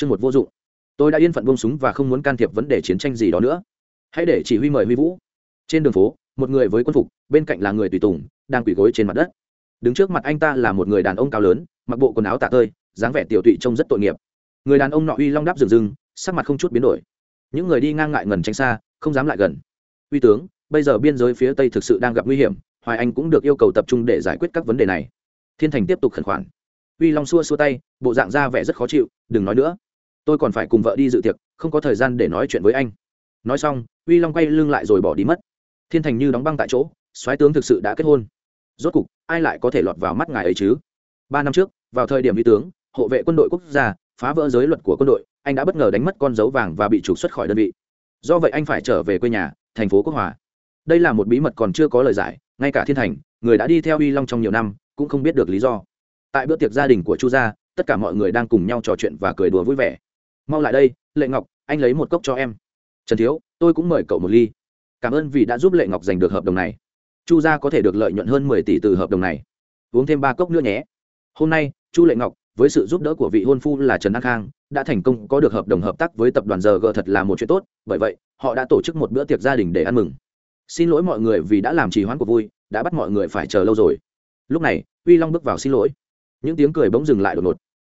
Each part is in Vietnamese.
chương một vô dụng. Tôi đã yên phận buông súng và không muốn can thiệp vấn đề chiến tranh gì đó nữa. Hãy để chỉ huy mời huy vũ. Trên đường phố, một người với quân phục, bên cạnh là người tùy tùng, đang quỳ gối trên mặt đất. Đứng trước mặt anh ta là một người đàn ông cao lớn, mặc bộ quần áo tạ tơi, dáng vẻ tiểu tụy trông rất tội nghiệp. Người đàn ông nọ uy long đáp rừng rừng, sắc mặt không chút biến đổi. Những người đi ngang ngại ngần tránh xa, không dám lại gần. Uy tướng, bây giờ biên giới phía tây thực sự đang gặp nguy hiểm, hoài anh cũng được yêu cầu tập trung để giải quyết các vấn đề này. Thiên thành tiếp tục khẩn khoản. Uy long xua xua tay, bộ dạng ra vẻ rất khó chịu, đừng nói nữa tôi còn phải cùng vợ đi dự tiệc, không có thời gian để nói chuyện với anh. Nói xong, uy long quay lưng lại rồi bỏ đi mất. Thiên thành như đóng băng tại chỗ, soái tướng thực sự đã kết hôn. Rốt cục, ai lại có thể lọt vào mắt ngài ấy chứ? Ba năm trước, vào thời điểm uy tướng, hộ vệ quân đội quốc gia, phá vỡ giới luật của quân đội, anh đã bất ngờ đánh mất con dấu vàng và bị trục xuất khỏi đơn vị. Do vậy anh phải trở về quê nhà, thành phố quốc hòa. Đây là một bí mật còn chưa có lời giải, ngay cả thiên thành, người đã đi theo uy long trong nhiều năm, cũng không biết được lý do. Tại bữa tiệc gia đình của chu gia, tất cả mọi người đang cùng nhau trò chuyện và cười đùa vui vẻ mau lại đây, lệ ngọc, anh lấy một cốc cho em. Trần thiếu, tôi cũng mời cậu một ly. Cảm ơn vì đã giúp lệ ngọc giành được hợp đồng này. Chu gia có thể được lợi nhuận hơn mười tỷ từ hợp đồng này. Uống thêm ba cốc nữa nhé. Hôm nay, chu lệ ngọc, với sự giúp đỡ của vị hôn phu là trần đăng khang, đã thành công có được hợp đồng hợp tác với tập đoàn giờ g thật là một chuyện tốt. Bởi vậy, họ đã tổ chức một bữa tiệc gia đình để ăn mừng. Xin lỗi mọi người vì đã làm trì hoãn cuộc vui, đã bắt mọi người phải chờ lâu rồi. Lúc này, uy long bước vào xin lỗi. Những tiếng cười bỗng dừng lại đột ngột.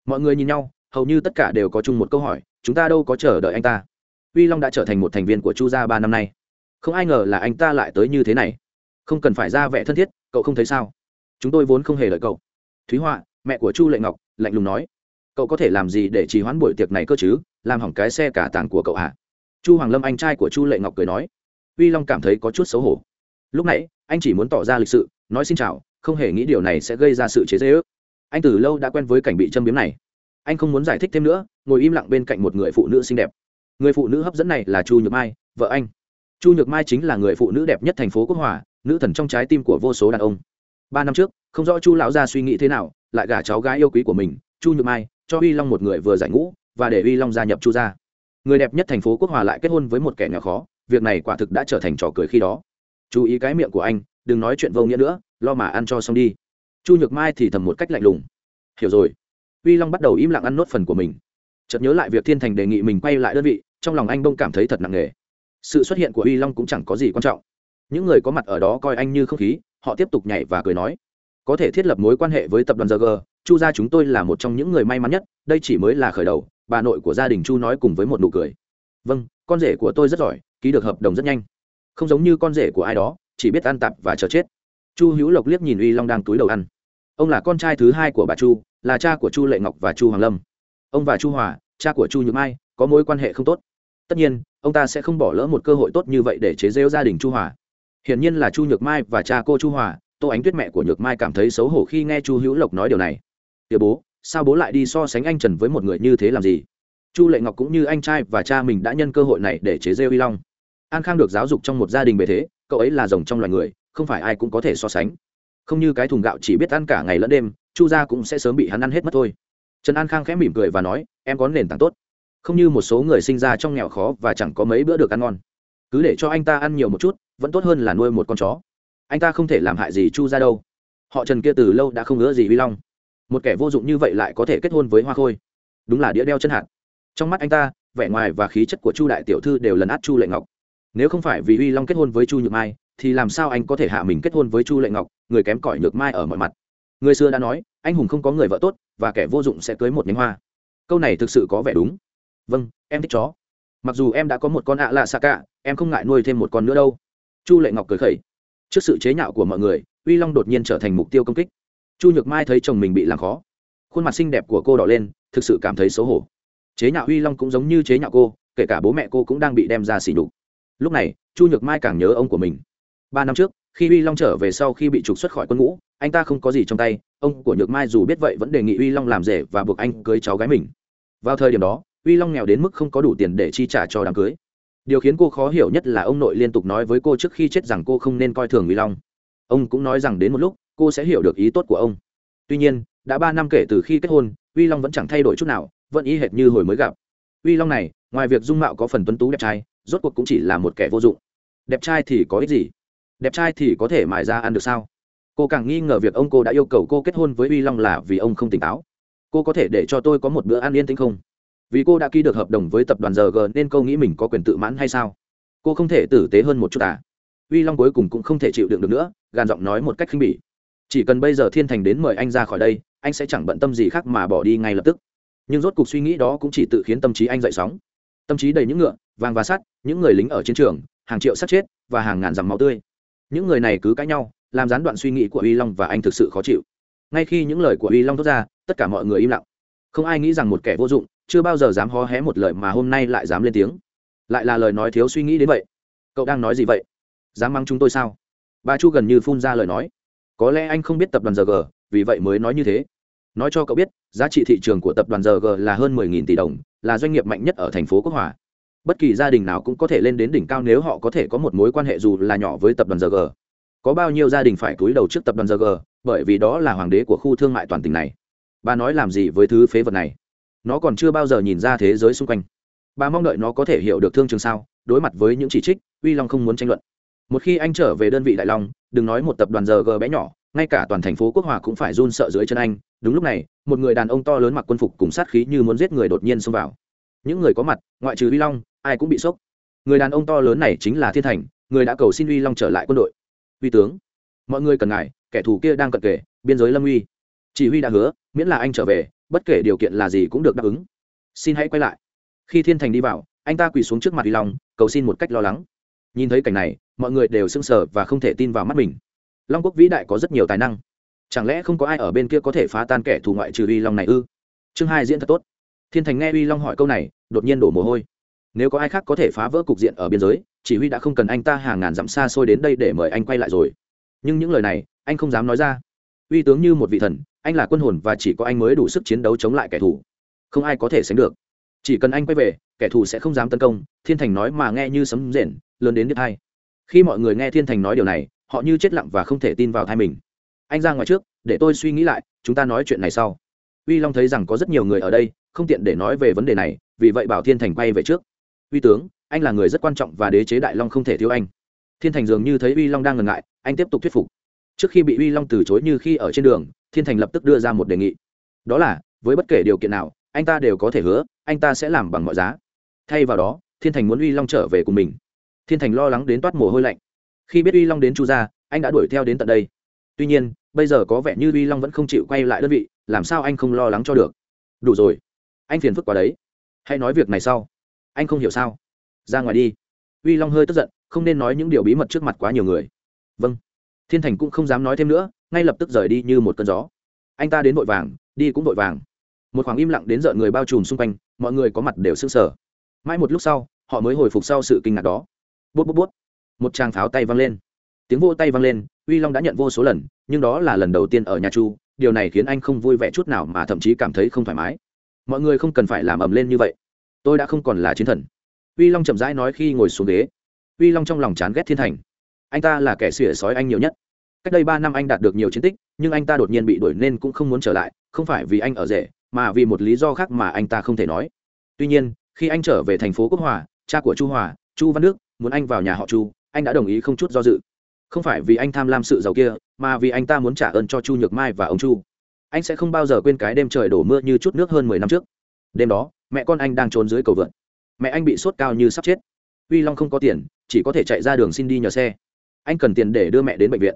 Mọi người nhìn nhau hầu như tất cả đều có chung một câu hỏi, chúng ta đâu có chờ đợi anh ta? Uy long đã trở thành một thành viên của chu gia ba năm nay. Không ai ngờ là anh ta lại tới như thế này. Không cần phải ra vẻ thân thiết, cậu không thấy sao? Chúng tôi vốn không hề lợi cậu. Thúy họa, mẹ của chu lệ ngọc, lạnh lùng nói. Cậu có thể làm gì để trì hoãn buổi tiệc này cơ chứ? Làm hỏng cái xe cả tàng của cậu hả? Chu hoàng lâm, anh trai của chu lệ ngọc cười nói. Uy long cảm thấy có chút xấu hổ. Lúc nãy, anh chỉ muốn tỏ ra lịch sự, nói xin chào, không hề nghĩ điều này sẽ gây ra sự chế dễ ước anh từ lâu đã quen với cảnh bị châm biếm này anh không muốn giải thích thêm nữa, ngồi im lặng bên cạnh một người phụ nữ xinh đẹp. Người phụ nữ hấp dẫn này là chu nhược mai, vợ anh. Chu nhược mai chính là người phụ nữ đẹp nhất thành phố quốc hòa, nữ thần trong trái tim của vô số đàn ông. Ba năm trước, không rõ chu lão gia suy nghĩ thế nào, lại gả cháu gái yêu quý của mình, chu nhược mai, cho uy long một người vừa giải ngũ, và để uy long gia nhập chu gia. Người đẹp nhất thành phố quốc hòa lại kết hôn với một kẻ nghèo khó, việc này quả thực đã trở thành trò cười khi đó. Chú ý cái miệng của anh, đừng nói chuyện vô nghĩa nữa, lo mà ăn cho xong đi. Chu nhược mai thì thầm một cách lạnh lùng. Hiểu rồi uy long bắt đầu im lặng ăn nốt phần của mình. Chợt nhớ lại việc thiên thành đề nghị mình quay lại đơn vị, trong lòng anh bỗng cảm thấy thật nặng nề. Sự xuất hiện của uy long cũng chẳng có gì quan trọng. Những người có mặt ở đó coi anh như không khí, họ tiếp tục nhảy và cười nói. Có thể thiết lập mối quan hệ với tập đoàn G. chu gia chúng tôi là một trong những người may mắn nhất, đây chỉ mới là khởi đầu, bà nội của gia đình chu nói cùng với một nụ cười. Vâng con rể của tôi rất giỏi, ký được hợp đồng rất nhanh. Không giống như con rể của ai đó, chỉ biết ăn tạp và chờ chết. Chu hữu lộc liếc nhìn uy long đang túi đầu ăn. Ông là con trai thứ hai của bà chu là cha của chu lệ ngọc và chu hoàng lâm. Ông và chu hòa, cha của chu nhược mai, có mối quan hệ không tốt. Tất nhiên, ông ta sẽ không bỏ lỡ một cơ hội tốt như vậy để chế rêu gia đình chu hòa. Hiển nhiên là chu nhược mai và cha cô chu hòa, tô ánh tuyết mẹ của nhược mai cảm thấy xấu hổ khi nghe chu hữu lộc nói điều này. Tiều bố, sao bố lại đi so sánh anh trần với một người như thế làm gì? Chu lệ ngọc cũng như anh trai và cha mình đã nhân cơ hội này để chế rêu y long. An khang được giáo dục trong một gia đình bề thế, cậu ấy là rồng trong loài người, không phải ai cũng có thể so sánh. Không như cái thùng gạo chỉ biết ăn cả ngày lẫn đêm chu gia cũng sẽ sớm bị hắn ăn hết mất thôi. Trần an khang khẽ mỉm cười và nói, em có nền tảng tốt. Không như một số người sinh ra trong nghèo khó và chẳng có mấy bữa được ăn ngon. Cứ để cho anh ta ăn nhiều một chút, vẫn tốt hơn là nuôi một con chó. Anh ta không thể làm hại gì chu ra đâu. Họ trần kia từ lâu đã không ngỡ gì vi long. Một kẻ vô dụng như vậy lại có thể kết hôn với hoa khôi. Đúng là đĩa đeo chân hạt. Trong mắt anh ta, vẻ ngoài và khí chất của chu đại tiểu thư đều lấn át chu lệ ngọc. Nếu không phải vì uy long kết hôn với chu nhược mai, thì làm sao anh có thể hạ mình kết hôn với chu lệ ngọc, người kém cỏi nhược mai ở mọi mặt? Người xưa đã nói, anh hùng không có người vợ tốt, và kẻ vô dụng sẽ cưới một nhánh hoa. Câu này thực sự có vẻ đúng. Vâng em thích chó. Mặc dù em đã có một con ạ lạ xạ cả em không ngại nuôi thêm một con nữa đâu. Chu lệ ngọc cười khẩy. Trước sự chế nhạo của mọi người, uy long đột nhiên trở thành mục tiêu công kích. Chu nhược mai thấy chồng mình bị làm khó. Khuôn mặt xinh đẹp của cô đỏ lên, thực sự cảm thấy xấu hổ. Chế nhạo uy long cũng giống như chế nhạo cô, kể cả bố mẹ cô cũng đang bị đem ra xỉ đục lúc này, chu nhược mai càng nhớ ông của mình. Ba năm trước, khi uy long trở về sau khi bị trục xuất khỏi quân ngũ anh ta không có gì trong tay, ông của nhược mai dù biết vậy vẫn đề nghị uy long làm rể và buộc anh cưới cháu gái mình. Vào thời điểm đó, uy long nghèo đến mức không có đủ tiền để chi trả cho đám cưới. Điều khiến cô khó hiểu nhất là ông nội liên tục nói với cô trước khi chết rằng cô không nên coi thường uy long. Ông cũng nói rằng đến một lúc, cô sẽ hiểu được ý tốt của ông. Tuy nhiên, đã ba năm kể từ khi kết hôn, uy long vẫn chẳng thay đổi chút nào, vẫn y hệt như hồi mới gặp. Uy long này, ngoài việc dung mạo có phần tuấn tú đẹp trai, rốt cuộc cũng chỉ là một kẻ vô dụng. Đẹp trai thì có ích gì? Đẹp trai thì có thể mài ra ăn được sao? Cô càng nghi ngờ việc ông cô đã yêu cầu cô kết hôn với uy long là vì ông không tỉnh táo. Cô có thể để cho tôi có một bữa ăn yên tĩnh không? Vì cô đã ký được hợp đồng với tập đoàn rg nên cô nghĩ mình có quyền tự mãn hay sao? Cô không thể tử tế hơn một chút à? Uy long cuối cùng cũng không thể chịu đựng được nữa, gàn giọng nói một cách khinh bỉ. Chỉ cần bây giờ thiên thành đến mời anh ra khỏi đây, anh sẽ chẳng bận tâm gì khác mà bỏ đi ngay lập tức. Nhưng rốt cuộc suy nghĩ đó cũng chỉ tự khiến tâm trí anh dậy sóng. Tâm trí đầy những ngựa, vàng và sắt, những người lính ở chiến trường, hàng triệu sắt chết và hàng ngàn dằm máu tươi. Những người này cứ cãi nhau làm gián đoạn suy nghĩ của uy long và anh thực sự khó chịu. Ngay khi những lời của uy long thốt ra, tất cả mọi người im lặng. Không ai nghĩ rằng một kẻ vô dụng, chưa bao giờ dám hó hé một lời mà hôm nay lại dám lên tiếng. Lại là lời nói thiếu suy nghĩ đến vậy. Cậu đang nói gì vậy? Dám mắng chúng tôi sao? Bà chu gần như phun ra lời nói. Có lẽ anh không biết tập đoàn rg vì vậy mới nói như thế. Nói cho cậu biết, giá trị thị trường của tập đoàn rg là hơn 10.000 tỷ đồng, là doanh nghiệp mạnh nhất ở thành phố quốc hòa. Bất kỳ gia đình nào cũng có thể lên đến đỉnh cao nếu họ có thể có một mối quan hệ dù là nhỏ với tập đoàn rg có bao nhiêu gia đình phải cúi đầu trước tập đoàn ZG, bởi vì đó là hoàng đế của khu thương mại toàn tỉnh này. Bà nói làm gì với thứ phế vật này? Nó còn chưa bao giờ nhìn ra thế giới xung quanh. Bà mong đợi nó có thể hiểu được thương trường sao đối mặt với những chỉ trích uy long không muốn tranh luận. Một khi anh trở về đơn vị đại long đừng nói một tập đoàn giờ g bé nhỏ ngay cả toàn thành phố quốc hòa cũng phải run sợ dưới chân anh. Đúng lúc này một người đàn ông to lớn mặc quân phục cùng sát khí như muốn giết người đột nhiên xông vào. Những người có mặt ngoại trừ uy long ai cũng bị sốc. Người đàn ông to lớn này chính là thiên thành người đã cầu xin uy long trở lại quân đội uy tướng, mọi người cần ngại kẻ thù kia đang cận kề, biên giới lâm uy. Chỉ huy đã hứa, miễn là anh trở về, bất kể điều kiện là gì cũng được đáp ứng. Xin hãy quay lại. Khi thiên thành đi vào, anh ta quỳ xuống trước mặt uy long, cầu xin một cách lo lắng. Nhìn thấy cảnh này, mọi người đều sững sờ và không thể tin vào mắt mình. Long quốc vĩ đại có rất nhiều tài năng. Chẳng lẽ không có ai ở bên kia có thể phá tan kẻ thù ngoại trừ uy long này ư? Chương hai diễn thật tốt. Thiên thành nghe uy long hỏi câu này, đột nhiên đổ mồ hôi. Nếu có ai khác có thể phá vỡ cục diện ở biên giới chỉ huy đã không cần anh ta hàng ngàn dặm xa xôi đến đây để mời anh quay lại rồi. Nhưng những lời này, anh không dám nói ra. Uy tướng như một vị thần, anh là quân hồn và chỉ có anh mới đủ sức chiến đấu chống lại kẻ thù. Không ai có thể sánh được. Chỉ cần anh quay về, kẻ thù sẽ không dám tấn công, thiên thành nói mà nghe như sấm rền, lớn đến đứt hai. Khi mọi người nghe thiên thành nói điều này, họ như chết lặng và không thể tin vào thai mình. Anh ra ngoài trước, để tôi suy nghĩ lại, chúng ta nói chuyện này sau. Uy long thấy rằng có rất nhiều người ở đây, không tiện để nói về vấn đề này, vì vậy bảo thiên thành quay về trước. Uy tướng anh là người rất quan trọng và đế chế đại long không thể thiếu anh. Thiên thành dường như thấy uy long đang ngần ngại, anh tiếp tục thuyết phục. Trước khi bị uy long từ chối như khi ở trên đường, thiên thành lập tức đưa ra một đề nghị. Đó là, với bất kể điều kiện nào, anh ta đều có thể hứa, anh ta sẽ làm bằng mọi giá. Thay vào đó, thiên thành muốn uy long trở về cùng mình. Thiên thành lo lắng đến toát mồ hôi lạnh. Khi biết uy long đến chu gia, anh đã đuổi theo đến tận đây. Tuy nhiên, bây giờ có vẻ như uy long vẫn không chịu quay lại đơn vị, làm sao anh không lo lắng cho được? Đủ rồi. Anh phiền phức quá đấy. Hãy nói việc này sau. Anh không hiểu sao? Ra ngoài đi. Uy long hơi tức giận, không nên nói những điều bí mật trước mặt quá nhiều người. Vâng. Thiên thành cũng không dám nói thêm nữa, ngay lập tức rời đi như một cơn gió. Anh ta đến vội vàng, đi cũng vội vàng. Một khoảng im lặng đến rợn người bao trùm xung quanh, mọi người có mặt đều s ư n g mãi một lúc sau, họ mới hồi phục sau sự kinh ngạc đó. Bút bút bút. Một tràng pháo tay văng lên. Tiếng vô tay văng lên, uy long đã nhận vô số lần, nhưng đó là lần đầu tiên ở nhà chu. Điều này khiến anh không vui vẻ chút nào mà thậm chí cảm thấy không thoải mái. Mọi người không cần phải làm ầm lên như vậy. Tôi đã không còn là chiến thần uy long chậm rãi nói khi ngồi xuống ghế. Uy long trong lòng chán ghét thiên thành. Anh ta là kẻ xỉa sói anh nhiều nhất. Cách đây ba năm anh đạt được nhiều chiến tích, nhưng anh ta đột nhiên bị đuổi nên cũng không muốn trở lại, không phải vì anh ở rể, mà vì một lý do khác mà anh ta không thể nói. Tuy nhiên, khi anh trở về thành phố quốc hòa, cha của chu hòa, chu văn đức, muốn anh vào nhà họ chu, anh đã đồng ý không chút do dự. Không phải vì anh tham lam sự giàu kia, mà vì anh ta muốn trả ơn cho chu nhược mai và ông chu. Anh sẽ không bao giờ quên cái đêm trời đổ mưa như chút nước hơn mười năm trước. Đêm đó, mẹ con anh đang trốn dưới cầu vượt mẹ anh bị sốt cao như sắp chết. Uy long không có tiền, chỉ có thể chạy ra đường xin đi nhờ xe. Anh cần tiền để đưa mẹ đến bệnh viện.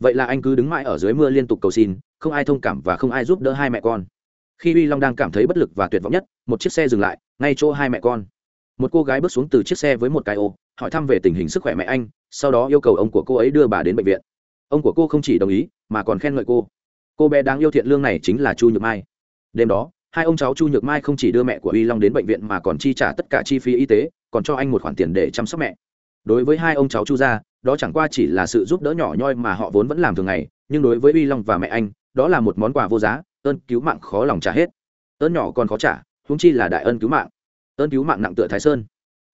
Vậy là anh cứ đứng mãi ở dưới mưa liên tục cầu xin, không ai thông cảm và không ai giúp đỡ hai mẹ con. Khi uy long đang cảm thấy bất lực và tuyệt vọng nhất, một chiếc xe dừng lại, ngay chỗ hai mẹ con. Một cô gái bước xuống từ chiếc xe với một cái ô, hỏi thăm về tình hình sức khỏe mẹ anh, sau đó yêu cầu ông của cô ấy đưa bà đến bệnh viện. Ông của cô không chỉ đồng ý, mà còn khen ngợi cô. Cô bé đáng yêu thiện lương này chính là chu nhược mai. Đêm đó hai ông cháu chu nhược mai không chỉ đưa mẹ của uy long đến bệnh viện mà còn chi trả tất cả chi phí y tế, còn cho anh một khoản tiền để chăm sóc mẹ. Đối với hai ông cháu chu gia, đó chẳng qua chỉ là sự giúp đỡ nhỏ nhoi mà họ vốn vẫn làm thường ngày, nhưng đối với uy long và mẹ anh, đó là một món quà vô giá, ơn cứu mạng khó lòng trả hết. Ơn nhỏ còn khó trả húng chi là đại ơn cứu mạng. Ơn cứu mạng nặng tựa thái sơn.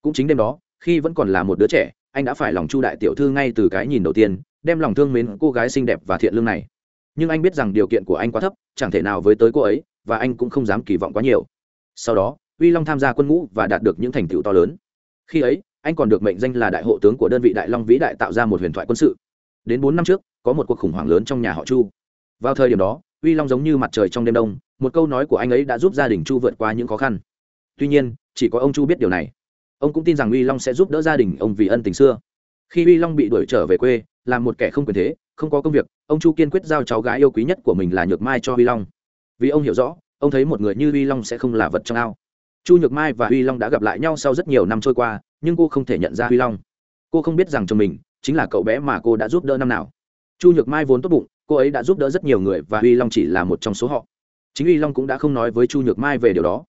Cũng chính đêm đó, khi vẫn còn là một đứa trẻ, anh đã phải lòng chu đại tiểu thư ngay từ cái nhìn đầu tiên, đem lòng thương mến cô gái xinh đẹp và thiện lương này. Nhưng anh biết rằng điều kiện của anh quá thấp, chẳng thể nào với tới cô ấy và anh cũng không dám kỳ vọng quá nhiều. Sau đó, uy long tham gia quân ngũ và đạt được những thành tựu to lớn. Khi ấy, anh còn được mệnh danh là đại hộ tướng của đơn vị đại long vĩ đại tạo ra một huyền thoại quân sự. Đến bốn năm trước, có một cuộc khủng hoảng lớn trong nhà họ chu. Vào thời điểm đó, uy long giống như mặt trời trong đêm đông, một câu nói của anh ấy đã giúp gia đình chu vượt qua những khó khăn. Tuy nhiên, chỉ có ông chu biết điều này. Ông cũng tin rằng uy long sẽ giúp đỡ gia đình ông vì ân tình xưa. Khi uy long bị đuổi trở về quê làm một kẻ không quyền thế, không có công việc, ông chu kiên quyết giao cháu gái yêu quý nhất của mình là nhược mai cho uy long vì ông hiểu rõ, ông thấy một người như uy long sẽ không là vật trong ao. Chu nhược mai và uy long đã gặp lại nhau sau rất nhiều năm trôi qua, nhưng cô không thể nhận ra uy long. Cô không biết rằng chồng mình chính là cậu bé mà cô đã giúp đỡ năm nào. Chu nhược mai vốn tốt bụng, cô ấy đã giúp đỡ rất nhiều người và uy long chỉ là một trong số họ. Chính uy long cũng đã không nói với chu nhược mai về điều đó.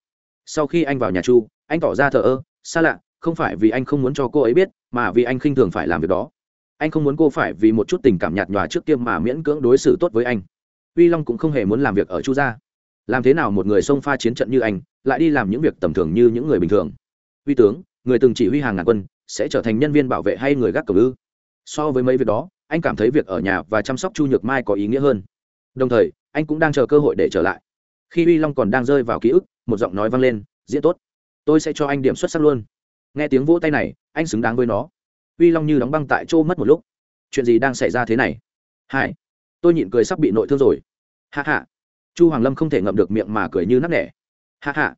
Sau khi anh vào nhà chu, anh tỏ ra thờ ơ, xa lạ, không phải vì anh không muốn cho cô ấy biết, mà vì anh khinh thường phải làm việc đó. Anh không muốn cô phải vì một chút tình cảm nhạt nhòa trước kia mà miễn cưỡng đối xử tốt với anh uy long cũng không hề muốn làm việc ở chu gia. Làm thế nào một người xông pha chiến trận như anh, lại đi làm những việc tầm thường như những người bình thường? Uy tướng, người từng chỉ huy hàng ngàn quân, sẽ trở thành nhân viên bảo vệ hay người gác cổng ư? So với mấy việc đó, anh cảm thấy việc ở nhà và chăm sóc chu nhược mai có ý nghĩa hơn. Đồng thời, anh cũng đang chờ cơ hội để trở lại. Khi uy long còn đang rơi vào ký ức, một giọng nói vang lên, diễn tốt. Tôi sẽ cho anh điểm xuất sắc luôn. Nghe tiếng vỗ tay này, anh xứng đáng với nó. Uy long như đóng băng tại chỗ mất một lúc. Chuyện gì đang xảy ra thế này? Hai tôi nhịn cười sắp bị nội thương rồi. Hạ hạ chu hoàng lâm không thể ngậm được miệng mà cười như nắp nẻ. Hạ hạ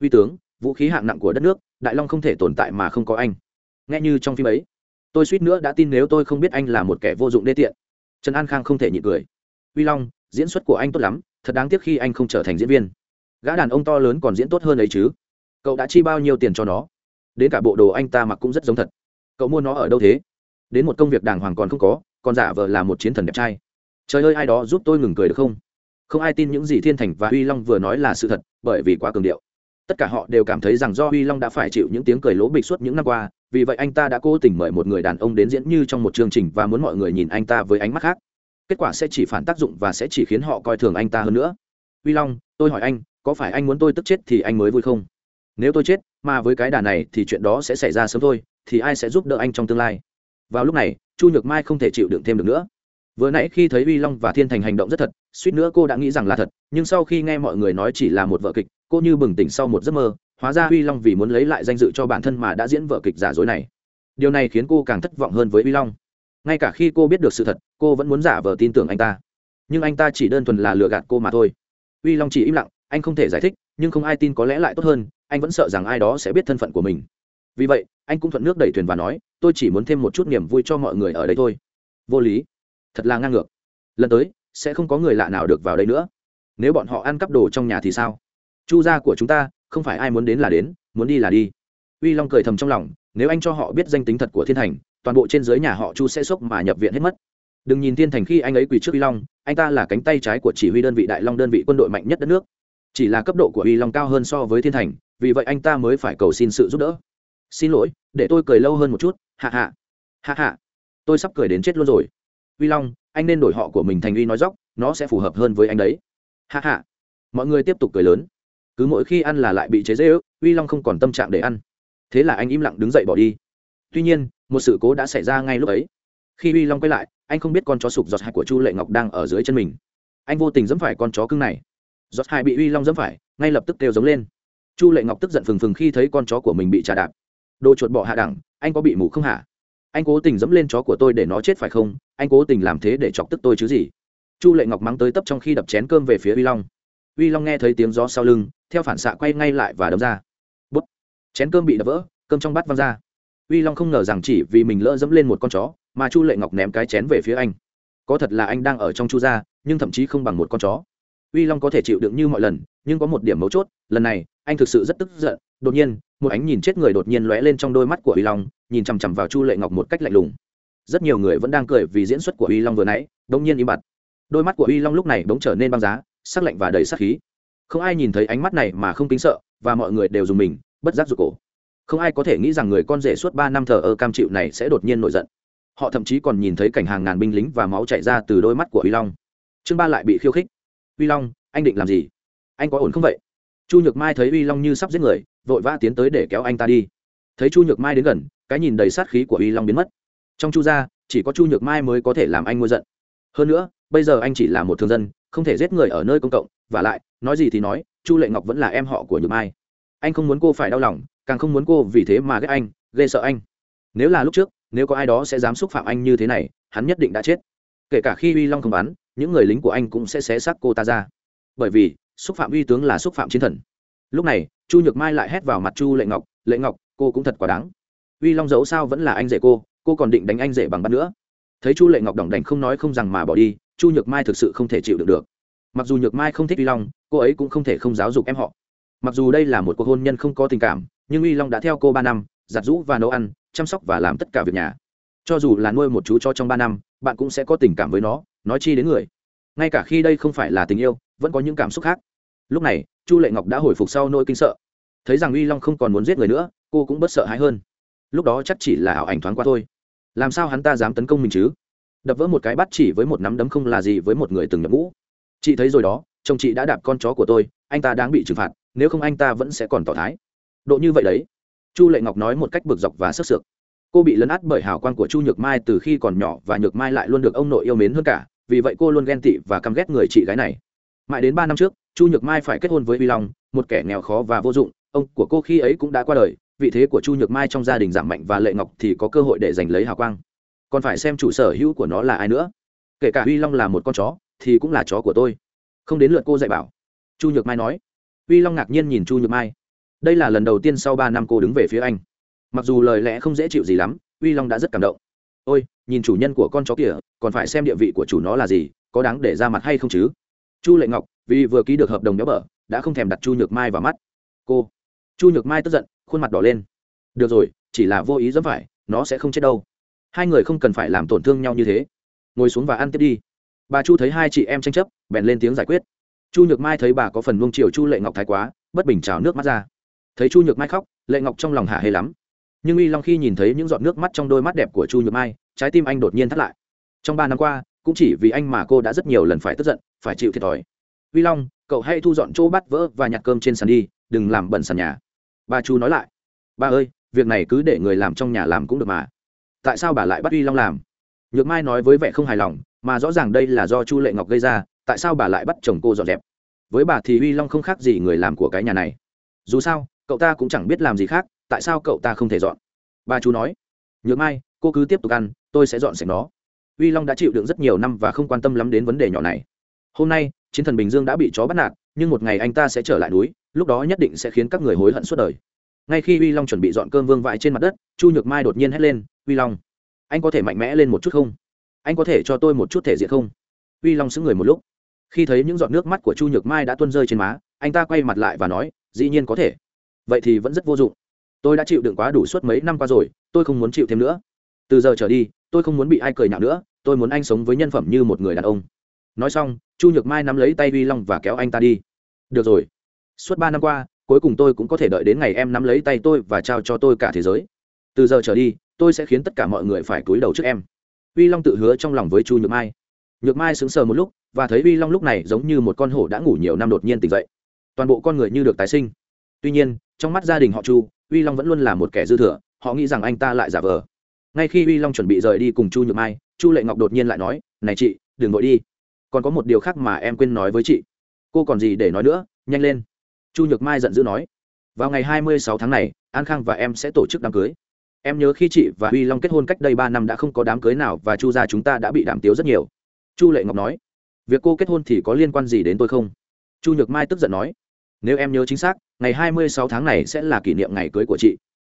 uy tướng, vũ khí hạng nặng của đất nước, đại long không thể tồn tại mà không có anh. Nghe như trong phim ấy, tôi suýt nữa đã tin nếu tôi không biết anh là một kẻ vô dụng đê tiện. Trần an khang không thể nhịn cười. Uy long, diễn xuất của anh tốt lắm, thật đáng tiếc khi anh không trở thành diễn viên. Gã đàn ông to lớn còn diễn tốt hơn ấy chứ. Cậu đã chi bao nhiêu tiền cho nó? Đến cả bộ đồ anh ta mặc cũng rất giống thật. Cậu mua nó ở đâu thế? Đến một công việc đàng hoàng còn không có còn giả vờ là một chiến thần đẹp trai trời ơi, ai đó giúp tôi ngừng cười được không? Không ai tin những gì thiên thành và uy long vừa nói là sự thật, bởi vì quá cường điệu. Tất cả họ đều cảm thấy rằng do uy long đã phải chịu những tiếng cười lỗ bịch suốt những năm qua, vì vậy anh ta đã cố tình mời một người đàn ông đến diễn như trong một chương trình và muốn mọi người nhìn anh ta với ánh mắt khác. Kết quả sẽ chỉ phản tác dụng và sẽ chỉ khiến họ coi thường anh ta hơn nữa. Uy long, tôi hỏi anh, có phải anh muốn tôi tức chết thì anh mới vui không? Nếu tôi chết, mà với cái đà này thì chuyện đó sẽ xảy ra sớm thôi, thì ai sẽ giúp đỡ anh trong tương lai? Vào lúc này, chu nhược mai không thể chịu đựng thêm được nữa vừa nãy khi thấy uy long và thiên thành hành động rất thật, suýt nữa cô đã nghĩ rằng là thật, nhưng sau khi nghe mọi người nói chỉ là một vợ kịch, cô như bừng tỉnh sau một giấc mơ, hóa ra uy long vì muốn lấy lại danh dự cho bản thân mà đã diễn vợ kịch giả dối này. Điều này khiến cô càng thất vọng hơn với uy long. Ngay cả khi cô biết được sự thật, cô vẫn muốn giả vờ tin tưởng anh ta. Nhưng anh ta chỉ đơn thuần là lừa gạt cô mà thôi. Uy long chỉ im lặng, anh không thể giải thích, nhưng không ai tin có lẽ lại tốt hơn, anh vẫn sợ rằng ai đó sẽ biết thân phận của mình. Vì vậy, anh cũng thuận nước đẩy thuyền và nói, tôi chỉ muốn thêm một chút niềm vui cho mọi người ở đây thôi. Vô lý thật là ngang ngược. Lần tới, sẽ không có người lạ nào được vào đây nữa. Nếu bọn họ ăn cắp đồ trong nhà thì sao? Chu gia của chúng ta, không phải ai muốn đến là đến, muốn đi là đi. Uy long cười thầm trong lòng, nếu anh cho họ biết danh tính thật của thiên thành, toàn bộ trên dưới nhà họ chu sẽ sốc mà nhập viện hết mất. Đừng nhìn thiên thành khi anh ấy quỳ trước uy long, anh ta là cánh tay trái của chỉ huy đơn vị đại long đơn vị quân đội mạnh nhất đất nước. Chỉ là cấp độ của uy long cao hơn so với thiên thành, vì vậy anh ta mới phải cầu xin sự giúp đỡ. Xin lỗi, để tôi cười lâu hơn một chút hạ hạ hạ hạ tôi sắp cười đến chết luôn rồi uy long, anh nên đổi họ của mình thành uy nói dóc, nó sẽ phù hợp hơn với anh đấy. Hạ hạ mọi người tiếp tục cười lớn. Cứ mỗi khi ăn là lại bị chế dễ ước uy long không còn tâm trạng để ăn. Thế là anh im lặng đứng dậy bỏ đi. Tuy nhiên, một sự cố đã xảy ra ngay lúc ấy. Khi uy long quay lại, anh không biết con chó sụp giọt hại của chu lệ ngọc đang ở dưới chân mình. Anh vô tình dẫm phải con chó cưng này. Giọt hai bị uy long dẫm phải, ngay lập tức kêu giống lên. Chu lệ ngọc tức giận phừng phừng khi thấy con chó của mình bị trà đạp. Đồ chuột bọ hạ đẳng, anh có bị mù không hả? Anh cố tình dẫm lên chó của tôi để nó chết phải không? Anh cố tình làm thế để chọc tức tôi chứ gì? Chu lệ ngọc mắng tới tấp trong khi đập chén cơm về phía uy long. Uy long nghe thấy tiếng gió sau lưng, theo phản xạ quay ngay lại và đấm ra. Bút. Chén cơm bị đập vỡ, cơm trong bát văng ra. Uy long không ngờ rằng chỉ vì mình lỡ dẫm lên một con chó, mà chu lệ ngọc ném cái chén về phía anh. Có thật là anh đang ở trong chu gia, nhưng thậm chí không bằng một con chó. Uy long có thể chịu đựng như mọi lần, nhưng có một điểm mấu chốt, lần này, anh thực sự rất tức giận đột nhiên, một ánh nhìn chết người đột nhiên lóe lên trong đôi mắt của uy long, nhìn chằm chằm vào chu lệ ngọc một cách lạnh lùng. Rất nhiều người vẫn đang cười vì diễn xuất của uy long vừa nãy đông nhiên im bặt. Đôi mắt của uy long lúc này bỗng trở nên băng giá, sắc lạnh và đầy sắc khí. Không ai nhìn thấy ánh mắt này mà không kính sợ, và mọi người đều dùng mình, bất giác rụt cổ. Không ai có thể nghĩ rằng người con rể suốt ba năm thờ ơ cam chịu này sẽ đột nhiên nổi giận. Họ thậm chí còn nhìn thấy cảnh hàng ngàn binh lính và máu chảy ra từ đôi mắt của uy long. Chương ba lại bị khiêu khích. Uy long, anh định làm gì? Anh có ổn không vậy? Chu nhược mai thấy uy long như sắp giết người, vội vã tiến tới để kéo anh ta đi. Thấy chu nhược mai đến gần, cái nhìn đầy sát khí của uy long biến mất. Trong chu gia, chỉ có chu nhược mai mới có thể làm anh ngôi giận. Hơn nữa, bây giờ anh chỉ là một thương dân, không thể giết người ở nơi công cộng, và lại, nói gì thì nói, chu lệ ngọc vẫn là em họ của nhược mai. Anh không muốn cô phải đau lòng, càng không muốn cô vì thế mà ghét anh, ghê sợ anh. Nếu là lúc trước, nếu có ai đó sẽ dám xúc phạm anh như thế này, hắn nhất định đã chết. Kể cả khi uy long không bắn, những người lính của anh cũng sẽ xé xác cô ta ra. Bởi vì xúc phạm uy tướng là xúc phạm chiến thần. Lúc này, chu nhược mai lại hét vào mặt chu lệ ngọc lệ ngọc, cô cũng thật quá đáng. Uy long dẫu sao vẫn là anh rể cô cô còn định đánh anh rể bằng bắt nữa. Thấy chu lệ ngọc đỏng đành không nói không rằng mà bỏ đi, chu nhược mai thực sự không thể chịu được được. Mặc dù nhược mai không thích uy long, cô ấy cũng không thể không giáo dục em họ. Mặc dù đây là một cuộc hôn nhân không có tình cảm, nhưng uy long đã theo cô ba năm, giặt rũ và nấu ăn, chăm sóc và làm tất cả việc nhà. Cho dù là nuôi một chú cho trong ba năm, bạn cũng sẽ có tình cảm với nó, nói chi đến người. Ngay cả khi đây không phải là tình yêu, vẫn có những cảm xúc khác lúc này, chu lệ ngọc đã hồi phục sau nỗi kinh sợ. Thấy rằng uy long không còn muốn giết người nữa, cô cũng bớt sợ hãi hơn. Lúc đó chắc chỉ là ảo ảnh thoáng qua thôi. Làm sao hắn ta dám tấn công mình chứ? Đập vỡ một cái bắt chỉ với một nắm đấm không là gì với một người từng nhập ngũ. Chị thấy rồi đó, chồng chị đã đạp con chó của tôi, anh ta đang bị trừng phạt, nếu không anh ta vẫn sẽ còn tỏ thái. Độ như vậy đấy. Chu lệ ngọc nói một cách bực dọc và sức sược. Cô bị lấn át bởi hào quang của chu nhược mai từ khi còn nhỏ và nhược mai lại luôn được ông nội yêu mến hơn cả, vì vậy cô luôn ghen tị và căm ghét người chị gái này. Mãi đến ba năm trước chu nhược mai phải kết hôn với Huy long, một kẻ nghèo khó và vô dụng, ông của cô khi ấy cũng đã qua đời, vị thế của chu nhược mai trong gia đình giảm mạnh và lệ ngọc thì có cơ hội để giành lấy hào quang. Còn phải xem chủ sở hữu của nó là ai nữa. Kể cả huy long là một con chó, thì cũng là chó của tôi. Không đến lượt cô dạy bảo. Chu nhược mai nói. Huy long ngạc nhiên nhìn chu nhược mai. Đây là lần đầu tiên sau ba năm cô đứng về phía anh. Mặc dù lời lẽ không dễ chịu gì lắm huy long đã rất cảm động. Ôi, nhìn chủ nhân của con chó kìa, còn phải xem địa vị của chủ nó là gì, có đáng để ra mặt hay không chứ? Chu lệ ngọc, vì vừa ký được hợp đồng béo bở, đã không thèm đặt chu nhược mai vào mắt. Cô, chu nhược mai tức giận, khuôn mặt đỏ lên. Được rồi, chỉ là vô ý dẫm phải, nó sẽ không chết đâu. Hai người không cần phải làm tổn thương nhau như thế. Ngồi xuống và ăn tiếp đi. Bà chu thấy hai chị em tranh chấp, bèn lên tiếng giải quyết. Chu nhược mai thấy bà có phần luông chiều chu lệ ngọc thái quá, bất bình trào nước mắt ra. Thấy chu nhược mai khóc, lệ ngọc trong lòng hả hê lắm. Nhưng uy long khi nhìn thấy những giọt nước mắt trong đôi mắt đẹp của chu nhược mai, trái tim anh đột nhiên thắt lại. Trong ba năm qua cũng chỉ vì anh mà cô đã rất nhiều lần phải tức giận, phải chịu thiệt thòi. Vi long, cậu hãy thu dọn chỗ bắt vỡ và nhặt cơm trên sàn đi, đừng làm bẩn sàn nhà. Bà chu nói lại. Bà ơi, việc này cứ để người làm trong nhà làm cũng được mà. Tại sao bà lại bắt uy long làm? Nhược mai nói với vẻ không hài lòng, mà rõ ràng đây là do chu lệ ngọc gây ra, tại sao bà lại bắt chồng cô dọn dẹp? Với bà thì uy long không khác gì người làm của cái nhà này. Dù sao, cậu ta cũng chẳng biết làm gì khác, tại sao cậu ta không thể dọn? Bà chú nói. Nhược mai, cô cứ tiếp tục ăn, tôi sẽ dọn sạch nó uy long đã chịu đựng rất nhiều năm và không quan tâm lắm đến vấn đề nhỏ này. Hôm nay, chiến thần bình dương đã bị chó bắt nạt, nhưng một ngày anh ta sẽ trở lại núi, lúc đó nhất định sẽ khiến các người hối hận suốt đời. Ngay khi uy long chuẩn bị dọn cơm vương vãi trên mặt đất, chu nhược mai đột nhiên hét lên, uy long, anh có thể mạnh mẽ lên một chút không? Anh có thể cho tôi một chút thể diện không? Uy long xứng người một lúc. Khi thấy những giọt nước mắt của chu nhược mai đã tuôn rơi trên má, anh ta quay mặt lại và nói, dĩ nhiên có thể. Vậy thì vẫn rất vô dụng. Tôi đã chịu đựng quá đủ suốt mấy năm qua rồi, tôi không muốn chịu thêm nữa từ giờ trở đi, tôi không muốn bị ai cười nhạo nữa, tôi muốn anh sống với nhân phẩm như một người đàn ông. Nói xong, chu nhược mai nắm lấy tay uy long và kéo anh ta đi. Được rồi. Suốt ba năm qua, cuối cùng tôi cũng có thể đợi đến ngày em nắm lấy tay tôi và trao cho tôi cả thế giới. Từ giờ trở đi, tôi sẽ khiến tất cả mọi người phải cúi đầu trước em. Uy long tự hứa trong lòng với chu nhược mai. Nhược mai sững sờ một lúc, và thấy uy long lúc này giống như một con hổ đã ngủ nhiều năm đột nhiên tỉnh dậy. Toàn bộ con người như được tái sinh. Tuy nhiên, trong mắt gia đình họ chu uy long vẫn luôn là một kẻ dư thừa, họ nghĩ rằng anh ta lại giả vờ ngay khi uy long chuẩn bị rời đi cùng chu nhược mai, chu lệ ngọc đột nhiên lại nói, này chị, đừng vội đi. Còn có một điều khác mà em quên nói với chị. Cô còn gì để nói nữa, nhanh lên. Chu nhược mai giận dữ nói, vào ngày hai mươi sáu tháng này, an khang và em sẽ tổ chức đám cưới. Em nhớ khi chị và uy long kết hôn cách đây ba năm đã không có đám cưới nào và chu gia chúng ta đã bị đàm tiếu rất nhiều. Chu lệ ngọc nói, việc cô kết hôn thì có liên quan gì đến tôi không? Chu nhược mai tức giận nói, nếu em nhớ chính xác, ngày hai mươi sáu tháng này sẽ là kỷ niệm ngày cưới của chị.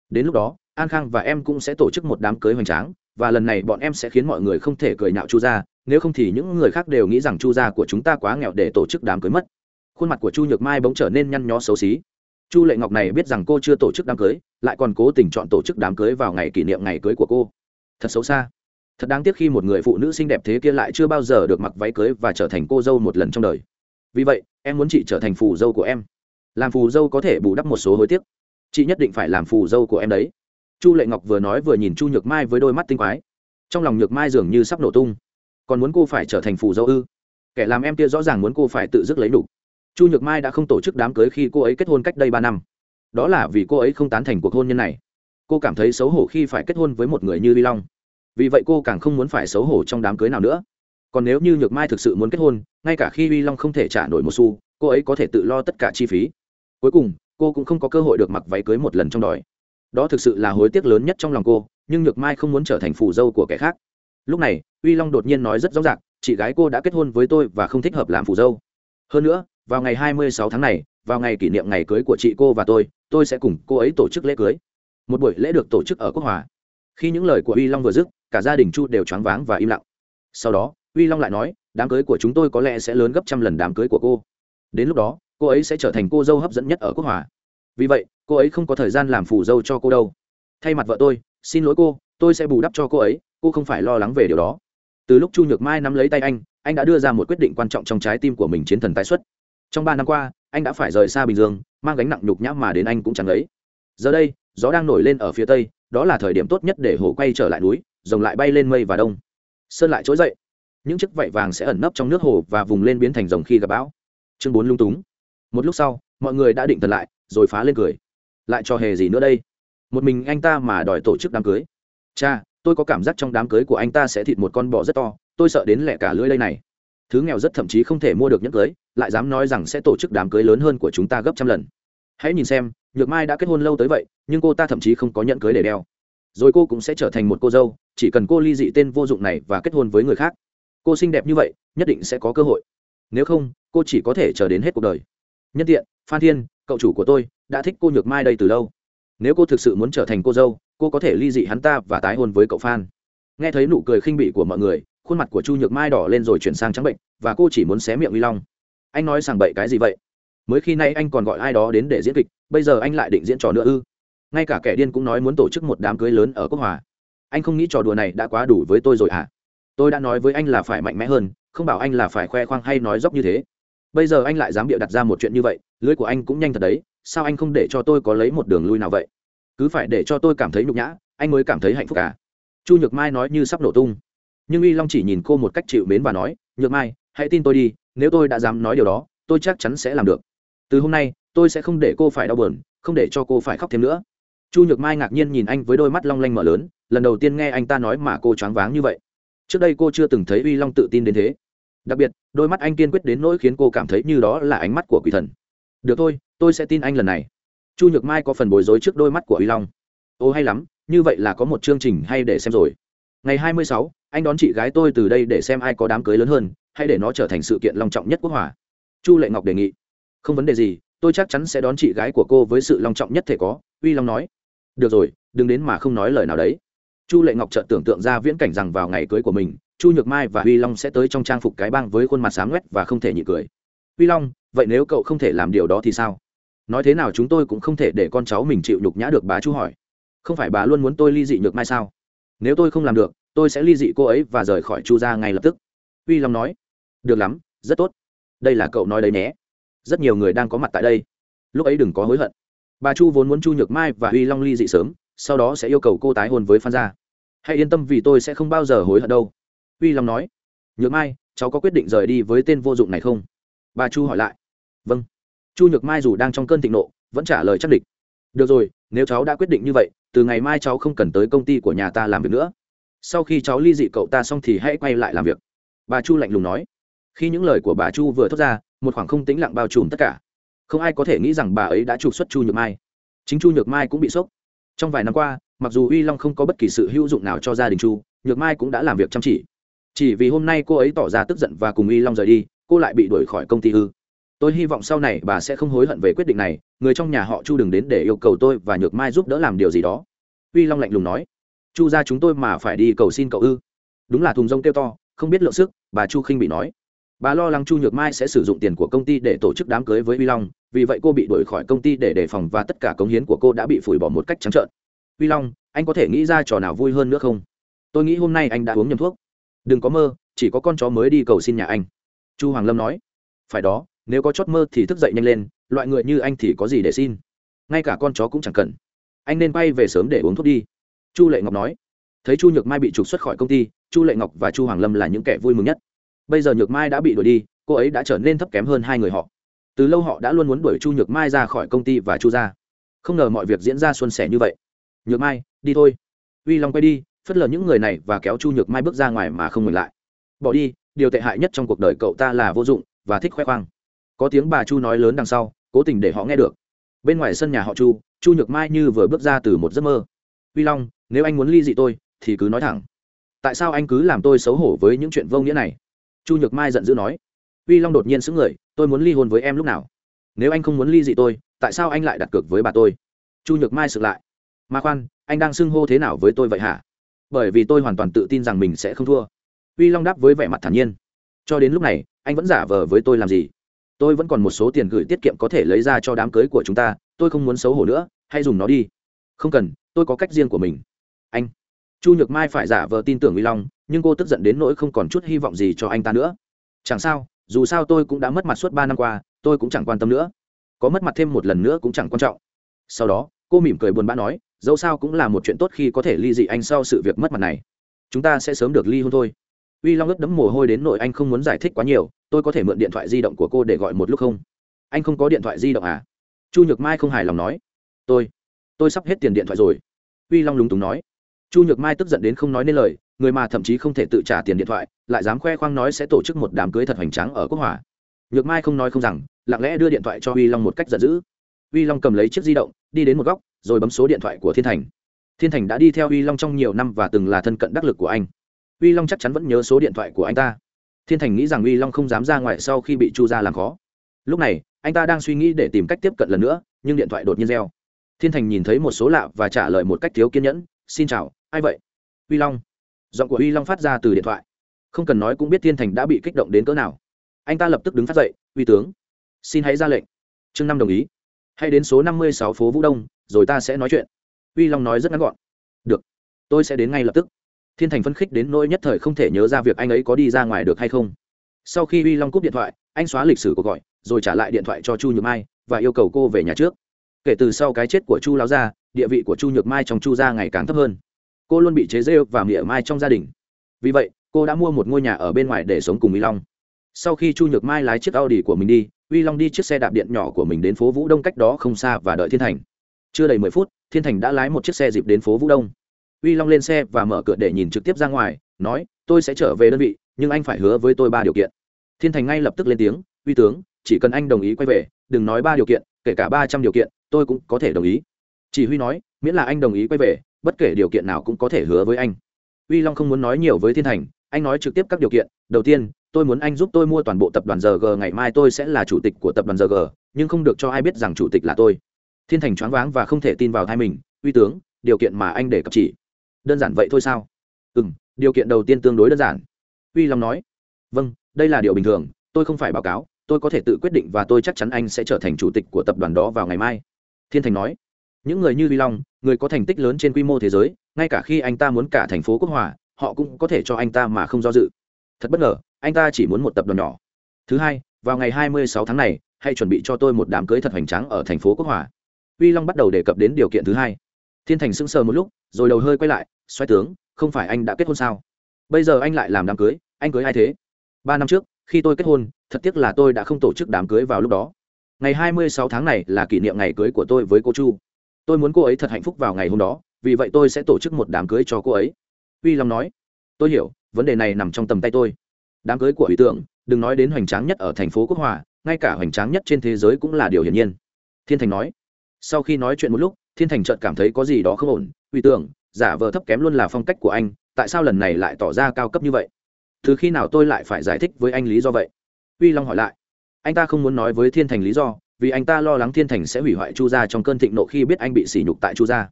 Đến lúc đó an khang và em cũng sẽ tổ chức một đám cưới hoành tráng, và lần này bọn em sẽ khiến mọi người không thể cười nhạo chu gia, nếu không thì những người khác đều nghĩ rằng chu gia của chúng ta quá nghèo để tổ chức đám cưới mất. Khuôn mặt của chu nhược mai bỗng trở nên nhăn nhó xấu xí. Chu lệ ngọc này biết rằng cô chưa tổ chức đám cưới, lại còn cố tình chọn tổ chức đám cưới vào ngày kỷ niệm ngày cưới của cô. Thật xấu xa. Thật đáng tiếc khi một người phụ nữ xinh đẹp thế kia lại chưa bao giờ được mặc váy cưới và trở thành cô dâu một lần trong đời. Vì vậy, em muốn chị trở thành phù dâu của em. Làm phù dâu có thể bù đắp một số hối tiếc. Chị nhất định phải làm phù dâu của em đấy chu lệ ngọc vừa nói vừa nhìn chu nhược mai với đôi mắt tinh quái. Trong lòng nhược mai dường như sắp nổ tung. Còn muốn cô phải trở thành phù dâu ư? Kẻ làm em kia rõ ràng muốn cô phải tự dứt lấy đủ. Chu nhược mai đã không tổ chức đám cưới khi cô ấy kết hôn cách đây ba năm. Đó là vì cô ấy không tán thành cuộc hôn nhân này. Cô cảm thấy xấu hổ khi phải kết hôn với một người như vi long. Vì vậy cô càng không muốn phải xấu hổ trong đám cưới nào nữa. Còn nếu như nhược mai thực sự muốn kết hôn, ngay cả khi vi long không thể trả nổi một xu, cô ấy có thể tự lo tất cả chi phí. Cuối cùng, cô cũng không có cơ hội được mặc váy cưới một lần trong đòi đó thực sự là hối tiếc lớn nhất trong lòng cô, nhưng nhược mai không muốn trở thành phù dâu của kẻ khác. Lúc này, uy long đột nhiên nói rất rõ ràng, chị gái cô đã kết hôn với tôi và không thích hợp làm phù dâu. Hơn nữa, vào ngày hai mươi sáu tháng này, vào ngày kỷ niệm ngày cưới của chị cô và tôi tôi sẽ cùng cô ấy tổ chức lễ cưới. Một buổi lễ được tổ chức ở quốc hòa. Khi những lời của uy long vừa dứt, cả gia đình chu đều choáng váng và im lặng. Sau đó, uy long lại nói, đám cưới của chúng tôi có lẽ sẽ lớn gấp trăm lần đám cưới của cô. Đến lúc đó, cô ấy sẽ trở thành cô dâu hấp dẫn nhất ở quốc hòa. Vì vậy cô ấy không có thời gian làm phù dâu cho cô đâu. Thay mặt vợ tôi, xin lỗi cô, tôi sẽ bù đắp cho cô ấy, cô không phải lo lắng về điều đó. Từ lúc chu nhược mai nắm lấy tay anh anh đã đưa ra một quyết định quan trọng trong trái tim của mình chiến thần tái xuất. Trong ba năm qua, anh đã phải rời xa bình dương, mang gánh nặng nhục nhã mà đến anh cũng chẳng lấy. Giờ đây, gió đang nổi lên ở phía tây, đó là thời điểm tốt nhất để hồ quay trở lại núi, rồng lại bay lên mây và đông. Sơn lại trỗi dậy. Những chiếc vảy vàng sẽ ẩn nấp trong nước hồ và vùng lên biến thành rồng khi gặp bão. Chương bốn lung túng. Một lúc sau, mọi người đã định thần lại, rồi phá lên cười lại cho hề gì nữa đây? Một mình anh ta mà đòi tổ chức đám cưới. Cha, tôi có cảm giác trong đám cưới của anh ta sẽ thịt một con bò rất to, tôi sợ đến lẹ cả lưỡi đây này. Thứ nghèo rất thậm chí không thể mua được nhẫn cưới, lại dám nói rằng sẽ tổ chức đám cưới lớn hơn của chúng ta gấp trăm lần. Hãy nhìn xem, nhược mai đã kết hôn lâu tới vậy, nhưng cô ta thậm chí không có nhẫn cưới để đeo. Rồi cô cũng sẽ trở thành một cô dâu, chỉ cần cô ly dị tên vô dụng này và kết hôn với người khác. Cô xinh đẹp như vậy, nhất định sẽ có cơ hội. Nếu không, cô chỉ có thể chờ đến hết cuộc đời. Nhân tiện, phan thiên cậu chủ của tôi đã thích cô nhược mai đây từ lâu. Nếu cô thực sự muốn trở thành cô dâu, cô có thể ly dị hắn ta và tái hôn với cậu phan. Nghe thấy nụ cười khinh bỉ của mọi người, khuôn mặt của chu nhược mai đỏ lên rồi chuyển sang trắng bệnh, và cô chỉ muốn xé miệng uy long. Anh nói sàng bậy cái gì vậy? Mới khi nay anh còn gọi ai đó đến để diễn kịch, bây giờ anh lại định diễn trò nữa ư? Ngay cả kẻ điên cũng nói muốn tổ chức một đám cưới lớn ở quốc hòa. Anh không nghĩ trò đùa này đã quá đủ với tôi rồi à tôi đã nói với anh là phải mạnh mẽ hơn, không bảo anh là phải khoe khoang hay nói dốc như thế bây giờ anh lại dám bịa đặt ra một chuyện như vậy, lưới của anh cũng nhanh thật đấy, sao anh không để cho tôi có lấy một đường lui nào vậy? Cứ phải để cho tôi cảm thấy nhục nhã, anh mới cảm thấy hạnh phúc cả chu nhược mai nói như sắp nổ tung. Nhưng Y long chỉ nhìn cô một cách chịu mến và nói, nhược mai, hãy tin tôi đi, nếu tôi đã dám nói điều đó, tôi chắc chắn sẽ làm được. Từ hôm nay, tôi sẽ không để cô phải đau buồn, không để cho cô phải khóc thêm nữa. Chu nhược mai ngạc nhiên nhìn anh với đôi mắt long lanh mở lớn, lần đầu tiên nghe anh ta nói mà cô choáng váng như vậy. Trước đây cô chưa từng thấy uy long tự tin đến thế đặc biệt, đôi mắt anh kiên quyết đến nỗi khiến cô cảm thấy như đó là ánh mắt của quỷ thần. Được thôi, tôi sẽ tin anh lần này. Chu nhược mai có phần bối rối trước đôi mắt của uy long. Ô hay lắm, như vậy là có một chương trình hay để xem rồi. Ngày hai mươi sáu, anh đón chị gái tôi từ đây để xem ai có đám cưới lớn hơn, hay để nó trở thành sự kiện long trọng nhất quốc hòa. Chu lệ ngọc đề nghị. Không vấn đề gì, tôi chắc chắn sẽ đón chị gái của cô với sự long trọng nhất thể có, uy long nói. Được rồi, đừng đến mà không nói lời nào đấy. Chu lệ ngọc chợt tưởng tượng ra viễn cảnh rằng vào ngày cưới của mình chu nhược mai và Huy long sẽ tới trong trang phục cái băng với khuôn mặt sáng quét và không thể nhị cười. Huy long, vậy nếu cậu không thể làm điều đó thì sao? Nói thế nào chúng tôi cũng không thể để con cháu mình chịu nhục nhã được bà chu hỏi. Không phải bà luôn muốn tôi ly dị nhược mai sao? Nếu tôi không làm được, tôi sẽ ly dị cô ấy và rời khỏi chu gia ngay lập tức. Huy long nói. Được lắm, rất tốt. Đây là cậu nói đấy nhé. Rất nhiều người đang có mặt tại đây. Lúc ấy đừng có hối hận. Bà chu vốn muốn chu nhược mai và Huy long ly dị sớm, sau đó sẽ yêu cầu cô tái hôn với phan gia. Hãy yên tâm vì tôi sẽ không bao giờ hối hận đâu uy long nói, nhược mai, cháu có quyết định rời đi với tên vô dụng này không? Bà chu hỏi lại vâng. Chu nhược mai dù đang trong cơn thịnh nộ, vẫn trả lời chắc địch, được rồi, nếu cháu đã quyết định như vậy, từ ngày mai cháu không cần tới công ty của nhà ta làm việc nữa. Sau khi cháu ly dị cậu ta xong thì hãy quay lại làm việc. Bà chu lạnh lùng nói. Khi những lời của bà chu vừa thốt ra, một khoảng không tĩnh lặng bao trùm tất cả. Không ai có thể nghĩ rằng bà ấy đã trục xuất chu nhược mai. Chính chu nhược mai cũng bị sốc. Trong vài năm qua, mặc dù uy long không có bất kỳ sự hữu dụng nào cho gia đình chu, nhược mai cũng đã làm việc chăm chỉ chỉ vì hôm nay cô ấy tỏ ra tức giận và cùng Y long rời đi, cô lại bị đuổi khỏi công ty ư. Tôi hy vọng sau này bà sẽ không hối hận về quyết định này, người trong nhà họ chu đừng đến để yêu cầu tôi và nhược mai giúp đỡ làm điều gì đó. Uy long lạnh lùng nói. Chu ra chúng tôi mà phải đi cầu xin cậu ư? Đúng là thùng rông kêu to, không biết lượng sức, bà chu khinh bị nói. Bà lo lắng chu nhược mai sẽ sử dụng tiền của công ty để tổ chức đám cưới với uy long, vì vậy cô bị đuổi khỏi công ty để đề phòng và tất cả cống hiến của cô đã bị phủi bỏ một cách trắng trợn. Uy long, anh có thể nghĩ ra trò nào vui hơn nữa không? Tôi nghĩ hôm nay anh đã uống nhầm thuốc đừng có mơ, chỉ có con chó mới đi cầu xin nhà anh. Chu hoàng lâm nói. Phải đó, nếu có chót mơ thì thức dậy nhanh lên, loại người như anh thì có gì để xin? Ngay cả con chó cũng chẳng cần. Anh nên bay về sớm để uống thuốc đi. Chu lệ ngọc nói. Thấy chu nhược mai bị trục xuất khỏi công ty, chu lệ ngọc và chu hoàng lâm là những kẻ vui mừng nhất. Bây giờ nhược mai đã bị đuổi đi, cô ấy đã trở nên thấp kém hơn hai người họ. Từ lâu họ đã luôn muốn đuổi chu nhược mai ra khỏi công ty và chu ra. Không ngờ mọi việc diễn ra xuân sẻ như vậy. Nhược mai, đi thôi. Uy long quay đi phất lờ những người này và kéo chu nhược mai bước ra ngoài mà không ngừng lại. Bỏ đi, điều tệ hại nhất trong cuộc đời cậu ta là vô dụng và thích khoe khoang. Có tiếng bà chu nói lớn đằng sau, cố tình để họ nghe được. Bên ngoài sân nhà họ chu chu nhược mai như vừa bước ra từ một giấc mơ. Uy long, nếu anh muốn ly dị tôi, thì cứ nói thẳng. Tại sao anh cứ làm tôi xấu hổ với những chuyện vô nghĩa này? Chu nhược mai giận dữ nói. Uy long đột nhiên xứng người, tôi muốn ly hôn với em lúc nào? Nếu anh không muốn ly dị tôi, tại sao anh lại đặt cược với bà tôi? Chu nhược mai sực lại. Mà khoan, anh đang xưng hô thế nào với tôi vậy hả? Bởi vì tôi hoàn toàn tự tin rằng mình sẽ không thua. Uy long đáp với vẻ mặt thản nhiên. Cho đến lúc này, anh vẫn giả vờ với tôi làm gì? Tôi vẫn còn một số tiền gửi tiết kiệm có thể lấy ra cho đám cưới của chúng ta, tôi không muốn xấu hổ nữa hay dùng nó đi. Không cần, tôi có cách riêng của mình. Anh. Chu nhược mai phải giả vờ tin tưởng uy long, nhưng cô tức giận đến nỗi không còn chút hy vọng gì cho anh ta nữa. Chẳng sao, dù sao tôi cũng đã mất mặt suốt ba năm qua, tôi cũng chẳng quan tâm nữa. Có mất mặt thêm một lần nữa cũng chẳng quan trọng. Sau đó, cô mỉm cười buồn bã nói dẫu sao cũng là một chuyện tốt khi có thể ly dị anh sau sự việc mất mặt này. Chúng ta sẽ sớm được ly hôn thôi. Uy long ướt đẫm mồ hôi đến nội anh không muốn giải thích quá nhiều, tôi có thể mượn điện thoại di động của cô để gọi một lúc không? Anh không có điện thoại di động à? Chu nhược mai không hài lòng nói. Tôi tôi sắp hết tiền điện thoại rồi. Uy long lúng túng nói. Chu nhược mai tức giận đến không nói nên lời, người mà thậm chí không thể tự trả tiền điện thoại, lại dám khoe khoang nói sẽ tổ chức một đám cưới thật hoành tráng ở quốc hòa. Nhược mai không nói không rằng, lặng lẽ đưa điện thoại cho uy long một cách giận dữ uy long cầm lấy chiếc di động, đi đến một góc, rồi bấm số điện thoại của thiên thành. Thiên thành đã đi theo uy long trong nhiều năm và từng là thân cận đắc lực của anh. Uy long chắc chắn vẫn nhớ số điện thoại của anh ta. Thiên thành nghĩ rằng uy long không dám ra ngoài sau khi bị chu ra làm khó. Lúc này, anh ta đang suy nghĩ để tìm cách tiếp cận lần nữa, nhưng điện thoại đột nhiên reo. Thiên thành nhìn thấy một số lạ và trả lời một cách thiếu kiên nhẫn, xin chào, ai vậy? Uy long. Giọng của uy long phát ra từ điện thoại. Không cần nói cũng biết thiên thành đã bị kích động đến cỡ nào. Anh ta lập tức đứng phát dậy, uy tướng, xin hãy ra lệnh. Trương năm đồng ý hãy đến số năm mươi sáu phố vũ đông, rồi ta sẽ nói chuyện. Uy long nói rất ngắn gọn. Được, tôi sẽ đến ngay lập tức. Thiên thành phấn khích đến nỗi nhất thời không thể nhớ ra việc anh ấy có đi ra ngoài được hay không. Sau khi uy long cúp điện thoại, anh xóa lịch sử cuộc gọi, rồi trả lại điện thoại cho chu nhược mai và yêu cầu cô về nhà trước. Kể từ sau cái chết của chu láo gia, địa vị của chu nhược mai trong chu gia ngày càng thấp hơn. Cô luôn bị chế rêu và mỉa mai trong gia đình. Vì vậy, cô đã mua một ngôi nhà ở bên ngoài để sống cùng uy long. Sau khi chu nhược mai lái chiếc audi của mình đi uy long đi chiếc xe đạp điện nhỏ của mình đến phố vũ đông cách đó không xa và đợi thiên thành. Chưa đầy mười phút, thiên thành đã lái một chiếc xe dịp đến phố vũ đông. Uy long lên xe và mở cửa để nhìn trực tiếp ra ngoài, nói, tôi sẽ trở về đơn vị, nhưng anh phải hứa với tôi ba điều kiện. Thiên thành ngay lập tức lên tiếng, uy tướng, chỉ cần anh đồng ý quay về, đừng nói ba điều kiện, kể cả ba trăm điều kiện, tôi cũng có thể đồng ý. Chỉ huy nói, miễn là anh đồng ý quay về, bất kể điều kiện nào cũng có thể hứa với anh. Uy long không muốn nói nhiều với thiên thành, anh nói trực tiếp các điều kiện. Đầu tiên tôi muốn anh giúp tôi mua toàn bộ tập đoàn rg ngày mai tôi sẽ là chủ tịch của tập đoàn rg nhưng không được cho ai biết rằng chủ tịch là tôi. Thiên thành choáng váng và không thể tin vào hai mình, uy tướng, điều kiện mà anh để cập chỉ, đơn giản vậy thôi sao? Ừ m điều kiện đầu tiên tương đối đơn giản. Uy long nói. Vâng đây là điều bình thường, tôi không phải báo cáo, tôi có thể tự quyết định và tôi chắc chắn anh sẽ trở thành chủ tịch của tập đoàn đó vào ngày mai. Thiên thành nói. Những người như uy long, người có thành tích lớn trên quy mô thế giới, ngay cả khi anh ta muốn cả thành phố quốc hòa, họ cũng có thể cho anh ta mà không do dự. Thật bất ngờ anh ta chỉ muốn một tập đoàn nhỏ. Thứ hai, vào ngày hai mươi sáu tháng này, hãy chuẩn bị cho tôi một đám cưới thật hoành tráng ở thành phố quốc hòa. Uy long bắt đầu đề cập đến điều kiện thứ hai. Thiên thành sững sờ một lúc, rồi đầu hơi quay lại, xoay tướng, không phải anh đã kết hôn sao? Bây giờ anh lại làm đám cưới, anh cưới ai thế? Ba năm trước, khi tôi kết hôn, thật tiếc là tôi đã không tổ chức đám cưới vào lúc đó. Ngày hai mươi sáu tháng này là kỷ niệm ngày cưới của tôi với cô chu. Tôi muốn cô ấy thật hạnh phúc vào ngày hôm đó, vì vậy tôi sẽ tổ chức một đám cưới cho cô ấy. Uy long nói, tôi hiểu, vấn đề này nằm trong tầm tay tôi đám cưới của ý tưởng đừng nói đến hoành tráng nhất ở thành phố quốc hòa, ngay cả hoành tráng nhất trên thế giới cũng là điều hiển nhiên. Thiên thành nói. Sau khi nói chuyện một lúc, thiên thành chợt cảm thấy có gì đó không ổn. Uy tưởng giả vờ thấp kém luôn là phong cách của anh, tại sao lần này lại tỏ ra cao cấp như vậy? Từ khi nào tôi lại phải giải thích với anh lý do vậy? Uy long hỏi lại. Anh ta không muốn nói với thiên thành lý do, vì anh ta lo lắng thiên thành sẽ hủy hoại chu gia trong cơn thịnh nộ khi biết anh bị sỉ nhục tại chu gia.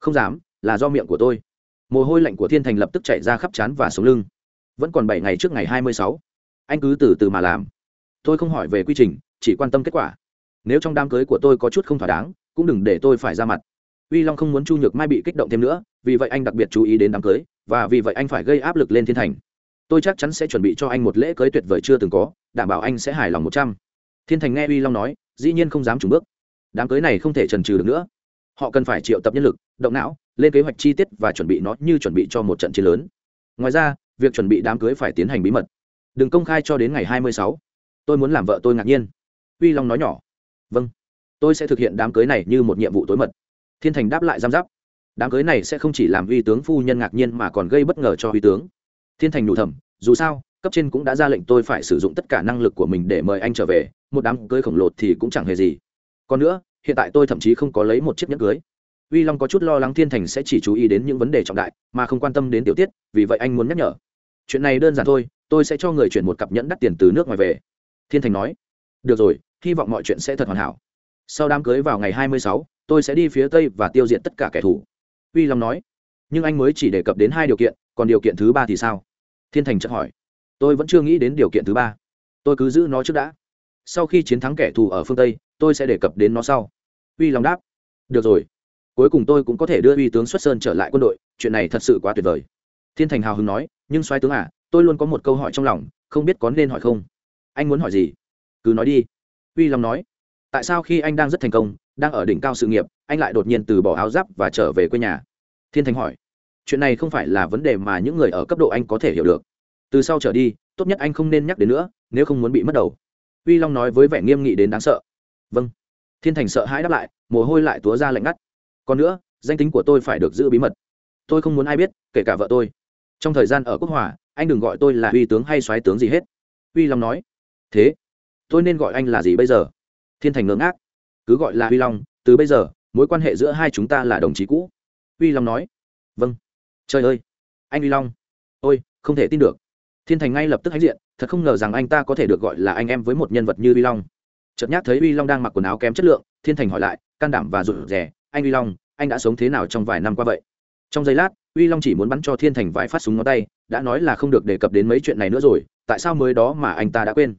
Không dám, là do miệng của tôi. Mồ hôi lạnh của thiên thành lập tức chạy ra khắp chán và sống lưng vẫn còn bảy ngày trước ngày hai mươi sáu. Anh cứ từ từ mà làm. Tôi không hỏi về quy trình, chỉ quan tâm kết quả. Nếu trong đám cưới của tôi có chút không thỏa đáng, cũng đừng để tôi phải ra mặt. Uy long không muốn chu nhược mai bị kích động thêm nữa, vì vậy anh đặc biệt chú ý đến đám cưới, và vì vậy anh phải gây áp lực lên thiên thành. Tôi chắc chắn sẽ chuẩn bị cho anh một lễ cưới tuyệt vời chưa từng có, đảm bảo anh sẽ hài lòng một trăm. Thiên thành nghe uy long nói, dĩ nhiên không dám trùng bước. Đám cưới này không thể trần trừ được nữa. Họ cần phải triệu tập nhân lực, động não, lên kế hoạch chi tiết và chuẩn bị nó như chuẩn bị cho một trận chiến lớn. Ngoài ra việc chuẩn bị đám cưới phải tiến hành bí mật. Đừng công khai cho đến ngày hai mươi sáu. Tôi muốn làm vợ tôi ngạc nhiên. Uy long nói nhỏ. Vâng. Tôi sẽ thực hiện đám cưới này như một nhiệm vụ tối mật. Thiên thành đáp lại giam giáp. Đám cưới này sẽ không chỉ làm uy tướng phu nhân ngạc nhiên mà còn gây bất ngờ cho uy tướng. Thiên thành nhủ thầm, dù sao, cấp trên cũng đã ra lệnh tôi phải sử dụng tất cả năng lực của mình để mời anh trở về, một đám cưới khổng lồ thì cũng chẳng hề gì. Còn nữa, hiện tại tôi thậm chí không có lấy một chiếc nhẫn cưới. Uy long có chút lo lắng thiên thành sẽ chỉ chú ý đến những vấn đề trọng đại, mà không quan tâm đến tiểu tiết, vì vậy anh muốn nhắc nhở chuyện này đơn giản thôi, tôi sẽ cho người chuyển một cặp nhẫn đắt tiền từ nước ngoài về. Thiên thành nói. Được rồi, hy vọng mọi chuyện sẽ thật hoàn hảo. Sau đám cưới vào ngày hai mươi sáu, tôi sẽ đi phía tây và tiêu diệt tất cả kẻ thù. Uy long nói. Nhưng anh mới chỉ đề cập đến hai điều kiện, còn điều kiện thứ ba thì sao? Thiên thành chợt hỏi. Tôi vẫn chưa nghĩ đến điều kiện thứ ba. Tôi cứ giữ nó trước đã. Sau khi chiến thắng kẻ thù ở phương tây, tôi sẽ đề cập đến nó sau. Uy long đáp. Được rồi. Cuối cùng tôi cũng có thể đưa uy tướng xuất sơn trở lại quân đội. Chuyện này thật sự quá tuyệt vời thiên thành hào hứng nói, nhưng xoay tướng à tôi luôn có một câu hỏi trong lòng, không biết có nên hỏi không? Anh muốn hỏi gì? Cứ nói đi. Uy long nói, tại sao khi anh đang rất thành công, đang ở đỉnh cao sự nghiệp, anh lại đột nhiên từ bỏ áo giáp và trở về quê nhà? Thiên thành hỏi, chuyện này không phải là vấn đề mà những người ở cấp độ anh có thể hiểu được. Từ sau trở đi, tốt nhất anh không nên nhắc đến nữa, nếu không muốn bị mất đầu. Uy long nói với vẻ nghiêm nghị đến đáng sợ. Vâng. Thiên thành sợ hãi đáp lại, mồ hôi lại túa ra lạnh ngắt. Còn nữa, danh tính của tôi phải được giữ bí mật. Tôi không muốn ai biết, kể cả vợ tôi trong thời gian ở quốc hòa, anh đừng gọi tôi là uy tướng hay soái tướng gì hết. Uy long nói. Thế, tôi nên gọi anh là gì bây giờ? Thiên thành ngưỡng ác. Cứ gọi là uy long, từ bây giờ, mối quan hệ giữa hai chúng ta là đồng chí cũ. Uy long nói. Vâng. Trời ơi. Anh uy long. Ôi, không thể tin được. Thiên thành ngay lập tức hãnh diện, thật không ngờ rằng anh ta có thể được gọi là anh em với một nhân vật như uy long. Chợt nhát thấy uy long đang mặc quần áo kém chất lượng, thiên thành hỏi lại, can đảm và rụt rè, anh uy long, anh đã sống thế nào trong vài năm qua vậy? Trong giây lát uy long chỉ muốn bắn cho thiên thành vài phát súng ngón tay, đã nói là không được đề cập đến mấy chuyện này nữa rồi, tại sao mới đó mà anh ta đã quên?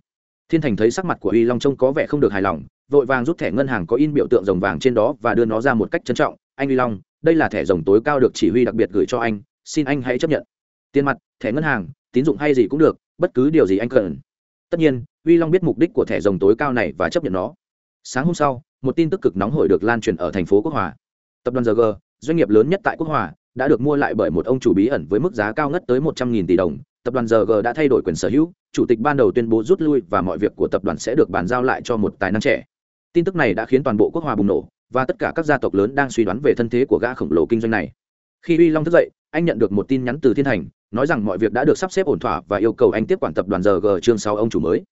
Thiên thành thấy sắc mặt của uy long trông có vẻ không được hài lòng, vội vàng rút thẻ ngân hàng có in biểu tượng rồng vàng trên đó và đưa nó ra một cách trân trọng. Anh uy long, đây là thẻ rồng tối cao được chỉ huy đặc biệt gửi cho anh, xin anh hãy chấp nhận. Tiền mặt, thẻ ngân hàng, tín dụng hay gì cũng được, bất cứ điều gì anh cần. Tất nhiên, uy long biết mục đích của thẻ rồng tối cao này và chấp nhận nó. Sáng hôm sau, một tin tức cực nóng hổi được lan truyền ở thành phố quốc hòa. Tập đoàn g, doanh nghiệp lớn nhất tại quốc hòa đã được mua lại bởi một ông chủ bí ẩn với mức giá cao ngất tới một trăm nghìn tỷ đồng. Tập đoàn rg đã thay đổi quyền sở hữu. Chủ tịch ban đầu tuyên bố rút lui và mọi việc của tập đoàn sẽ được bàn giao lại cho một tài năng trẻ. Tin tức này đã khiến toàn bộ quốc hòa bùng nổ và tất cả các gia tộc lớn đang suy đoán về thân thế của gã khổng lồ kinh doanh này. Khi uy long thức dậy, anh nhận được một tin nhắn từ thiên thành, nói rằng mọi việc đã được sắp xếp ổn thỏa và yêu cầu anh tiếp quản tập đoàn rg chương sáu ông chủ mới.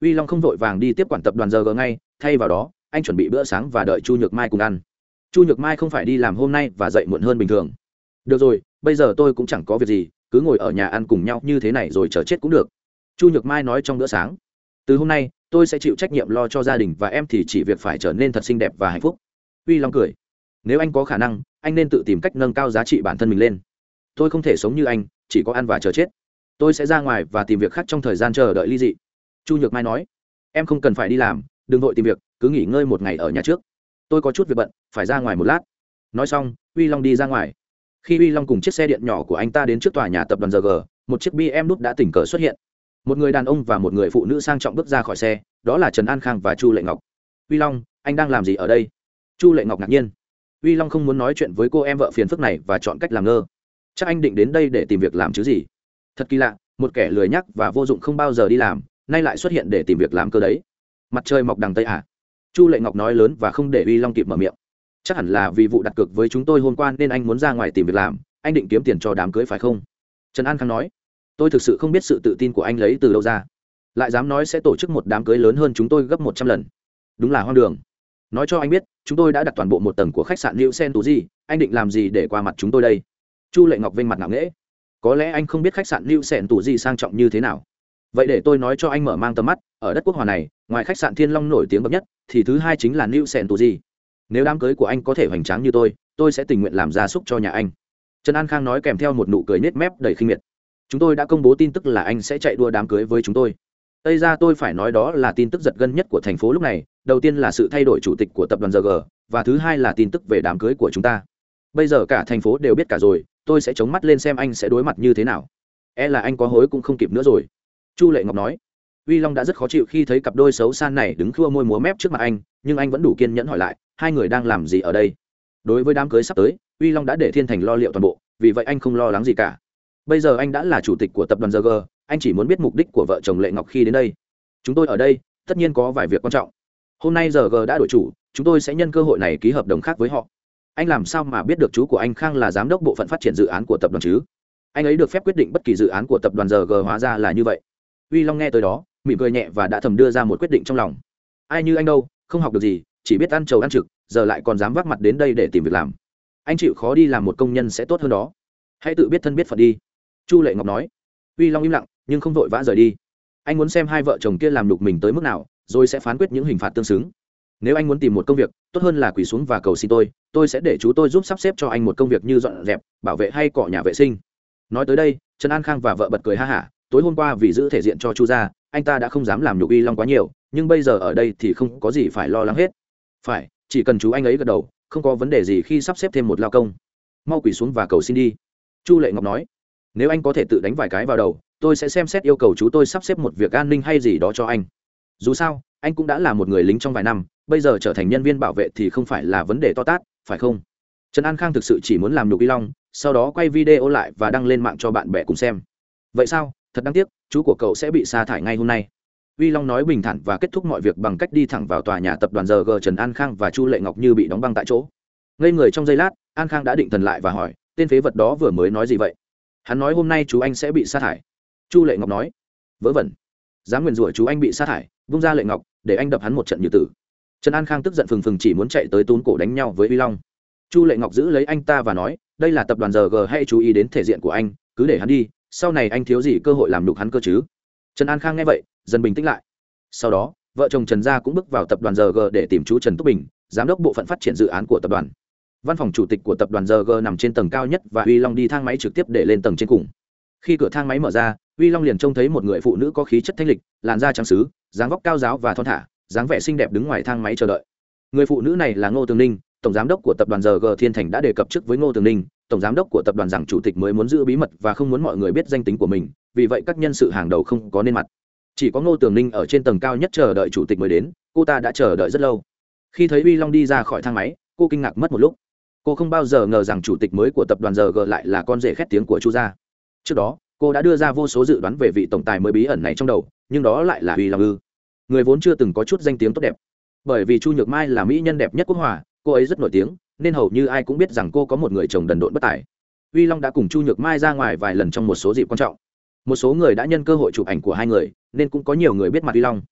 Uy long không vội vàng đi tiếp quản tập đoàn rg ngay. Thay vào đó, anh chuẩn bị bữa sáng và đợi chu nhược mai cùng ăn. Chu nhược mai không phải đi làm hôm nay và dậy muộn hơn bình thường được rồi, bây giờ tôi cũng chẳng có việc gì, cứ ngồi ở nhà ăn cùng nhau như thế này rồi chờ chết cũng được. Chu nhược mai nói trong bữa sáng. Từ hôm nay, tôi sẽ chịu trách nhiệm lo cho gia đình và em thì chỉ việc phải trở nên thật xinh đẹp và hạnh phúc. Uy long cười. Nếu anh có khả năng, anh nên tự tìm cách nâng cao giá trị bản thân mình lên. Tôi không thể sống như anh, chỉ có ăn và chờ chết. Tôi sẽ ra ngoài và tìm việc khác trong thời gian chờ đợi ly dị. Chu nhược mai nói. Em không cần phải đi làm, đừng vội tìm việc, cứ nghỉ ngơi một ngày ở nhà trước. Tôi có chút việc bận, phải ra ngoài một lát. Nói xong, uy long đi ra ngoài khi uy long cùng chiếc xe điện nhỏ của anh ta đến trước tòa nhà tập đoàn rg một chiếc bm đúc đã tình cờ xuất hiện. Một người đàn ông và một người phụ nữ sang trọng bước ra khỏi xe, đó là trần an khang và chu lệ ngọc. Uy long, anh đang làm gì ở đây? Chu lệ ngọc ngạc nhiên. Uy long không muốn nói chuyện với cô em vợ phiền phức này và chọn cách làm ngơ. Chắc anh định đến đây để tìm việc làm chứ gì? Thật kỳ lạ, một kẻ lười nhắc và vô dụng không bao giờ đi làm, nay lại xuất hiện để tìm việc làm cơ đấy. Mặt trời mọc đằng tây à? Chu lệ ngọc nói lớn và không để uy long kịp mở miệng chắc hẳn là vì vụ đặt cược với chúng tôi hôm qua nên anh muốn ra ngoài tìm việc làm, anh định kiếm tiền cho đám cưới phải không? Trần an khang nói. Tôi thực sự không biết sự tự tin của anh lấy từ đâu ra. Lại dám nói sẽ tổ chức một đám cưới lớn hơn chúng tôi gấp một trăm lần. Đúng là hoang đường. Nói cho anh biết, chúng tôi đã đặt toàn bộ một tầng của khách sạn New Sen Tú gì anh định làm gì để qua mặt chúng tôi đây? Chu lệ ngọc vênh mặt ngạo nghễ. Có lẽ anh không biết khách sạn New Sen Tú gì sang trọng như thế nào. Vậy để tôi nói cho anh mở mang tầm mắt, ở đất quốc hòa này, ngoài khách sạn thiên long nổi tiếng bậc nhất, thì thứ hai chính là New Sen Tú gì nếu đám cưới của anh có thể hoành tráng như tôi tôi sẽ tình nguyện làm gia súc cho nhà anh. Trần an khang nói kèm theo một nụ cười nết mép đầy khinh miệt. Chúng tôi đã công bố tin tức là anh sẽ chạy đua đám cưới với chúng tôi. Tây ra tôi phải nói đó là tin tức giật gân nhất của thành phố lúc này, đầu tiên là sự thay đổi chủ tịch của tập đoàn rg và thứ hai là tin tức về đám cưới của chúng ta. Bây giờ cả thành phố đều biết cả rồi, tôi sẽ chống mắt lên xem anh sẽ đối mặt như thế nào. E là anh có hối cũng không kịp nữa rồi. Chu lệ ngọc nói, uy long đã rất khó chịu khi thấy cặp đôi xấu san này đứng khua môi múa mép trước mặt anh, nhưng anh vẫn đủ kiên nhẫn hỏi lại hai người đang làm gì ở đây? Đối với đám cưới sắp tới, uy long đã để thiên thành lo liệu toàn bộ, vì vậy anh không lo lắng gì cả. Bây giờ anh đã là chủ tịch của tập đoàn g anh chỉ muốn biết mục đích của vợ chồng lệ ngọc khi đến đây. Chúng tôi ở đây, tất nhiên có vài việc quan trọng. Hôm nay giờ g đã đổi chủ, chúng tôi sẽ nhân cơ hội này ký hợp đồng khác với họ. Anh làm sao mà biết được chú của anh khang là giám đốc bộ phận phát triển dự án của tập đoàn chứ? Anh ấy được phép quyết định bất kỳ dự án của tập đoàn JG g hóa ra là như vậy. Uy long nghe tới đó, mỉm cười nhẹ và đã thầm đưa ra một quyết định trong lòng. Ai như anh đâu, không học được gì chỉ biết ăn trầu ăn trực, giờ lại còn dám vác mặt đến đây để tìm việc làm. Anh chịu khó đi làm một công nhân sẽ tốt hơn đó. Hãy tự biết thân biết phận đi. Chu lệ ngọc nói. Uy long im lặng, nhưng không vội vã rời đi. Anh muốn xem hai vợ chồng kia làm đục mình tới mức nào, rồi sẽ phán quyết những hình phạt tương xứng. Nếu anh muốn tìm một công việc, tốt hơn là quỳ xuống và cầu xin tôi tôi sẽ để chú tôi giúp sắp xếp cho anh một công việc như dọn dẹp, bảo vệ hay cọ nhà vệ sinh. Nói tới đây, trần an khang và vợ bật cười ha hả. Tối hôm qua vì giữ thể diện cho chu gia, anh ta đã không dám làm nhục y long quá nhiều, nhưng bây giờ ở đây thì không có gì phải lo lắng hết phải, chỉ cần chú anh ấy gật đầu, không có vấn đề gì khi sắp xếp thêm một lao công. Mau quỳ xuống và cầu xin đi. Chu lệ ngọc nói. Nếu anh có thể tự đánh vài cái vào đầu, tôi sẽ xem xét yêu cầu chú tôi sắp xếp một việc an ninh hay gì đó cho anh. Dù sao, anh cũng đã là một người lính trong vài năm, bây giờ trở thành nhân viên bảo vệ thì không phải là vấn đề to tát, phải không? Trần an khang thực sự chỉ muốn làm nhục y long, sau đó quay video lại và đăng lên mạng cho bạn bè cùng xem. Vậy sao? Thật đáng tiếc, chú của cậu sẽ bị sa thải ngay hôm nay. Vi Long nói bình thản và kết thúc mọi việc bằng cách đi thẳng vào tòa nhà tập đoàn giờ G Trần An Khang và Chu Lệ Ngọc như bị đóng băng tại chỗ. Ngây người trong giây lát, An Khang đã định thần lại và hỏi, tên phế vật đó vừa mới nói gì vậy? Hắn nói hôm nay chú anh sẽ bị sa thải. Chu Lệ Ngọc nói, vớ vẩn. Dám nguyền rủa chú anh bị sa thải, vung ra Lệ Ngọc, để anh đập hắn một trận như tử. Trần An Khang tức giận phừng phừng chỉ muốn chạy tới tún cổ đánh nhau với Vi Long. Chu Lệ Ngọc giữ lấy anh ta và nói, đây là tập đoàn giờ G hay chú ý đến thể diện của anh, cứ để hắn đi, sau này anh thiếu gì cơ hội làm nhục hắn cơ chứ? Trần An Khang nghe vậy, dần bình tĩnh lại. Sau đó, vợ chồng trần gia cũng bước vào tập đoàn rg để tìm chú trần túc bình, giám đốc bộ phận phát triển dự án của tập đoàn. Văn phòng chủ tịch của tập đoàn rg nằm trên tầng cao nhất và uy long đi thang máy trực tiếp để lên tầng trên cùng. Khi cửa thang máy mở ra uy long liền trông thấy một người phụ nữ có khí chất thanh lịch, làn da trắng xứ, dáng vóc cao giáo và thon thả, dáng vẻ xinh đẹp đứng ngoài thang máy chờ đợi. Người phụ nữ này là ngô tường ninh, tổng giám đốc của tập đoàn rg thiên thành đã đề cập trước với ngô tường ninh, tổng giám đốc của tập đoàn rằng chủ tịch mới muốn giữ bí mật và không muốn mọi người biết danh tính của mình, vì vậy các nhân sự hàng đầu không có nên mặt chỉ có ngô tường ninh ở trên tầng cao nhất chờ đợi chủ tịch mới đến, cô ta đã chờ đợi rất lâu. Khi thấy uy long đi ra khỏi thang máy, cô kinh ngạc mất một lúc. Cô không bao giờ ngờ rằng chủ tịch mới của tập đoàn giờ g lại là con rể khét tiếng của chu gia. Trước đó, cô đã đưa ra vô số dự đoán về vị tổng tài mới bí ẩn này trong đầu, nhưng đó lại là uy long ư. Người vốn chưa từng có chút danh tiếng tốt đẹp. Bởi vì chu nhược mai là mỹ nhân đẹp nhất quốc hòa, cô ấy rất nổi tiếng, nên hầu như ai cũng biết rằng cô có một người chồng đần độn bất tài. Uy long đã cùng chu nhược mai ra ngoài vài lần trong một số dịp quan trọng một số người đã nhân cơ hội chụp ảnh của hai người, nên cũng có nhiều người biết mặt vi long.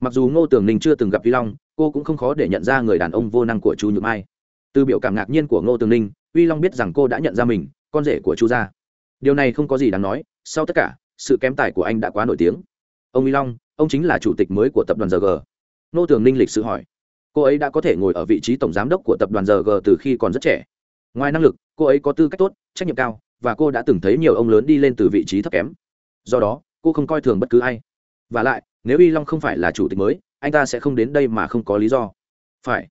Mặc dù ngô tường ninh chưa từng gặp vi long, cô cũng không khó để nhận ra người đàn ông vô năng của chu nhược mai. Từ biểu cảm ngạc nhiên của ngô tường ninh vi long biết rằng cô đã nhận ra mình, con rể của chu gia. Điều này không có gì đáng nói, sau tất cả, sự kém tài của anh đã quá nổi tiếng. Ông vi long, ông chính là chủ tịch mới của tập đoàn g ngô tường ninh lịch sự hỏi. Cô ấy đã có thể ngồi ở vị trí tổng giám đốc của tập đoàn g từ khi còn rất trẻ. Ngoài năng lực, cô ấy có tư cách tốt, trách nhiệm cao, và cô đã từng thấy nhiều ông lớn đi lên từ vị trí thấp kém do đó, cô không coi thường bất cứ ai. Và lại, nếu uy long không phải là chủ tịch mới, anh ta sẽ không đến đây mà không có lý do. Phải.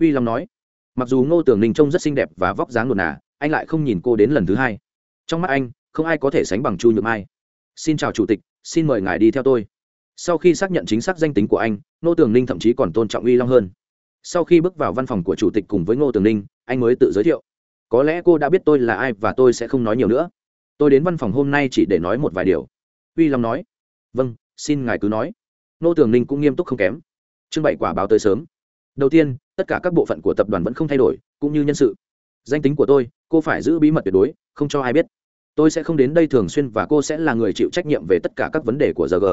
Uy long nói. Mặc dù ngô tưởng ninh trông rất xinh đẹp và vóc dáng đồn nà, anh lại không nhìn cô đến lần thứ hai. Trong mắt anh, không ai có thể sánh bằng chu nhược mai. Xin chào chủ tịch, xin mời ngài đi theo tôi. Sau khi xác nhận chính xác danh tính của anh, ngô tường ninh thậm chí còn tôn trọng uy long hơn. Sau khi bước vào văn phòng của chủ tịch cùng với ngô tường ninh, anh mới tự giới thiệu. Có lẽ cô đã biết tôi là ai và tôi sẽ không nói nhiều nữa. Tôi đến văn phòng hôm nay chỉ để nói một vài điều uy long nói vâng xin ngài cứ nói. Nô tường ninh cũng nghiêm túc không kém. Trưng bày quả báo tới sớm. Đầu tiên, tất cả các bộ phận của tập đoàn vẫn không thay đổi, cũng như nhân sự. Danh tính của tôi, cô phải giữ bí mật tuyệt đối, không cho ai biết. Tôi sẽ không đến đây thường xuyên và cô sẽ là người chịu trách nhiệm về tất cả các vấn đề của rg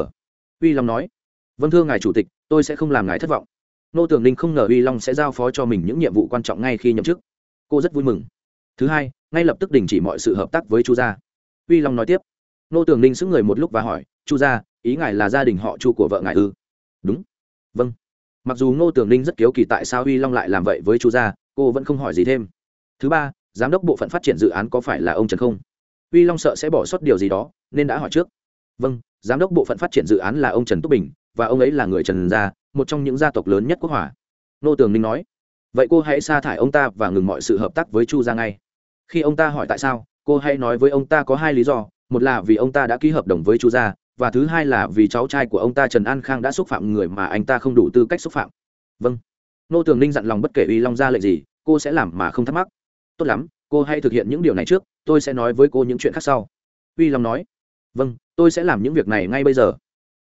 uy long nói vâng thưa ngài chủ tịch, tôi sẽ không làm ngài thất vọng. Nô tường ninh không ngờ uy long sẽ giao phó cho mình những nhiệm vụ quan trọng ngay khi nhậm chức. Cô rất vui mừng. Thứ hai, ngay lập tức đình chỉ mọi sự hợp tác với chu gia. Uy long nói tiếp nô tường ninh xứng người một lúc và hỏi, chu gia, ý ngài là gia đình họ chu của vợ ngài ư? Đúng. Vâng. Mặc dù ngô tường ninh rất kiếu kỳ tại sao huy long lại làm vậy với chu gia, cô vẫn không hỏi gì thêm. Thứ ba, giám đốc bộ phận phát triển dự án có phải là ông trần không? Huy long sợ sẽ bỏ sót điều gì đó, nên đã hỏi trước. Vâng giám đốc bộ phận phát triển dự án là ông trần túc bình, và ông ấy là người trần gia, một trong những gia tộc lớn nhất quốc hòa. nô tường ninh nói. Vậy cô hãy sa thải ông ta và ngừng mọi sự hợp tác với chu gia ngay. Khi ông ta hỏi tại sao, cô hãy nói với ông ta có hai lý do một là vì ông ta đã ký hợp đồng với chu gia, và thứ hai là vì cháu trai của ông ta trần an khang đã xúc phạm người mà anh ta không đủ tư cách xúc phạm. Vâng. Nô tường ninh dặn lòng bất kể uy long ra lệnh gì, cô sẽ làm mà không thắc mắc. Tốt lắm, cô hãy thực hiện những điều này trước, tôi sẽ nói với cô những chuyện khác sau. Uy long nói. Vâng tôi sẽ làm những việc này ngay bây giờ.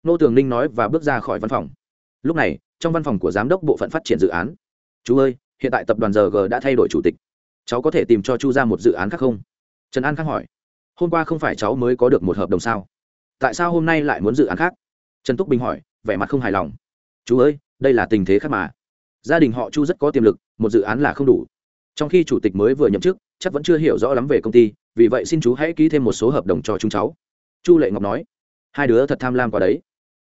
Nô tường ninh nói và bước ra khỏi văn phòng. Lúc này, trong văn phòng của giám đốc bộ phận phát triển dự án. Chú ơi, hiện tại tập đoàn rg đã thay đổi chủ tịch. Cháu có thể tìm cho chu ra một dự án khác không? Trần an khang hỏi hôm qua không phải cháu mới có được một hợp đồng sao? Tại sao hôm nay lại muốn dự án khác? Trần túc bình hỏi, vẻ mặt không hài lòng. Chú ơi, đây là tình thế khác mà. Gia đình họ chu rất có tiềm lực, một dự án là không đủ. Trong khi chủ tịch mới vừa nhậm chức, chắc vẫn chưa hiểu rõ lắm về công ty, vì vậy xin chú hãy ký thêm một số hợp đồng cho chúng cháu. Chu lệ ngọc nói. Hai đứa thật tham lam quá đấy.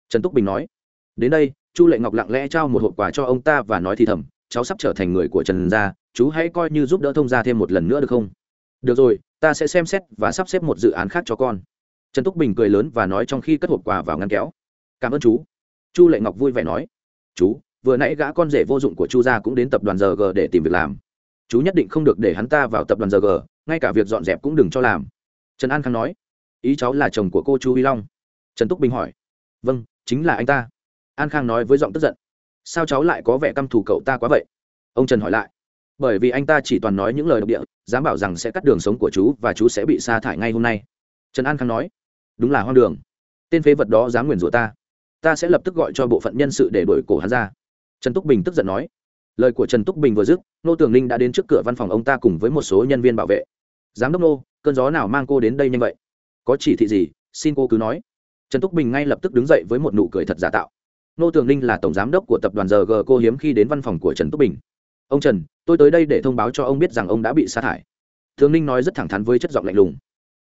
Trần túc bình nói. Đến đây, chu lệ ngọc lặng lẽ trao một hộp quà cho ông ta và nói thì thầm, cháu sắp trở thành người của trần gia, chú hãy coi như giúp đỡ thông gia thêm một lần nữa được không? Được rồi, ta sẽ xem xét và sắp xếp một dự án khác cho con. Trần túc bình cười lớn và nói trong khi cất hộp quà vào ngăn kéo. Cảm ơn chú. Chu lệ ngọc vui vẻ nói. Chú, vừa nãy gã con rể vô dụng của chu gia cũng đến tập đoàn rg để tìm việc làm. Chú nhất định không được để hắn ta vào tập đoàn rg ngay cả việc dọn dẹp cũng đừng cho làm. Trần an khang nói. Ý cháu là chồng của cô chu huy long. Trần túc bình hỏi. Vâng chính là anh ta. An khang nói với giọng tức giận. Sao cháu lại có vẻ căm thù cậu ta quá vậy? Ông trần hỏi lại bởi vì anh ta chỉ toàn nói những lời độc địa, dám bảo rằng sẽ cắt đường sống của chú và chú sẽ bị sa thải ngay hôm nay. Trần an khang nói. Đúng là hoang đường. Tên phế vật đó dám nguyền rủa ta. Ta sẽ lập tức gọi cho bộ phận nhân sự để đuổi cổ hắn ra. Trần túc bình tức giận nói. Lời của trần túc bình vừa dứt, nô tường ninh đã đến trước cửa văn phòng ông ta cùng với một số nhân viên bảo vệ. Giám đốc nô, cơn gió nào mang cô đến đây nhanh vậy? Có chỉ thị gì? xin cô cứ nói. Trần túc bình ngay lập tức đứng dậy với một nụ cười thật giả tạo. Nô tường ninh là tổng giám đốc của tập đoàn rg cô hiếm khi đến văn phòng của trần túc bình ông trần, tôi tới đây để thông báo cho ông biết rằng ông đã bị sa thải. Thường ninh nói rất thẳng thắn với chất giọng lạnh lùng.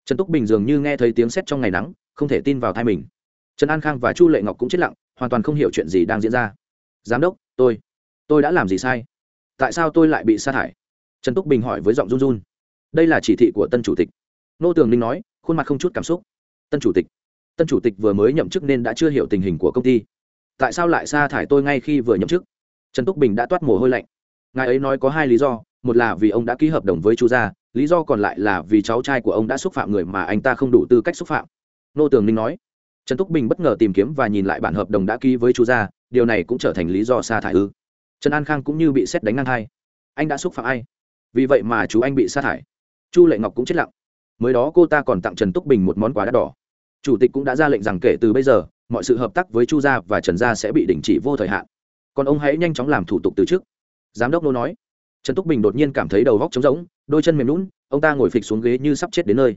Trần túc bình dường như nghe thấy tiếng sét trong ngày nắng, không thể tin vào thai mình. Trần an khang và chu lệ ngọc cũng chết lặng, hoàn toàn không hiểu chuyện gì đang diễn ra. Giám đốc, tôi tôi đã làm gì sai? Tại sao tôi lại bị sa thải? Trần túc bình hỏi với giọng run run. Đây là chỉ thị của tân chủ tịch. Nô tường ninh nói, khuôn mặt không chút cảm xúc. Tân chủ tịch, tân chủ tịch vừa mới nhậm chức nên đã chưa hiểu tình hình của công ty. Tại sao lại sa thải tôi ngay khi vừa nhậm chức? Trần túc bình đã toát mồ hôi lạnh ngài ấy nói có hai lý do, một là vì ông đã ký hợp đồng với chu gia, lý do còn lại là vì cháu trai của ông đã xúc phạm người mà anh ta không đủ tư cách xúc phạm. Nô tường ninh nói. Trần túc bình bất ngờ tìm kiếm và nhìn lại bản hợp đồng đã ký với chu gia, điều này cũng trở thành lý do sa thải ư. Trần an khang cũng như bị xét đánh ngang hai. Anh đã xúc phạm ai? Vì vậy mà chú anh bị sa thải. Chu lệ ngọc cũng chết lặng. Mới đó cô ta còn tặng trần túc bình một món quà đắt đỏ. Chủ tịch cũng đã ra lệnh rằng kể từ bây giờ, mọi sự hợp tác với chu gia và trần gia sẽ bị đình chỉ vô thời hạn. Còn ông hãy nhanh chóng làm thủ tục từ chức giám đốc nô nói. Trần túc bình đột nhiên cảm thấy đầu góc trống rỗng, đôi chân mềm lún ông ta ngồi phịch xuống ghế như sắp chết đến nơi.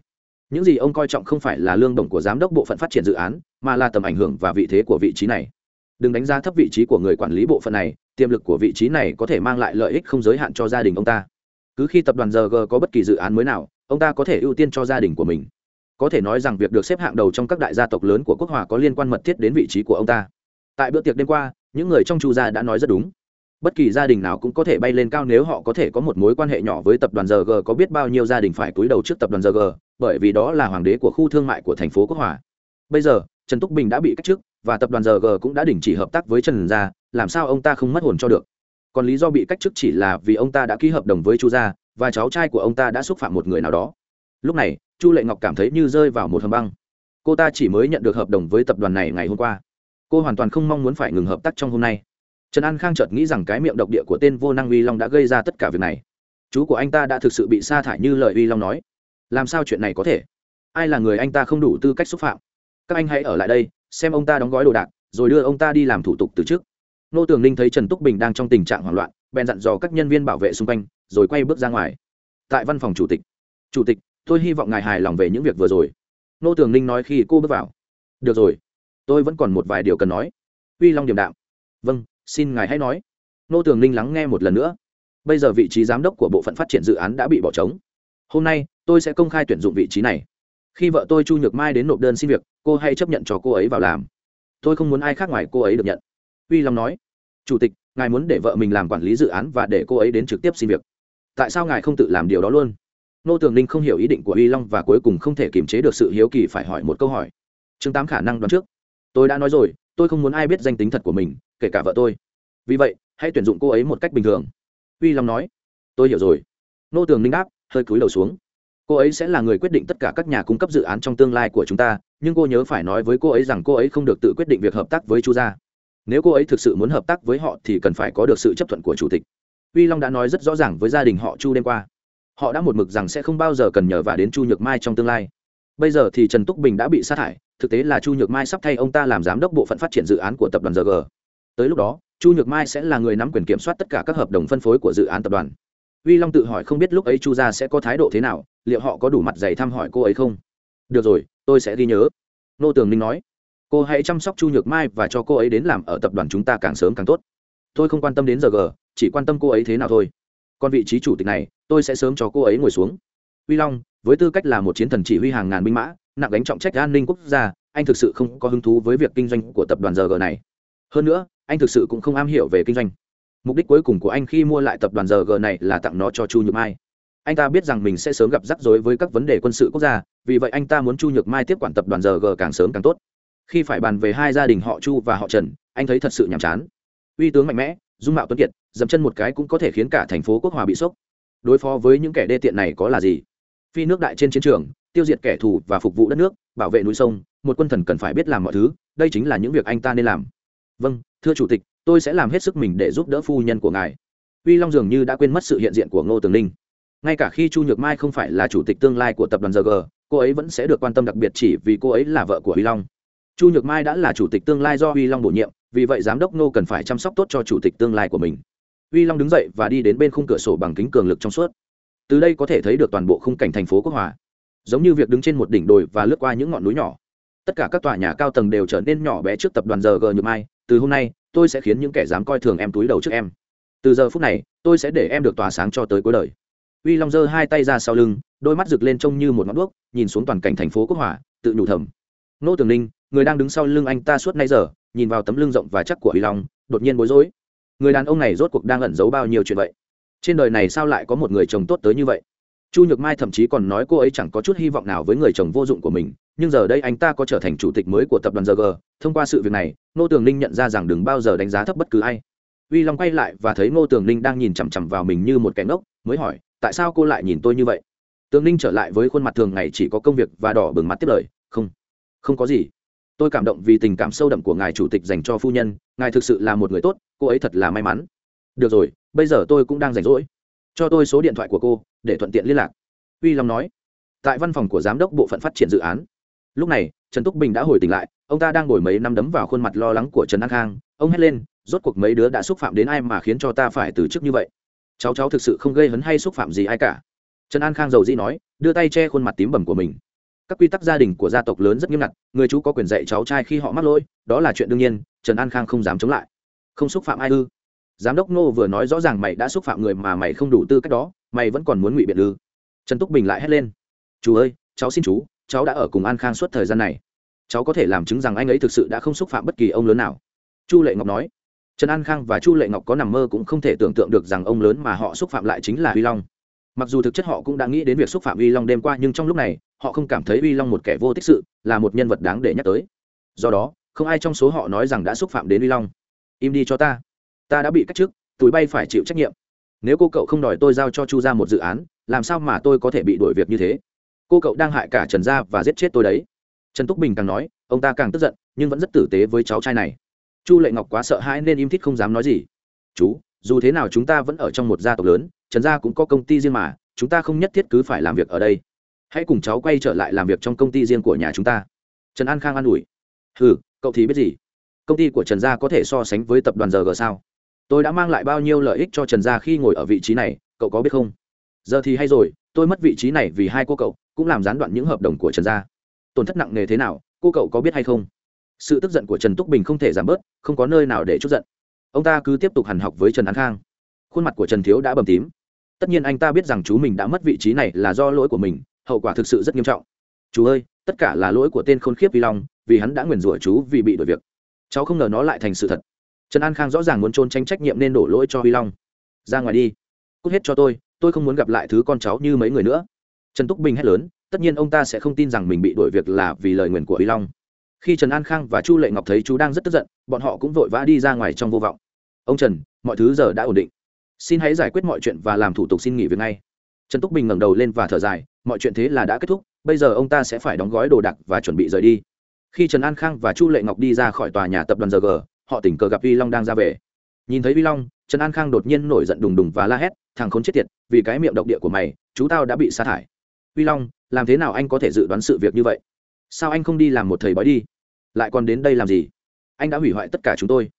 Những gì ông coi trọng không phải là lương đồng của giám đốc bộ phận phát triển dự án, mà là tầm ảnh hưởng và vị thế của vị trí này. Đừng đánh giá thấp vị trí của người quản lý bộ phận này, tiềm lực của vị trí này có thể mang lại lợi ích không giới hạn cho gia đình ông ta. Cứ khi tập đoàn rg có bất kỳ dự án mới nào, ông ta có thể ưu tiên cho gia đình của mình. Có thể nói rằng việc được xếp hạng đầu trong các đại gia tộc lớn của quốc hòa có liên quan mật thiết đến vị trí của ông ta. Tại bữa tiệc đêm qua, những người trong chu gia đã nói rất đúng bất kỳ gia đình nào cũng có thể bay lên cao nếu họ có thể có một mối quan hệ nhỏ với tập đoàn rg có biết bao nhiêu gia đình phải cúi đầu trước tập đoàn rg bởi vì đó là hoàng đế của khu thương mại của thành phố quốc hòa. Bây giờ, trần túc bình đã bị cách chức và tập đoàn rg cũng đã đình chỉ hợp tác với trần gia, làm sao ông ta không mất hồn cho được? Còn lý do bị cách chức chỉ là vì ông ta đã ký hợp đồng với chu gia và cháu trai của ông ta đã xúc phạm một người nào đó. Lúc này, chu lệ ngọc cảm thấy như rơi vào một hầm băng. Cô ta chỉ mới nhận được hợp đồng với tập đoàn này ngày hôm qua. Cô hoàn toàn không mong muốn phải ngừng hợp tác trong hôm nay trần an khang chợt nghĩ rằng cái miệng độc địa của tên vô năng uy long đã gây ra tất cả việc này. Chú của anh ta đã thực sự bị sa thải như lời uy long nói. Làm sao chuyện này có thể? Ai là người anh ta không đủ tư cách xúc phạm? Các anh hãy ở lại đây, xem ông ta đóng gói đồ đạc, rồi đưa ông ta đi làm thủ tục từ trước. Nô tường ninh thấy trần túc bình đang trong tình trạng hoảng loạn, bèn dặn dò các nhân viên bảo vệ xung quanh, rồi quay bước ra ngoài. Tại văn phòng chủ tịch. Chủ tịch, tôi hy vọng ngài hài lòng về những việc vừa rồi. Nô tường ninh nói khi cô bước vào. Được rồi, tôi vẫn còn một vài điều cần nói. Uy long điềm đạm. Vâng xin ngài hãy nói. Nô tường ninh lắng nghe một lần nữa. Bây giờ vị trí giám đốc của bộ phận phát triển dự án đã bị bỏ trống. Hôm nay, tôi sẽ công khai tuyển dụng vị trí này. Khi vợ tôi chu nhược mai đến nộp đơn xin việc, cô hãy chấp nhận cho cô ấy vào làm. Tôi không muốn ai khác ngoài cô ấy được nhận. Uy long nói, chủ tịch, ngài muốn để vợ mình làm quản lý dự án và để cô ấy đến trực tiếp xin việc. Tại sao ngài không tự làm điều đó luôn? Nô tường ninh không hiểu ý định của uy long và cuối cùng không thể kiềm chế được sự hiếu kỳ phải hỏi một câu hỏi. Chương tám khả năng đoán trước. Tôi đã nói rồi tôi không muốn ai biết danh tính thật của mình, kể cả vợ tôi. Vì vậy, hãy tuyển dụng cô ấy một cách bình thường. Uy long nói. Tôi hiểu rồi. Nô tường ninh đáp, hơi cúi đầu xuống. Cô ấy sẽ là người quyết định tất cả các nhà cung cấp dự án trong tương lai của chúng ta, nhưng cô nhớ phải nói với cô ấy rằng cô ấy không được tự quyết định việc hợp tác với chu gia. Nếu cô ấy thực sự muốn hợp tác với họ thì cần phải có được sự chấp thuận của chủ tịch. Uy long đã nói rất rõ ràng với gia đình họ chu đêm qua. Họ đã một mực rằng sẽ không bao giờ cần nhờ vả đến chu nhược mai trong tương lai bây giờ thì trần túc bình đã bị sát hại, thực tế là chu nhược mai sắp thay ông ta làm giám đốc bộ phận phát triển dự án của tập đoàn rg tới lúc đó, chu nhược mai sẽ là người nắm quyền kiểm soát tất cả các hợp đồng phân phối của dự án tập đoàn. Uy long tự hỏi không biết lúc ấy chu gia sẽ có thái độ thế nào, liệu họ có đủ mặt dày thăm hỏi cô ấy không? Được rồi, tôi sẽ ghi nhớ. Nô tường ninh nói. Cô hãy chăm sóc chu nhược mai và cho cô ấy đến làm ở tập đoàn chúng ta càng sớm càng tốt. Tôi không quan tâm đến giờ g, chỉ quan tâm cô ấy thế nào thôi. Còn vị trí chủ tịch này, tôi sẽ sớm cho cô ấy ngồi xuống. Uy long với tư cách là một chiến thần chỉ huy hàng ngàn binh mã, nặng đánh trọng trách an ninh quốc gia, anh thực sự không có hứng thú với việc kinh doanh của tập đoàn rg này. Hơn nữa, anh thực sự cũng không am hiểu về kinh doanh. Mục đích cuối cùng của anh khi mua lại tập đoàn RG g này là tặng nó cho chu nhược mai. Anh ta biết rằng mình sẽ sớm gặp rắc rối với các vấn đề quân sự quốc gia, vì vậy anh ta muốn chu nhược mai tiếp quản tập đoàn RG g càng sớm càng tốt. Khi phải bàn về hai gia đình họ chu và họ trần, anh thấy thật sự nhàm chán. Uy tướng mạnh mẽ, dung mạo tuấn kiệt, dậm chân một cái cũng có thể khiến cả thành phố quốc hòa bị sốc. Đối phó với những kẻ đê tiện này có là gì? Phi nước đại trên chiến trường tiêu diệt kẻ thù và phục vụ đất nước bảo vệ núi sông một quân thần cần phải biết làm mọi thứ đây chính là những việc anh ta nên làm. Vâng thưa chủ tịch tôi sẽ làm hết sức mình để giúp đỡ phu nhân của ngài. Uy long dường như đã quên mất sự hiện diện của ngô tường ninh ngay cả khi chu nhược mai không phải là chủ tịch tương lai của tập đoàn G, cô ấy vẫn sẽ được quan tâm đặc biệt chỉ vì cô ấy là vợ của uy long. Chu nhược mai đã là chủ tịch tương lai do uy long bổ nhiệm vì vậy giám đốc ngô cần phải chăm sóc tốt cho chủ tịch tương lai của mình. Uy long đứng dậy và đi đến bên khung cửa sổ bằng kính cường lực trong suốt từ đây có thể thấy được toàn bộ khung cảnh thành phố quốc hòa. Giống như việc đứng trên một đỉnh đồi và lướt qua những ngọn núi nhỏ. Tất cả các tòa nhà cao tầng đều trở nên nhỏ bé trước tập đoàn giờ g nhược mai. Từ hôm nay, tôi sẽ khiến những kẻ dám coi thường em túi đầu trước em. Từ giờ phút này, tôi sẽ để em được tỏa sáng cho tới cuối đời. Uy long giơ hai tay ra sau lưng, đôi mắt rực lên trông như một ngọn đuốc, nhìn xuống toàn cảnh thành phố quốc hòa, tự nhủ thầm. Nô tường ninh người đang đứng sau lưng anh ta suốt nay giờ, nhìn vào tấm lưng rộng và chắc của uy long, đột nhiên bối rối. Người đàn ông này rốt cuộc đang ẩn giấu bao nhiêu chuyện vậy? Trên đời này sao lại có một người chồng tốt tới như vậy? Chu nhược mai thậm chí còn nói cô ấy chẳng có chút hy vọng nào với người chồng vô dụng của mình, nhưng giờ đây anh ta có trở thành chủ tịch mới của tập đoàn g thông qua sự việc này, ngô tường ninh nhận ra rằng đừng bao giờ đánh giá thấp bất cứ ai. Uy long quay lại và thấy ngô tường ninh đang nhìn chằm chằm vào mình như một kẻ ngốc, mới hỏi, tại sao cô lại nhìn tôi như vậy? Tường ninh trở lại với khuôn mặt thường ngày chỉ có công việc và đỏ bừng mặt tiếp lời, không không có gì. Tôi cảm động vì tình cảm sâu đậm của ngài chủ tịch dành cho phu nhân, ngài thực sự là một người tốt, cô ấy thật là may mắn. Được rồi bây giờ tôi cũng đang rảnh rỗi. Cho tôi số điện thoại của cô, để thuận tiện liên lạc. Uy long nói. Tại văn phòng của giám đốc bộ phận phát triển dự án. Lúc này, trần túc bình đã hồi tỉnh lại, ông ta đang ngồi mấy năm đấm vào khuôn mặt lo lắng của trần an khang. Ông hét lên, rốt cuộc mấy đứa đã xúc phạm đến ai mà khiến cho ta phải từ chức như vậy? Cháu cháu thực sự không gây hấn hay xúc phạm gì ai cả. Trần an khang giàu dĩ nói, đưa tay che khuôn mặt tím bầm của mình. Các quy tắc gia đình của gia tộc lớn rất nghiêm ngặt, người chú có quyền dạy cháu trai khi họ mắc lỗi, đó là chuyện đương nhiên. Trần an khang không dám chống lại. Không xúc phạm ai ư? Giám đốc nô vừa nói rõ ràng mày đã xúc phạm người mà mày không đủ tư cách đó, mày vẫn còn muốn ngụy biện ư. Trần túc bình lại hét lên. Chú ơi, cháu xin chú, cháu đã ở cùng an khang suốt thời gian này. Cháu có thể làm chứng rằng anh ấy thực sự đã không xúc phạm bất kỳ ông lớn nào. Chu lệ ngọc nói. Trần an khang và chu lệ ngọc có nằm mơ cũng không thể tưởng tượng được rằng ông lớn mà họ xúc phạm lại chính là uy long. Mặc dù thực chất họ cũng đã nghĩ đến việc xúc phạm uy long đêm qua, nhưng trong lúc này, họ không cảm thấy uy long một kẻ vô tích sự, là một nhân vật đáng để nhắc tới. Do đó, không ai trong số họ nói rằng đã xúc phạm đến uy long. Im đi cho ta ta đã bị cách chức túi bay phải chịu trách nhiệm. Nếu cô cậu không đòi tôi giao cho chu ra một dự án, làm sao mà tôi có thể bị đuổi việc như thế? Cô cậu đang hại cả trần gia và giết chết tôi đấy. Trần túc bình càng nói, ông ta càng tức giận, nhưng vẫn rất tử tế với cháu trai này. Chu lệ ngọc quá sợ hãi nên im thít không dám nói gì. Chú, dù thế nào chúng ta vẫn ở trong một gia tộc lớn, trần gia cũng có công ty riêng mà, chúng ta không nhất thiết cứ phải làm việc ở đây. Hãy cùng cháu quay trở lại làm việc trong công ty riêng của nhà chúng ta. Trần an khang an ủi ừ cậu thì biết gì? Công ty của trần gia có thể so sánh với tập đoàn g sao? Tôi đã mang lại bao nhiêu lợi ích cho trần gia khi ngồi ở vị trí này, cậu có biết không? Giờ thì hay rồi, tôi mất vị trí này vì hai cô cậu, cũng làm gián đoạn những hợp đồng của trần gia. Tổn thất nặng nề thế nào, cô cậu có biết hay không? Sự tức giận của trần túc bình không thể giảm bớt, không có nơi nào để chút giận. Ông ta cứ tiếp tục hằn học với trần an khang. Khuôn mặt của trần thiếu đã bầm tím. Tất nhiên anh ta biết rằng chú mình đã mất vị trí này là do lỗi của mình, hậu quả thực sự rất nghiêm trọng. Chú ơi, tất cả là lỗi của tên khôn khiếp vi long, vì hắn đã nguyền rủa chú vì bị đuổi việc. Cháu không ngờ nó lại thành sự thật trần an khang rõ ràng muốn trôn tranh trách nhiệm nên đổ lỗi cho vi long. Ra ngoài đi. Cút hết cho tôi tôi không muốn gặp lại thứ con cháu như mấy người nữa. Trần túc bình hét lớn, tất nhiên ông ta sẽ không tin rằng mình bị đuổi việc là vì lời nguyền của vi long. Khi trần an khang và chu lệ ngọc thấy chú đang rất tức giận, bọn họ cũng vội vã đi ra ngoài trong vô vọng. Ông trần, mọi thứ giờ đã ổn định. Xin hãy giải quyết mọi chuyện và làm thủ tục xin nghỉ việc ngay. Trần túc bình ngẩng đầu lên và thở dài, mọi chuyện thế là đã kết thúc, bây giờ ông ta sẽ phải đóng gói đồ đạc và chuẩn bị rời đi. Khi trần an khang và chu lệ ngọc đi ra khỏi tòa nhà tập đoàn g họ tình cờ gặp vi long đang ra về. Nhìn thấy vi long, trần an khang đột nhiên nổi giận đùng đùng và la hét, thằng khốn chết tiệt, vì cái miệng độc địa của mày, chú tao đã bị sa thải. Vi long, làm thế nào anh có thể dự đoán sự việc như vậy? Sao anh không đi làm một thầy bói đi? Lại còn đến đây làm gì? Anh đã hủy hoại tất cả chúng tôi.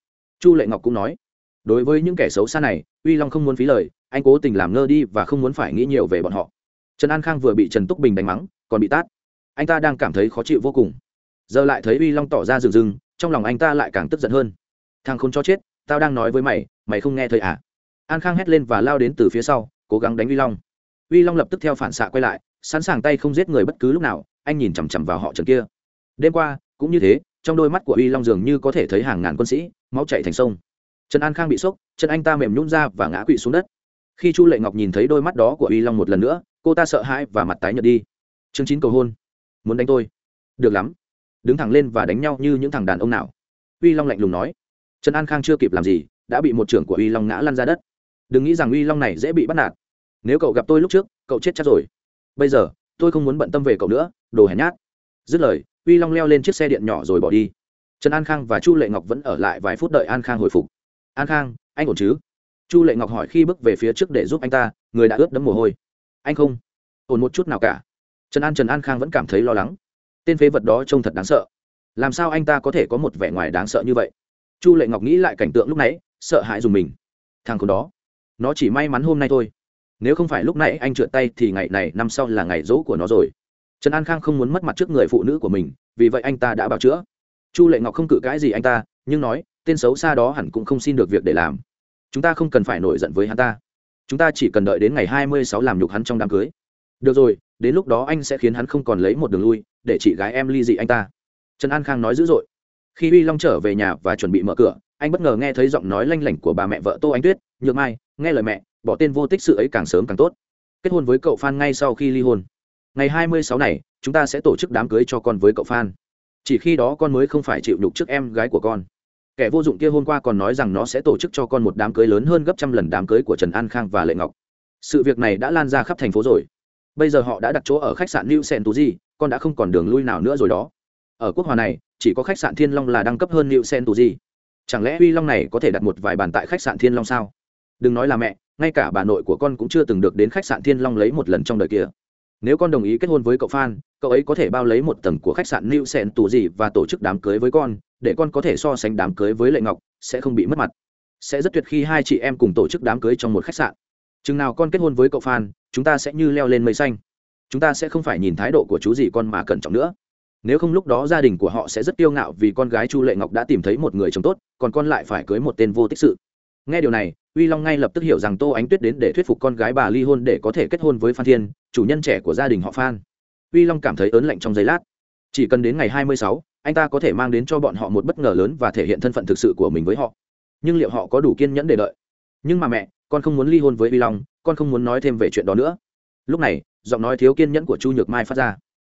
Chu lệ ngọc cũng nói. Đối với những kẻ xấu xa này uy long không muốn phí lời, anh cố tình làm ngơ đi và không muốn phải nghĩ nhiều về bọn họ. Trần an khang vừa bị trần túc bình đánh mắng, còn bị tát. Anh ta đang cảm thấy khó chịu vô cùng. Giờ lại thấy uy long tỏ ra rừng rừng trong lòng anh ta lại càng tức giận hơn. Thằng không cho chết, tao đang nói với mày mày không nghe thấy à? An khang hét lên và lao đến từ phía sau, cố gắng đánh uy long. Uy long lập tức theo phản xạ quay lại, sẵn sàng tay không giết người bất cứ lúc nào, anh nhìn chằm chằm vào họ trần kia. Đêm qua, cũng như thế, trong đôi mắt của uy long dường như có thể thấy hàng ngàn quân sĩ, máu chạy thành sông. Trần an khang bị sốc, chân anh ta mềm nhún ra và ngã quỵ xuống đất. Khi chu lệ ngọc nhìn thấy đôi mắt đó của uy long một lần nữa, cô ta sợ hãi và mặt tái nhợt đi. Chương chín cầu hôn. Muốn đánh tôi. Được lắm đứng thẳng lên và đánh nhau như những thằng đàn ông nào. Uy long lạnh lùng nói. Trần an khang chưa kịp làm gì, đã bị một trưởng của uy long ngã lăn ra đất. Đừng nghĩ rằng uy long này dễ bị bắt nạt. Nếu cậu gặp tôi lúc trước, cậu chết chắc rồi. Bây giờ, tôi không muốn bận tâm về cậu nữa, đồ hèn nhát. Dứt lời, uy long leo lên chiếc xe điện nhỏ rồi bỏ đi. Trần an khang và chu lệ ngọc vẫn ở lại vài phút đợi an khang hồi phục. An khang, anh ổn chứ? Chu lệ ngọc hỏi khi bước về phía trước để giúp anh ta, người đã ướt đẫm mồ hôi. Anh không, ổn một chút nào cả. Trần an trần an khang vẫn cảm thấy lo lắng tên phế vật đó trông thật đáng sợ. Làm sao anh ta có thể có một vẻ ngoài đáng sợ như vậy? Chu lệ ngọc nghĩ lại cảnh tượng lúc nãy, sợ hãi dùng mình. Thằng con đó, nó chỉ may mắn hôm nay thôi. Nếu không phải lúc nãy anh trượt tay thì ngày này, năm sau là ngày dỗ của nó rồi. Trần an khang không muốn mất mặt trước người phụ nữ của mình, vì vậy anh ta đã bảo chữa. Chu lệ ngọc không cự cãi gì anh ta, nhưng nói, tên xấu xa đó hẳn cũng không xin được việc để làm. Chúng ta không cần phải nổi giận với hắn ta. Chúng ta chỉ cần đợi đến ngày hai mươi sáu làm nhục hắn trong đám cưới. Được rồi đến lúc đó anh sẽ khiến hắn không còn lấy một đường lui, để chị gái em ly dị anh ta. Trần an khang nói dữ dội. Khi uy long trở về nhà và chuẩn bị mở cửa, anh bất ngờ nghe thấy giọng nói lanh lảnh của bà mẹ vợ tô Anh tuyết, nhược mai, nghe lời mẹ, bỏ tên vô tích sự ấy càng sớm càng tốt. Kết hôn với cậu phan ngay sau khi ly hôn. Ngày hai mươi sáu này, chúng ta sẽ tổ chức đám cưới cho con với cậu phan. Chỉ khi đó con mới không phải chịu nhục trước em gái của con. Kẻ vô dụng kia hôm qua còn nói rằng nó sẽ tổ chức cho con một đám cưới lớn hơn gấp trăm lần đám cưới của trần an khang và lệ ngọc. Sự việc này đã lan ra khắp thành phố rồi bây giờ họ đã đặt chỗ ở khách sạn new sen tú di con đã không còn đường lui nào nữa rồi đó. Ở quốc hòa này, chỉ có khách sạn thiên long là đăng cấp hơn new sen tú di chẳng lẽ Huy long này có thể đặt một vài bàn tại khách sạn thiên long sao? Đừng nói là mẹ, ngay cả bà nội của con cũng chưa từng được đến khách sạn thiên long lấy một lần trong đời kia. Nếu con đồng ý kết hôn với cậu phan, cậu ấy có thể bao lấy một tầng của khách sạn new sen tù gì và tổ chức đám cưới với con, để con có thể so sánh đám cưới với lệ ngọc, sẽ không bị mất mặt. Sẽ rất tuyệt khi hai chị em cùng tổ chức đám cưới trong một khách sạn. Chừng nào con kết hôn với cậu phan chúng ta sẽ như leo lên mây xanh. Chúng ta sẽ không phải nhìn thái độ của chú gì con mà cẩn trọng nữa. Nếu không lúc đó gia đình của họ sẽ rất kiêu ngạo vì con gái chu lệ ngọc đã tìm thấy một người chồng tốt, còn con lại phải cưới một tên vô tích sự. Nghe điều này, uy long ngay lập tức hiểu rằng tô ánh tuyết đến để thuyết phục con gái bà ly hôn để có thể kết hôn với phan thiên, chủ nhân trẻ của gia đình họ phan. Uy long cảm thấy ớn lạnh trong giây lát. Chỉ cần đến ngày hai mươi sáu, anh ta có thể mang đến cho bọn họ một bất ngờ lớn và thể hiện thân phận thực sự của mình với họ. Nhưng liệu họ có đủ kiên nhẫn để đợi? Nhưng mà mẹ, con không muốn ly hôn với Vi long, con không muốn nói thêm về chuyện đó nữa. Lúc này, giọng nói thiếu kiên nhẫn của chu nhược mai phát ra.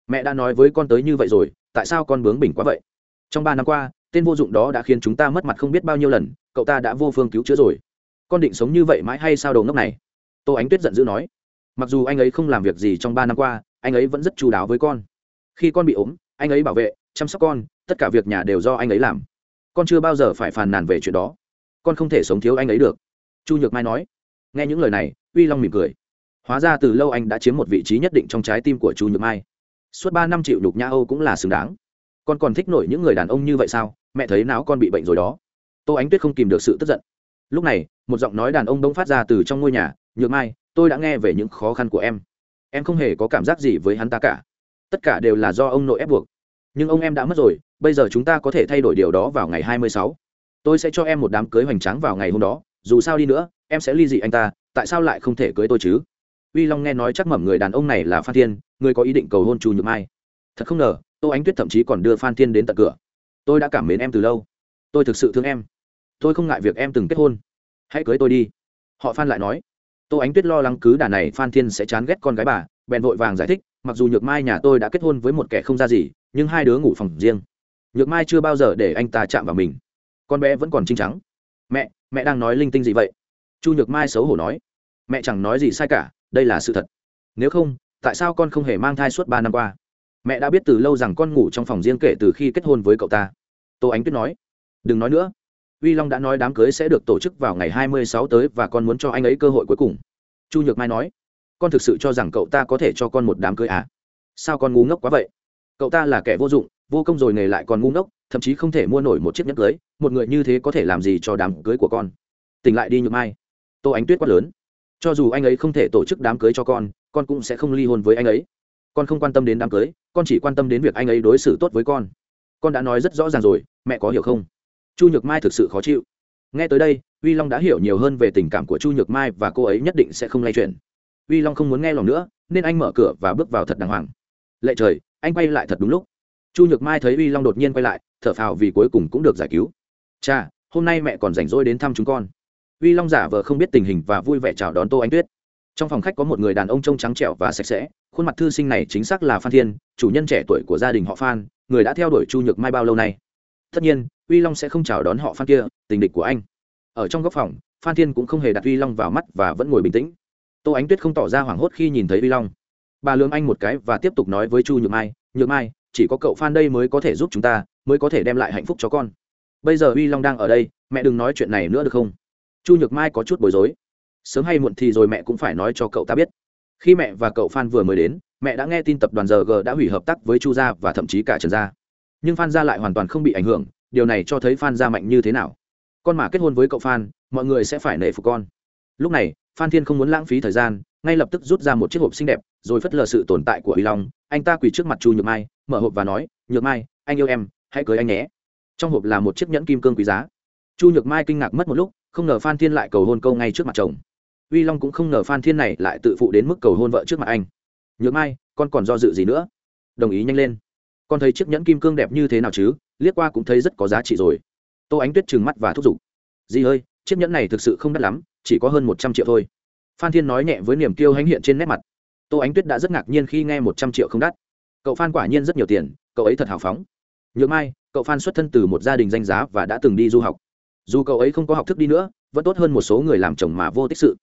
Mẹ đã nói với con tới như vậy rồi, tại sao con bướng bỉnh quá vậy? Trong ba năm qua, tên vô dụng đó đã khiến chúng ta mất mặt không biết bao nhiêu lần, cậu ta đã vô phương cứu chữa rồi. Con định sống như vậy mãi hay sao đầu ngốc này? Tô ánh tuyết giận dữ nói. Mặc dù anh ấy không làm việc gì trong ba năm qua, anh ấy vẫn rất chú đáo với con. Khi con bị ốm, anh ấy bảo vệ, chăm sóc con, tất cả việc nhà đều do anh ấy làm. Con chưa bao giờ phải phàn nàn về chuyện đó. Con không thể sống thiếu anh ấy được chu nhược mai nói. Nghe những lời này, uy long mỉm cười. Hóa ra từ lâu anh đã chiếm một vị trí nhất định trong trái tim của chu nhược mai. Suốt ba năm chịu đục nhã âu cũng là xứng đáng. Con còn thích nổi những người đàn ông như vậy sao? Mẹ thấy não con bị bệnh rồi đó. Tô ánh tuyết không kìm được sự tức giận. Lúc này, một giọng nói đàn ông bỗng phát ra từ trong ngôi nhà. Nhược mai, tôi đã nghe về những khó khăn của em. Em không hề có cảm giác gì với hắn ta cả. Tất cả đều là do ông nội ép buộc. Nhưng ông em đã mất rồi, bây giờ chúng ta có thể thay đổi điều đó vào ngày hai mươi sáu. Tôi sẽ cho em một đám cưới hoành tráng vào ngày hôm đó dù sao đi nữa, em sẽ ly dị anh ta, tại sao lại không thể cưới tôi chứ? Uy long nghe nói chắc mẩm người đàn ông này là phan thiên, người có ý định cầu hôn chu nhược mai. Thật không ngờ, tô ánh tuyết thậm chí còn đưa phan thiên đến tận cửa. Tôi đã cảm mến em từ lâu. Tôi thực sự thương em. Tôi không ngại việc em từng kết hôn. Hãy cưới tôi đi. Họ phan lại nói. Tô ánh tuyết lo lắng cứ đà này phan thiên sẽ chán ghét con gái bà, bèn vội vàng giải thích, mặc dù nhược mai nhà tôi đã kết hôn với một kẻ không ra gì, nhưng hai đứa ngủ phòng riêng. Nhược mai chưa bao giờ để anh ta chạm vào mình. Con bé vẫn còn trinh trắng mẹ mẹ đang nói linh tinh gì vậy? Chu nhược mai xấu hổ nói. Mẹ chẳng nói gì sai cả, đây là sự thật. Nếu không, tại sao con không hề mang thai suốt ba năm qua? Mẹ đã biết từ lâu rằng con ngủ trong phòng riêng kể từ khi kết hôn với cậu ta. Tô ánh tuyết nói. Đừng nói nữa. Uy long đã nói đám cưới sẽ được tổ chức vào ngày hai mươi sáu tới và con muốn cho anh ấy cơ hội cuối cùng. Chu nhược mai nói. Con thực sự cho rằng cậu ta có thể cho con một đám cưới à? Sao con ngu ngốc quá vậy? Cậu ta là kẻ vô dụng, vô công rồi nghề lại còn ngu ngốc, thậm chí không thể mua nổi một chiếc nhẫn cưới một người như thế có thể làm gì cho đám cưới của con? Tỉnh lại đi, nhược mai. Tô ánh tuyết quát lớn. Cho dù anh ấy không thể tổ chức đám cưới cho con con cũng sẽ không ly hôn với anh ấy. Con không quan tâm đến đám cưới, con chỉ quan tâm đến việc anh ấy đối xử tốt với con. Con đã nói rất rõ ràng rồi, mẹ có hiểu không? Chu nhược mai thực sự khó chịu. Nghe tới đây, uy long đã hiểu nhiều hơn về tình cảm của chu nhược mai và cô ấy nhất định sẽ không lay chuyển. Uy long không muốn nghe lòng nữa, nên anh mở cửa và bước vào thật đàng hoàng. Lệ trời, anh quay lại thật đúng lúc. Chu nhược mai thấy uy long đột nhiên quay lại, thở phào vì cuối cùng cũng được giải cứu cha, hôm nay mẹ còn rảnh rỗi đến thăm chúng con. Uy long giả vờ không biết tình hình và vui vẻ chào đón tô ánh tuyết. Trong phòng khách có một người đàn ông trông trắng trẻo và sạch sẽ, khuôn mặt thư sinh này chính xác là phan thiên, chủ nhân trẻ tuổi của gia đình họ phan, người đã theo đuổi chu nhược mai bao lâu nay. Tất nhiên, uy long sẽ không chào đón họ phan kia, tình địch của anh. Ở trong góc phòng, phan thiên cũng không hề đặt uy long vào mắt và vẫn ngồi bình tĩnh. Tô ánh tuyết không tỏ ra hoảng hốt khi nhìn thấy uy long. Bà lương anh một cái và tiếp tục nói với chu nhược mai nhược mai, chỉ có cậu phan đây mới có thể giúp chúng ta, mới có thể đem lại hạnh phúc cho con bây giờ uy long đang ở đây, mẹ đừng nói chuyện này nữa được không? Chu nhược mai có chút bối rối. Sớm hay muộn thì rồi mẹ cũng phải nói cho cậu ta biết. Khi mẹ và cậu phan vừa mới đến, mẹ đã nghe tin tập đoàn giờ g đã hủy hợp tác với chu gia và thậm chí cả trần gia. Nhưng phan gia lại hoàn toàn không bị ảnh hưởng, điều này cho thấy phan gia mạnh như thế nào. Con mà kết hôn với cậu phan, mọi người sẽ phải nể phục con. Lúc này, phan thiên không muốn lãng phí thời gian, ngay lập tức rút ra một chiếc hộp xinh đẹp, rồi phất lờ sự tồn tại của uy long. Anh ta quỳ trước mặt chu nhược mai, mở hộp và nói, nhược mai, anh yêu em, hãy cưới anh nhé trong hộp là một chiếc nhẫn kim cương quý giá. Chu nhược mai kinh ngạc mất một lúc, không ngờ phan thiên lại cầu hôn câu ngay trước mặt chồng. Uy long cũng không ngờ phan thiên này lại tự phụ đến mức cầu hôn vợ trước mặt anh. Nhược mai, con còn do dự gì nữa? Đồng ý nhanh lên. Con thấy chiếc nhẫn kim cương đẹp như thế nào chứ? Liếc qua cũng thấy rất có giá trị rồi. Tô ánh tuyết trừng mắt và thúc giục. Dì ơi, chiếc nhẫn này thực sự không đắt lắm, chỉ có hơn một trăm triệu thôi. Phan thiên nói nhẹ với niềm kiêu hãnh hiện trên nét mặt. Tô ánh tuyết đã rất ngạc nhiên khi nghe một trăm triệu không đắt. Cậu phan quả nhiên rất nhiều tiền, cậu ấy thật hào phóng nhược mai, cậu phan xuất thân từ một gia đình danh giá và đã từng đi du học. Dù cậu ấy không có học thức đi nữa, vẫn tốt hơn một số người làm chồng mà vô tích sự.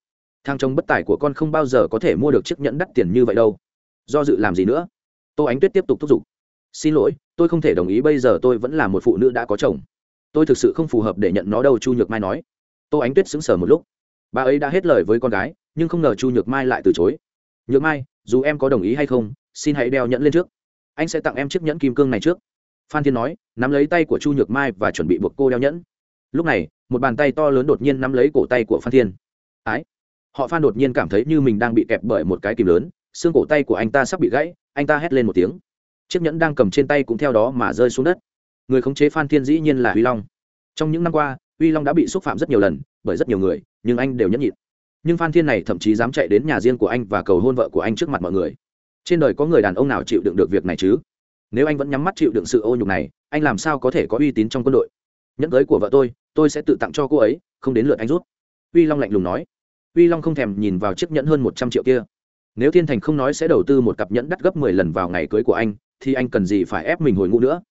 Thang chồng bất tài của con không bao giờ có thể mua được chiếc nhẫn đắt tiền như vậy đâu. Do dự làm gì nữa? Tô ánh tuyết tiếp tục thúc giục. Xin lỗi, tôi không thể đồng ý bây giờ tôi vẫn là một phụ nữ đã có chồng. Tôi thực sự không phù hợp để nhận nó đâu, chu nhược mai nói. Tô ánh tuyết sững sờ một lúc. Bà ấy đã hết lời với con gái, nhưng không ngờ chu nhược mai lại từ chối. Nhược mai, dù em có đồng ý hay không, xin hãy đeo nhẫn lên trước. Anh sẽ tặng em chiếc nhẫn kim cương này trước phan thiên nói, nắm lấy tay của chu nhược mai và chuẩn bị buộc cô đeo nhẫn. Lúc này, một bàn tay to lớn đột nhiên nắm lấy cổ tay của phan thiên. Ái! Họ phan đột nhiên cảm thấy như mình đang bị kẹp bởi một cái kìm lớn, xương cổ tay của anh ta sắp bị gãy, anh ta hét lên một tiếng. Chiếc nhẫn đang cầm trên tay cũng theo đó mà rơi xuống đất. Người khống chế phan thiên dĩ nhiên là huy long. Trong những năm qua, huy long đã bị xúc phạm rất nhiều lần, bởi rất nhiều người, nhưng anh đều nhẫn nhịn. Nhưng phan thiên này thậm chí dám chạy đến nhà riêng của anh và cầu hôn vợ của anh trước mặt mọi người. Trên đời có người đàn ông nào chịu đựng được việc này chứ? Nếu anh vẫn nhắm mắt chịu đựng sự ô nhục này, anh làm sao có thể có uy tín trong quân đội? Nhẫn cưới của vợ tôi tôi sẽ tự tặng cho cô ấy, không đến lượt anh rút. Uy long lạnh lùng nói. Uy long không thèm nhìn vào chiếc nhẫn hơn một trăm triệu kia. Nếu thiên thành không nói sẽ đầu tư một cặp nhẫn đắt gấp mười lần vào ngày cưới của anh, thì anh cần gì phải ép mình hồi ngũ nữa?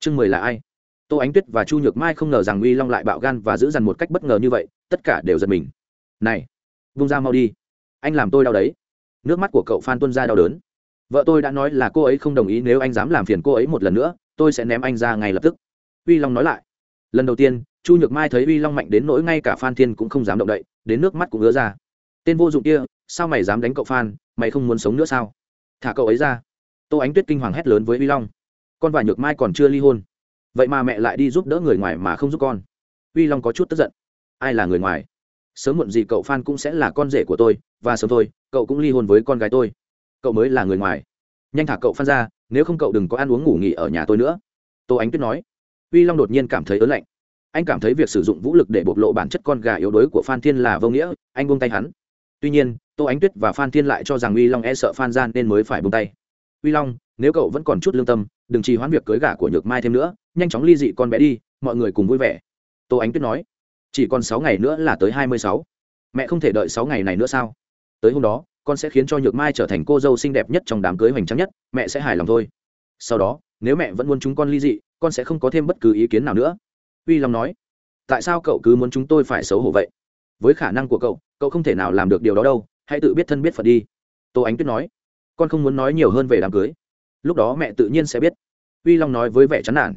Chương mười là ai? Tô ánh tuyết và chu nhược mai không ngờ rằng uy long lại bạo gan và giữ dằn một cách bất ngờ như vậy, tất cả đều giật mình. Này, vung ra mau đi. Anh làm tôi đau đấy. Nước mắt của cậu phan tuân ra đau đớn vợ tôi đã nói là cô ấy không đồng ý nếu anh dám làm phiền cô ấy một lần nữa, tôi sẽ ném anh ra ngay lập tức. Uy long nói lại. Lần đầu tiên, chu nhược mai thấy uy long mạnh đến nỗi ngay cả phan thiên cũng không dám động đậy, đến nước mắt cũng ngứa ra. Tên vô dụng kia, sao mày dám đánh cậu phan, mày không muốn sống nữa sao? Thả cậu ấy ra. Tô ánh tuyết kinh hoàng hét lớn với uy long. Con và nhược mai còn chưa ly hôn. Vậy mà mẹ lại đi giúp đỡ người ngoài mà không giúp con. Uy long có chút tức giận. Ai là người ngoài? Sớm muộn gì cậu phan cũng sẽ là con rể của tôi, và sớm thôi, cậu cũng ly hôn với con gái tôi cậu mới là người ngoài. Nhanh thả cậu phan ra, nếu không cậu đừng có ăn uống ngủ nghỉ ở nhà tôi nữa. Tô ánh tuyết nói. Uy long đột nhiên cảm thấy ớn lạnh. Anh cảm thấy việc sử dụng vũ lực để bộc lộ bản chất con gà yếu đuối của phan thiên là vô nghĩa, anh buông tay hắn. Tuy nhiên, tô ánh tuyết và phan thiên lại cho rằng uy long e sợ phan ra nên mới phải buông tay. Uy long, nếu cậu vẫn còn chút lương tâm, đừng trì hoãn việc cưới gả của nhược mai thêm nữa, nhanh chóng ly dị con bé đi, mọi người cùng vui vẻ. Tô ánh tuyết nói. Chỉ còn sáu ngày nữa là tới hai mươi sáu. Mẹ không thể đợi sáu ngày này nữa sao? Tới hôm đó con sẽ khiến cho nhược mai trở thành cô dâu xinh đẹp nhất trong đám cưới hoành tráng nhất, mẹ sẽ hài lòng thôi. Sau đó, nếu mẹ vẫn muốn chúng con ly dị, con sẽ không có thêm bất cứ ý kiến nào nữa. Uy long nói. Tại sao cậu cứ muốn chúng tôi phải xấu hổ vậy? Với khả năng của cậu cậu không thể nào làm được điều đó đâu, hãy tự biết thân biết phật đi. Tô ánh tuyết nói. Con không muốn nói nhiều hơn về đám cưới. Lúc đó mẹ tự nhiên sẽ biết. Uy long nói với vẻ chán nản.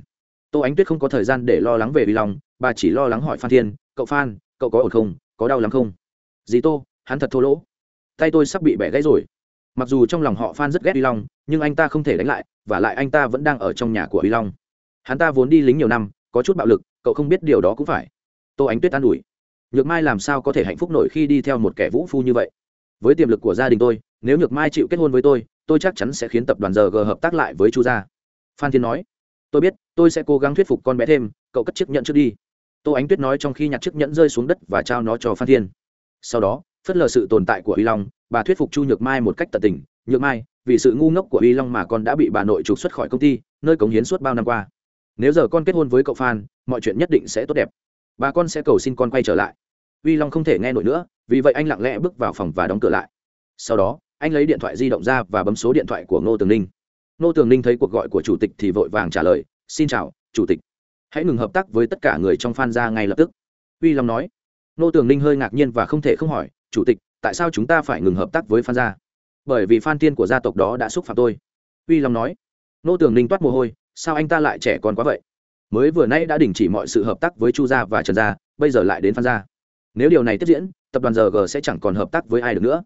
Tô ánh tuyết không có thời gian để lo lắng về uy long, bà chỉ lo lắng hỏi phan thiên, cậu phan, cậu có ổn không? Có đau lắm không? Dì tô, hắn thật thô lỗ tay tôi sắp bị bẻ gãy rồi. Mặc dù trong lòng họ phan rất ghét uy long, nhưng anh ta không thể đánh lại, và lại anh ta vẫn đang ở trong nhà của uy long. Hắn ta vốn đi lính nhiều năm, có chút bạo lực, cậu không biết điều đó cũng phải. Tô ánh tuyết an ủi. Nhược mai làm sao có thể hạnh phúc nổi khi đi theo một kẻ vũ phu như vậy? Với tiềm lực của gia đình tôi, nếu nhược mai chịu kết hôn với tôi tôi chắc chắn sẽ khiến tập đoàn giờ g hợp tác lại với chu gia. Phan thiên nói. Tôi biết, tôi sẽ cố gắng thuyết phục con bé thêm, cậu cất chiếc nhẫn trước đi. Tô ánh tuyết nói trong khi nhặt chiếc nhẫn rơi xuống đất và trao nó cho phan thiên. Sau đó phớt lờ sự tồn tại của uy long, bà thuyết phục chu nhược mai một cách tận tình, nhược mai, vì sự ngu ngốc của uy long mà con đã bị bà nội trục xuất khỏi công ty, nơi cống hiến suốt bao năm qua. Nếu giờ con kết hôn với cậu phan, mọi chuyện nhất định sẽ tốt đẹp. Bà con sẽ cầu xin con quay trở lại. Uy long không thể nghe nổi nữa, vì vậy anh lặng lẽ bước vào phòng và đóng cửa lại. Sau đó, anh lấy điện thoại di động ra và bấm số điện thoại của ngô tường ninh. Ngô tường ninh thấy cuộc gọi của chủ tịch thì vội vàng trả lời, xin chào, chủ tịch. Hãy ngừng hợp tác với tất cả người trong phan ra ngay lập tức. Uy long nói. Ngô tường ninh hơi ngạc nhiên và không thể không hỏi chủ tịch, tại sao chúng ta phải ngừng hợp tác với phan gia? Bởi vì phan tiên của gia tộc đó đã xúc phạm tôi. Uy long nói. Nô tường ninh toát mồ hôi, sao anh ta lại trẻ con quá vậy? Mới vừa nay đã đình chỉ mọi sự hợp tác với chu gia và trần gia, bây giờ lại đến phan gia. Nếu điều này tiếp diễn, tập đoàn rg sẽ chẳng còn hợp tác với ai được nữa.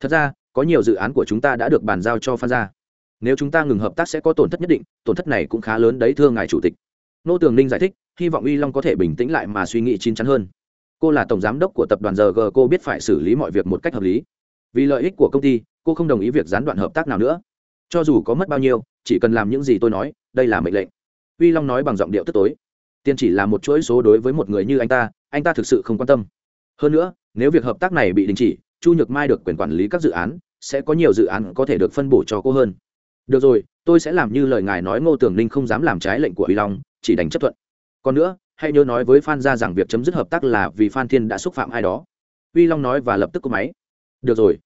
Thật ra, có nhiều dự án của chúng ta đã được bàn giao cho phan gia. Nếu chúng ta ngừng hợp tác sẽ có tổn thất nhất định, tổn thất này cũng khá lớn đấy thưa ngài chủ tịch. Nô tường ninh giải thích, hy vọng uy long có thể bình tĩnh lại mà suy nghĩ chín chắn hơn cô là tổng giám đốc của tập đoàn rg cô biết phải xử lý mọi việc một cách hợp lý. Vì lợi ích của công ty, cô không đồng ý việc gián đoạn hợp tác nào nữa. Cho dù có mất bao nhiêu, chỉ cần làm những gì tôi nói, đây là mệnh lệnh. Uy long nói bằng giọng điệu tức tối. Tiền chỉ là một chuỗi số đối với một người như anh ta anh ta thực sự không quan tâm. Hơn nữa, nếu việc hợp tác này bị đình chỉ, chu nhược mai được quyền quản lý các dự án, sẽ có nhiều dự án có thể được phân bổ cho cô hơn. Được rồi, tôi sẽ làm như lời ngài nói ngô tường ninh không dám làm trái lệnh của uy long, chỉ đành chấp thuận. Còn nữa hãy nhớ nói với phan ra rằng việc chấm dứt hợp tác là vì phan thiên đã xúc phạm ai đó. Uy long nói và lập tức cô máy. Được rồi.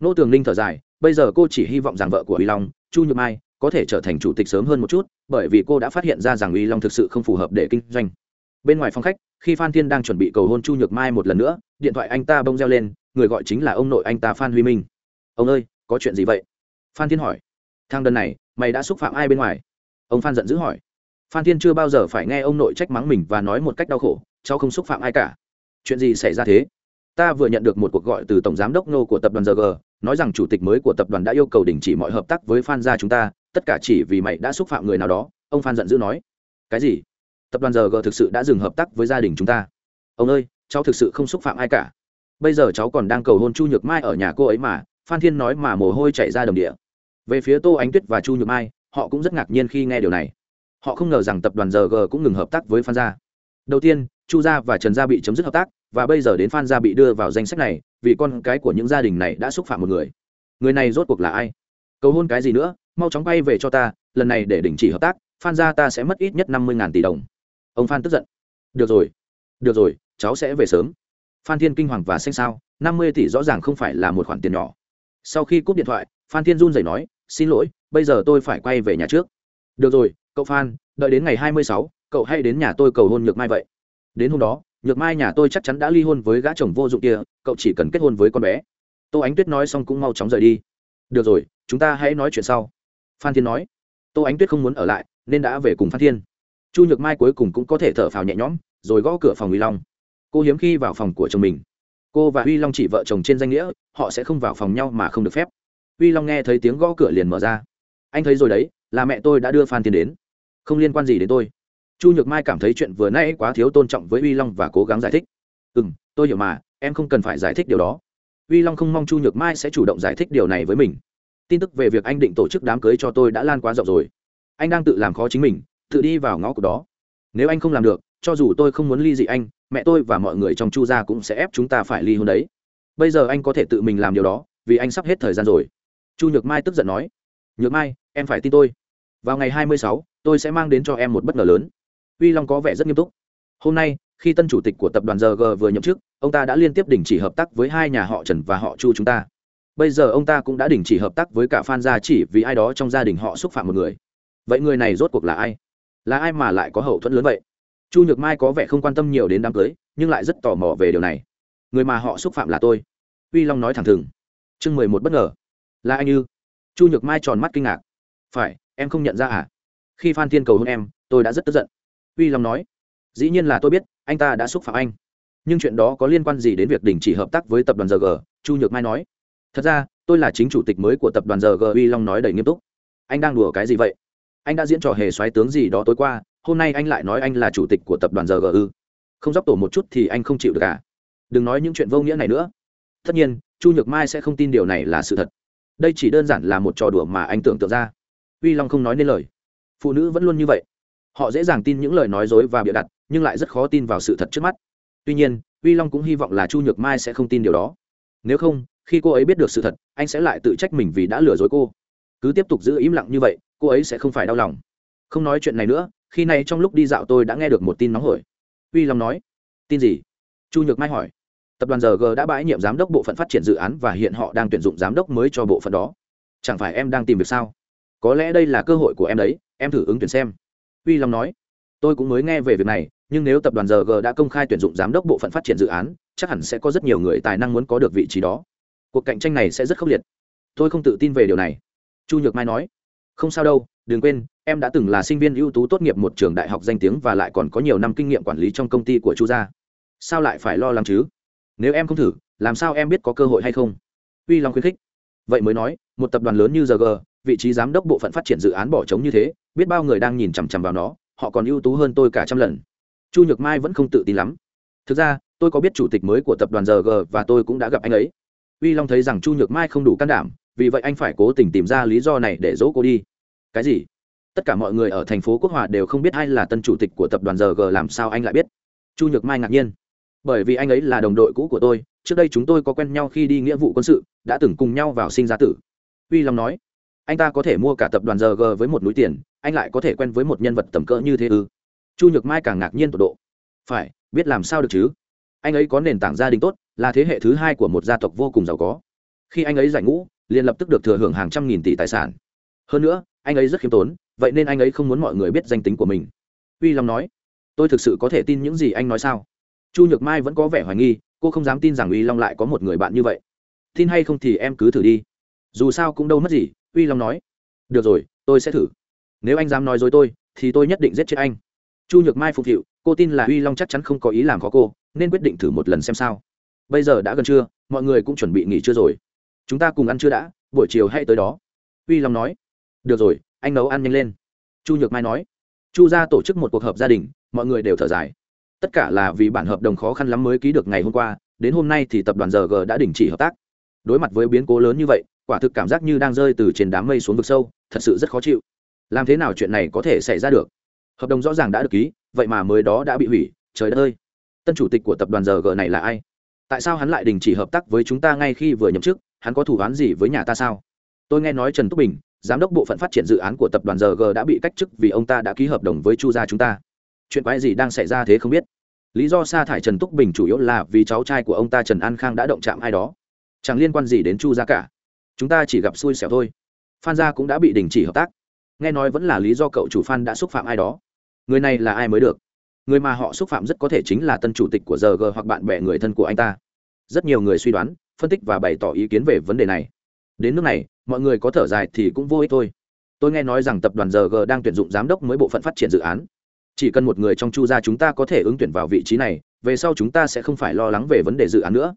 Nô tường ninh thở dài, bây giờ cô chỉ hy vọng rằng vợ của uy long, chu nhược mai, có thể trở thành chủ tịch sớm hơn một chút, bởi vì cô đã phát hiện ra rằng uy long thực sự không phù hợp để kinh doanh. Bên ngoài phòng khách, khi phan thiên đang chuẩn bị cầu hôn chu nhược mai một lần nữa, điện thoại anh ta bông reo lên, người gọi chính là ông nội anh ta phan huy minh. Ông ơi, có chuyện gì vậy? Phan thiên hỏi. Thang đơn này, mày đã xúc phạm ai bên ngoài? Ông phan giận dữ hỏi phan thiên chưa bao giờ phải nghe ông nội trách mắng mình và nói một cách đau khổ, cháu không xúc phạm ai cả. Chuyện gì xảy ra thế? Ta vừa nhận được một cuộc gọi từ tổng giám đốc nô của tập đoàn rg nói rằng chủ tịch mới của tập đoàn đã yêu cầu đình chỉ mọi hợp tác với phan gia chúng ta, tất cả chỉ vì mày đã xúc phạm người nào đó, ông phan giận dữ nói. Cái gì? Tập đoàn rg thực sự đã dừng hợp tác với gia đình chúng ta? Ông ơi, cháu thực sự không xúc phạm ai cả. Bây giờ cháu còn đang cầu hôn chu nhược mai ở nhà cô ấy mà, phan thiên nói mà mồ hôi chảy ra đồng địa. Về phía tô ánh tuyết và chu nhược mai, họ cũng rất ngạc nhiên khi nghe điều này họ không ngờ rằng tập đoàn rg cũng ngừng hợp tác với phan gia. Đầu tiên, chu gia và trần gia bị chấm dứt hợp tác, và bây giờ đến phan gia bị đưa vào danh sách này, vì con cái của những gia đình này đã xúc phạm một người. Người này rốt cuộc là ai? Cầu hôn cái gì nữa? Mau chóng bay về cho ta, lần này để đình chỉ hợp tác, phan gia ta sẽ mất ít nhất năm mươi tỷ đồng. Ông phan tức giận. Được rồi được rồi, cháu sẽ về sớm. Phan thiên kinh hoàng và xanh sao năm mươi tỷ rõ ràng không phải là một khoản tiền nhỏ. Sau khi cúp điện thoại, phan thiên run rẩy nói, xin lỗi, bây giờ tôi phải quay về nhà trước. Được rồi cậu phan, đợi đến ngày hai mươi sáu, cậu hãy đến nhà tôi cầu hôn nhược mai vậy. Đến hôm đó, nhược mai nhà tôi chắc chắn đã ly hôn với gã chồng vô dụng kia, cậu chỉ cần kết hôn với con bé. Tô ánh tuyết nói xong cũng mau chóng rời đi. Được rồi, chúng ta hãy nói chuyện sau. Phan thiên nói. Tô ánh tuyết không muốn ở lại, nên đã về cùng phan thiên. Chu nhược mai cuối cùng cũng có thể thở phào nhẹ nhõm, rồi gõ cửa phòng huy long. Cô hiếm khi vào phòng của chồng mình. Cô và huy long chỉ vợ chồng trên danh nghĩa, họ sẽ không vào phòng nhau mà không được phép. Huy long nghe thấy tiếng gõ cửa liền mở ra. Anh thấy rồi đấy, là mẹ tôi đã đưa phan thiên đến không liên quan gì đến tôi. Chu nhược mai cảm thấy chuyện vừa nay quá thiếu tôn trọng với uy long và cố gắng giải thích. Ừ m tôi hiểu mà, em không cần phải giải thích điều đó. Uy long không mong chu nhược mai sẽ chủ động giải thích điều này với mình. Tin tức về việc anh định tổ chức đám cưới cho tôi đã lan quá rộng rồi. Anh đang tự làm khó chính mình, tự đi vào ngõ cụt đó. Nếu anh không làm được, cho dù tôi không muốn ly dị anh, mẹ tôi và mọi người trong chu gia cũng sẽ ép chúng ta phải ly hôn đấy. Bây giờ anh có thể tự mình làm điều đó, vì anh sắp hết thời gian rồi. Chu nhược mai tức giận nói. Nhược mai, em phải tin tôi. Vào ngày hai mươi sáu tôi sẽ mang đến cho em một bất ngờ lớn. Uy long có vẻ rất nghiêm túc. Hôm nay, khi tân chủ tịch của tập đoàn rg vừa nhậm chức, ông ta đã liên tiếp đình chỉ hợp tác với hai nhà họ trần và họ chu chúng ta. Bây giờ ông ta cũng đã đình chỉ hợp tác với cả phan gia chỉ vì ai đó trong gia đình họ xúc phạm một người. Vậy người này rốt cuộc là ai? Là ai mà lại có hậu thuẫn lớn vậy? Chu nhược mai có vẻ không quan tâm nhiều đến đám cưới, nhưng lại rất tò mò về điều này. Người mà họ xúc phạm là tôi. Uy long nói thẳng thừng. Chương mười một bất ngờ. Là anh như chu nhược mai tròn mắt kinh ngạc. Phải, em không nhận ra à? Khi phan thiên cầu hôn em, tôi đã rất tức giận. Uy long nói, dĩ nhiên là tôi biết, anh ta đã xúc phạm anh. Nhưng chuyện đó có liên quan gì đến việc đình chỉ hợp tác với tập đoàn rg chu nhược mai nói, thật ra, tôi là chính chủ tịch mới của tập đoàn rg uy long nói đầy nghiêm túc, anh đang đùa cái gì vậy? Anh đã diễn trò hề xoáy tướng gì đó tối qua, hôm nay anh lại nói anh là chủ tịch của tập đoàn rgu không dốc tổ một chút thì anh không chịu được cả đừng nói những chuyện vô nghĩa này nữa. Tất nhiên, chu nhược mai sẽ không tin điều này là sự thật. Đây chỉ đơn giản là một trò đùa mà anh tưởng tượng ra. Uy long không nói nên lời phụ nữ vẫn luôn như vậy. Họ dễ dàng tin những lời nói dối và bịa đặt, nhưng lại rất khó tin vào sự thật trước mắt. Tuy nhiên, uy long cũng hy vọng là chu nhược mai sẽ không tin điều đó. Nếu không, khi cô ấy biết được sự thật, anh sẽ lại tự trách mình vì đã lừa dối cô. Cứ tiếp tục giữ im lặng như vậy, cô ấy sẽ không phải đau lòng. Không nói chuyện này nữa, khi này trong lúc đi dạo tôi đã nghe được một tin nóng hổi. Uy long nói, tin gì? Chu nhược mai hỏi. Tập đoàn rg đã bãi nhiệm giám đốc bộ phận phát triển dự án và hiện họ đang tuyển dụng giám đốc mới cho bộ phận đó. Chẳng phải em đang tìm việc sao? Có lẽ đây là cơ hội của em đấy, em thử ứng tuyển xem. Uy long nói. Tôi cũng mới nghe về việc này, nhưng nếu tập đoàn rg đã công khai tuyển dụng giám đốc bộ phận phát triển dự án, chắc hẳn sẽ có rất nhiều người tài năng muốn có được vị trí đó. Cuộc cạnh tranh này sẽ rất khốc liệt. Tôi không tự tin về điều này, chu nhược mai nói. Không sao đâu, đừng quên, em đã từng là sinh viên ưu tú tốt nghiệp một trường đại học danh tiếng và lại còn có nhiều năm kinh nghiệm quản lý trong công ty của chu gia. Sao lại phải lo lắng chứ? Nếu em không thử, làm sao em biết có cơ hội hay không? Uy long khuyến khích. Vậy mới nói, một tập đoàn lớn như rg vị trí giám đốc bộ phận phát triển dự án bỏ trống như thế, biết bao người đang nhìn chằm chằm vào nó, họ còn ưu tú hơn tôi cả trăm lần. Chu nhược mai vẫn không tự tin lắm. Thực ra, tôi có biết chủ tịch mới của tập đoàn rg và tôi cũng đã gặp anh ấy. Uy long thấy rằng chu nhược mai không đủ can đảm, vì vậy anh phải cố tình tìm ra lý do này để dỗ cô đi. Cái gì? Tất cả mọi người ở thành phố quốc hòa đều không biết ai là tân chủ tịch của tập đoàn rg làm sao anh lại biết? Chu nhược mai ngạc nhiên. Bởi vì anh ấy là đồng đội cũ của tôi, trước đây chúng tôi có quen nhau khi đi nghĩa vụ quân sự, đã từng cùng nhau vào sinh ra tử. Uy long nói anh ta có thể mua cả tập đoàn rg với một núi tiền, anh lại có thể quen với một nhân vật tầm cỡ như thế ư? Chu nhược mai càng ngạc nhiên tột độ. Phải, biết làm sao được chứ? Anh ấy có nền tảng gia đình tốt, là thế hệ thứ hai của một gia tộc vô cùng giàu có. Khi anh ấy giải ngũ, liền lập tức được thừa hưởng hàng trăm nghìn tỷ tài sản. Hơn nữa, anh ấy rất khiêm tốn, vậy nên anh ấy không muốn mọi người biết danh tính của mình. Uy long nói, tôi thực sự có thể tin những gì anh nói sao? Chu nhược mai vẫn có vẻ hoài nghi, cô không dám tin rằng uy long lại có một người bạn như vậy. Tin hay không thì em cứ thử đi dù sao cũng đâu mất gì, uy long nói. Được rồi, tôi sẽ thử. Nếu anh dám nói dối tôi, thì tôi nhất định giết chết anh. Chu nhược mai phục vụ, cô tin là uy long chắc chắn không có ý làm khó cô, nên quyết định thử một lần xem sao. Bây giờ đã gần trưa, mọi người cũng chuẩn bị nghỉ trưa rồi. Chúng ta cùng ăn trưa đã, buổi chiều hay tới đó. Uy long nói. Được rồi, anh nấu ăn nhanh lên. Chu nhược mai nói. Chu ra tổ chức một cuộc họp gia đình, mọi người đều thở dài. Tất cả là vì bản hợp đồng khó khăn lắm mới ký được ngày hôm qua, đến hôm nay thì tập đoàn rg đã đình chỉ hợp tác. Đối mặt với biến cố lớn như vậy quả thực cảm giác như đang rơi từ trên đám mây xuống vực sâu, thật sự rất khó chịu. Làm thế nào chuyện này có thể xảy ra được? Hợp đồng rõ ràng đã được ký, vậy mà mới đó đã bị hủy, trời đất ơi! Tân chủ tịch của tập đoàn rg này là ai? Tại sao hắn lại đình chỉ hợp tác với chúng ta ngay khi vừa nhậm chức, hắn có thủ án gì với nhà ta sao? Tôi nghe nói trần túc bình, giám đốc bộ phận phát triển dự án của tập đoàn rg đã bị cách chức vì ông ta đã ký hợp đồng với chu gia chúng ta. Chuyện quái gì đang xảy ra thế không biết. Lý do sa thải trần túc bình chủ yếu là vì cháu trai của ông ta trần an khang đã động chạm ai đó. Chẳng liên quan gì đến chu gia cả chúng ta chỉ gặp xui xẻo thôi. Phan gia cũng đã bị đình chỉ hợp tác. Nghe nói vẫn là lý do cậu chủ phan đã xúc phạm ai đó. Người này là ai mới được? Người mà họ xúc phạm rất có thể chính là tân chủ tịch của rg hoặc bạn bè người thân của anh ta. Rất nhiều người suy đoán, phân tích và bày tỏ ý kiến về vấn đề này. Đến nước này, mọi người có thở dài thì cũng vô ích thôi. Tôi nghe nói rằng tập đoàn rg đang tuyển dụng giám đốc mới bộ phận phát triển dự án. Chỉ cần một người trong chu gia chúng ta có thể ứng tuyển vào vị trí này, về sau chúng ta sẽ không phải lo lắng về vấn đề dự án nữa.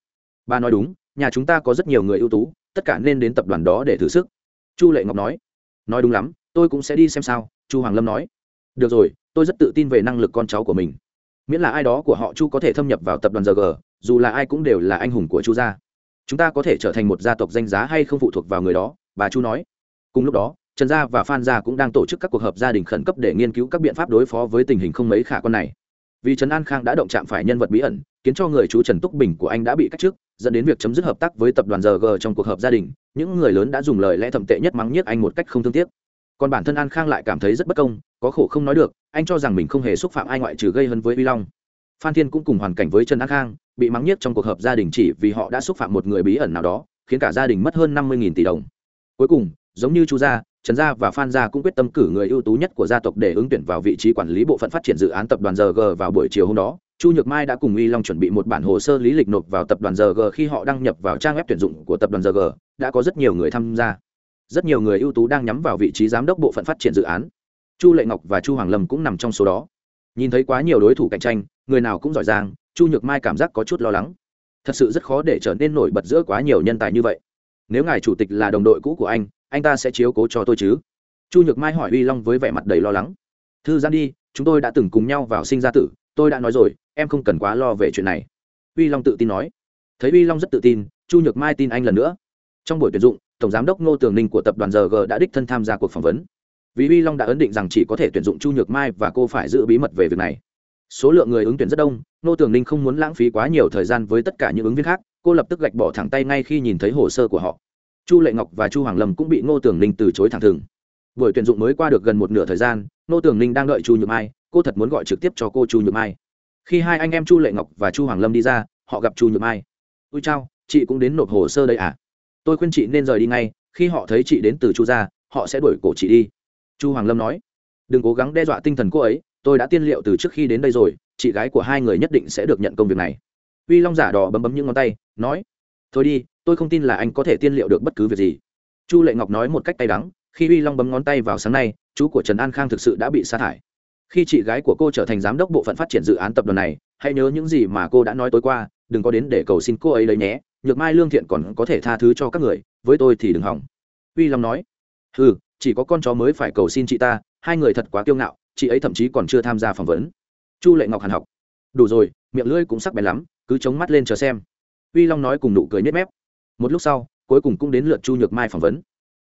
Bà nói đúng, nhà chúng ta có rất nhiều người ưu tú tất cả nên đến tập đoàn đó để thử sức. Chu lệ ngọc nói nói đúng lắm, tôi cũng sẽ đi xem sao. Chu hoàng lâm nói, được rồi, tôi rất tự tin về năng lực con cháu của mình. Miễn là ai đó của họ chu có thể thâm nhập vào tập đoàn rg dù là ai cũng đều là anh hùng của chu gia. Chúng ta có thể trở thành một gia tộc danh giá hay không phụ thuộc vào người đó, bà chu nói. Cùng lúc đó, trần gia và phan gia cũng đang tổ chức các cuộc họp gia đình khẩn cấp để nghiên cứu các biện pháp đối phó với tình hình không mấy khả quan này. Vì trần an khang đã động chạm phải nhân vật bí ẩn, khiến cho người chú trần túc bình của anh đã bị cách chức dẫn đến việc chấm dứt hợp tác với tập đoàn rg trong cuộc họp gia đình, những người lớn đã dùng lời lẽ thậm tệ nhất mắng nhiếc anh một cách không thương tiếc. Còn bản thân an khang lại cảm thấy rất bất công, có khổ không nói được, anh cho rằng mình không hề xúc phạm ai ngoại trừ gây hấn với vi long. Phan thiên cũng cùng hoàn cảnh với trần an khang, bị mắng nhiếc trong cuộc họp gia đình chỉ vì họ đã xúc phạm một người bí ẩn nào đó, khiến cả gia đình mất hơn năm mươi tỷ đồng. Cuối cùng, giống như chu gia, trần gia và phan gia cũng quyết tâm cử người ưu tú nhất của gia tộc để ứng tuyển vào vị trí quản lý bộ phận phát triển dự án tập đoàn rg vào buổi chiều hôm đó chu nhược mai đã cùng Y long chuẩn bị một bản hồ sơ lý lịch nộp vào tập đoàn rg khi họ đăng nhập vào trang web tuyển dụng của tập đoàn rg đã có rất nhiều người tham gia. Rất nhiều người ưu tú đang nhắm vào vị trí giám đốc bộ phận phát triển dự án. Chu lệ ngọc và chu hoàng lâm cũng nằm trong số đó. Nhìn thấy quá nhiều đối thủ cạnh tranh, người nào cũng giỏi giang, chu nhược mai cảm giác có chút lo lắng. Thật sự rất khó để trở nên nổi bật giữa quá nhiều nhân tài như vậy. Nếu ngài chủ tịch là đồng đội cũ của anh anh ta sẽ chiếu cố cho tôi chứ? Chu nhược mai hỏi uy long với vẻ mặt đầy lo lắng. Thư gian đi, chúng tôi đã từng cùng nhau vào sinh ra tử tôi đã nói rồi, em không cần quá lo về chuyện này. Uy long tự tin nói. Thấy uy long rất tự tin, chu nhược mai tin anh lần nữa. Trong buổi tuyển dụng, tổng giám đốc ngô tường ninh của tập đoàn rg đã đích thân tham gia cuộc phỏng vấn. Vì uy long đã ấn định rằng chỉ có thể tuyển dụng chu nhược mai và cô phải giữ bí mật về việc này. Số lượng người ứng tuyển rất đông, ngô tường ninh không muốn lãng phí quá nhiều thời gian với tất cả những ứng viên khác, cô lập tức gạch bỏ thẳng tay ngay khi nhìn thấy hồ sơ của họ. Chu lệ ngọc và chu hoàng lâm cũng bị ngô tường ninh từ chối thẳng thừng. Buổi tuyển dụng mới qua được gần một nửa thời gian, Ngô tường ninh đang đợi chu nhược mai cô thật muốn gọi trực tiếp cho cô chu nhược mai. Khi hai anh em chu lệ ngọc và chu hoàng lâm đi ra, họ gặp chu nhược mai. Ui chao, chị cũng đến nộp hồ sơ đây à? Tôi khuyên chị nên rời đi ngay, khi họ thấy chị đến từ chu gia, họ sẽ đuổi cổ chị đi. Chu hoàng lâm nói. Đừng cố gắng đe dọa tinh thần cô ấy, tôi đã tiên liệu từ trước khi đến đây rồi, chị gái của hai người nhất định sẽ được nhận công việc này. Uy long giả đỏ bấm bấm những ngón tay, nói. Thôi đi, tôi không tin là anh có thể tiên liệu được bất cứ việc gì. Chu lệ ngọc nói một cách tay đắng, khi uy long bấm ngón tay vào sáng nay, chú của trần an khang thực sự đã bị sa thải khi chị gái của cô trở thành giám đốc bộ phận phát triển dự án tập đoàn này, hãy nhớ những gì mà cô đã nói tối qua, đừng có đến để cầu xin cô ấy đấy nhé, nhược mai lương thiện còn có thể tha thứ cho các người, với tôi thì đừng hỏng. Uy long nói. Ừ chỉ có con chó mới phải cầu xin chị ta, hai người thật quá kiêu ngạo, chị ấy thậm chí còn chưa tham gia phỏng vấn. Chu lệ ngọc hàn học. Đủ rồi, miệng lưỡi cũng sắc bén lắm, cứ chống mắt lên chờ xem. Uy long nói cùng nụ cười nhếch mép. Một lúc sau, cuối cùng cũng đến lượt chu nhược mai phỏng vấn.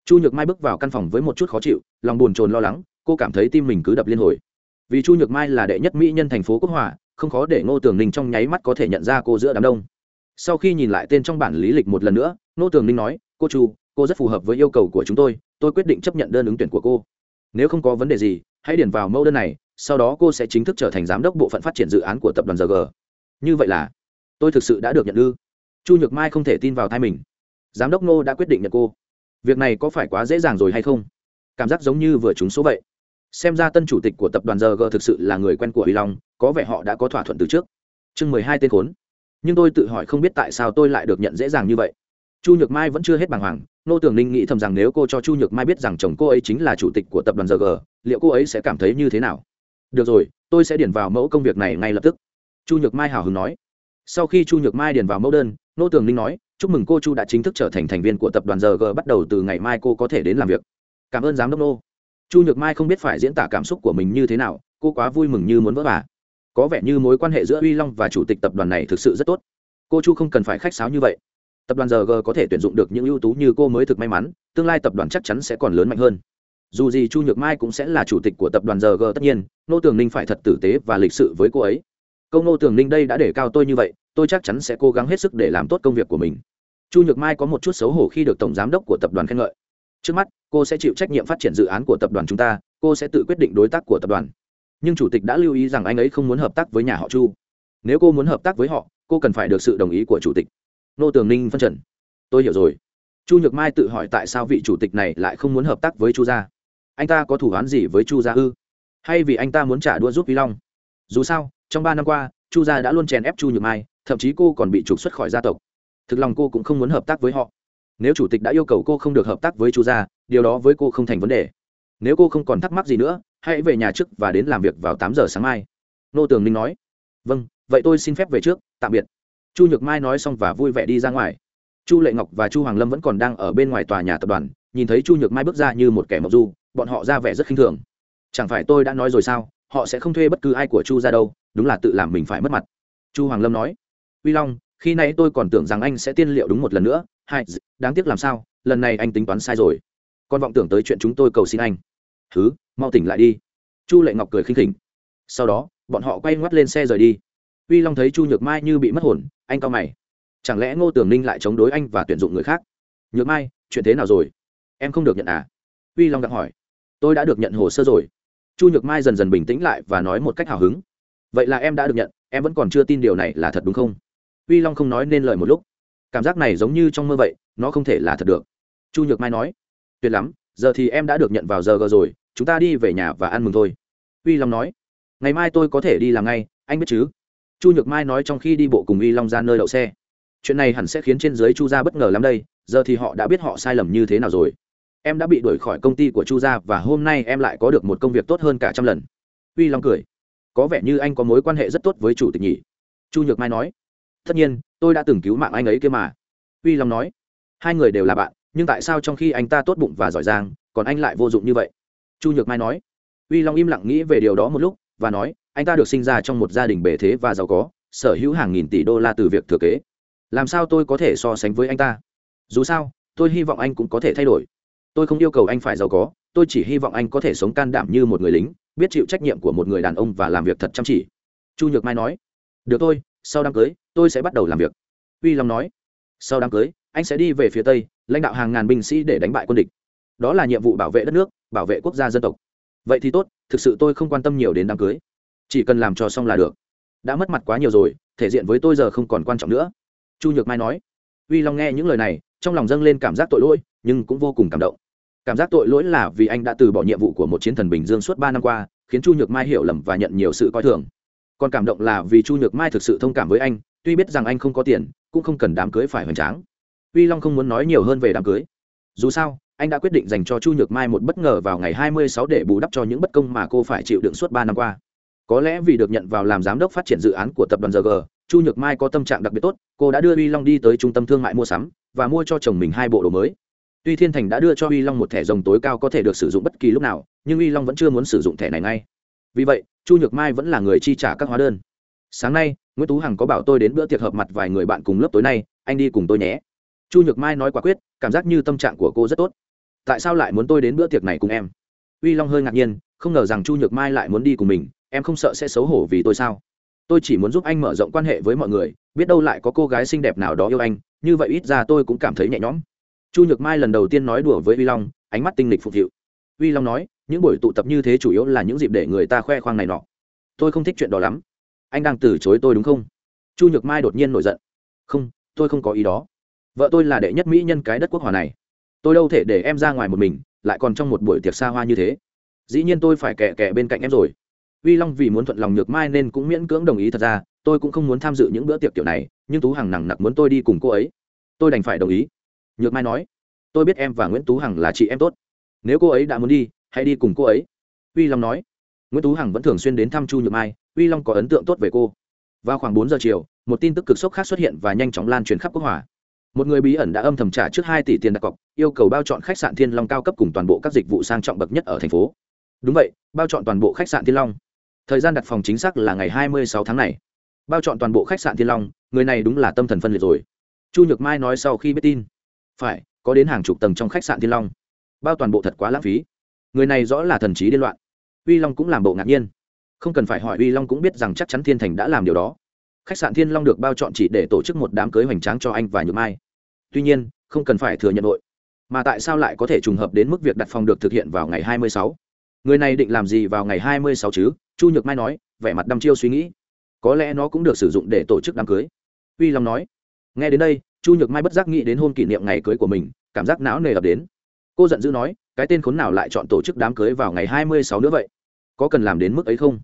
Chu nhược mai bước vào căn phòng với một chút khó chịu, lòng buồn chồn lo lắng, cô cảm thấy tim mình cứ đập liên hồi vì chu nhược mai là đệ nhất mỹ nhân thành phố quốc hòa, không khó để ngô tường ninh trong nháy mắt có thể nhận ra cô giữa đám đông. Sau khi nhìn lại tên trong bản lý lịch một lần nữa, ngô tường ninh nói, cô chu, cô rất phù hợp với yêu cầu của chúng tôi tôi quyết định chấp nhận đơn ứng tuyển của cô. Nếu không có vấn đề gì, hãy điền vào mẫu đơn này, sau đó cô sẽ chính thức trở thành giám đốc bộ phận phát triển dự án của tập đoàn rg như vậy là, tôi thực sự đã được nhận ư? Chu nhược mai không thể tin vào thai mình. Giám đốc ngô đã quyết định nhận cô. Việc này có phải quá dễ dàng rồi hay không? Cảm giác giống như vừa trúng số vậy xem ra tân chủ tịch của tập đoàn g thực sự là người quen của huy long, có vẻ họ đã có thỏa thuận từ trước. Chương mười hai tên khốn. Nhưng tôi tự hỏi không biết tại sao tôi lại được nhận dễ dàng như vậy. Chu nhược mai vẫn chưa hết bàng hoàng, nô tường ninh nghĩ thầm rằng nếu cô cho chu nhược mai biết rằng chồng cô ấy chính là chủ tịch của tập đoàn g liệu cô ấy sẽ cảm thấy như thế nào? Được rồi, tôi sẽ điền vào mẫu công việc này ngay lập tức. Chu nhược mai hào hứng nói. Sau khi chu nhược mai điền vào mẫu đơn, nô tường ninh nói, chúc mừng cô, chu đã chính thức trở thành thành viên của tập đoàn g bắt đầu từ ngày mai cô có thể đến làm việc. Cảm ơn giám đốc nô chu nhược mai không biết phải diễn tả cảm xúc của mình như thế nào, cô quá vui mừng như muốn vỡ vả có vẻ như mối quan hệ giữa uy long và chủ tịch tập đoàn này thực sự rất tốt. Cô chu không cần phải khách sáo như vậy. Tập đoàn rg có thể tuyển dụng được những ưu tú như cô mới thực may mắn, tương lai tập đoàn chắc chắn sẽ còn lớn mạnh hơn. Dù gì chu nhược mai cũng sẽ là chủ tịch của tập đoàn rg tất nhiên nô tường ninh phải thật tử tế và lịch sự với cô ấy. Câu nô tường ninh đây đã để cao tôi như vậy, tôi chắc chắn sẽ cố gắng hết sức để làm tốt công việc của mình. Chu nhược mai có một chút xấu hổ khi được tổng giám đốc của tập đoàn khen ngợi trước mắt, cô sẽ chịu trách nhiệm phát triển dự án của tập đoàn chúng ta, cô sẽ tự quyết định đối tác của tập đoàn. Nhưng chủ tịch đã lưu ý rằng anh ấy không muốn hợp tác với nhà họ chu. Nếu cô muốn hợp tác với họ, cô cần phải được sự đồng ý của chủ tịch. Nô tường ninh phân trần. Tôi hiểu rồi. Chu nhược mai tự hỏi tại sao vị chủ tịch này lại không muốn hợp tác với chu gia. Anh ta có thủ án gì với chu gia ư? Hay vì anh ta muốn trả đua giúp vi long? Dù sao, trong ba năm qua, chu gia đã luôn chèn ép chu nhược mai, thậm chí cô còn bị trục xuất khỏi gia tộc. Thực lòng cô cũng không muốn hợp tác với họ nếu chủ tịch đã yêu cầu cô không được hợp tác với chu gia, điều đó với cô không thành vấn đề. Nếu cô không còn thắc mắc gì nữa, hãy về nhà trước và đến làm việc vào tám giờ sáng mai. Nô tường ninh nói. Vâng vậy tôi xin phép về trước, tạm biệt. Chu nhược mai nói xong và vui vẻ đi ra ngoài. Chu lệ ngọc và chu hoàng lâm vẫn còn đang ở bên ngoài tòa nhà tập đoàn, nhìn thấy chu nhược mai bước ra như một kẻ mộc du, bọn họ ra vẻ rất khinh thường. Chẳng phải tôi đã nói rồi sao? Họ sẽ không thuê bất cứ ai của chu ra đâu, đúng là tự làm mình phải mất mặt. Chu hoàng lâm nói. Uy long, khi nãy tôi còn tưởng rằng anh sẽ tiên liệu đúng một lần nữa hai đáng tiếc làm sao, lần này anh tính toán sai rồi. Con vọng tưởng tới chuyện chúng tôi cầu xin anh. Thứ mau tỉnh lại đi. Chu lệ ngọc cười khinh khỉnh. Sau đó, bọn họ quay ngoắt lên xe rời đi. Uy long thấy chu nhược mai như bị mất hồn, anh cao mày. Chẳng lẽ ngô tường ninh lại chống đối anh và tuyển dụng người khác? Nhược mai, chuyện thế nào rồi? Em không được nhận à? Uy long đặt hỏi. Tôi đã được nhận hồ sơ rồi. Chu nhược mai dần dần bình tĩnh lại và nói một cách hào hứng. Vậy là em đã được nhận, em vẫn còn chưa tin điều này là thật đúng không? Uy long không nói nên lời một lúc cảm giác này giống như trong mơ vậy, nó không thể là thật được. Chu nhược mai nói, tuyệt lắm, giờ thì em đã được nhận vào giờ g rồi, chúng ta đi về nhà và ăn mừng thôi. Uy long nói, ngày mai tôi có thể đi làm ngay, anh biết chứ? Chu nhược mai nói trong khi đi bộ cùng uy long ra nơi đậu xe. Chuyện này hẳn sẽ khiến trên giới chu gia bất ngờ lắm đây, giờ thì họ đã biết họ sai lầm như thế nào rồi. Em đã bị đuổi khỏi công ty của chu gia và hôm nay em lại có được một công việc tốt hơn cả trăm lần. Uy long cười, có vẻ như anh có mối quan hệ rất tốt với chủ tịch nhỉ? Chu nhược mai nói tất nhiên, tôi đã từng cứu mạng anh ấy kia mà. Uy long nói, hai người đều là bạn, nhưng tại sao trong khi anh ta tốt bụng và giỏi giang, còn anh lại vô dụng như vậy? Chu nhược mai nói, uy long im lặng nghĩ về điều đó một lúc và nói, anh ta được sinh ra trong một gia đình bề thế và giàu có, sở hữu hàng nghìn tỷ đô la từ việc thừa kế. Làm sao tôi có thể so sánh với anh ta? Dù sao, tôi hy vọng anh cũng có thể thay đổi. Tôi không yêu cầu anh phải giàu có, tôi chỉ hy vọng anh có thể sống can đảm như một người lính, biết chịu trách nhiệm của một người đàn ông và làm việc thật chăm chỉ. Chu nhược mai nói, được thôi sau đám cưới, tôi sẽ bắt đầu làm việc. Uy long nói. Sau đám cưới, anh sẽ đi về phía tây, lãnh đạo hàng ngàn binh sĩ để đánh bại quân địch. Đó là nhiệm vụ bảo vệ đất nước, bảo vệ quốc gia dân tộc. Vậy thì tốt, thực sự tôi không quan tâm nhiều đến đám cưới. Chỉ cần làm cho xong là được. Đã mất mặt quá nhiều rồi, thể diện với tôi giờ không còn quan trọng nữa. Chu nhược mai nói. Uy long nghe những lời này, trong lòng dâng lên cảm giác tội lỗi, nhưng cũng vô cùng cảm động. Cảm giác tội lỗi là vì anh đã từ bỏ nhiệm vụ của một chiến thần bình dương suốt ba năm qua, khiến chu nhược mai hiểu lầm và nhận nhiều sự coi thường còn cảm động là vì chu nhược mai thực sự thông cảm với anh, tuy biết rằng anh không có tiền, cũng không cần đám cưới phải hoành tráng. Uy long không muốn nói nhiều hơn về đám cưới. Dù sao, anh đã quyết định dành cho chu nhược mai một bất ngờ vào ngày 26 để bù đắp cho những bất công mà cô phải chịu đựng suốt ba năm qua. Có lẽ vì được nhận vào làm giám đốc phát triển dự án của tập đoàn rg chu nhược mai có tâm trạng đặc biệt tốt, cô đã đưa uy long đi tới trung tâm thương mại mua sắm và mua cho chồng mình hai bộ đồ mới. Tuy thiên thành đã đưa cho uy long một thẻ rồng tối cao có thể được sử dụng bất kỳ lúc nào, nhưng uy long vẫn chưa muốn sử dụng thẻ này ngay vì vậy, chu nhược mai vẫn là người chi trả các hóa đơn. Sáng nay, nguyễn tú hằng có bảo tôi đến bữa tiệc hợp mặt vài người bạn cùng lớp tối nay, anh đi cùng tôi nhé. Chu nhược mai nói quả quyết, cảm giác như tâm trạng của cô rất tốt. Tại sao lại muốn tôi đến bữa tiệc này cùng em? Uy long hơi ngạc nhiên, không ngờ rằng chu nhược mai lại muốn đi cùng mình, em không sợ sẽ xấu hổ vì tôi sao? Tôi chỉ muốn giúp anh mở rộng quan hệ với mọi người, biết đâu lại có cô gái xinh đẹp nào đó yêu anh, như vậy ít ra tôi cũng cảm thấy nhẹ nhõm. Chu nhược mai lần đầu tiên nói đùa với uy long, ánh mắt tinh lịch phục hiệu uy long nói những buổi tụ tập như thế chủ yếu là những dịp để người ta khoe khoang này nọ. Tôi không thích chuyện đó lắm. Anh đang từ chối tôi đúng không? Chu nhược mai đột nhiên nổi giận. Không, tôi không có ý đó. Vợ tôi là đệ nhất mỹ nhân cái đất quốc hòa này. Tôi đâu thể để em ra ngoài một mình, lại còn trong một buổi tiệc xa hoa như thế. Dĩ nhiên tôi phải kẻ kẻ bên cạnh em rồi. Uy long vì muốn thuận lòng nhược mai nên cũng miễn cưỡng đồng ý thật ra, tôi cũng không muốn tham dự những bữa tiệc kiểu này, nhưng tú hằng nặng nặc muốn tôi đi cùng cô ấy. Tôi đành phải đồng ý. Nhược mai nói, tôi biết em và nguyễn tú hằng là chị em tốt. Nếu cô ấy đã muốn đi hãy đi cùng cô ấy. Uy long nói. Nguyễn tú hằng vẫn thường xuyên đến thăm chu nhược mai, uy long có ấn tượng tốt về cô. Vào khoảng bốn giờ chiều, một tin tức cực sốc khác xuất hiện và nhanh chóng lan truyền khắp quốc hòa. Một người bí ẩn đã âm thầm trả trước hai tỷ tiền đặt cọc, yêu cầu bao chọn khách sạn thiên long cao cấp cùng toàn bộ các dịch vụ sang trọng bậc nhất ở thành phố. Đúng vậy, bao chọn toàn bộ khách sạn thiên long. Thời gian đặt phòng chính xác là ngày hai mươi sáu tháng này. Bao chọn toàn bộ khách sạn thiên long, người này đúng là tâm thần phân liệt rồi. Chu nhược mai nói sau khi biết tin. Phải, có đến hàng chục tầng trong khách sạn thiên long. Bao toàn bộ thật quá lãng phí người này rõ là thần trí điên loạn. Uy long cũng làm bộ ngạc nhiên. Không cần phải hỏi, uy long cũng biết rằng chắc chắn thiên thành đã làm điều đó. Khách sạn thiên long được bao chọn chỉ để tổ chức một đám cưới hoành tráng cho anh và nhược mai. Tuy nhiên, không cần phải thừa nhận nội mà tại sao lại có thể trùng hợp đến mức việc đặt phòng được thực hiện vào ngày 26? người này định làm gì vào ngày 26 chứ? Chu nhược mai nói, vẻ mặt đăm chiêu suy nghĩ. Có lẽ nó cũng được sử dụng để tổ chức đám cưới. Uy long nói. Nghe đến đây, chu nhược mai bất giác nghĩ đến hôn kỷ niệm ngày cưới của mình, cảm giác não nề ập đến. Cô giận dữ nói cái tên khốn nào lại chọn tổ chức đám cưới vào ngày 26 nữa vậy? Có cần làm đến mức ấy không?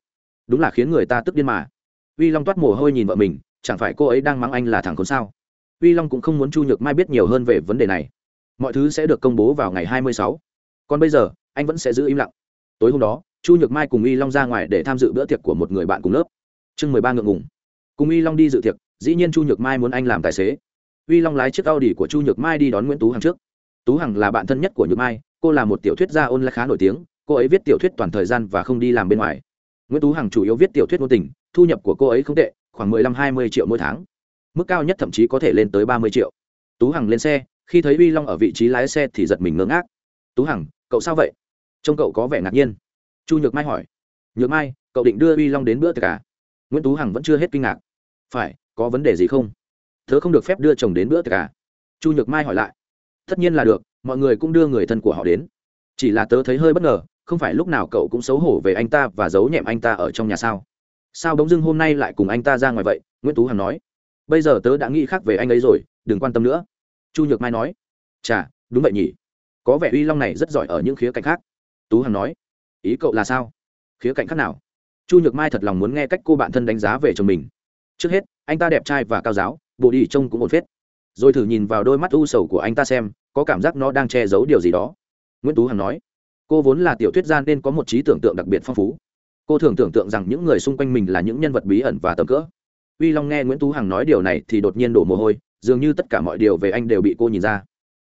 Đúng là khiến người ta tức điên mà. Uy long toát mồ hôi nhìn vợ mình, chẳng phải cô ấy đang mắng anh là thằng khốn sao? Uy long cũng không muốn chu nhược mai biết nhiều hơn về vấn đề này. Mọi thứ sẽ được công bố vào ngày 26. còn bây giờ, anh vẫn sẽ giữ im lặng. Tối hôm đó, chu nhược mai cùng uy long ra ngoài để tham dự bữa tiệc của một người bạn cùng lớp. Chương mười ba ngượng ngùng. Cùng uy long đi dự tiệc, dĩ nhiên chu nhược mai muốn anh làm tài xế. Uy long lái chiếc a u của chu nhược mai đi đón nguyễn tú hằng trước. Tú hằng là bạn thân nhất của nhược mai cô là một tiểu thuyết gia ôn lại khá nổi tiếng, cô ấy viết tiểu thuyết toàn thời gian và không đi làm bên ngoài. Nguyễn tú hằng chủ yếu viết tiểu thuyết ngôn tình, thu nhập của cô ấy không tệ, khoảng mười lăm hai mươi triệu mỗi tháng. Mức cao nhất thậm chí có thể lên tới ba mươi triệu. Tú hằng lên xe, khi thấy uy long ở vị trí lái xe thì giật mình ngơ ngác. Tú hằng, cậu sao vậy? Trông cậu có vẻ ngạc nhiên. Chu nhược mai hỏi. Nhược mai, cậu định đưa uy long đến bữa tiệc cả nguyễn tú hằng vẫn chưa hết kinh ngạc. Phải, có vấn đề gì không? Thớ không được phép đưa chồng đến bữa tiệc cả chu nhược mai hỏi lại. Tất nhiên là được mọi người cũng đưa người thân của họ đến. Chỉ là tớ thấy hơi bất ngờ, không phải lúc nào cậu cũng xấu hổ về anh ta và giấu nhẹm anh ta ở trong nhà sao? Sao bỗng dưng hôm nay lại cùng anh ta ra ngoài vậy? Nguyễn tú hằng nói. Bây giờ tớ đã nghĩ khác về anh ấy rồi, đừng quan tâm nữa. Chu nhược mai nói. Chà, đúng vậy nhỉ. Có vẻ uy long này rất giỏi ở những khía cạnh khác. Tú hằng nói. Ý cậu là sao? Khía cạnh khác nào? Chu nhược mai thật lòng muốn nghe cách cô bạn thân đánh giá về chồng mình. Trước hết, anh ta đẹp trai và cao giáo, bộ đi trông cũng một phết. Rồi thử nhìn vào đôi mắt u sầu của anh ta xem có cảm giác nó đang che giấu điều gì đó. Nguyễn tú hằng nói, cô vốn là tiểu thuyết gia nên có một trí tưởng tượng đặc biệt phong phú. Cô thường tưởng tượng rằng những người xung quanh mình là những nhân vật bí ẩn và tầm cỡ. Uy long nghe nguyễn tú hằng nói điều này thì đột nhiên đổ mồ hôi, dường như tất cả mọi điều về anh đều bị cô nhìn ra.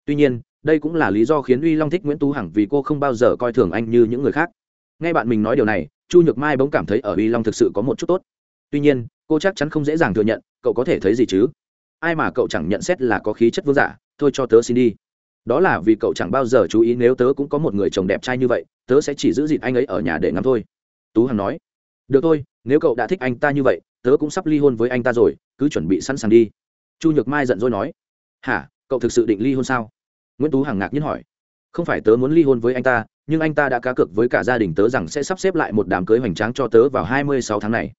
Tuy nhiên, đây cũng là lý do khiến uy long thích nguyễn tú hằng vì cô không bao giờ coi thường anh như những người khác. Nghe bạn mình nói điều này, chu nhược mai bỗng cảm thấy ở uy long thực sự có một chút tốt. Tuy nhiên, cô chắc chắn không dễ dàng thừa nhận, cậu có thể thấy gì chứ? Ai mà cậu chẳng nhận xét là có khí chất vương giả, thôi cho tớ xin đi đó là vì cậu chẳng bao giờ chú ý nếu tớ cũng có một người chồng đẹp trai như vậy, tớ sẽ chỉ giữ dịt anh ấy ở nhà để ngắm thôi. Tú hằng nói. Được thôi, nếu cậu đã thích anh ta như vậy, tớ cũng sắp ly hôn với anh ta rồi, cứ chuẩn bị sẵn sàng đi. Chu nhược mai giận dỗi nói. Hả, cậu thực sự định ly hôn sao? Nguyễn tú hằng ngạc nhiên hỏi. Không phải tớ muốn ly hôn với anh ta, nhưng anh ta đã cá cược với cả gia đình tớ rằng sẽ sắp xếp lại một đám cưới hoành tráng cho tớ vào hai mươi sáu tháng này.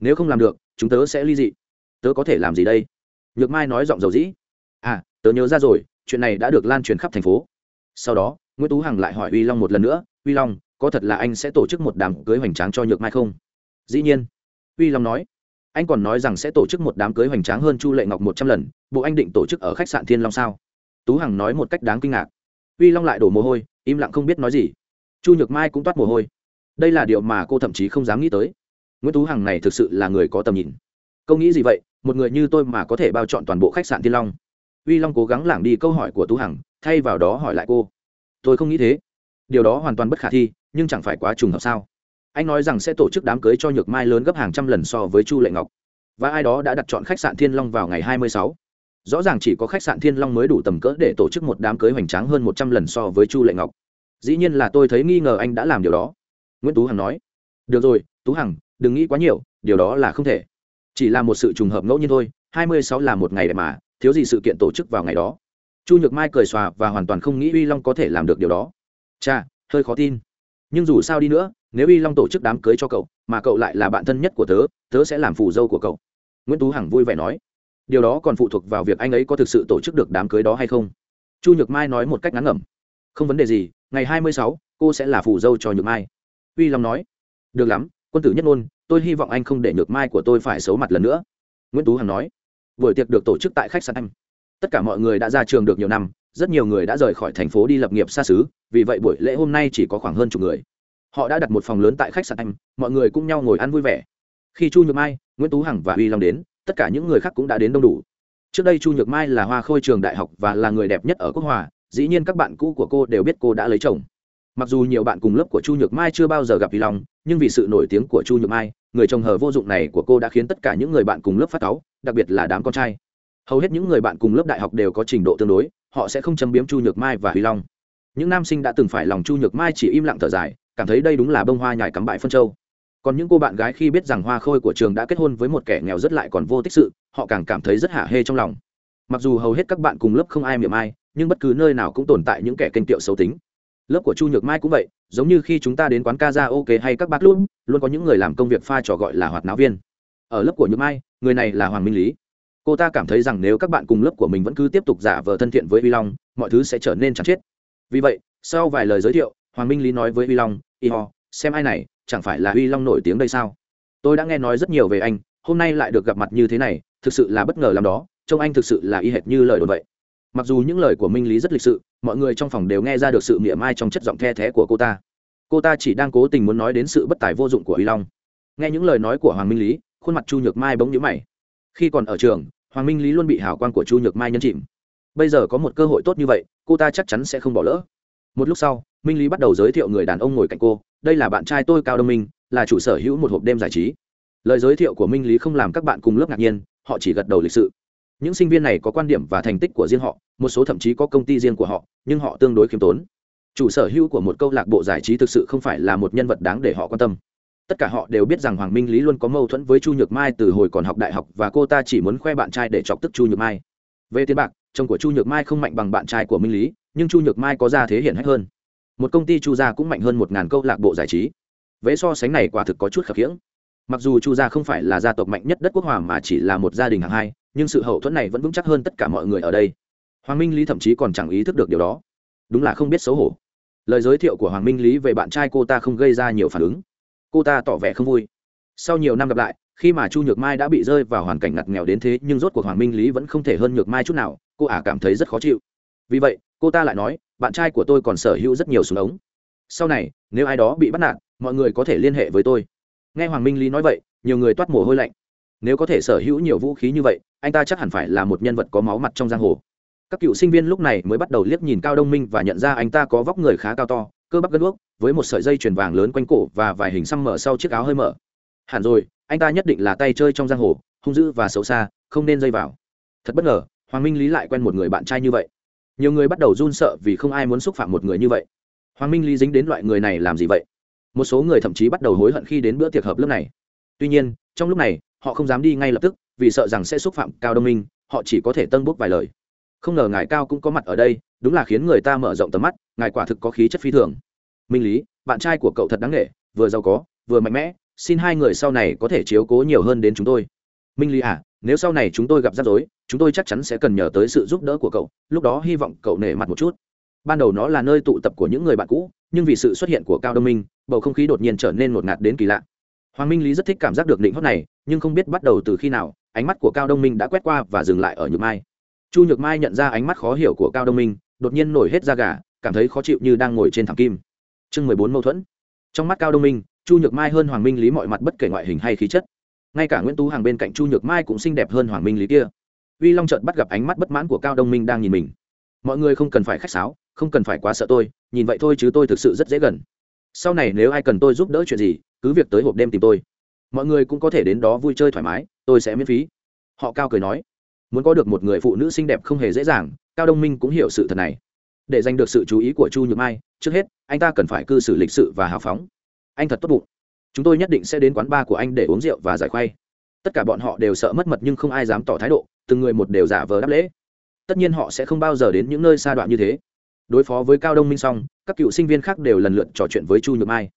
Nếu không làm được, chúng tớ sẽ ly dị. Tớ có thể làm gì đây? Nhược mai nói giọng dầu dĩ. À tớ nhớ ra rồi chuyện này đã được lan truyền khắp thành phố. Sau đó, nguyễn tú hằng lại hỏi uy long một lần nữa, uy long, có thật là anh sẽ tổ chức một đám cưới hoành tráng cho nhược mai không? Dĩ nhiên. Uy long nói, anh còn nói rằng sẽ tổ chức một đám cưới hoành tráng hơn chu lệ ngọc một trăm lần, bộ anh định tổ chức ở khách sạn thiên long sao? Tú hằng nói một cách đáng kinh ngạc. Uy long lại đổ mồ hôi, im lặng không biết nói gì. Chu nhược mai cũng toát mồ hôi. Đây là điều mà cô thậm chí không dám nghĩ tới. Nguyễn tú hằng này thực sự là người có tầm nhìn. Câu nghĩ gì vậy? Một người như tôi mà có thể bao chọn toàn bộ khách sạn thiên long? Uy long cố gắng lảng đi câu hỏi của tú hằng, thay vào đó hỏi lại cô. Tôi không nghĩ thế. Điều đó hoàn toàn bất khả thi, nhưng chẳng phải quá trùng hợp sao? Anh nói rằng sẽ tổ chức đám cưới cho nhược mai lớn gấp hàng trăm lần so với chu lệ ngọc. Và ai đó đã đặt chọn khách sạn thiên long vào ngày hai mươi sáu. Rõ ràng chỉ có khách sạn thiên long mới đủ tầm cỡ để tổ chức một đám cưới hoành tráng hơn một trăm lần so với chu lệ ngọc. Dĩ nhiên là tôi thấy nghi ngờ anh đã làm điều đó. Nguyễn tú hằng nói. Được rồi, tú hằng, đừng nghĩ quá nhiều, điều đó là không thể. Chỉ là một sự trùng hợp ngẫu nhiên thôi, hai mươi sáu là một ngày đẹp mà thiếu gì sự kiện tổ chức vào ngày đó. Chu nhược mai cười xòa và hoàn toàn không nghĩ uy long có thể làm được điều đó. Cha hơi khó tin. Nhưng dù sao đi nữa, nếu uy long tổ chức đám cưới cho cậu, mà cậu lại là bạn thân nhất của tớ tớ sẽ làm phù dâu của cậu. Nguyễn tú hằng vui vẻ nói. Điều đó còn phụ thuộc vào việc anh ấy có thực sự tổ chức được đám cưới đó hay không? Chu nhược mai nói một cách ngắn ngẩm. Không vấn đề gì, ngày hai mươi sáu, cô sẽ là phù dâu cho nhược mai. Uy long nói. Được lắm, quân tử nhất ngôn, tôi hy vọng anh không để nhược mai của tôi phải xấu mặt lần nữa. Nguyễn tú hằng nói buổi tiệc được tổ chức tại khách sạn anh. Tất cả mọi người đã ra trường được nhiều năm, rất nhiều người đã rời khỏi thành phố đi lập nghiệp xa xứ, vì vậy buổi lễ hôm nay chỉ có khoảng hơn chục người. Họ đã đặt một phòng lớn tại khách sạn anh, mọi người cùng nhau ngồi ăn vui vẻ. Khi chu nhược mai, nguyễn tú hằng và huy long đến, tất cả những người khác cũng đã đến đông đủ. Trước đây chu nhược mai là hoa khôi trường đại học và là người đẹp nhất ở quốc hòa, dĩ nhiên các bạn cũ của cô đều biết cô đã lấy chồng mặc dù nhiều bạn cùng lớp của chu nhược mai chưa bao giờ gặp uy long, nhưng vì sự nổi tiếng của chu nhược mai, người chồng hờ vô dụng này của cô đã khiến tất cả những người bạn cùng lớp phát cáu, đặc biệt là đám con trai. Hầu hết những người bạn cùng lớp đại học đều có trình độ tương đối, họ sẽ không châm biếm chu nhược mai và huy long. Những nam sinh đã từng phải lòng chu nhược mai chỉ im lặng thở dài, cảm thấy đây đúng là bông hoa nhài cắm bãi phân châu. Còn những cô bạn gái khi biết rằng hoa khôi của trường đã kết hôn với một kẻ nghèo rất lại còn vô tích sự, họ càng cảm thấy rất hạ hê trong lòng. Mặc dù hầu hết các bạn cùng lớp không ai miệng ai, nhưng bất cứ nơi nào cũng tồn tại những kẻ kênh tiệu xấu tính lớp của chu nhược mai cũng vậy, giống như khi chúng ta đến quán ca ra ok hay các bác luôn luôn có những người làm công việc pha trò gọi là hoạt náo viên. Ở lớp của nhược mai, người này là hoàng minh lý. Cô ta cảm thấy rằng nếu các bạn cùng lớp của mình vẫn cứ tiếp tục giả vờ thân thiện với vi long, mọi thứ sẽ trở nên chẳng chết. Vì vậy, sau vài lời giới thiệu, hoàng minh lý nói với vi long y ho, xem ai này, chẳng phải là vi long nổi tiếng đây sao? Tôi đã nghe nói rất nhiều về anh, hôm nay lại được gặp mặt như thế này, thực sự là bất ngờ làm đó, trông anh thực sự là y hệt như lời đồn vậy mặc dù những lời của minh lý rất lịch sự, mọi người trong phòng đều nghe ra được sự mỉa mai trong chất giọng the thé của cô ta. Cô ta chỉ đang cố tình muốn nói đến sự bất tài vô dụng của y long. Nghe những lời nói của hoàng minh lý, khuôn mặt chu nhược mai bỗng nhữ mày. Khi còn ở trường, hoàng minh lý luôn bị hào quang của chu nhược mai nhấn chìm. Bây giờ có một cơ hội tốt như vậy, cô ta chắc chắn sẽ không bỏ lỡ. Một lúc sau, minh lý bắt đầu giới thiệu người đàn ông ngồi cạnh cô, đây là bạn trai tôi, cao đông minh, là chủ sở hữu một hộp đêm giải trí. Lời giới thiệu của minh lý không làm các bạn cùng lớp ngạc nhiên, họ chỉ gật đầu lịch sự những sinh viên này có quan điểm và thành tích của riêng họ, một số thậm chí có công ty riêng của họ, nhưng họ tương đối khiêm tốn. Chủ sở hữu của một câu lạc bộ giải trí thực sự không phải là một nhân vật đáng để họ quan tâm. Tất cả họ đều biết rằng hoàng minh lý luôn có mâu thuẫn với chu nhược mai từ hồi còn học đại học và cô ta chỉ muốn khoe bạn trai để chọc tức chu nhược mai. Về tiền bạc, chồng của chu nhược mai không mạnh bằng bạn trai của minh lý, nhưng chu nhược mai có ra thế hiển hách hơn. Một công ty chu gia cũng mạnh hơn một ngàn câu lạc bộ giải trí. Vế so sánh này quả thực có chút khập khiễng. Mặc dù chu gia không phải là gia tộc mạnh nhất đất quốc hòa mà chỉ là một gia đình hạng hai nhưng sự hậu thuẫn này vẫn vững chắc hơn tất cả mọi người ở đây. Hoàng minh lý thậm chí còn chẳng ý thức được điều đó. Đúng là không biết xấu hổ. Lời giới thiệu của hoàng minh lý về bạn trai cô ta không gây ra nhiều phản ứng. Cô ta tỏ vẻ không vui. Sau nhiều năm gặp lại, khi mà chu nhược mai đã bị rơi vào hoàn cảnh ngặt nghèo đến thế, nhưng rốt cuộc hoàng minh lý vẫn không thể hơn nhược mai chút nào, cô ả cảm thấy rất khó chịu. Vì vậy, cô ta lại nói, bạn trai của tôi còn sở hữu rất nhiều súng ống. Sau này, nếu ai đó bị bắt nạt, mọi người có thể liên hệ với tôi. Nghe hoàng minh lý nói vậy, nhiều người toát mồ hôi lạnh nếu có thể sở hữu nhiều vũ khí như vậy, anh ta chắc hẳn phải là một nhân vật có máu mặt trong giang hồ. Các cựu sinh viên lúc này mới bắt đầu liếc nhìn cao đông minh và nhận ra anh ta có vóc người khá cao to, cơ bắp gân guốc với một sợi dây chuyền vàng lớn quanh cổ và vài hình xăm mở sau chiếc áo hơi mở. Hẳn rồi, anh ta nhất định là tay chơi trong giang hồ, hung dữ và xấu xa, không nên dây vào. Thật bất ngờ, hoàng minh lý lại quen một người bạn trai như vậy. Nhiều người bắt đầu run sợ vì không ai muốn xúc phạm một người như vậy. Hoàng minh lý dính đến loại người này làm gì vậy? Một số người thậm chí bắt đầu hối hận khi đến bữa tiệc hợp lớp này. Tuy nhiên, trong lúc này họ không dám đi ngay lập tức, vì sợ rằng sẽ xúc phạm cao đông minh, họ chỉ có thể tân bốc vài lời. Không ngờ ngài cao cũng có mặt ở đây, đúng là khiến người ta mở rộng tầm mắt, ngài quả thực có khí chất phi thường. Minh lý, bạn trai của cậu thật đáng nghệ vừa giàu có, vừa mạnh mẽ, xin hai người sau này có thể chiếu cố nhiều hơn đến chúng tôi. Minh lý à nếu sau này chúng tôi gặp rắc rối, chúng tôi chắc chắn sẽ cần nhờ tới sự giúp đỡ của cậu, lúc đó hy vọng cậu nể mặt một chút. Ban đầu nó là nơi tụ tập của những người bạn cũ, nhưng vì sự xuất hiện của cao đông minh, bầu không khí đột nhiên trở nên ngột ngạt đến kỳ lạ hoàng minh lý rất thích cảm giác được định hót này, nhưng không biết bắt đầu từ khi nào, ánh mắt của cao đông minh đã quét qua và dừng lại ở nhược mai. Chu nhược mai nhận ra ánh mắt khó hiểu của cao đông minh, đột nhiên nổi hết da gà, cảm thấy khó chịu như đang ngồi trên thảm kim. Chương mười bốn mâu thuẫn. Trong mắt cao đông minh, chu nhược mai hơn hoàng minh lý mọi mặt bất kể ngoại hình hay khí chất. Ngay cả nguyễn tú hàng bên cạnh chu nhược mai cũng xinh đẹp hơn hoàng minh lý kia. Uy long trợt bắt gặp ánh mắt bất mãn của cao đông minh đang nhìn mình. Mọi người không cần phải khách sáo, không cần phải quá sợ tôi, nhìn vậy thôi chứ tôi thực sự rất dễ gần. Sau này nếu ai cần tôi giúp đỡ chuyện gì cứ việc tới hộp đêm tìm tôi. Mọi người cũng có thể đến đó vui chơi thoải mái, tôi sẽ miễn phí. Họ cao cười nói. Muốn có được một người phụ nữ xinh đẹp không hề dễ dàng, cao đông minh cũng hiểu sự thật này. Để giành được sự chú ý của chu nhược mai, trước hết, anh ta cần phải cư xử lịch sự và hào phóng. Anh thật tốt bụng. Chúng tôi nhất định sẽ đến quán bar của anh để uống rượu và giải khoay tất cả bọn họ đều sợ mất mật nhưng không ai dám tỏ thái độ, từng người một đều giả vờ đáp lễ. Tất nhiên họ sẽ không bao giờ đến những nơi xa đoạn như thế. Đối phó với cao đông minh xong, các cựu sinh viên khác đều lần lượt trò chuyện với chu nhược mai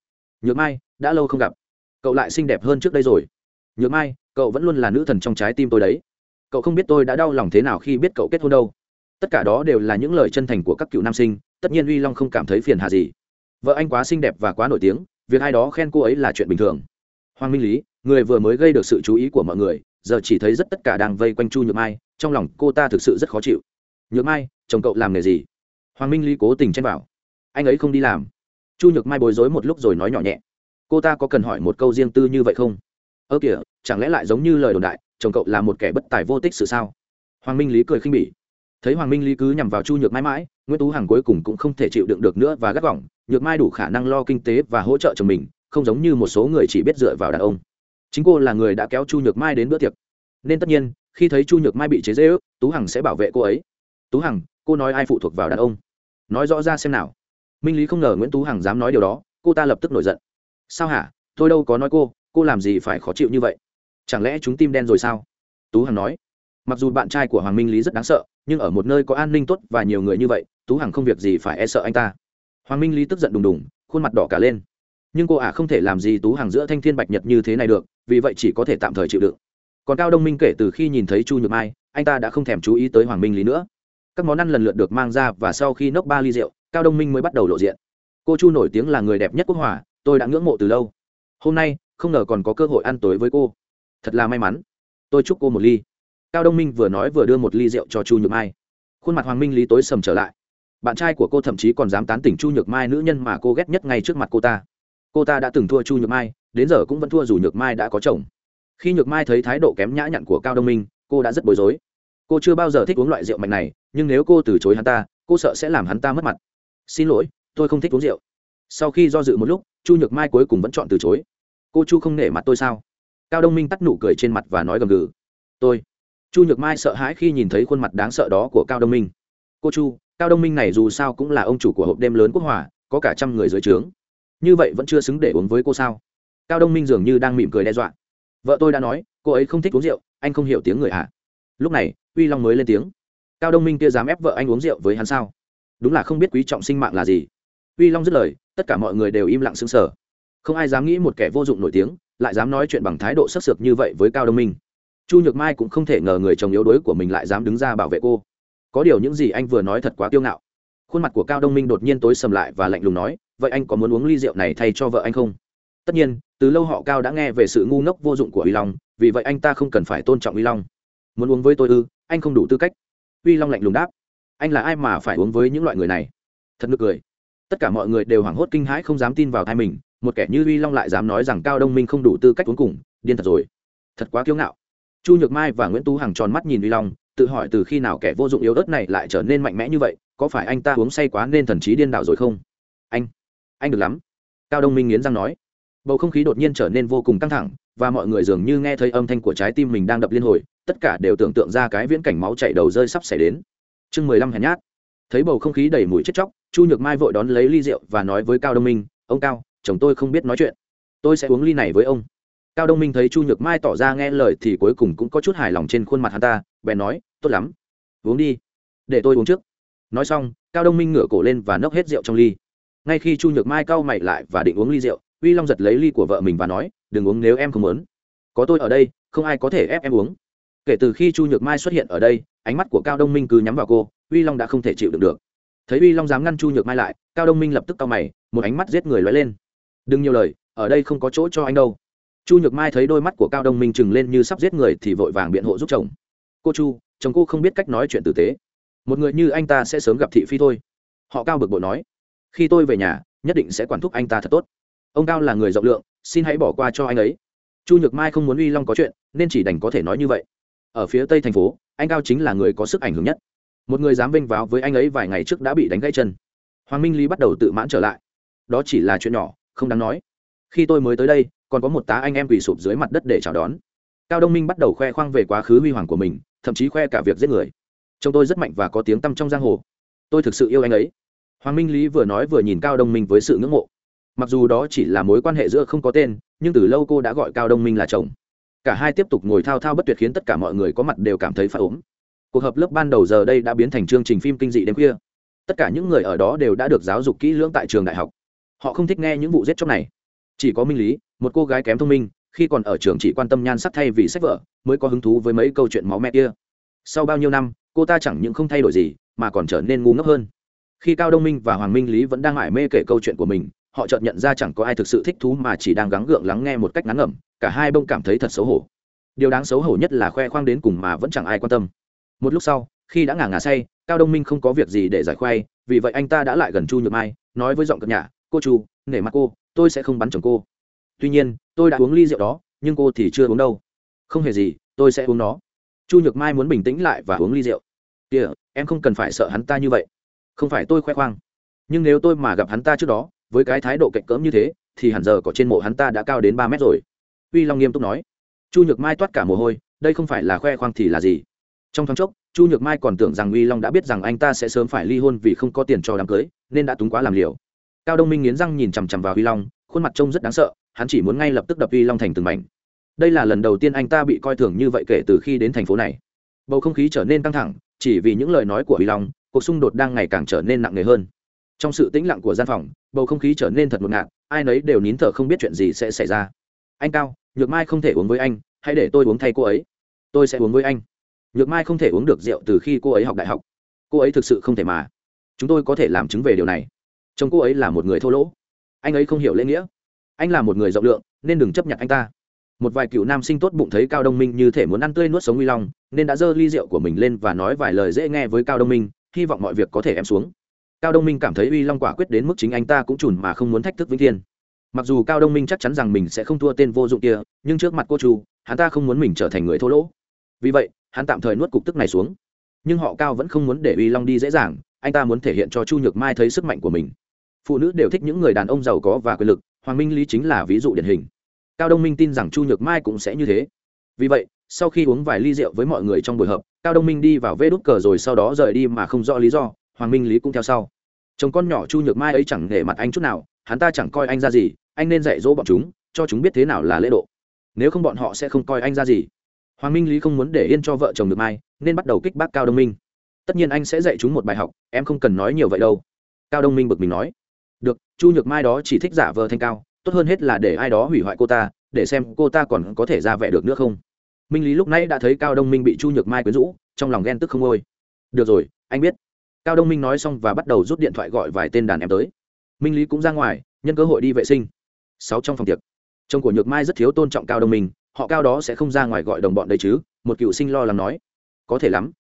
nhược mai, đã lâu không gặp. Cậu lại xinh đẹp hơn trước đây rồi. Nhược mai, cậu vẫn luôn là nữ thần trong trái tim tôi đấy. Cậu không biết tôi đã đau lòng thế nào khi biết cậu kết hôn đâu. Tất cả đó đều là những lời chân thành của các cựu nam sinh, tất nhiên uy long không cảm thấy phiền hà gì. Vợ anh quá xinh đẹp và quá nổi tiếng, việc ai đó khen cô ấy là chuyện bình thường. Hoàng minh lý, người vừa mới gây được sự chú ý của mọi người, giờ chỉ thấy rất tất cả đang vây quanh chu nhược mai, trong lòng cô ta thực sự rất khó chịu. Nhược mai, chồng cậu làm nghề gì? Hoàng minh lý cố tình chen vào. Anh ấy không đi làm chu nhược mai bối rối một lúc rồi nói nhỏ nhẹ. Cô ta có cần hỏi một câu riêng tư như vậy không? Ơ kìa, chẳng lẽ lại giống như lời đồn đại, chồng cậu là một kẻ bất tài vô tích sự sao? Hoàng minh lý cười khinh bỉ. Thấy hoàng minh lý cứ nhằm vào chu nhược mai mãi, nguyễn tú hằng cuối cùng cũng không thể chịu đựng được nữa và gắt gỏng, nhược mai đủ khả năng lo kinh tế và hỗ trợ chồng mình, không giống như một số người chỉ biết dựa vào đàn ông. Chính cô là người đã kéo chu nhược mai đến bữa tiệc. Nên tất nhiên, khi thấy chu nhược mai bị chế dễ ước tú hằng sẽ bảo vệ cô ấy. Tú hằng, cô nói ai phụ thuộc vào đàn ông? Nói rõ ra xem nào minh lý không ngờ nguyễn tú hằng dám nói điều đó, cô ta lập tức nổi giận. Sao hả? Tôi đâu có nói cô cô làm gì phải khó chịu như vậy? Chẳng lẽ chúng tim đen rồi sao? Tú hằng nói. Mặc dù bạn trai của hoàng minh lý rất đáng sợ, nhưng ở một nơi có an ninh tốt và nhiều người như vậy, tú hằng không việc gì phải e sợ anh ta. Hoàng minh lý tức giận đùng đùng, khuôn mặt đỏ cả lên. Nhưng cô ả không thể làm gì tú hằng giữa thanh thiên bạch nhật như thế này được, vì vậy chỉ có thể tạm thời chịu đựng. Còn cao đông minh kể từ khi nhìn thấy chu nhược mai, anh ta đã không thèm chú ý tới hoàng minh lý nữa. Các món ăn lần lượt được mang ra và sau khi nốc ba ly rượu cao đông minh mới bắt đầu lộ diện. Cô chu nổi tiếng là người đẹp nhất quốc hòa, tôi đã ngưỡng mộ từ lâu. Hôm nay, không ngờ còn có cơ hội ăn tối với cô. Thật là may mắn. Tôi chúc cô một ly. Cao đông minh vừa nói vừa đưa một ly rượu cho chu nhược mai. Khuôn mặt hoàng minh lý tối sầm trở lại. Bạn trai của cô thậm chí còn dám tán tỉnh chu nhược mai, nữ nhân mà cô ghét nhất ngay trước mặt cô ta. Cô ta đã từng thua chu nhược mai, đến giờ cũng vẫn thua dù nhược mai đã có chồng. Khi nhược mai thấy thái độ kém nhã nhặn của cao đông minh, cô đã rất bối rối. Cô chưa bao giờ thích uống loại rượu mạnh này, nhưng nếu cô từ chối hắn ta, cô sợ sẽ làm hắn ta mất mặt xin lỗi, tôi không thích uống rượu. Sau khi do dự một lúc, chu nhược mai cuối cùng vẫn chọn từ chối. Cô chu không nể mặt tôi sao? Cao đông minh tắt nụ cười trên mặt và nói gầm gừ. Tôi. Chu nhược mai sợ hãi khi nhìn thấy khuôn mặt đáng sợ đó của cao đông minh. Cô chu, cao đông minh này dù sao cũng là ông chủ của hộp đêm lớn quốc hòa, có cả trăm người dưới trướng. Như vậy vẫn chưa xứng để uống với cô sao? Cao đông minh dường như đang mỉm cười đe dọa. Vợ tôi đã nói, cô ấy không thích uống rượu, anh không hiểu tiếng người à lúc này, uy long mới lên tiếng. Cao đông minh kia dám ép vợ anh uống rượu với hắn sao? Đúng là không biết quý trọng sinh mạng là gì. Uy long dứt lời, tất cả mọi người đều im lặng sững sờ. Không ai dám nghĩ một kẻ vô dụng nổi tiếng, lại dám nói chuyện bằng thái độ sắc sược như vậy với cao đông minh. Chu nhược mai cũng không thể ngờ người chồng yếu đuối của mình lại dám đứng ra bảo vệ cô. Có điều những gì anh vừa nói thật quá kiêu ngạo. Khuôn mặt của cao đông minh đột nhiên tối sầm lại và lạnh lùng nói, vậy anh có muốn uống ly rượu này thay cho vợ anh không? Tất nhiên, từ lâu họ cao đã nghe về sự ngu ngốc vô dụng của uy long, vì vậy anh ta không cần phải tôn trọng uy long. Muốn uống với tôi ư? Anh không đủ tư cách. Uy long lạnh lùng đáp anh là ai mà phải uống với những loại người này? Thật nực cười. Tất cả mọi người đều hoảng hốt kinh hãi không dám tin vào thai mình, một kẻ như uy long lại dám nói rằng cao đông minh không đủ tư cách uống cùng, điên thật rồi. Thật quá kiêu ngạo. Chu nhược mai và nguyễn tú hằng tròn mắt nhìn uy long, tự hỏi từ khi nào kẻ vô dụng yếu ớt này lại trở nên mạnh mẽ như vậy, có phải anh ta uống say quá nên thần trí điên đảo rồi không? Anh anh được lắm. Cao đông minh nghiến răng nói. Bầu không khí đột nhiên trở nên vô cùng căng thẳng, và mọi người dường như nghe thấy âm thanh của trái tim mình đang đập liên hồi, tất cả đều tưởng tượng ra cái viễn cảnh máu chảy đầu rơi sắp xảy đến chương mười lăm hèn nhát. Thấy bầu không khí đầy mùi chết chóc, chu nhược mai vội đón lấy ly rượu và nói với cao đông minh, ông cao, chồng tôi không biết nói chuyện. Tôi sẽ uống ly này với ông. Cao đông minh thấy chu nhược mai tỏ ra nghe lời thì cuối cùng cũng có chút hài lòng trên khuôn mặt hắn ta, bèn nói, tốt lắm. Uống đi. Để tôi uống trước. Nói xong, cao đông minh ngửa cổ lên và nốc hết rượu trong ly. Ngay khi chu nhược mai cau mày lại và định uống ly rượu, uy long giật lấy ly của vợ mình và nói, đừng uống nếu em không muốn. Có tôi ở đây, không ai có thể ép em uống kể từ khi chu nhược mai xuất hiện ở đây, ánh mắt của cao đông minh cứ nhắm vào cô, uy long đã không thể chịu đựng được. Thấy uy long dám ngăn chu nhược mai lại, cao đông minh lập tức cau mày, một ánh mắt giết người lóe lên. Đừng nhiều lời, ở đây không có chỗ cho anh đâu. Chu nhược mai thấy đôi mắt của cao đông minh trừng lên như sắp giết người thì vội vàng biện hộ giúp chồng. Cô chu, chồng cô không biết cách nói chuyện tử tế. Một người như anh ta sẽ sớm gặp thị phi thôi. Họ cao bực bội nói. Khi tôi về nhà, nhất định sẽ quản thúc anh ta thật tốt. Ông cao là người rộng lượng, xin hãy bỏ qua cho anh ấy. Chu nhược mai không muốn uy long có chuyện, nên chỉ đành có thể nói như vậy ở phía tây thành phố, anh cao chính là người có sức ảnh hưởng nhất. Một người dám vênh váo với anh ấy vài ngày trước đã bị đánh gãy chân. Hoàng minh lý bắt đầu tự mãn trở lại. Đó chỉ là chuyện nhỏ, không đáng nói. Khi tôi mới tới đây, còn có một tá anh em quỳ sụp dưới mặt đất để chào đón. Cao đông minh bắt đầu khoe khoang về quá khứ huy hoàng của mình, thậm chí khoe cả việc giết người. Chồng tôi rất mạnh và có tiếng tăm trong giang hồ. Tôi thực sự yêu anh ấy. Hoàng minh lý vừa nói vừa nhìn cao đông minh với sự ngưỡng mộ. Mặc dù đó chỉ là mối quan hệ giữa không có tên, nhưng từ lâu cô đã gọi cao đông minh là chồng cả hai tiếp tục ngồi thao thao bất tuyệt khiến tất cả mọi người có mặt đều cảm thấy phải ốm. Cuộc hợp lớp ban đầu giờ đây đã biến thành chương trình phim kinh dị đêm khuya. Tất cả những người ở đó đều đã được giáo dục kỹ lưỡng tại trường đại học. Họ không thích nghe những vụ giết chóc này. Chỉ có minh lý, một cô gái kém thông minh, khi còn ở trường chỉ quan tâm nhan sắc thay vì sách vở, mới có hứng thú với mấy câu chuyện máu me kia. Sau bao nhiêu năm, cô ta chẳng những không thay đổi gì, mà còn trở nên ngu ngốc hơn. Khi cao đông minh và hoàng minh lý vẫn đang mải mê kể câu chuyện của mình họ chợt nhận ra chẳng có ai thực sự thích thú mà chỉ đang gắng gượng lắng nghe một cách ngắn ngẩm cả hai bông cảm thấy thật xấu hổ. Điều đáng xấu hổ nhất là khoe khoang đến cùng mà vẫn chẳng ai quan tâm. Một lúc sau khi đã ngả ngả say cao đông minh không có việc gì để giải khoai vì vậy anh ta đã lại gần chu nhược mai nói với giọng cập nhà, cô chu nể mặt cô tôi sẽ không bắn chồng cô. Tuy nhiên tôi đã uống ly rượu đó nhưng cô thì chưa uống đâu. Không hề gì tôi sẽ uống nó. Chu nhược mai muốn bình tĩnh lại và uống ly rượu. Kìa em không cần phải sợ hắn ta như vậy. Không phải tôi khoe khoang. Nhưng nếu tôi mà gặp hắn ta trước đó với cái thái độ cạnh cỡm như thế, thì hẳn giờ có trên mộ hắn ta đã cao đến ba mét rồi. Uy long nghiêm túc nói. Chu nhược mai toát cả mồ hôi, đây không phải là khoe khoang thì là gì? Trong thoáng chốc, chu nhược mai còn tưởng rằng uy long đã biết rằng anh ta sẽ sớm phải ly hôn vì không có tiền cho đám cưới, nên đã túng quá làm liều. Cao đông minh nghiến răng nhìn chằm chằm vào uy long, khuôn mặt trông rất đáng sợ, hắn chỉ muốn ngay lập tức đập uy long thành từng mảnh. Đây là lần đầu tiên anh ta bị coi thường như vậy kể từ khi đến thành phố này. Bầu không khí trở nên căng thẳng, chỉ vì những lời nói của uy long, cuộc xung đột đang ngày càng trở nên nặng nề hơn trong sự tĩnh lặng của gian phòng, bầu không khí trở nên thật ngột ngạt, ai nấy đều nín thở không biết chuyện gì sẽ xảy ra. Anh cao, nhược mai không thể uống với anh, hãy để tôi uống thay cô ấy. Tôi sẽ uống với anh. Nhược mai không thể uống được rượu từ khi cô ấy học đại học. Cô ấy thực sự không thể mà. Chúng tôi có thể làm chứng về điều này. Chồng cô ấy là một người thô lỗ. Anh ấy không hiểu lễ nghĩa. Anh là một người rộng lượng, nên đừng chấp nhận anh ta. Một vài cựu nam sinh tốt bụng thấy cao đông minh như thể muốn ăn tươi nuốt sống uy long, nên đã dơ ly rượu của mình lên và nói vài lời dễ nghe với cao đông minh, hy vọng mọi việc có thể em xuống cao đông minh cảm thấy uy long quả quyết đến mức chính anh ta cũng chùn mà không muốn thách thức vĩnh thiên. Mặc dù cao đông minh chắc chắn rằng mình sẽ không thua tên vô dụng kia, nhưng trước mặt cô chu, hắn ta không muốn mình trở thành người thô lỗ. Vì vậy, hắn tạm thời nuốt cục tức này xuống. Nhưng họ cao vẫn không muốn để uy long đi dễ dàng, anh ta muốn thể hiện cho chu nhược mai thấy sức mạnh của mình. Phụ nữ đều thích những người đàn ông giàu có và quyền lực, hoàng minh lý chính là ví dụ điển hình. Cao đông minh tin rằng chu nhược mai cũng sẽ như thế. Vì vậy, sau khi uống vài ly rượu với mọi người trong buổi họp, cao đông minh đi vào vê đút cờ rồi sau đó rời đi mà không rõ lý do hoàng minh lý cũng theo sau. Chồng con nhỏ chu nhược mai ấy chẳng nể mặt anh chút nào, hắn ta chẳng coi anh ra gì, anh nên dạy dỗ bọn chúng, cho chúng biết thế nào là lễ độ. Nếu không bọn họ sẽ không coi anh ra gì. Hoàng minh lý không muốn để yên cho vợ chồng được mai, nên bắt đầu kích bác cao đông minh. Tất nhiên anh sẽ dạy chúng một bài học, em không cần nói nhiều vậy đâu. Cao đông minh bực mình nói. Được, chu nhược mai đó chỉ thích giả vờ thanh cao, tốt hơn hết là để ai đó hủy hoại cô ta, để xem cô ta còn có thể ra vẻ được nữa không. Minh lý lúc nãy đã thấy cao đông minh bị chu nhược mai quyến rũ, trong lòng ghen tức không ngôi. Được rồi, anh biết cao đông minh nói xong và bắt đầu rút điện thoại gọi vài tên đàn em tới. Minh lý cũng ra ngoài, nhân cơ hội đi vệ sinh. Sáu trong phòng tiệc. Chồng của nhược mai rất thiếu tôn trọng cao đông minh, họ cao đó sẽ không ra ngoài gọi đồng bọn đây chứ, một cựu sinh lo lắng nói. Có thể lắm.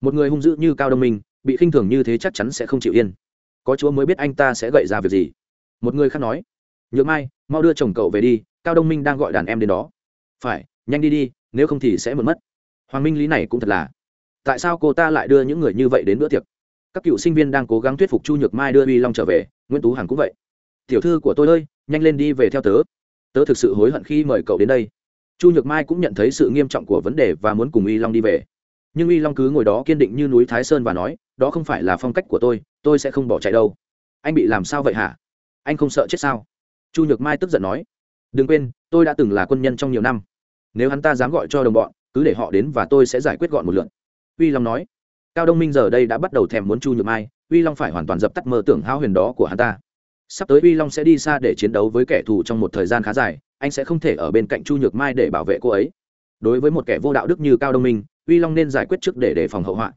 Một người hung dữ như cao đông minh, bị khinh thường như thế chắc chắn sẽ không chịu yên. Có chúa mới biết anh ta sẽ gậy ra việc gì. Một người khác nói. Nhược mai, mau đưa chồng cậu về đi, cao đông minh đang gọi đàn em đến đó. Phải, nhanh đi đi, nếu không thì sẽ mất mất. Hoàng minh lý này cũng thật là. Tại sao cô ta lại đưa những người như vậy đến bữa tiệc? Các cựu sinh viên đang cố gắng thuyết phục chu nhược mai đưa uy long trở về, nguyễn tú hằng cũng vậy. Tiểu thư của tôi ơi, nhanh lên đi về theo tớ. Tớ thực sự hối hận khi mời cậu đến đây. Chu nhược mai cũng nhận thấy sự nghiêm trọng của vấn đề và muốn cùng uy long đi về. Nhưng uy long cứ ngồi đó kiên định như núi thái sơn và nói, đó không phải là phong cách của tôi tôi sẽ không bỏ chạy đâu. Anh bị làm sao vậy hả? Anh không sợ chết sao? Chu nhược mai tức giận nói, đừng quên, tôi đã từng là quân nhân trong nhiều năm. Nếu hắn ta dám gọi cho đồng bọn, cứ để họ đến và tôi sẽ giải quyết gọn một lượn uy long nói cao đông minh giờ đây đã bắt đầu thèm muốn chu nhược mai, uy long phải hoàn toàn dập tắt mơ tưởng hao huyền đó của hắn ta. Sắp tới uy long sẽ đi xa để chiến đấu với kẻ thù trong một thời gian khá dài, anh sẽ không thể ở bên cạnh chu nhược mai để bảo vệ cô ấy. Đối với một kẻ vô đạo đức như cao đông minh, uy long nên giải quyết trước để đề phòng hậu họa.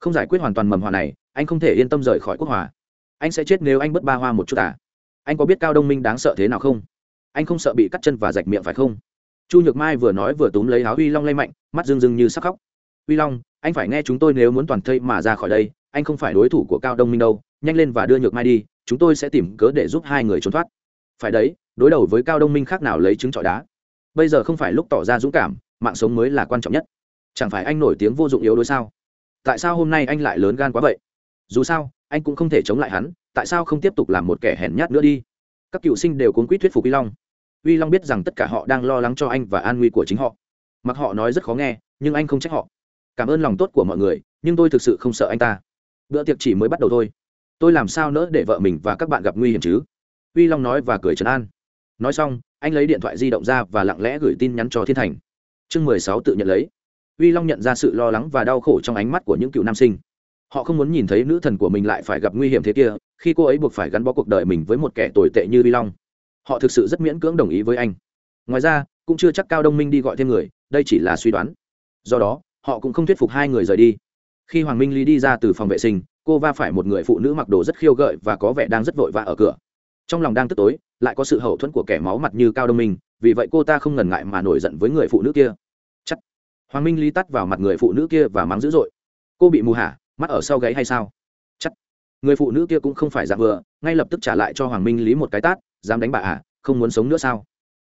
Không giải quyết hoàn toàn mầm họa này, anh không thể yên tâm rời khỏi quốc hòa. Anh sẽ chết nếu anh bất ba hoa một chút à? Anh có biết cao đông minh đáng sợ thế nào không? Anh không sợ bị cắt chân và rạch miệng phải không? Chu nhược mai vừa nói vừa túm lấy áo uy long lay mạnh, mắt rưng rưng như sắc khóc. Uy long anh phải nghe chúng tôi nếu muốn toàn thây mà ra khỏi đây, anh không phải đối thủ của cao đông minh đâu, nhanh lên và đưa nhược mai đi, chúng tôi sẽ tìm cớ để giúp hai người trốn thoát. Phải đấy, đối đầu với cao đông minh khác nào lấy trứng trọi đá. Bây giờ không phải lúc tỏ ra dũng cảm, mạng sống mới là quan trọng nhất. Chẳng phải anh nổi tiếng vô dụng yếu đối sao? Tại sao hôm nay anh lại lớn gan quá vậy? Dù sao, anh cũng không thể chống lại hắn, tại sao không tiếp tục làm một kẻ hèn nhát nữa đi? Các cựu sinh đều cuốn quýt thuyết phục uy long. Uy long biết rằng tất cả họ đang lo lắng cho anh và an nguy của chính họ. Mặc họ nói rất khó nghe, nhưng anh không trách họ cảm ơn lòng tốt của mọi người, nhưng tôi thực sự không sợ anh ta. Bữa tiệc chỉ mới bắt đầu thôi. Tôi làm sao nỡ để vợ mình và các bạn gặp nguy hiểm chứ? Uy long nói và cười trấn an. Nói xong, anh lấy điện thoại di động ra và lặng lẽ gửi tin nhắn cho thiên thành. Chương mười sáu tự nhận lấy. Uy long nhận ra sự lo lắng và đau khổ trong ánh mắt của những cựu nam sinh. Họ không muốn nhìn thấy nữ thần của mình lại phải gặp nguy hiểm thế kia, khi cô ấy buộc phải gắn bó cuộc đời mình với một kẻ tồi tệ như uy long. Họ thực sự rất miễn cưỡng đồng ý với anh. Ngoài ra, cũng chưa chắc cao đông minh đi gọi thêm người, đây chỉ là suy đoán. Do đó họ cũng không thuyết phục hai người rời đi. Khi hoàng minh lý đi ra từ phòng vệ sinh, cô va phải một người phụ nữ mặc đồ rất khiêu gợi và có vẻ đang rất vội vã ở cửa. Trong lòng đang tức tối, lại có sự hậu thuẫn của kẻ máu mặt như cao đông minh, vì vậy cô ta không ngần ngại mà nổi giận với người phụ nữ kia. Chắc. Hoàng minh lý tắt vào mặt người phụ nữ kia và mắng dữ dội. Cô bị mù hả? Mắt ở sau gáy hay sao? Chắc. Người phụ nữ kia cũng không phải dạng vừa, ngay lập tức trả lại cho hoàng minh lý một cái tát, dám đánh bà à? Không muốn sống nữa sao?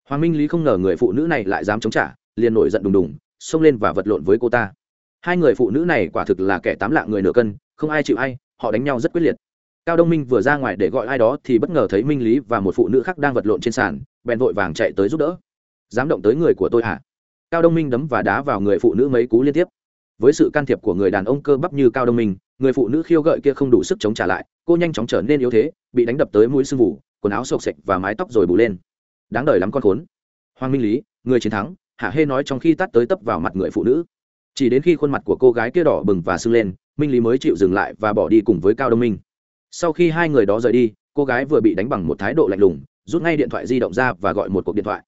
Hoàng minh lý không ngờ người phụ nữ này lại dám chống trả, liền nổi giận đùng đùng xông lên và vật lộn với cô ta. Hai người phụ nữ này quả thực là kẻ tám lạng người nửa cân không ai chịu ai họ đánh nhau rất quyết liệt. Cao đông minh vừa ra ngoài để gọi ai đó thì bất ngờ thấy minh lý và một phụ nữ khác đang vật lộn trên sàn bèn vội vàng chạy tới giúp đỡ. Dám động tới người của tôi hả? Cao đông minh đấm và đá vào người phụ nữ mấy cú liên tiếp. Với sự can thiệp của người đàn ông cơ bắp như cao đông minh người phụ nữ khiêu gợi kia không đủ sức chống trả lại cô nhanh chóng trở nên yếu thế bị đánh đập tới mũi sưng vù, quần áo sộc sệch và mái tóc rồi bù lên. Đáng đời lắm con khốn. Hoàng minh lý người chiến thắng hạ hê nói trong khi tắt tới tấp vào mặt người phụ nữ. Chỉ đến khi khuôn mặt của cô gái kia đỏ bừng và sưng lên, minh lý mới chịu dừng lại và bỏ đi cùng với cao đông minh. Sau khi hai người đó rời đi, cô gái vừa bị đánh bằng một thái độ lạnh lùng, rút ngay điện thoại di động ra và gọi một cuộc điện thoại.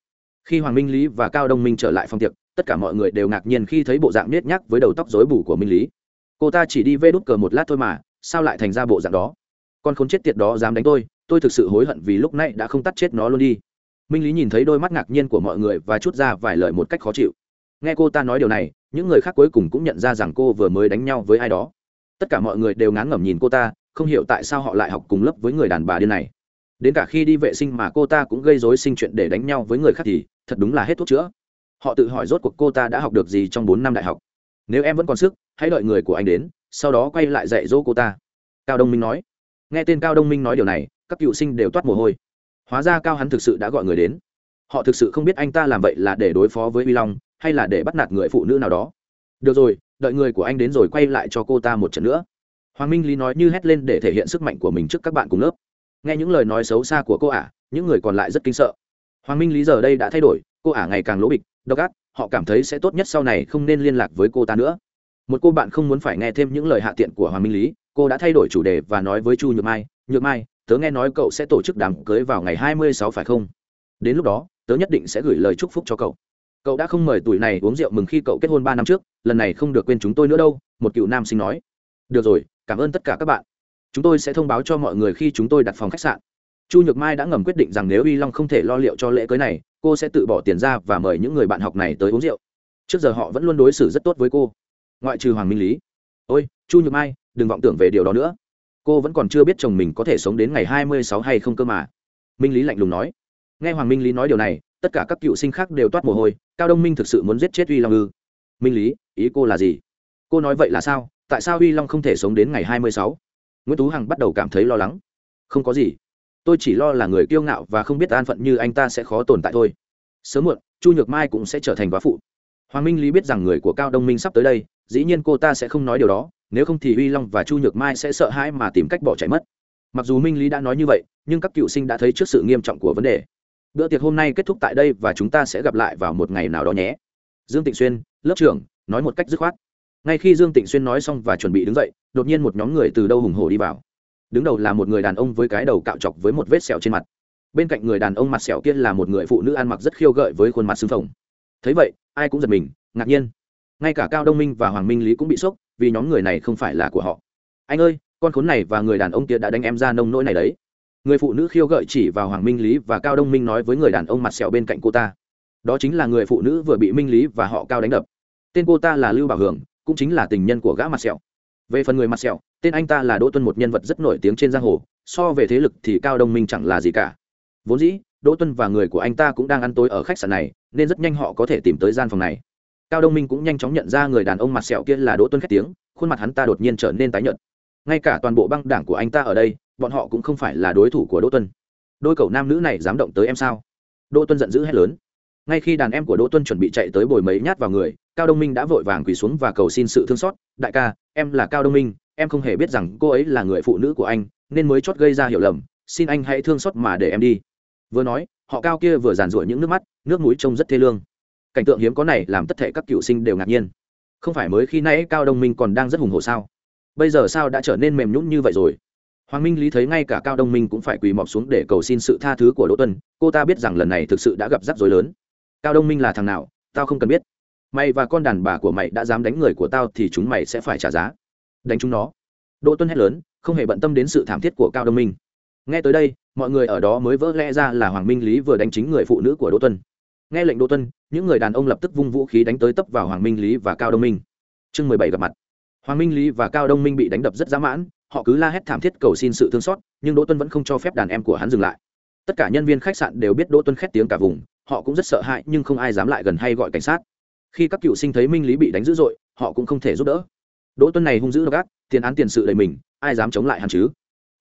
Khi hoàng minh lý và cao đông minh trở lại phòng tiệc, tất cả mọi người đều ngạc nhiên khi thấy bộ dạng nết nhắc với đầu tóc rối bù của minh lý. Cô ta chỉ đi vê đút cờ một lát thôi mà, sao lại thành ra bộ dạng đó? Con không chết tiệt đó dám đánh tôi tôi thực sự hối hận vì lúc này đã không tắt chết nó luôn đi minh lý nhìn thấy đôi mắt ngạc nhiên của mọi người và chút ra vài lời một cách khó chịu. Nghe cô ta nói điều này, những người khác cuối cùng cũng nhận ra rằng cô vừa mới đánh nhau với ai đó. Tất cả mọi người đều ngán ngẩm nhìn cô ta, không hiểu tại sao họ lại học cùng lớp với người đàn bà điên này. Đến cả khi đi vệ sinh mà cô ta cũng gây dối sinh chuyện để đánh nhau với người khác thì, thật đúng là hết thuốc chữa. Họ tự hỏi rốt cuộc cô ta đã học được gì trong bốn năm đại học. Nếu em vẫn còn sức, hãy đợi người của anh đến, sau đó quay lại dạy dỗ cô ta. Cao đông minh nói. Nghe tên cao đông minh nói điều này, các cựu sinh đều toát mồ hôi hóa ra cao hắn thực sự đã gọi người đến. Họ thực sự không biết anh ta làm vậy là để đối phó với vi long, hay là để bắt nạt người phụ nữ nào đó. Được rồi, đợi người của anh đến rồi quay lại cho cô ta một trận nữa. Hoàng minh lý nói như hét lên để thể hiện sức mạnh của mình trước các bạn cùng lớp. Nghe những lời nói xấu xa của cô ả, những người còn lại rất kinh sợ. Hoàng minh lý giờ đây đã thay đổi, cô ả ngày càng lỗ bịch, độc ác, họ cảm thấy sẽ tốt nhất sau này không nên liên lạc với cô ta nữa. Một cô bạn không muốn phải nghe thêm những lời hạ tiện của hoàng minh lý, cô đã thay đổi chủ đề và nói với chu nhược mai nhược mai tớ nghe nói cậu sẽ tổ chức đám cưới vào ngày hai mươi sáu phải không? Đến lúc đó, tớ nhất định sẽ gửi lời chúc phúc cho cậu. Cậu đã không mời tuổi này uống rượu mừng khi cậu kết hôn ba năm trước, lần này không được quên chúng tôi nữa đâu, một cựu nam sinh nói. Được rồi, cảm ơn tất cả các bạn. Chúng tôi sẽ thông báo cho mọi người khi chúng tôi đặt phòng khách sạn. Chu nhược mai đã ngầm quyết định rằng nếu y long không thể lo liệu cho lễ cưới này, cô sẽ tự bỏ tiền ra và mời những người bạn học này tới uống rượu. Trước giờ họ vẫn luôn đối xử rất tốt với cô. Ngoại trừ hoàng minh lý. Ôi, chu nhược mai, đừng vọng tưởng về điều đó nữa cô vẫn còn chưa biết chồng mình có thể sống đến ngày hai mươi sáu hay không cơ mà. Minh lý lạnh lùng nói. Nghe hoàng minh lý nói điều này, tất cả các cựu sinh khác đều toát mồ hôi, cao đông minh thực sự muốn giết chết uy long ư. Minh lý, ý cô là gì? Cô nói vậy là sao? Tại sao uy long không thể sống đến ngày hai mươi sáu? Nguyễn tú hằng bắt đầu cảm thấy lo lắng. Không có gì. Tôi chỉ lo là người kiêu ngạo và không biết an phận như anh ta sẽ khó tồn tại thôi. Sớm muộn, chu nhược mai cũng sẽ trở thành quá phụ. Hoàng minh lý biết rằng người của cao đông minh sắp tới đây, dĩ nhiên cô ta sẽ không nói điều đó nếu không thì uy long và chu nhược mai sẽ sợ hãi mà tìm cách bỏ chạy mất. Mặc dù minh lý đã nói như vậy, nhưng các cựu sinh đã thấy trước sự nghiêm trọng của vấn đề. Bữa tiệc hôm nay kết thúc tại đây và chúng ta sẽ gặp lại vào một ngày nào đó nhé. Dương tịnh xuyên, lớp trưởng, nói một cách dứt khoát. Ngay khi dương tịnh xuyên nói xong và chuẩn bị đứng dậy, đột nhiên một nhóm người từ đâu hùng hổ đi vào. Đứng đầu là một người đàn ông với cái đầu cạo chọc với một vết sẹo trên mặt. Bên cạnh người đàn ông mặt sẹo kia là một người phụ nữ ăn mặc rất khiêu gợi với khuôn mặt xương phồng. Thấy vậy, ai cũng giật mình, ngạc nhiên. Ngay cả cao đông minh và hoàng minh lý cũng bị sốc vì nhóm người này không phải là của họ. Anh ơi, con khốn này và người đàn ông kia đã đánh em ra nông nỗi này đấy. Người phụ nữ khiêu gợi chỉ vào hoàng minh lý và cao đông minh nói với người đàn ông mặt sẹo bên cạnh cô ta. Đó chính là người phụ nữ vừa bị minh lý và họ cao đánh đập. Tên cô ta là lưu bảo hưởng, cũng chính là tình nhân của gã mặt sẹo. Về phần người mặt sẹo, tên anh ta là đỗ tuân, một nhân vật rất nổi tiếng trên giang hồ. So về thế lực thì cao đông minh chẳng là gì cả. Vốn dĩ, đỗ tuân và người của anh ta cũng đang ăn tối ở khách sạn này, nên rất nhanh họ có thể tìm tới gian phòng này cao đông minh cũng nhanh chóng nhận ra người đàn ông mặt sẹo kia là đỗ tuân khét tiếng, khuôn mặt hắn ta đột nhiên trở nên tái nhợt. Ngay cả toàn bộ băng đảng của anh ta ở đây, bọn họ cũng không phải là đối thủ của đỗ tuân đôi cậu nam nữ này dám động tới em sao? Đỗ tuân giận dữ hét lớn. Ngay khi đàn em của đỗ tuân chuẩn bị chạy tới bồi mấy nhát vào người, cao đông minh đã vội vàng quỳ xuống và cầu xin sự thương xót. Đại ca, em là cao đông minh, em không hề biết rằng cô ấy là người phụ nữ của anh, nên mới chót gây ra hiểu lầm. Xin anh hãy thương xót mà để em đi. Vừa nói, họ cao kia vừa giàn rủa những nước mắt, nước mũi trông rất thê lương cảnh tượng hiếm có này làm tất thể các cựu sinh đều ngạc nhiên. Không phải mới khi nãy cao đông minh còn đang rất hùng hồ sao? Bây giờ sao đã trở nên mềm nhũn như vậy rồi? Hoàng minh lý thấy ngay cả cao đông minh cũng phải quỳ mọp xuống để cầu xin sự tha thứ của đỗ tuân, cô ta biết rằng lần này thực sự đã gặp rắc rối lớn. Cao đông minh là thằng nào? Tao không cần biết. Mày và con đàn bà của mày đã dám đánh người của tao thì chúng mày sẽ phải trả giá. Đánh chúng nó. Đỗ tuân hét lớn, không hề bận tâm đến sự thảm thiết của cao đông minh. Nghe tới đây, mọi người ở đó mới vỡ lẽ ra là hoàng minh lý vừa đánh chính người phụ nữ của đỗ tuân nghe lệnh đỗ tuân, những người đàn ông lập tức vung vũ khí đánh tới tấp vào hoàng minh lý và cao đông minh. Chương mười bảy gặp mặt. Hoàng minh lý và cao đông minh bị đánh đập rất dã mãn, họ cứ la hét thảm thiết cầu xin sự thương xót, nhưng đỗ tuân vẫn không cho phép đàn em của hắn dừng lại. Tất cả nhân viên khách sạn đều biết đỗ tuân khét tiếng cả vùng, họ cũng rất sợ hãi, nhưng không ai dám lại gần hay gọi cảnh sát. Khi các cựu sinh thấy minh lý bị đánh dữ dội, họ cũng không thể giúp đỡ. Đỗ tuân này hung dữ độc ác, tiền án tiền sự đầy mình, ai dám chống lại hắn chứ?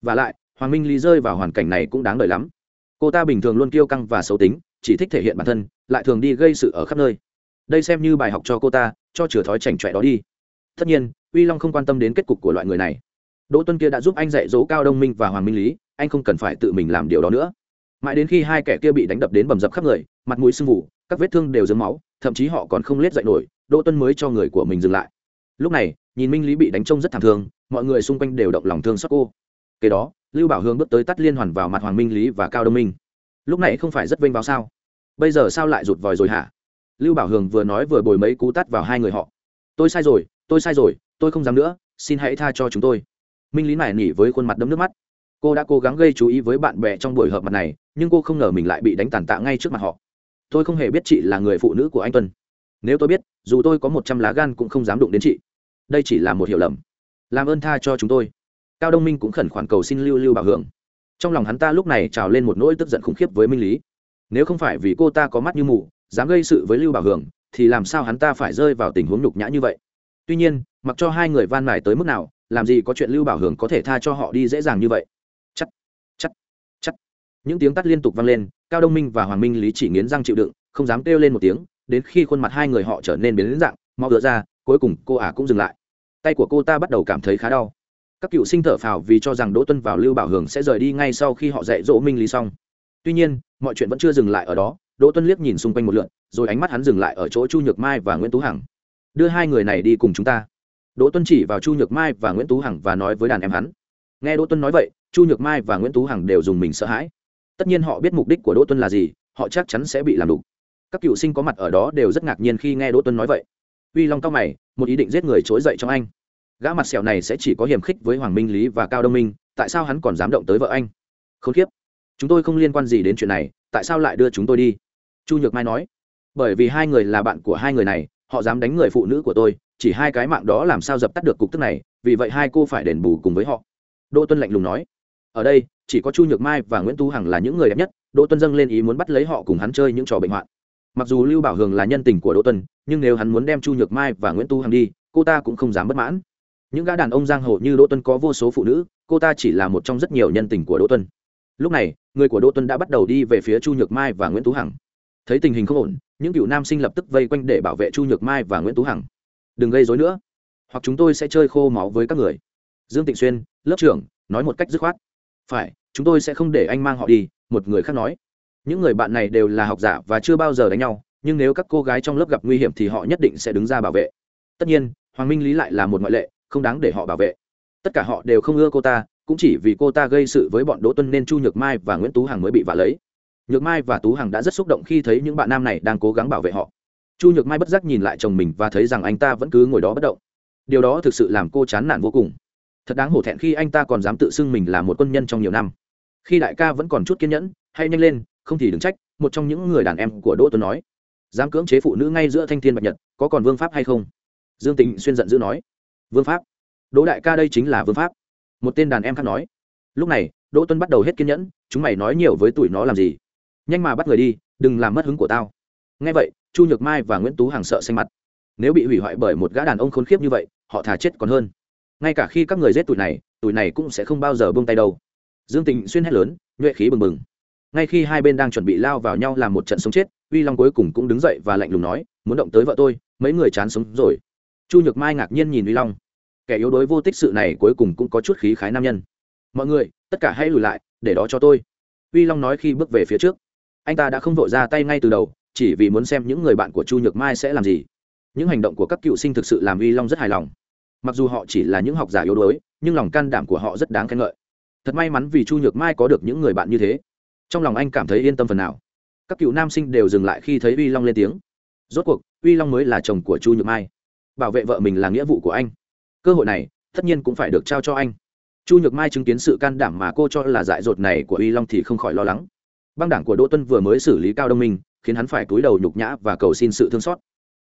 Và lại, hoàng minh lý rơi vào hoàn cảnh này cũng đáng đời lắm. Cô ta bình thường luôn kiêu căng và xấu tính chỉ thích thể hiện bản thân, lại thường đi gây sự ở khắp nơi. Đây xem như bài học cho cô ta, cho chừa thói chảnh chọe đó đi. Tất nhiên, uy long không quan tâm đến kết cục của loại người này. Đỗ tuân kia đã giúp anh dạy dỗ cao đông minh và hoàng minh lý, anh không cần phải tự mình làm điều đó nữa. Mãi đến khi hai kẻ kia bị đánh đập đến bầm dập khắp người, mặt mũi sưng vụ, các vết thương đều dấm máu, thậm chí họ còn không lết dậy nổi, đỗ tuân mới cho người của mình dừng lại. Lúc này, nhìn minh lý bị đánh trông rất thảm thương, mọi người xung quanh đều động lòng thương xót cô. Kế đó, lưu bảo hương bước tới tắt liên hoàn vào mặt hoàng minh lý và cao đông minh lúc này không phải rất vênh vào sao? Bây giờ sao lại rụt vòi rồi hả? Lưu bảo hường vừa nói vừa bồi mấy cú tắt vào hai người họ. Tôi sai rồi, tôi sai rồi, tôi không dám nữa, xin hãy tha cho chúng tôi. Minh lý nải nỉ với khuôn mặt đấm nước mắt. Cô đã cố gắng gây chú ý với bạn bè trong buổi họp mặt này, nhưng cô không ngờ mình lại bị đánh tàn tạ ngay trước mặt họ. Tôi không hề biết chị là người phụ nữ của anh tuân. Nếu tôi biết, dù tôi có một trăm lá gan cũng không dám đụng đến chị. Đây chỉ là một hiểu lầm. Làm ơn tha cho chúng tôi. Cao đông minh cũng khẩn khoản cầu xin lưu lưu bảo hưởng trong lòng hắn ta lúc này trào lên một nỗi tức giận khủng khiếp với minh lý. Nếu không phải vì cô ta có mắt như mù, dám gây sự với lưu bảo hưởng thì làm sao hắn ta phải rơi vào tình huống nhục nhã như vậy? Tuy nhiên, mặc cho hai người van mài tới mức nào, làm gì có chuyện lưu bảo hưởng có thể tha cho họ đi dễ dàng như vậy? Chắc chắc chắc những tiếng tắt liên tục vang lên, cao đông minh và hoàng minh lý chỉ nghiến răng chịu đựng, không dám kêu lên một tiếng, đến khi khuôn mặt hai người họ trở nên biến dạng, mau đỡ ra, cuối cùng cô ả cũng dừng lại. Tay của cô ta bắt đầu cảm thấy khá đau các cựu sinh thở phào vì cho rằng đỗ tuân vào lưu bảo hường sẽ rời đi ngay sau khi họ dạy dỗ minh lý xong. Tuy nhiên, mọi chuyện vẫn chưa dừng lại ở đó, đỗ tuân liếc nhìn xung quanh một lượn rồi ánh mắt hắn dừng lại ở chỗ chu nhược mai và nguyễn tú hằng. Đưa hai người này đi cùng chúng ta. Đỗ tuân chỉ vào chu nhược mai và nguyễn tú hằng và nói với đàn em hắn. Nghe đỗ tuân nói vậy, chu nhược mai và nguyễn tú hằng đều dùng mình sợ hãi. Tất nhiên họ biết mục đích của đỗ tuân là gì, họ chắc chắn sẽ bị làm đủ các cựu sinh có mặt ở đó đều rất ngạc nhiên khi nghe đỗ tuân nói vậy. Uy long cao mày, một ý định giết người trỗi dậy trong anh gã mặt sẹo này sẽ chỉ có hiểm khích với hoàng minh lý và cao đông minh, tại sao hắn còn dám động tới vợ anh? Không khiếp chúng tôi không liên quan gì đến chuyện này, tại sao lại đưa chúng tôi đi? Chu nhược mai nói. Bởi vì hai người là bạn của hai người này, họ dám đánh người phụ nữ của tôi, chỉ hai cái mạng đó làm sao dập tắt được cục tức này, vì vậy hai cô phải đền bù cùng với họ. Đỗ tuân lạnh lùng nói. Ở đây, chỉ có chu nhược mai và nguyễn tu hằng là những người đẹp nhất, đỗ tuân dâng lên ý muốn bắt lấy họ cùng hắn chơi những trò bệnh hoạn. Mặc dù lưu bảo hường là nhân tình của đỗ tuân, nhưng nếu hắn muốn đem chu nhược mai và nguyễn tu hằng đi, cô ta cũng không dám bất mãn những gã đàn ông giang hồ như đỗ tuân có vô số phụ nữ, cô ta chỉ là một trong rất nhiều nhân tình của đỗ tuân. Lúc này, người của đỗ tuân đã bắt đầu đi về phía chu nhược mai và nguyễn tú hằng. Thấy tình hình không ổn, những cựu nam sinh lập tức vây quanh để bảo vệ chu nhược mai và nguyễn tú hằng. Đừng gây dối nữa, hoặc chúng tôi sẽ chơi khô máu với các người. Dương tịnh xuyên, lớp trưởng, nói một cách dứt khoát. Phải, chúng tôi sẽ không để anh mang họ đi, một người khác nói. Những người bạn này đều là học giả và chưa bao giờ đánh nhau, nhưng nếu các cô gái trong lớp gặp nguy hiểm thì họ nhất định sẽ đứng ra bảo vệ. Tất nhiên, hoàng minh lý lại là một ngoại lệ không đáng để họ bảo vệ. Tất cả họ đều không ưa cô ta, cũng chỉ vì cô ta gây sự với bọn đỗ tuân nên chu nhược mai và nguyễn tú hằng mới bị vạ lấy. Nhược mai và tú hằng đã rất xúc động khi thấy những bạn nam này đang cố gắng bảo vệ họ. Chu nhược mai bất giác nhìn lại chồng mình và thấy rằng anh ta vẫn cứ ngồi đó bất động. Điều đó thực sự làm cô chán nản vô cùng. Thật đáng hổ thẹn khi anh ta còn dám tự xưng mình là một quân nhân trong nhiều năm. Khi đại ca vẫn còn chút kiên nhẫn hay nhanh lên, không thì đừng trách, một trong những người đàn em của đỗ tuấn nói. Dám cưỡng chế phụ nữ ngay giữa thanh thiên bạch nhật, có còn vương pháp hay không? Dương tịnh xuyên giận dữ nói vương pháp. Đỗ đại ca đây chính là vương pháp. Một tên đàn em khác nói. Lúc này, đỗ tuấn bắt đầu hết kiên nhẫn, chúng mày nói nhiều với tụi nó làm gì? Nhanh mà bắt người đi, đừng làm mất hứng của tao. Ngay vậy, chu nhược mai và nguyễn tú hàng sợ xanh mặt. Nếu bị hủy hoại bởi một gã đàn ông khốn khiếp như vậy, họ thà chết còn hơn. Ngay cả khi các người giết tụi này tụi này cũng sẽ không bao giờ buông tay đâu. Dương tình xuyên hét lớn, nhuệ khí bừng bừng. Ngay khi hai bên đang chuẩn bị lao vào nhau làm một trận sống chết, uy long cuối cùng cũng đứng dậy và lạnh lùng nói, muốn động tới vợ tôi, mấy người chán sống rồi chu nhược mai ngạc nhiên nhìn uy long. Kẻ yếu đuối vô tích sự này cuối cùng cũng có chút khí khái nam nhân. Mọi người, tất cả hãy lùi lại, để đó cho tôi. Uy long nói khi bước về phía trước. Anh ta đã không vội ra tay ngay từ đầu, chỉ vì muốn xem những người bạn của chu nhược mai sẽ làm gì. Những hành động của các cựu sinh thực sự làm uy long rất hài lòng. Mặc dù họ chỉ là những học giả yếu đuối, nhưng lòng can đảm của họ rất đáng khen ngợi. Thật may mắn vì chu nhược mai có được những người bạn như thế. Trong lòng anh cảm thấy yên tâm phần nào. Các cựu nam sinh đều dừng lại khi thấy uy long lên tiếng. Rốt cuộc, uy long mới là chồng của chu nhược mai bảo vệ vợ mình là nghĩa vụ của anh. Cơ hội này, tất nhiên cũng phải được trao cho anh. Chu nhược mai chứng kiến sự can đảm mà cô cho là dại dột này của uy long thì không khỏi lo lắng. Băng đảng của đỗ tuân vừa mới xử lý cao đông minh, khiến hắn phải túi đầu nhục nhã và cầu xin sự thương xót.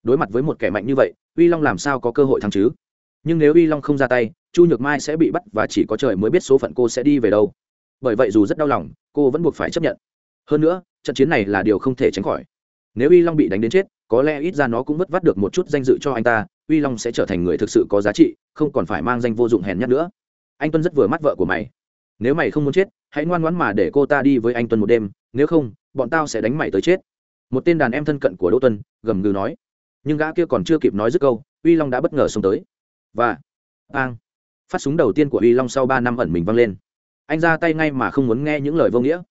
Đối mặt với một kẻ mạnh như vậy uy long làm sao có cơ hội thắng chứ? Nhưng nếu uy long không ra tay, chu nhược mai sẽ bị bắt và chỉ có trời mới biết số phận cô sẽ đi về đâu. Bởi vậy dù rất đau lòng, cô vẫn buộc phải chấp nhận. Hơn nữa, trận chiến này là điều không thể tránh khỏi. Nếu uy long bị đánh đến chết, có lẽ ít ra nó cũng vất vắt được một chút danh dự cho anh ta uy long sẽ trở thành người thực sự có giá trị, không còn phải mang danh vô dụng hèn nhát nữa. Anh tuân rất vừa mắt vợ của mày. Nếu mày không muốn chết, hãy ngoan ngoãn mà để cô ta đi với anh tuân một đêm, nếu không, bọn tao sẽ đánh mày tới chết. Một tên đàn em thân cận của đỗ tuân, gầm gừ nói. Nhưng gã kia còn chưa kịp nói dứt câu, uy long đã bất ngờ xông tới. Và, bang. Phát súng đầu tiên của uy long sau ba năm ẩn mình văng lên. Anh ra tay ngay mà không muốn nghe những lời vô nghĩa.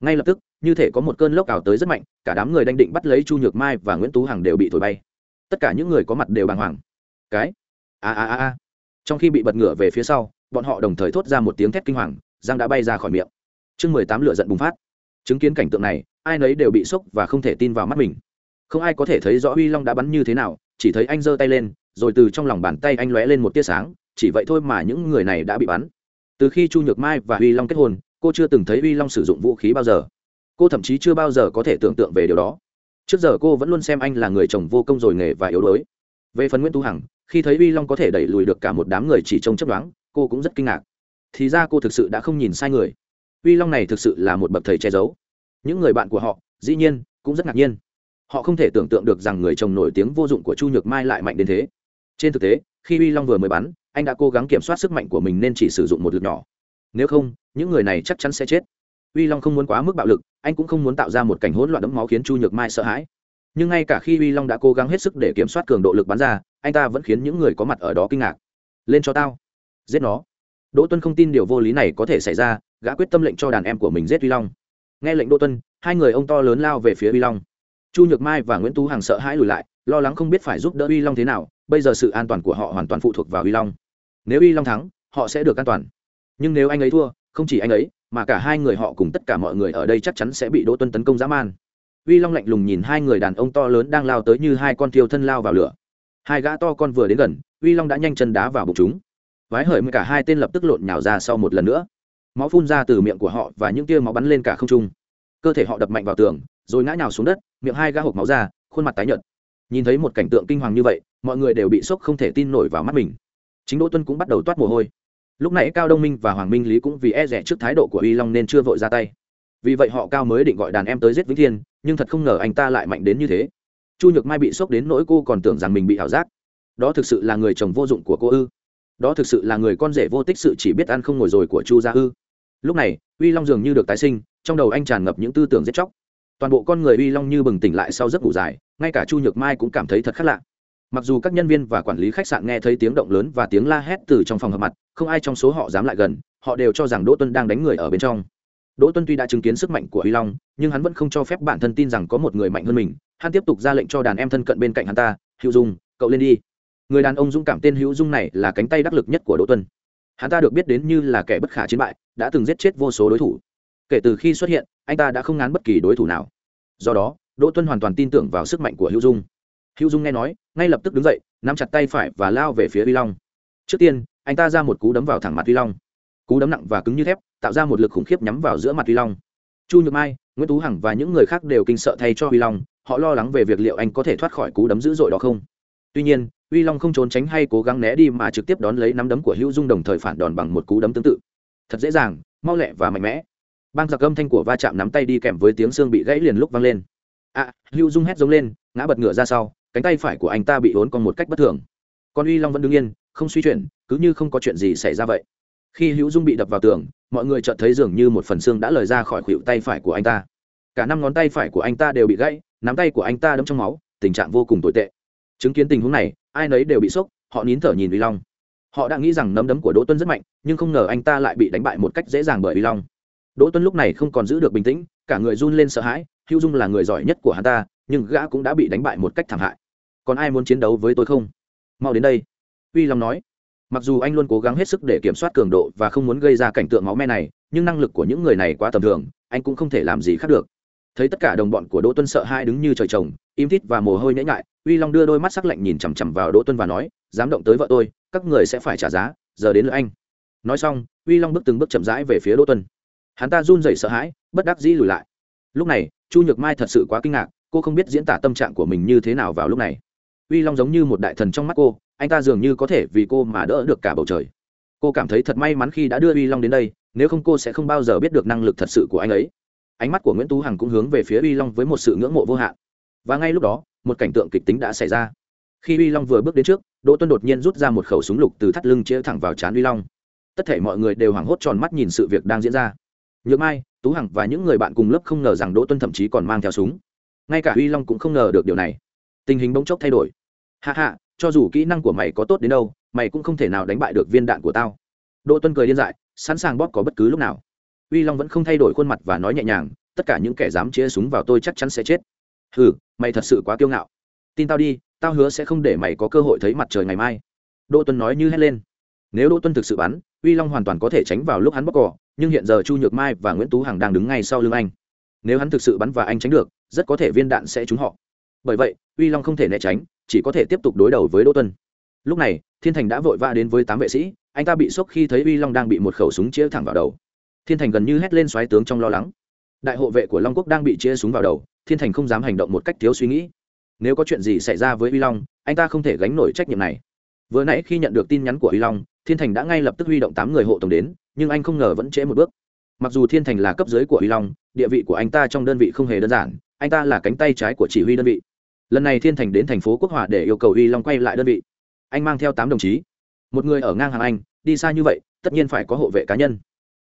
Ngay lập tức, như thể có một cơn lốc ảo tới rất mạnh, cả đám người đanh định bắt lấy chu nhược mai và nguyễn tú hằng đều bị thổi bay tất cả những người có mặt đều bàng hoàng. Cái? A a a a. Trong khi bị bật ngửa về phía sau, bọn họ đồng thời thốt ra một tiếng thét kinh hoàng giang đã bay ra khỏi miệng. Chương mười tám lửa giận bùng phát. Chứng kiến cảnh tượng này, ai nấy đều bị sốc và không thể tin vào mắt mình. Không ai có thể thấy rõ uy long đã bắn như thế nào, chỉ thấy anh giơ tay lên, rồi từ trong lòng bàn tay anh lóe lên một tia sáng, chỉ vậy thôi mà những người này đã bị bắn. Từ khi chu nhược mai và uy long kết hôn, cô chưa từng thấy uy long sử dụng vũ khí bao giờ. Cô thậm chí chưa bao giờ có thể tưởng tượng về điều đó trước giờ cô vẫn luôn xem anh là người chồng vô công rồi nghề và yếu đuối. Về phần nguyễn tu hằng, khi thấy uy long có thể đẩy lùi được cả một đám người chỉ trông chấp đoán cô cũng rất kinh ngạc. Thì ra cô thực sự đã không nhìn sai người. Uy long này thực sự là một bậc thầy che giấu. Những người bạn của họ, dĩ nhiên, cũng rất ngạc nhiên. Họ không thể tưởng tượng được rằng người chồng nổi tiếng vô dụng của chu nhược mai lại mạnh đến thế. Trên thực tế, khi uy long vừa mới bắn, anh đã cố gắng kiểm soát sức mạnh của mình nên chỉ sử dụng một lực nhỏ. Nếu không, những người này chắc chắn sẽ chết uy long không muốn quá mức bạo lực, anh cũng không muốn tạo ra một cảnh hỗn loạn đẫm máu khiến chu nhược mai sợ hãi. Nhưng ngay cả khi uy long đã cố gắng hết sức để kiểm soát cường độ lực bắn ra, anh ta vẫn khiến những người có mặt ở đó kinh ngạc. Lên cho tao, giết nó. Đỗ tuân không tin điều vô lý này có thể xảy ra, gã quyết tâm lệnh cho đàn em của mình giết uy long. Nghe lệnh đỗ tuân, hai người ông to lớn lao về phía uy long. Chu nhược mai và nguyễn tú hằng sợ hãi lùi lại, lo lắng không biết phải giúp đỡ uy long thế nào, bây giờ sự an toàn của họ hoàn toàn phụ thuộc vào uy long. Nếu uy long thắng, họ sẽ được an toàn. Nhưng nếu anh ấy thua, không chỉ anh ấy mà cả hai người họ cùng tất cả mọi người ở đây chắc chắn sẽ bị đỗ tuân tấn công dã man. Uy long lạnh lùng nhìn hai người đàn ông to lớn đang lao tới như hai con thiêu thân lao vào lửa. Hai gã to con vừa đến gần, uy long đã nhanh chân đá vào bụng chúng. Vái hởi cả hai tên lập tức lộn nhào ra sau một lần nữa. Máu phun ra từ miệng của họ và những tia máu bắn lên cả không trung. Cơ thể họ đập mạnh vào tường, rồi ngã nhào xuống đất, miệng hai gã hộp máu ra, khuôn mặt tái nhợt. Nhìn thấy một cảnh tượng kinh hoàng như vậy, mọi người đều bị sốc không thể tin nổi vào mắt mình. Chính đỗ tuân cũng bắt đầu toát mồ hôi lúc nãy cao đông minh và hoàng minh lý cũng vì e rẻ trước thái độ của uy long nên chưa vội ra tay. Vì vậy họ cao mới định gọi đàn em tới giết vĩnh thiên, nhưng thật không ngờ anh ta lại mạnh đến như thế. Chu nhược mai bị sốc đến nỗi cô còn tưởng rằng mình bị ảo giác. Đó thực sự là người chồng vô dụng của cô ư? Đó thực sự là người con rể vô tích sự chỉ biết ăn không ngồi rồi của chu gia ư? Lúc này, uy long dường như được tái sinh, trong đầu anh tràn ngập những tư tưởng giết chóc. Toàn bộ con người uy long như bừng tỉnh lại sau giấc ngủ dài, ngay cả chu nhược mai cũng cảm thấy thật khác lạ. Mặc dù các nhân viên và quản lý khách sạn nghe thấy tiếng động lớn và tiếng la hét từ trong phòng hợp mặt không ai trong số họ dám lại gần, họ đều cho rằng đỗ tuân đang đánh người ở bên trong. Đỗ tuân tuy đã chứng kiến sức mạnh của huy long, nhưng hắn vẫn không cho phép bản thân tin rằng có một người mạnh hơn mình. Hắn tiếp tục ra lệnh cho đàn em thân cận bên cạnh hắn ta, hữu dung, cậu lên đi. Người đàn ông dũng cảm tên hữu dung này là cánh tay đắc lực nhất của đỗ tuân. Hắn ta được biết đến như là kẻ bất khả chiến bại, đã từng giết chết vô số đối thủ. Kể từ khi xuất hiện, anh ta đã không ngán bất kỳ đối thủ nào. Do đó, đỗ tuân hoàn toàn tin tưởng vào sức mạnh của hữu dung. Hữu dung nghe nói, ngay lập tức đứng dậy, nắm chặt tay phải và lao về phía huy long. Trước tiên anh ta ra một cú đấm vào thẳng mặt vi long. Cú đấm nặng và cứng như thép, tạo ra một lực khủng khiếp nhắm vào giữa mặt vi long. Chu nhược mai, nguyễn tú hằng và những người khác đều kinh sợ thay cho vi long, họ lo lắng về việc liệu anh có thể thoát khỏi cú đấm dữ dội đó không. Tuy nhiên, uy long không trốn tránh hay cố gắng né đi mà trực tiếp đón lấy nắm đấm của hữu dung đồng thời phản đòn bằng một cú đấm tương tự. Thật dễ dàng, mau lẹ và mạnh mẽ. Bang giặc âm thanh của va chạm nắm tay đi kèm với tiếng xương bị gãy liền lúc vang lên. À hữu dung hét giống lên, ngã bật ngửa ra sau, cánh tay phải của anh ta bị uốn cong một cách bất thường. Còn uy long vẫn đứng yên không suy chuyển, cứ như không có chuyện gì xảy ra vậy. Khi hữu dung bị đập vào tường, mọi người chợt thấy dường như một phần xương đã lời ra khỏi khuỷu tay phải của anh ta. Cả năm ngón tay phải của anh ta đều bị gãy, nắm tay của anh ta đâm trong máu, tình trạng vô cùng tồi tệ. Chứng kiến tình huống này, ai nấy đều bị sốc, họ nín thở nhìn uy long. Họ đã nghĩ rằng nấm đấm của đỗ tuân rất mạnh, nhưng không ngờ anh ta lại bị đánh bại một cách dễ dàng bởi uy long. Đỗ tuân lúc này không còn giữ được bình tĩnh, cả người run lên sợ hãi, hữu dung là người giỏi nhất của hắn ta, nhưng gã cũng đã bị đánh bại một cách thảm hại. Còn ai muốn chiến đấu với tôi không? Mau đến đây uy long nói, mặc dù anh luôn cố gắng hết sức để kiểm soát cường độ và không muốn gây ra cảnh tượng máu me này, nhưng năng lực của những người này quá tầm thường, anh cũng không thể làm gì khác được. Thấy tất cả đồng bọn của đỗ tuân sợ hai đứng như trời trồng, im thít và mồ hôi nhễ ngại uy long đưa đôi mắt sắc lạnh nhìn chằm chằm vào đỗ tuân và nói, dám động tới vợ tôi, các người sẽ phải trả giá, giờ đến lượt anh. Nói xong, uy long bước từng bước chậm rãi về phía đỗ tuân. Hắn ta run rẩy sợ hãi, bất đắc dĩ lùi lại. Lúc này, chu nhược mai thật sự quá kinh ngạc, cô không biết diễn tả tâm trạng của mình như thế nào vào lúc này. Uy long giống như một đại thần trong mắt cô anh ta dường như có thể vì cô mà đỡ được cả bầu trời. Cô cảm thấy thật may mắn khi đã đưa uy long đến đây, nếu không cô sẽ không bao giờ biết được năng lực thật sự của anh ấy. Ánh mắt của nguyễn tú hằng cũng hướng về phía uy long với một sự ngưỡng mộ vô hạn. Và ngay lúc đó, một cảnh tượng kịch tính đã xảy ra. Khi uy long vừa bước đến trước, đỗ tuân đột nhiên rút ra một khẩu súng lục từ thắt lưng chia thẳng vào trán uy long. Tất thể mọi người đều hoảng hốt tròn mắt nhìn sự việc đang diễn ra. Nhược mai, tú hằng và những người bạn cùng lớp không ngờ rằng đỗ tuân thậm chí còn mang theo súng. Ngay cả uy long cũng không ngờ được điều này. Tình hình bỗng chốc thay đổi. Hạ hạ cho dù kỹ năng của mày có tốt đến đâu, mày cũng không thể nào đánh bại được viên đạn của tao. Đỗ tuân cười điên dại, sẵn sàng bóp có bất cứ lúc nào. Uy long vẫn không thay đổi khuôn mặt và nói nhẹ nhàng, tất cả những kẻ dám chia súng vào tôi chắc chắn sẽ chết. Hừ, mày thật sự quá kiêu ngạo. Tin tao đi, tao hứa sẽ không để mày có cơ hội thấy mặt trời ngày mai. Đỗ tuân nói như hét lên. Nếu đỗ tuân thực sự bắn, uy long hoàn toàn có thể tránh vào lúc hắn bóc cỏ nhưng hiện giờ chu nhược mai và nguyễn tú hằng đang đứng ngay sau lưng anh. Nếu hắn thực sự bắn và anh tránh được, rất có thể viên đạn sẽ trúng họ. Bởi vậy, uy long không thể né tránh chỉ có thể tiếp tục đối đầu với đỗ tuân. Lúc này, thiên thành đã vội vã đến với tám vệ sĩ, anh ta bị sốc khi thấy uy long đang bị một khẩu súng chĩa thẳng vào đầu. Thiên thành gần như hét lên xoáy tướng trong lo lắng. Đại hộ vệ của long quốc đang bị chia súng vào đầu, thiên thành không dám hành động một cách thiếu suy nghĩ. Nếu có chuyện gì xảy ra với uy long, anh ta không thể gánh nổi trách nhiệm này. Vừa nãy khi nhận được tin nhắn của uy long, thiên thành đã ngay lập tức huy động tám người hộ tổng đến, nhưng anh không ngờ vẫn trễ một bước. Mặc dù thiên thành là cấp dưới của uy long, địa vị của anh ta trong đơn vị không hề đơn giản, anh ta là cánh tay trái của chỉ huy đơn vị lần này thiên thành đến thành phố quốc hòa để yêu cầu uy long quay lại đơn vị. Anh mang theo tám đồng chí. Một người ở ngang hàng anh, đi xa như vậy, tất nhiên phải có hộ vệ cá nhân.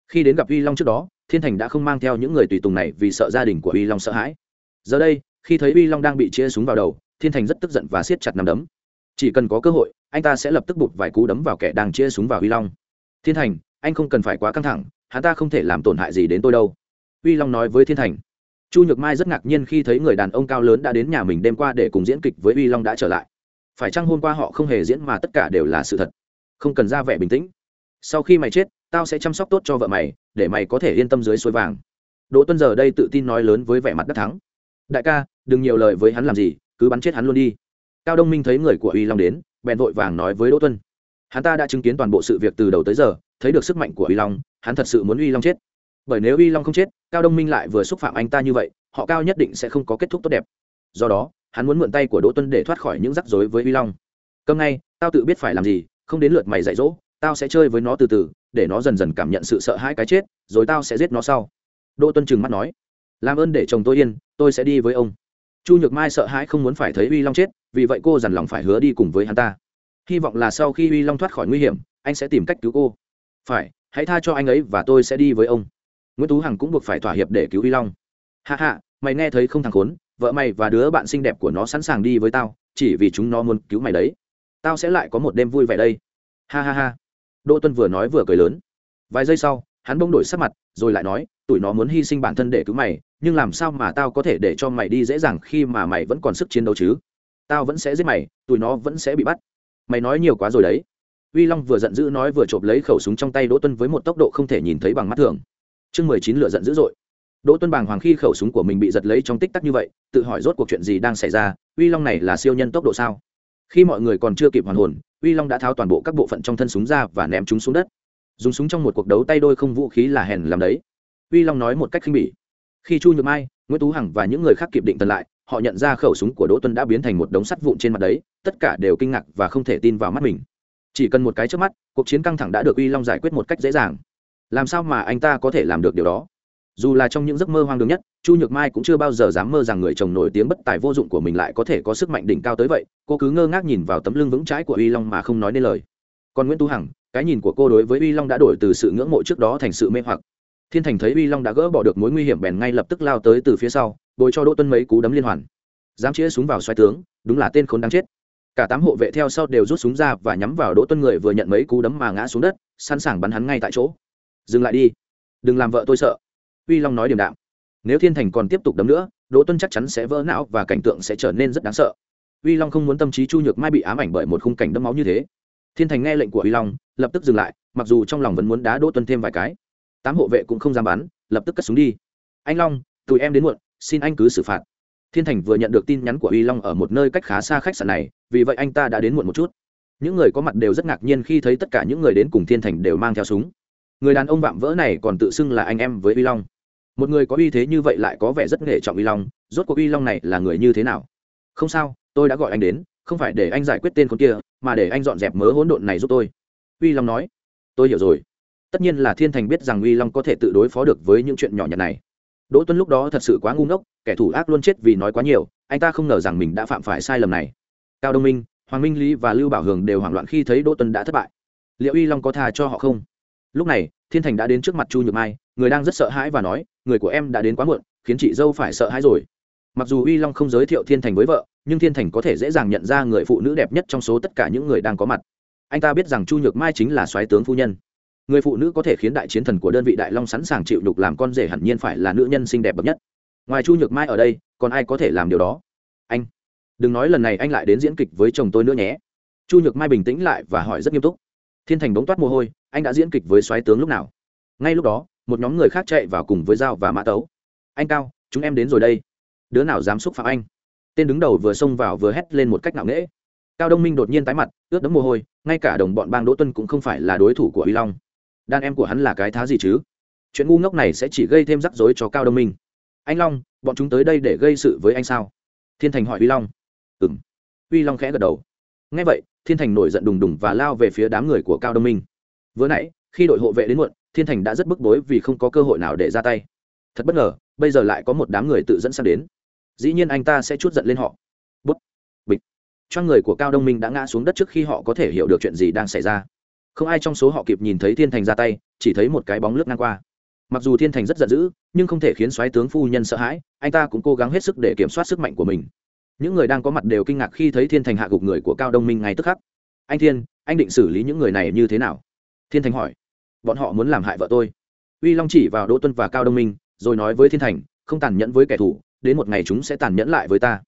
Khi đến gặp uy long trước đó, thiên thành đã không mang theo những người tùy tùng này vì sợ gia đình của uy long sợ hãi. Giờ đây, khi thấy uy long đang bị chia súng vào đầu, thiên thành rất tức giận và siết chặt nằm đấm. Chỉ cần có cơ hội, anh ta sẽ lập tức bụt vài cú đấm vào kẻ đang chia súng vào uy long. Thiên thành, anh không cần phải quá căng thẳng, hắn ta không thể làm tổn hại gì đến tôi đâu. Uy long nói với thiên thành chu nhược mai rất ngạc nhiên khi thấy người đàn ông cao lớn đã đến nhà mình đêm qua để cùng diễn kịch với uy long đã trở lại. Phải chăng hôm qua họ không hề diễn mà tất cả đều là sự thật? Không cần ra vẻ bình tĩnh. Sau khi mày chết, tao sẽ chăm sóc tốt cho vợ mày, để mày có thể yên tâm dưới suối vàng. Đỗ tuân giờ đây tự tin nói lớn với vẻ mặt đắc thắng. Đại ca, đừng nhiều lời với hắn làm gì, cứ bắn chết hắn luôn đi. Cao đông minh thấy người của uy long đến, bèn vội vàng nói với đỗ tuân. Hắn ta đã chứng kiến toàn bộ sự việc từ đầu tới giờ, thấy được sức mạnh của uy long, hắn thật sự muốn uy long chết bởi nếu uy long không chết, cao đông minh lại vừa xúc phạm anh ta như vậy, họ cao nhất định sẽ không có kết thúc tốt đẹp. Do đó, hắn muốn mượn tay của đỗ tuân để thoát khỏi những rắc rối với uy long. Cầm ngay, tao tự biết phải làm gì, không đến lượt mày dạy dỗ, tao sẽ chơi với nó từ từ, để nó dần dần cảm nhận sự sợ hãi cái chết, rồi tao sẽ giết nó sau. Đỗ tuân trừng mắt nói. Làm ơn để chồng tôi yên, tôi sẽ đi với ông. Chu nhược mai sợ hãi không muốn phải thấy uy long chết, vì vậy cô dằn lòng phải hứa đi cùng với hắn ta. Hy vọng là sau khi uy long thoát khỏi nguy hiểm, anh sẽ tìm cách cứu cô. Phải, hãy tha cho anh ấy và tôi sẽ đi với ông nguyễn tú hằng cũng buộc phải thỏa hiệp để cứu huy long. Hạ hạ mày nghe thấy không thằng khốn, vợ mày và đứa bạn xinh đẹp của nó sẵn sàng đi với tao, chỉ vì chúng nó muốn cứu mày đấy. Tao sẽ lại có một đêm vui vẻ đây. Ha ha ha. Đỗ tuân vừa nói vừa cười lớn. Vài giây sau, hắn bông đổi sắc mặt, rồi lại nói, tụi nó muốn hy sinh bản thân để cứu mày, nhưng làm sao mà tao có thể để cho mày đi dễ dàng khi mà mày vẫn còn sức chiến đấu chứ? Tao vẫn sẽ giết mày, tụi nó vẫn sẽ bị bắt. Mày nói nhiều quá rồi đấy. Uy long vừa giận dữ nói vừa chộp lấy khẩu súng trong tay đỗ tuân với một tốc độ không thể nhìn thấy bằng mắt thường chương mười chín lửa giận dữ dội. Đỗ tuân bàng hoàng khi khẩu súng của mình bị giật lấy trong tích tắc như vậy, tự hỏi rốt cuộc chuyện gì đang xảy ra, uy long này là siêu nhân tốc độ sao? Khi mọi người còn chưa kịp hoàn hồn, uy long đã tháo toàn bộ các bộ phận trong thân súng ra và ném chúng xuống đất. Dùng súng trong một cuộc đấu tay đôi không vũ khí là hèn làm đấy. Uy long nói một cách khinh bỉ. Khi chu nhược mai, nguyễn tú hằng và những người khác kịp định tần lại, họ nhận ra khẩu súng của đỗ tuân đã biến thành một đống sắt vụn trên mặt đấy, tất cả đều kinh ngạc và không thể tin vào mắt mình. Chỉ cần một cái trước mắt, cuộc chiến căng thẳng đã được uy long giải quyết một cách dễ dàng làm sao mà anh ta có thể làm được điều đó? Dù là trong những giấc mơ hoang đường nhất, chu nhược mai cũng chưa bao giờ dám mơ rằng người chồng nổi tiếng bất tài vô dụng của mình lại có thể có sức mạnh đỉnh cao tới vậy, cô cứ ngơ ngác nhìn vào tấm lưng vững trái của uy long mà không nói nên lời. Còn nguyễn tú hằng, cái nhìn của cô đối với uy long đã đổi từ sự ngưỡng mộ trước đó thành sự mê hoặc. Thiên thành thấy uy long đã gỡ bỏ được mối nguy hiểm bèn ngay lập tức lao tới từ phía sau, bồi cho đỗ tuân mấy cú đấm liên hoàn. Dám chĩa súng vào xoay tướng, đúng là tên khốn đáng chết. Cả tám hộ vệ theo sau đều rút súng ra và nhắm vào đỗ tuân người vừa nhận mấy cú đấm mà ngã xuống đất, sẵn sàng bắn hắn ngay tại chỗ dừng lại đi. Đừng làm vợ tôi sợ. Uy long nói điềm đạm. Nếu thiên thành còn tiếp tục đấm nữa, đỗ tuân chắc chắn sẽ vỡ não và cảnh tượng sẽ trở nên rất đáng sợ. Uy long không muốn tâm trí chu nhược mai bị ám ảnh bởi một khung cảnh đẫm máu như thế. Thiên thành nghe lệnh của uy long, lập tức dừng lại, mặc dù trong lòng vẫn muốn đá đỗ tuân thêm vài cái. Tám hộ vệ cũng không dám bắn, lập tức cất súng đi. Anh long, tụi em đến muộn, xin anh cứ xử phạt. Thiên thành vừa nhận được tin nhắn của uy long ở một nơi cách khá xa khách sạn này, vì vậy anh ta đã đến muộn một chút. Những người có mặt đều rất ngạc nhiên khi thấy tất cả những người đến cùng thiên thành đều mang theo súng người đàn ông vạm vỡ này còn tự xưng là anh em với uy long. Một người có uy thế như vậy lại có vẻ rất nghệ trọng uy long, rốt cuộc uy long này là người như thế nào? Không sao, tôi đã gọi anh đến, không phải để anh giải quyết tên con kia, mà để anh dọn dẹp mớ hỗn độn này giúp tôi. Uy long nói. Tôi hiểu rồi. Tất nhiên là thiên thành biết rằng uy long có thể tự đối phó được với những chuyện nhỏ nhặt này. Đỗ tuân lúc đó thật sự quá ngu ngốc, kẻ thủ ác luôn chết vì nói quá nhiều, anh ta không ngờ rằng mình đã phạm phải sai lầm này. Cao đông minh, hoàng minh lý và lưu bảo hường đều hoảng loạn khi thấy đỗ tuân đã thất bại. Liệu uy long có tha cho họ không? Lúc này, thiên thành đã đến trước mặt chu nhược mai, người đang rất sợ hãi và nói, người của em đã đến quá muộn, khiến chị dâu phải sợ hãi rồi. Mặc dù uy long không giới thiệu thiên thành với vợ, nhưng thiên thành có thể dễ dàng nhận ra người phụ nữ đẹp nhất trong số tất cả những người đang có mặt. Anh ta biết rằng chu nhược mai chính là soái tướng phu nhân. Người phụ nữ có thể khiến đại chiến thần của đơn vị đại long sẵn sàng chịu đục làm con rể hẳn nhiên phải là nữ nhân xinh đẹp bậc nhất. Ngoài chu nhược mai ở đây, còn ai có thể làm điều đó? Anh, đừng nói lần này anh lại đến diễn kịch với chồng tôi nữa nhé. Chu nhược mai bình tĩnh lại và hỏi rất nghiêm túc thiên thành bỗng toát mồ hôi, anh đã diễn kịch với soái tướng lúc nào? Ngay lúc đó, một nhóm người khác chạy vào cùng với dao và mã tấu. Anh cao, chúng em đến rồi đây. Đứa nào dám xúc phạm anh? Tên đứng đầu vừa xông vào vừa hét lên một cách nặng nễ cao đông minh đột nhiên tái mặt, ướt đẫm mồ hôi, ngay cả đồng bọn bang đỗ tuân cũng không phải là đối thủ của huy long. Đàn em của hắn là cái thá gì chứ? Chuyện ngu ngốc này sẽ chỉ gây thêm rắc rối cho cao đông minh. Anh long, bọn chúng tới đây để gây sự với anh sao? Thiên thành hỏi huy long. Ừ m huy long khẽ gật đầu ngay vậy, thiên thành nổi giận đùng đùng và lao về phía đám người của cao đông minh. Vừa nãy, khi đội hộ vệ đến muộn, thiên thành đã rất bức bối vì không có cơ hội nào để ra tay. Thật bất ngờ, bây giờ lại có một đám người tự dẫn sang đến. Dĩ nhiên anh ta sẽ chút giận lên họ. Bút. Bịch. Cho người của cao đông minh đã ngã xuống đất trước khi họ có thể hiểu được chuyện gì đang xảy ra. Không ai trong số họ kịp nhìn thấy thiên thành ra tay, chỉ thấy một cái bóng lướt ngang qua. Mặc dù thiên thành rất giận dữ, nhưng không thể khiến soái tướng phu nhân sợ hãi, anh ta cũng cố gắng hết sức để kiểm soát sức mạnh của mình những người đang có mặt đều kinh ngạc khi thấy thiên thành hạ gục người của cao đông minh ngay tức khắc. Anh thiên, anh định xử lý những người này như thế nào? Thiên thành hỏi. Bọn họ muốn làm hại vợ tôi. Uy long chỉ vào đỗ tuân và cao đông minh, rồi nói với thiên thành, không tàn nhẫn với kẻ thù, đến một ngày chúng sẽ tàn nhẫn lại với ta.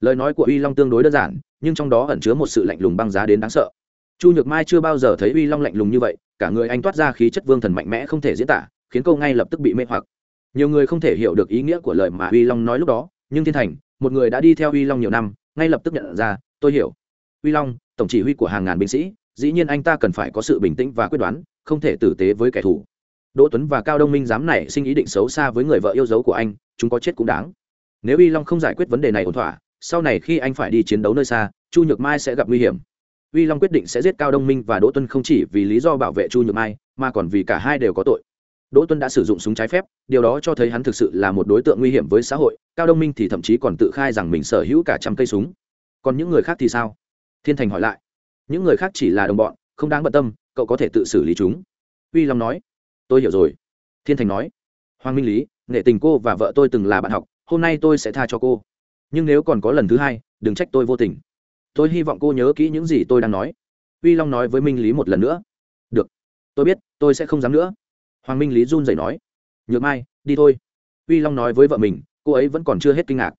Lời nói của uy long tương đối đơn giản, nhưng trong đó ẩn chứa một sự lạnh lùng băng giá đến đáng sợ. Chu nhược mai chưa bao giờ thấy uy long lạnh lùng như vậy, cả người anh toát ra khí chất vương thần mạnh mẽ không thể diễn tả, khiến câu ngay lập tức bị mê hoặc. Nhiều người không thể hiểu được ý nghĩa của lời mà uy long nói lúc đó, nhưng thiên thành một người đã đi theo uy long nhiều năm, ngay lập tức nhận ra, tôi hiểu. Uy long, tổng chỉ huy của hàng ngàn binh sĩ, dĩ nhiên anh ta cần phải có sự bình tĩnh và quyết đoán, không thể tử tế với kẻ thù. Đỗ tuấn và cao đông minh dám nảy sinh ý định xấu xa với người vợ yêu dấu của anh, chúng có chết cũng đáng. Nếu uy long không giải quyết vấn đề này ổn thỏa, sau này khi anh phải đi chiến đấu nơi xa, chu nhược mai sẽ gặp nguy hiểm. Uy long quyết định sẽ giết cao đông minh và đỗ tuân không chỉ vì lý do bảo vệ chu nhược mai, mà còn vì cả hai đều có tội. Đỗ tuân đã sử dụng súng trái phép, điều đó cho thấy hắn thực sự là một đối tượng nguy hiểm với xã hội cao đông minh thì thậm chí còn tự khai rằng mình sở hữu cả trăm cây súng. Còn những người khác thì sao? Thiên thành hỏi lại. Những người khác chỉ là đồng bọn, không đáng bận tâm, cậu có thể tự xử lý chúng. Uy long nói. Tôi hiểu rồi. Thiên thành nói. Hoàng minh lý, nghệ tình cô và vợ tôi từng là bạn học, hôm nay tôi sẽ tha cho cô. Nhưng nếu còn có lần thứ hai, đừng trách tôi vô tình. Tôi hy vọng cô nhớ kỹ những gì tôi đang nói. Uy long nói với minh lý một lần nữa. Được. Tôi biết, tôi sẽ không dám nữa. Hoàng minh lý run rẩy nói. Nhược mai, đi thôi. Uy long nói với vợ mình cô ấy vẫn còn chưa hết kinh ngạc.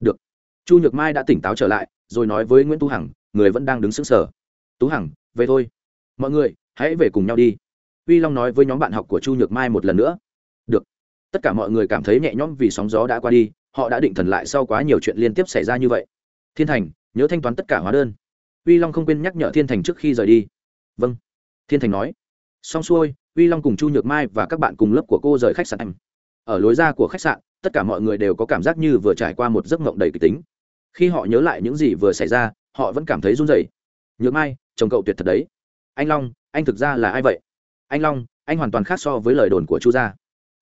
Được. Chu nhược mai đã tỉnh táo trở lại, rồi nói với nguyễn tú hằng, người vẫn đang đứng sững sờ. Tú hằng, về thôi. Mọi người, hãy về cùng nhau đi. Uy long nói với nhóm bạn học của chu nhược mai một lần nữa. Được. Tất cả mọi người cảm thấy nhẹ nhõm vì sóng gió đã qua đi, họ đã định thần lại sau quá nhiều chuyện liên tiếp xảy ra như vậy. Thiên thành, nhớ thanh toán tất cả hóa đơn. Uy long không quên nhắc nhở thiên thành trước khi rời đi. Vâng. Thiên thành nói. Xong xuôi, uy long cùng chu nhược mai và các bạn cùng lớp của cô rời khách sạn anh ở lối ra của khách sạn tất cả mọi người đều có cảm giác như vừa trải qua một giấc mộng đầy kịch tính. Khi họ nhớ lại những gì vừa xảy ra, họ vẫn cảm thấy run rẩy. Nhược mai, chồng cậu tuyệt thật đấy. Anh long, anh thực ra là ai vậy? Anh long, anh hoàn toàn khác so với lời đồn của chu gia.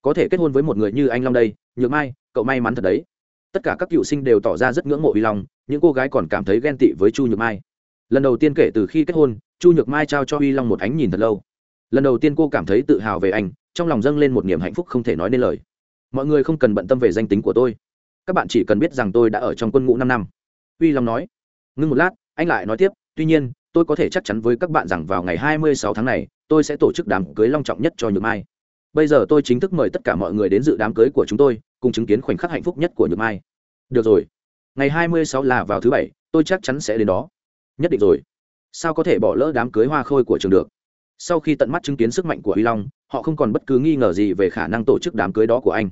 Có thể kết hôn với một người như anh long đây, nhược mai, cậu may mắn thật đấy. Tất cả các cựu sinh đều tỏ ra rất ngưỡng mộ uy long, những cô gái còn cảm thấy ghen tị với chu nhược mai. Lần đầu tiên kể từ khi kết hôn, chu nhược mai trao cho uy long một ánh nhìn thật lâu. Lần đầu tiên cô cảm thấy tự hào về anh, trong lòng dâng lên một niềm hạnh phúc không thể nói nên lời mọi người không cần bận tâm về danh tính của tôi. Các bạn chỉ cần biết rằng tôi đã ở trong quân ngũ năm năm. Uy long nói. Ngưng một lát, anh lại nói tiếp, tuy nhiên, tôi có thể chắc chắn với các bạn rằng vào ngày 26 tháng này, tôi sẽ tổ chức đám cưới long trọng nhất cho nhược mai. Bây giờ tôi chính thức mời tất cả mọi người đến dự đám cưới của chúng tôi, cùng chứng kiến khoảnh khắc hạnh phúc nhất của nhược mai. Được rồi. Ngày 26 là vào thứ bảy, tôi chắc chắn sẽ đến đó. Nhất định rồi. Sao có thể bỏ lỡ đám cưới hoa khôi của trường được? Sau khi tận mắt chứng kiến sức mạnh của huy long, họ không còn bất cứ nghi ngờ gì về khả năng tổ chức đám cưới đó của anh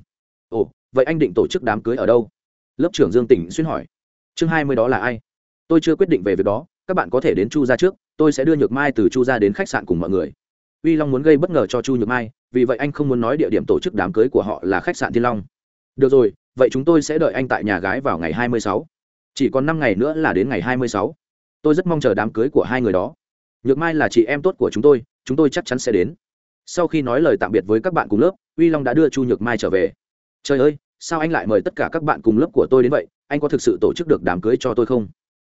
ồ, vậy anh định tổ chức đám cưới ở đâu? Lớp trưởng dương tỉnh xuyên hỏi. Chương hai mươi đó là ai? Tôi chưa quyết định về việc đó, các bạn có thể đến chu ra trước, tôi sẽ đưa nhược mai từ chu ra đến khách sạn cùng mọi người. Uy long muốn gây bất ngờ cho chu nhược mai, vì vậy anh không muốn nói địa điểm tổ chức đám cưới của họ là khách sạn thiên long. Được rồi, vậy chúng tôi sẽ đợi anh tại nhà gái vào ngày hai mươi sáu. Chỉ còn năm ngày nữa là đến ngày hai mươi sáu. Tôi rất mong chờ đám cưới của hai người đó. Nhược mai là chị em tốt của chúng tôi chúng tôi chắc chắn sẽ đến. Sau khi nói lời tạm biệt với các bạn cùng lớp, uy long đã đưa chu nhược mai trở về trời ơi, sao anh lại mời tất cả các bạn cùng lớp của tôi đến vậy? Anh có thực sự tổ chức được đám cưới cho tôi không?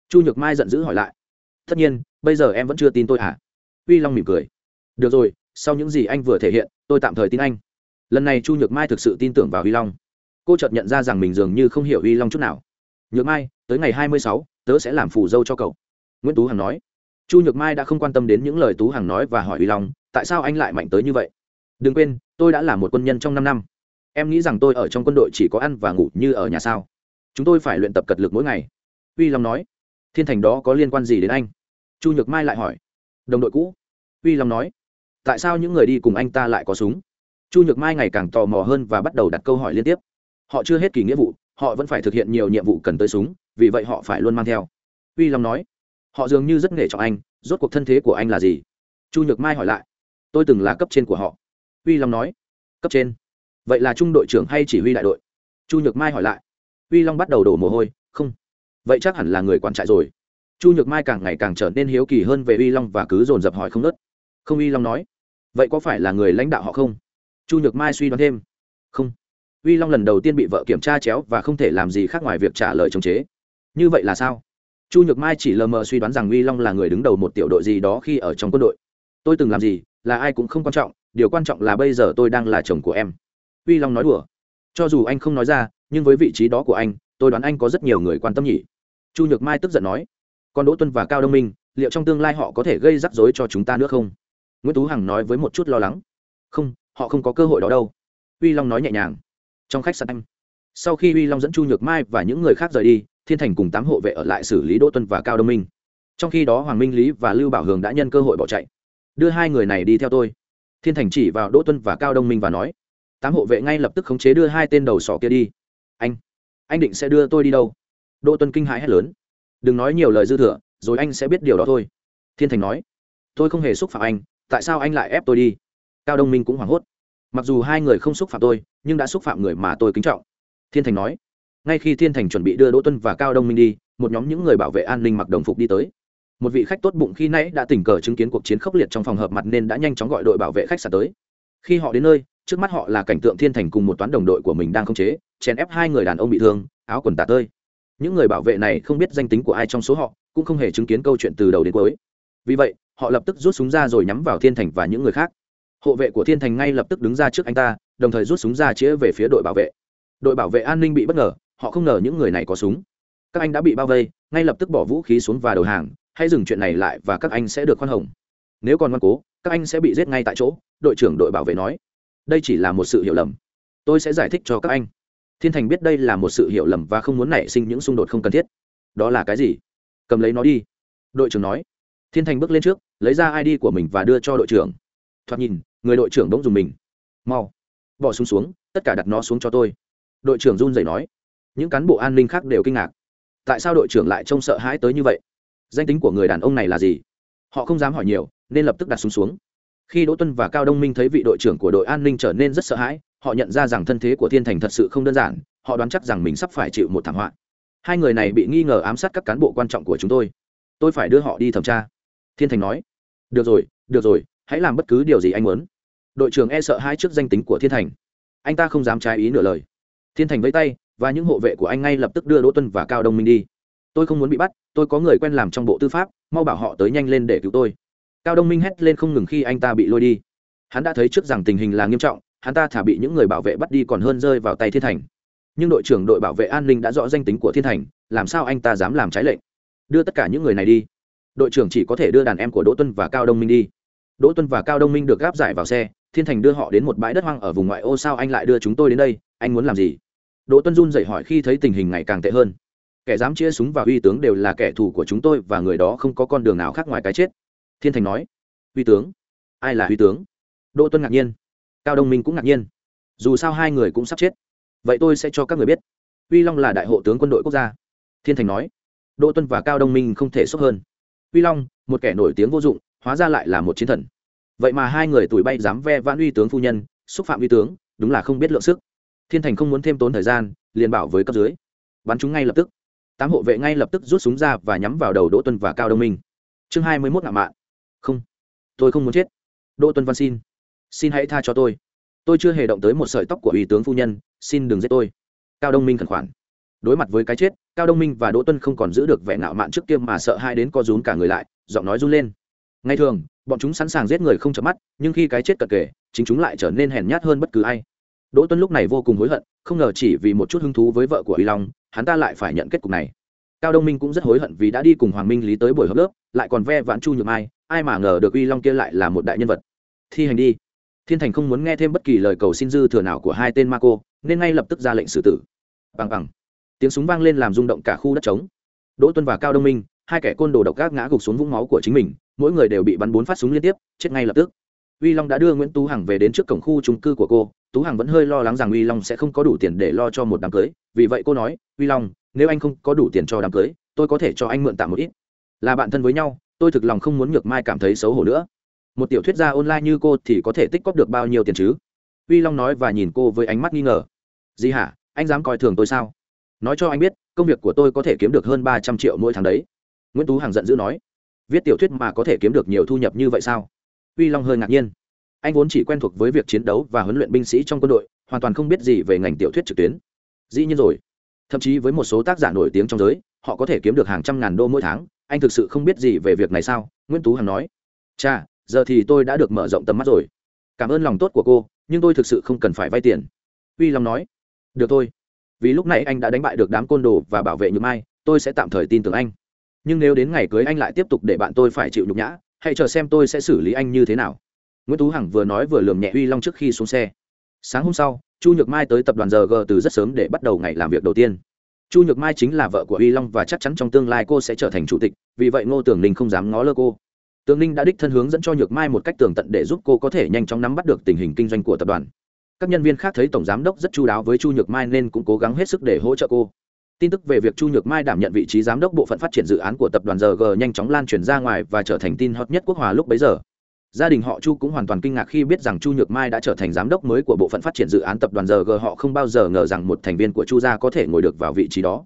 Chu nhược mai giận dữ hỏi lại. Tất nhiên, bây giờ em vẫn chưa tin tôi hả uy long mỉm cười. Được rồi, sau những gì anh vừa thể hiện, tôi tạm thời tin anh. Lần này chu nhược mai thực sự tin tưởng vào uy long. Cô chợt nhận ra rằng mình dường như không hiểu uy long chút nào. Nhược mai, tới ngày hai mươi sáu, tớ sẽ làm phù dâu cho cậu. Nguyễn tú hằng nói. Chu nhược mai đã không quan tâm đến những lời tú hằng nói và hỏi uy long, tại sao anh lại mạnh tới như vậy? Đừng quên, tôi đã là một quân nhân trong năm năm em nghĩ rằng tôi ở trong quân đội chỉ có ăn và ngủ như ở nhà sao? Chúng tôi phải luyện tập cật lực mỗi ngày. Uy long nói. Thiên thành đó có liên quan gì đến anh? Chu nhược mai lại hỏi. Đồng đội cũ. Uy long nói. Tại sao những người đi cùng anh ta lại có súng? Chu nhược mai ngày càng tò mò hơn và bắt đầu đặt câu hỏi liên tiếp. Họ chưa hết kỳ nghĩa vụ, họ vẫn phải thực hiện nhiều nhiệm vụ cần tới súng, vì vậy họ phải luôn mang theo. Uy long nói. Họ dường như rất nghề trọng anh, rốt cuộc thân thế của anh là gì? Chu nhược mai hỏi lại. Tôi từng là cấp trên của họ. Uy long nói. Cấp trên? Vậy là trung đội trưởng hay chỉ huy đại đội? Chu nhược mai hỏi lại. Uy long bắt đầu đổ mồ hôi, không. Vậy chắc hẳn là người quản trại rồi. Chu nhược mai càng ngày càng trở nên hiếu kỳ hơn về uy long và cứ dồn dập hỏi không nớt. Không, uy long nói. Vậy có phải là người lãnh đạo họ không? Chu nhược mai suy đoán thêm. Không. Uy long lần đầu tiên bị vợ kiểm tra chéo và không thể làm gì khác ngoài việc trả lời chống chế. Như vậy là sao? Chu nhược mai chỉ lờ mờ suy đoán rằng uy long là người đứng đầu một tiểu đội gì đó khi ở trong quân đội. Tôi từng làm gì, là ai cũng không quan trọng, điều quan trọng là bây giờ tôi đang là chồng của em uy long nói đùa. Cho dù anh không nói ra, nhưng với vị trí đó của anh, tôi đoán anh có rất nhiều người quan tâm nhỉ? Chu nhược mai tức giận nói. Còn đỗ tuân và cao đông minh, liệu trong tương lai họ có thể gây rắc rối cho chúng ta nữa không? Nguyễn tú hằng nói với một chút lo lắng. Không, họ không có cơ hội đó đâu. Uy long nói nhẹ nhàng. Trong khách sạn anh. Sau khi uy long dẫn chu nhược mai và những người khác rời đi, thiên thành cùng tám hộ vệ ở lại xử lý đỗ tuân và cao đông minh. Trong khi đó hoàng minh lý và lưu bảo hường đã nhân cơ hội bỏ chạy. Đưa hai người này đi theo tôi. Thiên thành chỉ vào đỗ tuân và cao đông minh và nói tám hộ vệ ngay lập tức khống chế đưa hai tên đầu sỏ kia đi. Anh anh định sẽ đưa tôi đi đâu? Đỗ tuân kinh hãi hét lớn. Đừng nói nhiều lời dư thừa, rồi anh sẽ biết điều đó thôi. Thiên thành nói. Tôi không hề xúc phạm anh, tại sao anh lại ép tôi đi? Cao đông minh cũng hoảng hốt. Mặc dù hai người không xúc phạm tôi, nhưng đã xúc phạm người mà tôi kính trọng. Thiên thành nói. Ngay khi thiên thành chuẩn bị đưa đỗ tuân và cao đông minh đi, một nhóm những người bảo vệ an ninh mặc đồng phục đi tới. Một vị khách tốt bụng khi nãy đã tình cờ chứng kiến cuộc chiến khốc liệt trong phòng hợp mặt nên đã nhanh chóng gọi đội bảo vệ khách sạn tới. Khi họ đến nơi trước mắt họ là cảnh tượng thiên thành cùng một toán đồng đội của mình đang khống chế, chèn ép hai người đàn ông bị thương, áo quần tả tơi. Những người bảo vệ này không biết danh tính của ai trong số họ, cũng không hề chứng kiến câu chuyện từ đầu đến cuối. Vì vậy, họ lập tức rút súng ra rồi nhắm vào thiên thành và những người khác. Hộ vệ của thiên thành ngay lập tức đứng ra trước anh ta, đồng thời rút súng ra chĩa về phía đội bảo vệ. Đội bảo vệ an ninh bị bất ngờ, họ không ngờ những người này có súng. Các anh đã bị bao vây, ngay lập tức bỏ vũ khí xuống và đầu hàng, hãy dừng chuyện này lại và các anh sẽ được khoan hồng. Nếu còn ngoan cố, các anh sẽ bị giết ngay tại chỗ, đội trưởng đội bảo vệ nói đây chỉ là một sự hiểu lầm. Tôi sẽ giải thích cho các anh. Thiên thành biết đây là một sự hiểu lầm và không muốn nảy sinh những xung đột không cần thiết. Đó là cái gì? Cầm lấy nó đi. Đội trưởng nói. Thiên thành bước lên trước, lấy ra id của mình và đưa cho đội trưởng. Thoạt nhìn, người đội trưởng bỗng dùng mình. Mau. Bỏ súng xuống, tất cả đặt nó xuống cho tôi. Đội trưởng run rẩy nói. Những cán bộ an ninh khác đều kinh ngạc. Tại sao đội trưởng lại trông sợ hãi tới như vậy? Danh tính của người đàn ông này là gì? Họ không dám hỏi nhiều, nên lập tức đặt súng xuống khi đỗ tuân và cao đông minh thấy vị đội trưởng của đội an ninh trở nên rất sợ hãi, họ nhận ra rằng thân thế của thiên thành thật sự không đơn giản, họ đoán chắc rằng mình sắp phải chịu một thảm họa. Hai người này bị nghi ngờ ám sát các cán bộ quan trọng của chúng tôi. Tôi phải đưa họ đi thẩm tra. Thiên thành nói. Được rồi được rồi, hãy làm bất cứ điều gì anh muốn. Đội trưởng e sợ hai trước danh tính của thiên thành. Anh ta không dám trái ý nửa lời. Thiên thành vẫy tay, và những hộ vệ của anh ngay lập tức đưa đỗ tuân và cao đông minh đi. Tôi không muốn bị bắt, tôi có người quen làm trong bộ tư pháp, mau bảo họ tới nhanh lên để cứu tôi cao đông minh hét lên không ngừng khi anh ta bị lôi đi. Hắn đã thấy trước rằng tình hình là nghiêm trọng, hắn ta thả bị những người bảo vệ bắt đi còn hơn rơi vào tay thiên thành. Nhưng đội trưởng đội bảo vệ an ninh đã rõ danh tính của thiên thành, làm sao anh ta dám làm trái lệnh? Đưa tất cả những người này đi. Đội trưởng chỉ có thể đưa đàn em của đỗ tuân và cao đông minh đi. Đỗ tuân và cao đông minh được gáp giải vào xe, thiên thành đưa họ đến một bãi đất hoang ở vùng ngoại ô. Sao anh lại đưa chúng tôi đến đây? Anh muốn làm gì? Đỗ tuân run dậy hỏi khi thấy tình hình ngày càng tệ hơn. Kẻ dám chia súng và uy tướng đều là kẻ thù của chúng tôi và người đó không có con đường nào khác ngoài cái chết thiên thành nói, Huy tướng. Ai là Huy tướng? Đỗ tuân ngạc nhiên. Cao đông minh cũng ngạc nhiên. Dù sao hai người cũng sắp chết, vậy tôi sẽ cho các người biết uy long là đại hộ tướng quân đội quốc gia. Thiên thành nói. Đỗ tuân và cao đông minh không thể sốc hơn. Uy long, một kẻ nổi tiếng vô dụng, hóa ra lại là một chiến thần. Vậy mà hai người tuổi bay dám ve vãn uy tướng phu nhân, xúc phạm uy tướng, đúng là không biết lượng sức. Thiên thành không muốn thêm tốn thời gian, liền bảo với cấp dưới. Bắn chúng ngay lập tức. Tám hộ vệ ngay lập tức rút súng ra và nhắm vào đầu đỗ tuân và cao đông minh. Chương hai mươi mốt ngạo mạn không. Tôi không muốn chết. Đỗ tuân văn xin. Xin hãy tha cho tôi. Tôi chưa hề động tới một sợi tóc của ủy tướng phu nhân. Xin đừng giết tôi. Cao đông minh khẩn khoản. Đối mặt với cái chết, cao đông minh và đỗ tuân không còn giữ được vẻ ngạo mạn trước kia mà sợ hai đến co rúm cả người lại, giọng nói run lên. Ngay thường, bọn chúng sẵn sàng giết người không chợp mắt, nhưng khi cái chết cận kề, chính chúng lại trở nên hèn nhát hơn bất cứ ai. Đỗ tuân lúc này vô cùng hối hận, không ngờ chỉ vì một chút hứng thú với vợ của uy long, hắn ta lại phải nhận kết cục này. Cao đông minh cũng rất hối hận vì đã đi cùng hoàng minh lý tới buổi họp lớp, lại còn ve vãn chu nhược mai ai mà ngờ được uy long kia lại là một đại nhân vật. Thi hành đi. Thiên thành không muốn nghe thêm bất kỳ lời cầu xin dư thừa nào của hai tên ma cô, nên ngay lập tức ra lệnh xử tử. Bằng bằng tiếng súng vang lên làm rung động cả khu đất trống. Đỗ tuân và cao đông minh, hai kẻ côn đồ độc gác ngã gục xuống vũng máu của chính mình, mỗi người đều bị bắn bốn phát súng liên tiếp, chết ngay lập tức. Uy long đã đưa nguyễn tú hằng về đến trước cổng khu trung cư của cô, tú hằng vẫn hơi lo lắng rằng uy long sẽ không có đủ tiền để lo cho một đám cưới, vì vậy cô nói, uy long, nếu anh không có đủ tiền cho đám cưới, tôi có thể cho anh mượn tạm một ít. Là bạn thân với nhau tôi thực lòng không muốn nhược mai cảm thấy xấu hổ nữa. Một tiểu thuyết gia online như cô thì có thể tích cóp được bao nhiêu tiền chứ? Uy long nói và nhìn cô với ánh mắt nghi ngờ. Gì hả anh dám coi thường tôi sao? Nói cho anh biết, công việc của tôi có thể kiếm được hơn ba trăm triệu mỗi tháng đấy. Nguyễn tú hằng giận dữ nói. Viết tiểu thuyết mà có thể kiếm được nhiều thu nhập như vậy sao? Uy long hơi ngạc nhiên. Anh vốn chỉ quen thuộc với việc chiến đấu và huấn luyện binh sĩ trong quân đội, hoàn toàn không biết gì về ngành tiểu thuyết trực tuyến. Dĩ nhiên rồi. Thậm chí với một số tác giả nổi tiếng trong giới, họ có thể kiếm được hàng trăm ngàn đô mỗi tháng anh thực sự không biết gì về việc này sao? Nguyễn tú hằng nói. Cha giờ thì tôi đã được mở rộng tầm mắt rồi. Cảm ơn lòng tốt của cô, nhưng tôi thực sự không cần phải vay tiền. Uy long nói. Được thôi. Vì lúc này anh đã đánh bại được đám côn đồ và bảo vệ Nhược mai, tôi sẽ tạm thời tin tưởng anh. Nhưng nếu đến ngày cưới anh lại tiếp tục để bạn tôi phải chịu nhục nhã, hãy chờ xem tôi sẽ xử lý anh như thế nào. Nguyễn tú hằng vừa nói vừa lườm nhẹ uy long trước khi xuống xe. Sáng hôm sau, chu nhược mai tới tập đoàn giờ g từ rất sớm để bắt đầu ngày làm việc đầu tiên chu nhược mai chính là vợ của uy long và chắc chắn trong tương lai cô sẽ trở thành chủ tịch, vì vậy ngô tưởng ninh không dám ngó lơ cô. Tường ninh đã đích thân hướng dẫn cho nhược mai một cách tường tận để giúp cô có thể nhanh chóng nắm bắt được tình hình kinh doanh của tập đoàn. Các nhân viên khác thấy tổng giám đốc rất chú đáo với chu nhược mai nên cũng cố gắng hết sức để hỗ trợ cô. Tin tức về việc chu nhược mai đảm nhận vị trí giám đốc bộ phận phát triển dự án của tập đoàn rg nhanh chóng lan truyền ra ngoài và trở thành tin hot nhất quốc hòa lúc bấy giờ gia đình họ chu cũng hoàn toàn kinh ngạc khi biết rằng chu nhược mai đã trở thành giám đốc mới của bộ phận phát triển dự án tập đoàn rg họ không bao giờ ngờ rằng một thành viên của chu gia có thể ngồi được vào vị trí đó.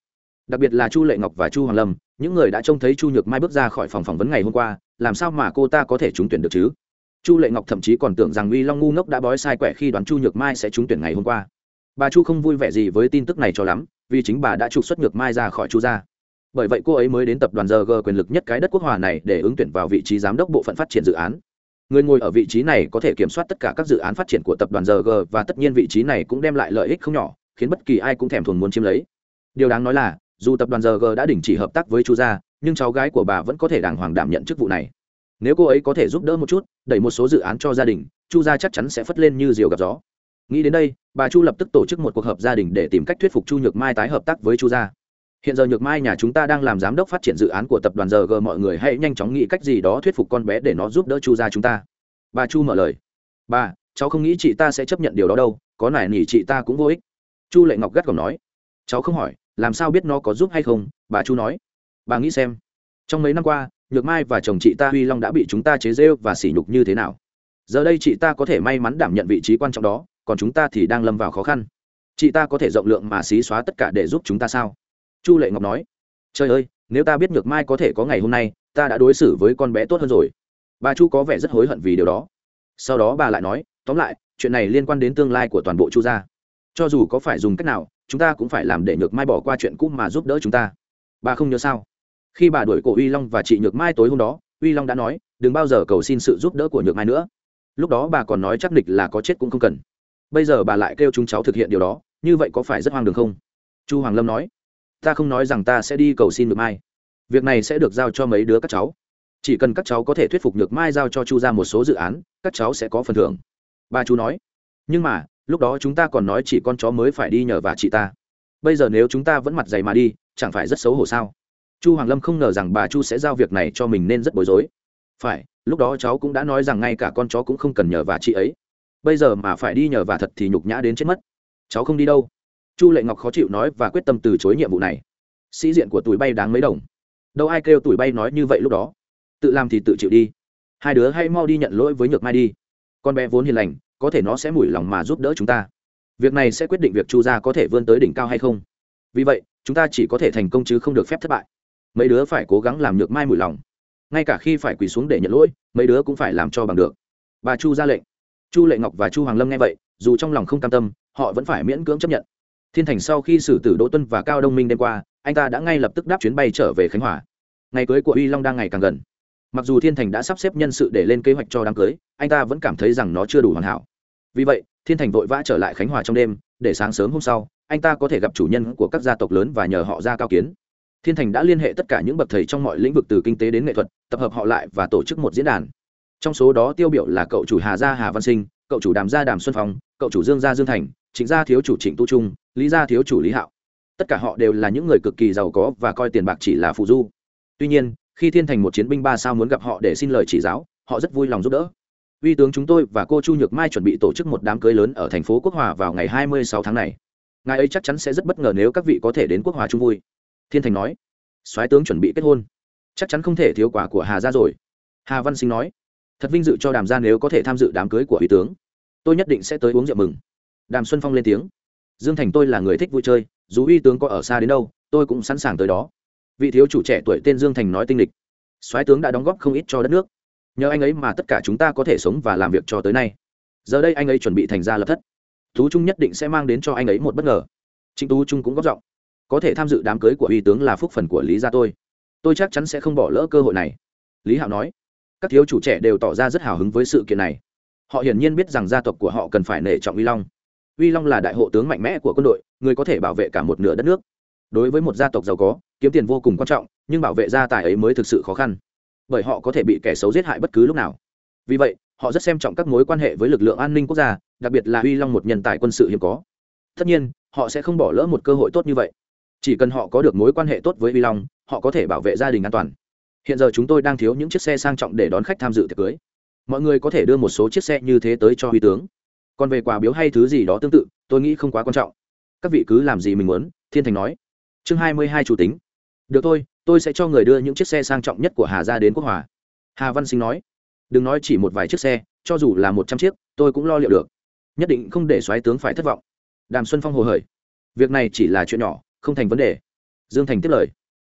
Đặc biệt là chu lệ ngọc và chu hoàng lâm, những người đã trông thấy chu nhược mai bước ra khỏi phòng phỏng vấn ngày hôm qua, làm sao mà cô ta có thể trúng tuyển được chứ? Chu lệ ngọc thậm chí còn tưởng rằng uy long ngu ngốc đã bói sai quẻ khi đoán chu nhược mai sẽ trúng tuyển ngày hôm qua. Bà chu không vui vẻ gì với tin tức này cho lắm, vì chính bà đã trục xuất nhược mai ra khỏi chu gia. Bởi vậy cô ấy mới đến tập đoàn giờ g quyền lực nhất cái đất quốc hòa này để ứng tuyển vào vị trí giám đốc bộ phận phát triển dự án người ngồi ở vị trí này có thể kiểm soát tất cả các dự án phát triển của tập đoàn rg và tất nhiên vị trí này cũng đem lại lợi ích không nhỏ, khiến bất kỳ ai cũng thèm thuồng muốn chiếm lấy. Điều đáng nói là, dù tập đoàn rg đã đình chỉ hợp tác với chu gia, nhưng cháu gái của bà vẫn có thể đàng hoàng đảm nhận chức vụ này. Nếu cô ấy có thể giúp đỡ một chút, đẩy một số dự án cho gia đình, chu gia chắc chắn sẽ phất lên như diều gặp gió. Nghĩ đến đây, bà chu lập tức tổ chức một cuộc họp gia đình để tìm cách thuyết phục chu nhược mai tái hợp tác với chu gia hiện giờ nhược mai nhà chúng ta đang làm giám đốc phát triển dự án của tập đoàn giờ g, mọi người hãy nhanh chóng nghĩ cách gì đó thuyết phục con bé để nó giúp đỡ chu ra chúng ta. Bà chu mở lời. Bà, cháu không nghĩ chị ta sẽ chấp nhận điều đó đâu, có nải nỉ chị ta cũng vô ích. Chu lệ ngọc gắt còn nói. Cháu không hỏi, làm sao biết nó có giúp hay không? Bà chu nói. Bà nghĩ xem. Trong mấy năm qua, nhược mai và chồng chị ta huy long đã bị chúng ta chế rêu và sỉ nhục như thế nào? Giờ đây chị ta có thể may mắn đảm nhận vị trí quan trọng đó, còn chúng ta thì đang lâm vào khó khăn. Chị ta có thể rộng lượng mà xí xóa tất cả để giúp chúng ta sao? Chu lệ ngọc nói, trời ơi, nếu ta biết nhược mai có thể có ngày hôm nay, ta đã đối xử với con bé tốt hơn rồi. Bà chu có vẻ rất hối hận vì điều đó. Sau đó bà lại nói, tóm lại, chuyện này liên quan đến tương lai của toàn bộ chu gia. Cho dù có phải dùng cách nào, chúng ta cũng phải làm để nhược mai bỏ qua chuyện cũ mà giúp đỡ chúng ta. Bà không nhớ sao? Khi bà đuổi cổ uy long và chị nhược mai tối hôm đó, uy long đã nói, đừng bao giờ cầu xin sự giúp đỡ của nhược mai nữa. Lúc đó bà còn nói chắc địch là có chết cũng không cần. Bây giờ bà lại kêu chúng cháu thực hiện điều đó, như vậy có phải rất hoang đường không? Chu hoàng lâm nói ta không nói rằng ta sẽ đi cầu xin được mai. Việc này sẽ được giao cho mấy đứa các cháu. Chỉ cần các cháu có thể thuyết phục được mai giao cho chu ra một số dự án, các cháu sẽ có phần thưởng. Bà chú nói. Nhưng mà, lúc đó chúng ta còn nói chỉ con chó mới phải đi nhờ và chị ta. Bây giờ nếu chúng ta vẫn mặt dày mà đi, chẳng phải rất xấu hổ sao? Chu hoàng lâm không ngờ rằng bà chu sẽ giao việc này cho mình nên rất bối rối. Phải, lúc đó cháu cũng đã nói rằng ngay cả con chó cũng không cần nhờ và chị ấy. Bây giờ mà phải đi nhờ và thật thì nhục nhã đến chết mất. Cháu không đi đâu chu lệ ngọc khó chịu nói và quyết tâm từ chối nhiệm vụ này. Sĩ diện của tuổi bay đáng mấy đồng. Đâu ai kêu tuổi bay nói như vậy lúc đó? Tự làm thì tự chịu đi. Hai đứa hãy mau đi nhận lỗi với nhược mai đi. Con bé vốn hiền lành, có thể nó sẽ mủi lòng mà giúp đỡ chúng ta. Việc này sẽ quyết định việc chu gia có thể vươn tới đỉnh cao hay không. Vì vậy, chúng ta chỉ có thể thành công chứ không được phép thất bại. Mấy đứa phải cố gắng làm nhược mai mủi lòng. Ngay cả khi phải quỳ xuống để nhận lỗi, mấy đứa cũng phải làm cho bằng được. Bà chu ra lệnh. Chu lệ ngọc và chu hoàng lâm nghe vậy, dù trong lòng không cam tâm, họ vẫn phải miễn cưỡng chấp nhận thiên thành sau khi xử tử đỗ tuân và cao đông minh đêm qua, anh ta đã ngay lập tức đáp chuyến bay trở về khánh hòa. Ngày cưới của uy long đang ngày càng gần. Mặc dù thiên thành đã sắp xếp nhân sự để lên kế hoạch cho đám cưới, anh ta vẫn cảm thấy rằng nó chưa đủ hoàn hảo. Vì vậy, thiên thành vội vã trở lại khánh hòa trong đêm, để sáng sớm hôm sau, anh ta có thể gặp chủ nhân của các gia tộc lớn và nhờ họ ra cao kiến. Thiên thành đã liên hệ tất cả những bậc thầy trong mọi lĩnh vực từ kinh tế đến nghệ thuật, tập hợp họ lại và tổ chức một diễn đàn. Trong số đó tiêu biểu là cậu chủ hà gia hà văn sinh, cậu chủ đàm gia đàm xuân phong, cậu chủ dương gia dương thành, trịnh gia thiếu chủ trịnh tu trung lý gia thiếu chủ lý hạo. Tất cả họ đều là những người cực kỳ giàu có và coi tiền bạc chỉ là phụ du. Tuy nhiên, khi thiên thành một chiến binh ba sao muốn gặp họ để xin lời chỉ giáo, họ rất vui lòng giúp đỡ. Uy tướng chúng tôi và cô chu nhược mai chuẩn bị tổ chức một đám cưới lớn ở thành phố quốc hòa vào ngày hai mươi sáu tháng này. Ngài ấy chắc chắn sẽ rất bất ngờ nếu các vị có thể đến quốc hòa chung vui. Thiên thành nói. Soái tướng chuẩn bị kết hôn. Chắc chắn không thể thiếu quả của hà gia rồi. Hà văn sinh nói. Thật vinh dự cho đàm gia nếu có thể tham dự đám cưới của uy tướng. Tôi nhất định sẽ tới uống rượu mừng. Đàm xuân phong lên tiếng dương thành tôi là người thích vui chơi, dù uy tướng có ở xa đến đâu, tôi cũng sẵn sàng tới đó. Vị thiếu chủ trẻ tuổi tên dương thành nói tinh lịch. Soái tướng đã đóng góp không ít cho đất nước. Nhờ anh ấy mà tất cả chúng ta có thể sống và làm việc cho tới nay. Giờ đây anh ấy chuẩn bị thành ra lập thất. Tú trung nhất định sẽ mang đến cho anh ấy một bất ngờ. Trịnh tú trung cũng góp giọng. Có thể tham dự đám cưới của uy tướng là phúc phần của lý gia tôi. Tôi chắc chắn sẽ không bỏ lỡ cơ hội này. Lý hạo nói. Các thiếu chủ trẻ đều tỏ ra rất hào hứng với sự kiện này. Họ hiển nhiên biết rằng gia tộc của họ cần phải nể trọng uy long uy long là đại hộ tướng mạnh mẽ của quân đội, người có thể bảo vệ cả một nửa đất nước. Đối với một gia tộc giàu có, kiếm tiền vô cùng quan trọng, nhưng bảo vệ gia tài ấy mới thực sự khó khăn. Bởi họ có thể bị kẻ xấu giết hại bất cứ lúc nào. Vì vậy, họ rất xem trọng các mối quan hệ với lực lượng an ninh quốc gia, đặc biệt là uy long một nhân tài quân sự hiếm có. Tất nhiên, họ sẽ không bỏ lỡ một cơ hội tốt như vậy. Chỉ cần họ có được mối quan hệ tốt với uy long, họ có thể bảo vệ gia đình an toàn. Hiện giờ chúng tôi đang thiếu những chiếc xe sang trọng để đón khách tham dự tiệc cưới. Mọi người có thể đưa một số chiếc xe như thế tới cho Huy tướng còn về quà biếu hay thứ gì đó tương tự, tôi nghĩ không quá quan trọng. Các vị cứ làm gì mình muốn, thiên thành nói. Chương hai mươi hai chủ tính. Được thôi, tôi sẽ cho người đưa những chiếc xe sang trọng nhất của hà ra đến quốc hòa. Hà văn sinh nói. Đừng nói chỉ một vài chiếc xe, cho dù là một trăm chiếc, tôi cũng lo liệu được. Nhất định không để soái tướng phải thất vọng. Đàm xuân phong hồ hởi. Việc này chỉ là chuyện nhỏ, không thành vấn đề. Dương thành tiếp lời.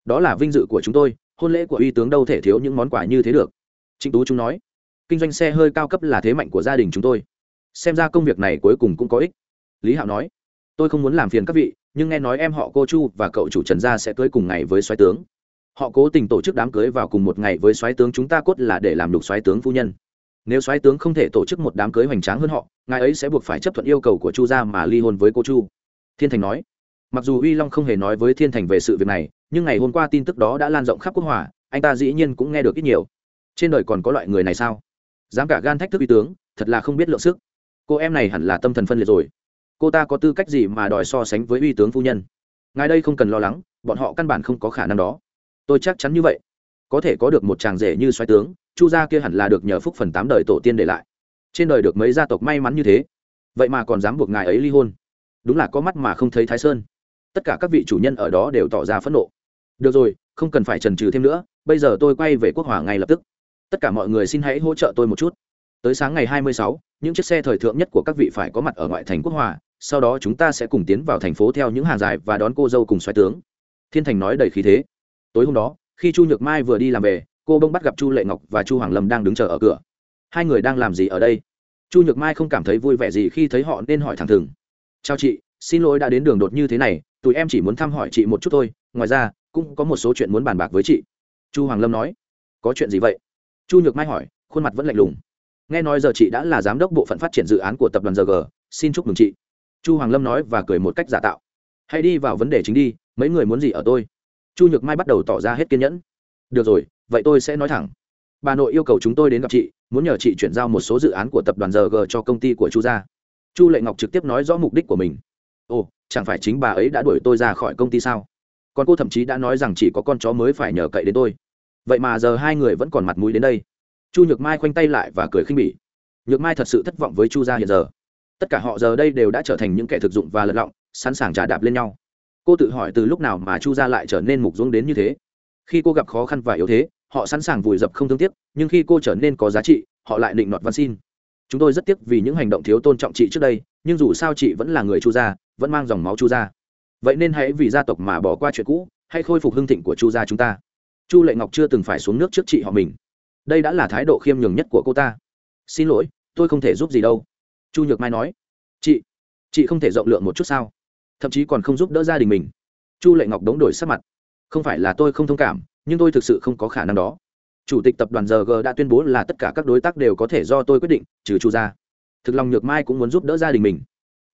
Đó là vinh dự của chúng tôi, hôn lễ của uy tướng đâu thể thiếu những món quà như thế được. Trịnh tú chúng nói. Kinh doanh xe hơi cao cấp là thế mạnh của gia đình chúng tôi xem ra công việc này cuối cùng cũng có ích. Lý hạo nói, tôi không muốn làm phiền các vị, nhưng nghe nói em họ cô chu và cậu chủ trần gia sẽ cưới cùng ngày với soái tướng. Họ cố tình tổ chức đám cưới vào cùng một ngày với soái tướng chúng ta cốt là để làm đục soái tướng phu nhân. Nếu soái tướng không thể tổ chức một đám cưới hoành tráng hơn họ, ngài ấy sẽ buộc phải chấp thuận yêu cầu của chu gia mà ly hôn với cô chu. Thiên thành nói, mặc dù uy long không hề nói với thiên thành về sự việc này, nhưng ngày hôm qua tin tức đó đã lan rộng khắp quốc hòa, anh ta dĩ nhiên cũng nghe được ít nhiều. Trên đời còn có loại người này sao? Dám cả gan thách thức uy tướng, thật là không biết lượng sức cô em này hẳn là tâm thần phân liệt rồi. Cô ta có tư cách gì mà đòi so sánh với uy tướng phu nhân? Ngài đây không cần lo lắng, bọn họ căn bản không có khả năng đó. Tôi chắc chắn như vậy. Có thể có được một chàng rể như xoáy tướng, chu gia kia hẳn là được nhờ phúc phần tám đời tổ tiên để lại. Trên đời được mấy gia tộc may mắn như thế, vậy mà còn dám buộc ngài ấy ly hôn. Đúng là có mắt mà không thấy thái sơn. Tất cả các vị chủ nhân ở đó đều tỏ ra phẫn nộ. Được rồi, không cần phải trần trừ thêm nữa, bây giờ tôi quay về quốc hòa ngay lập tức. Tất cả mọi người xin hãy hỗ trợ tôi một chút tới sáng ngày 26, những chiếc xe thời thượng nhất của các vị phải có mặt ở ngoại thành quốc hòa sau đó chúng ta sẽ cùng tiến vào thành phố theo những hàng dài và đón cô dâu cùng xoáy tướng. Thiên thành nói đầy khí thế. Tối hôm đó khi chu nhược mai vừa đi làm về cô bông bắt gặp chu lệ ngọc và chu hoàng lâm đang đứng chờ ở cửa. Hai người đang làm gì ở đây? Chu nhược mai không cảm thấy vui vẻ gì khi thấy họ nên hỏi thẳng thừng. Chào chị xin lỗi đã đến đường đột như thế này tụi em chỉ muốn thăm hỏi chị một chút thôi ngoài ra cũng có một số chuyện muốn bàn bạc với chị. Chu hoàng lâm nói. Có chuyện gì vậy? Chu nhược mai hỏi khuôn mặt vẫn lạnh lùng nghe nói giờ chị đã là giám đốc bộ phận phát triển dự án của tập đoàn rg xin chúc mừng chị. Chu hoàng lâm nói và cười một cách giả tạo. Hãy đi vào vấn đề chính đi, mấy người muốn gì ở tôi? Chu nhược mai bắt đầu tỏ ra hết kiên nhẫn. Được rồi, vậy tôi sẽ nói thẳng. Bà nội yêu cầu chúng tôi đến gặp chị, muốn nhờ chị chuyển giao một số dự án của tập đoàn rg cho công ty của chu gia. Chu lệ ngọc trực tiếp nói rõ mục đích của mình. Ồ, chẳng phải chính bà ấy đã đuổi tôi ra khỏi công ty sao? Còn cô thậm chí đã nói rằng chỉ có con chó mới phải nhờ cậy đến tôi. Vậy mà giờ hai người vẫn còn mặt mũi đến đây chu nhược mai khoanh tay lại và cười khinh bỉ. Nhược mai thật sự thất vọng với chu gia hiện giờ. Tất cả họ giờ đây đều đã trở thành những kẻ thực dụng và lật lọng, sẵn sàng trả đạp lên nhau. Cô tự hỏi từ lúc nào mà chu gia lại trở nên mục dũng đến như thế. Khi cô gặp khó khăn và yếu thế, họ sẵn sàng vùi dập không thương tiếc, nhưng khi cô trở nên có giá trị, họ lại định nọt văn xin. Chúng tôi rất tiếc vì những hành động thiếu tôn trọng chị trước đây, nhưng dù sao chị vẫn là người chu gia, vẫn mang dòng máu chu gia. Vậy nên hãy vì gia tộc mà bỏ qua chuyện cũ hay khôi phục hưng thịnh của chu gia chúng ta. Chu lệ ngọc chưa từng phải xuống nước trước chị họ mình đây đã là thái độ khiêm nhường nhất của cô ta. Xin lỗi, tôi không thể giúp gì đâu. Chu nhược mai nói. Chị chị không thể rộng lượng một chút sao? Thậm chí còn không giúp đỡ gia đình mình. Chu lệ ngọc đống đổi sắc mặt. Không phải là tôi không thông cảm, nhưng tôi thực sự không có khả năng đó. Chủ tịch tập đoàn rg đã tuyên bố là tất cả các đối tác đều có thể do tôi quyết định, trừ chu gia. Thực lòng nhược mai cũng muốn giúp đỡ gia đình mình.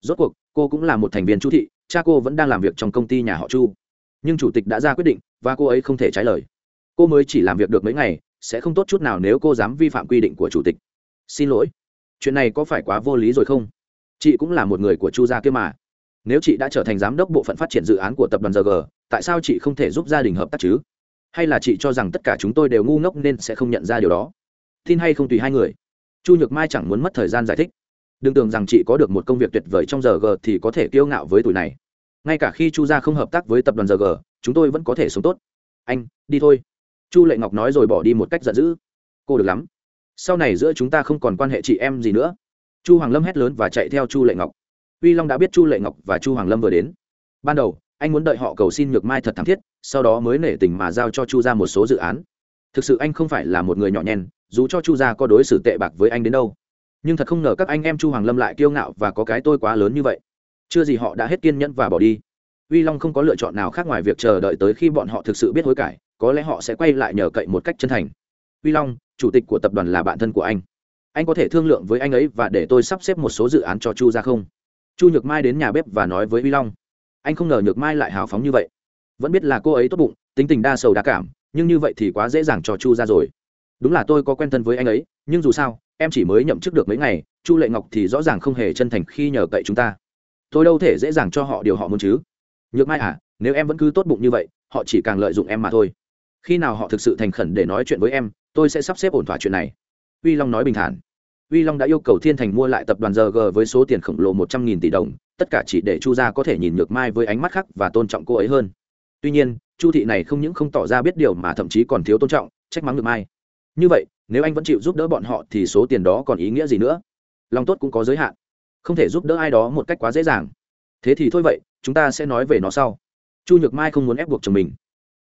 Rốt cuộc, cô cũng là một thành viên chu thị, cha cô vẫn đang làm việc trong công ty nhà họ chu. Nhưng chủ tịch đã ra quyết định, và cô ấy không thể trái lời. Cô mới chỉ làm việc được mấy ngày sẽ không tốt chút nào nếu cô dám vi phạm quy định của chủ tịch. Xin lỗi. Chuyện này có phải quá vô lý rồi không? Chị cũng là một người của chu gia kia mà. Nếu chị đã trở thành giám đốc bộ phận phát triển dự án của tập đoàn rg tại sao chị không thể giúp gia đình hợp tác chứ? Hay là chị cho rằng tất cả chúng tôi đều ngu ngốc nên sẽ không nhận ra điều đó? Tin hay không tùy hai người. Chu nhược mai chẳng muốn mất thời gian giải thích. Đừng tưởng rằng chị có được một công việc tuyệt vời trong giờ g thì có thể kiêu ngạo với tuổi này. Ngay cả khi chu gia không hợp tác với tập đoàn giờ g, chúng tôi vẫn có thể sống tốt. Anh, đi thôi chu lệ ngọc nói rồi bỏ đi một cách giận dữ. Cô được lắm. Sau này giữa chúng ta không còn quan hệ chị em gì nữa. Chu hoàng lâm hét lớn và chạy theo chu lệ ngọc. Uy long đã biết chu lệ ngọc và chu hoàng lâm vừa đến. Ban đầu, anh muốn đợi họ cầu xin nhược mai thật thảm thiết, sau đó mới nể tình mà giao cho chu ra một số dự án. Thực sự anh không phải là một người nhỏ nhen dù cho chu gia có đối xử tệ bạc với anh đến đâu. Nhưng thật không ngờ các anh em chu hoàng lâm lại kiêu ngạo và có cái tôi quá lớn như vậy. Chưa gì họ đã hết kiên nhẫn và bỏ đi. Uy long không có lựa chọn nào khác ngoài việc chờ đợi tới khi bọn họ thực sự biết hối cải có lẽ họ sẽ quay lại nhờ cậy một cách chân thành. Uy long, chủ tịch của tập đoàn là bạn thân của anh. Anh có thể thương lượng với anh ấy và để tôi sắp xếp một số dự án cho chu ra không? Chu nhược mai đến nhà bếp và nói với uy long. Anh không ngờ nhược mai lại hào phóng như vậy. Vẫn biết là cô ấy tốt bụng, tính tình đa sầu đa cảm, nhưng như vậy thì quá dễ dàng cho chu ra rồi. Đúng là tôi có quen thân với anh ấy, nhưng dù sao, em chỉ mới nhậm chức được mấy ngày, chu lệ ngọc thì rõ ràng không hề chân thành khi nhờ cậy chúng ta. Tôi đâu thể dễ dàng cho họ điều họ muốn chứ? Nhược mai à nếu em vẫn cứ tốt bụng như vậy, họ chỉ càng lợi dụng em mà thôi khi nào họ thực sự thành khẩn để nói chuyện với em, tôi sẽ sắp xếp ổn thỏa chuyện này. Uy long nói bình thản. Uy long đã yêu cầu thiên thành mua lại tập đoàn rg với số tiền khổng lồ một trăm nghìn tỷ đồng, tất cả chỉ để chu gia có thể nhìn nhược mai với ánh mắt khác và tôn trọng cô ấy hơn. Tuy nhiên, chu thị này không những không tỏ ra biết điều mà thậm chí còn thiếu tôn trọng, trách mắng nhược mai. Như vậy, nếu anh vẫn chịu giúp đỡ bọn họ thì số tiền đó còn ý nghĩa gì nữa? Lòng tốt cũng có giới hạn. Không thể giúp đỡ ai đó một cách quá dễ dàng. Thế thì thôi vậy, chúng ta sẽ nói về nó sau. Chu nhược mai không muốn ép buộc chồng mình.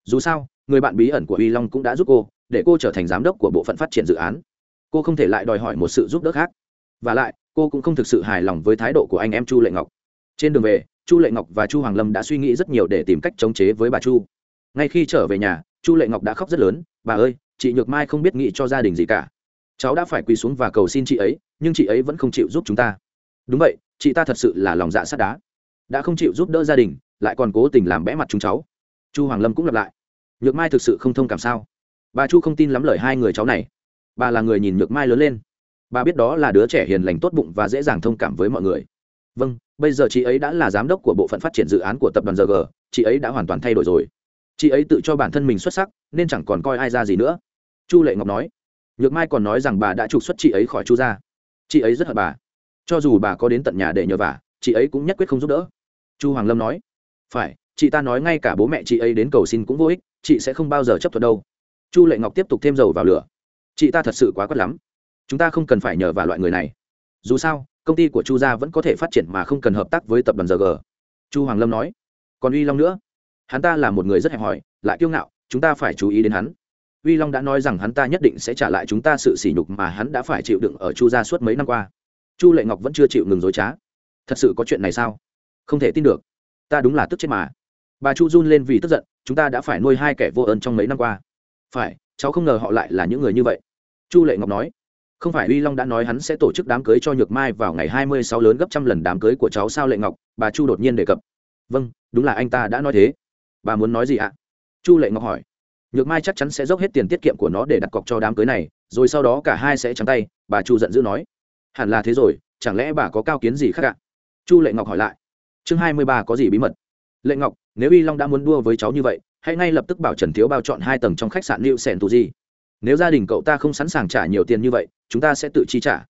Dù sao người bạn bí ẩn của uy long cũng đã giúp cô, để cô trở thành giám đốc của bộ phận phát triển dự án. Cô không thể lại đòi hỏi một sự giúp đỡ khác. Và lại, cô cũng không thực sự hài lòng với thái độ của anh em chu lệ ngọc. Trên đường về, chu lệ ngọc và chu hoàng lâm đã suy nghĩ rất nhiều để tìm cách chống chế với bà chu. Ngay khi trở về nhà, chu lệ ngọc đã khóc rất lớn, bà ơi, chị nhược mai không biết nghĩ cho gia đình gì cả. Cháu đã phải quỳ xuống và cầu xin chị ấy, nhưng chị ấy vẫn không chịu giúp chúng ta. Đúng vậy, chị ta thật sự là lòng dạ sắt đá. Đã không chịu giúp đỡ gia đình, lại còn cố tình làm bẽ mặt chúng cháu. Chu hoàng lâm cũng lặp lại nhược mai thực sự không thông cảm sao? Bà chu không tin lắm lời hai người cháu này. Bà là người nhìn nhược mai lớn lên. Bà biết đó là đứa trẻ hiền lành tốt bụng và dễ dàng thông cảm với mọi người. Vâng bây giờ chị ấy đã là giám đốc của bộ phận phát triển dự án của tập đoàn rg chị ấy đã hoàn toàn thay đổi rồi. Chị ấy tự cho bản thân mình xuất sắc, nên chẳng còn coi ai ra gì nữa. Chu lệ ngọc nói. Nhược mai còn nói rằng bà đã trục xuất chị ấy khỏi chu gia. Chị ấy rất hận bà. Cho dù bà có đến tận nhà để nhờ vả, chị ấy cũng nhất quyết không giúp đỡ. Chu hoàng lâm nói. Phải, chị ta nói ngay cả bố mẹ chị ấy đến cầu xin cũng vô ích chị sẽ không bao giờ chấp thuận đâu. Chu lệ ngọc tiếp tục thêm dầu vào lửa. Chị ta thật sự quá quất lắm. Chúng ta không cần phải nhờ vào loại người này. Dù sao, công ty của chu gia vẫn có thể phát triển mà không cần hợp tác với tập đoàn rg chu hoàng lâm nói. Còn uy long nữa. Hắn ta là một người rất hẹp hòi, lại kiêu ngạo, chúng ta phải chú ý đến hắn. Uy long đã nói rằng hắn ta nhất định sẽ trả lại chúng ta sự sỉ nhục mà hắn đã phải chịu đựng ở chu gia suốt mấy năm qua. Chu lệ ngọc vẫn chưa chịu ngừng dối trá. Thật sự có chuyện này sao? Không thể tin được. Ta đúng là tức chết mà bà chu run lên vì tức giận, chúng ta đã phải nuôi hai kẻ vô ơn trong mấy năm qua. Phải, cháu không ngờ họ lại là những người như vậy. Chu lệ ngọc nói, không phải uy long đã nói hắn sẽ tổ chức đám cưới cho nhược mai vào ngày hai mươi sáu lớn gấp trăm lần đám cưới của cháu sao lệ ngọc, bà chu đột nhiên đề cập. Vâng đúng là anh ta đã nói thế. Bà muốn nói gì ạ? Chu lệ ngọc hỏi. Nhược mai chắc chắn sẽ dốc hết tiền tiết kiệm của nó để đặt cọc cho đám cưới này, rồi sau đó cả hai sẽ trắng tay, bà chu giận dữ nói. Hẳn là thế rồi, chẳng lẽ bà có cao kiến gì khác ạ? Chu lệ ngọc hỏi lại. Chương hai mươi ba có gì bí mật? Lệ ngọc nếu y long đã muốn đua với cháu như vậy, hãy ngay lập tức bảo trần thiếu bao chọn hai tầng trong khách sạn liệu sẻn tù gì nếu gia đình cậu ta không sẵn sàng trả nhiều tiền như vậy, chúng ta sẽ tự chi trả.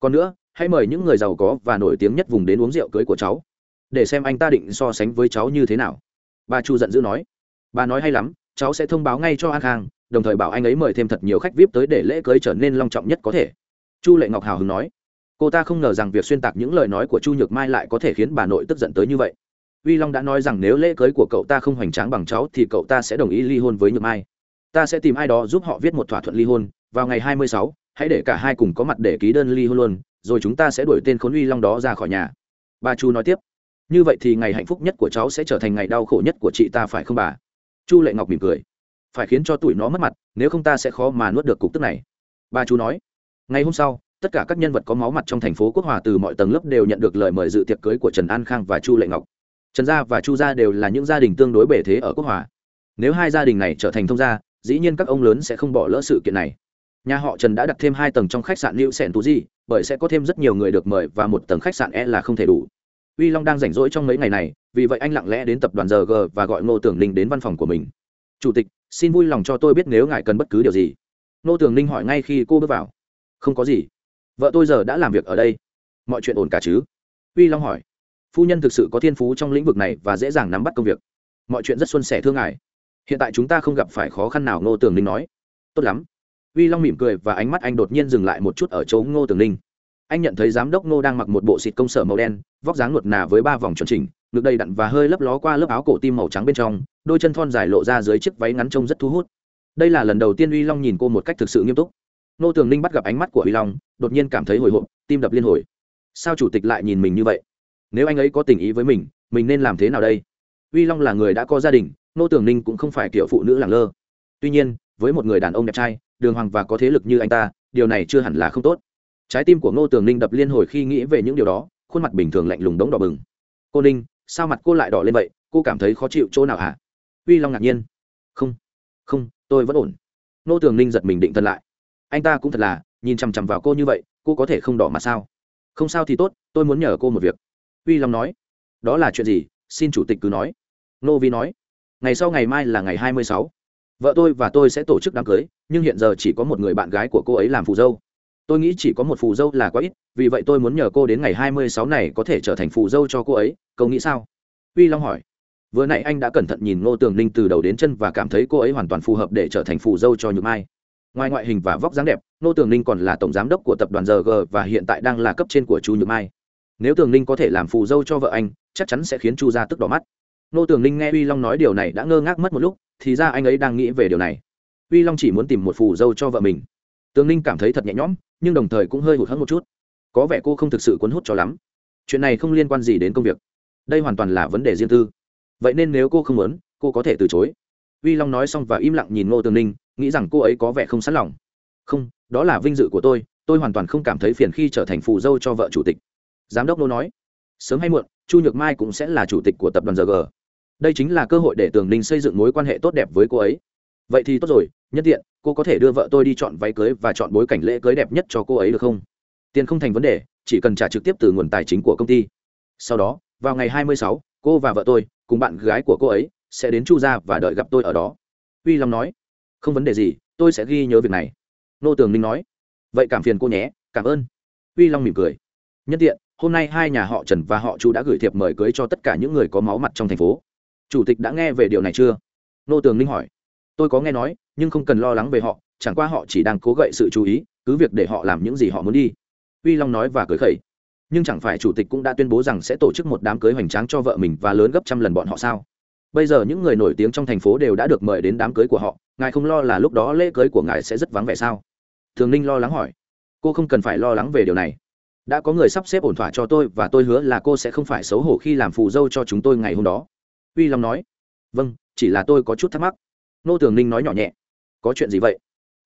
Còn nữa, hãy mời những người giàu có và nổi tiếng nhất vùng đến uống rượu cưới của cháu, để xem anh ta định so sánh với cháu như thế nào. Bà chu giận dữ nói. Bà nói hay lắm, cháu sẽ thông báo ngay cho an khang, đồng thời bảo anh ấy mời thêm thật nhiều khách vip tới để lễ cưới trở nên long trọng nhất có thể. Chu lệ ngọc hào hứng nói. Cô ta không ngờ rằng việc xuyên tạc những lời nói của chu nhược mai lại có thể khiến bà nội tức giận tới như vậy uy long đã nói rằng nếu lễ cưới của cậu ta không hoành tráng bằng cháu thì cậu ta sẽ đồng ý ly hôn với nhược mai. Ta sẽ tìm ai đó giúp họ viết một thỏa thuận ly hôn. Vào ngày hai mươi sáu, hãy để cả hai cùng có mặt để ký đơn ly hôn luôn, rồi chúng ta sẽ đuổi tên khốn uy long đó ra khỏi nhà. Bà chu nói tiếp. Như vậy thì ngày hạnh phúc nhất của cháu sẽ trở thành ngày đau khổ nhất của chị ta phải không bà? Chu lệ ngọc mỉm cười. Phải khiến cho tụi nó mất mặt, nếu không ta sẽ khó mà nuốt được cục tức này. Bà chu nói. Ngày hôm sau, tất cả các nhân vật có máu mặt trong thành phố quốc hòa từ mọi tầng lớp đều nhận được lời mời dự tiệc cưới của trần an khang và chu lệ ngọc trần gia và chu gia đều là những gia đình tương đối bể thế ở quốc hòa. Nếu hai gia đình này trở thành thông gia, dĩ nhiên các ông lớn sẽ không bỏ lỡ sự kiện này. Nhà họ trần đã đặt thêm hai tầng trong khách sạn Lưu sẻn tú di bởi sẽ có thêm rất nhiều người được mời và một tầng khách sạn e là không thể đủ. Uy long đang rảnh rỗi trong mấy ngày này, vì vậy anh lặng lẽ đến tập đoàn rg và gọi ngô tưởng ninh đến văn phòng của mình. Chủ tịch, xin vui lòng cho tôi biết nếu ngài cần bất cứ điều gì. Ngô tưởng ninh hỏi ngay khi cô bước vào. Không có gì. Vợ tôi giờ đã làm việc ở đây. Mọi chuyện ổn cả chứ? Uy long hỏi phu nhân thực sự có thiên phú trong lĩnh vực này và dễ dàng nắm bắt công việc. Mọi chuyện rất xuân sẻ thương ngài. Hiện tại chúng ta không gặp phải khó khăn nào, ngô tường ninh nói. Tốt lắm. Uy long mỉm cười và ánh mắt anh đột nhiên dừng lại một chút ở chỗ ngô tường ninh anh nhận thấy giám đốc ngô đang mặc một bộ xịt công sở màu đen, vóc dáng nuột nà với ba vòng chuẩn chỉnh, ngực đầy đặn và hơi lấp ló qua lớp áo cổ tim màu trắng bên trong, đôi chân thon dài lộ ra dưới chiếc váy ngắn trông rất thu hút. Đây là lần đầu tiên uy long nhìn cô một cách thực sự nghiêm túc. Ngô tường ninh bắt gặp ánh mắt của uy long, đột nhiên cảm thấy hồi hộp, tim đập liên hồi. Sao chủ tịch lại nhìn mình như vậy? Nếu anh ấy có tình ý với mình mình nên làm thế nào đây? Uy long là người đã có gia đình, nô tường ninh cũng không phải kiểu phụ nữ làng lơ. Tuy nhiên, với một người đàn ông đẹp trai, đường hoàng và có thế lực như anh ta, điều này chưa hẳn là không tốt. Trái tim của ngô tường ninh đập liên hồi khi nghĩ về những điều đó, khuôn mặt bình thường lạnh lùng đống đỏ bừng. Cô ninh, sao mặt cô lại đỏ lên vậy? Cô cảm thấy khó chịu chỗ nào hả? Uy long ngạc nhiên. Không không, tôi vẫn ổn. Ngô tường ninh giật mình định thân lại. Anh ta cũng thật là, nhìn chằm chằm vào cô như vậy, cô có thể không đỏ mặt sao? Không sao thì tốt, tôi muốn nhờ cô một việc uy long nói, đó là chuyện gì? Xin chủ tịch cứ nói. Nô vi nói, ngày sau ngày mai là ngày hai mươi sáu. Vợ tôi và tôi sẽ tổ chức đám cưới, nhưng hiện giờ chỉ có một người bạn gái của cô ấy làm phù dâu. Tôi nghĩ chỉ có một phù dâu là quá ít, vì vậy tôi muốn nhờ cô đến ngày hai mươi sáu này có thể trở thành phù dâu cho cô ấy. Cậu nghĩ sao? Uy long hỏi, vừa nãy anh đã cẩn thận nhìn ngô tường ninh từ đầu đến chân và cảm thấy cô ấy hoàn toàn phù hợp để trở thành phù dâu cho nhược mai. Ngoài ngoại hình và vóc dáng đẹp, ngô tường ninh còn là tổng giám đốc của tập đoàn rg và hiện tại đang là cấp trên của chu nhược mai nếu tường ninh có thể làm phù dâu cho vợ anh, chắc chắn sẽ khiến chu gia tức đỏ mắt. Nô tường ninh nghe uy long nói điều này đã ngơ ngác mất một lúc, thì ra anh ấy đang nghĩ về điều này. Uy long chỉ muốn tìm một phù dâu cho vợ mình. Tường ninh cảm thấy thật nhẹ nhõm, nhưng đồng thời cũng hơi hụt hẫng một chút. Có vẻ cô không thực sự cuốn hút cho lắm. Chuyện này không liên quan gì đến công việc. Đây hoàn toàn là vấn đề riêng tư. Vậy nên nếu cô không muốn, cô có thể từ chối. Uy long nói xong và im lặng nhìn ngô tường ninh nghĩ rằng cô ấy có vẻ không sẵn lòng. Không, đó là vinh dự của tôi tôi hoàn toàn không cảm thấy phiền khi trở thành phù dâu cho vợ chủ tịch giám đốc nô nói sớm hay muộn chu nhược mai cũng sẽ là chủ tịch của tập đoàn g đây chính là cơ hội để tường ninh xây dựng mối quan hệ tốt đẹp với cô ấy. Vậy thì tốt rồi nhất tiện cô có thể đưa vợ tôi đi chọn váy cưới và chọn bối cảnh lễ cưới đẹp nhất cho cô ấy được không? Tiền không thành vấn đề chỉ cần trả trực tiếp từ nguồn tài chính của công ty. Sau đó vào ngày 26, cô và vợ tôi cùng bạn gái của cô ấy sẽ đến chu gia và đợi gặp tôi ở đó. Uy long nói không vấn đề gì tôi sẽ ghi nhớ việc này. Nô tường ninh nói vậy cảm phiền cô nhé cảm ơn. Uy long mỉm cười nhân tiện hôm nay hai nhà họ trần và họ chu đã gửi thiệp mời cưới cho tất cả những người có máu mặt trong thành phố. Chủ tịch đã nghe về điều này chưa? Nô tường ninh hỏi. Tôi có nghe nói, nhưng không cần lo lắng về họ, chẳng qua họ chỉ đang cố gậy sự chú ý, cứ việc để họ làm những gì họ muốn đi. Uy long nói và cười khẩy. Nhưng chẳng phải chủ tịch cũng đã tuyên bố rằng sẽ tổ chức một đám cưới hoành tráng cho vợ mình và lớn gấp trăm lần bọn họ sao? Bây giờ những người nổi tiếng trong thành phố đều đã được mời đến đám cưới của họ, ngài không lo là lúc đó lễ cưới của ngài sẽ rất vắng vẻ sao? Thường ninh lo lắng hỏi. Cô không cần phải lo lắng về điều này đã có người sắp xếp ổn thỏa cho tôi và tôi hứa là cô sẽ không phải xấu hổ khi làm phù dâu cho chúng tôi ngày hôm đó. Uy long nói. Vâng chỉ là tôi có chút thắc mắc. Nô tường ninh nói nhỏ nhẹ. Có chuyện gì vậy?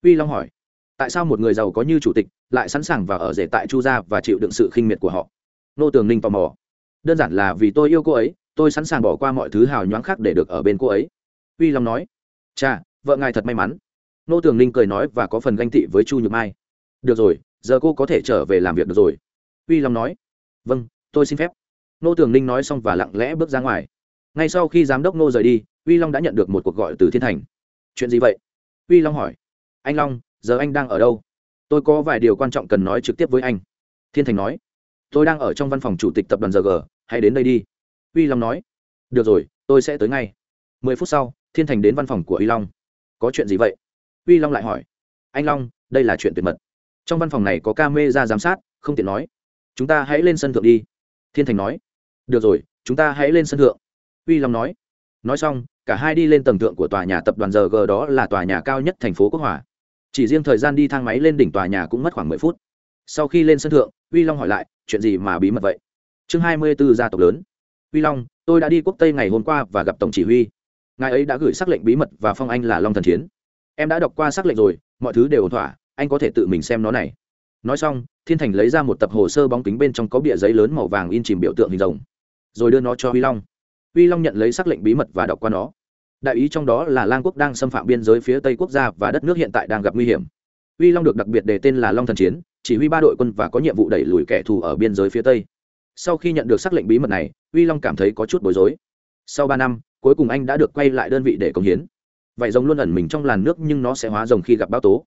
Uy long hỏi. Tại sao một người giàu có như chủ tịch lại sẵn sàng và ở rể tại chu gia và chịu đựng sự khinh miệt của họ? Nô tường ninh tò mò. Đơn giản là vì tôi yêu cô ấy, tôi sẵn sàng bỏ qua mọi thứ hào nhoáng khác để được ở bên cô ấy. Uy long nói. Cha vợ ngài thật may mắn. Nô tường ninh cười nói và có phần ganh tị với chu nhược mai. Được rồi, giờ cô có thể trở về làm việc được rồi uy long nói vâng tôi xin phép. Nô tường ninh nói xong và lặng lẽ bước ra ngoài. Ngay sau khi giám đốc nô rời đi, uy long đã nhận được một cuộc gọi từ thiên thành. Chuyện gì vậy? Uy long hỏi. Anh long, giờ anh đang ở đâu? Tôi có vài điều quan trọng cần nói trực tiếp với anh. Thiên thành nói. Tôi đang ở trong văn phòng chủ tịch tập đoàn g hãy đến đây đi. Uy long nói. Được rồi, tôi sẽ tới ngay. Mười phút sau, thiên thành đến văn phòng của uy long. Có chuyện gì vậy? Uy long lại hỏi. Anh long, đây là chuyện tuyệt mật. Trong văn phòng này có ca mê ra giám sát, không tiện nói chúng ta hãy lên sân thượng đi. Thiên thành nói. Được rồi, chúng ta hãy lên sân thượng. Uy long nói. Nói xong, cả hai đi lên tầng thượng của tòa nhà tập đoàn rg đó là tòa nhà cao nhất thành phố quốc hòa. Chỉ riêng thời gian đi thang máy lên đỉnh tòa nhà cũng mất khoảng mười phút. Sau khi lên sân thượng, uy long hỏi lại, chuyện gì mà bí mật vậy? Chương hai mươi b ố gia tộc lớn. Uy long, tôi đã đi quốc tây ngày hôm qua và gặp tổng chỉ huy. Ngài ấy đã gửi xác lệnh bí mật và phong anh là long thần chiến em đã đọc qua xác lệnh rồi, mọi thứ đều ổn thỏa, anh có thể tự mình xem nó này nói xong, thiên thành lấy ra một tập hồ sơ bóng kính bên trong có bìa giấy lớn màu vàng in chìm biểu tượng hình rồng. Rồi đưa nó cho huy long. Huy long nhận lấy xác lệnh bí mật và đọc qua nó. Đại ý trong đó là lang quốc đang xâm phạm biên giới phía tây quốc gia và đất nước hiện tại đang gặp nguy hiểm. Huy long được đặc biệt đề tên là long thần chiến, chỉ huy ba đội quân và có nhiệm vụ đẩy lùi kẻ thù ở biên giới phía tây. Sau khi nhận được xác lệnh bí mật này, huy long cảm thấy có chút bối rối. Sau ba năm, cuối cùng anh đã được quay lại đơn vị để công hiến. Vậy rồng luôn ẩn mình trong làn nước nhưng nó sẽ hóa rồng khi gặp bão tố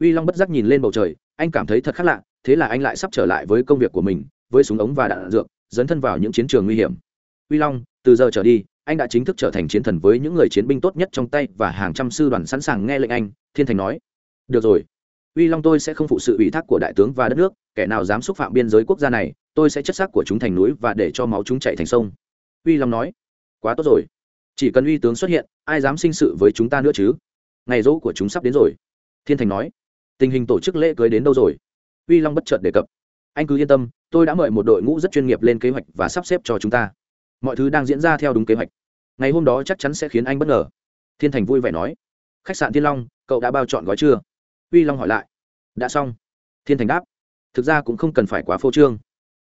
uy long bất giác nhìn lên bầu trời, anh cảm thấy thật khác lạ, thế là anh lại sắp trở lại với công việc của mình, với súng ống và đạn dược, dấn thân vào những chiến trường nguy hiểm. Uy long, từ giờ trở đi, anh đã chính thức trở thành chiến thần với những người chiến binh tốt nhất trong tay và hàng trăm sư đoàn sẵn sàng nghe lệnh anh, thiên thành nói. Được rồi. Uy long tôi sẽ không phụ sự ủy thác của đại tướng và đất nước, kẻ nào dám xúc phạm biên giới quốc gia này, tôi sẽ chất xác của chúng thành núi và để cho máu chúng chạy thành sông. Uy long nói. Quá tốt rồi. Chỉ cần uy tướng xuất hiện, ai dám sinh sự với chúng ta nữa chứ? Ngày dỗ của chúng sắp đến rồi. Thiên thành nói tình hình tổ chức lễ cưới đến đâu rồi? Uy long bất chợt đề cập. Anh cứ yên tâm, tôi đã mời một đội ngũ rất chuyên nghiệp lên kế hoạch và sắp xếp cho chúng ta. Mọi thứ đang diễn ra theo đúng kế hoạch. Ngày hôm đó chắc chắn sẽ khiến anh bất ngờ. Thiên thành vui vẻ nói. Khách sạn thiên long, cậu đã bao chọn gói chưa? Uy long hỏi lại. Đã xong. Thiên thành đáp. Thực ra cũng không cần phải quá phô trương.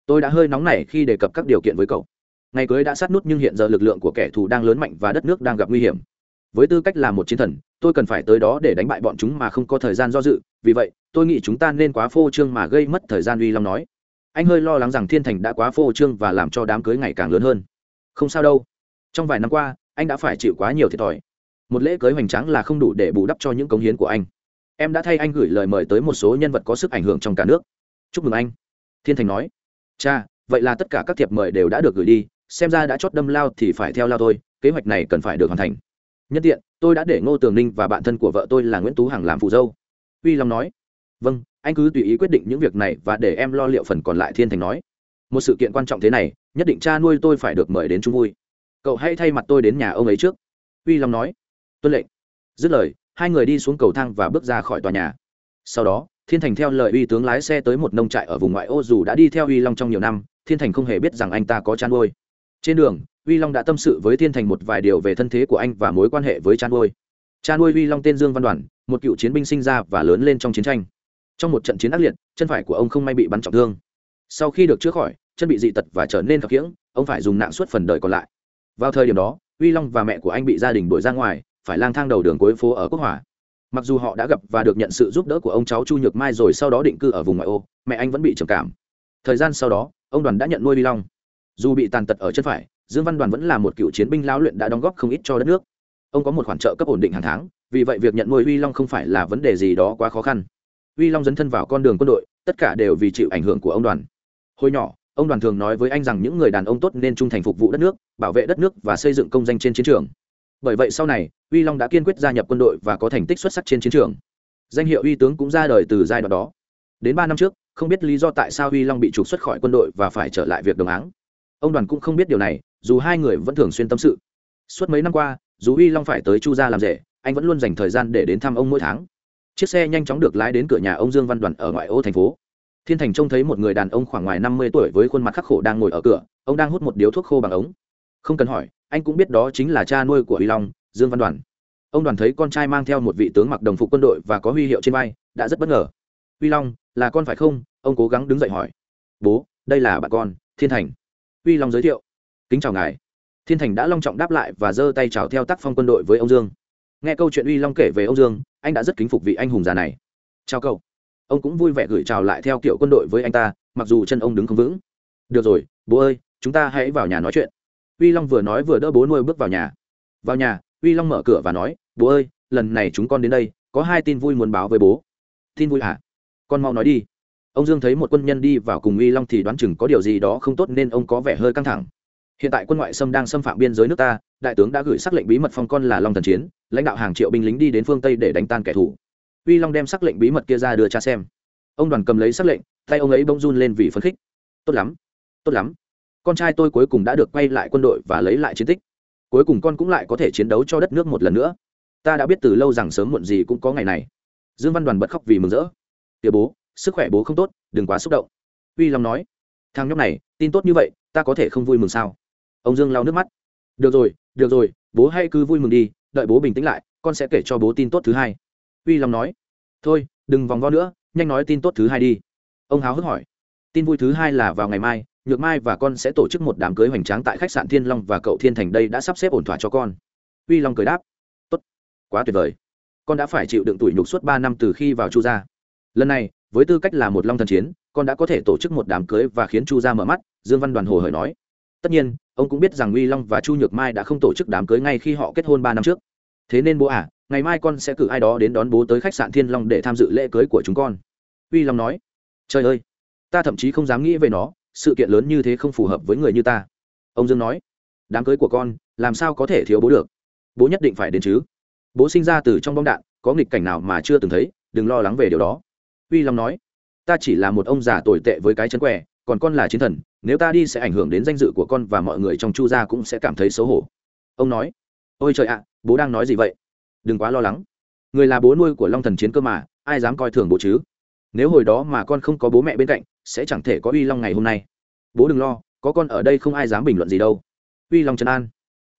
Tôi đã hơi nóng nảy khi đề cập các điều kiện với cậu. Ngày cưới đã sát nút nhưng hiện giờ lực lượng của kẻ thù đang lớn mạnh và đất nước đang gặp nguy hiểm với tư cách là một chiến thần, tôi cần phải tới đó để đánh bại bọn chúng mà không có thời gian do dự. Vì vậy, tôi nghĩ chúng ta nên quá phô trương mà gây mất thời gian uy long nói. Anh hơi lo lắng rằng thiên thành đã quá phô trương và làm cho đám cưới ngày càng lớn hơn. Không sao đâu. Trong vài năm qua, anh đã phải chịu quá nhiều thiệt thòi. Một lễ cưới hoành tráng là không đủ để bù đắp cho những cống hiến của anh. Em đã thay anh gửi lời mời tới một số nhân vật có sức ảnh hưởng trong cả nước. Chúc mừng anh. Thiên thành nói. Cha, vậy là tất cả các thiệp mời đều đã được gửi đi. Xem ra đã chót đâm lao thì phải theo lao thôi. Kế hoạch này cần phải được hoàn thành nhân tiện, tôi đã để ngô tường ninh và bạn thân của vợ tôi là nguyễn tú hằng làm phù dâu. Uy long nói vâng anh cứ tùy ý quyết định những việc này và để em lo liệu phần còn lại, thiên thành nói. Một sự kiện quan trọng thế này, nhất định cha nuôi tôi phải được mời đến chung vui. Cậu hãy thay mặt tôi đến nhà ông ấy trước. Uy long nói. Tuân lệnh. Dứt lời, hai người đi xuống cầu thang và bước ra khỏi tòa nhà. Sau đó, thiên thành theo lời uy tướng lái xe tới một nông trại ở vùng ngoại ô dù đã đi theo uy long trong nhiều năm, thiên thành không hề biết rằng anh ta có chăn nuôi. Trên đường uy long đã tâm sự với thiên thành một vài điều về thân thế của anh và mối quan hệ với cha nuôi cha nuôi uy long tên dương văn đoàn, một cựu chiến binh sinh ra và lớn lên trong chiến tranh. Trong một trận chiến ác liệt, chân phải của ông không may bị bắn trọng thương. Sau khi được chữa khỏi, chân bị dị tật và trở nên khập khiễng, ông phải dùng nạn suốt phần đời còn lại. Vào thời điểm đó, uy long và mẹ của anh bị gia đình đuổi ra ngoài, phải lang thang đầu đường cuối phố ở quốc hòa. Mặc dù họ đã gặp và được nhận sự giúp đỡ của ông cháu chu nhược mai rồi sau đó định cư ở vùng ngoại ô, mẹ anh vẫn bị trầm cảm. Thời gian sau đó, ông đoàn đã nhận nuôi uy long. Dù bị tàn tật ở chân phải dương văn đoàn vẫn là một cựu chiến binh lao luyện đã đóng góp không ít cho đất nước. Ông có một khoản trợ cấp ổn định hàng tháng, vì vậy việc nhận nuôi uy long không phải là vấn đề gì đó quá khó khăn. Uy long dấn thân vào con đường quân đội, tất cả đều vì chịu ảnh hưởng của ông đoàn. Hồi nhỏ, ông đoàn thường nói với anh rằng những người đàn ông tốt nên trung thành phục vụ đất nước, bảo vệ đất nước và xây dựng công danh trên chiến trường. Bởi vậy sau này uy long đã kiên quyết gia nhập quân đội và có thành tích xuất sắc trên chiến trường. Danh hiệu uy tướng cũng ra đời từ giai đoạn đó. Đến ba năm trước, không biết lý do tại sao uy long bị trục xuất khỏi quân đội và phải trở lại việc đồng áng ông đoàn cũng không biết điều này, dù hai người vẫn thường xuyên tâm sự. Suốt mấy năm qua, dù Huy long phải tới chu gia làm rể, anh vẫn luôn dành thời gian để đến thăm ông mỗi tháng. Chiếc xe nhanh chóng được lái đến cửa nhà ông dương văn đoàn ở ngoại ô thành phố. Thiên thành trông thấy một người đàn ông khoảng ngoài năm mươi tuổi với khuôn mặt khắc khổ đang ngồi ở cửa, ông đang hút một điếu thuốc khô bằng ống. Không cần hỏi, anh cũng biết đó chính là cha nuôi của Huy long, dương văn đoàn. Ông đoàn thấy con trai mang theo một vị tướng mặc đồng phục quân đội và có huy hiệu trên vai, đã rất bất ngờ. Huy long, là con phải không? Ông cố gắng đứng dậy hỏi. Bố, đây là bạn con, thiên thành uy long giới thiệu. Kính chào ngài. Thiên thành đã long trọng đáp lại và giơ tay chào theo tác phong quân đội với ông dương. Nghe câu chuyện uy long kể về ông dương, anh đã rất kính phục vị anh hùng già này. Chào cậu. Ông cũng vui vẻ gửi chào lại theo kiểu quân đội với anh ta, mặc dù chân ông đứng không vững. Được rồi, bố ơi, chúng ta hãy vào nhà nói chuyện. Uy long vừa nói vừa đỡ bố nuôi bước vào nhà. Vào nhà, uy long mở cửa và nói, bố ơi, lần này chúng con đến đây, có hai tin vui muốn báo với bố. Tin vui hả? Con mau nói đi ông dương thấy một quân nhân đi vào cùng uy long thì đoán chừng có điều gì đó không tốt nên ông có vẻ hơi căng thẳng. Hiện tại quân ngoại xâm đang xâm phạm biên giới nước ta, đại tướng đã gửi sắc lệnh bí mật phong con là long thần chiến, lãnh đạo hàng triệu binh lính đi đến phương tây để đánh tan kẻ thù. Uy long đem sắc lệnh bí mật kia ra đưa cha xem. Ông đoàn cầm lấy sắc lệnh, tay ông ấy bỗng run lên vì phấn khích. Tốt lắm tốt lắm. Con trai tôi cuối cùng đã được quay lại quân đội và lấy lại chiến tích. Cuối cùng con cũng lại có thể chiến đấu cho đất nước một lần nữa. Ta đã biết từ lâu rằng sớm muộn gì cũng có ngày này. Dương văn đoàn bật khóc vì mừng rỡ. Tía bố sức khỏe bố không tốt, đừng quá xúc động. Uy long nói. Thằng nhóc này, tin tốt như vậy, ta có thể không vui mừng sao? Ông dương lau nước mắt. Được rồi được rồi, bố hãy cứ vui mừng đi, đợi bố bình tĩnh lại, con sẽ kể cho bố tin tốt thứ hai. Uy long nói. Thôi, đừng vòng vo nữa, nhanh nói tin tốt thứ hai đi. Ông háo hức hỏi. Tin vui thứ hai là vào ngày mai, nhược mai và con sẽ tổ chức một đám cưới hoành tráng tại khách sạn thiên long và cậu thiên thành đây đã sắp xếp ổn thỏa cho con. Uy long cười đáp. Tốt, quá tuyệt vời. Con đã phải chịu đựng tuổi nhục suốt ba năm từ khi vào chu gia lần này, với tư cách là một long thần chiến, con đã có thể tổ chức một đám cưới và khiến chu gia mở mắt, dương văn đoàn hồ hởi nói. Tất nhiên, ông cũng biết rằng uy long và chu nhược mai đã không tổ chức đám cưới ngay khi họ kết hôn ba năm trước. Thế nên bố à ngày mai con sẽ cử ai đó đến đón bố tới khách sạn thiên long để tham dự lễ cưới của chúng con. Uy long nói. Trời ơi, ta thậm chí không dám nghĩ về nó, sự kiện lớn như thế không phù hợp với người như ta. Ông dương nói. Đám cưới của con, làm sao có thể thiếu bố được? Bố nhất định phải đến chứ. Bố sinh ra từ trong bom đạn, có nghịch cảnh nào mà chưa từng thấy, đừng lo lắng về điều đó uy long nói, ta chỉ là một ông già tồi tệ với cái chân què, còn con là chiến thần, nếu ta đi sẽ ảnh hưởng đến danh dự của con và mọi người trong chu gia cũng sẽ cảm thấy xấu hổ. Ông nói, ôi trời ạ, bố đang nói gì vậy? Đừng quá lo lắng. Người là bố nuôi của long thần chiến cơ mà, ai dám coi thường bố chứ? Nếu hồi đó mà con không có bố mẹ bên cạnh, sẽ chẳng thể có uy long ngày hôm nay. Bố đừng lo, có con ở đây không ai dám bình luận gì đâu. Uy long trấn an,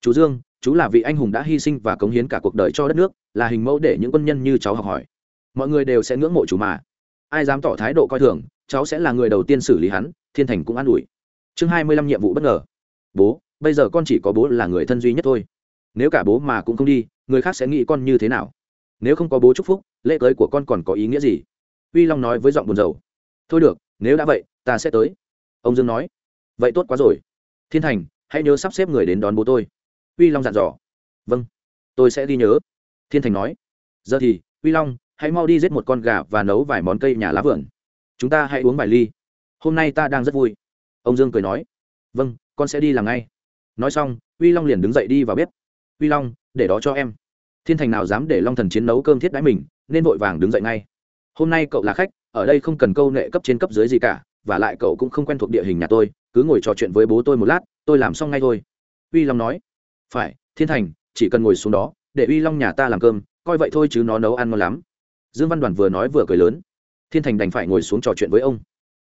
chú dương, chú là vị anh hùng đã hy sinh và cống hiến cả cuộc đời cho đất nước, là hình mẫu để những quân nhân như cháu học hỏi. Mọi người đều sẽ ngưỡng mộ chú mà ai dám tỏ thái độ coi thường, cháu sẽ là người đầu tiên xử lý hắn, thiên thành cũng an ủi. Chương hai mươi lăm nhiệm vụ bất ngờ. Bố, bây giờ con chỉ có bố là người thân duy nhất thôi. Nếu cả bố mà cũng không đi, người khác sẽ nghĩ con như thế nào? Nếu không có bố chúc phúc, lễ cưới của con còn có ý nghĩa gì? Uy long nói với giọng buồn rầu. Thôi được, nếu đã vậy, ta sẽ tới. Ông dương nói. Vậy tốt quá rồi. Thiên thành, hãy nhớ sắp xếp người đến đón bố tôi. Uy long dặn dò. Vâng tôi sẽ ghi nhớ. Thiên thành nói. Giờ thì, uy long hãy mau đi giết một con gà và nấu vài món cây nhà lá vườn. Chúng ta hãy uống vài ly. Hôm nay ta đang rất vui. Ông dương cười nói. Vâng con sẽ đi làm ngay. Nói xong, uy long liền đứng dậy đi vào bếp. Uy long, để đó cho em. Thiên thành nào dám để long thần chiến nấu cơm thiết đãi mình, nên vội vàng đứng dậy ngay. Hôm nay cậu là khách, ở đây không cần câu nệ cấp trên cấp dưới gì cả, và lại cậu cũng không quen thuộc địa hình nhà tôi, cứ ngồi trò chuyện với bố tôi một lát, tôi làm xong ngay thôi. Uy long nói. Phải, thiên thành, chỉ cần ngồi xuống đó, để uy long nhà ta làm cơm, coi vậy thôi chứ nó nấu ăn ngon lắm dương văn đoàn vừa nói vừa cười lớn. Thiên thành đành phải ngồi xuống trò chuyện với ông.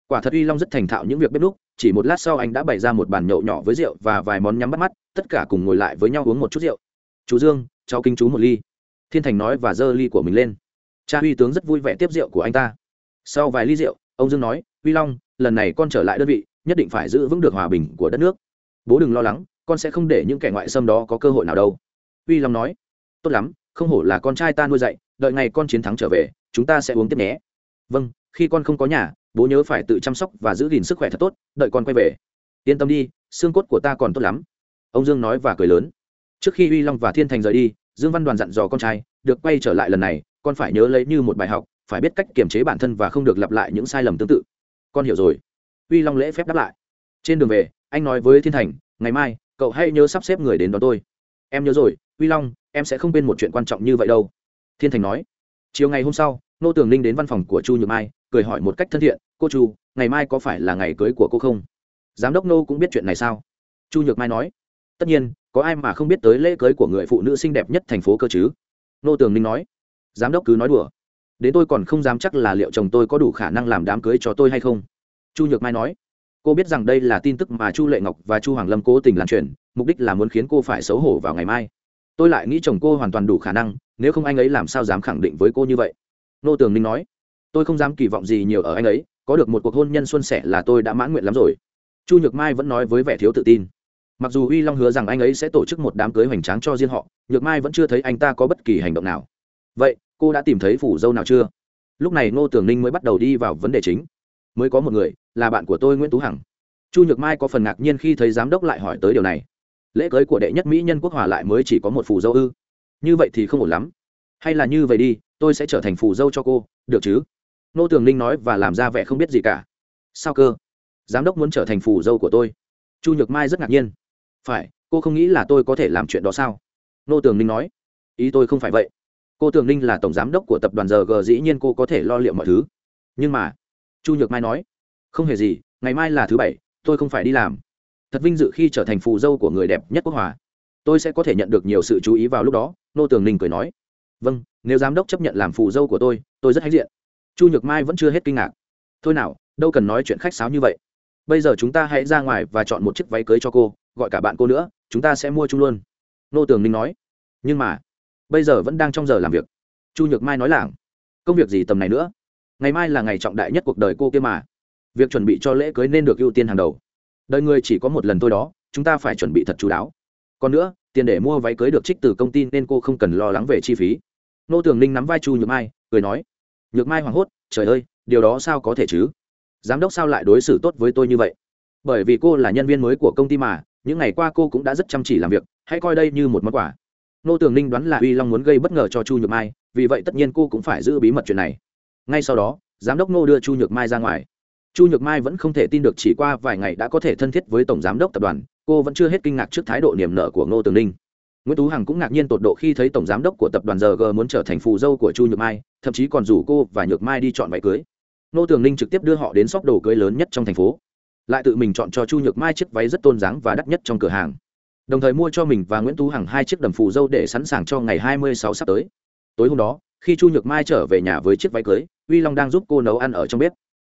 Quả thật uy long rất thành thạo những việc bếp núc. chỉ một lát sau anh đã bày ra một bàn nhậu nhỏ với rượu và vài món nhắm bắt mắt, tất cả cùng ngồi lại với nhau uống một chút rượu. Chú dương, cháu kinh chú một ly. Thiên thành nói và giơ ly của mình lên. Cha uy tướng rất vui vẻ tiếp rượu của anh ta. Sau vài ly rượu, ông dương nói, uy long, lần này con trở lại đơn vị, nhất định phải giữ vững được hòa bình của đất nước. Bố đừng lo lắng, con sẽ không để những kẻ ngoại xâm đó có cơ hội nào đâu. Uy long nói, tốt lắm không hổ là con trai ta nuôi dạy, đợi ngày con chiến thắng trở về, chúng ta sẽ uống tiếp nhé. Vâng khi con không có nhà, bố nhớ phải tự chăm sóc và giữ gìn sức khỏe thật tốt, đợi con quay về. Yên tâm đi, xương cốt của ta còn tốt lắm. Ông dương nói và cười lớn. Trước khi uy long và thiên thành rời đi, dương văn đoàn dặn dò con trai, được quay trở lại lần này, con phải nhớ lấy như một bài học, phải biết cách kiềm chế bản thân và không được lặp lại những sai lầm tương tự. Con hiểu rồi. Uy long lễ phép đáp lại. Trên đường về, anh nói với thiên thành, ngày mai, cậu hãy nhớ sắp xếp người đến đón tôi. Em nhớ rồi uy long, em sẽ không quên một chuyện quan trọng như vậy đâu. Thiên thành nói. Chiều ngày hôm sau nô tường ninh đến văn phòng của chu nhược mai, cười hỏi một cách thân thiện, cô chu, ngày mai có phải là ngày cưới của cô không? Giám đốc nô cũng biết chuyện này sao? Chu nhược mai nói. Tất nhiên, có ai mà không biết tới lễ cưới của người phụ nữ xinh đẹp nhất thành phố cơ chứ? Nô tường ninh nói. Giám đốc cứ nói đùa. Đến tôi còn không dám chắc là liệu chồng tôi có đủ khả năng làm đám cưới cho tôi hay không? Chu nhược mai nói. Cô biết rằng đây là tin tức mà chu lệ ngọc và chu hoàng lâm cố tình lan truyền, mục đích là muốn khiến cô phải xấu hổ vào ngày mai tôi lại nghĩ chồng cô hoàn toàn đủ khả năng, nếu không anh ấy làm sao dám khẳng định với cô như vậy? Nô tường ninh nói. Tôi không dám kỳ vọng gì nhiều ở anh ấy, có được một cuộc hôn nhân xuân sẻ là tôi đã mãn nguyện lắm rồi. Chu nhược mai vẫn nói với vẻ thiếu tự tin. Mặc dù uy long hứa rằng anh ấy sẽ tổ chức một đám cưới hoành tráng cho riêng họ, nhược mai vẫn chưa thấy anh ta có bất kỳ hành động nào. Vậy, cô đã tìm thấy phủ dâu nào chưa? Lúc này ngô tường ninh mới bắt đầu đi vào vấn đề chính. Mới có một người, là bạn của tôi nguyễn tú hằng. Chu nhược mai có phần ngạc nhiên khi thấy giám đốc lại hỏi tới điều này lễ cưới của đệ nhất mỹ nhân quốc hòa lại mới chỉ có một phù dâu ư? Như vậy thì không ổn lắm. Hay là như vậy đi, tôi sẽ trở thành phù dâu cho cô, được chứ? Nô tường ninh nói và làm ra vẻ không biết gì cả. Sao cơ? Giám đốc muốn trở thành phù dâu của tôi. Chu nhược mai rất ngạc nhiên. Phải, cô không nghĩ là tôi có thể làm chuyện đó sao? Nô tường ninh nói. Ý tôi không phải vậy. Cô tường ninh là tổng giám đốc của tập đoàn rg dĩ nhiên cô có thể lo liệu mọi thứ. Nhưng mà, chu nhược mai nói. Không hề gì, ngày mai là thứ bảy, tôi không phải đi làm thật vinh dự khi trở thành phù dâu của người đẹp nhất quốc hòa. Tôi sẽ có thể nhận được nhiều sự chú ý vào lúc đó, nô tường ninh cười nói. Vâng nếu giám đốc chấp nhận làm phù dâu của tôi tôi rất hãnh diện. Chu nhược mai vẫn chưa hết kinh ngạc. Thôi nào, đâu cần nói chuyện khách sáo như vậy. Bây giờ chúng ta hãy ra ngoài và chọn một chiếc váy cưới cho cô, gọi cả bạn cô nữa, chúng ta sẽ mua chung luôn. Nô tường ninh nói. Nhưng mà, bây giờ vẫn đang trong giờ làm việc. Chu nhược mai nói lảng. Công việc gì tầm này nữa? Ngày mai là ngày trọng đại nhất cuộc đời cô kia mà. Việc chuẩn bị cho lễ cưới nên được ưu tiên hàng đầu đời người chỉ có một lần thôi đó, chúng ta phải chuẩn bị thật chú đáo. Còn nữa, tiền để mua váy cưới được trích từ công ty nên cô không cần lo lắng về chi phí. Nô tường ninh nắm vai chu nhược mai, cười nói, nhược mai hoảng hốt, trời ơi, điều đó sao có thể chứ? Giám đốc sao lại đối xử tốt với tôi như vậy? Bởi vì cô là nhân viên mới của công ty mà, những ngày qua cô cũng đã rất chăm chỉ làm việc, hãy coi đây như một món quà. Nô tường ninh đoán là uy long muốn gây bất ngờ cho chu nhược mai, vì vậy tất nhiên cô cũng phải giữ bí mật chuyện này. Ngay sau đó, giám đốc nô đưa chu nhược mai ra ngoài chu nhược mai vẫn không thể tin được chỉ qua vài ngày đã có thể thân thiết với tổng giám đốc tập đoàn, cô vẫn chưa hết kinh ngạc trước thái độ niềm nở của ngô tường ninh. Nguyễn tú hằng cũng ngạc nhiên tột độ khi thấy tổng giám đốc của tập đoàn giờ g muốn trở thành phù dâu của chu nhược mai, thậm chí còn rủ cô và nhược mai đi chọn váy cưới. Ngô tường ninh trực tiếp đưa họ đến shop đồ cưới lớn nhất trong thành phố. Lại tự mình chọn cho chu nhược mai chiếc váy rất tôn dáng và đắt nhất trong cửa hàng. Đồng thời mua cho mình và nguyễn tú hằng hai chiếc đầm phù dâu để sẵn sàng cho ngày hai mươi sáu sắp tới. Tối hôm đó, khi chu nhược mai trở về nhà với chiếc váy cưới, uy long đang giúp cô nấu ăn ở trong bếp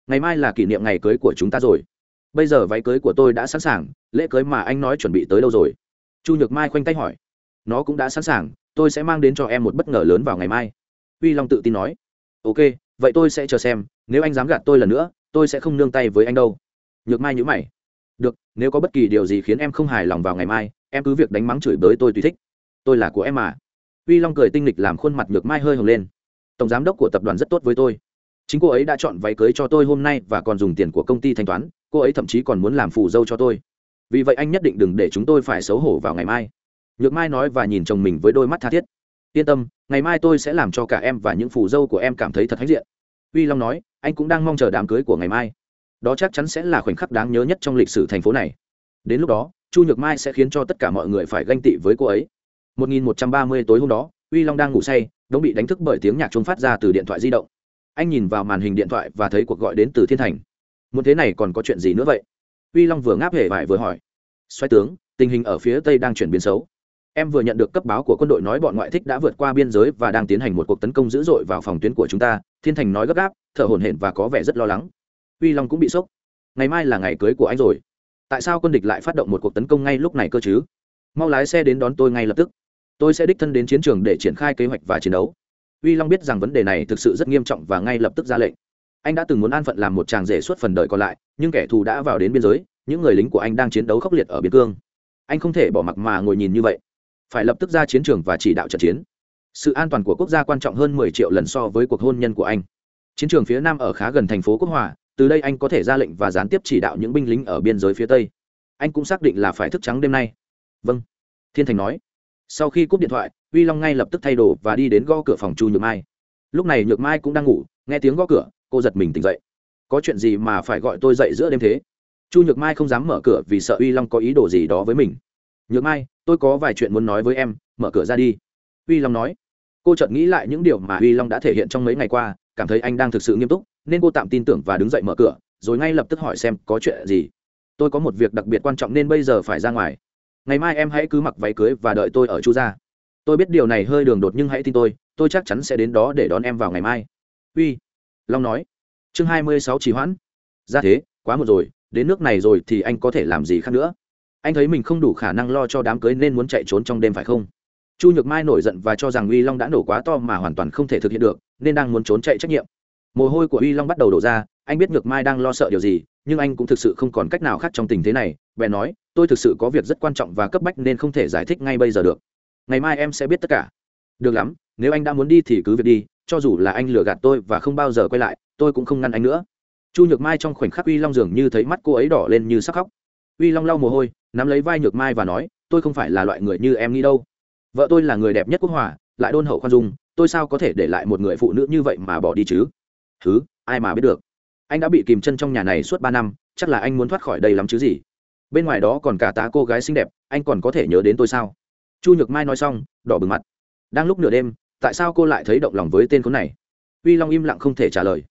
ngày mai là kỷ niệm ngày cưới của chúng ta rồi. Bây giờ váy cưới của tôi đã sẵn sàng, lễ cưới mà anh nói chuẩn bị tới đâu rồi? Chu nhược mai khoanh tay hỏi. Nó cũng đã sẵn sàng, tôi sẽ mang đến cho em một bất ngờ lớn vào ngày mai. Uy long tự tin nói. Ok, vậy tôi sẽ chờ xem, nếu anh dám gạt tôi lần nữa, tôi sẽ không nương tay với anh đâu. Nhược mai nhữ mày. Được, nếu có bất kỳ điều gì khiến em không hài lòng vào ngày mai, em cứ việc đánh mắng chửi bới tôi tùy thích. Tôi là của em mà. Uy long cười tinh lịch làm khuôn mặt nhược mai hơi hồng lên. Tổng giám đốc của tập đoàn rất tốt với tôi chính cô ấy đã chọn váy cưới cho tôi hôm nay và còn dùng tiền của công ty thanh toán, cô ấy thậm chí còn muốn làm phù dâu cho tôi. Vì vậy anh nhất định đừng để chúng tôi phải xấu hổ vào ngày mai. Nhược mai nói và nhìn chồng mình với đôi mắt tha thiết. Yên tâm, ngày mai tôi sẽ làm cho cả em và những phù dâu của em cảm thấy thật hãnh diện. Uy long nói, anh cũng đang mong chờ đám cưới của ngày mai. Đó chắc chắn sẽ là khoảnh khắc đáng nhớ nhất trong lịch sử thành phố này. Đến lúc đó, chu nhược mai sẽ khiến cho tất cả mọi người phải ganh tị với cô ấy. 1130 tối hôm đó, uy long đang ngủ say, đống bị đánh thức bởi tiếng nhạc chuông phát ra từ điện thoại di động anh nhìn vào màn hình điện thoại và thấy cuộc gọi đến từ thiên thành. Muốn thế này còn có chuyện gì nữa vậy? Uy long vừa ngáp hề vải vừa hỏi. Xoay tướng, tình hình ở phía tây đang chuyển biến xấu. Em vừa nhận được cấp báo của quân đội nói bọn ngoại thích đã vượt qua biên giới và đang tiến hành một cuộc tấn công dữ dội vào phòng tuyến của chúng ta, thiên thành nói gấp gáp, thở hổn hển và có vẻ rất lo lắng. Uy long cũng bị sốc. Ngày mai là ngày cưới của anh rồi. Tại sao quân địch lại phát động một cuộc tấn công ngay lúc này cơ chứ? Mau lái xe đến đón tôi ngay lập tức. Tôi sẽ đích thân đến chiến trường để triển khai kế hoạch và chiến đấu uy long biết rằng vấn đề này thực sự rất nghiêm trọng và ngay lập tức ra lệnh. Anh đã từng muốn an phận làm một chàng rể suốt phần đời còn lại, nhưng kẻ thù đã vào đến biên giới, những người lính của anh đang chiến đấu khốc liệt ở biên cương. Anh không thể bỏ mặc mà ngồi nhìn như vậy. Phải lập tức ra chiến trường và chỉ đạo trận chiến. Sự an toàn của quốc gia quan trọng hơn 10 triệu lần so với cuộc hôn nhân của anh. Chiến trường phía nam ở khá gần thành phố quốc hòa, từ đây anh có thể ra lệnh và gián tiếp chỉ đạo những binh lính ở biên giới phía tây. Anh cũng xác định là phải thức trắng đêm nay. Vâng thiên thành nói sau khi cúp điện thoại, uy long ngay lập tức thay đồ và đi đến gõ cửa phòng chu nhược mai. Lúc này nhược mai cũng đang ngủ, nghe tiếng gõ cửa, cô giật mình tỉnh dậy. Có chuyện gì mà phải gọi tôi dậy giữa đêm thế? Chu nhược mai không dám mở cửa vì sợ uy long có ý đồ gì đó với mình. Nhược mai, tôi có vài chuyện muốn nói với em, mở cửa ra đi. Uy long nói. Cô chợt nghĩ lại những điều mà uy long đã thể hiện trong mấy ngày qua, cảm thấy anh đang thực sự nghiêm túc, nên cô tạm tin tưởng và đứng dậy mở cửa, rồi ngay lập tức hỏi xem có chuyện gì. Tôi có một việc đặc biệt quan trọng nên bây giờ phải ra ngoài ngày mai em hãy cứ mặc váy cưới và đợi tôi ở chu gia. Tôi biết điều này hơi đường đột nhưng hãy tin tôi tôi chắc chắn sẽ đến đó để đón em vào ngày mai. Uy, long nói. Chương hai mươi sáu trì hoãn. Ra thế, quá một rồi, đến nước này rồi thì anh có thể làm gì khác nữa? Anh thấy mình không đủ khả năng lo cho đám cưới nên muốn chạy trốn trong đêm phải không? Chu nhược mai nổi giận và cho rằng uy long đã nổ quá to mà hoàn toàn không thể thực hiện được, nên đang muốn trốn chạy trách nhiệm. Mồ hôi của uy long bắt đầu đổ ra anh biết nhược mai đang lo sợ điều gì, nhưng anh cũng thực sự không còn cách nào khác trong tình thế này. Bèn nói, tôi thực sự có việc rất quan trọng và cấp bách nên không thể giải thích ngay bây giờ được. Ngày mai em sẽ biết tất cả. Được lắm, nếu anh đã muốn đi thì cứ việc đi, cho dù là anh lừa gạt tôi và không bao giờ quay lại, tôi cũng không ngăn anh nữa. Chu nhược mai trong khoảnh khắc uy long dường như thấy mắt cô ấy đỏ lên như sắc khóc. Uy long lau mồ hôi, nắm lấy vai nhược mai và nói, tôi không phải là loại người như em nghĩ đâu. Vợ tôi là người đẹp nhất quốc hòa, lại đôn hậu khoan dung, tôi sao có thể để lại một người phụ nữ như vậy mà bỏ đi chứ? Thứ ai mà biết được? Anh đã bị kìm chân trong nhà này suốt ba năm, chắc là anh muốn thoát khỏi đây lắm chứ gì. Bên ngoài đó còn cả tá cô gái xinh đẹp, anh còn có thể nhớ đến tôi sao? Chu nhược mai nói xong, đỏ bừng mặt. Đang lúc nửa đêm, tại sao cô lại thấy động lòng với tên khốn này? Uy long im lặng không thể trả lời.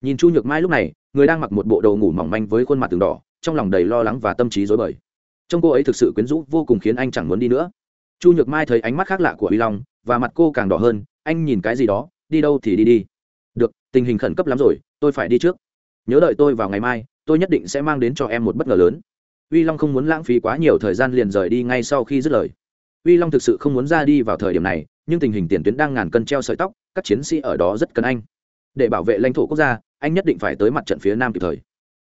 Nhìn chu nhược mai lúc này, người đang mặc một bộ đồ ngủ mỏng manh với khuôn mặt từng đỏ, trong lòng đầy lo lắng và tâm trí dối bời. Trông cô ấy thực sự quyến rũ vô cùng khiến anh chẳng muốn đi nữa. Chu nhược mai thấy ánh mắt khác lạ của uy long, và mặt cô càng đỏ hơn, anh nhìn cái gì đó, đi đâu thì đi đi. Được, tình hình khẩn cấp lắm rồi, tôi phải đi trước nhớ đợi tôi vào ngày mai, tôi nhất định sẽ mang đến cho em một bất ngờ lớn. Uy long không muốn lãng phí quá nhiều thời gian liền rời đi ngay sau khi dứt lời. Uy long thực sự không muốn ra đi vào thời điểm này, nhưng tình hình tiền tuyến đang ngàn cân treo sợi tóc, các chiến sĩ ở đó rất cần anh. Để bảo vệ lãnh thổ quốc gia, anh nhất định phải tới mặt trận phía nam kịp thời.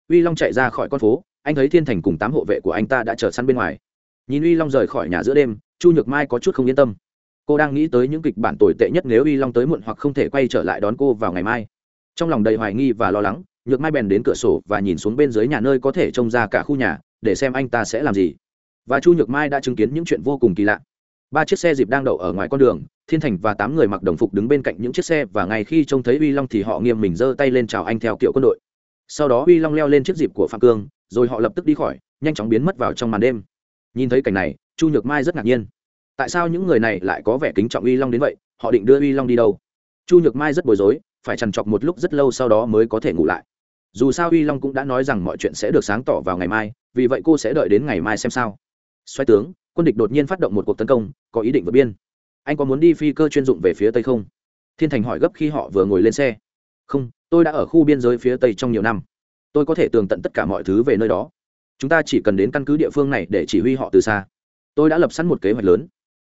Uy long chạy ra khỏi con phố, anh thấy thiên thành cùng tám hộ vệ của anh ta đã chờ săn bên ngoài. Nhìn uy long rời khỏi nhà giữa đêm, chu nhược mai có chút không yên tâm. Cô đang nghĩ tới những kịch bản tồi tệ nhất nếu uy long tới muộn hoặc không thể quay trở lại đón cô vào ngày mai. Trong lòng đầy hoài nghi và lo lắng nhược mai bèn đến cửa sổ và nhìn xuống bên dưới nhà nơi có thể trông ra cả khu nhà, để xem anh ta sẽ làm gì. Và chu nhược mai đã chứng kiến những chuyện vô cùng kỳ lạ. Ba chiếc xe dịp đang đậu ở ngoài con đường, thiên thành và tám người mặc đồng phục đứng bên cạnh những chiếc xe và ngay khi trông thấy uy long thì họ nghiêm mình giơ tay lên chào anh theo kiểu quân đội. Sau đó uy long leo lên chiếc dịp của phạm cương, rồi họ lập tức đi khỏi, nhanh chóng biến mất vào trong màn đêm. Nhìn thấy cảnh này, chu nhược mai rất ngạc nhiên. Tại sao những người này lại có vẻ kính trọng uy long đến vậy? Họ định đưa uy long đi đâu? Chu nhược mai rất bối rối phải trằn trọc một lúc rất lâu sau đó mới có thể ngủ lại. Dù sao uy long cũng đã nói rằng mọi chuyện sẽ được sáng tỏ vào ngày mai, vì vậy cô sẽ đợi đến ngày mai xem sao. Xoay tướng, quân địch đột nhiên phát động một cuộc tấn công, có ý định vượt biên. Anh có muốn đi phi cơ chuyên dụng về phía tây không? Thiên thành hỏi gấp khi họ vừa ngồi lên xe. Không, tôi đã ở khu biên giới phía tây trong nhiều năm. Tôi có thể tường tận tất cả mọi thứ về nơi đó. Chúng ta chỉ cần đến căn cứ địa phương này để chỉ huy họ từ xa. Tôi đã lập sẵn một kế hoạch lớn.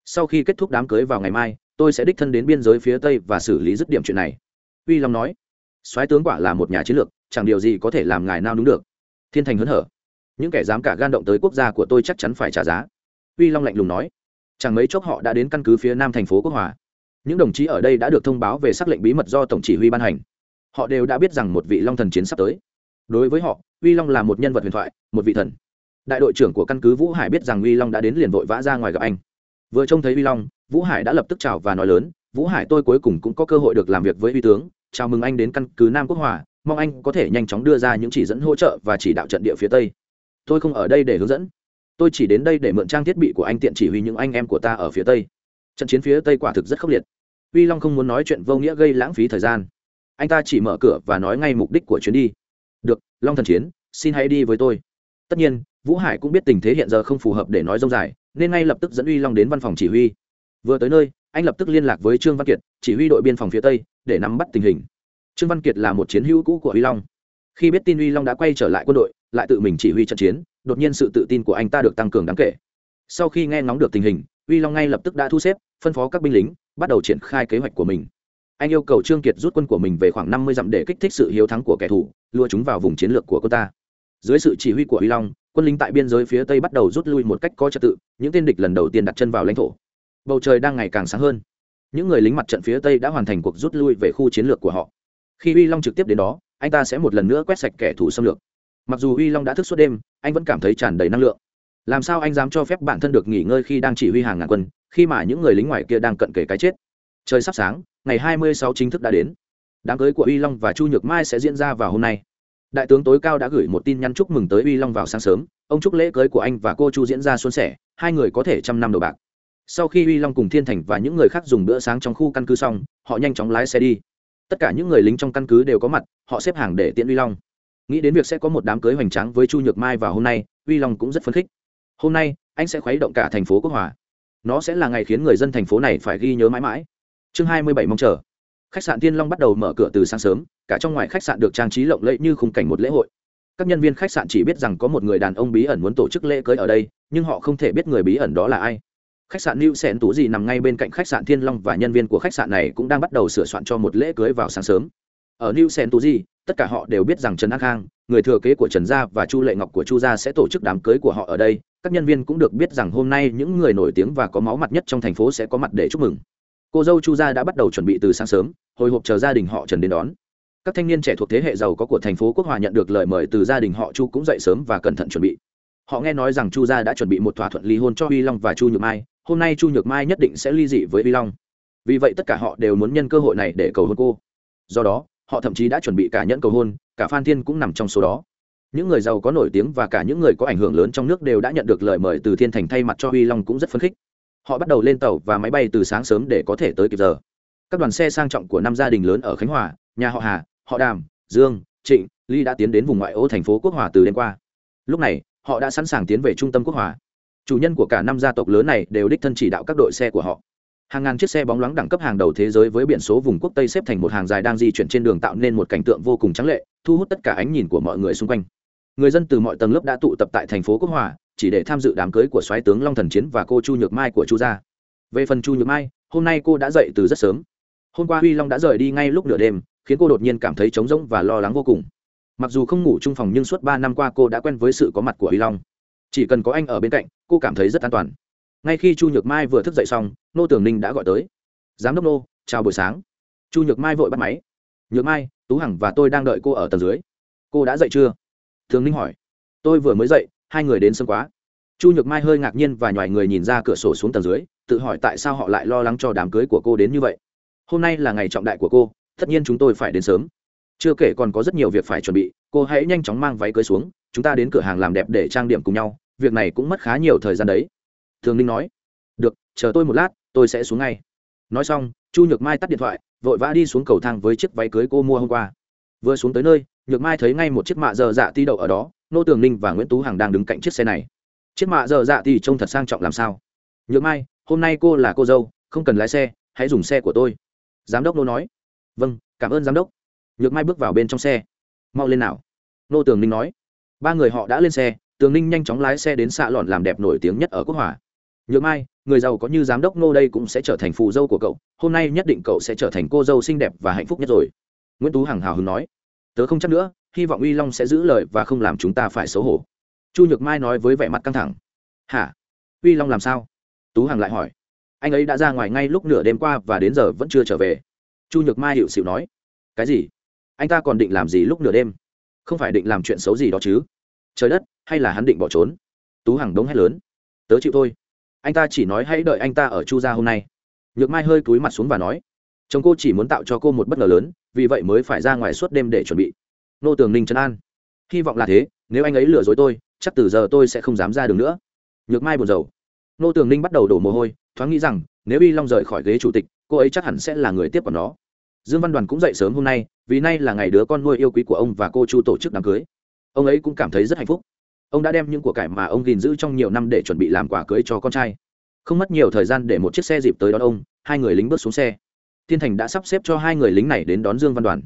Sau khi kết thúc đám cưới vào ngày mai, tôi sẽ đích thân đến biên giới phía tây và xử lý dứt điểm chuyện này uy long nói, soái tướng quả là một nhà chiến lược, chẳng điều gì có thể làm ngài nao đúng được. Thiên thành hớn hở, những kẻ dám cả gan động tới quốc gia của tôi chắc chắn phải trả giá. Uy long lạnh lùng nói, chẳng mấy chốc họ đã đến căn cứ phía nam thành phố quốc hòa. Những đồng chí ở đây đã được thông báo về xác lệnh bí mật do tổng chỉ huy ban hành. Họ đều đã biết rằng một vị long thần chiến sắp tới. Đối với họ, uy long là một nhân vật huyền thoại, một vị thần. Đại đội trưởng của căn cứ vũ hải biết rằng uy long đã đến liền vội vã ra ngoài gặp anh. Vừa trông thấy uy long, vũ hải đã lập tức chào và nói lớn, vũ hải, tôi cuối cùng cũng có cơ hội được làm việc với uy tướng chào mừng anh đến căn cứ nam quốc hòa, mong anh có thể nhanh chóng đưa ra những chỉ dẫn hỗ trợ và chỉ đạo trận địa phía tây. Tôi không ở đây để hướng dẫn. Tôi chỉ đến đây để mượn trang thiết bị của anh tiện chỉ huy những anh em của ta ở phía tây. Trận chiến phía tây quả thực rất khốc liệt. Uy long không muốn nói chuyện vô nghĩa gây lãng phí thời gian. Anh ta chỉ mở cửa và nói ngay mục đích của chuyến đi. Được, long thần chiến, xin hãy đi với tôi. Tất nhiên, vũ hải cũng biết tình thế hiện giờ không phù hợp để nói rông dài, nên ngay lập tức dẫn uy long đến văn phòng chỉ huy. Vừa tới nơi, anh lập tức liên lạc với trương văn kiệt, chỉ huy đội biên phòng phía tây để nắm bắt tình hình. Trương văn kiệt là một chiến hữu cũ của Huy long. Khi biết tin Huy long đã quay trở lại quân đội, lại tự mình chỉ huy trận chiến, đột nhiên sự tự tin của anh ta được tăng cường đáng kể. Sau khi nghe ngóng được tình hình, Huy long ngay lập tức đã thu xếp, phân phó các binh lính, bắt đầu triển khai kế hoạch của mình. Anh yêu cầu trương kiệt rút quân của mình về khoảng năm mươi dặm để kích thích sự hiếu thắng của kẻ thù, lua chúng vào vùng chiến lược của cô ta. Dưới sự chỉ huy của Huy long, quân lính tại biên giới phía tây bắt đầu rút lui một cách có trật tự, những tên địch lần đầu tiên đặt chân vào lãnh thổ. Bầu trời đang ngày càng sáng hơn những người lính mặt trận phía tây đã hoàn thành cuộc rút lui về khu chiến lược của họ. Khi uy long trực tiếp đến đó, anh ta sẽ một lần nữa quét sạch kẻ thù xâm lược. Mặc dù uy long đã thức suốt đêm, anh vẫn cảm thấy tràn đầy năng lượng. Làm sao anh dám cho phép bản thân được nghỉ ngơi khi đang chỉ huy hàng ngàn quân, khi mà những người lính ngoài kia đang cận kề cái chết? Trời sắp sáng, ngày 26 chính thức đã đến. Đám cưới của uy long và chu nhược mai sẽ diễn ra vào hôm nay. Đại tướng tối cao đã gửi một tin nhắn chúc mừng tới uy long vào sáng sớm. Ông chúc lễ cưới của anh và cô chu diễn ra xuân sẻ, hai người có thể trăm năm đầu bạc sau khi uy long cùng thiên thành và những người khác dùng bữa sáng trong khu căn cứ xong, họ nhanh chóng lái xe đi. Tất cả những người lính trong căn cứ đều có mặt, họ xếp hàng để tiễn uy long. Nghĩ đến việc sẽ có một đám cưới hoành tráng với chu nhược mai vào hôm nay uy long cũng rất phấn khích. Hôm nay, anh sẽ khuấy động cả thành phố quốc hòa. Nó sẽ là ngày khiến người dân thành phố này phải ghi nhớ mãi mãi. Chương hai mươi bảy mong chờ. Khách sạn tiên long bắt đầu mở cửa từ sáng sớm, cả trong ngoài khách sạn được trang trí lộng lẫy như khung cảnh một lễ hội. Các nhân viên khách sạn chỉ biết rằng có một người đàn ông bí ẩn muốn tổ chức lễ cưới ở đây, nhưng họ không thể biết người bí ẩn đó là ai khách sạn new sẹn tú gì nằm ngay bên cạnh khách sạn thiên long và nhân viên của khách sạn này cũng đang bắt đầu sửa soạn cho một lễ cưới vào sáng sớm. Ở new sẹn tú gì tất cả họ đều biết rằng trần an khang, người thừa kế của trần gia và chu lệ ngọc của chu gia sẽ tổ chức đám cưới của họ ở đây. Các nhân viên cũng được biết rằng hôm nay những người nổi tiếng và có máu mặt nhất trong thành phố sẽ có mặt để chúc mừng. Cô dâu chu gia đã bắt đầu chuẩn bị từ sáng sớm, hồi hộp chờ gia đình họ trần đến đón. Các thanh niên trẻ thuộc thế hệ giàu có của thành phố quốc hòa nhận được lời mời từ gia đình họ chu cũng dậy sớm và cẩn thận chuẩn bị. Họ nghe nói rằng chu gia đã chuẩn bị một thỏa thuận ly hôn cho huy long và chu nhược mai hôm nay chu nhược mai nhất định sẽ ly dị với Vi long. Vì vậy tất cả họ đều muốn nhân cơ hội này để cầu hôn cô. Do đó, họ thậm chí đã chuẩn bị cả nhẫn cầu hôn, cả phan thiên cũng nằm trong số đó. Những người giàu có nổi tiếng và cả những người có ảnh hưởng lớn trong nước đều đã nhận được lời mời từ thiên thành thay mặt cho huy long cũng rất phấn khích. Họ bắt đầu lên tàu và máy bay từ sáng sớm để có thể tới kịp giờ. Các đoàn xe sang trọng của năm gia đình lớn ở khánh hòa, nhà họ hà, họ đàm, dương, trịnh ly đã tiến đến vùng ngoại ô thành phố quốc hòa từ đêm qua. Lúc này, họ đã sẵn sàng tiến về trung tâm quốc hòa chủ nhân của cả năm gia tộc lớn này đều đích thân chỉ đạo các đội xe của họ. Hàng ngàn chiếc xe bóng loáng đẳng cấp hàng đầu thế giới với biển số vùng quốc tây xếp thành một hàng dài đang di chuyển trên đường tạo nên một cảnh tượng vô cùng trắng lệ, thu hút tất cả ánh nhìn của mọi người xung quanh. Người dân từ mọi tầng lớp đã tụ tập tại thành phố quốc hòa, chỉ để tham dự đám cưới của soái tướng long thần chiến và cô chu nhược mai của chu gia. Về phần chu nhược mai, hôm nay cô đã dậy từ rất sớm. Hôm qua huy long đã rời đi ngay lúc nửa đêm, khiến cô đột nhiên cảm thấy trống rỗng và lo lắng vô cùng. Mặc dù không ngủ chung phòng nhưng suốt ba năm qua cô đã quen với sự có mặt của huy long chỉ cần có anh ở bên cạnh, cô cảm thấy rất an toàn. Ngay khi chu nhược mai vừa thức dậy xong, nô tường ninh đã gọi tới. Giám đốc nô, chào buổi sáng. Chu nhược mai vội bắt máy. Nhược mai, tú hằng và tôi đang đợi cô ở tầng dưới. Cô đã dậy chưa? Thường ninh hỏi. Tôi vừa mới dậy, hai người đến sớm quá. Chu nhược mai hơi ngạc nhiên và nhòi người nhìn ra cửa sổ xuống tầng dưới, tự hỏi tại sao họ lại lo lắng cho đám cưới của cô đến như vậy. Hôm nay là ngày trọng đại của cô, tất nhiên chúng tôi phải đến sớm. Chưa kể còn có rất nhiều việc phải chuẩn bị, cô hãy nhanh chóng mang váy cưới xuống chúng ta đến cửa hàng làm đẹp để trang điểm cùng nhau, việc này cũng mất khá nhiều thời gian đấy. Thường ninh nói. Được, chờ tôi một lát, tôi sẽ xuống ngay. Nói xong, chu nhược mai tắt điện thoại, vội vã đi xuống cầu thang với chiếc váy cưới cô mua hôm qua. Vừa xuống tới nơi, nhược mai thấy ngay một chiếc mạ dơ dạ ti đậu ở đó, nô tường ninh và nguyễn tú hằng đang đứng cạnh chiếc xe này. Chiếc mạ dơ dạ thì trông thật sang trọng làm sao? Nhược mai, hôm nay cô là cô dâu, không cần lái xe, hãy dùng xe của tôi. Giám đốc nô nói. Vâng cảm ơn giám đốc. Nhược mai bước vào bên trong xe. Mau lên nào. Nô tường ninh nói ba người họ đã lên xe tường ninh nhanh chóng lái xe đến xạ lọn làm đẹp nổi tiếng nhất ở quốc hòa nhược mai người giàu có như giám đốc nô đây cũng sẽ trở thành phù dâu của cậu hôm nay nhất định cậu sẽ trở thành cô dâu xinh đẹp và hạnh phúc nhất rồi nguyễn tú hằng hào hứng nói tớ không chắc nữa hy vọng uy long sẽ giữ lời và không làm chúng ta phải xấu hổ chu nhược mai nói với vẻ mặt căng thẳng hả uy long làm sao tú hằng lại hỏi anh ấy đã ra ngoài ngay lúc nửa đêm qua và đến giờ vẫn chưa trở về chu nhược mai hiệu xịu nói cái gì anh ta còn định làm gì lúc nửa đêm không phải định làm chuyện xấu gì đó chứ. Trời đất, hay là hắn định bỏ trốn. Tú hằng đống hét lớn. Tớ chịu thôi. Anh ta chỉ nói hãy đợi anh ta ở chu gia hôm nay. Nhược mai hơi cúi mặt xuống và nói. Chồng cô chỉ muốn tạo cho cô một bất ngờ lớn, vì vậy mới phải ra ngoài suốt đêm để chuẩn bị. Nô tường ninh trấn an. Hy vọng là thế, nếu anh ấy lừa dối tôi, chắc từ giờ tôi sẽ không dám ra đường nữa. Nhược mai buồn rầu. Nô tường ninh bắt đầu đổ mồ hôi, thoáng nghĩ rằng, nếu y long rời khỏi ghế chủ tịch, cô ấy chắc hẳn sẽ là người tiếp quản nó. Dương văn đoàn cũng dậy sớm hôm nay vì nay là ngày đứa con nuôi yêu quý của ông và cô chu tổ chức đám cưới. Ông ấy cũng cảm thấy rất hạnh phúc. Ông đã đem những của cải mà ông gìn giữ trong nhiều năm để chuẩn bị làm quả cưới cho con trai. Không mất nhiều thời gian để một chiếc xe dịp tới đón ông, hai người lính bước xuống xe. Thiên thành đã sắp xếp cho hai người lính này đến đón dương văn đoàn.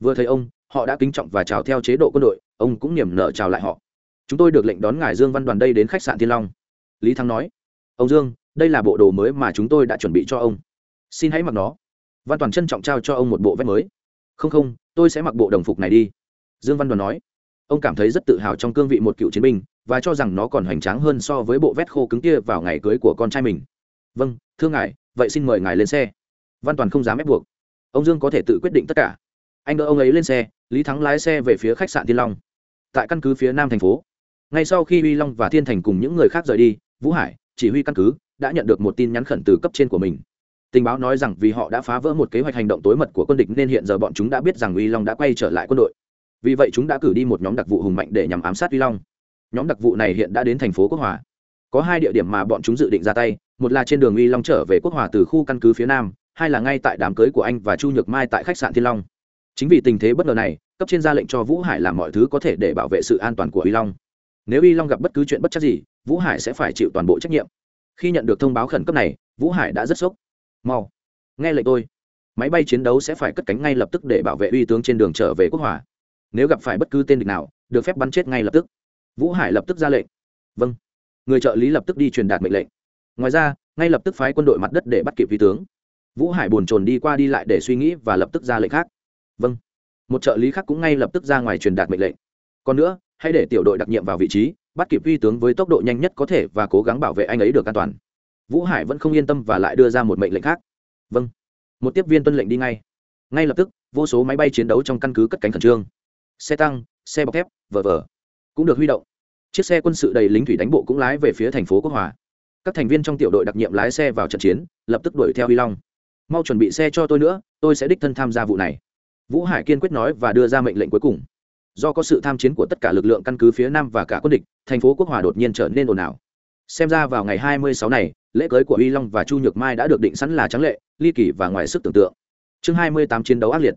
Vừa thấy ông, họ đã kính trọng và chào theo chế độ quân đội, ông cũng niềm nở chào lại họ. Chúng tôi được lệnh đón ngài dương văn đoàn đây đến khách sạn thiên long. Lý thắng nói. Ông dương, đây là bộ đồ mới mà chúng tôi đã chuẩn bị cho ông. Xin hãy mặc nó. Văn toàn trân trọng trao cho ông một bộ vest mới không không, tôi sẽ mặc bộ đồng phục này đi. Dương văn đoàn nói. Ông cảm thấy rất tự hào trong cương vị một cựu chiến binh, và cho rằng nó còn hoành tráng hơn so với bộ vest khô cứng kia vào ngày cưới của con trai mình. Vâng thưa ngài, vậy xin mời ngài lên xe. Văn toàn không dám ép buộc. Ông dương có thể tự quyết định tất cả. Anh đỡ ông ấy lên xe, lý thắng lái xe về phía khách sạn thiên long. Tại căn cứ phía nam thành phố. Ngay sau khi uy long và thiên thành cùng những người khác rời đi, vũ hải, chỉ huy căn cứ, đã nhận được một tin nhắn khẩn từ cấp trên của mình tình báo nói rằng vì họ đã phá vỡ một kế hoạch hành động tối mật của quân địch nên hiện giờ bọn chúng đã biết rằng uy long đã quay trở lại quân đội. Vì vậy chúng đã cử đi một nhóm đặc vụ hùng mạnh để nhằm ám sát uy long. Nhóm đặc vụ này hiện đã đến thành phố quốc hòa. Có hai địa điểm mà bọn chúng dự định ra tay, một là trên đường uy long trở về quốc hòa từ khu căn cứ phía nam, hai là ngay tại đám cưới của anh và chu nhược mai tại khách sạn thiên long. Chính vì tình thế bất ngờ này, cấp trên ra lệnh cho vũ hải làm mọi thứ có thể để bảo vệ sự an toàn của uy long. Nếu uy long gặp bất cứ chuyện bất chắc gì, vũ hải sẽ phải chịu toàn bộ trách nhiệm. Khi nhận được thông báo khẩn cấp này, vũ hải đã rất sốc mau. Nghe lệnh tôi, máy bay chiến đấu sẽ phải cất cánh ngay lập tức để bảo vệ uy tướng trên đường trở về quốc hòa. Nếu gặp phải bất cứ tên địch nào, được phép bắn chết ngay lập tức. Vũ hải lập tức ra lệnh. Vâng. Người trợ lý lập tức đi truyền đạt mệnh lệnh. Ngoài ra, ngay lập tức phái quân đội mặt đất để bắt kịp uy tướng. Vũ hải bồn chồn đi qua đi lại để suy nghĩ và lập tức ra lệnh khác. Vâng. Một trợ lý khác cũng ngay lập tức ra ngoài truyền đạt mệnh lệnh. Còn nữa, hãy để tiểu đội đặc nhiệm vào vị trí, bắt kịp uy tướng với tốc độ nhanh nhất có thể và cố gắng bảo vệ anh ấy được an toàn vũ hải vẫn không yên tâm và lại đưa ra một mệnh lệnh khác. Vâng. Một tiếp viên tuân lệnh đi ngay. Ngay lập tức, vô số máy bay chiến đấu trong căn cứ cất cánh khẩn trương. Xe tăng, xe bọc thép vờ vờ cũng được huy động. Chiếc xe quân sự đầy lính thủy đánh bộ cũng lái về phía thành phố quốc hòa. Các thành viên trong tiểu đội đặc nhiệm lái xe vào trận chiến, lập tức đuổi theo huy long. Mau chuẩn bị xe cho tôi nữa, tôi sẽ đích thân tham gia vụ này. Vũ hải kiên quyết nói và đưa ra mệnh lệnh cuối cùng. Do có sự tham chiến của tất cả lực lượng căn cứ phía nam và cả quân địch, thành phố quốc hòa đột nhiên trở nên ồn ào xem ra vào ngày 26 này, lễ cưới của uy long và chu nhược mai đã được định sẵn là trắng lệ, ly kỳ và ngoài sức tưởng tượng. Chương 28 chiến đấu ác liệt.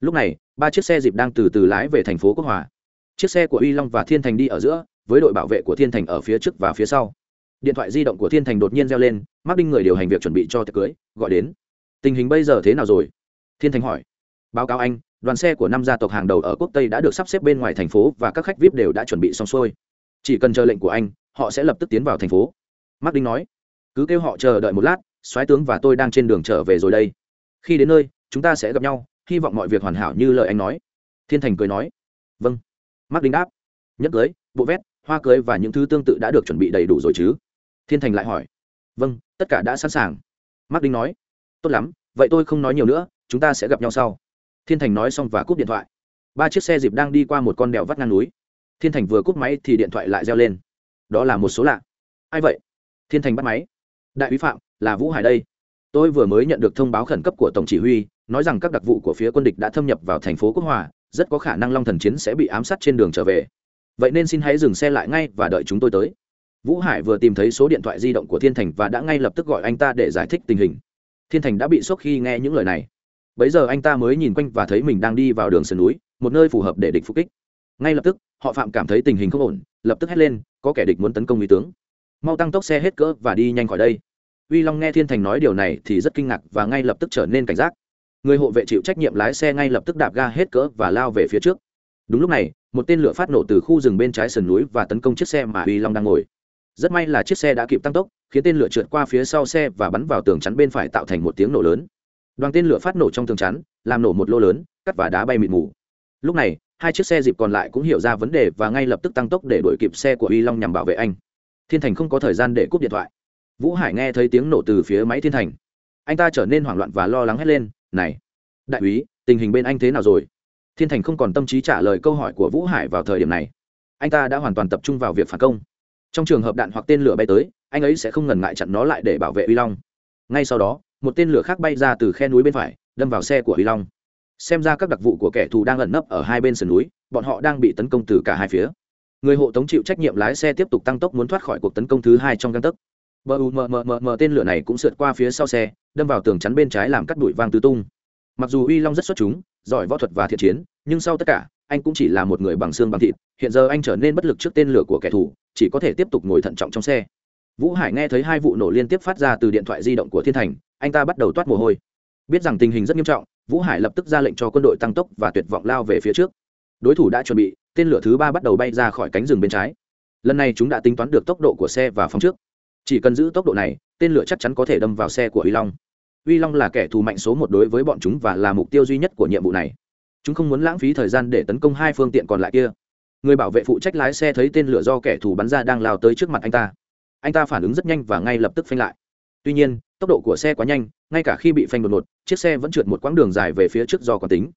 Lúc này, ba chiếc xe dịp đang từ từ lái về thành phố quốc hòa. Chiếc xe của uy long và thiên thành đi ở giữa, với đội bảo vệ của thiên thành ở phía trước và phía sau. Điện thoại di động của thiên thành đột nhiên reo lên mắc đinh người điều hành việc chuẩn bị cho tiệc cưới, gọi đến. Tình hình bây giờ thế nào rồi? Thiên thành hỏi. Báo cáo anh, đoàn xe của năm gia tộc hàng đầu ở quốc tây đã được sắp xếp bên ngoài thành phố và các khách vip đều đã chuẩn bị xong xuôi. Chỉ cần chờ lệnh của anh họ sẽ lập tức tiến vào thành phố. Mark đinh nói, cứ kêu họ chờ đợi một lát, soái tướng và tôi đang trên đường trở về rồi đây. Khi đến nơi, chúng ta sẽ gặp nhau, hy vọng mọi việc hoàn hảo như lời anh nói. Thiên thành cười nói vâng. Mark đinh đáp, nhẫn cưới, bộ vét, hoa cưới và những thứ tương tự đã được chuẩn bị đầy đủ rồi chứ? Thiên thành lại hỏi vâng tất cả đã sẵn sàng. Mark đinh nói, tốt lắm, vậy tôi không nói nhiều nữa, chúng ta sẽ gặp nhau sau. Thiên thành nói xong và cúp điện thoại. Ba chiếc xe dịp đang đi qua một con đèo vắt ngang núi. Thiên thành vừa cúp máy thì điện thoại lại reo lên đó là một số lạ. Ai vậy? Thiên thành bắt máy. Đại úy phạm, là vũ hải đây. Tôi vừa mới nhận được thông báo khẩn cấp của tổng chỉ huy, nói rằng các đặc vụ của phía quân địch đã thâm nhập vào thành phố quốc hòa, rất có khả năng long thần chiến sẽ bị ám sát trên đường trở về. Vậy nên xin hãy dừng xe lại ngay và đợi chúng tôi tới. Vũ hải vừa tìm thấy số điện thoại di động của thiên thành và đã ngay lập tức gọi anh ta để giải thích tình hình. Thiên thành đã bị sốc khi nghe những lời này. Bấy giờ anh ta mới nhìn quanh và thấy mình đang đi vào đường sườn núi, một nơi phù hợp để địch phục kích ngay lập tức, họ phạm cảm thấy tình hình không ổn, lập tức hét lên, có kẻ địch muốn tấn công uy tướng. Mau tăng tốc xe hết cỡ và đi nhanh khỏi đây. Uy long nghe thiên thành nói điều này thì rất kinh ngạc và ngay lập tức trở nên cảnh giác. Người hộ vệ chịu trách nhiệm lái xe ngay lập tức đạp ga hết cỡ và lao về phía trước. Đúng lúc này, một tên lửa phát nổ từ khu rừng bên trái sườn núi và tấn công chiếc xe mà uy long đang ngồi. Rất may là chiếc xe đã kịp tăng tốc, khiến tên lửa trượt qua phía sau xe và bắn vào tường chắn bên phải tạo thành một tiếng nổ lớn. Đoàn tên lửa phát nổ trong tường chắn, làm nổ một lô lớn, cắt và đá bay mịt mù. Lúc này hai chiếc xe dịp còn lại cũng hiểu ra vấn đề và ngay lập tức tăng tốc để đuổi kịp xe của uy long nhằm bảo vệ anh. Thiên thành không có thời gian để cúp điện thoại. Vũ hải nghe thấy tiếng nổ từ phía máy thiên thành. Anh ta trở nên hoảng loạn và lo lắng hét lên, này, đại úy, tình hình bên anh thế nào rồi? Thiên thành không còn tâm trí trả lời câu hỏi của vũ hải vào thời điểm này. Anh ta đã hoàn toàn tập trung vào việc phản công. Trong trường hợp đạn hoặc tên lửa bay tới, anh ấy sẽ không ngần ngại chặn nó lại để bảo vệ uy long. Ngay sau đó, một tên lửa khác bay ra từ khe núi bên phải, đâm vào xe của uy long xem ra các đặc vụ của kẻ thù đang ẩn nấp ở hai bên sườn núi, bọn họ đang bị tấn công từ cả hai phía. Người hộ tống chịu trách nhiệm lái xe tiếp tục tăng tốc muốn thoát khỏi cuộc tấn công thứ hai trong găng tấc. Bờ u mờ mờ mờ mờ tên lửa này cũng sượt qua phía sau xe, đâm vào tường chắn bên trái làm cắt đụi vang tứ tung. Mặc dù uy long rất xuất chúng, giỏi võ thuật và thiện chiến, nhưng sau tất cả, anh cũng chỉ là một người bằng xương bằng thịt, hiện giờ anh trở nên bất lực trước tên lửa của kẻ thù, chỉ có thể tiếp tục ngồi thận trọng trong xe. Vũ hải nghe thấy hai vụ nổ liên tiếp phát ra từ điện thoại di động của thiên thành, anh ta bắt đầu toát mồ hôi. Biết rằng tình hình rất nghiêm trọng vũ hải lập tức ra lệnh cho quân đội tăng tốc và tuyệt vọng lao về phía trước. Đối thủ đã chuẩn bị, tên lửa thứ ba bắt đầu bay ra khỏi cánh rừng bên trái. Lần này chúng đã tính toán được tốc độ của xe và phóng trước. Chỉ cần giữ tốc độ này, tên lửa chắc chắn có thể đâm vào xe của uy long. Uy long là kẻ thù mạnh số một đối với bọn chúng và là mục tiêu duy nhất của nhiệm vụ này. Chúng không muốn lãng phí thời gian để tấn công hai phương tiện còn lại kia. Người bảo vệ phụ trách lái xe thấy tên lửa do kẻ thù bắn ra đang lao tới trước mặt anh ta. Anh ta phản ứng rất nhanh và ngay lập tức phanh lại. Tuy nhiên, tốc độ của xe quá nhanh ngay cả khi bị phanh đột ngột, chiếc xe vẫn trượt một quãng đường dài về phía trước do quán tính.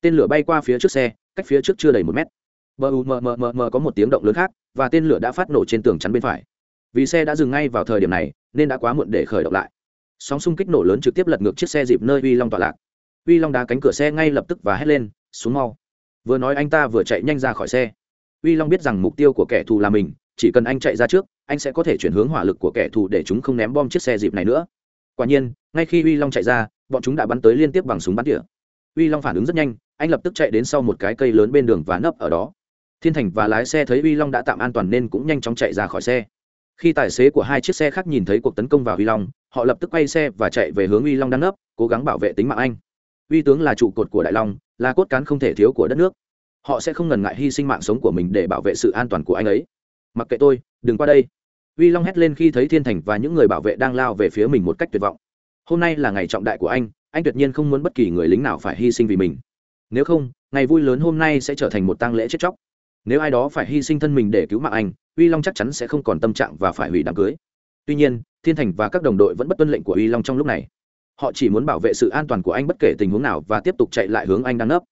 Tên lửa bay qua phía trước xe, cách phía trước chưa đầy một mét. Bờ u mờ mờ mờ mờ có một tiếng động lớn khác, và tên lửa đã phát nổ trên tường chắn bên phải. Vì xe đã dừng ngay vào thời điểm này, nên đã quá muộn để khởi động lại. Sóng xung kích nổ lớn trực tiếp lật ngược chiếc xe dịp nơi uy long tọa lạc. Uy long đá cánh cửa xe ngay lập tức và hét lên, xuống mau. Vừa nói anh ta vừa chạy nhanh ra khỏi xe. Uy long biết rằng mục tiêu của kẻ thù là mình, chỉ cần anh chạy ra trước, anh sẽ có thể chuyển hướng hỏa lực của kẻ thù để chúng không ném bom chiếc xe dịp này nữa. Quả nhiên ngay khi uy long chạy ra, bọn chúng đã bắn tới liên tiếp bằng súng bắn tỉa. Uy long phản ứng rất nhanh, anh lập tức chạy đến sau một cái cây lớn bên đường và nấp ở đó. Thiên thành và lái xe thấy uy long đã tạm an toàn nên cũng nhanh chóng chạy ra khỏi xe. Khi tài xế của hai chiếc xe khác nhìn thấy cuộc tấn công vào uy long, họ lập tức quay xe và chạy về hướng uy long đang nấp, cố gắng bảo vệ tính mạng anh. Uy tướng là trụ cột của đại long, là cốt cán không thể thiếu của đất nước. Họ sẽ không ngần ngại hy sinh mạng sống của mình để bảo vệ sự an toàn của anh ấy. Mặc kệ tôi, đừng qua đây. Uy long hét lên khi thấy thiên thành và những người bảo vệ đang lao về phía mình một cách tuyệt vọng hôm nay là ngày trọng đại của anh anh tuyệt nhiên không muốn bất kỳ người lính nào phải hy sinh vì mình. Nếu không, ngày vui lớn hôm nay sẽ trở thành một tang lễ chết chóc. Nếu ai đó phải hy sinh thân mình để cứu mạng anh, uy long chắc chắn sẽ không còn tâm trạng và phải hủy đám cưới. Tuy nhiên, thiên thành và các đồng đội vẫn bất tuân lệnh của uy long trong lúc này. Họ chỉ muốn bảo vệ sự an toàn của anh bất kể tình huống nào và tiếp tục chạy lại hướng anh đang nấp.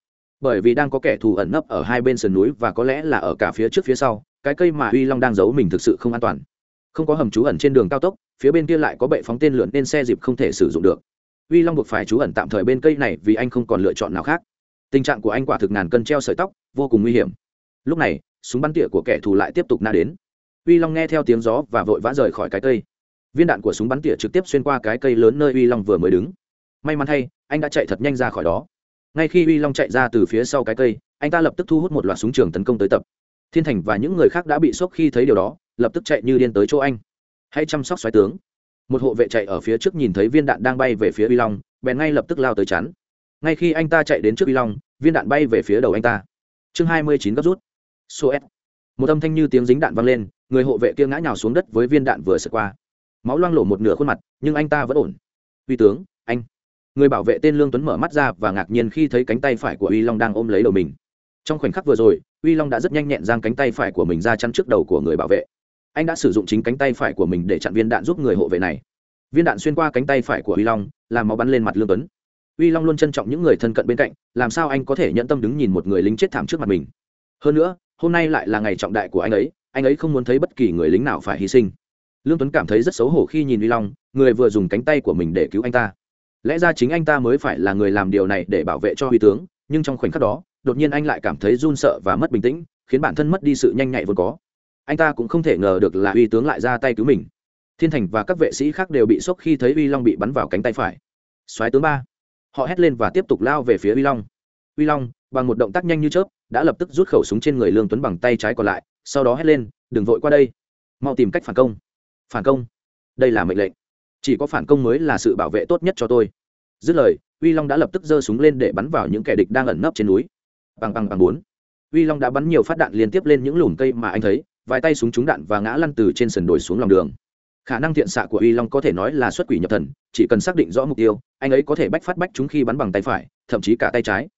Bởi vì đang có kẻ thù ẩn nấp ở hai bên sườn núi và có lẽ là ở cả phía trước phía sau, cái cây mà uy long đang giấu mình thực sự không an toàn. Không có hầm trú ẩn trên đường cao tốc phía bên kia lại có bệ phóng tên lượn nên xe dịp không thể sử dụng được. Uy long buộc phải trú ẩn tạm thời bên cây này vì anh không còn lựa chọn nào khác. Tình trạng của anh quả thực ngàn cân treo sợi tóc, vô cùng nguy hiểm. Lúc này, súng bắn tỉa của kẻ thù lại tiếp tục na đến. Uy long nghe theo tiếng gió và vội vã rời khỏi cái cây. Viên đạn của súng bắn tỉa trực tiếp xuyên qua cái cây lớn nơi uy long vừa mới đứng. May mắn thay, anh đã chạy thật nhanh ra khỏi đó. Ngay khi uy long chạy ra từ phía sau cái cây, anh ta lập tức thu hút một loạt súng trường tấn công tới tập. Thiên thành và những người khác đã bị sốc khi thấy điều đó, lập tức chạy như điên tới chỗ anh hãy chăm sóc xoáy tướng. Một hộ vệ chạy ở phía trước nhìn thấy viên đạn đang bay về phía uy long, bèn ngay lập tức lao tới chắn. Ngay khi anh ta chạy đến trước uy long, viên đạn bay về phía đầu anh ta. Chương hai mươi chín gấp rút. Số s một âm thanh như tiếng dính đạn vang lên, người hộ vệ kia ngã nhào xuống đất với viên đạn vừa sượt qua. Máu loang lổ một nửa khuôn mặt, nhưng anh ta vẫn ổn. Uy tướng, anh. Người bảo vệ tên lương tuấn mở mắt ra và ngạc nhiên khi thấy cánh tay phải của uy long đang ôm lấy đầu mình. Trong khoảnh khắc vừa rồi, uy long đã rất nhanh nhẹn giang cánh tay phải của mình ra chắn trước đầu của người bảo vệ anh đã sử dụng chính cánh tay phải của mình để chặn viên đạn giúp người hộ vệ này. Viên đạn xuyên qua cánh tay phải của uy long, làm máu bắn lên mặt lương tuấn. Uy long luôn trân trọng những người thân cận bên cạnh, làm sao anh có thể nhận tâm đứng nhìn một người lính chết thảm trước mặt mình? Hơn nữa, hôm nay lại là ngày trọng đại của anh ấy anh ấy không muốn thấy bất kỳ người lính nào phải hy sinh. Lương tuấn cảm thấy rất xấu hổ khi nhìn uy long, người vừa dùng cánh tay của mình để cứu anh ta. Lẽ ra chính anh ta mới phải là người làm điều này để bảo vệ cho huy tướng, nhưng trong khoảnh khắc đó, đột nhiên anh lại cảm thấy run sợ và mất bình tĩnh, khiến bản thân mất đi sự nhanh nhạy vốn có anh ta cũng không thể ngờ được là uy tướng lại ra tay cứu mình. Thiên thành và các vệ sĩ khác đều bị sốc khi thấy uy long bị bắn vào cánh tay phải. Xoáy tướng ba. Họ hét lên và tiếp tục lao về phía uy long. Uy long, bằng một động tác nhanh như chớp, đã lập tức rút khẩu súng trên người lương tuấn bằng tay trái còn lại, sau đó hét lên, đừng vội qua đây. Mau tìm cách phản công. Phản công? Đây là mệnh lệnh. Chỉ có phản công mới là sự bảo vệ tốt nhất cho tôi. Dứt lời, uy long đã lập tức giơ súng lên để bắn vào những kẻ địch đang ẩn nấp trên núi. Bằng bằng bằng bốn. Uy long đã bắn nhiều phát đạn liên tiếp lên những lùm cây mà anh thấy vài tay súng trúng đạn và ngã lăn từ trên sườn đồi xuống lòng đường. Khả năng thiện xạ của uy long có thể nói là xuất quỷ nhập thần, chỉ cần xác định rõ mục tiêu, anh ấy có thể bách phát bách chúng khi bắn bằng tay phải, thậm chí cả tay trái.